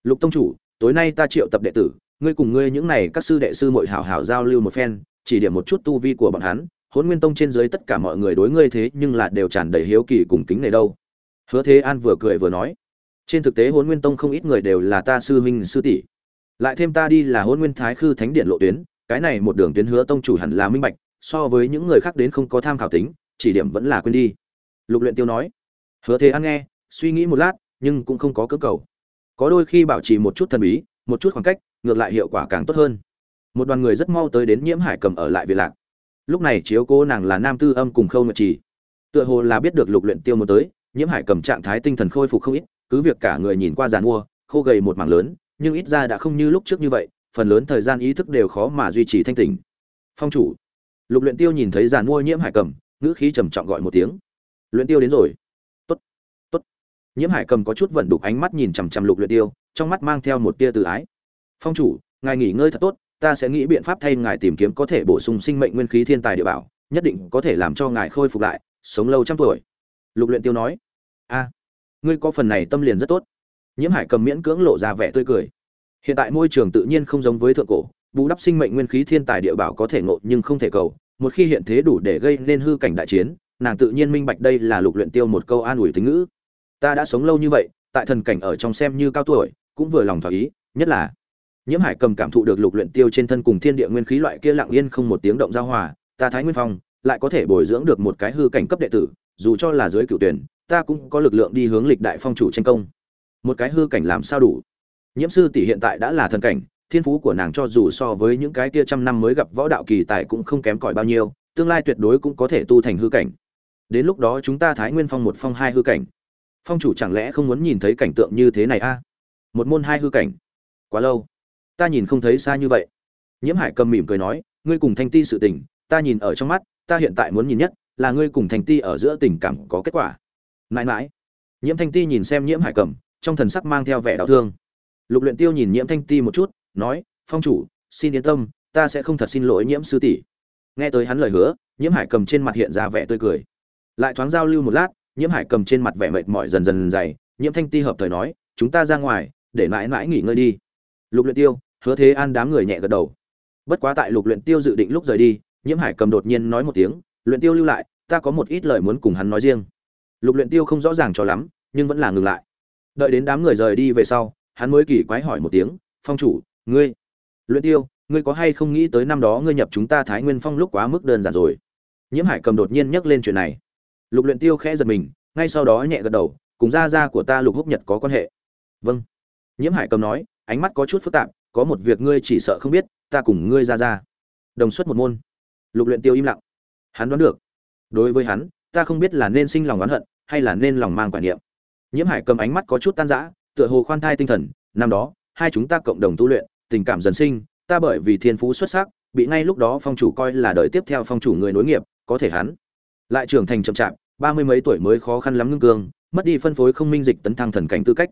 Lục tông chủ, tối nay ta triệu tập đệ tử, ngươi cùng ngươi những này các sư đệ sư mội hảo hảo giao lưu một phen, chỉ điểm một chút tu vi của bọn hắn hôn nguyên tông trên dưới tất cả mọi người đối ngươi thế nhưng là đều tràn đầy hiếu kỳ cùng kính này đâu. Hứa thế an vừa cười vừa nói trên thực tế hôn nguyên tông không ít người đều là ta sư huynh sư tỷ. Lại thêm ta đi là hôn nguyên thái khư thánh điện lộ tuyến, cái này một đường tuyến hứa tông chủ hẳn là minh bạch, so với những người khác đến không có tham khảo tính, chỉ điểm vẫn là quên đi. Lục luyện tiêu nói, hứa thế an nghe, suy nghĩ một lát, nhưng cũng không có cơ cầu. Có đôi khi bảo trì một chút thần bí, một chút khoảng cách, ngược lại hiệu quả càng tốt hơn. Một đoàn người rất mau tới đến nhiễm hải cầm ở lại việt lạc. Lúc này chiếu cô nàng là nam tư âm cùng khâu nguyệt trì. Tựa hồ là biết được lục luyện tiêu muốn tới, nhiễm hải cầm trạng thái tinh thần khôi phục không ít cứ việc cả người nhìn qua giàn mua, khô gầy một mảng lớn, nhưng ít ra đã không như lúc trước như vậy, phần lớn thời gian ý thức đều khó mà duy trì thanh tỉnh. Phong chủ, lục luyện tiêu nhìn thấy giàn mua nhiễm hải cầm, ngữ khí trầm trọng gọi một tiếng. Luyện tiêu đến rồi. Tốt tốt. Nhiễm hải cầm có chút vận đục ánh mắt nhìn chằm chằm lục luyện tiêu, trong mắt mang theo một tia từ ái. Phong chủ, ngài nghỉ ngơi thật tốt, ta sẽ nghĩ biện pháp thay ngài tìm kiếm có thể bổ sung sinh mệnh nguyên khí thiên tài địa bảo, nhất định có thể làm cho ngài khôi phục lại, sống lâu trăm tuổi. Lục luyện tiêu nói. A ngươi có phần này tâm liền rất tốt. Nhiễm hải cầm miễn cưỡng lộ ra vẻ tươi cười. Hiện tại môi trường tự nhiên không giống với thượng cổ, bù đắp sinh mệnh nguyên khí thiên tài địa bảo có thể ngộ nhưng không thể cầu, một khi hiện thế đủ để gây nên hư cảnh đại chiến, nàng tự nhiên minh bạch đây là lục luyện tiêu một câu an ủi tính ngữ. Ta đã sống lâu như vậy, tại thần cảnh ở trong xem như cao tuổi, cũng vừa lòng thỏa ý, nhất là nhiễm hải cầm cảm thụ được lục luyện tiêu trên thân cùng thiên địa nguyên khí loại kia lặng yên không một tiếng động giao hòa, ta thái nguyên phong, lại có thể bồi dưỡng được một cái hư cảnh cấp đệ tử, dù cho là dưới cựu tuyển ta cũng có lực lượng đi hướng lịch đại phong chủ tranh công. Một cái hư cảnh làm sao đủ? Nhiễm sư tỷ hiện tại đã là thần cảnh, thiên phú của nàng cho dù so với những cái kia trăm năm mới gặp võ đạo kỳ tài cũng không kém cỏi bao nhiêu, tương lai tuyệt đối cũng có thể tu thành hư cảnh. Đến lúc đó chúng ta thái nguyên phong một phong hai hư cảnh. Phong chủ chẳng lẽ không muốn nhìn thấy cảnh tượng như thế này a? Một môn hai hư cảnh. Quá lâu. Ta nhìn không thấy xa như vậy. Nhiễm hải cầm mỉm cười nói, ngươi cùng thanh ti sự tình, ta nhìn ở trong mắt, ta hiện tại muốn nhìn nhất là ngươi cùng thanh ti ở giữa tình cảm có kết quả mãi mãi. Nhiễm thanh ti nhìn xem nhiễm hải cầm trong thần sắc mang theo vẻ đau thương. Lục luyện tiêu nhìn nhiễm thanh ti một chút, nói, phong chủ, xin yên tâm, ta sẽ không thật xin lỗi nhiễm sư tỷ. Nghe tới hắn lời hứa, nhiễm hải cầm trên mặt hiện ra vẻ tươi cười. Lại thoáng giao lưu một lát, nhiễm hải cầm trên mặt vẻ mệt mỏi dần dần dày, nhiễm thanh ti hợp thời nói, chúng ta ra ngoài, để mãi mãi nghỉ ngơi đi. Lục luyện tiêu, hứa thế an đám người nhẹ gật đầu. Bất quá tại lục luyện tiêu dự định lúc rời đi, nhiễm hải cầm đột nhiên nói một tiếng, luyện tiêu lưu lại, ta có một ít lời muốn cùng hắn nói riêng lục luyện tiêu không rõ ràng cho lắm, nhưng vẫn là ngừng lại. Đợi đến đám người rời đi về sau, hắn mới kỳ quái hỏi một tiếng, phong chủ, ngươi, luyện tiêu, ngươi có hay không nghĩ tới năm đó ngươi nhập chúng ta thái nguyên phong lúc quá mức đơn giản rồi? Nhiễm hải cầm đột nhiên nhắc lên chuyện này. Lục luyện tiêu khẽ giật mình, ngay sau đó nhẹ gật đầu, cùng gia gia của ta lục húc nhật có quan hệ. Vâng. Nhiễm hải cầm nói, ánh mắt có chút phức tạp, có một việc ngươi chỉ sợ không biết, ta cùng ngươi gia gia. Đồng xuất một môn. Lục luyện tiêu im lặng. Hắn đoán được. Đối với hắn, ta không biết là nên sinh lòng oán hận hay là nên lòng mang quả niệm? Nhiễm hải cầm ánh mắt có chút tan rã, tựa hồ khoan thai tinh thần, năm đó, hai chúng ta cộng đồng tu luyện, tình cảm dần sinh, ta bởi vì thiên phú xuất sắc, bị ngay lúc đó phong chủ coi là đời tiếp theo phong chủ người nối nghiệp, có thể hắn lại trưởng thành chậm chạp, ba mươi mấy tuổi mới khó khăn lắm ngưng cương, mất đi phân phối không minh dịch tấn thăng thần cảnh tư cách.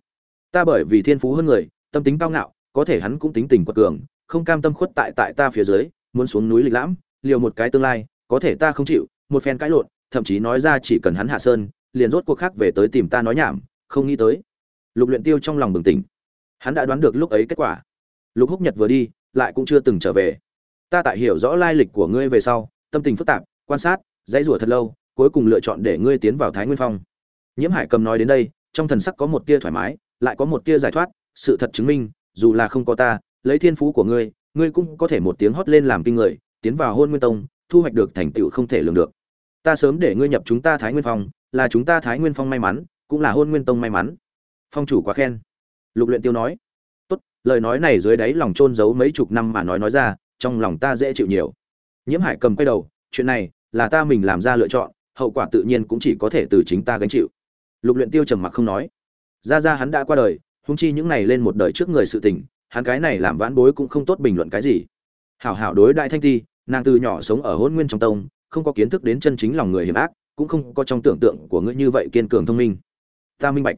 Ta bởi vì thiên phú hơn người, tâm tính cao ngạo, có thể hắn cũng tính tình quật cường, không cam tâm khuất tại tại ta phía dưới, muốn xuống núi lịch lãm, liều một cái tương lai, có thể ta không chịu, một phen cãi lộn, thậm chí nói ra chỉ cần hắn hạ sơn liền rốt cuộc khác về tới tìm ta nói nhảm, không nghĩ tới. Lục luyện tiêu trong lòng bừng tỉnh. Hắn đã đoán được lúc ấy kết quả. Lục húc nhật vừa đi, lại cũng chưa từng trở về. Ta tại hiểu rõ lai lịch của ngươi về sau, tâm tình phức tạp, quan sát, dãy rủa thật lâu, cuối cùng lựa chọn để ngươi tiến vào thái nguyên phong. Nhiễm hải cầm nói đến đây, trong thần sắc có một tia thoải mái, lại có một tia giải thoát, sự thật chứng minh, dù là không có ta, lấy thiên phú của ngươi ngươi cũng có thể một tiếng hót lên làm kinh người, tiến vào hôn nguyên tông, thu hoạch được thành tựu không thể lường được. Ta sớm để ngươi nhập chúng ta thái nguyên phong là chúng ta thái nguyên phong may mắn, cũng là hôn nguyên tông may mắn. Phong chủ quá khen. Lục luyện tiêu nói. Tốt, lời nói này dưới đáy lòng trôn giấu mấy chục năm mà nói nói ra, trong lòng ta dễ chịu nhiều. Nhiễm hải cầm quay đầu, chuyện này là ta mình làm ra lựa chọn, hậu quả tự nhiên cũng chỉ có thể từ chính ta gánh chịu. Lục luyện tiêu trầm mặc không nói. Ra ra hắn đã qua đời hung chi những này lên một đời trước người sự tình, hắn cái này làm vãn bối cũng không tốt bình luận cái gì. Hảo hảo đối đại thanh ti, nàng từ nhỏ sống ở hôn nguyên trong tông, không có kiến thức đến chân chính lòng người hiểm ác cũng không có trong tưởng tượng của ngươi như vậy kiên cường thông minh. Ta minh bạch.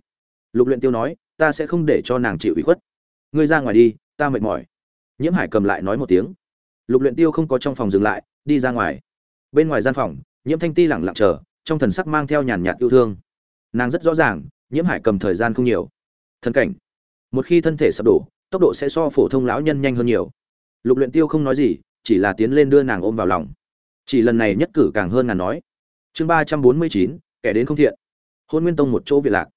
Lục luyện tiêu nói, ta sẽ không để cho nàng chịu ủy khuất. Ngươi ra ngoài đi, ta mệt mỏi. Nhiễm hải cầm lại nói một tiếng. Lục luyện tiêu không có trong phòng dừng lại, đi ra ngoài. Bên ngoài gian phòng, nhiễm thanh ti lặng lặng chờ, trong thần sắc mang theo nhàn nhạt yêu thương. Nàng rất rõ ràng, nhiễm hải cầm thời gian không nhiều. Thân cảnh. Một khi thân thể sập đổ, tốc độ sẽ so phổ thông lão nhân nhanh hơn nhiều. Lục luyện tiêu không nói gì, chỉ là tiến lên đưa nàng ôm vào lòng. Chỉ lần này nhất cử càng hơn ngàn nói chương ba trăm bốn mươi chín, kẻ đến không thiện. Hôn nguyên tông một chỗ việt lạc.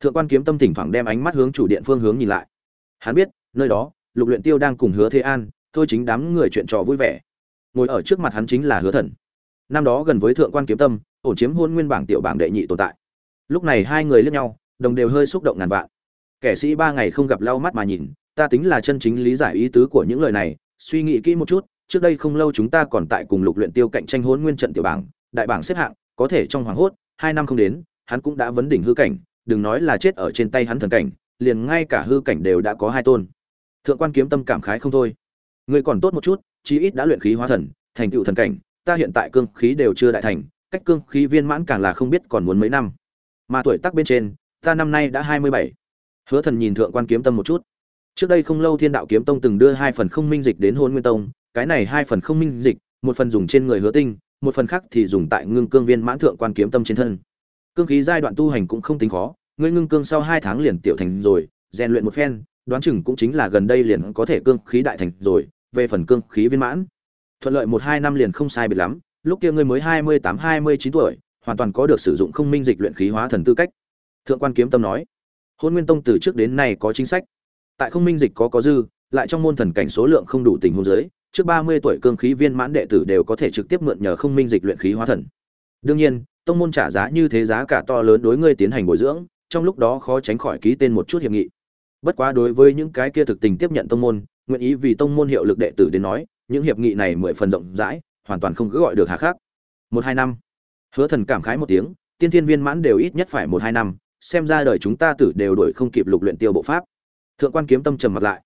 Thượng quan kiếm tâm thỉnh thoảng đem ánh mắt hướng chủ điện phương hướng nhìn lại. Hắn biết, nơi đó, lục luyện tiêu đang cùng hứa thế an, thôi chính đám người chuyện trò vui vẻ. Ngồi ở trước mặt hắn chính là hứa thần. Năm đó gần với thượng quan kiếm tâm, ổn chiếm hôn nguyên bảng tiểu bảng đệ nhị tồn tại. Lúc này hai người liếc nhau, đồng đều hơi xúc động ngàn vạn. Kẻ sĩ ba ngày không gặp lau mắt mà nhìn, ta tính là chân chính lý giải ý tứ của những lời này, suy nghĩ kỹ một chút, trước đây không lâu chúng ta còn tại cùng lục luyện tiêu cạnh tranh hôn nguyên trận tiểu bảng, đại bảng xếp hạng có thể trong hoàng hốt, hai năm không đến, hắn cũng đã vấn đỉnh hư cảnh, đừng nói là chết ở trên tay hắn thần cảnh, liền ngay cả hư cảnh đều đã có hai tôn. Thượng quan kiếm tâm cảm khái không thôi. Người còn tốt một chút, chí ít đã luyện khí hóa thần, thành tựu thần cảnh, ta hiện tại cương khí đều chưa đại thành, cách cương khí viên mãn càng là không biết còn muốn mấy năm. Mà tuổi tác bên trên, ta năm nay đã hai mươi bảy. Hứa thần nhìn thượng quan kiếm tâm một chút. Trước đây không lâu thiên đạo kiếm tông từng đưa hai phần không minh dịch đến hôn nguyên tông, cái này hai phần không minh dịch, một phần dùng trên người hứa tinh một phần khác thì dùng tại ngưng cương viên mãn thượng quan kiếm tâm trên thân. Cương khí giai đoạn tu hành cũng không tính khó, ngươi ngưng cương sau hai tháng liền tiểu thành rồi, rèn luyện một phen, đoán chừng cũng chính là gần đây liền có thể cương khí đại thành rồi, về phần cương khí viên mãn. Thuận lợi một hai năm liền không sai biệt lắm, lúc kia ngươi mới hai mươi tám, hai mươi chín tuổi, hoàn toàn có được sử dụng không minh dịch luyện khí hóa thần tư cách. Thượng quan kiếm tâm nói, hôn nguyên tông từ trước đến nay có chính sách. Tại không minh dịch có có dư lại trong môn thần cảnh số lượng không đủ tình huống giới, trước ba mươi tuổi cương khí viên mãn đệ tử đều có thể trực tiếp mượn nhờ không minh dịch luyện khí hóa thần. Đương nhiên, tông môn trả giá như thế giá cả to lớn đối ngươi tiến hành bồi dưỡng, trong lúc đó khó tránh khỏi ký tên một chút hiệp nghị. Bất quá đối với những cái kia thực tình tiếp nhận tông môn, nguyện ý vì tông môn hiệu lực đệ tử đến nói, những hiệp nghị này mười phần rộng rãi, hoàn toàn không cứ gọi được hà khác một hai năm. Hứa thần cảm khái một tiếng, tiên thiên viên mãn đều ít nhất phải một hai năm, xem ra đời chúng ta tử đều đổi không kịp lục luyện tiêu bộ pháp. Thượng quan kiếm tâm trầm mặt lại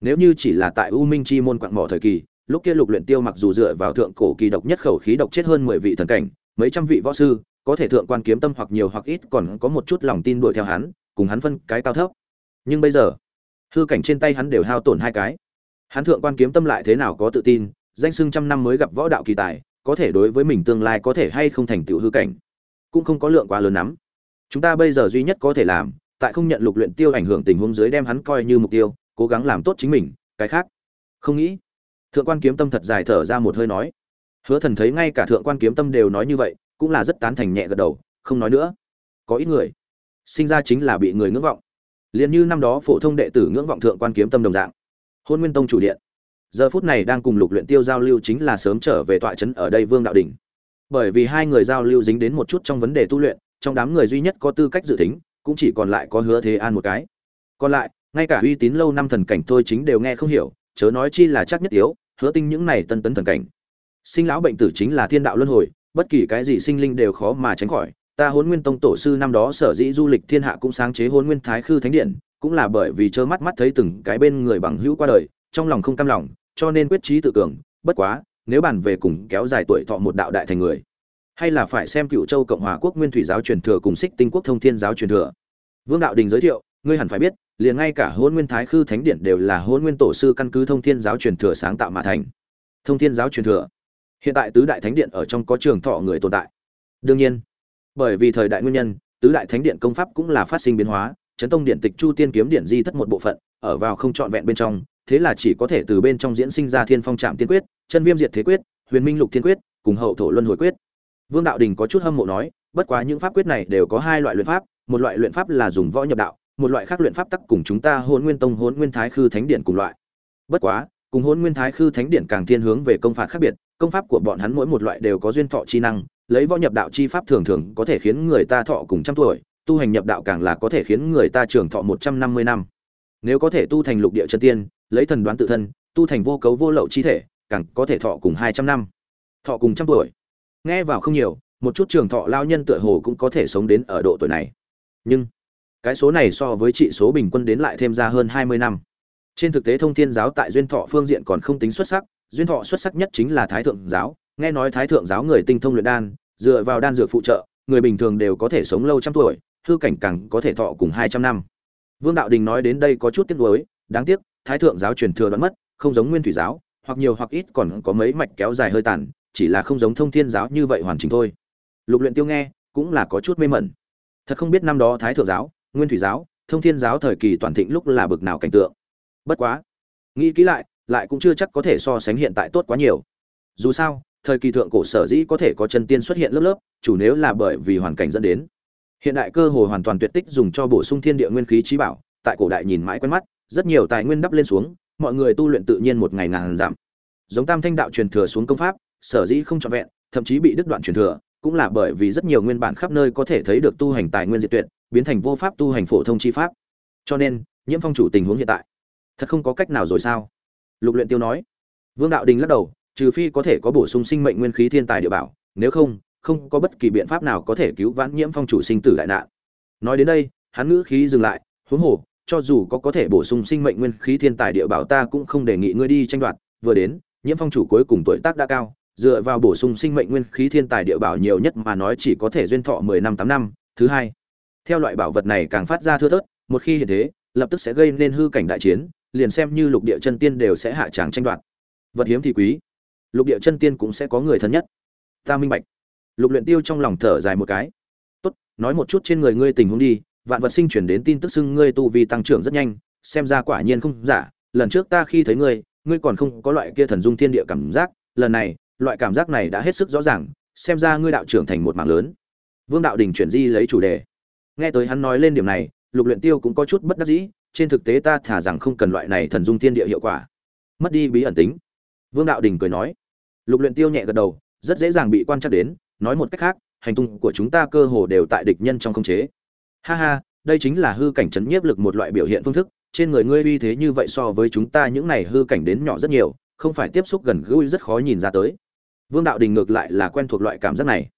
nếu như chỉ là tại u minh chi môn quạng mỏ thời kỳ, lúc kia lục luyện tiêu mặc dù dựa vào thượng cổ kỳ độc nhất khẩu khí độc chết hơn mười vị thần cảnh, mấy trăm vị võ sư, có thể thượng quan kiếm tâm hoặc nhiều hoặc ít còn có một chút lòng tin đuổi theo hắn, cùng hắn phân cái cao thấp. Nhưng bây giờ, hư cảnh trên tay hắn đều hao tổn hai cái. Hắn thượng quan kiếm tâm lại thế nào có tự tin, danh sưng trăm năm mới gặp võ đạo kỳ tài, có thể đối với mình tương lai có thể hay không thành tựu hư cảnh, cũng không có lượng quá lớn lắm. Chúng ta bây giờ duy nhất có thể làm, tại không nhận lục luyện tiêu ảnh hưởng tình huống dưới đem hắn coi như mục tiêu cố gắng làm tốt chính mình, cái khác? Không nghĩ. Thượng quan kiếm tâm thật dài thở ra một hơi nói. Hứa thần thấy ngay cả thượng quan kiếm tâm đều nói như vậy, cũng là rất tán thành nhẹ gật đầu, không nói nữa. Có ít người sinh ra chính là bị người ngưỡng vọng. Liền như năm đó phổ thông đệ tử ngưỡng vọng thượng quan kiếm tâm đồng dạng. Hôn nguyên tông chủ điện. Giờ phút này đang cùng lục luyện tiêu giao lưu chính là sớm trở về tọa trấn ở đây vương đạo đỉnh. Bởi vì hai người giao lưu dính đến một chút trong vấn đề tu luyện, trong đám người duy nhất có tư cách dự tính, cũng chỉ còn lại có hứa thế an một cái. Còn lại ngay cả uy tín lâu năm thần cảnh thôi chính đều nghe không hiểu, chớ nói chi là chắc nhất yếu, hứa tinh những này tân tấn thần cảnh. Sinh lão bệnh tử chính là thiên đạo luân hồi, bất kỳ cái gì sinh linh đều khó mà tránh khỏi. Ta hôn nguyên tông tổ sư năm đó sở dĩ du lịch thiên hạ cũng sáng chế hôn nguyên thái khư thánh điện, cũng là bởi vì trơ mắt mắt thấy từng cái bên người bằng hữu qua đời, trong lòng không cam lòng, cho nên quyết trí tự cường. Bất quá, nếu bàn về cùng kéo dài tuổi thọ một đạo đại thành người, hay là phải xem cựu châu cộng hòa quốc nguyên thủy giáo truyền thừa cùng xích tinh quốc thông thiên giáo truyền thừa. Vương đạo đình giới thiệu ngươi hẳn phải biết, liền ngay cả hôn nguyên thái khư thánh điện đều là hôn nguyên tổ sư căn cứ thông thiên giáo truyền thừa sáng tạo mà thành. Thông thiên giáo truyền thừa. Hiện tại tứ đại thánh điện ở trong có trường thọ người tồn tại. Đương nhiên, bởi vì thời đại nguyên nhân, tứ đại thánh điện công pháp cũng là phát sinh biến hóa, chấn tông điện tịch chu tiên kiếm điện di thất một bộ phận, ở vào không trọn vẹn bên trong, thế là chỉ có thể từ bên trong diễn sinh ra thiên phong trạm tiên quyết, chân viêm diệt thế quyết, huyền minh lục thiên quyết, cùng hậu thổ luân hồi quyết. Vương đạo đình có chút hâm mộ nói, bất quá những pháp quyết này đều có hai loại luyện pháp, một loại luyện pháp là dùng võ nhập đạo một loại khác luyện pháp tắc cùng chúng ta Hỗn nguyên tông, Hỗn nguyên thái khư thánh điện cùng loại. Bất quá, cùng Hỗn nguyên thái khư thánh điện càng thiên hướng về công phạt khác biệt, công pháp của bọn hắn mỗi một loại đều có duyên thọ chi năng, lấy võ nhập đạo chi pháp thường thường có thể khiến người ta thọ cùng trăm tuổi, tu hành nhập đạo càng là có thể khiến người ta trường thọ một trăm năm mươi năm. Nếu có thể tu thành lục địa chân tiên, lấy thần đoán tự thân, tu thành vô cấu vô lậu chi thể, càng có thể thọ cùng hai trăm năm. Thọ cùng trăm tuổi. Nghe vào không nhiều, một chút trường thọ lao nhân tựa hồ cũng có thể sống đến ở độ tuổi này. Nhưng cái số này so với trị số bình quân đến lại thêm ra hơn hai mươi năm. Trên thực tế thông thiên giáo tại duyên thọ phương diện còn không tính xuất sắc, duyên thọ xuất sắc nhất chính là thái thượng giáo, nghe nói thái thượng giáo người tinh thông luyện đan, dựa vào đan dược phụ trợ, người bình thường đều có thể sống lâu trăm tuổi, hư cảnh càng có thể thọ cùng hai trăm năm. Vương đạo đình nói đến đây có chút tiếc nuối, đáng tiếc, thái thượng giáo truyền thừa đoán mất, không giống nguyên thủy giáo, hoặc nhiều hoặc ít còn có mấy mạch kéo dài hơi tàn, chỉ là không giống thông thiên giáo như vậy hoàn chỉnh thôi. Lục luyện tiêu nghe, cũng là có chút mê mẩn. Thật không biết năm đó thái thượng giáo nguyên thủy giáo, thông thiên giáo thời kỳ toàn thịnh lúc là bực nào cảnh tượng. Bất quá, nghĩ kỹ lại lại cũng chưa chắc có thể so sánh hiện tại tốt quá nhiều. Dù sao, thời kỳ thượng cổ sở dĩ có thể có chân tiên xuất hiện lớp lớp, chủ nếu là bởi vì hoàn cảnh dẫn đến. Hiện đại cơ hồ hoàn toàn tuyệt tích dùng cho bổ sung thiên địa nguyên khí trí bảo, tại cổ đại nhìn mãi quen mắt, rất nhiều tài nguyên đắp lên xuống, mọi người tu luyện tự nhiên một ngày ngàn giảm. Giống tam thanh đạo truyền thừa xuống công pháp, sở dĩ không trọn vẹn, thậm chí bị đứt đoạn truyền thừa, cũng là bởi vì rất nhiều nguyên bản khắp nơi có thể thấy được tu hành tài nguyên diệt tuyệt biến thành vô pháp tu hành phổ thông chi pháp. Cho nên, nhiễm phong chủ tình huống hiện tại, thật không có cách nào rồi sao? Lục luyện tiêu nói. Vương đạo đình lắc đầu, trừ phi có thể có bổ sung sinh mệnh nguyên khí thiên tài địa bảo, nếu không không có bất kỳ biện pháp nào có thể cứu vãn nhiễm phong chủ sinh tử đại nạn. Nói đến đây, hắn ngữ khí dừng lại, huống hồ, cho dù có có thể bổ sung sinh mệnh nguyên khí thiên tài địa bảo ta cũng không đề nghị ngươi đi tranh đoạt, vừa đến, nhiễm phong chủ cuối cùng tuổi tác đã cao, dựa vào bổ sung sinh mệnh nguyên khí thiên tài địa bảo nhiều nhất mà nói chỉ có thể duyên thọ mười năm tám năm, thứ hai theo loại bảo vật này càng phát ra thưa thớt, một khi hiện thế, lập tức sẽ gây nên hư cảnh đại chiến, liền xem như lục địa chân tiên đều sẽ hạ tràng tranh đoạt. Vật hiếm thì quý. Lục địa chân tiên cũng sẽ có người thân nhất. Ta minh bạch. Lục luyện tiêu trong lòng thở dài một cái. Tốt, nói một chút trên người ngươi tình huống đi, vạn vật sinh chuyển đến tin tức xưng ngươi tu vi tăng trưởng rất nhanh, xem ra quả nhiên không giả, lần trước ta khi thấy ngươi ngươi còn không có loại kia thần dung thiên địa cảm giác, lần này, loại cảm giác này đã hết sức rõ ràng, xem ra ngươi đạo trưởng thành một mạng lớn. Vương đạo đình chuyển di lấy chủ đề nghe tới hắn nói lên điểm này, lục luyện tiêu cũng có chút bất đắc dĩ, trên thực tế ta thả rằng không cần loại này thần dung thiên địa hiệu quả. Mất đi bí ẩn tính. Vương đạo đình cười nói. Lục luyện tiêu nhẹ gật đầu, rất dễ dàng bị quan trắc đến, nói một cách khác, hành tung của chúng ta cơ hồ đều tại địch nhân trong không chế. Ha ha, đây chính là hư cảnh chấn nhiếp lực một loại biểu hiện phương thức, trên người ngươi uy thế như vậy so với chúng ta những này hư cảnh đến nhỏ rất nhiều, không phải tiếp xúc gần gũi rất khó nhìn ra tới. Vương đạo đình ngược lại là quen thuộc loại cảm giác này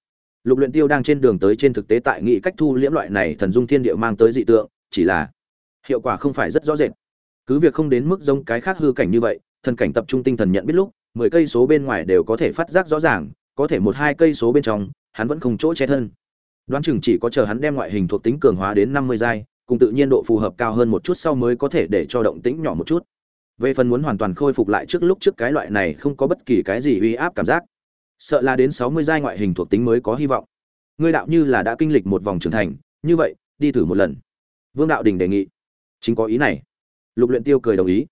lục luyện tiêu đang trên đường tới trên thực tế tại nghị cách thu liễm loại này thần dung thiên địa mang tới dị tượng, chỉ là hiệu quả không phải rất rõ rệt. Cứ việc không đến mức giống cái khác hư cảnh như vậy, thần cảnh tập trung tinh thần nhận biết lúc, mười cây số bên ngoài đều có thể phát giác rõ ràng, có thể một hai cây số bên trong, hắn vẫn không chỗ che thân. Đoán chừng chỉ có chờ hắn đem ngoại hình thuộc tính cường hóa đến năm mươi giai, cùng tự nhiên độ phù hợp cao hơn một chút sau mới có thể để cho động tĩnh nhỏ một chút. Về phần muốn hoàn toàn khôi phục lại trước lúc trước cái loại này không có bất kỳ cái gì uy áp cảm giác sợ là đến sáu mươi giai ngoại hình thuộc tính mới có hy vọng. Ngươi đạo như là đã kinh lịch một vòng trưởng thành, như vậy, đi thử một lần. Vương đạo đình đề nghị. Chính có ý này. Lục luyện tiêu cười đồng ý.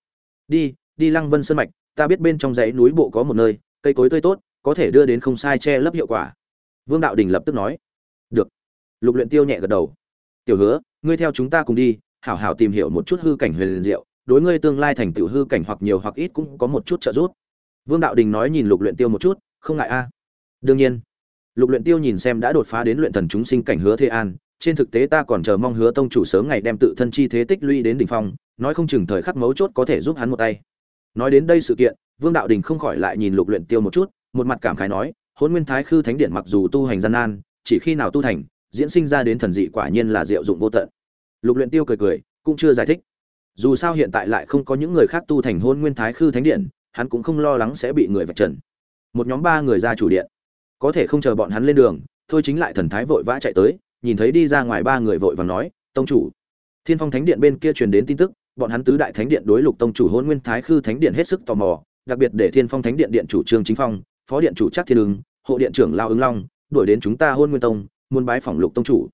Đi đi lăng vân sơn mạch, ta biết bên trong dãy núi bộ có một nơi, cây cối tươi tốt, có thể đưa đến không sai che lấp hiệu quả. Vương đạo đình lập tức nói. Được. Lục luyện tiêu nhẹ gật đầu. Tiểu hứa, ngươi theo chúng ta cùng đi, hảo hảo tìm hiểu một chút hư cảnh huyền diệu, đối ngươi tương lai thành tựu hư cảnh hoặc nhiều hoặc ít cũng có một chút trợ giúp. Vương đạo đình nói nhìn lục luyện tiêu một chút không ngại a. À. Đương nhiên, lục luyện tiêu nhìn xem đã đột phá đến luyện thần chúng sinh cảnh hứa thế an, trên thực tế ta còn chờ mong hứa tông chủ sớm ngày đem tự thân chi thế tích lũy đến đỉnh phong, nói không chừng thời khắc mấu chốt có thể giúp hắn một tay. Nói đến đây sự kiện, vương đạo đình không khỏi lại nhìn lục luyện tiêu một chút, một mặt cảm khái nói hôn nguyên thái khư thánh điện mặc dù tu hành gian nan, chỉ khi nào tu thành, diễn sinh ra đến thần dị quả nhiên là diệu dụng vô tận. Lục luyện tiêu cười cười, cũng chưa giải thích. Dù sao hiện tại lại không có những người khác tu thành hôn nguyên thái khư thánh điện, hắn cũng không lo lắng sẽ bị người vạch trần một nhóm ba người ra chủ điện. Có thể không chờ bọn hắn lên đường, thôi chính lại thần thái vội vã chạy tới, nhìn thấy đi ra ngoài ba người vội vàng nói, tông chủ. Thiên phong thánh điện bên kia truyền đến tin tức, bọn hắn tứ đại thánh điện đối lục tông chủ hôn nguyên thái khư thánh điện hết sức tò mò, đặc biệt để thiên phong thánh điện điện chủ trương chính phong, phó điện chủ chắc thiên ứng, hộ điện trưởng lao ứng long, đuổi đến chúng ta hôn nguyên tông, muốn bái phỏng lục tông chủ.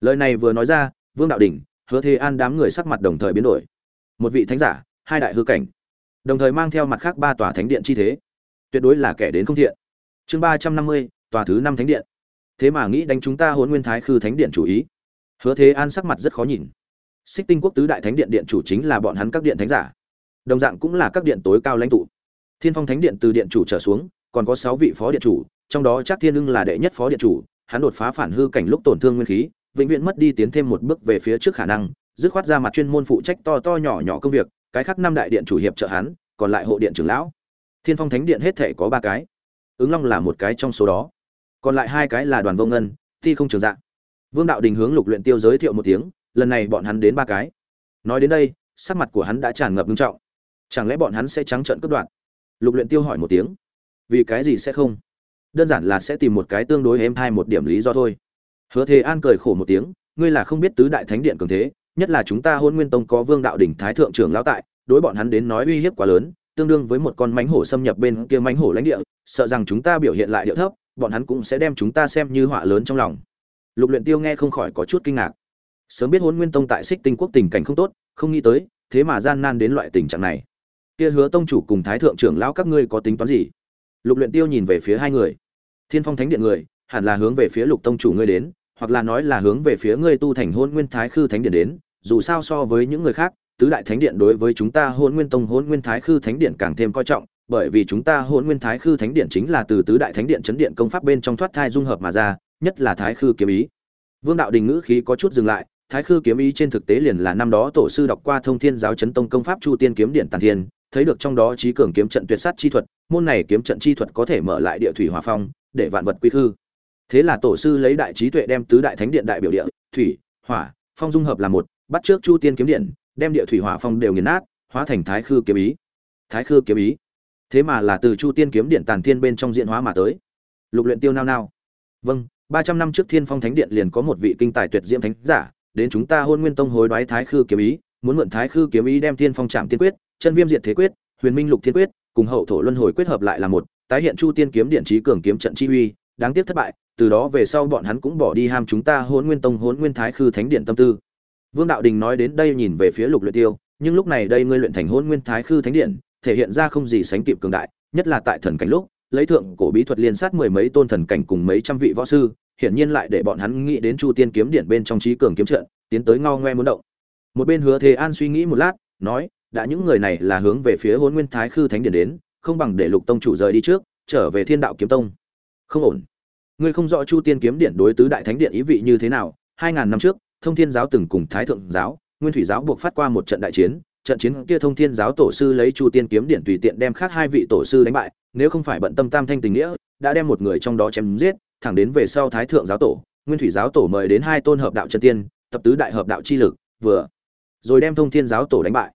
Lời này vừa nói ra, vương đạo đình hứa thế an đám người sắc mặt đồng thời biến đổi. Một vị thánh giả, hai đại hư cảnh, đồng thời mang theo mặt khác ba tòa thánh điện chi thế tuyệt đối là kẻ đến không thiện. Chương ba trăm năm mươi, tòa thứ năm thánh điện. Thế mà nghĩ đánh chúng ta hôn nguyên thái khư thánh điện chủ ý. Hứa thế an sắc mặt rất khó nhìn. Xích tinh quốc tứ đại thánh điện điện chủ chính là bọn hắn các điện thánh giả. Đồng dạng cũng là các điện tối cao lãnh tụ. Thiên phong thánh điện từ điện chủ trở xuống, còn có sáu vị phó điện chủ, trong đó chắc thiên ưng là đệ nhất phó điện chủ, hắn đột phá phản hư cảnh lúc tổn thương nguyên khí, vĩnh viễn mất đi tiến thêm một bước về phía trước khả năng, dứt khoát ra mặt chuyên môn phụ trách to to nhỏ nhỏ công việc, cái khác năm đại điện chủ hiệp trợ hắn, còn lại hộ điện trưởng lão thiên phong thánh điện hết thể có ba cái. Ứng long là một cái trong số đó. Còn lại hai cái là đoàn vô ngân thi không trường dạng vương đạo đình hướng lục luyện tiêu giới thiệu một tiếng, lần này bọn hắn đến ba cái. Nói đến đây, sắc mặt của hắn đã tràn ngập nghiêm trọng. Chẳng lẽ bọn hắn sẽ trắng trợn cướp đoạt? Lục luyện tiêu hỏi một tiếng. Vì cái gì sẽ không? Đơn giản là sẽ tìm một cái tương đối êm thai một điểm lý do thôi. Hứa thế an cười khổ một tiếng, ngươi là không biết tứ đại thánh điện cường thế, nhất là chúng ta hôn nguyên tông có vương đạo đỉnh thái thượng trưởng lão tại, đối bọn hắn đến nói uy hiếp quá lớn tương đương với một con mánh hổ xâm nhập bên kia mánh hổ lãnh địa, sợ rằng chúng ta biểu hiện lại điệu thấp, bọn hắn cũng sẽ đem chúng ta xem như họa lớn trong lòng. Lục luyện tiêu nghe không khỏi có chút kinh ngạc. Sớm biết huấn nguyên tông tại xích tinh quốc tình cảnh không tốt, không nghĩ tới, thế mà gian nan đến loại tình trạng này. Kia hứa tông chủ cùng thái thượng trưởng lão các ngươi có tính toán gì? Lục luyện tiêu nhìn về phía hai người. Thiên phong thánh điện người, hẳn là hướng về phía lục tông chủ ngươi đến, hoặc là nói là hướng về phía ngươi tu thành hôn nguyên thái khư thánh điện đến, dù sao so với những người khác tứ đại thánh điện đối với chúng ta hôn nguyên tông hôn nguyên thái khư thánh điện càng thêm coi trọng, bởi vì chúng ta hôn nguyên thái khư thánh điện chính là từ tứ đại thánh điện chấn điện công pháp bên trong thoát thai dung hợp mà ra, nhất là thái khư kiếm ý. Vương đạo đình ngữ khí có chút dừng lại, thái khư kiếm ý trên thực tế liền là năm đó tổ sư đọc qua thông thiên giáo chấn tông công pháp chu tiên kiếm điện tàn thiên, thấy được trong đó trí cường kiếm trận tuyệt sát chi thuật, môn này kiếm trận chi thuật có thể mở lại địa thủy hỏa phong, để vạn vật quy hư thế là tổ sư lấy đại trí tuệ đem tứ đại thánh điện đại biểu địa, thủy, hỏa, phong dung hợp là một, bắt trước chu tiên kiếm điện đem địa thủy hỏa phong đều nghiền nát, hóa thành thái khư kiếm ý. Thái khư kiếm ý. Thế mà là từ chu tiên kiếm điện tàn thiên bên trong diễn hóa mà tới. Lục luyện tiêu nao nao. Vâng ba trăm năm trước thiên phong thánh điện liền có một vị kinh tài tuyệt diễm thánh giả, đến chúng ta hôn nguyên tông hối đoái thái khư kiếm ý, muốn mượn thái khư kiếm ý đem thiên phong Trảm tiên quyết, chân viêm diệt thế quyết, huyền minh lục thiên quyết, cùng hậu thổ luân hồi quyết hợp lại là một, tái hiện chu tiên kiếm điện trí cường kiếm trận chi uy, đáng tiếc thất bại, từ đó về sau bọn hắn cũng bỏ đi ham chúng ta hôn nguyên tông, hôn nguyên thái khư thánh điện tâm tư vương đạo đình nói đến đây nhìn về phía lục luyện tiêu, nhưng lúc này đây ngươi luyện thành Hỗn nguyên thái khư thánh điện, thể hiện ra không gì sánh kịp cường đại, nhất là tại thần cảnh lúc, lấy thượng cổ bí thuật liên sát mười mấy tôn thần cảnh cùng mấy trăm vị võ sư, hiển nhiên lại để bọn hắn nghĩ đến chu tiên kiếm điện bên trong trí cường kiếm trận, tiến tới ngao ngoe muốn động. Một bên hứa thế an suy nghĩ một lát, nói, đã những người này là hướng về phía Hỗn nguyên thái khư thánh điện đến, không bằng để lục tông chủ rời đi trước, trở về thiên đạo kiếm tông. Không ổn. Ngươi không rõ chu tiên kiếm điện đối tứ đại thánh điện ý vị như thế nào, hai ngàn năm trước thông thiên giáo từng cùng thái thượng giáo, nguyên thủy giáo buộc phát qua một trận đại chiến, trận chiến kia thông thiên giáo tổ sư lấy chu tiên kiếm điện tùy tiện đem khác hai vị tổ sư đánh bại, nếu không phải bận tâm tam thanh tình nghĩa, đã đem một người trong đó chém giết, thẳng đến về sau thái thượng giáo tổ, nguyên thủy giáo tổ mời đến hai tôn hợp đạo chân tiên, tập tứ đại hợp đạo chi lực, vừa rồi đem thông thiên giáo tổ đánh bại.